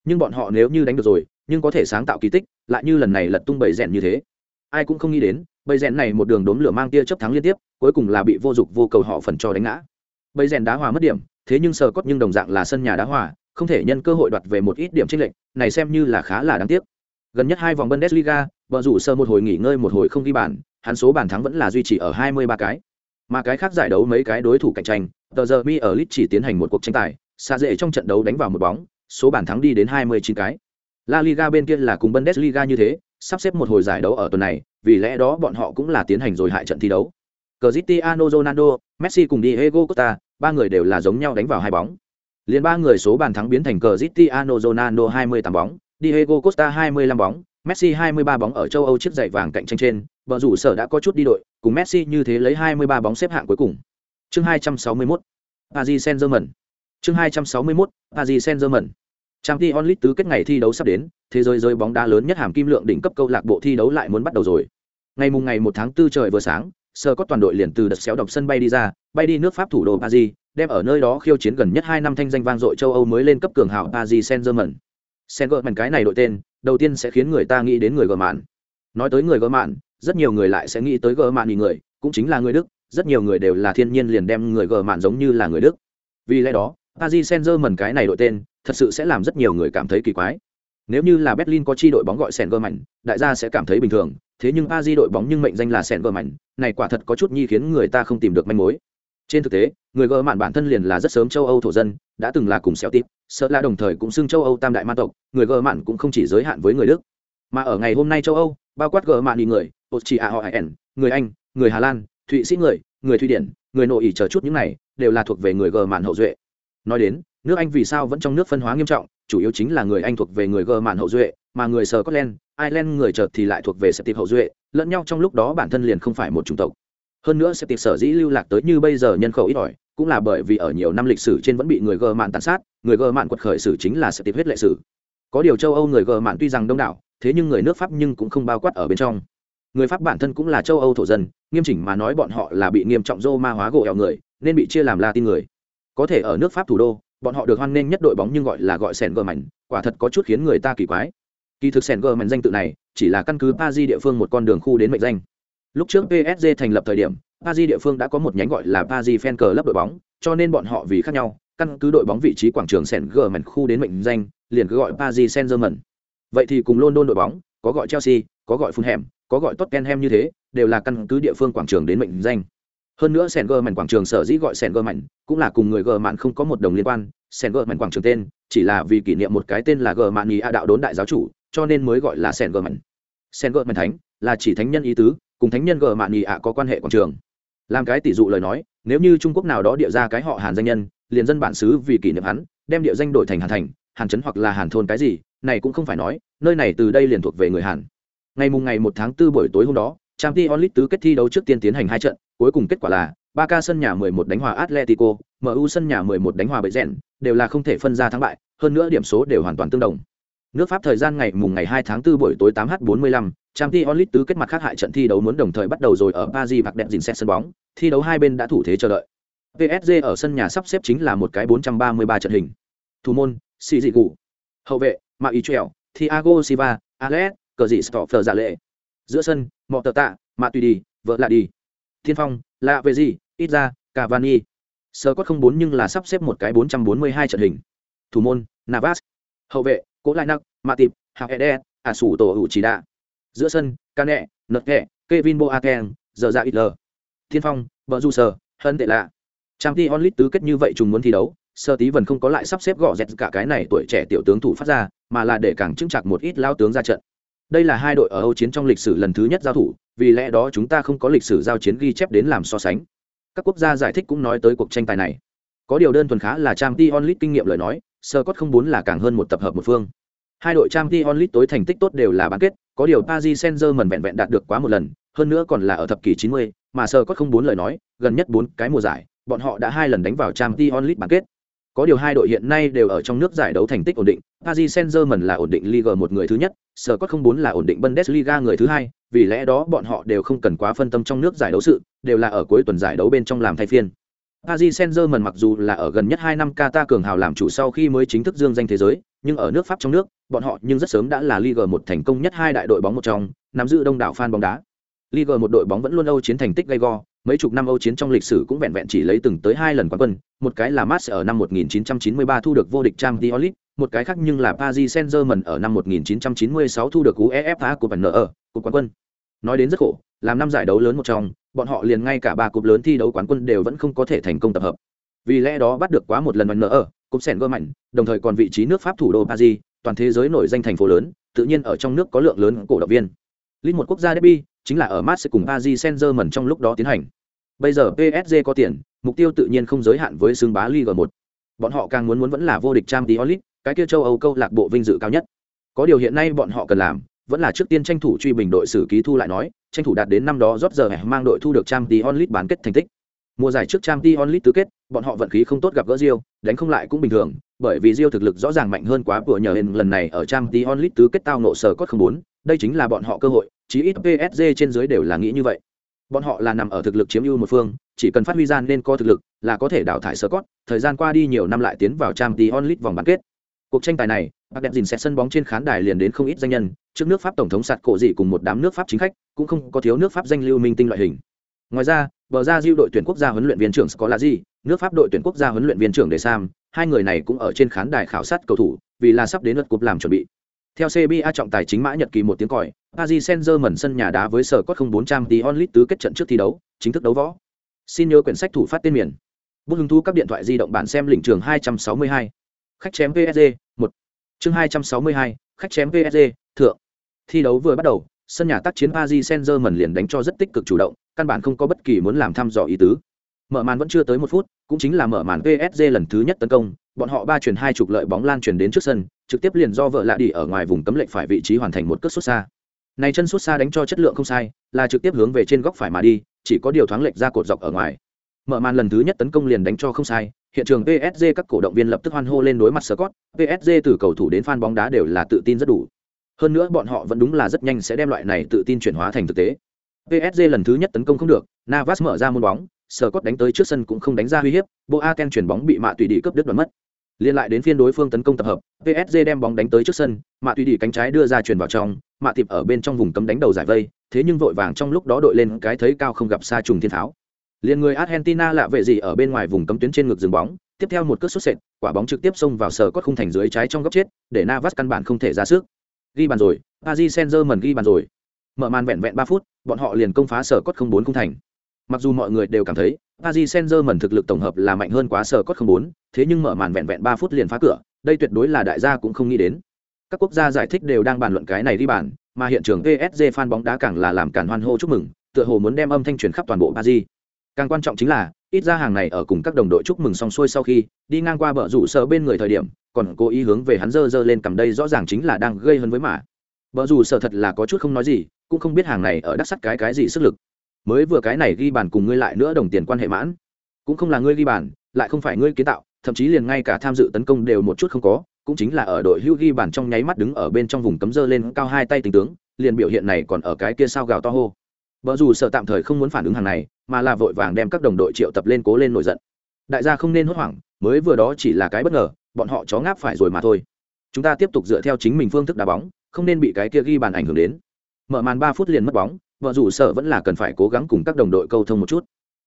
Nhưng bọn họ nếu như đánh được rồi nhưng có thể sáng tạo kỳ tích lại như lần này lật tung bầy rèn như thế. Ai cũng không nghĩ đến bầy rèn này một đường đốn lửa mang tia chấp thắng liên tiếp cuối cùng là bị vô dụng vô cầu họ phần cho đánh ngã. Bầy rèn đá hòa mất điểm thế nhưng sờ cốt nhưng đồng dạng là sân nhà đá hòa không thể nhân cơ hội đoạt về một ít điểm trên lệch này xem như là khá là đáng tiếc. Gần nhất hai vòng bundesliga vợ rủ sơ một hồi nghỉ ngơi một hồi không ghi bàn hắn số bàn thắng vẫn là duy trì ở hai mươi ba cái mà cái khác giải đấu mấy cái đối thủ cạnh tranh tờ giờ mi ở lit chỉ tiến hành một cuộc tranh tài xa dễ trong trận đấu đánh vào một bóng số bàn thắng đi đến 29 cái. La Liga bên kia là cùng Bundesliga như thế, sắp xếp một hồi giải đấu ở tuần này, vì lẽ đó bọn họ cũng là tiến hành rồi hại trận thi đấu. Cristiano Ronaldo, Messi cùng Diego Costa, ba người đều là giống nhau đánh vào hai bóng. Liên ba người số bàn thắng biến thành Cristiano Ronaldo 28 bóng, Diego Costa 25 bóng, Messi 23 bóng ở châu Âu chiếc giày vàng cạnh tranh trên, bờ rủ sở đã có chút đi đội, cùng Messi như thế lấy 23 bóng xếp hạng cuối cùng. Chương 261. Paris Saint-Germain. Chương 261. Paris Saint-Germain. Champions League tứ kết ngày thi đấu sắp đến, thế giới giới bóng đá lớn nhất hàm kim lượng đỉnh cấp câu lạc bộ thi đấu lại muốn bắt đầu rồi. Ngày mùng ngày 1 tháng 4 trời vừa sáng, sơ có toàn đội liền từ đợt xéo độc sân bay đi ra, bay đi nước Pháp thủ đô Paris, đem ở nơi đó khiêu chiến gần nhất 2 năm thanh danh vang dội châu Âu mới lên cấp cường hào Paris Saint-Germain. Saint-Germain cái này đội tên, đầu tiên sẽ khiến người ta nghĩ đến người gờ mạn. Nói tới người gờ mạn, rất nhiều người lại sẽ nghĩ tới gờ mạn người, cũng chính là người Đức, rất nhiều người đều là thiên nhiên liền đem người gờ mạn giống như là người Đức. Vì lẽ đó, Paris Saint-Germain cái này đội tên, thật sự sẽ làm rất nhiều người cảm thấy kỳ quái. Nếu như là Berlin có chi đội bóng gọi sèn gờ mạnh đại gia sẽ cảm thấy bình thường, thế nhưng Paris đội bóng nhưng mệnh danh là sèn gờ mạnh này quả thật có chút nhi khiến người ta không tìm được manh mối. Trên thực tế, người gờ mạn bản thân liền là rất sớm châu Âu thổ dân, đã từng là cùng xéo tiếp, sợ là đồng thời cũng xưng châu Âu tam đại ma tộc, người gờ mạn cũng không chỉ giới hạn với người Đức. Mà ở ngày hôm nay châu Âu, bao quát gờ mạn đi người, Austria họ người Anh, người Hà Lan, Thụy Sĩ người, người Thụy Điển, người nội ỷ chờ chút những này, đều là thuộc về người gờ mạn hậu duệ. Nói đến, nước Anh vì sao vẫn trong nước phân hóa nghiêm trọng, chủ yếu chính là người Anh thuộc về người gờ mạn hậu duệ, mà người Scotland, Ireland người chợt thì lại thuộc về Celtic hậu duệ, lẫn nhau trong lúc đó bản thân liền không phải một chủng tộc. Hơn nữa Celtic sở dĩ lưu lạc tới như bây giờ nhân khẩu ít ỏi, cũng là bởi vì ở nhiều năm lịch sử trên vẫn bị người gờ mạn tàn sát, người gờ mạn quật khởi sử chính là Celtic huyết lệ sử. Có điều châu Âu người gờ mạn tuy rằng đông đảo, thế nhưng người nước Pháp nhưng cũng không bao quát ở bên trong. Người Pháp bản thân cũng là châu Âu thổ dân, nghiêm chỉnh mà nói bọn họ là bị nghiêm trọng Roma hóa gỗ eo người, nên bị chia làm la tin người. Có thể ở nước Pháp thủ đô, bọn họ được hoan nghênh nhất đội bóng nhưng gọi là gọi sẻn gờ mảnh, quả thật có chút khiến người ta kỳ quái. Kỳ thực sẻn gờ mảnh danh tự này chỉ là căn cứ Paris địa phương một con đường khu đến mệnh danh. Lúc trước PSG thành lập thời điểm, Paris địa phương đã có một nhánh gọi là Paris Fan lớp đội bóng, cho nên bọn họ vì khác nhau, căn cứ đội bóng vị trí quảng trường sền gờ mảnh khu đến mệnh danh, liền cứ gọi Paris Saint-Germain. Vậy thì cùng London đội bóng, có gọi Chelsea, có gọi Fulham, có gọi Tottenham như thế, đều là căn cứ địa phương quảng trường đến mệnh danh. Hơn nữa Saint mảnh quảng trường sở dĩ gọi Saint mảnh cũng là cùng người Germain không có một đồng liên quan, Saint mảnh quảng trường tên, chỉ là vì kỷ niệm một cái tên là Germania đạo đốn đại giáo chủ, cho nên mới gọi là Saint mảnh Saint mảnh thánh, là chỉ thánh nhân ý tứ, cùng thánh nhân Germania có quan hệ quảng trường. Làm cái tỷ dụ lời nói nếu như trung quốc nào đó địa ra cái họ hàn danh nhân liền dân bản xứ vì kỷ niệm hắn đem địa danh đổi thành hàn thành hàn trấn hoặc là hàn thôn cái gì này cũng không phải nói nơi này từ đây liền thuộc về người hàn ngày mùng ngày một tháng 4 buổi tối hôm đó Champions League tứ kết thi đấu trước tiên tiến hành hai trận cuối cùng kết quả là Barca sân nhà 11 đánh hòa atletico mu sân nhà 11 đánh hòa Bayern, đều là không thể phân ra thắng bại hơn nữa điểm số đều hoàn toàn tương đồng nước pháp thời gian ngày mùng ngày 2 tháng 4 buổi tối 8 h 45 Champions League tứ kết mặt khác hại trận thi đấu muốn đồng thời bắt đầu rồi ở Paris bạc đẹp dình xét sân bóng, thi đấu hai bên đã thủ thế chờ đợi. PSG ở sân nhà sắp xếp chính là một cái 433 trận hình. Thủ môn, Sĩ Dị Hậu vệ, Mạc Ý Trèo, Thiago Silva, Alex, cờ dị phờ giả lệ. Giữa sân, Mọ Tờ Tạ, Mạ Tùy Đi, Vợ Lạ Đi. Thiên Phong, Lạ Về Gì, Ít Ra, Cavani. Sơ có không bốn nhưng là sắp xếp một cái 442 trận hình. Thủ môn, Navas. Hậu vệ, Cố Lại Nặc, Mạ Tịp, Hạc Ede, Ả Sủ Tổ Hữu Chỉ Đạ giữa sân ca nẹ nợt kẹ kevin boateng giờ ra ít lờ thiên phong vợ du sờ hân tệ lạ trang t onlit tứ kết như vậy chúng muốn thi đấu sơ tí vần không có lại sắp xếp gõ dẹt cả cái này tuổi trẻ tiểu tướng thủ phát ra mà là để càng chững chặt một ít lao tướng ra trận đây là hai đội ở âu chiến trong lịch sử lần thứ nhất giao thủ vì lẽ đó chúng ta không có lịch sử giao chiến ghi chép đến làm so sánh. Các quốc gia giải thích cũng nói tới cuộc tranh tài này. Có điều đơn thuần khá là trang t onlit kinh nghiệm lời nói sơ cốt không muốn là càng hơn một tập hợp một phương. Hai đội trang t onlit tối thành tích tốt đều là bán kết có điều Paris Saint-Germain vẹn vẹn đạt được quá một lần, hơn nữa còn là ở thập kỷ 90, mà sơ không bốn lời nói, gần nhất bốn cái mùa giải, bọn họ đã hai lần đánh vào Champions League bán kết. Có điều hai đội hiện nay đều ở trong nước giải đấu thành tích ổn định, Paris Saint-Germain là ổn định Ligue một người thứ nhất, Sở Cốt không bốn là ổn định Bundesliga người thứ hai, vì lẽ đó bọn họ đều không cần quá phân tâm trong nước giải đấu sự, đều là ở cuối tuần giải đấu bên trong làm thay phiên. Paris Saint-Germain mặc dù là ở gần nhất 2 năm Qatar cường hào làm chủ sau khi mới chính thức dương danh thế giới, nhưng ở nước Pháp trong nước, bọn họ nhưng rất sớm đã là Ligue 1 thành công nhất hai đại đội bóng một trong, nắm giữ đông đảo fan bóng đá. Ligue 1 đội bóng vẫn luôn Âu chiến thành tích gay go, mấy chục năm Âu chiến trong lịch sử cũng vẹn vẹn chỉ lấy từng tới hai lần quán quân, một cái là Mars ở năm 1993 thu được vô địch Champions League, một cái khác nhưng là Paris Saint-Germain ở năm 1996 thu được UEFA Cup NR, cúp quán quân. Nói đến rất khổ, làm năm giải đấu lớn một trong, bọn họ liền ngay cả ba cúp lớn thi đấu quán quân đều vẫn không có thể thành công tập hợp. Vì lẽ đó bắt được quá một lần NR, cúp sèn gơ mạnh, đồng thời còn vị trí nước Pháp thủ đô Paris, toàn thế giới nổi danh thành phố lớn, tự nhiên ở trong nước có lượng lớn cổ động viên. Lít một quốc gia derby chính là ở Marseille cùng Paris Saint-Germain trong lúc đó tiến hành. Bây giờ PSG có tiền, mục tiêu tự nhiên không giới hạn với xương bá Ligue 1. Bọn họ càng muốn muốn vẫn là vô địch Champions League, cái kia châu Âu câu lạc bộ vinh dự cao nhất. Có điều hiện nay bọn họ cần làm, vẫn là trước tiên tranh thủ truy bình đội sử ký thu lại nói, tranh thủ đạt đến năm đó rót giờ mang đội thu được Champions League bán kết thành tích. Mùa giải trước Champions League tứ kết, bọn họ vận khí không tốt gặp gỡ Real, đánh không lại cũng bình thường, bởi vì Rio thực lực rõ ràng mạnh hơn quá của nhờ hình lần này ở Champions League tứ kết tao nộ sở cốt không bốn, đây chính là bọn họ cơ hội, chí ít PSG trên dưới đều là nghĩ như vậy. Bọn họ là nằm ở thực lực chiếm ưu một phương, chỉ cần phát huy gian nên có thực lực, là có thể đào thải sở cốt, thời gian qua đi nhiều năm lại tiến vào Champions League vòng bán kết. Cuộc tranh tài này, bác đẹp dình sẽ sân bóng trên khán đài liền đến không ít danh nhân, trước nước Pháp tổng thống sạt cổ dị cùng một đám nước Pháp chính khách, cũng không có thiếu nước Pháp danh lưu minh tinh loại hình. Ngoài ra, bờ ra diêu đội tuyển quốc gia huấn luyện viên trưởng có là gì nước pháp đội tuyển quốc gia huấn luyện viên trưởng đề sam hai người này cũng ở trên khán đài khảo sát cầu thủ vì là sắp đến lượt cúp làm chuẩn bị. Theo CBA trọng tài chính mã nhật kỳ một tiếng còi Paris Saint-Germain sân nhà đá với sở cốt không bốn trang onlit tứ kết trận trước thi đấu chính thức đấu võ. Xin nhớ quyển sách thủ phát tên miền. Bút hứng thú các điện thoại di động bạn xem lĩnh trường 262. khách chém PSG một. Chương 262, khách chém PSG thượng. Thi đấu vừa bắt đầu sân nhà tác chiến Paris Saint-Germain liền đánh cho rất tích cực chủ động, căn bản không có bất kỳ muốn làm thăm dò ý tứ. Mở màn vẫn chưa tới một phút, cũng chính là mở màn PSG lần thứ nhất tấn công, bọn họ ba chuyển hai chục lợi bóng lan truyền đến trước sân, trực tiếp liền do vợ lạ đi ở ngoài vùng cấm lệnh phải vị trí hoàn thành một cất xuất xa. Này chân xuất xa đánh cho chất lượng không sai, là trực tiếp hướng về trên góc phải mà đi, chỉ có điều thoáng lệch ra cột dọc ở ngoài. Mở màn lần thứ nhất tấn công liền đánh cho không sai, hiện trường PSG các cổ động viên lập tức hoan hô lên đối mặt Scott, PSG từ cầu thủ đến fan bóng đá đều là tự tin rất đủ hơn nữa bọn họ vẫn đúng là rất nhanh sẽ đem loại này tự tin chuyển hóa thành thực tế psg lần thứ nhất tấn công không được navas mở ra môn bóng sờ cốt đánh tới trước sân cũng không đánh ra uy hiếp boaken chuyển bóng bị mạ tùy đi cướp đứt đoạn mất. Liên lại đến phiên đối phương tấn công tập hợp psg đem bóng đánh tới trước sân, mạ tùy đi cánh trái đưa ra chuyển vào trong, mạ tiệp ở bên trong vùng cấm đánh đầu giải vây, thế nhưng vội vàng trong lúc đó đội lên cái thấy cao không gặp xa trùng thiên tháo. Liền người argentina lạ vệ gì ở bên ngoài vùng cấm tuyến trên ngực dừng bóng, tiếp theo một cước xuất sệt, quả bóng trực tiếp xông vào sờ cốt khung thành dưới trái trong góc chết, để navas căn bản không thể ra sức. Ghi bàn rồi, paris saint germain ghi bàn rồi. Mở màn vẹn vẹn ba phút, bọn họ liền công phá sở cốt không bốn không thành mặc dù mọi người đều cảm thấy paris saint germain thực lực tổng hợp là mạnh hơn quá sở cốt không bốn, thế nhưng mở màn vẹn vẹn ba phút liền phá cửa, đây tuyệt đối là đại gia cũng không nghĩ đến. Các quốc gia giải thích đều đang bàn luận cái này đi bàn, mà hiện trường psg fan bóng đá càng là làm càn hoan hô chúc mừng, tựa hồ muốn đem âm thanh truyền khắp toàn bộ paris. Càng quan trọng chính là, ít ra hàng này ở cùng các đồng đội chúc mừng xong xuôi sau khi, đi ngang qua bờ rủ sở bên người thời điểm, còn cố ý hướng về hắn dơ dơ lên cầm đây rõ ràng chính là đang gây hấn với mà. bờ rủ sở thật là có chút không nói gì, cũng không biết hàng này ở đắc sắt cái cái gì sức lực mới vừa cái này ghi bàn cùng ngươi lại nữa đồng tiền quan hệ mãn cũng không là ngươi ghi bàn lại không phải ngươi kiến tạo thậm chí liền ngay cả tham dự tấn công đều một chút không có cũng chính là ở đội hưu ghi bàn trong nháy mắt đứng ở bên trong vùng cấm dơ lên cao hai tay tình tướng liền biểu hiện này còn ở cái kia sao gào to hô vợ dù sợ tạm thời không muốn phản ứng hàng này, mà là vội vàng đem các đồng đội triệu tập lên cố lên nổi giận. Đại gia không nên hốt hoảng, mới vừa đó chỉ là cái bất ngờ, bọn họ chó ngáp phải rồi mà thôi. Chúng ta tiếp tục dựa theo chính mình phương thức đá bóng, không nên bị cái kia ghi bàn ảnh hưởng đến. Mở màn ba phút liền mất bóng, vợ rủ sợ vẫn là cần phải cố gắng cùng các đồng đội câu thông một chút.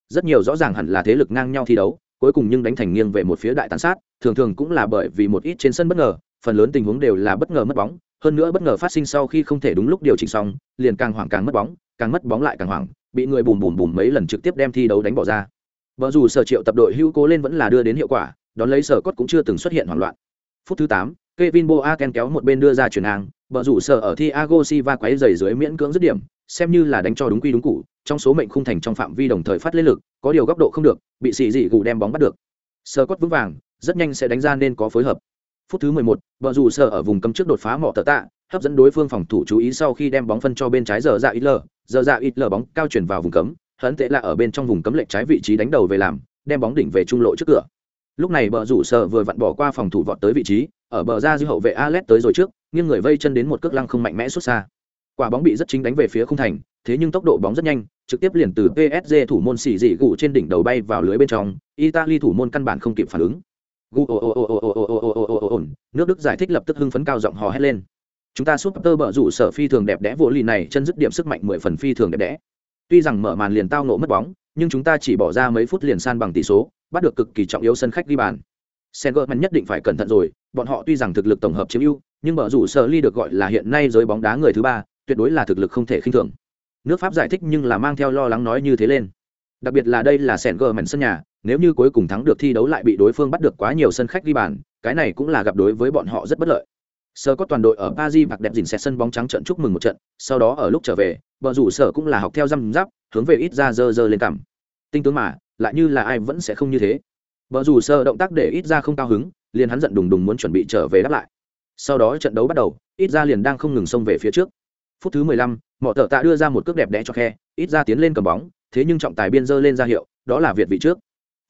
Rất nhiều rõ ràng hẳn là thế lực ngang nhau thi đấu, cuối cùng nhưng đánh thành nghiêng về một phía đại tàn sát, thường thường cũng là bởi vì một ít trên sân bất ngờ, phần lớn tình huống đều là bất ngờ mất bóng, hơn nữa bất ngờ phát sinh sau khi không thể đúng lúc điều chỉnh xong, liền càng hoảng càng mất bóng, càng mất bóng lại càng hoảng bị người bùm bùm bùm mấy lần trực tiếp đem thi đấu đánh bỏ ra vợ dù sở triệu tập đội hữu cố lên vẫn là đưa đến hiệu quả đón lấy sở cốt cũng chưa từng xuất hiện hoảng loạn phút thứ tám Kevin Boaken kéo một bên đưa ra chuyển ngang, vợ rủ sở ở Thiago Silva quấy giày dưới miễn cưỡng dứt điểm, xem như là đánh cho đúng quy đúng củ, trong số mệnh khung thành trong phạm vi đồng thời phát lên lực, có điều góc độ không được, bị xì dị gù đem bóng bắt được. sơ cốt vững vàng, rất nhanh sẽ đánh ra nên có phối hợp. Phút thứ 11, bờ rủ sở ở vùng cấm trước đột phá mỏ tờ tạ, hấp dẫn đối phương phòng thủ chú ý sau khi đem bóng phân cho bên trái giờ dạ ít lờ giờ dạ ít lờ bóng cao chuyển vào vùng cấm hấn tệ là ở bên trong vùng cấm lệch trái vị trí đánh đầu về làm đem bóng đỉnh về trung lộ trước cửa lúc này bờ rủ sơ vừa vặn bỏ qua phòng thủ vọt tới vị trí ở bờ ra dư hậu vệ Alet tới rồi trước nhưng người vây chân đến một cước lăng không mạnh mẽ xuất xa quả bóng bị rất chính đánh về phía khung thành thế nhưng tốc độ bóng rất nhanh trực tiếp liền từ PSG thủ môn xỉ dị gụ trên đỉnh đầu bay vào lưới bên trong Italy thủ môn căn bản không kịp phản ứng gu nước đức giải thích lập tức hưng phấn cao giọng hò hét lên chúng ta súp tơ bở rủ sở phi thường đẹp đẽ vô lì này chân dứt điểm sức mạnh mười phần phi thường đẹp đẽ tuy rằng mở màn liền tao nổ mất bóng nhưng chúng ta chỉ bỏ ra mấy phút liền san bằng tỷ số bắt được cực kỳ trọng yếu sân khách ghi bàn Sengerman nhất định phải cẩn thận rồi, bọn họ tuy rằng thực lực tổng hợp chiếm ưu, nhưng bở rủ sở ly được gọi là hiện nay giới bóng đá người thứ ba, tuyệt đối là thực lực không thể khinh thường. Nước Pháp giải thích nhưng là mang theo lo lắng nói như thế lên. Đặc biệt là đây là sẹn gờ mảnh sân nhà, nếu như cuối cùng thắng được thi đấu lại bị đối phương bắt được quá nhiều sân khách ghi bàn, cái này cũng là gặp đối với bọn họ rất bất lợi. Sơ có toàn đội ở paris mặc đẹp dình xe sân bóng trắng trận chúc mừng một trận sau đó ở lúc trở về vợ rủ sở cũng là học theo răm giáp hướng về ít ra dơ dơ lên cằm. Tinh tướng mà lại như là ai vẫn sẽ không như thế. Vợ rủ sở động tác để ít ra không cao hứng liền hắn giận đùng đùng muốn chuẩn bị trở về đáp lại. Sau đó trận đấu bắt đầu ít ra liền đang không ngừng xông về phía trước phút thứ mười lăm, mọ tợ tạ đưa ra một cước đẹp đẽ cho khe ít ra tiến lên cầm bóng thế nhưng trọng tài biên dơ lên ra hiệu đó là việt vị trước.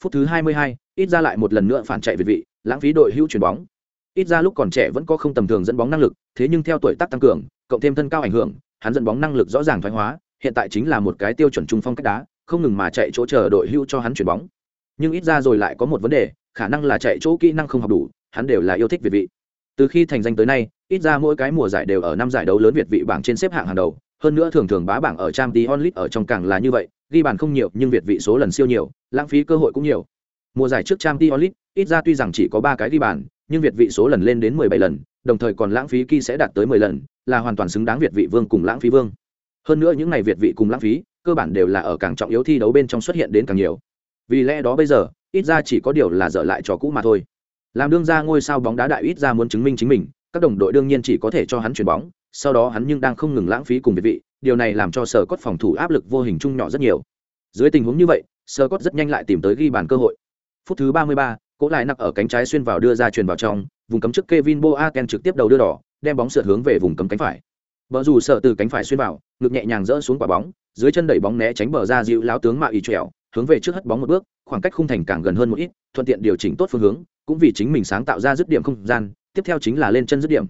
Phút thứ hai mươi hai, ít ra lại một lần nữa phản chạy việt vị lãng phí đội hữu chuyển bóng. Ít ra lúc còn trẻ vẫn có không tầm thường dẫn bóng năng lực thế nhưng theo tuổi tác tăng cường cộng thêm thân cao ảnh hưởng hắn dẫn bóng năng lực rõ ràng thoái hóa hiện tại chính là một cái tiêu chuẩn trung phong cách đá không ngừng mà chạy chỗ chờ đội hưu cho hắn chuyển bóng. Nhưng ít ra rồi lại có một vấn đề khả năng là chạy chỗ kỹ năng không học đủ hắn đều là yêu thích việt vị từ khi thành danh tới nay, ít ra mỗi cái mùa giải đều ở năm giải đấu lớn việt vị bảng trên xếp hạng hàng đầu. Hơn nữa thường thường bá bảng ở trang tí onlit ở trong càng là như vậy, ghi bàn không nhiều nhưng việt vị số lần siêu nhiều, lãng phí cơ hội cũng nhiều. Mùa giải trước trang tí onlit ít ra tuy rằng chỉ có ba cái ghi bàn, nhưng việt vị số lần lên đến mười bảy lần, đồng thời còn lãng phí kỳ sẽ đạt tới mười lần, là hoàn toàn xứng đáng việt vị vương cùng lãng phí vương. Hơn nữa những ngày việt vị cùng lãng phí, cơ bản đều là ở càng trọng yếu thi đấu bên trong xuất hiện đến càng nhiều. Vì lẽ đó bây giờ, ít ra chỉ có điều là dở lại trò cũ mà thôi làm đương ra ngôi sao bóng đá đại ít ra muốn chứng minh chính mình các đồng đội đương nhiên chỉ có thể cho hắn chuyền bóng sau đó hắn nhưng đang không ngừng lãng phí cùng việt vị điều này làm cho sở cốt phòng thủ áp lực vô hình chung nhỏ rất nhiều. Dưới tình huống như vậy sở cốt rất nhanh lại tìm tới ghi bàn cơ hội. Phút thứ ba mươi ba cỗ lại nặc ở cánh trái xuyên vào đưa ra truyền vào trong vùng cấm trước Kevin Boateng trực tiếp đầu đưa đỏ đem bóng sượt hướng về vùng cấm cánh phải. Bờ dù sợ từ cánh phải xuyên vào, ngực nhẹ nhàng rỡ xuống quả bóng, dưới chân đẩy bóng né tránh bờ ra dịu láo tướng mạo ý trèo, hướng về trước hất bóng một bước, khoảng cách khung thành càng gần hơn một ít, thuận tiện điều chỉnh tốt phương hướng, cũng vì chính mình sáng tạo ra dứt điểm không gian, tiếp theo chính là lên chân dứt điểm.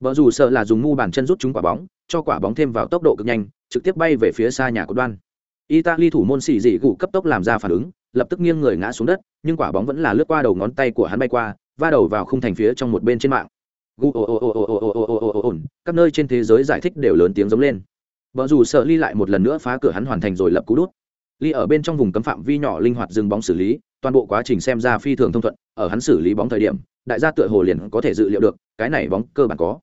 vợ dù sợ là dùng mu bàn chân rút chúng quả bóng, cho quả bóng thêm vào tốc độ cực nhanh, trực tiếp bay về phía xa nhà của đoan. Italy thủ môn xì dị gụ cấp tốc làm ra phản ứng, lập tức nghiêng người ngã xuống đất nhưng quả bóng vẫn là lướt qua đầu ngón tay của hắn bay qua va đầu vào khung thành phía trong một bên trên mạng các nơi trên thế giới giải thích đều lớn tiếng giống lên vợ dù sợ ly lại một lần nữa phá cửa hắn hoàn thành rồi lập cú đút ly ở bên trong vùng cấm phạm vi nhỏ linh hoạt dừng bóng xử lý, toàn bộ quá trình xem ra phi thường thông thuận, ở hắn xử lý bóng thời điểm, đại gia tựa hồ liền có thể dự liệu được, cái này bóng cơ bản có.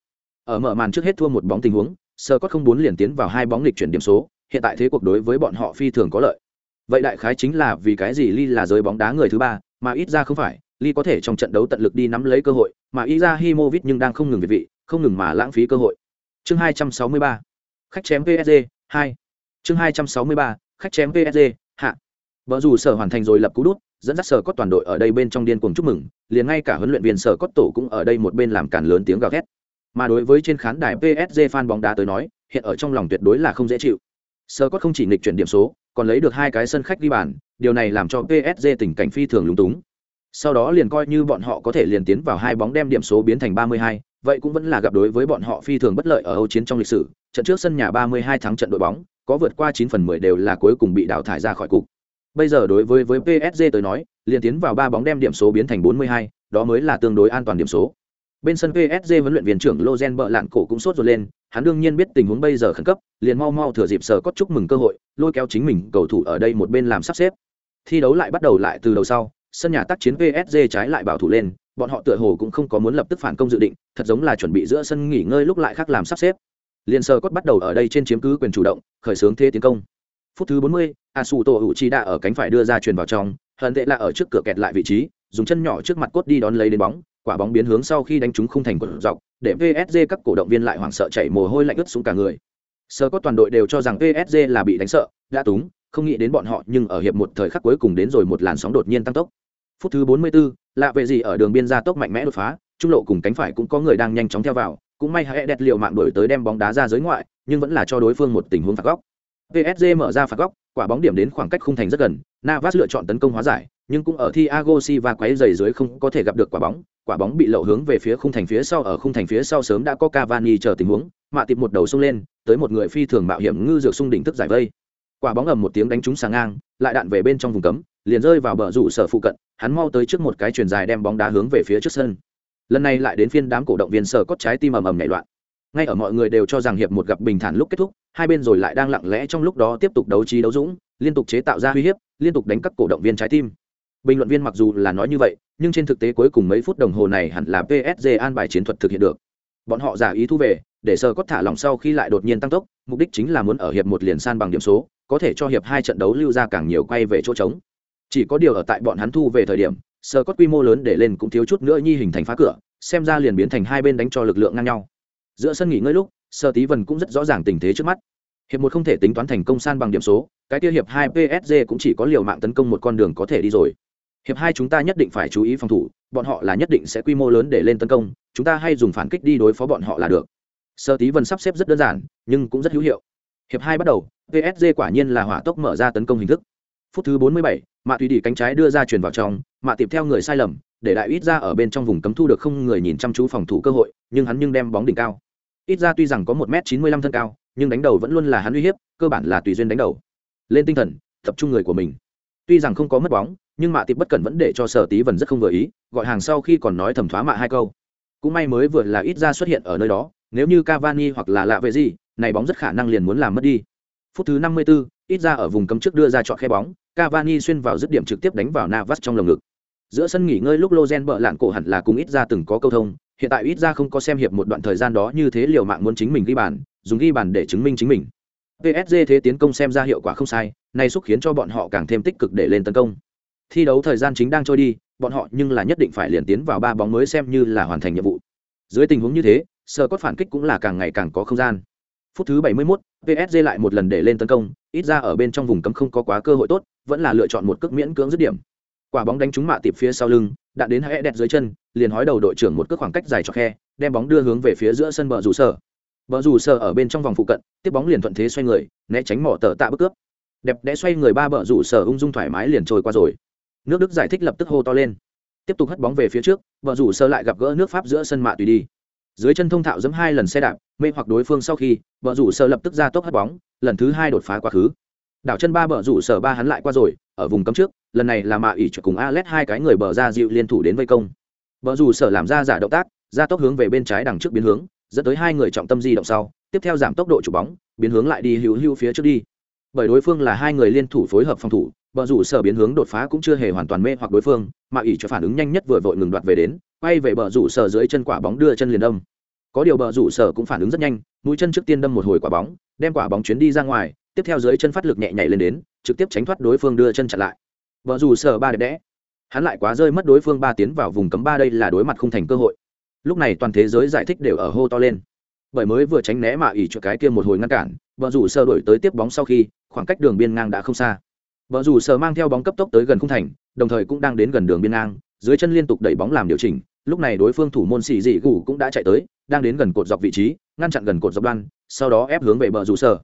Ở mở màn trước hết thua một bóng tình huống sơ có không bốn liền tiến vào hai bóng lịch chuyển điểm số, hiện tại thế cuộc đối với bọn họ phi thường có lợi. Vậy đại khái chính là vì cái gì ly là giới bóng đá người thứ ba, mà ít ra không phải, ly có thể trong trận đấu tận lực đi nắm lấy cơ hội, mà ít ra himovic nhưng đang không ngừng về vị, không ngừng mà lãng phí cơ hội. Chương 263 khách chém psg 2 chương 263 khách chém psg hạ. Bở dù sở hoàn thành rồi lập cú đút dẫn dắt sở có toàn đội ở đây bên trong điên cuồng chúc mừng liền ngay cả huấn luyện viên sở cốt tổ cũng ở đây một bên làm cản lớn tiếng gào thét. Mà đối với trên khán đài psg fan bóng đá tới nói hiện ở trong lòng tuyệt đối là không dễ chịu. Sở cốt không chỉ nghịch chuyển điểm số còn lấy được hai cái sân khách ghi bàn, điều này làm cho PSG tình cảnh phi thường lúng túng. Sau đó liền coi như bọn họ có thể liền tiến vào hai bóng đem điểm số biến thành 32, vậy cũng vẫn là gặp đối với bọn họ phi thường bất lợi ở Âu chiến trong lịch sử, trận trước sân nhà 32 thắng trận đội bóng, có vượt qua 9 phần 10 đều là cuối cùng bị đào thải ra khỏi cục. Bây giờ đối với với PSG tới nói, liền tiến vào ba bóng đem điểm số biến thành 42, đó mới là tương đối an toàn điểm số. Bên sân PSG huấn luyện viên trưởng Lozen bợ lạn cổ cũng sốt ruột lên, hắn đương nhiên biết tình huống bây giờ khẩn cấp, liền mau mau thừa dịp sở cốt chúc mừng cơ hội, lôi kéo chính mình cầu thủ ở đây một bên làm sắp xếp. Thi đấu lại bắt đầu lại từ đầu sau, sân nhà tác chiến PSG trái lại bảo thủ lên, bọn họ tựa hồ cũng không có muốn lập tức phản công dự định, thật giống là chuẩn bị giữa sân nghỉ ngơi lúc lại khác làm sắp xếp liền sờ cốt bắt đầu ở đây trên chiếm cứ quyền chủ động, khởi xướng thế tiến công. Phút thứ 40, Asu To Uchi đã ở cánh phải đưa ra truyền vào trong, hận tệ là ở trước cửa kẹt lại vị trí, dùng chân nhỏ trước mặt cốt đi đón lấy đến bóng, quả bóng biến hướng sau khi đánh trúng không thành quần dọc, để PSG các cổ động viên lại hoảng sợ chảy mồ hôi lạnh ướt xuống cả người. Sơ cốt toàn đội đều cho rằng PSG là bị đánh sợ, đã túng, không nghĩ đến bọn họ nhưng ở hiệp một thời khắc cuối cùng đến rồi một làn sóng đột nhiên tăng tốc. Phút thứ 44, lạ về gì ở đường biên ra tốc mạnh mẽ đột phá, trung lộ cùng cánh phải cũng có người đang nhanh chóng theo vào, cũng may hãy đẹp liệu mạng đổi tới đem bóng đá ra giới ngoại, nhưng vẫn là cho đối phương một tình huống phạt góc. PSG mở ra phạt góc, quả bóng điểm đến khoảng cách khung thành rất gần, Navas lựa chọn tấn công hóa giải, nhưng cũng ở Thiago Silva quấy giày dưới không có thể gặp được quả bóng, quả bóng bị lậu hướng về phía khung thành phía sau ở khung thành phía sau sớm đã có Cavani chờ tình huống, mạ tịp một đầu xông lên, tới một người phi thường mạo hiểm ngư dược xung đỉnh thức giải vây. Quả bóng ầm một tiếng đánh trúng sáng ngang, lại đạn về bên trong vùng cấm, liền rơi vào bờ rủ sở phụ cận, hắn mau tới trước một cái chuyền dài đem bóng đá hướng về phía trước sân. Lần này lại đến phiên đám cổ động viên sở cốt trái tim ầm ầm nhảy loạn. Ngay ở mọi người đều cho rằng hiệp một gặp bình thản lúc kết thúc, hai bên rồi lại đang lặng lẽ trong lúc đó tiếp tục đấu trí đấu dũng, liên tục chế tạo ra uy hiếp, liên tục đánh các cổ động viên trái tim. Bình luận viên mặc dù là nói như vậy nhưng trên thực tế cuối cùng mấy phút đồng hồ này hẳn là psg an bài chiến thuật thực hiện được. Bọn họ giả ý thu về để sờ cốt thả lòng sau khi lại đột nhiên tăng tốc mục đích chính là muốn ở hiệp một liền san bằng điểm số có thể cho hiệp hai trận đấu lưu ra càng nhiều quay về chỗ trống. Chỉ có điều ở tại bọn hắn thu về thời điểm sơ có quy mô lớn để lên cũng thiếu chút nữa nhi hình thành phá cửa xem ra liền biến thành hai bên đánh cho lực lượng ngang nhau. Giữa sân nghỉ ngơi lúc sơ tí vần cũng rất rõ ràng tình thế trước mắt. Hiệp một không thể tính toán thành công san bằng điểm số cái tiêu hiệp hai psg cũng chỉ có liều mạng tấn công một con đường có thể đi rồi. Hiệp hai chúng ta nhất định phải chú ý phòng thủ bọn họ là nhất định sẽ quy mô lớn để lên tấn công chúng ta hay dùng phản kích đi đối phó bọn họ là được. Sơ tí vần sắp xếp rất đơn giản nhưng cũng rất hữu hiệu. Hiệp hai bắt đầu psg quả nhiên là hỏa tốc mở ra tấn công hình thức. Phút thứ 47, mạ thủy đi cánh trái đưa ra chuyển vào trong mà tìm theo người sai lầm để đại ít ra ở bên trong vùng cấm thu được không người nhìn chăm chú phòng thủ cơ hội nhưng hắn nhưng đem bóng đỉnh cao. Ít ra tuy rằng có một m chín mươi lăm thân cao nhưng đánh đầu vẫn luôn là hắn uy hiếp cơ bản là tùy duyên đánh đầu. Lên tinh thần tập trung người của mình. Tuy rằng không có mất bóng nhưng mạ tiệp bất cẩn vẫn để cho sở tí vần rất không vừa ý gọi hàng sau khi còn nói thầm thoá mạ hai câu. Cũng may mới vừa là ít ra xuất hiện ở nơi đó nếu như cavani hoặc là lạ về gì này bóng rất khả năng liền muốn làm mất đi. Phút thứ 54, ít ra ở vùng cấm trước đưa ra chọn khe bóng cavani xuyên vào dứt điểm trực tiếp đánh vào navas trong lồng ngực giữa sân nghỉ ngơi lúc lozen bợ lạn cổ hẳn là cùng ít ra từng có câu thông hiện tại ít ra không có xem hiệp một đoạn thời gian đó như thế liều mạng muốn chính mình ghi bàn dùng ghi bàn để chứng minh chính mình. Psg thế tiến công xem ra hiệu quả không sai này xúc khiến cho bọn họ càng thêm tích cực để lên tấn công. Thi đấu thời gian chính đang trôi đi bọn họ nhưng là nhất định phải liền tiến vào ba bóng mới xem như là hoàn thành nhiệm vụ. Dưới tình huống như thế sơ cốt phản kích cũng là càng ngày càng có không gian. Phút thứ 71, psg lại một lần để lên tấn công ít ra ở bên trong vùng cấm không có quá cơ hội tốt vẫn là lựa chọn một cước miễn cưỡng dứt điểm quả bóng đánh trúng mạ tiệp phía sau lưng, đạn đến hãy đẹp dưới chân, liền hói đầu đội trưởng một cước khoảng cách dài cho khe, đem bóng đưa hướng về phía giữa sân bờ rủ sở. Bờ rủ sở ở bên trong vòng phụ cận, tiếp bóng liền thuận thế xoay người, né tránh mỏ tờ tạ bức cướp. Đẹp đẽ xoay người ba bờ rủ sở ung dung thoải mái liền trôi qua rồi. Nước đức giải thích lập tức hô to lên. Tiếp tục hất bóng về phía trước, bờ rủ sở lại gặp gỡ nước pháp giữa sân mạ tùy đi. Dưới chân thông thạo giẫm hai lần xe đạp, mê hoặc đối phương sau khi, bờ rủ sở lập tức ra tốc hất bóng, lần thứ hai đột phá quá khứ đảo chân ba bờ rủ sở ba hắn lại qua rồi ở vùng cấm trước lần này là mạ ỉ chuột cùng Alex hai cái người bờ ra dịu liên thủ đến vây công. Bờ rủ sở làm ra giả động tác, ra tốc hướng về bên trái đằng trước biến hướng, dẫn tới hai người trọng tâm di động sau, tiếp theo giảm tốc độ chủ bóng, biến hướng lại đi hữu hữu phía trước đi. Bởi đối phương là hai người liên thủ phối hợp phòng thủ, bờ rủ sở biến hướng đột phá cũng chưa hề hoàn toàn mê hoặc đối phương, mà ỉ cho phản ứng nhanh nhất vừa vội ngừng đoạt về đến, quay về bờ rủ sở dưới chân quả bóng đưa chân liền đâm. Có điều bờ rủ sở cũng phản ứng rất nhanh, mũi chân trước tiên đâm một hồi quả bóng, đem quả bóng chuyến đi ra ngoài, tiếp theo dưới chân phát lực nhẹ nhảy lên đến, trực tiếp tránh thoát đối phương đưa chân chặn lại. Vợ dù sở ba đẹp đẽ hắn lại quá rơi mất đối phương ba tiến vào vùng cấm ba đây là đối mặt không thành cơ hội. Lúc này toàn thế giới giải thích đều ở hô to lên. Bởi mới vừa tránh né mà ỉ cho cái kia một hồi ngăn cản vợ dù sơ đổi tới tiếp bóng sau khi khoảng cách đường biên ngang đã không xa. Vợ dù sơ mang theo bóng cấp tốc tới gần khung thành đồng thời cũng đang đến gần đường biên ngang dưới chân liên tục đẩy bóng làm điều chỉnh lúc này đối phương thủ môn xì dị gù cũng đã chạy tới đang đến gần cột dọc vị trí ngăn chặn gần cột dọc đoan sau đó ép hướng về bờ rủ sở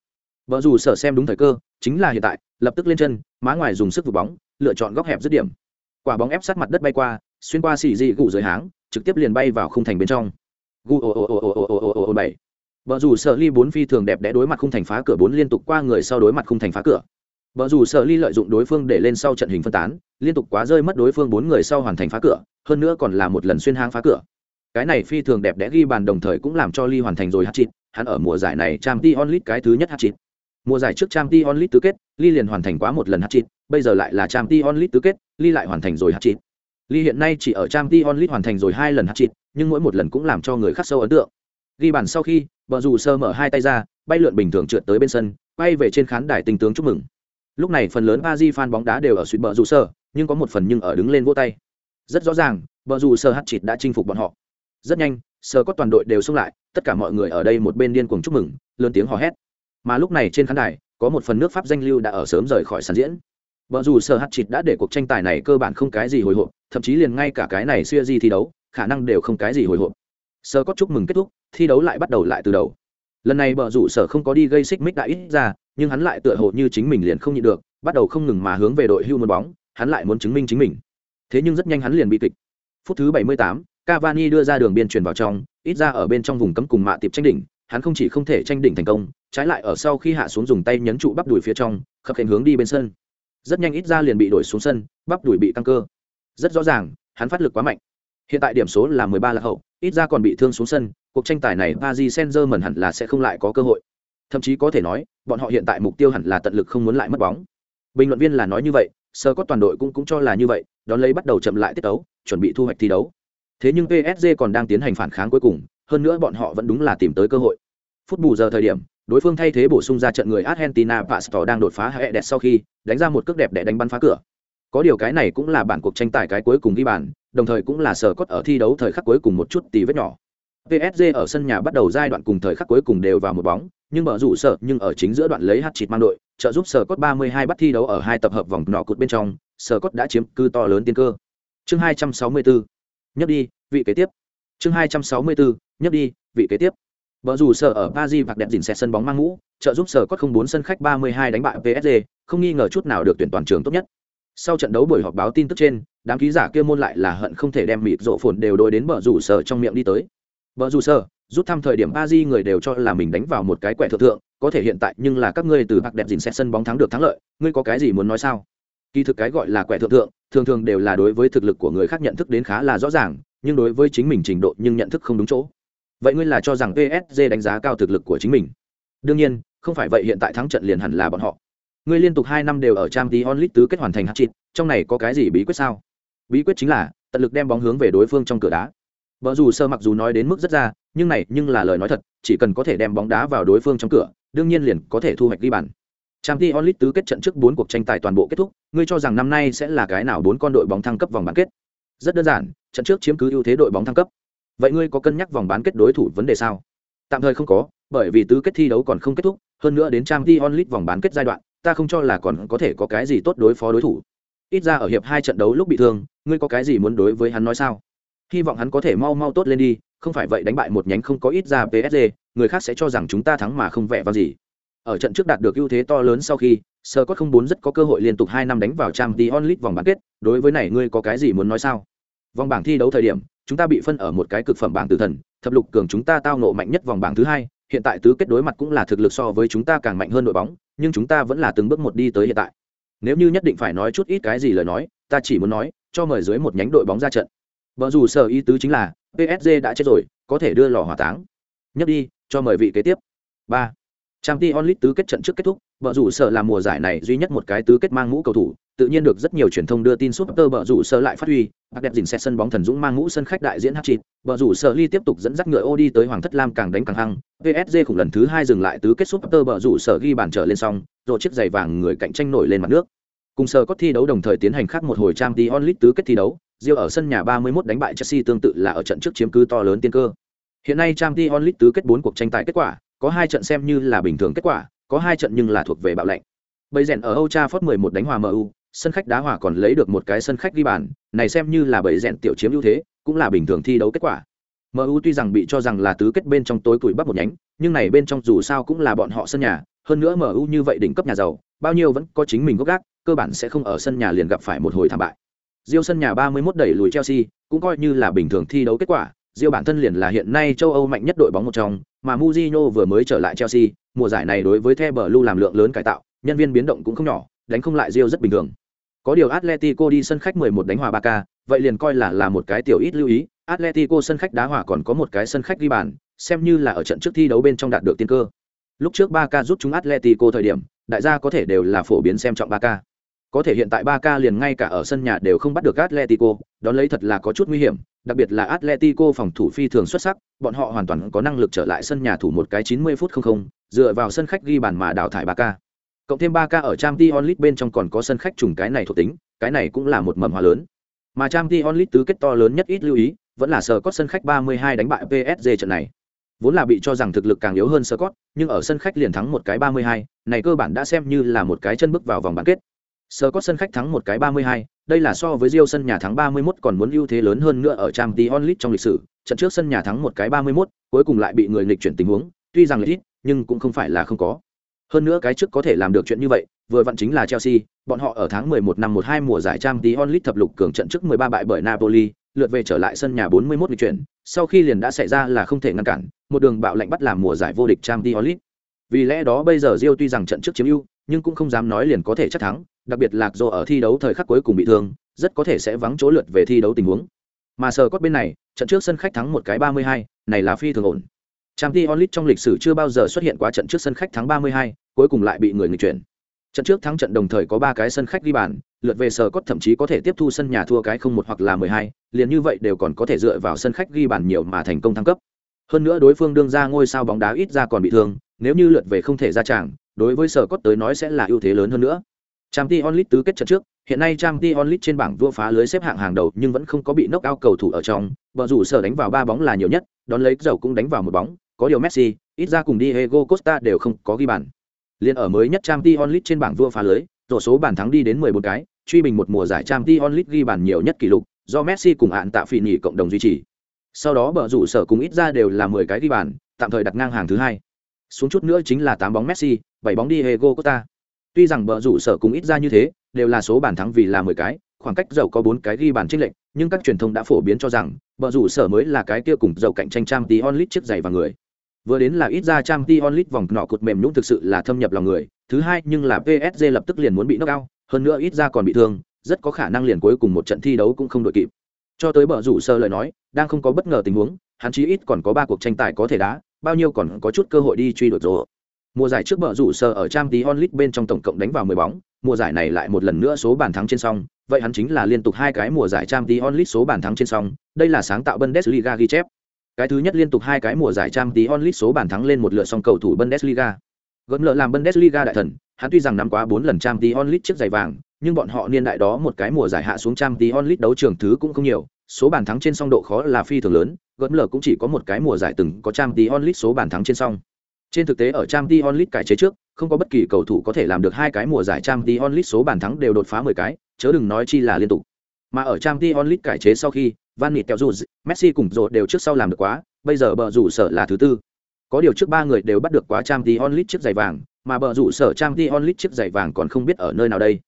vợ dù sở xem đúng thời cơ, chính là hiện tại, lập tức lên chân, má ngoài dùng sức vụt bóng, lựa chọn góc hẹp dứt điểm. Quả bóng ép sát mặt đất bay qua, xuyên qua xì dị gụ dưới háng, trực tiếp liền bay vào khung thành bên trong. Gu ồ ồ ồ ồ ồ ồ ồ bảy. Vợ dù sở ly bốn phi thường đẹp đẽ đối mặt khung thành phá cửa bốn liên tục qua người sau đối mặt khung thành phá cửa. Vợ dù sở ly lợi dụng đối phương để lên sau trận hình phân tán, liên tục quá rơi mất đối phương bốn người sau hoàn thành phá cửa, hơn nữa còn là một lần xuyên hang phá cửa. Cái này phi thường đẹp đẽ ghi bàn đồng thời cũng làm cho ly hoàn thành rồi hát chịt hắn ở mùa giải này trang t onlit cái thứ nhất hát chịt Mùa giải trước Champions League tứ kết, Ly liền hoàn thành quá một lần hat-trick, bây giờ lại là Champions League tứ kết, Ly lại hoàn thành rồi hat-trick. Ly hiện nay chỉ ở Champions League hoàn thành rồi hai lần hat-trick, nhưng mỗi một lần cũng làm cho người khác sâu ấn tượng. Ghi bàn sau khi, bờ rủ sơ mở hai tay ra, bay lượn bình thường trượt tới bên sân, quay về trên khán đài tình tướng chúc mừng. Lúc này phần lớn Paris fan bóng đá đều ở suýt bờ rủ sơ, nhưng có một phần nhưng ở đứng lên vỗ tay. Rất rõ ràng, bờ rủ sơ hat-trick đã chinh phục bọn họ. Rất nhanh, sơ có toàn đội đều xông lại, tất cả mọi người ở đây một bên điên cuồng chúc mừng, lớn tiếng hò hét mà lúc này trên khán đài có một phần nước pháp danh lưu đã ở sớm rời khỏi sàn diễn. Vợ dù sở hạt chịt đã để cuộc tranh tài này cơ bản không cái gì hồi hộp thậm chí liền ngay cả cái này xuya di thi đấu khả năng đều không cái gì hồi hộp. Sơ có chúc mừng kết thúc thi đấu lại bắt đầu lại từ đầu. Lần này bờ rủ sở không có đi gây xích mích đã ít ra nhưng hắn lại tựa hồ như chính mình liền không nhịn được bắt đầu không ngừng mà hướng về đội hưu một bóng hắn lại muốn chứng minh chính mình. Thế nhưng rất nhanh hắn liền bị kịch. Phút thứ 78, Cavani đưa ra đường biên truyền vào trong ít ra ở bên trong vùng cấm cùng mạ tiệp tranh đỉnh hắn không chỉ không thể tranh đỉnh thành công, trái lại ở sau khi hạ xuống dùng tay nhấn trụ bắp đùi phía trong, khập khệnh hướng đi bên sân. Rất nhanh ít ra liền bị đổi xuống sân, bắp đùi bị tăng cơ. Rất rõ ràng, hắn phát lực quá mạnh. Hiện tại điểm số là 13 là hậu, ít ra còn bị thương xuống sân, cuộc tranh tài này Paris Saint-Germain hẳn là sẽ không lại có cơ hội. Thậm chí có thể nói, bọn họ hiện tại mục tiêu hẳn là tận lực không muốn lại mất bóng. Bình luận viên là nói như vậy sơ có toàn đội cũng cũng cho là như vậy, đón lấy bắt đầu chậm lại tiết đấu chuẩn bị thu hoạch thi đấu. Thế nhưng PSG còn đang tiến hành phản kháng cuối cùng hơn nữa bọn họ vẫn đúng là tìm tới cơ hội. Phút bù giờ thời điểm, đối phương thay thế bổ sung ra trận người argentina pastor đang đột phá hệ đẹp sau khi đánh ra một cước đẹp để đánh bắn phá cửa. Có điều cái này cũng là bản cuộc tranh tài cái cuối cùng ghi bàn, đồng thời cũng là sở cốt ở thi đấu thời khắc cuối cùng một chút tì vết nhỏ. PSG ở sân nhà bắt đầu giai đoạn cùng thời khắc cuối cùng đều vào một bóng, nhưng mở rủ sợ nhưng ở chính giữa đoạn lấy hạt chịt mang đội, trợ giúp sở cốt 32 bắt thi đấu ở hai tập hợp vòng nọ cột bên trong, sở cốt đã chiếm cư to lớn tiên cơ. Chương 264 nhấp đi, vị kế tiếp chương 264 nhấp đi vị kế tiếp Bờ rủ sở ở Paris hoặc đẹp dỉn xe sân bóng mang mũ, trợ giúp sở có không bốn sân khách 32 đánh bại PSG, không nghi ngờ chút nào được tuyển toàn trường tốt nhất. Sau trận đấu buổi họp báo tin tức trên, đám ký giả kia môn lại là hận không thể đem mịt rộ phồn đều đối đến bờ rủ sở trong miệng đi tới. Bờ rủ sở, rút thăm thời điểm Paris người đều cho là mình đánh vào một cái quẻ thượng thượng, có thể hiện tại nhưng là các ngươi từ hoặc đẹp dỉn sẽ sân bóng thắng được thắng lợi, ngươi có cái gì muốn nói sao? Kỳ thực cái gọi là quẻ thượng thượng, thường thường đều là đối với thực lực của người khác nhận thức đến khá là rõ ràng, nhưng đối với chính mình trình độ nhưng nhận thức không đúng chỗ. Vậy ngươi là cho rằng psg đánh giá cao thực lực của chính mình? Đương nhiên, không phải vậy hiện tại thắng trận liền hẳn là bọn họ. Ngươi liên tục hai năm đều ở trang tí onlit tứ kết hoàn thành hát chịt trong này có cái gì bí quyết sao? Bí quyết chính là, tận lực đem bóng hướng về đối phương trong cửa đá. Vợ dù sơ mặc dù nói đến mức rất ra, nhưng này, nhưng là lời nói thật, chỉ cần có thể đem bóng đá vào đối phương trong cửa, đương nhiên liền có thể thu hoạch ghi bàn. Trang tí onlit tứ kết trận trước bốn cuộc tranh tài toàn bộ kết thúc, ngươi cho rằng năm nay sẽ là cái nào bốn con đội bóng thăng cấp vòng bán kết? Rất đơn giản, trận trước chiếm cứ ưu thế đội bóng thăng cấp. Vậy ngươi có cân nhắc vòng bán kết đối thủ vấn đề sao? Tạm thời không có, bởi vì tứ kết thi đấu còn không kết thúc, hơn nữa đến trang t onlit vòng bán kết giai đoạn, ta không cho là còn có thể có cái gì tốt đối phó đối thủ. Ít ra ở hiệp hai trận đấu lúc bị thương, ngươi có cái gì muốn đối với hắn nói sao? Hy vọng hắn có thể mau mau tốt lên đi, không phải vậy đánh bại một nhánh không có ít ra psg người khác sẽ cho rằng chúng ta thắng mà không vẽ vào gì. Ở trận trước đạt được ưu thế to lớn sau khi sơ có không bốn rất có cơ hội liên tục hai năm đánh vào trang t onlit vòng bán kết, đối với này ngươi có cái gì muốn nói sao? Vòng bảng thi đấu thời điểm, chúng ta bị phân ở một cái cực phẩm bảng tử thần, thập lục cường chúng ta tao nộ mạnh nhất vòng bảng thứ hai, hiện tại tứ kết đối mặt cũng là thực lực so với chúng ta càng mạnh hơn đội bóng, nhưng chúng ta vẫn là từng bước một đi tới hiện tại. Nếu như nhất định phải nói chút ít cái gì lời nói, ta chỉ muốn nói, cho mời dưới một nhánh đội bóng ra trận. Vợ dù sở ý tứ chính là psg đã chết rồi, có thể đưa lò hỏa táng. Nhất đi, cho mời vị kế tiếp. Ba. Trang t onlit tứ kết trận trước kết thúc Bở rủ sở là mùa giải này duy nhất một cái tứ kết mang mũ cầu thủ tự nhiên được rất nhiều truyền thông đưa tin suốt tơ bở rủ sơ lại phát huy. Bạc đẹp dình xét sân bóng thần dũng mang mũ sân khách đại diễn hát chít, bở rủ sơ ly tiếp tục dẫn dắt ngựa ô đi tới hoàng thất lam càng đánh càng hăng. Psg khủng lần thứ hai dừng lại tứ kết suốt tơ bở rủ sơ ghi bàn trở lên xong rồi chiếc giày vàng người cạnh tranh nổi lên mặt nước. Cùng sơ có thi đấu đồng thời tiến hành khác một hồi trang t onlit tứ kết thi đấu. Rio ở sân nhà 31 đánh bại Chelsea tương tự là ở trận trước chiếm cứ to lớn tiên cơ. Hiện nay Trang Champions League tứ kết 4 cuộc tranh tài kết quả, có hai trận xem như là bình thường kết quả, có hai trận nhưng là thuộc về bạo lệnh. Bây rèn ở Old Trafford 11 đánh hòa MU, sân khách đá hòa còn lấy được một cái sân khách ghi bàn, này xem như là bầy rèn tiểu chiếm ưu thế, cũng là bình thường thi đấu kết quả. MU tuy rằng bị cho rằng là tứ kết bên trong tối củi bắt một nhánh, nhưng này bên trong dù sao cũng là bọn họ sân nhà, hơn nữa MU như vậy đỉnh cấp nhà giàu, bao nhiêu vẫn có chính mình gốc gác, cơ bản sẽ không ở sân nhà liền gặp phải một hồi thảm bại. Diêu sân nhà 31 đẩy lùi Chelsea, cũng coi như là bình thường thi đấu kết quả, Rio bản thân liền là hiện nay châu Âu mạnh nhất đội bóng một trong, mà Mourinho vừa mới trở lại Chelsea, mùa giải này đối với The Blue làm lượng lớn cải tạo, nhân viên biến động cũng không nhỏ, đánh không lại Rio rất bình thường. Có điều Atletico đi sân khách 11 đánh hòa Barca, vậy liền coi là là một cái tiểu ít lưu ý, Atletico sân khách đá hòa còn có một cái sân khách ghi bàn, xem như là ở trận trước thi đấu bên trong đạt được tiên cơ. Lúc trước Barca rút chúng Atletico thời điểm, đại gia có thể đều là phổ biến xem trọng Barca. Có thể hiện tại Barca liền ngay cả ở sân nhà đều không bắt được Atletico, đón lấy thật là có chút nguy hiểm, đặc biệt là Atletico phòng thủ phi thường xuất sắc, bọn họ hoàn toàn có năng lực trở lại sân nhà thủ một cái 90 phút không không, dựa vào sân khách ghi bàn mà đào thải Barca. Cộng thêm Barca ở Champions League bên trong còn có sân khách trùng cái này thuộc tính, cái này cũng là một mầm hòa lớn. Mà Champions League tứ kết to lớn nhất ít lưu ý, vẫn là Scott sân khách 32 đánh bại PSG trận này. Vốn là bị cho rằng thực lực càng yếu hơn Scott, nhưng ở sân khách liền thắng một cái 32, này cơ bản đã xem như là một cái chân bước vào vòng bán kết. Scott sân khách thắng một cái 32, đây là so với Rio sân nhà thắng 31 còn muốn ưu thế lớn hơn nữa ở Champions League trong lịch sử, trận trước sân nhà thắng một cái 31, cuối cùng lại bị người nghịch chuyển tình huống, tuy rằng là ít, nhưng cũng không phải là không có. Hơn nữa cái trước có thể làm được chuyện như vậy, vừa vặn chính là Chelsea, bọn họ ở tháng 11 năm 12 mùa giải Champions League thập lục cường trận trước 13 bại bởi Napoli, lượt về trở lại sân nhà 41 nghịch chuyển, sau khi liền đã xảy ra là không thể ngăn cản, một đường bạo lệnh bắt làm mùa giải vô địch Champions League. Vì lẽ đó bây giờ Rio tuy rằng trận trước chiếm ưu, nhưng cũng không dám nói liền có thể chắc thắng, đặc biệt lạc do ở thi đấu thời khắc cuối cùng bị thương, rất có thể sẽ vắng chỗ lượt về thi đấu tình huống. Mà sờ cốt bên này, trận trước sân khách thắng một cái 32, này là phi thường ổn. Champions League trong lịch sử chưa bao giờ xuất hiện quá trận trước sân khách thắng 32, cuối cùng lại bị người nghịch chuyển. Trận trước thắng trận đồng thời có 3 cái sân khách ghi bàn, lượt về sờ cốt thậm chí có thể tiếp thu sân nhà thua cái không một hoặc là 12, liền như vậy đều còn có thể dựa vào sân khách ghi bàn nhiều mà thành công thăng cấp. Hơn nữa đối phương đương ra ngôi sao bóng đá ít ra còn bị thương, nếu như lượt về không thể ra trận, đối với sở cốt tới nói sẽ là ưu thế lớn hơn nữa Champions onlit tứ kết trận trước, hiện nay Champions onlit trên bảng vua phá lưới xếp hạng hàng đầu nhưng vẫn không có bị knock out cầu thủ ở trong, bờ rủ sở đánh vào ba bóng là nhiều nhất, đón lấy dầu cũng đánh vào một bóng, có điều Messi, ít ra cùng Diego Costa đều không có ghi bàn. Liên ở mới nhất Champions onlit trên bảng vua phá lưới, rổ số bàn thắng đi đến 14 cái, truy bình một mùa giải Champions onlit ghi bàn nhiều nhất kỷ lục, do Messi cùng ạn tạ phỉ nhỉ cộng đồng duy trì. Sau đó bờ rủ sở cùng ít ra đều là 10 cái ghi bàn, tạm thời đặt ngang hàng thứ hai. Xuống chút nữa chính là 8 bóng Messi, 7 bóng Diego Costa. Tuy rằng bờ rủ sở cùng ít ra như thế, đều là số bàn thắng vì là 10 cái, khoảng cách dầu có 4 cái ghi bàn chênh lệch, nhưng các truyền thông đã phổ biến cho rằng, bờ rủ sở mới là cái kia cùng dầu cạnh tranh Trang Champions League chiếc giày và người. Vừa đến là ít ra Trang Champions League vòng nọ cột mềm nhũn thực sự là thâm nhập lòng người, thứ hai nhưng là PSG lập tức liền muốn bị knock out, hơn nữa ít ra còn bị thương, rất có khả năng liền cuối cùng một trận thi đấu cũng không đội kịp. Cho tới bờ rủ sơ lời nói, đang không có bất ngờ tình huống, hắn chí ít còn có ba cuộc tranh tài có thể đá, bao nhiêu còn có chút cơ hội đi truy đuổi rồi. Mùa giải trước bờ rủ sờ ở trang tí onlit bên trong tổng cộng đánh vào 10 bóng, mùa giải này lại một lần nữa số bàn thắng trên song, vậy hắn chính là liên tục hai cái mùa giải trang tí onlit số bàn thắng trên song, đây là sáng tạo Bundesliga ghi chép. Cái thứ nhất liên tục hai cái mùa giải trang tí onlit số bàn thắng lên một lượt song cầu thủ Bundesliga. Gần lợ làm Bundesliga đại thần, hắn tuy rằng năm quá 4 lần trang tí onlit chiếc giày vàng, nhưng bọn họ niên đại đó một cái mùa giải hạ xuống trang tí onlit đấu trường thứ cũng không nhiều, số bàn thắng trên song độ khó là phi thường lớn, gần lờ cũng chỉ có một cái mùa giải từng có Champions League số bàn thắng trên song. Trên thực tế ở Champions League cải chế trước, không có bất kỳ cầu thủ có thể làm được hai cái mùa giải Champions League số bàn thắng đều đột phá 10 cái, chớ đừng nói chi là liên tục. Mà ở Champions League cải chế sau khi, Van Nistelrooy, Messi cùng rồi đều trước sau làm được quá, bây giờ bờ rủ sở là thứ tư. Có điều trước ba người đều bắt được quá Champions League chiếc giày vàng, mà bờ rủ sở Champions League chiếc giày vàng còn không biết ở nơi nào đây.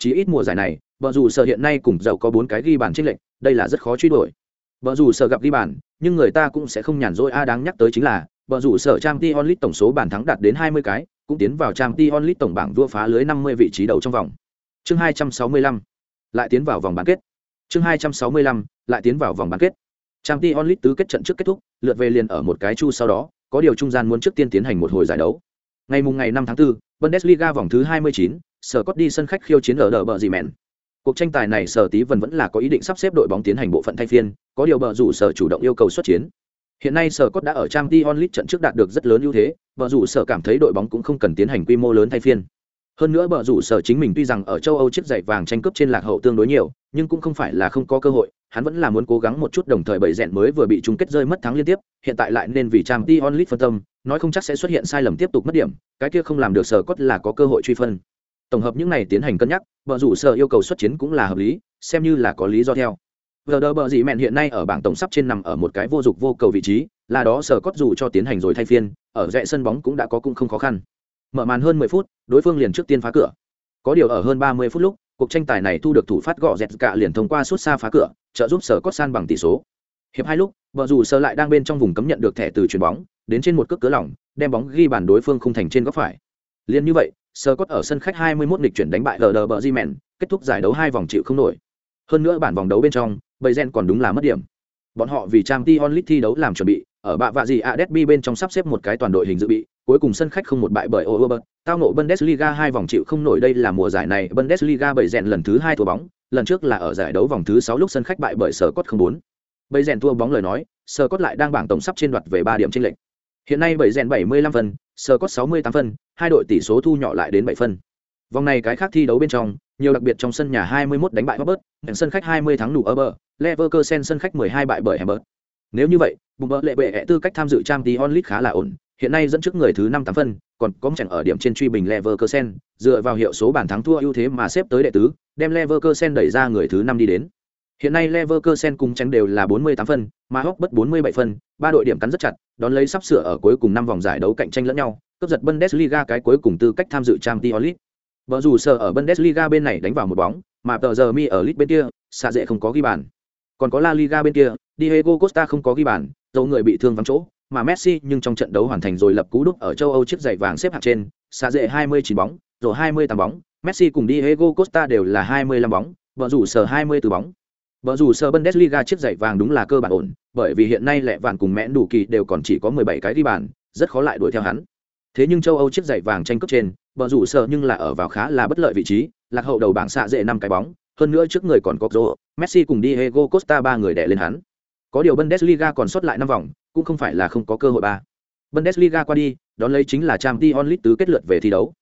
Chỉ ít mùa giải này, bờ rủ sở hiện nay cùng giàu có bốn cái ghi bàn chênh lệch, đây là rất khó truy đuổi. Bờ rủ sở gặp ghi bàn, nhưng người ta cũng sẽ không nhàn rỗi a đáng nhắc tới chính là, bờ rủ sở Champions League tổng số bàn thắng đạt đến 20 cái, cũng tiến vào Champions League tổng bảng vua phá lưới 50 vị trí đầu trong vòng. Chương 265, lại tiến vào vòng bán kết. Chương 265, lại tiến vào vòng bán kết. Champions League tứ kết trận trước kết thúc, lượt về liền ở một cái chu sau đó, có điều trung gian muốn trước tiên tiến hành một hồi giải đấu. Ngày mùng ngày 5 tháng 4, Bundesliga vòng thứ 29, Sở Cốt đi sân khách khiêu chiến ở đỡ bờ gì mèn. Cuộc tranh tài này Sở Tí Vân vẫn là có ý định sắp xếp đội bóng tiến hành bộ phận thay phiên, có điều bờ rủ Sở chủ động yêu cầu xuất chiến. Hiện nay Sở Cốt đã ở Trang League trận trước đạt được rất lớn ưu thế, bờ rủ Sở cảm thấy đội bóng cũng không cần tiến hành quy mô lớn thay phiên. Hơn nữa bờ rủ Sở chính mình tuy rằng ở châu Âu chiếc giày vàng tranh cướp trên lạc hậu tương đối nhiều, nhưng cũng không phải là không có cơ hội, hắn vẫn là muốn cố gắng một chút đồng thời bảy rèn mới vừa bị chung kết rơi mất thắng liên tiếp, hiện tại lại nên vì Trang League phân tâm, nói không chắc sẽ xuất hiện sai lầm tiếp tục mất điểm, cái kia không làm được sở cốt là có cơ hội truy phân. Tổng hợp những này tiến hành cân nhắc, bờ rủ sở yêu cầu xuất chiến cũng là hợp lý, xem như là có lý do theo. Vừa đờ bờ dị mẹn hiện nay ở bảng tổng sắp trên nằm ở một cái vô dụng vô cầu vị trí, là đó sở cốt dù cho tiến hành rồi thay phiên, ở rẽ sân bóng cũng đã có cũng không khó khăn. Mở màn hơn 10 phút, đối phương liền trước tiên phá cửa. Có điều ở hơn 30 phút lúc, cuộc tranh tài này thu được thủ phát gõ dẹt cả liền thông qua suốt xa phá cửa trợ giúp sở cốt san bằng tỷ số hiệp hai lúc vợ dù sở lại đang bên trong vùng cấm nhận được thẻ từ chuyền bóng đến trên một cước cửa lỏng đem bóng ghi bàn đối phương không thành trên góc phải Liên như vậy Scott ở sân khách 21 lịch chuyển đánh bại lờ kết thúc giải đấu hai vòng chịu không nổi hơn nữa bản vòng đấu bên trong Bayern còn đúng là mất điểm bọn họ vì trang t onlit thi đấu làm chuẩn bị ở bạ vạ gì adesbi bên trong sắp xếp một cái toàn đội hình dự bị cuối cùng sân khách không một bại bởi Oberberg, tao nộ Bundesliga hai vòng chịu không nổi đây là mùa giải này Bundesliga bảy rèn lần thứ hai thua bóng, lần trước là ở giải đấu vòng thứ sáu lúc sân khách bại bởi Sở Cốt không bốn. Rèn thua bóng lời nói, Sở Cốt lại đang bảng tổng sắp trên đoạt về ba điểm trên lệnh. Hiện nay bảy rèn 75 phần, sờ có 68 phần, hai đội tỷ số thu nhỏ lại đến bảy phần. Vòng này cái khác thi đấu bên trong, nhiều đặc biệt trong sân nhà 21 đánh bại Robert, sân khách 20 thắng đủ Ober, Leverkusen sân khách 12 bại bởi Hamburg. Nếu như vậy, bùng bỡ lệ bệ tư cách tham dự Champions League khá là ổn, hiện nay dẫn trước người thứ năm tám phân, còn có chẳng ở điểm trên truy bình Leverkusen, dựa vào hiệu số bàn thắng thua ưu thế mà xếp tới đệ tứ, đem Leverkusen đẩy ra người thứ năm đi đến. Hiện nay Leverkusen cùng tránh đều là 48 phân, mà Hốc bất 47 phân, ba đội điểm cắn rất chặt, đón lấy sắp sửa ở cuối cùng năm vòng giải đấu cạnh tranh lẫn nhau, cướp giật Bundesliga cái cuối cùng tư cách tham dự Champions League. Bở dù sở ở Bundesliga bên này đánh vào một bóng, mà tờ giờ mi ở League bên kia, xạ dễ không có ghi bàn. Còn có La Liga bên kia, Diego Costa không có ghi bàn, dấu người bị thương vắng chỗ, mà Messi nhưng trong trận đấu hoàn thành rồi lập cú đúc ở châu Âu chiếc giày vàng xếp hạng trên, xa dễ 29 bóng, rồi 28 bóng, Messi cùng Diego Costa đều là 25 bóng, vợ rủ sở 20 từ bóng. Vợ dù sở Bundesliga chiếc giày vàng đúng là cơ bản ổn, bởi vì hiện nay lẹ vàng cùng mẽn đủ kỳ đều còn chỉ có 17 cái đi bàn, rất khó lại đuổi theo hắn. Thế nhưng châu Âu chiếc giày vàng tranh cướp trên, vợ dù sở nhưng là ở vào khá là bất lợi vị trí, lạc hậu đầu bảng xạ dễ 5 cái bóng, hơn nữa trước người còn có Zoro, Messi cùng Diego Costa ba người đè lên hắn. Có điều Bundesliga còn sót lại 5 vòng, cũng không phải là không có cơ hội ba. Bundesliga qua đi, đón lấy chính là Champions League tứ kết lượt về thi đấu.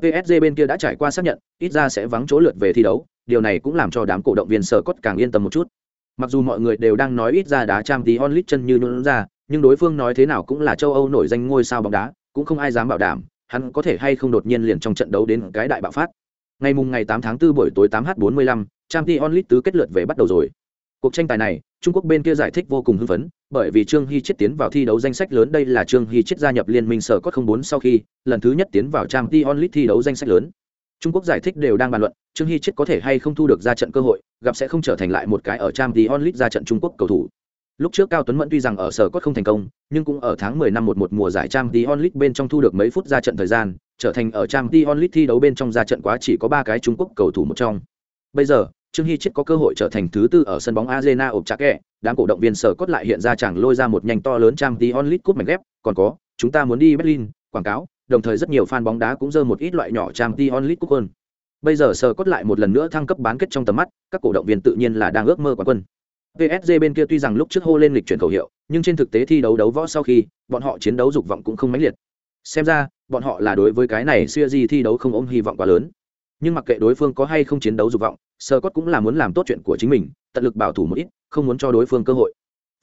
PSG bên kia đã trải qua xác nhận, ít ra sẽ vắng chỗ lượt về thi đấu, điều này cũng làm cho đám cổ động viên sở cốt càng yên tâm một chút. Mặc dù mọi người đều đang nói ít ra đá trang tí onlit chân như luôn ra, nhưng đối phương nói thế nào cũng là châu Âu nổi danh ngôi sao bóng đá, cũng không ai dám bảo đảm, hắn có thể hay không đột nhiên liền trong trận đấu đến cái đại bạo phát. Ngày mùng ngày 8 tháng 4 buổi tối 8h45, Champions League tứ kết lượt về bắt đầu rồi. Cuộc tranh tài này, Trung Quốc bên kia giải thích vô cùng hưng phấn, bởi vì Trương Hy chết tiến vào thi đấu danh sách lớn đây là Trương Hy chết gia nhập liên minh sở cốt 04 sau khi, lần thứ nhất tiến vào Champions League thi đấu danh sách lớn. Trung Quốc giải thích đều đang bàn luận, Trương Hy chết có thể hay không thu được ra trận cơ hội, gặp sẽ không trở thành lại một cái ở Champions League ra trận Trung Quốc cầu thủ. Lúc trước Cao Tuấn Mẫn tuy rằng ở sở cốt không thành công, nhưng cũng ở tháng 10 năm 11 mùa giải Champions League bên trong thu được mấy phút ra trận thời gian, trở thành ở Champions League thi đấu bên trong ra trận quá chỉ có 3 cái Trung Quốc cầu thủ một trong. Bây giờ, Trương Hy chết có cơ hội trở thành thứ tư ở sân bóng Arena ộp chạc kẹ, đám cổ động viên sở cốt lại hiện ra chẳng lôi ra một nhanh to lớn Champions League cút mảnh ghép, còn có, chúng ta muốn đi Berlin, quảng cáo, đồng thời rất nhiều fan bóng đá cũng dơ một ít loại nhỏ Champions League Cup hơn. Bây giờ sờ cốt lại một lần nữa thăng cấp bán kết trong tầm mắt, các cổ động viên tự nhiên là đang ước mơ quán quân. PSG bên kia tuy rằng lúc trước hô lên lịch chuyển khẩu hiệu, nhưng trên thực tế thi đấu đấu võ sau khi, bọn họ chiến đấu dục vọng cũng không mãnh liệt. Xem ra, bọn họ là đối với cái này siêu di thi đấu không ôm hy vọng quá lớn. Nhưng mặc kệ đối phương có hay không chiến đấu dục vọng, sờ Cốt cũng là muốn làm tốt chuyện của chính mình, tận lực bảo thủ một ít, không muốn cho đối phương cơ hội.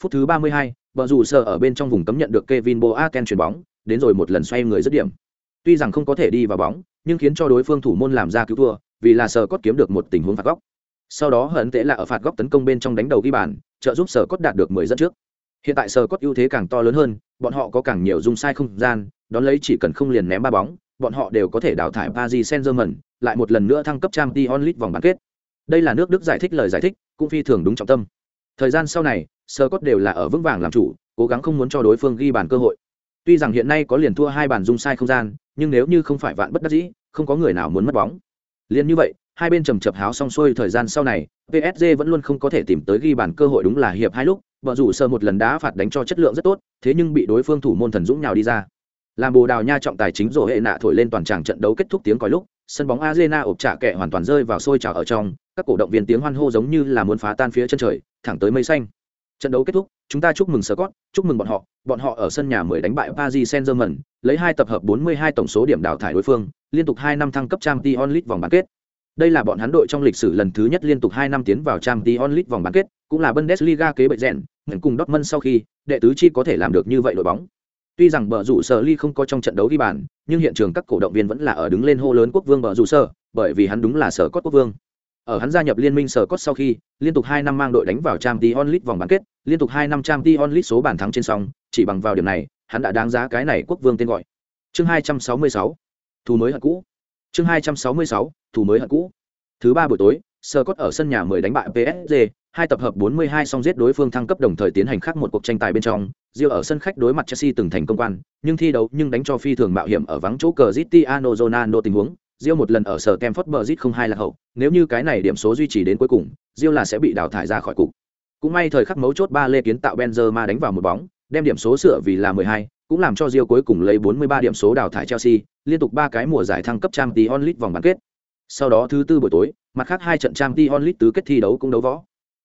Phút thứ 32, bờ rủ sơ ở bên trong vùng cấm nhận được Kevin Boateng chuyển bóng, đến rồi một lần xoay người dứt điểm. Tuy rằng không có thể đi vào bóng, nhưng khiến cho đối phương thủ môn làm ra cứu thua, vì là sở Cốt kiếm được một tình huống phạt góc sau đó hận tệ là ở phạt góc tấn công bên trong đánh đầu ghi bàn trợ giúp sở cốt đạt được mười dẫn trước hiện tại sở cốt ưu thế càng to lớn hơn bọn họ có càng nhiều dung sai không gian đón lấy chỉ cần không liền ném ba bóng bọn họ đều có thể đào thải Paris Saint-Germain, lại một lần nữa thăng cấp Champions League vòng bán kết. Đây là nước Đức giải thích lời giải thích, cũng phi thường đúng trọng tâm. Thời gian sau này, Sở Cốt đều là ở vững vàng làm chủ, cố gắng không muốn cho đối phương ghi bàn cơ hội. Tuy rằng hiện nay có liền thua hai bàn dung sai không gian, nhưng nếu như không phải vạn bất đắc dĩ, không có người nào muốn mất bóng. Liên như vậy, hai bên trầm chập háo xong xuôi thời gian sau này psg vẫn luôn không có thể tìm tới ghi bàn cơ hội đúng là hiệp hai lúc vợ rủ sơ một lần đá phạt đánh cho chất lượng rất tốt thế nhưng bị đối phương thủ môn thần dũng nhào đi ra làm bồ đào nha trọng tài chính rồ hệ nạ thổi lên toàn tràng trận đấu kết thúc tiếng còi lúc sân bóng arena ộp trả kẹ hoàn toàn rơi vào sôi trào ở trong các cổ động viên tiếng hoan hô giống như là muốn phá tan phía chân trời thẳng tới mây xanh trận đấu kết thúc chúng ta chúc mừng Scott, chúc mừng bọn họ bọn họ ở sân nhà mới đánh bại paris saint germain lấy hai tập hợp 42 tổng số điểm đào thải đối phương liên tục hai năm thăng cấp Champions League vòng bán kết đây là bọn hắn đội trong lịch sử lần thứ nhất liên tục hai năm tiến vào Champions League vòng bán kết, cũng là Bundesliga kế bệ rèn, cùng Dortmund sau khi, đệ tứ chi có thể làm được như vậy đội bóng. Tuy rằng bờ rủ sở ly không có trong trận đấu ghi bàn, nhưng hiện trường các cổ động viên vẫn là ở đứng lên hô lớn quốc vương bờ rủ sở, bởi vì hắn đúng là sở cốt quốc vương. Ở hắn gia nhập liên minh sở cốt sau khi, liên tục hai năm mang đội đánh vào Champions League vòng bán kết, liên tục hai năm Champions League số bàn thắng trên song, chỉ bằng vào điểm này, hắn đã đáng giá cái này quốc vương tên gọi. Chương 266, thủ mới hận cũ. Chương 266, thủ mới hận cũ. Thứ ba buổi tối, Scott ở sân nhà 10 đánh bại PSG, hai tập hợp 42 song giết đối phương thăng cấp đồng thời tiến hành khác một cuộc tranh tài bên trong. Rio ở sân khách đối mặt Chelsea từng thành công quan, nhưng thi đấu nhưng đánh cho phi thường mạo hiểm ở vắng chỗ Cristiano Ronaldo tình huống. Rio một lần ở sở Stamford Bridge không hai là hậu, nếu như cái này điểm số duy trì đến cuối cùng, Rio là sẽ bị đào thải ra khỏi cục. Cũng may thời khắc mấu chốt ba lê kiến tạo Benzema đánh vào một bóng, đem điểm số sửa vì là 12, cũng làm cho Rio cuối cùng lấy 43 điểm số đào thải Chelsea, liên tục ba cái mùa giải thăng cấp Champions League vòng bán kết. Sau đó thứ tư buổi tối, mặt khác hai trận Champions League tứ kết thi đấu cũng đấu võ.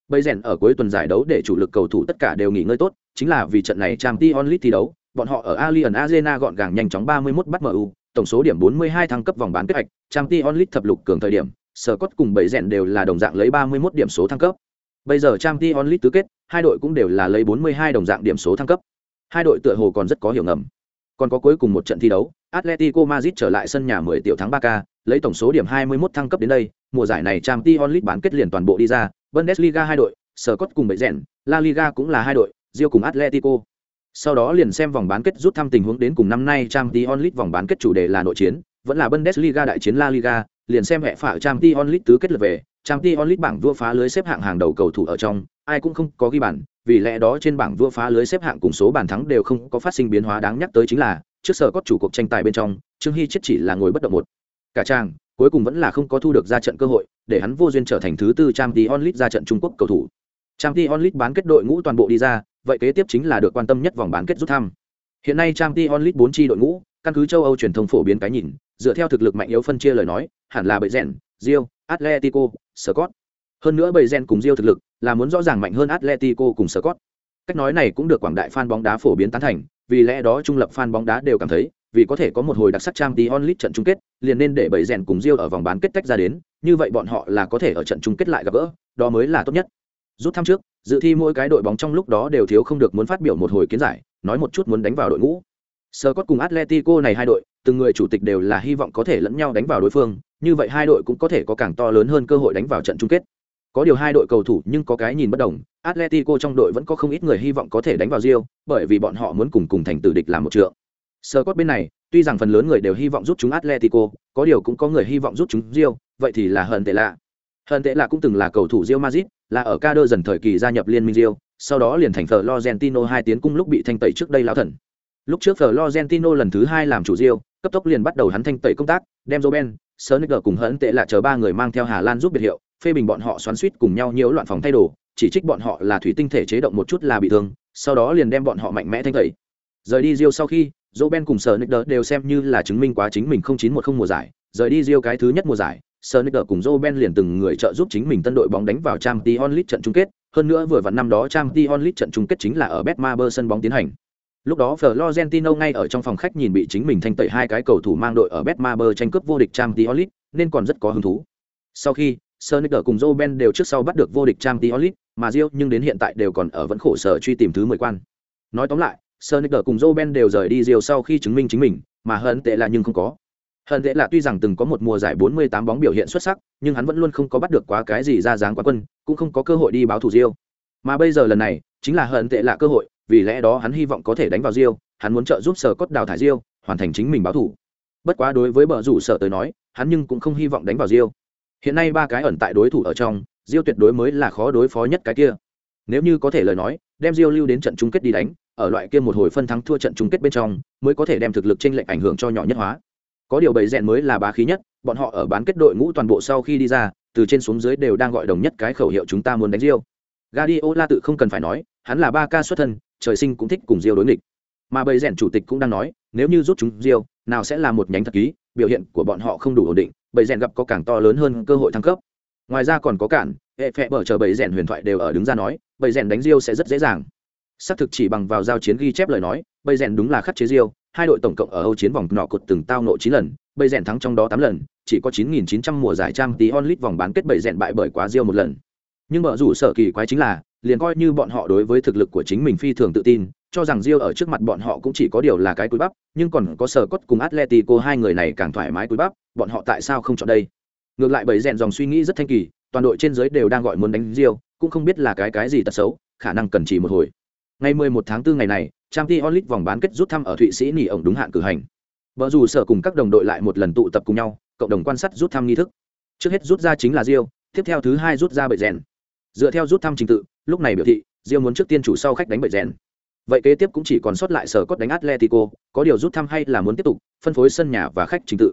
Bây rèn ở cuối tuần giải đấu để chủ lực cầu thủ tất cả đều nghỉ ngơi tốt, chính là vì trận này Champions League thi đấu, bọn họ ở Allianz Arena gọn gàng nhanh chóng 31 bắt MU, tổng số điểm 42 thăng cấp vòng bán kết hạch, Champions League thập lục cường thời điểm, Scott cùng bảy rèn đều là đồng dạng lấy 31 điểm số thăng cấp. Bây giờ Champions League tứ kết, hai đội cũng đều là lấy 42 đồng dạng điểm số thăng cấp. Hai đội tựa hồ còn rất có hiểu ngầm. Còn có cuối cùng một trận thi đấu, Atletico Madrid trở lại sân nhà 10 tiểu thắng 3K, lấy tổng số điểm 21 thăng cấp đến đây, mùa giải này Champions League bán kết liền toàn bộ đi ra, Bundesliga hai đội, Scott cùng bảy rèn, La Liga cũng là hai đội, Real cùng Atletico. Sau đó liền xem vòng bán kết rút thăm tình huống đến cùng năm nay Champions League vòng bán kết chủ đề là nội chiến, vẫn là Bundesliga đại chiến La Liga, liền xem hệ phả Champions League tứ kết lượt về, Champions League bảng vua phá lưới xếp hạng hàng đầu cầu thủ ở trong, ai cũng không có ghi bàn, vì lẽ đó trên bảng vua phá lưới xếp hạng cùng số bàn thắng đều không có phát sinh biến hóa đáng nhắc tới chính là, trước sở có chủ cuộc tranh tài bên trong, Trương Hy chết chỉ là ngồi bất động một. Cả trang, cuối cùng vẫn là không có thu được ra trận cơ hội, để hắn vô duyên trở thành thứ tư Champions League ra trận Trung Quốc cầu thủ. Champions League bán kết đội ngũ toàn bộ đi ra, vậy kế tiếp chính là được quan tâm nhất vòng bán kết rút thăm. Hiện nay Champions League 4 chi đội ngũ, căn cứ châu Âu truyền thông phổ biến cái nhìn, dựa theo thực lực mạnh yếu phân chia lời nói, hẳn là bầy rèn, Rio, Atletico, Scott. Hơn nữa bầy rèn cùng Rio thực lực là muốn rõ ràng mạnh hơn Atletico cùng Scott. Cách nói này cũng được quảng đại fan bóng đá phổ biến tán thành, vì lẽ đó trung lập fan bóng đá đều cảm thấy vì có thể có một hồi đặc sắc trang tí trận chung kết, liền nên để Bầy rèn cùng Rio ở vòng bán kết tách ra đến, như vậy bọn họ là có thể ở trận chung kết lại gặp gỡ, đó mới là tốt nhất. Rút thăm trước, dự thi mỗi cái đội bóng trong lúc đó đều thiếu không được muốn phát biểu một hồi kiến giải, nói một chút muốn đánh vào đội ngũ. Scott cùng Atletico này hai đội, từng người chủ tịch đều là hy vọng có thể lẫn nhau đánh vào đối phương, như vậy hai đội cũng có thể có càng to lớn hơn cơ hội đánh vào trận chung kết. Có điều hai đội cầu thủ nhưng có cái nhìn bất đồng, Atletico trong đội vẫn có không ít người hy vọng có thể đánh vào Rio, bởi vì bọn họ muốn cùng cùng thành tử địch làm một trượng. Scott bên này, tuy rằng phần lớn người đều hy vọng giúp chúng Atletico, có điều cũng có người hy vọng giúp chúng Rio, vậy thì là hận tệ lạ. Hận tệ lạ cũng từng là cầu thủ Real Madrid, là ở Cader dần thời kỳ gia nhập liên minh Rio, sau đó liền thành Florentino hai tiến cung lúc bị thanh tẩy trước đây lão thần. Lúc trước Florentino lần thứ hai làm chủ Rio, cấp tốc liền bắt đầu hắn thanh tẩy công tác, đem Roben, Sonicer cùng hận tệ là chờ ba người mang theo Hà Lan giúp biệt hiệu, phê bình bọn họ xoắn suýt cùng nhau nhiễu loạn phòng thay đồ, chỉ trích bọn họ là thủy tinh thể chế động một chút là bị thương, sau đó liền đem bọn họ mạnh mẽ thanh tẩy. Rời đi Rio sau khi, Roben cùng Sonicer đều xem như là chứng minh quá chính mình không chín một không mùa giải, rời đi Rio cái thứ nhất mùa giải, Sonic cùng Roben liền từng người trợ giúp chính mình tân đội bóng đánh vào Champions League trận chung kết, hơn nữa vừa vặn năm đó Champions League trận chung kết chính là ở Betmaber sân bóng tiến hành. Lúc đó Florentino ngay ở trong phòng khách nhìn bị chính mình thanh tẩy hai cái cầu thủ mang đội ở Betmaber tranh cướp vô địch Champions League, nên còn rất có hứng thú. Sau khi Sonic cùng Roben đều trước sau bắt được vô địch Champions League, mà Rio nhưng đến hiện tại đều còn ở vẫn khổ sở truy tìm thứ 10 quan. Nói tóm lại, Sonic cùng Roben đều rời đi Rio sau khi chứng minh chính mình, mà hận tệ là nhưng không có. Hận tệ là tuy rằng từng có một mùa giải 48 bóng biểu hiện xuất sắc, nhưng hắn vẫn luôn không có bắt được quá cái gì ra dáng quá quân, cũng không có cơ hội đi báo thủ Diêu. Mà bây giờ lần này, chính là hận tệ là cơ hội, vì lẽ đó hắn hy vọng có thể đánh vào Diêu, hắn muốn trợ giúp sở cốt đào thải Diêu, hoàn thành chính mình báo thủ. Bất quá đối với bờ rủ sở tới nói, hắn nhưng cũng không hy vọng đánh vào Diêu. Hiện nay ba cái ẩn tại đối thủ ở trong, Diêu tuyệt đối mới là khó đối phó nhất cái kia. Nếu như có thể lời nói, đem Diêu lưu đến trận chung kết đi đánh, ở loại kia một hồi phân thắng thua trận chung kết bên trong, mới có thể đem thực lực chênh lệch ảnh hưởng cho nhỏ nhất hóa. Có điều bầy rèn mới là bá khí nhất, bọn họ ở bán kết đội ngũ toàn bộ sau khi đi ra, từ trên xuống dưới đều đang gọi đồng nhất cái khẩu hiệu chúng ta muốn đánh riêu Guardiola tự không cần phải nói, hắn là ba ca xuất thân, trời sinh cũng thích cùng riêu đối nghịch. Mà bầy rèn chủ tịch cũng đang nói, nếu như rút chúng riêu nào sẽ là một nhánh thật ký, biểu hiện của bọn họ không đủ ổn định, bầy rèn gặp có càng to lớn hơn cơ hội thăng cấp. Ngoài ra còn có cản, hệ phẹ bở chờ bầy rèn huyền thoại đều ở đứng ra nói, bầy rèn đánh riêu sẽ rất dễ dàng. Xác thực chỉ bằng vào giao chiến ghi chép lời nói, bầy rèn đúng là khắc chế riêu hai đội tổng cộng ở Âu chiến vòng nọ cột từng tao nộ chín lần, bầy rèn thắng trong đó tám lần, chỉ có 9900 mùa giải trang tí onlit vòng bán kết bầy rèn bại bởi quá diêu một lần. Nhưng bở rủ sở kỳ quái chính là, liền coi như bọn họ đối với thực lực của chính mình phi thường tự tin, cho rằng diêu ở trước mặt bọn họ cũng chỉ có điều là cái cúi bắp, nhưng còn có sở cốt cùng Atletico hai người này càng thoải mái cúi bắp, bọn họ tại sao không chọn đây? Ngược lại bầy rèn dòng suy nghĩ rất thanh kỳ, toàn đội trên dưới đều đang gọi muốn đánh diêu, cũng không biết là cái cái gì tật xấu, khả năng cần chỉ một hồi. Ngày 11 tháng 4 ngày này, Champions League vòng bán kết rút thăm ở Thụy Sĩ nghỉ ổng đúng hạn cử hành. Bờ rủ sở cùng các đồng đội lại một lần tụ tập cùng nhau, cộng đồng quan sát rút thăm nghi thức. Trước hết rút ra chính là Rio, tiếp theo thứ hai rút ra bệ rèn. Dựa theo rút thăm trình tự, lúc này biểu thị, Rio muốn trước tiên chủ sau khách đánh bệ rèn. Vậy kế tiếp cũng chỉ còn sót lại sở cốt đánh Atletico, có điều rút thăm hay là muốn tiếp tục, phân phối sân nhà và khách trình tự.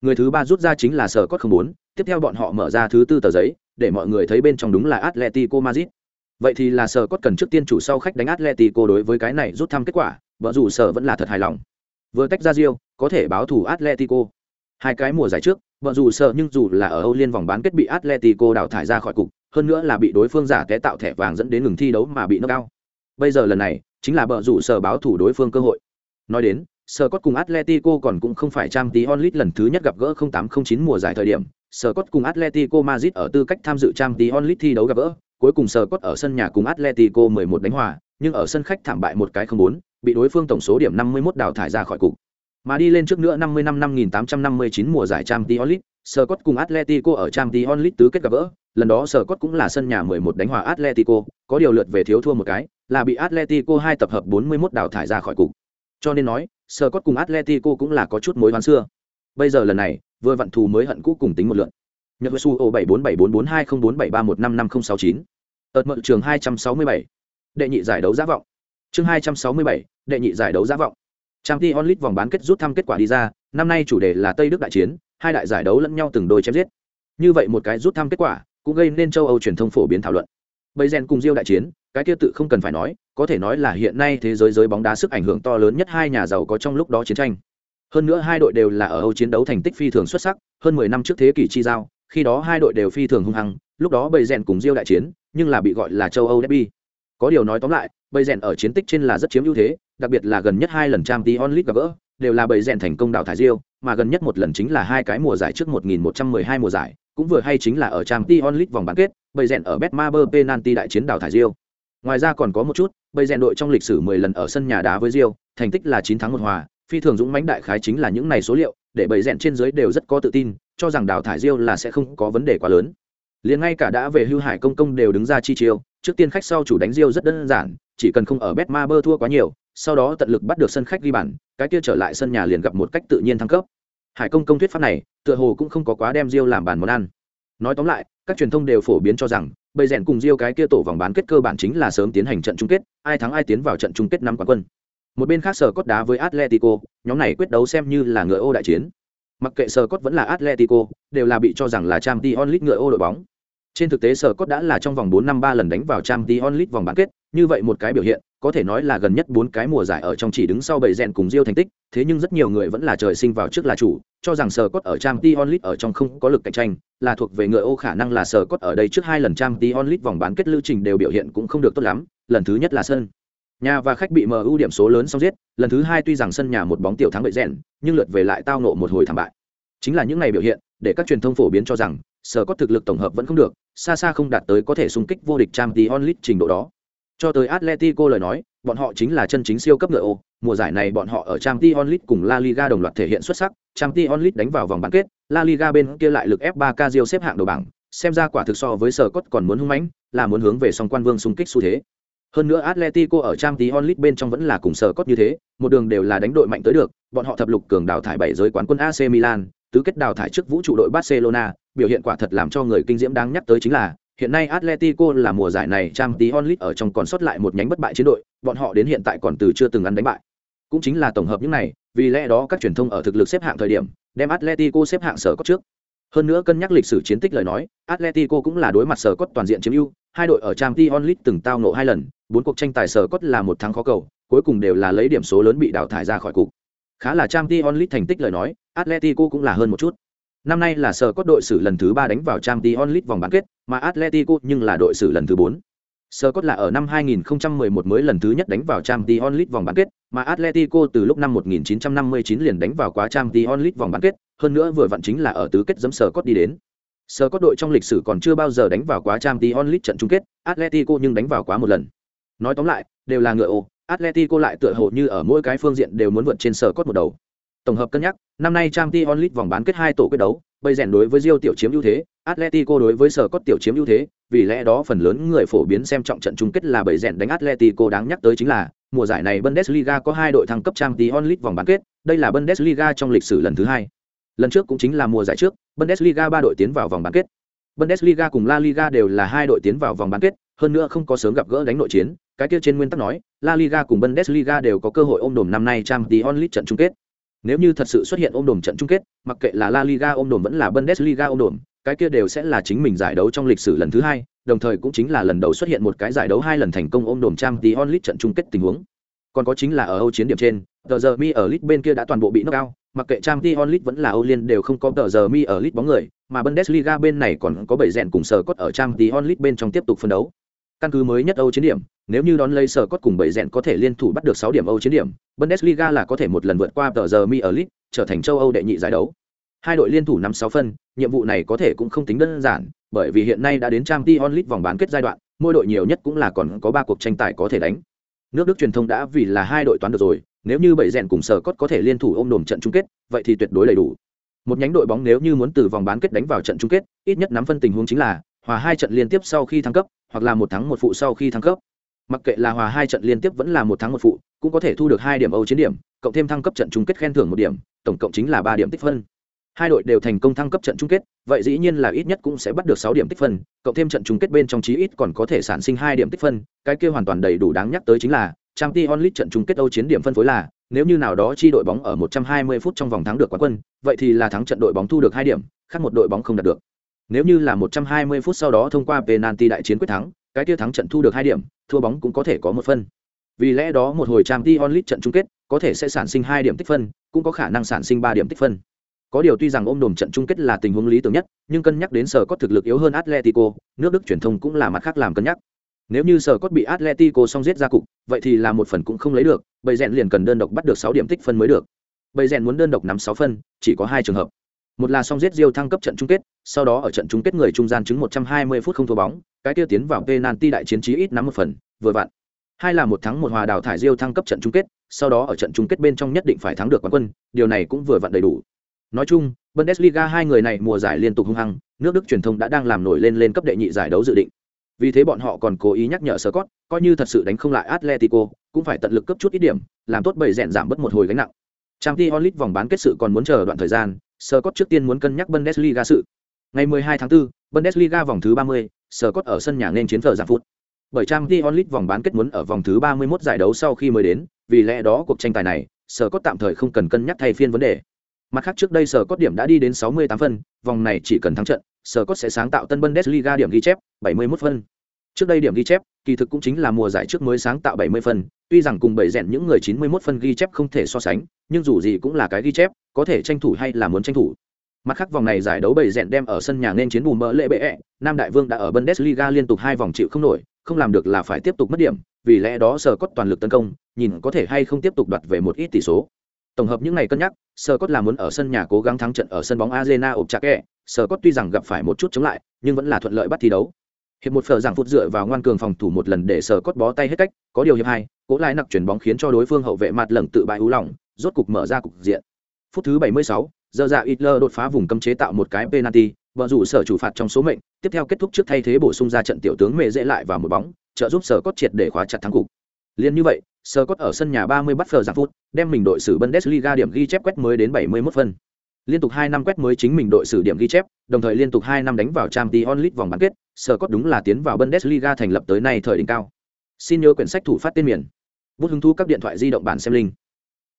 Người thứ ba rút ra chính là sở cốt không muốn, tiếp theo bọn họ mở ra thứ tư tờ giấy, để mọi người thấy bên trong đúng là Atletico Madrid. Vậy thì là sở cốt cần trước tiên chủ sau khách đánh Atletico đối với cái này rút thăm kết quả, vợ dù sở vẫn là thật hài lòng. Vừa tách ra Rio, có thể báo thủ Atletico. Hai cái mùa giải trước, vợ dù sở nhưng dù là ở Âu Liên vòng bán kết bị Atletico đào thải ra khỏi cục, hơn nữa là bị đối phương giả té tạo thẻ vàng dẫn đến ngừng thi đấu mà bị nâng cao Bây giờ lần này, chính là bờ rủ sở báo thủ đối phương cơ hội. Nói đến, Sở Cốt cùng Atletico còn cũng không phải trang tí onlit lần thứ nhất gặp gỡ 0809 mùa giải thời điểm, Sở Cốt cùng Atletico Madrid ở tư cách tham dự trang tí onlit thi đấu gặp gỡ, cuối cùng sờ Cốt ở sân nhà cùng Atletico 11 đánh hòa, nhưng ở sân khách thảm bại một cái không bốn, bị đối phương tổng số điểm 51 đào thải ra khỏi cục. Mà đi lên trước nữa 50 năm 5859 mùa giải Champions League, Scott cùng Atletico ở Champions League tứ kết gặp gỡ, lần đó Scott cũng là sân nhà 11 đánh hòa Atletico, có điều lượt về thiếu thua một cái, là bị Atletico hai tập hợp 41 đào thải ra khỏi cục. Cho nên nói, Scott cùng Atletico cũng là có chút mối oán xưa. Bây giờ lần này, vừa vận thù mới hận cũ cùng tính một lượt. Nhật Su O 7474420473155069. Ợt mượn trường 267. Đệ nhị giải đấu giá vọng. Chương 267, đệ nhị giải đấu giá vọng. trang t onlit vòng bán kết rút thăm kết quả đi ra, năm nay chủ đề là Tây Đức đại chiến, hai đại giải đấu lẫn nhau từng đôi chém giết. Như vậy một cái rút thăm kết quả, cũng gây nên châu Âu truyền thông phổ biến thảo luận. Bây rèn cùng Diêu đại chiến, cái kia tự không cần phải nói, có thể nói là hiện nay thế giới giới bóng đá sức ảnh hưởng to lớn nhất hai nhà giàu có trong lúc đó chiến tranh. Hơn nữa hai đội đều là ở Âu chiến đấu thành tích phi thường xuất sắc, hơn 10 năm trước thế kỷ chi giao, khi đó hai đội đều phi thường hung hăng, lúc đó bầy rèn cùng Diêu đại chiến, nhưng là bị gọi là châu Âu derby. Có điều nói tóm lại, bầy rèn ở chiến tích trên là rất chiếm ưu thế, đặc biệt là gần nhất hai lần trang tí onlit gặp gỡ đều là bầy rèn thành công đào thải Rio, mà gần nhất một lần chính là hai cái mùa giải trước 1112 mùa giải, cũng vừa hay chính là ở Champions League vòng bán kết, bầy rèn ở Betmaber penalty đại chiến đào thải Rio. Ngoài ra còn có một chút, bầy rèn đội trong lịch sử 10 lần ở sân nhà đá với Rio, thành tích là 9 thắng 1 hòa, phi thường dũng mãnh đại khái chính là những này số liệu, để bầy rèn trên dưới đều rất có tự tin, cho rằng đào thải Rio là sẽ không có vấn đề quá lớn. Liền ngay cả đã về hưu hải công công đều đứng ra chi chiêu, trước tiên khách sau chủ đánh riêu rất đơn giản, chỉ cần không ở bet ma bơ thua quá nhiều, sau đó tận lực bắt được sân khách ghi bàn, cái kia trở lại sân nhà liền gặp một cách tự nhiên thăng cấp. Hải công công thuyết pháp này, tựa hồ cũng không có quá đem riêu làm bàn món ăn. Nói tóm lại, các truyền thông đều phổ biến cho rằng, bầy rèn cùng riêu cái kia tổ vòng bán kết cơ bản chính là sớm tiến hành trận chung kết, ai thắng ai tiến vào trận chung kết năm quán quân. Một bên khác sở cốt đá với Atletico, nhóm này quyết đấu xem như là ngựa ô đại chiến. Mặc kệ sở cốt vẫn là Atletico, đều là bị cho rằng là trang t onlit ngựa ô đội bóng. Trên thực tế sở cốt đã là trong vòng 4 năm 3 lần đánh vào Champions League vòng bán kết, như vậy một cái biểu hiện, có thể nói là gần nhất bốn cái mùa giải ở trong chỉ đứng sau bảy rèn cùng Rio thành tích, thế nhưng rất nhiều người vẫn là trời sinh vào trước là chủ, cho rằng sở cốt ở Champions League ở trong không có lực cạnh tranh, là thuộc về người ô khả năng là sở cốt ở đây trước hai lần Champions League vòng bán kết lưu trình đều biểu hiện cũng không được tốt lắm, lần thứ nhất là sân nhà và khách bị MU điểm số lớn xong giết, lần thứ hai tuy rằng sân nhà một bóng tiểu thắng bậy rèn, nhưng lượt về lại tao nộ một hồi thảm bại. Chính là những ngày biểu hiện, để các truyền thông phổ biến cho rằng sở có thực lực tổng hợp vẫn không được, xa xa không đạt tới có thể xung kích vô địch Champions League trình độ đó. Cho tới Atletico lời nói, bọn họ chính là chân chính siêu cấp ngựa ô, mùa giải này bọn họ ở Champions League cùng La Liga đồng loạt thể hiện xuất sắc, Champions League đánh vào vòng bán kết, La Liga bên kia lại lực ép 3K Rio xếp hạng đầu bảng, xem ra quả thực so với sở cốt còn muốn hung mãnh, là muốn hướng về song quan vương xung kích xu thế. Hơn nữa Atletico ở Champions League bên trong vẫn là cùng sở cốt như thế, một đường đều là đánh đội mạnh tới được, bọn họ thập lục cường đào thải bảy giới quán quân AC Milan, tứ kết đào thải trước vũ trụ đội Barcelona, biểu hiện quả thật làm cho người kinh diễm đáng nhắc tới chính là hiện nay Atletico là mùa giải này Champions League ở trong còn sót lại một nhánh bất bại chiến đội, bọn họ đến hiện tại còn từ chưa từng ăn đánh bại. Cũng chính là tổng hợp những này, vì lẽ đó các truyền thông ở thực lực xếp hạng thời điểm, đem Atletico xếp hạng sở cốt trước. Hơn nữa cân nhắc lịch sử chiến tích lời nói, Atletico cũng là đối mặt sở cốt toàn diện chiếm ưu, hai đội ở Champions League từng tao ngộ hai lần, bốn cuộc tranh tài sở cốt là một thắng khó cầu, cuối cùng đều là lấy điểm số lớn bị đào thải ra khỏi cục. Khá là Champions League thành tích lời nói, Atletico cũng là hơn một chút. Năm nay là sở cốt đội xử lần thứ ba đánh vào Champions League vòng bán kết, mà Atletico nhưng là đội xử lần thứ bốn. Sở cốt là ở năm 2011 mới lần thứ nhất đánh vào Champions League vòng bán kết, mà Atletico từ lúc năm 1959 liền đánh vào quá Champions League vòng bán kết, hơn nữa vừa vặn chính là ở tứ kết giẫm sở cốt đi đến. Sở cốt đội trong lịch sử còn chưa bao giờ đánh vào quá Champions League trận chung kết, Atletico nhưng đánh vào quá một lần. Nói tóm lại, đều là ngựa ô, Atletico lại tựa hồ như ở mỗi cái phương diện đều muốn vượt trên sở cốt một đầu. Tổng hợp cân nhắc, năm nay Champions League vòng bán kết hai tổ quyết đấu, bây rèn đối với Real tiểu chiếm ưu thế, Atletico đối với sở cốt tiểu chiếm ưu thế, vì lẽ đó phần lớn người phổ biến xem trọng trận chung kết là bảy rèn đánh Atletico đáng nhắc tới chính là mùa giải này Bundesliga có hai đội thăng cấp Champions League vòng bán kết, đây là Bundesliga trong lịch sử lần thứ hai. Lần trước cũng chính là mùa giải trước, Bundesliga ba đội tiến vào vòng bán kết. Bundesliga cùng La Liga đều là hai đội tiến vào vòng bán kết, hơn nữa không có sớm gặp gỡ đánh nội chiến, cái kia trên nguyên tắc nói, La Liga cùng Bundesliga đều có cơ hội ôm đồm năm nay Champions League trận chung kết. Nếu như thật sự xuất hiện ôm đồm trận chung kết, mặc kệ là La Liga ôm đồm vẫn là Bundesliga ôm đồm, cái kia đều sẽ là chính mình giải đấu trong lịch sử lần thứ hai, đồng thời cũng chính là lần đầu xuất hiện một cái giải đấu hai lần thành công ôm đồm Champions League trận chung kết tình huống. Còn có chính là ở Âu chiến điểm trên, tờ giờ mi ở League bên kia đã toàn bộ bị knock out, mặc kệ Champions League vẫn là Âu Liên đều không có tờ giờ mi ở League bóng người, mà Bundesliga bên này còn có bảy rèn cùng sở cốt ở Champions League bên trong tiếp tục phân đấu. Căn cứ mới nhất Âu chiến điểm, nếu như đón lấy sở cốt cùng bảy rèn có thể liên thủ bắt được 6 điểm Âu chiến điểm, Bundesliga là có thể một lần vượt qua tờ giờ mi ở League, trở thành châu Âu đệ nhị giải đấu. Hai đội liên thủ năm sáu phân, nhiệm vụ này có thể cũng không tính đơn giản, bởi vì hiện nay đã đến Champions League vòng bán kết giai đoạn, mỗi đội nhiều nhất cũng là còn có ba cuộc tranh tài có thể đánh. Nước Đức truyền thông đã vì là hai đội toán được rồi, nếu như bảy rèn cùng sở cốt có thể liên thủ ôm đồm trận chung kết, vậy thì tuyệt đối đầy đủ. Một nhánh đội bóng nếu như muốn từ vòng bán kết đánh vào trận chung kết, ít nhất nắm phân tình huống chính là hòa hai trận liên tiếp sau khi thăng cấp, hoặc là một thắng một phụ sau khi thăng cấp. Mặc kệ là hòa hai trận liên tiếp vẫn là một thắng một phụ, cũng có thể thu được hai điểm Âu chiến điểm, cộng thêm thăng cấp trận chung kết khen thưởng một điểm, tổng cộng chính là ba điểm tích phân. Hai đội đều thành công thăng cấp trận chung kết, vậy dĩ nhiên là ít nhất cũng sẽ bắt được sáu điểm tích phân, cộng thêm trận chung kết bên trong chí ít còn có thể sản sinh hai điểm tích phân, cái kia hoàn toàn đầy đủ đáng nhắc tới chính là trang t onlit trận chung kết Âu chiến điểm phân phối là, nếu như nào đó chi đội bóng ở 120 phút trong vòng thắng được quán quân, vậy thì là thắng trận đội bóng thu được hai điểm, khác một đội bóng không đạt được. Nếu như là 120 phút sau đó thông qua penalty đại chiến quyết thắng, cái kia thắng trận thu được hai điểm, thua bóng cũng có thể có một phân. Vì lẽ đó một hồi Champions League trận chung kết có thể sẽ sản sinh hai điểm tích phân, cũng có khả năng sản sinh ba điểm tích phân. Có điều tuy rằng ôm đồm trận chung kết là tình huống lý tưởng nhất, nhưng cân nhắc đến sở có thực lực yếu hơn Atletico, nước Đức truyền thông cũng là mặt khác làm cân nhắc. Nếu như sở cốt bị Atletico xong giết ra cục, vậy thì là một phần cũng không lấy được, bầy rèn liền cần đơn độc bắt được sáu điểm tích phân mới được. Bầy rèn muốn đơn độc nắm sáu phân, chỉ có hai trường hợp. Một là song giết Diêu thăng cấp trận chung kết, sau đó ở trận chung kết người trung gian chứng 120 phút không thua bóng, cái kia tiến vào penalty đại chiến trí ít nắm một phần, vừa vặn. Hai là một thắng một hòa đào thải Diêu thăng cấp trận chung kết, sau đó ở trận chung kết bên trong nhất định phải thắng được quán quân, điều này cũng vừa vặn đầy đủ. Nói chung, Bundesliga hai người này mùa giải liên tục hung hăng, nước Đức truyền thông đã đang làm nổi lên lên cấp đệ nhị giải đấu dự định. Vì thế bọn họ còn cố ý nhắc nhở Scott, coi như thật sự đánh không lại Atletico, cũng phải tận lực cấp chút ít điểm, làm tốt bầy rèn giảm bớt một hồi gánh nặng. Champions League vòng bán kết sự còn muốn chờ đoạn thời gian, Scott trước tiên muốn cân nhắc Bundesliga sự. Ngày 12 tháng 4, Bundesliga vòng thứ 30, Scott ở sân nhà nên chiến vợ giảm phút. Bởi Champions League vòng bán kết muốn ở vòng thứ 31 giải đấu sau khi mới đến, vì lẽ đó cuộc tranh tài này, Scott tạm thời không cần cân nhắc thay phiên vấn đề. Mặt khác trước đây Scott điểm đã đi đến 68 phân, vòng này chỉ cần thắng trận, Scott sẽ sáng tạo tân Bundesliga điểm ghi chép, 71 phân. Trước đây điểm ghi chép, kỳ thực cũng chính là mùa giải trước mới sáng tạo 70 phân, tuy rằng cùng bảy rèn những người 91 phân ghi chép không thể so sánh, nhưng dù gì cũng là cái ghi chép, có thể tranh thủ hay là muốn tranh thủ. Mặt khác vòng này giải đấu bảy rèn đem ở sân nhà nên chiến bùm mỡ lệ bệ, ẹ. Nam Đại Vương đã ở Bundesliga liên tục hai vòng chịu không nổi, không làm được là phải tiếp tục mất điểm, vì lẽ đó sở cốt toàn lực tấn công, nhìn có thể hay không tiếp tục đoạt về một ít tỷ số. Tổng hợp những này cân nhắc, sở cốt là muốn ở sân nhà cố gắng thắng trận ở sân bóng Arena ộp chặt kẹ, sở cốt tuy rằng gặp phải một chút chống lại, nhưng vẫn là thuận lợi bắt thi đấu hiệp một phở giảng phút dựa vào ngoan cường phòng thủ một lần để sờ cốt bó tay hết cách có điều hiệp hai cỗ lái nặc chuyển bóng khiến cho đối phương hậu vệ mặt lẩn tự bại ú lỏng rốt cục mở ra cục diện. Phút thứ 76, giờ dạ Hitler đột phá vùng cấm chế tạo một cái penalty vợ rủ sở chủ phạt trong số mệnh tiếp theo kết thúc trước thay thế bổ sung ra trận tiểu tướng mề dễ lại vào một bóng trợ giúp sở cốt triệt để khóa chặt thắng cục. Liên như vậy sở cốt ở sân nhà 30 bắt phở giảng phút đem mình đội xử bundesliga điểm ghi chép quét mới đến 71 phân liên tục hai năm quét mới chính mình đội xử điểm ghi chép, đồng thời liên tục hai năm đánh vào Champions League vòng bán kết sở cốt đúng là tiến vào bundesliga thành lập tới nay thời đỉnh cao. Xin nhớ quyển sách thủ phát tên miền. Bút hứng thú các điện thoại di động bản xem linh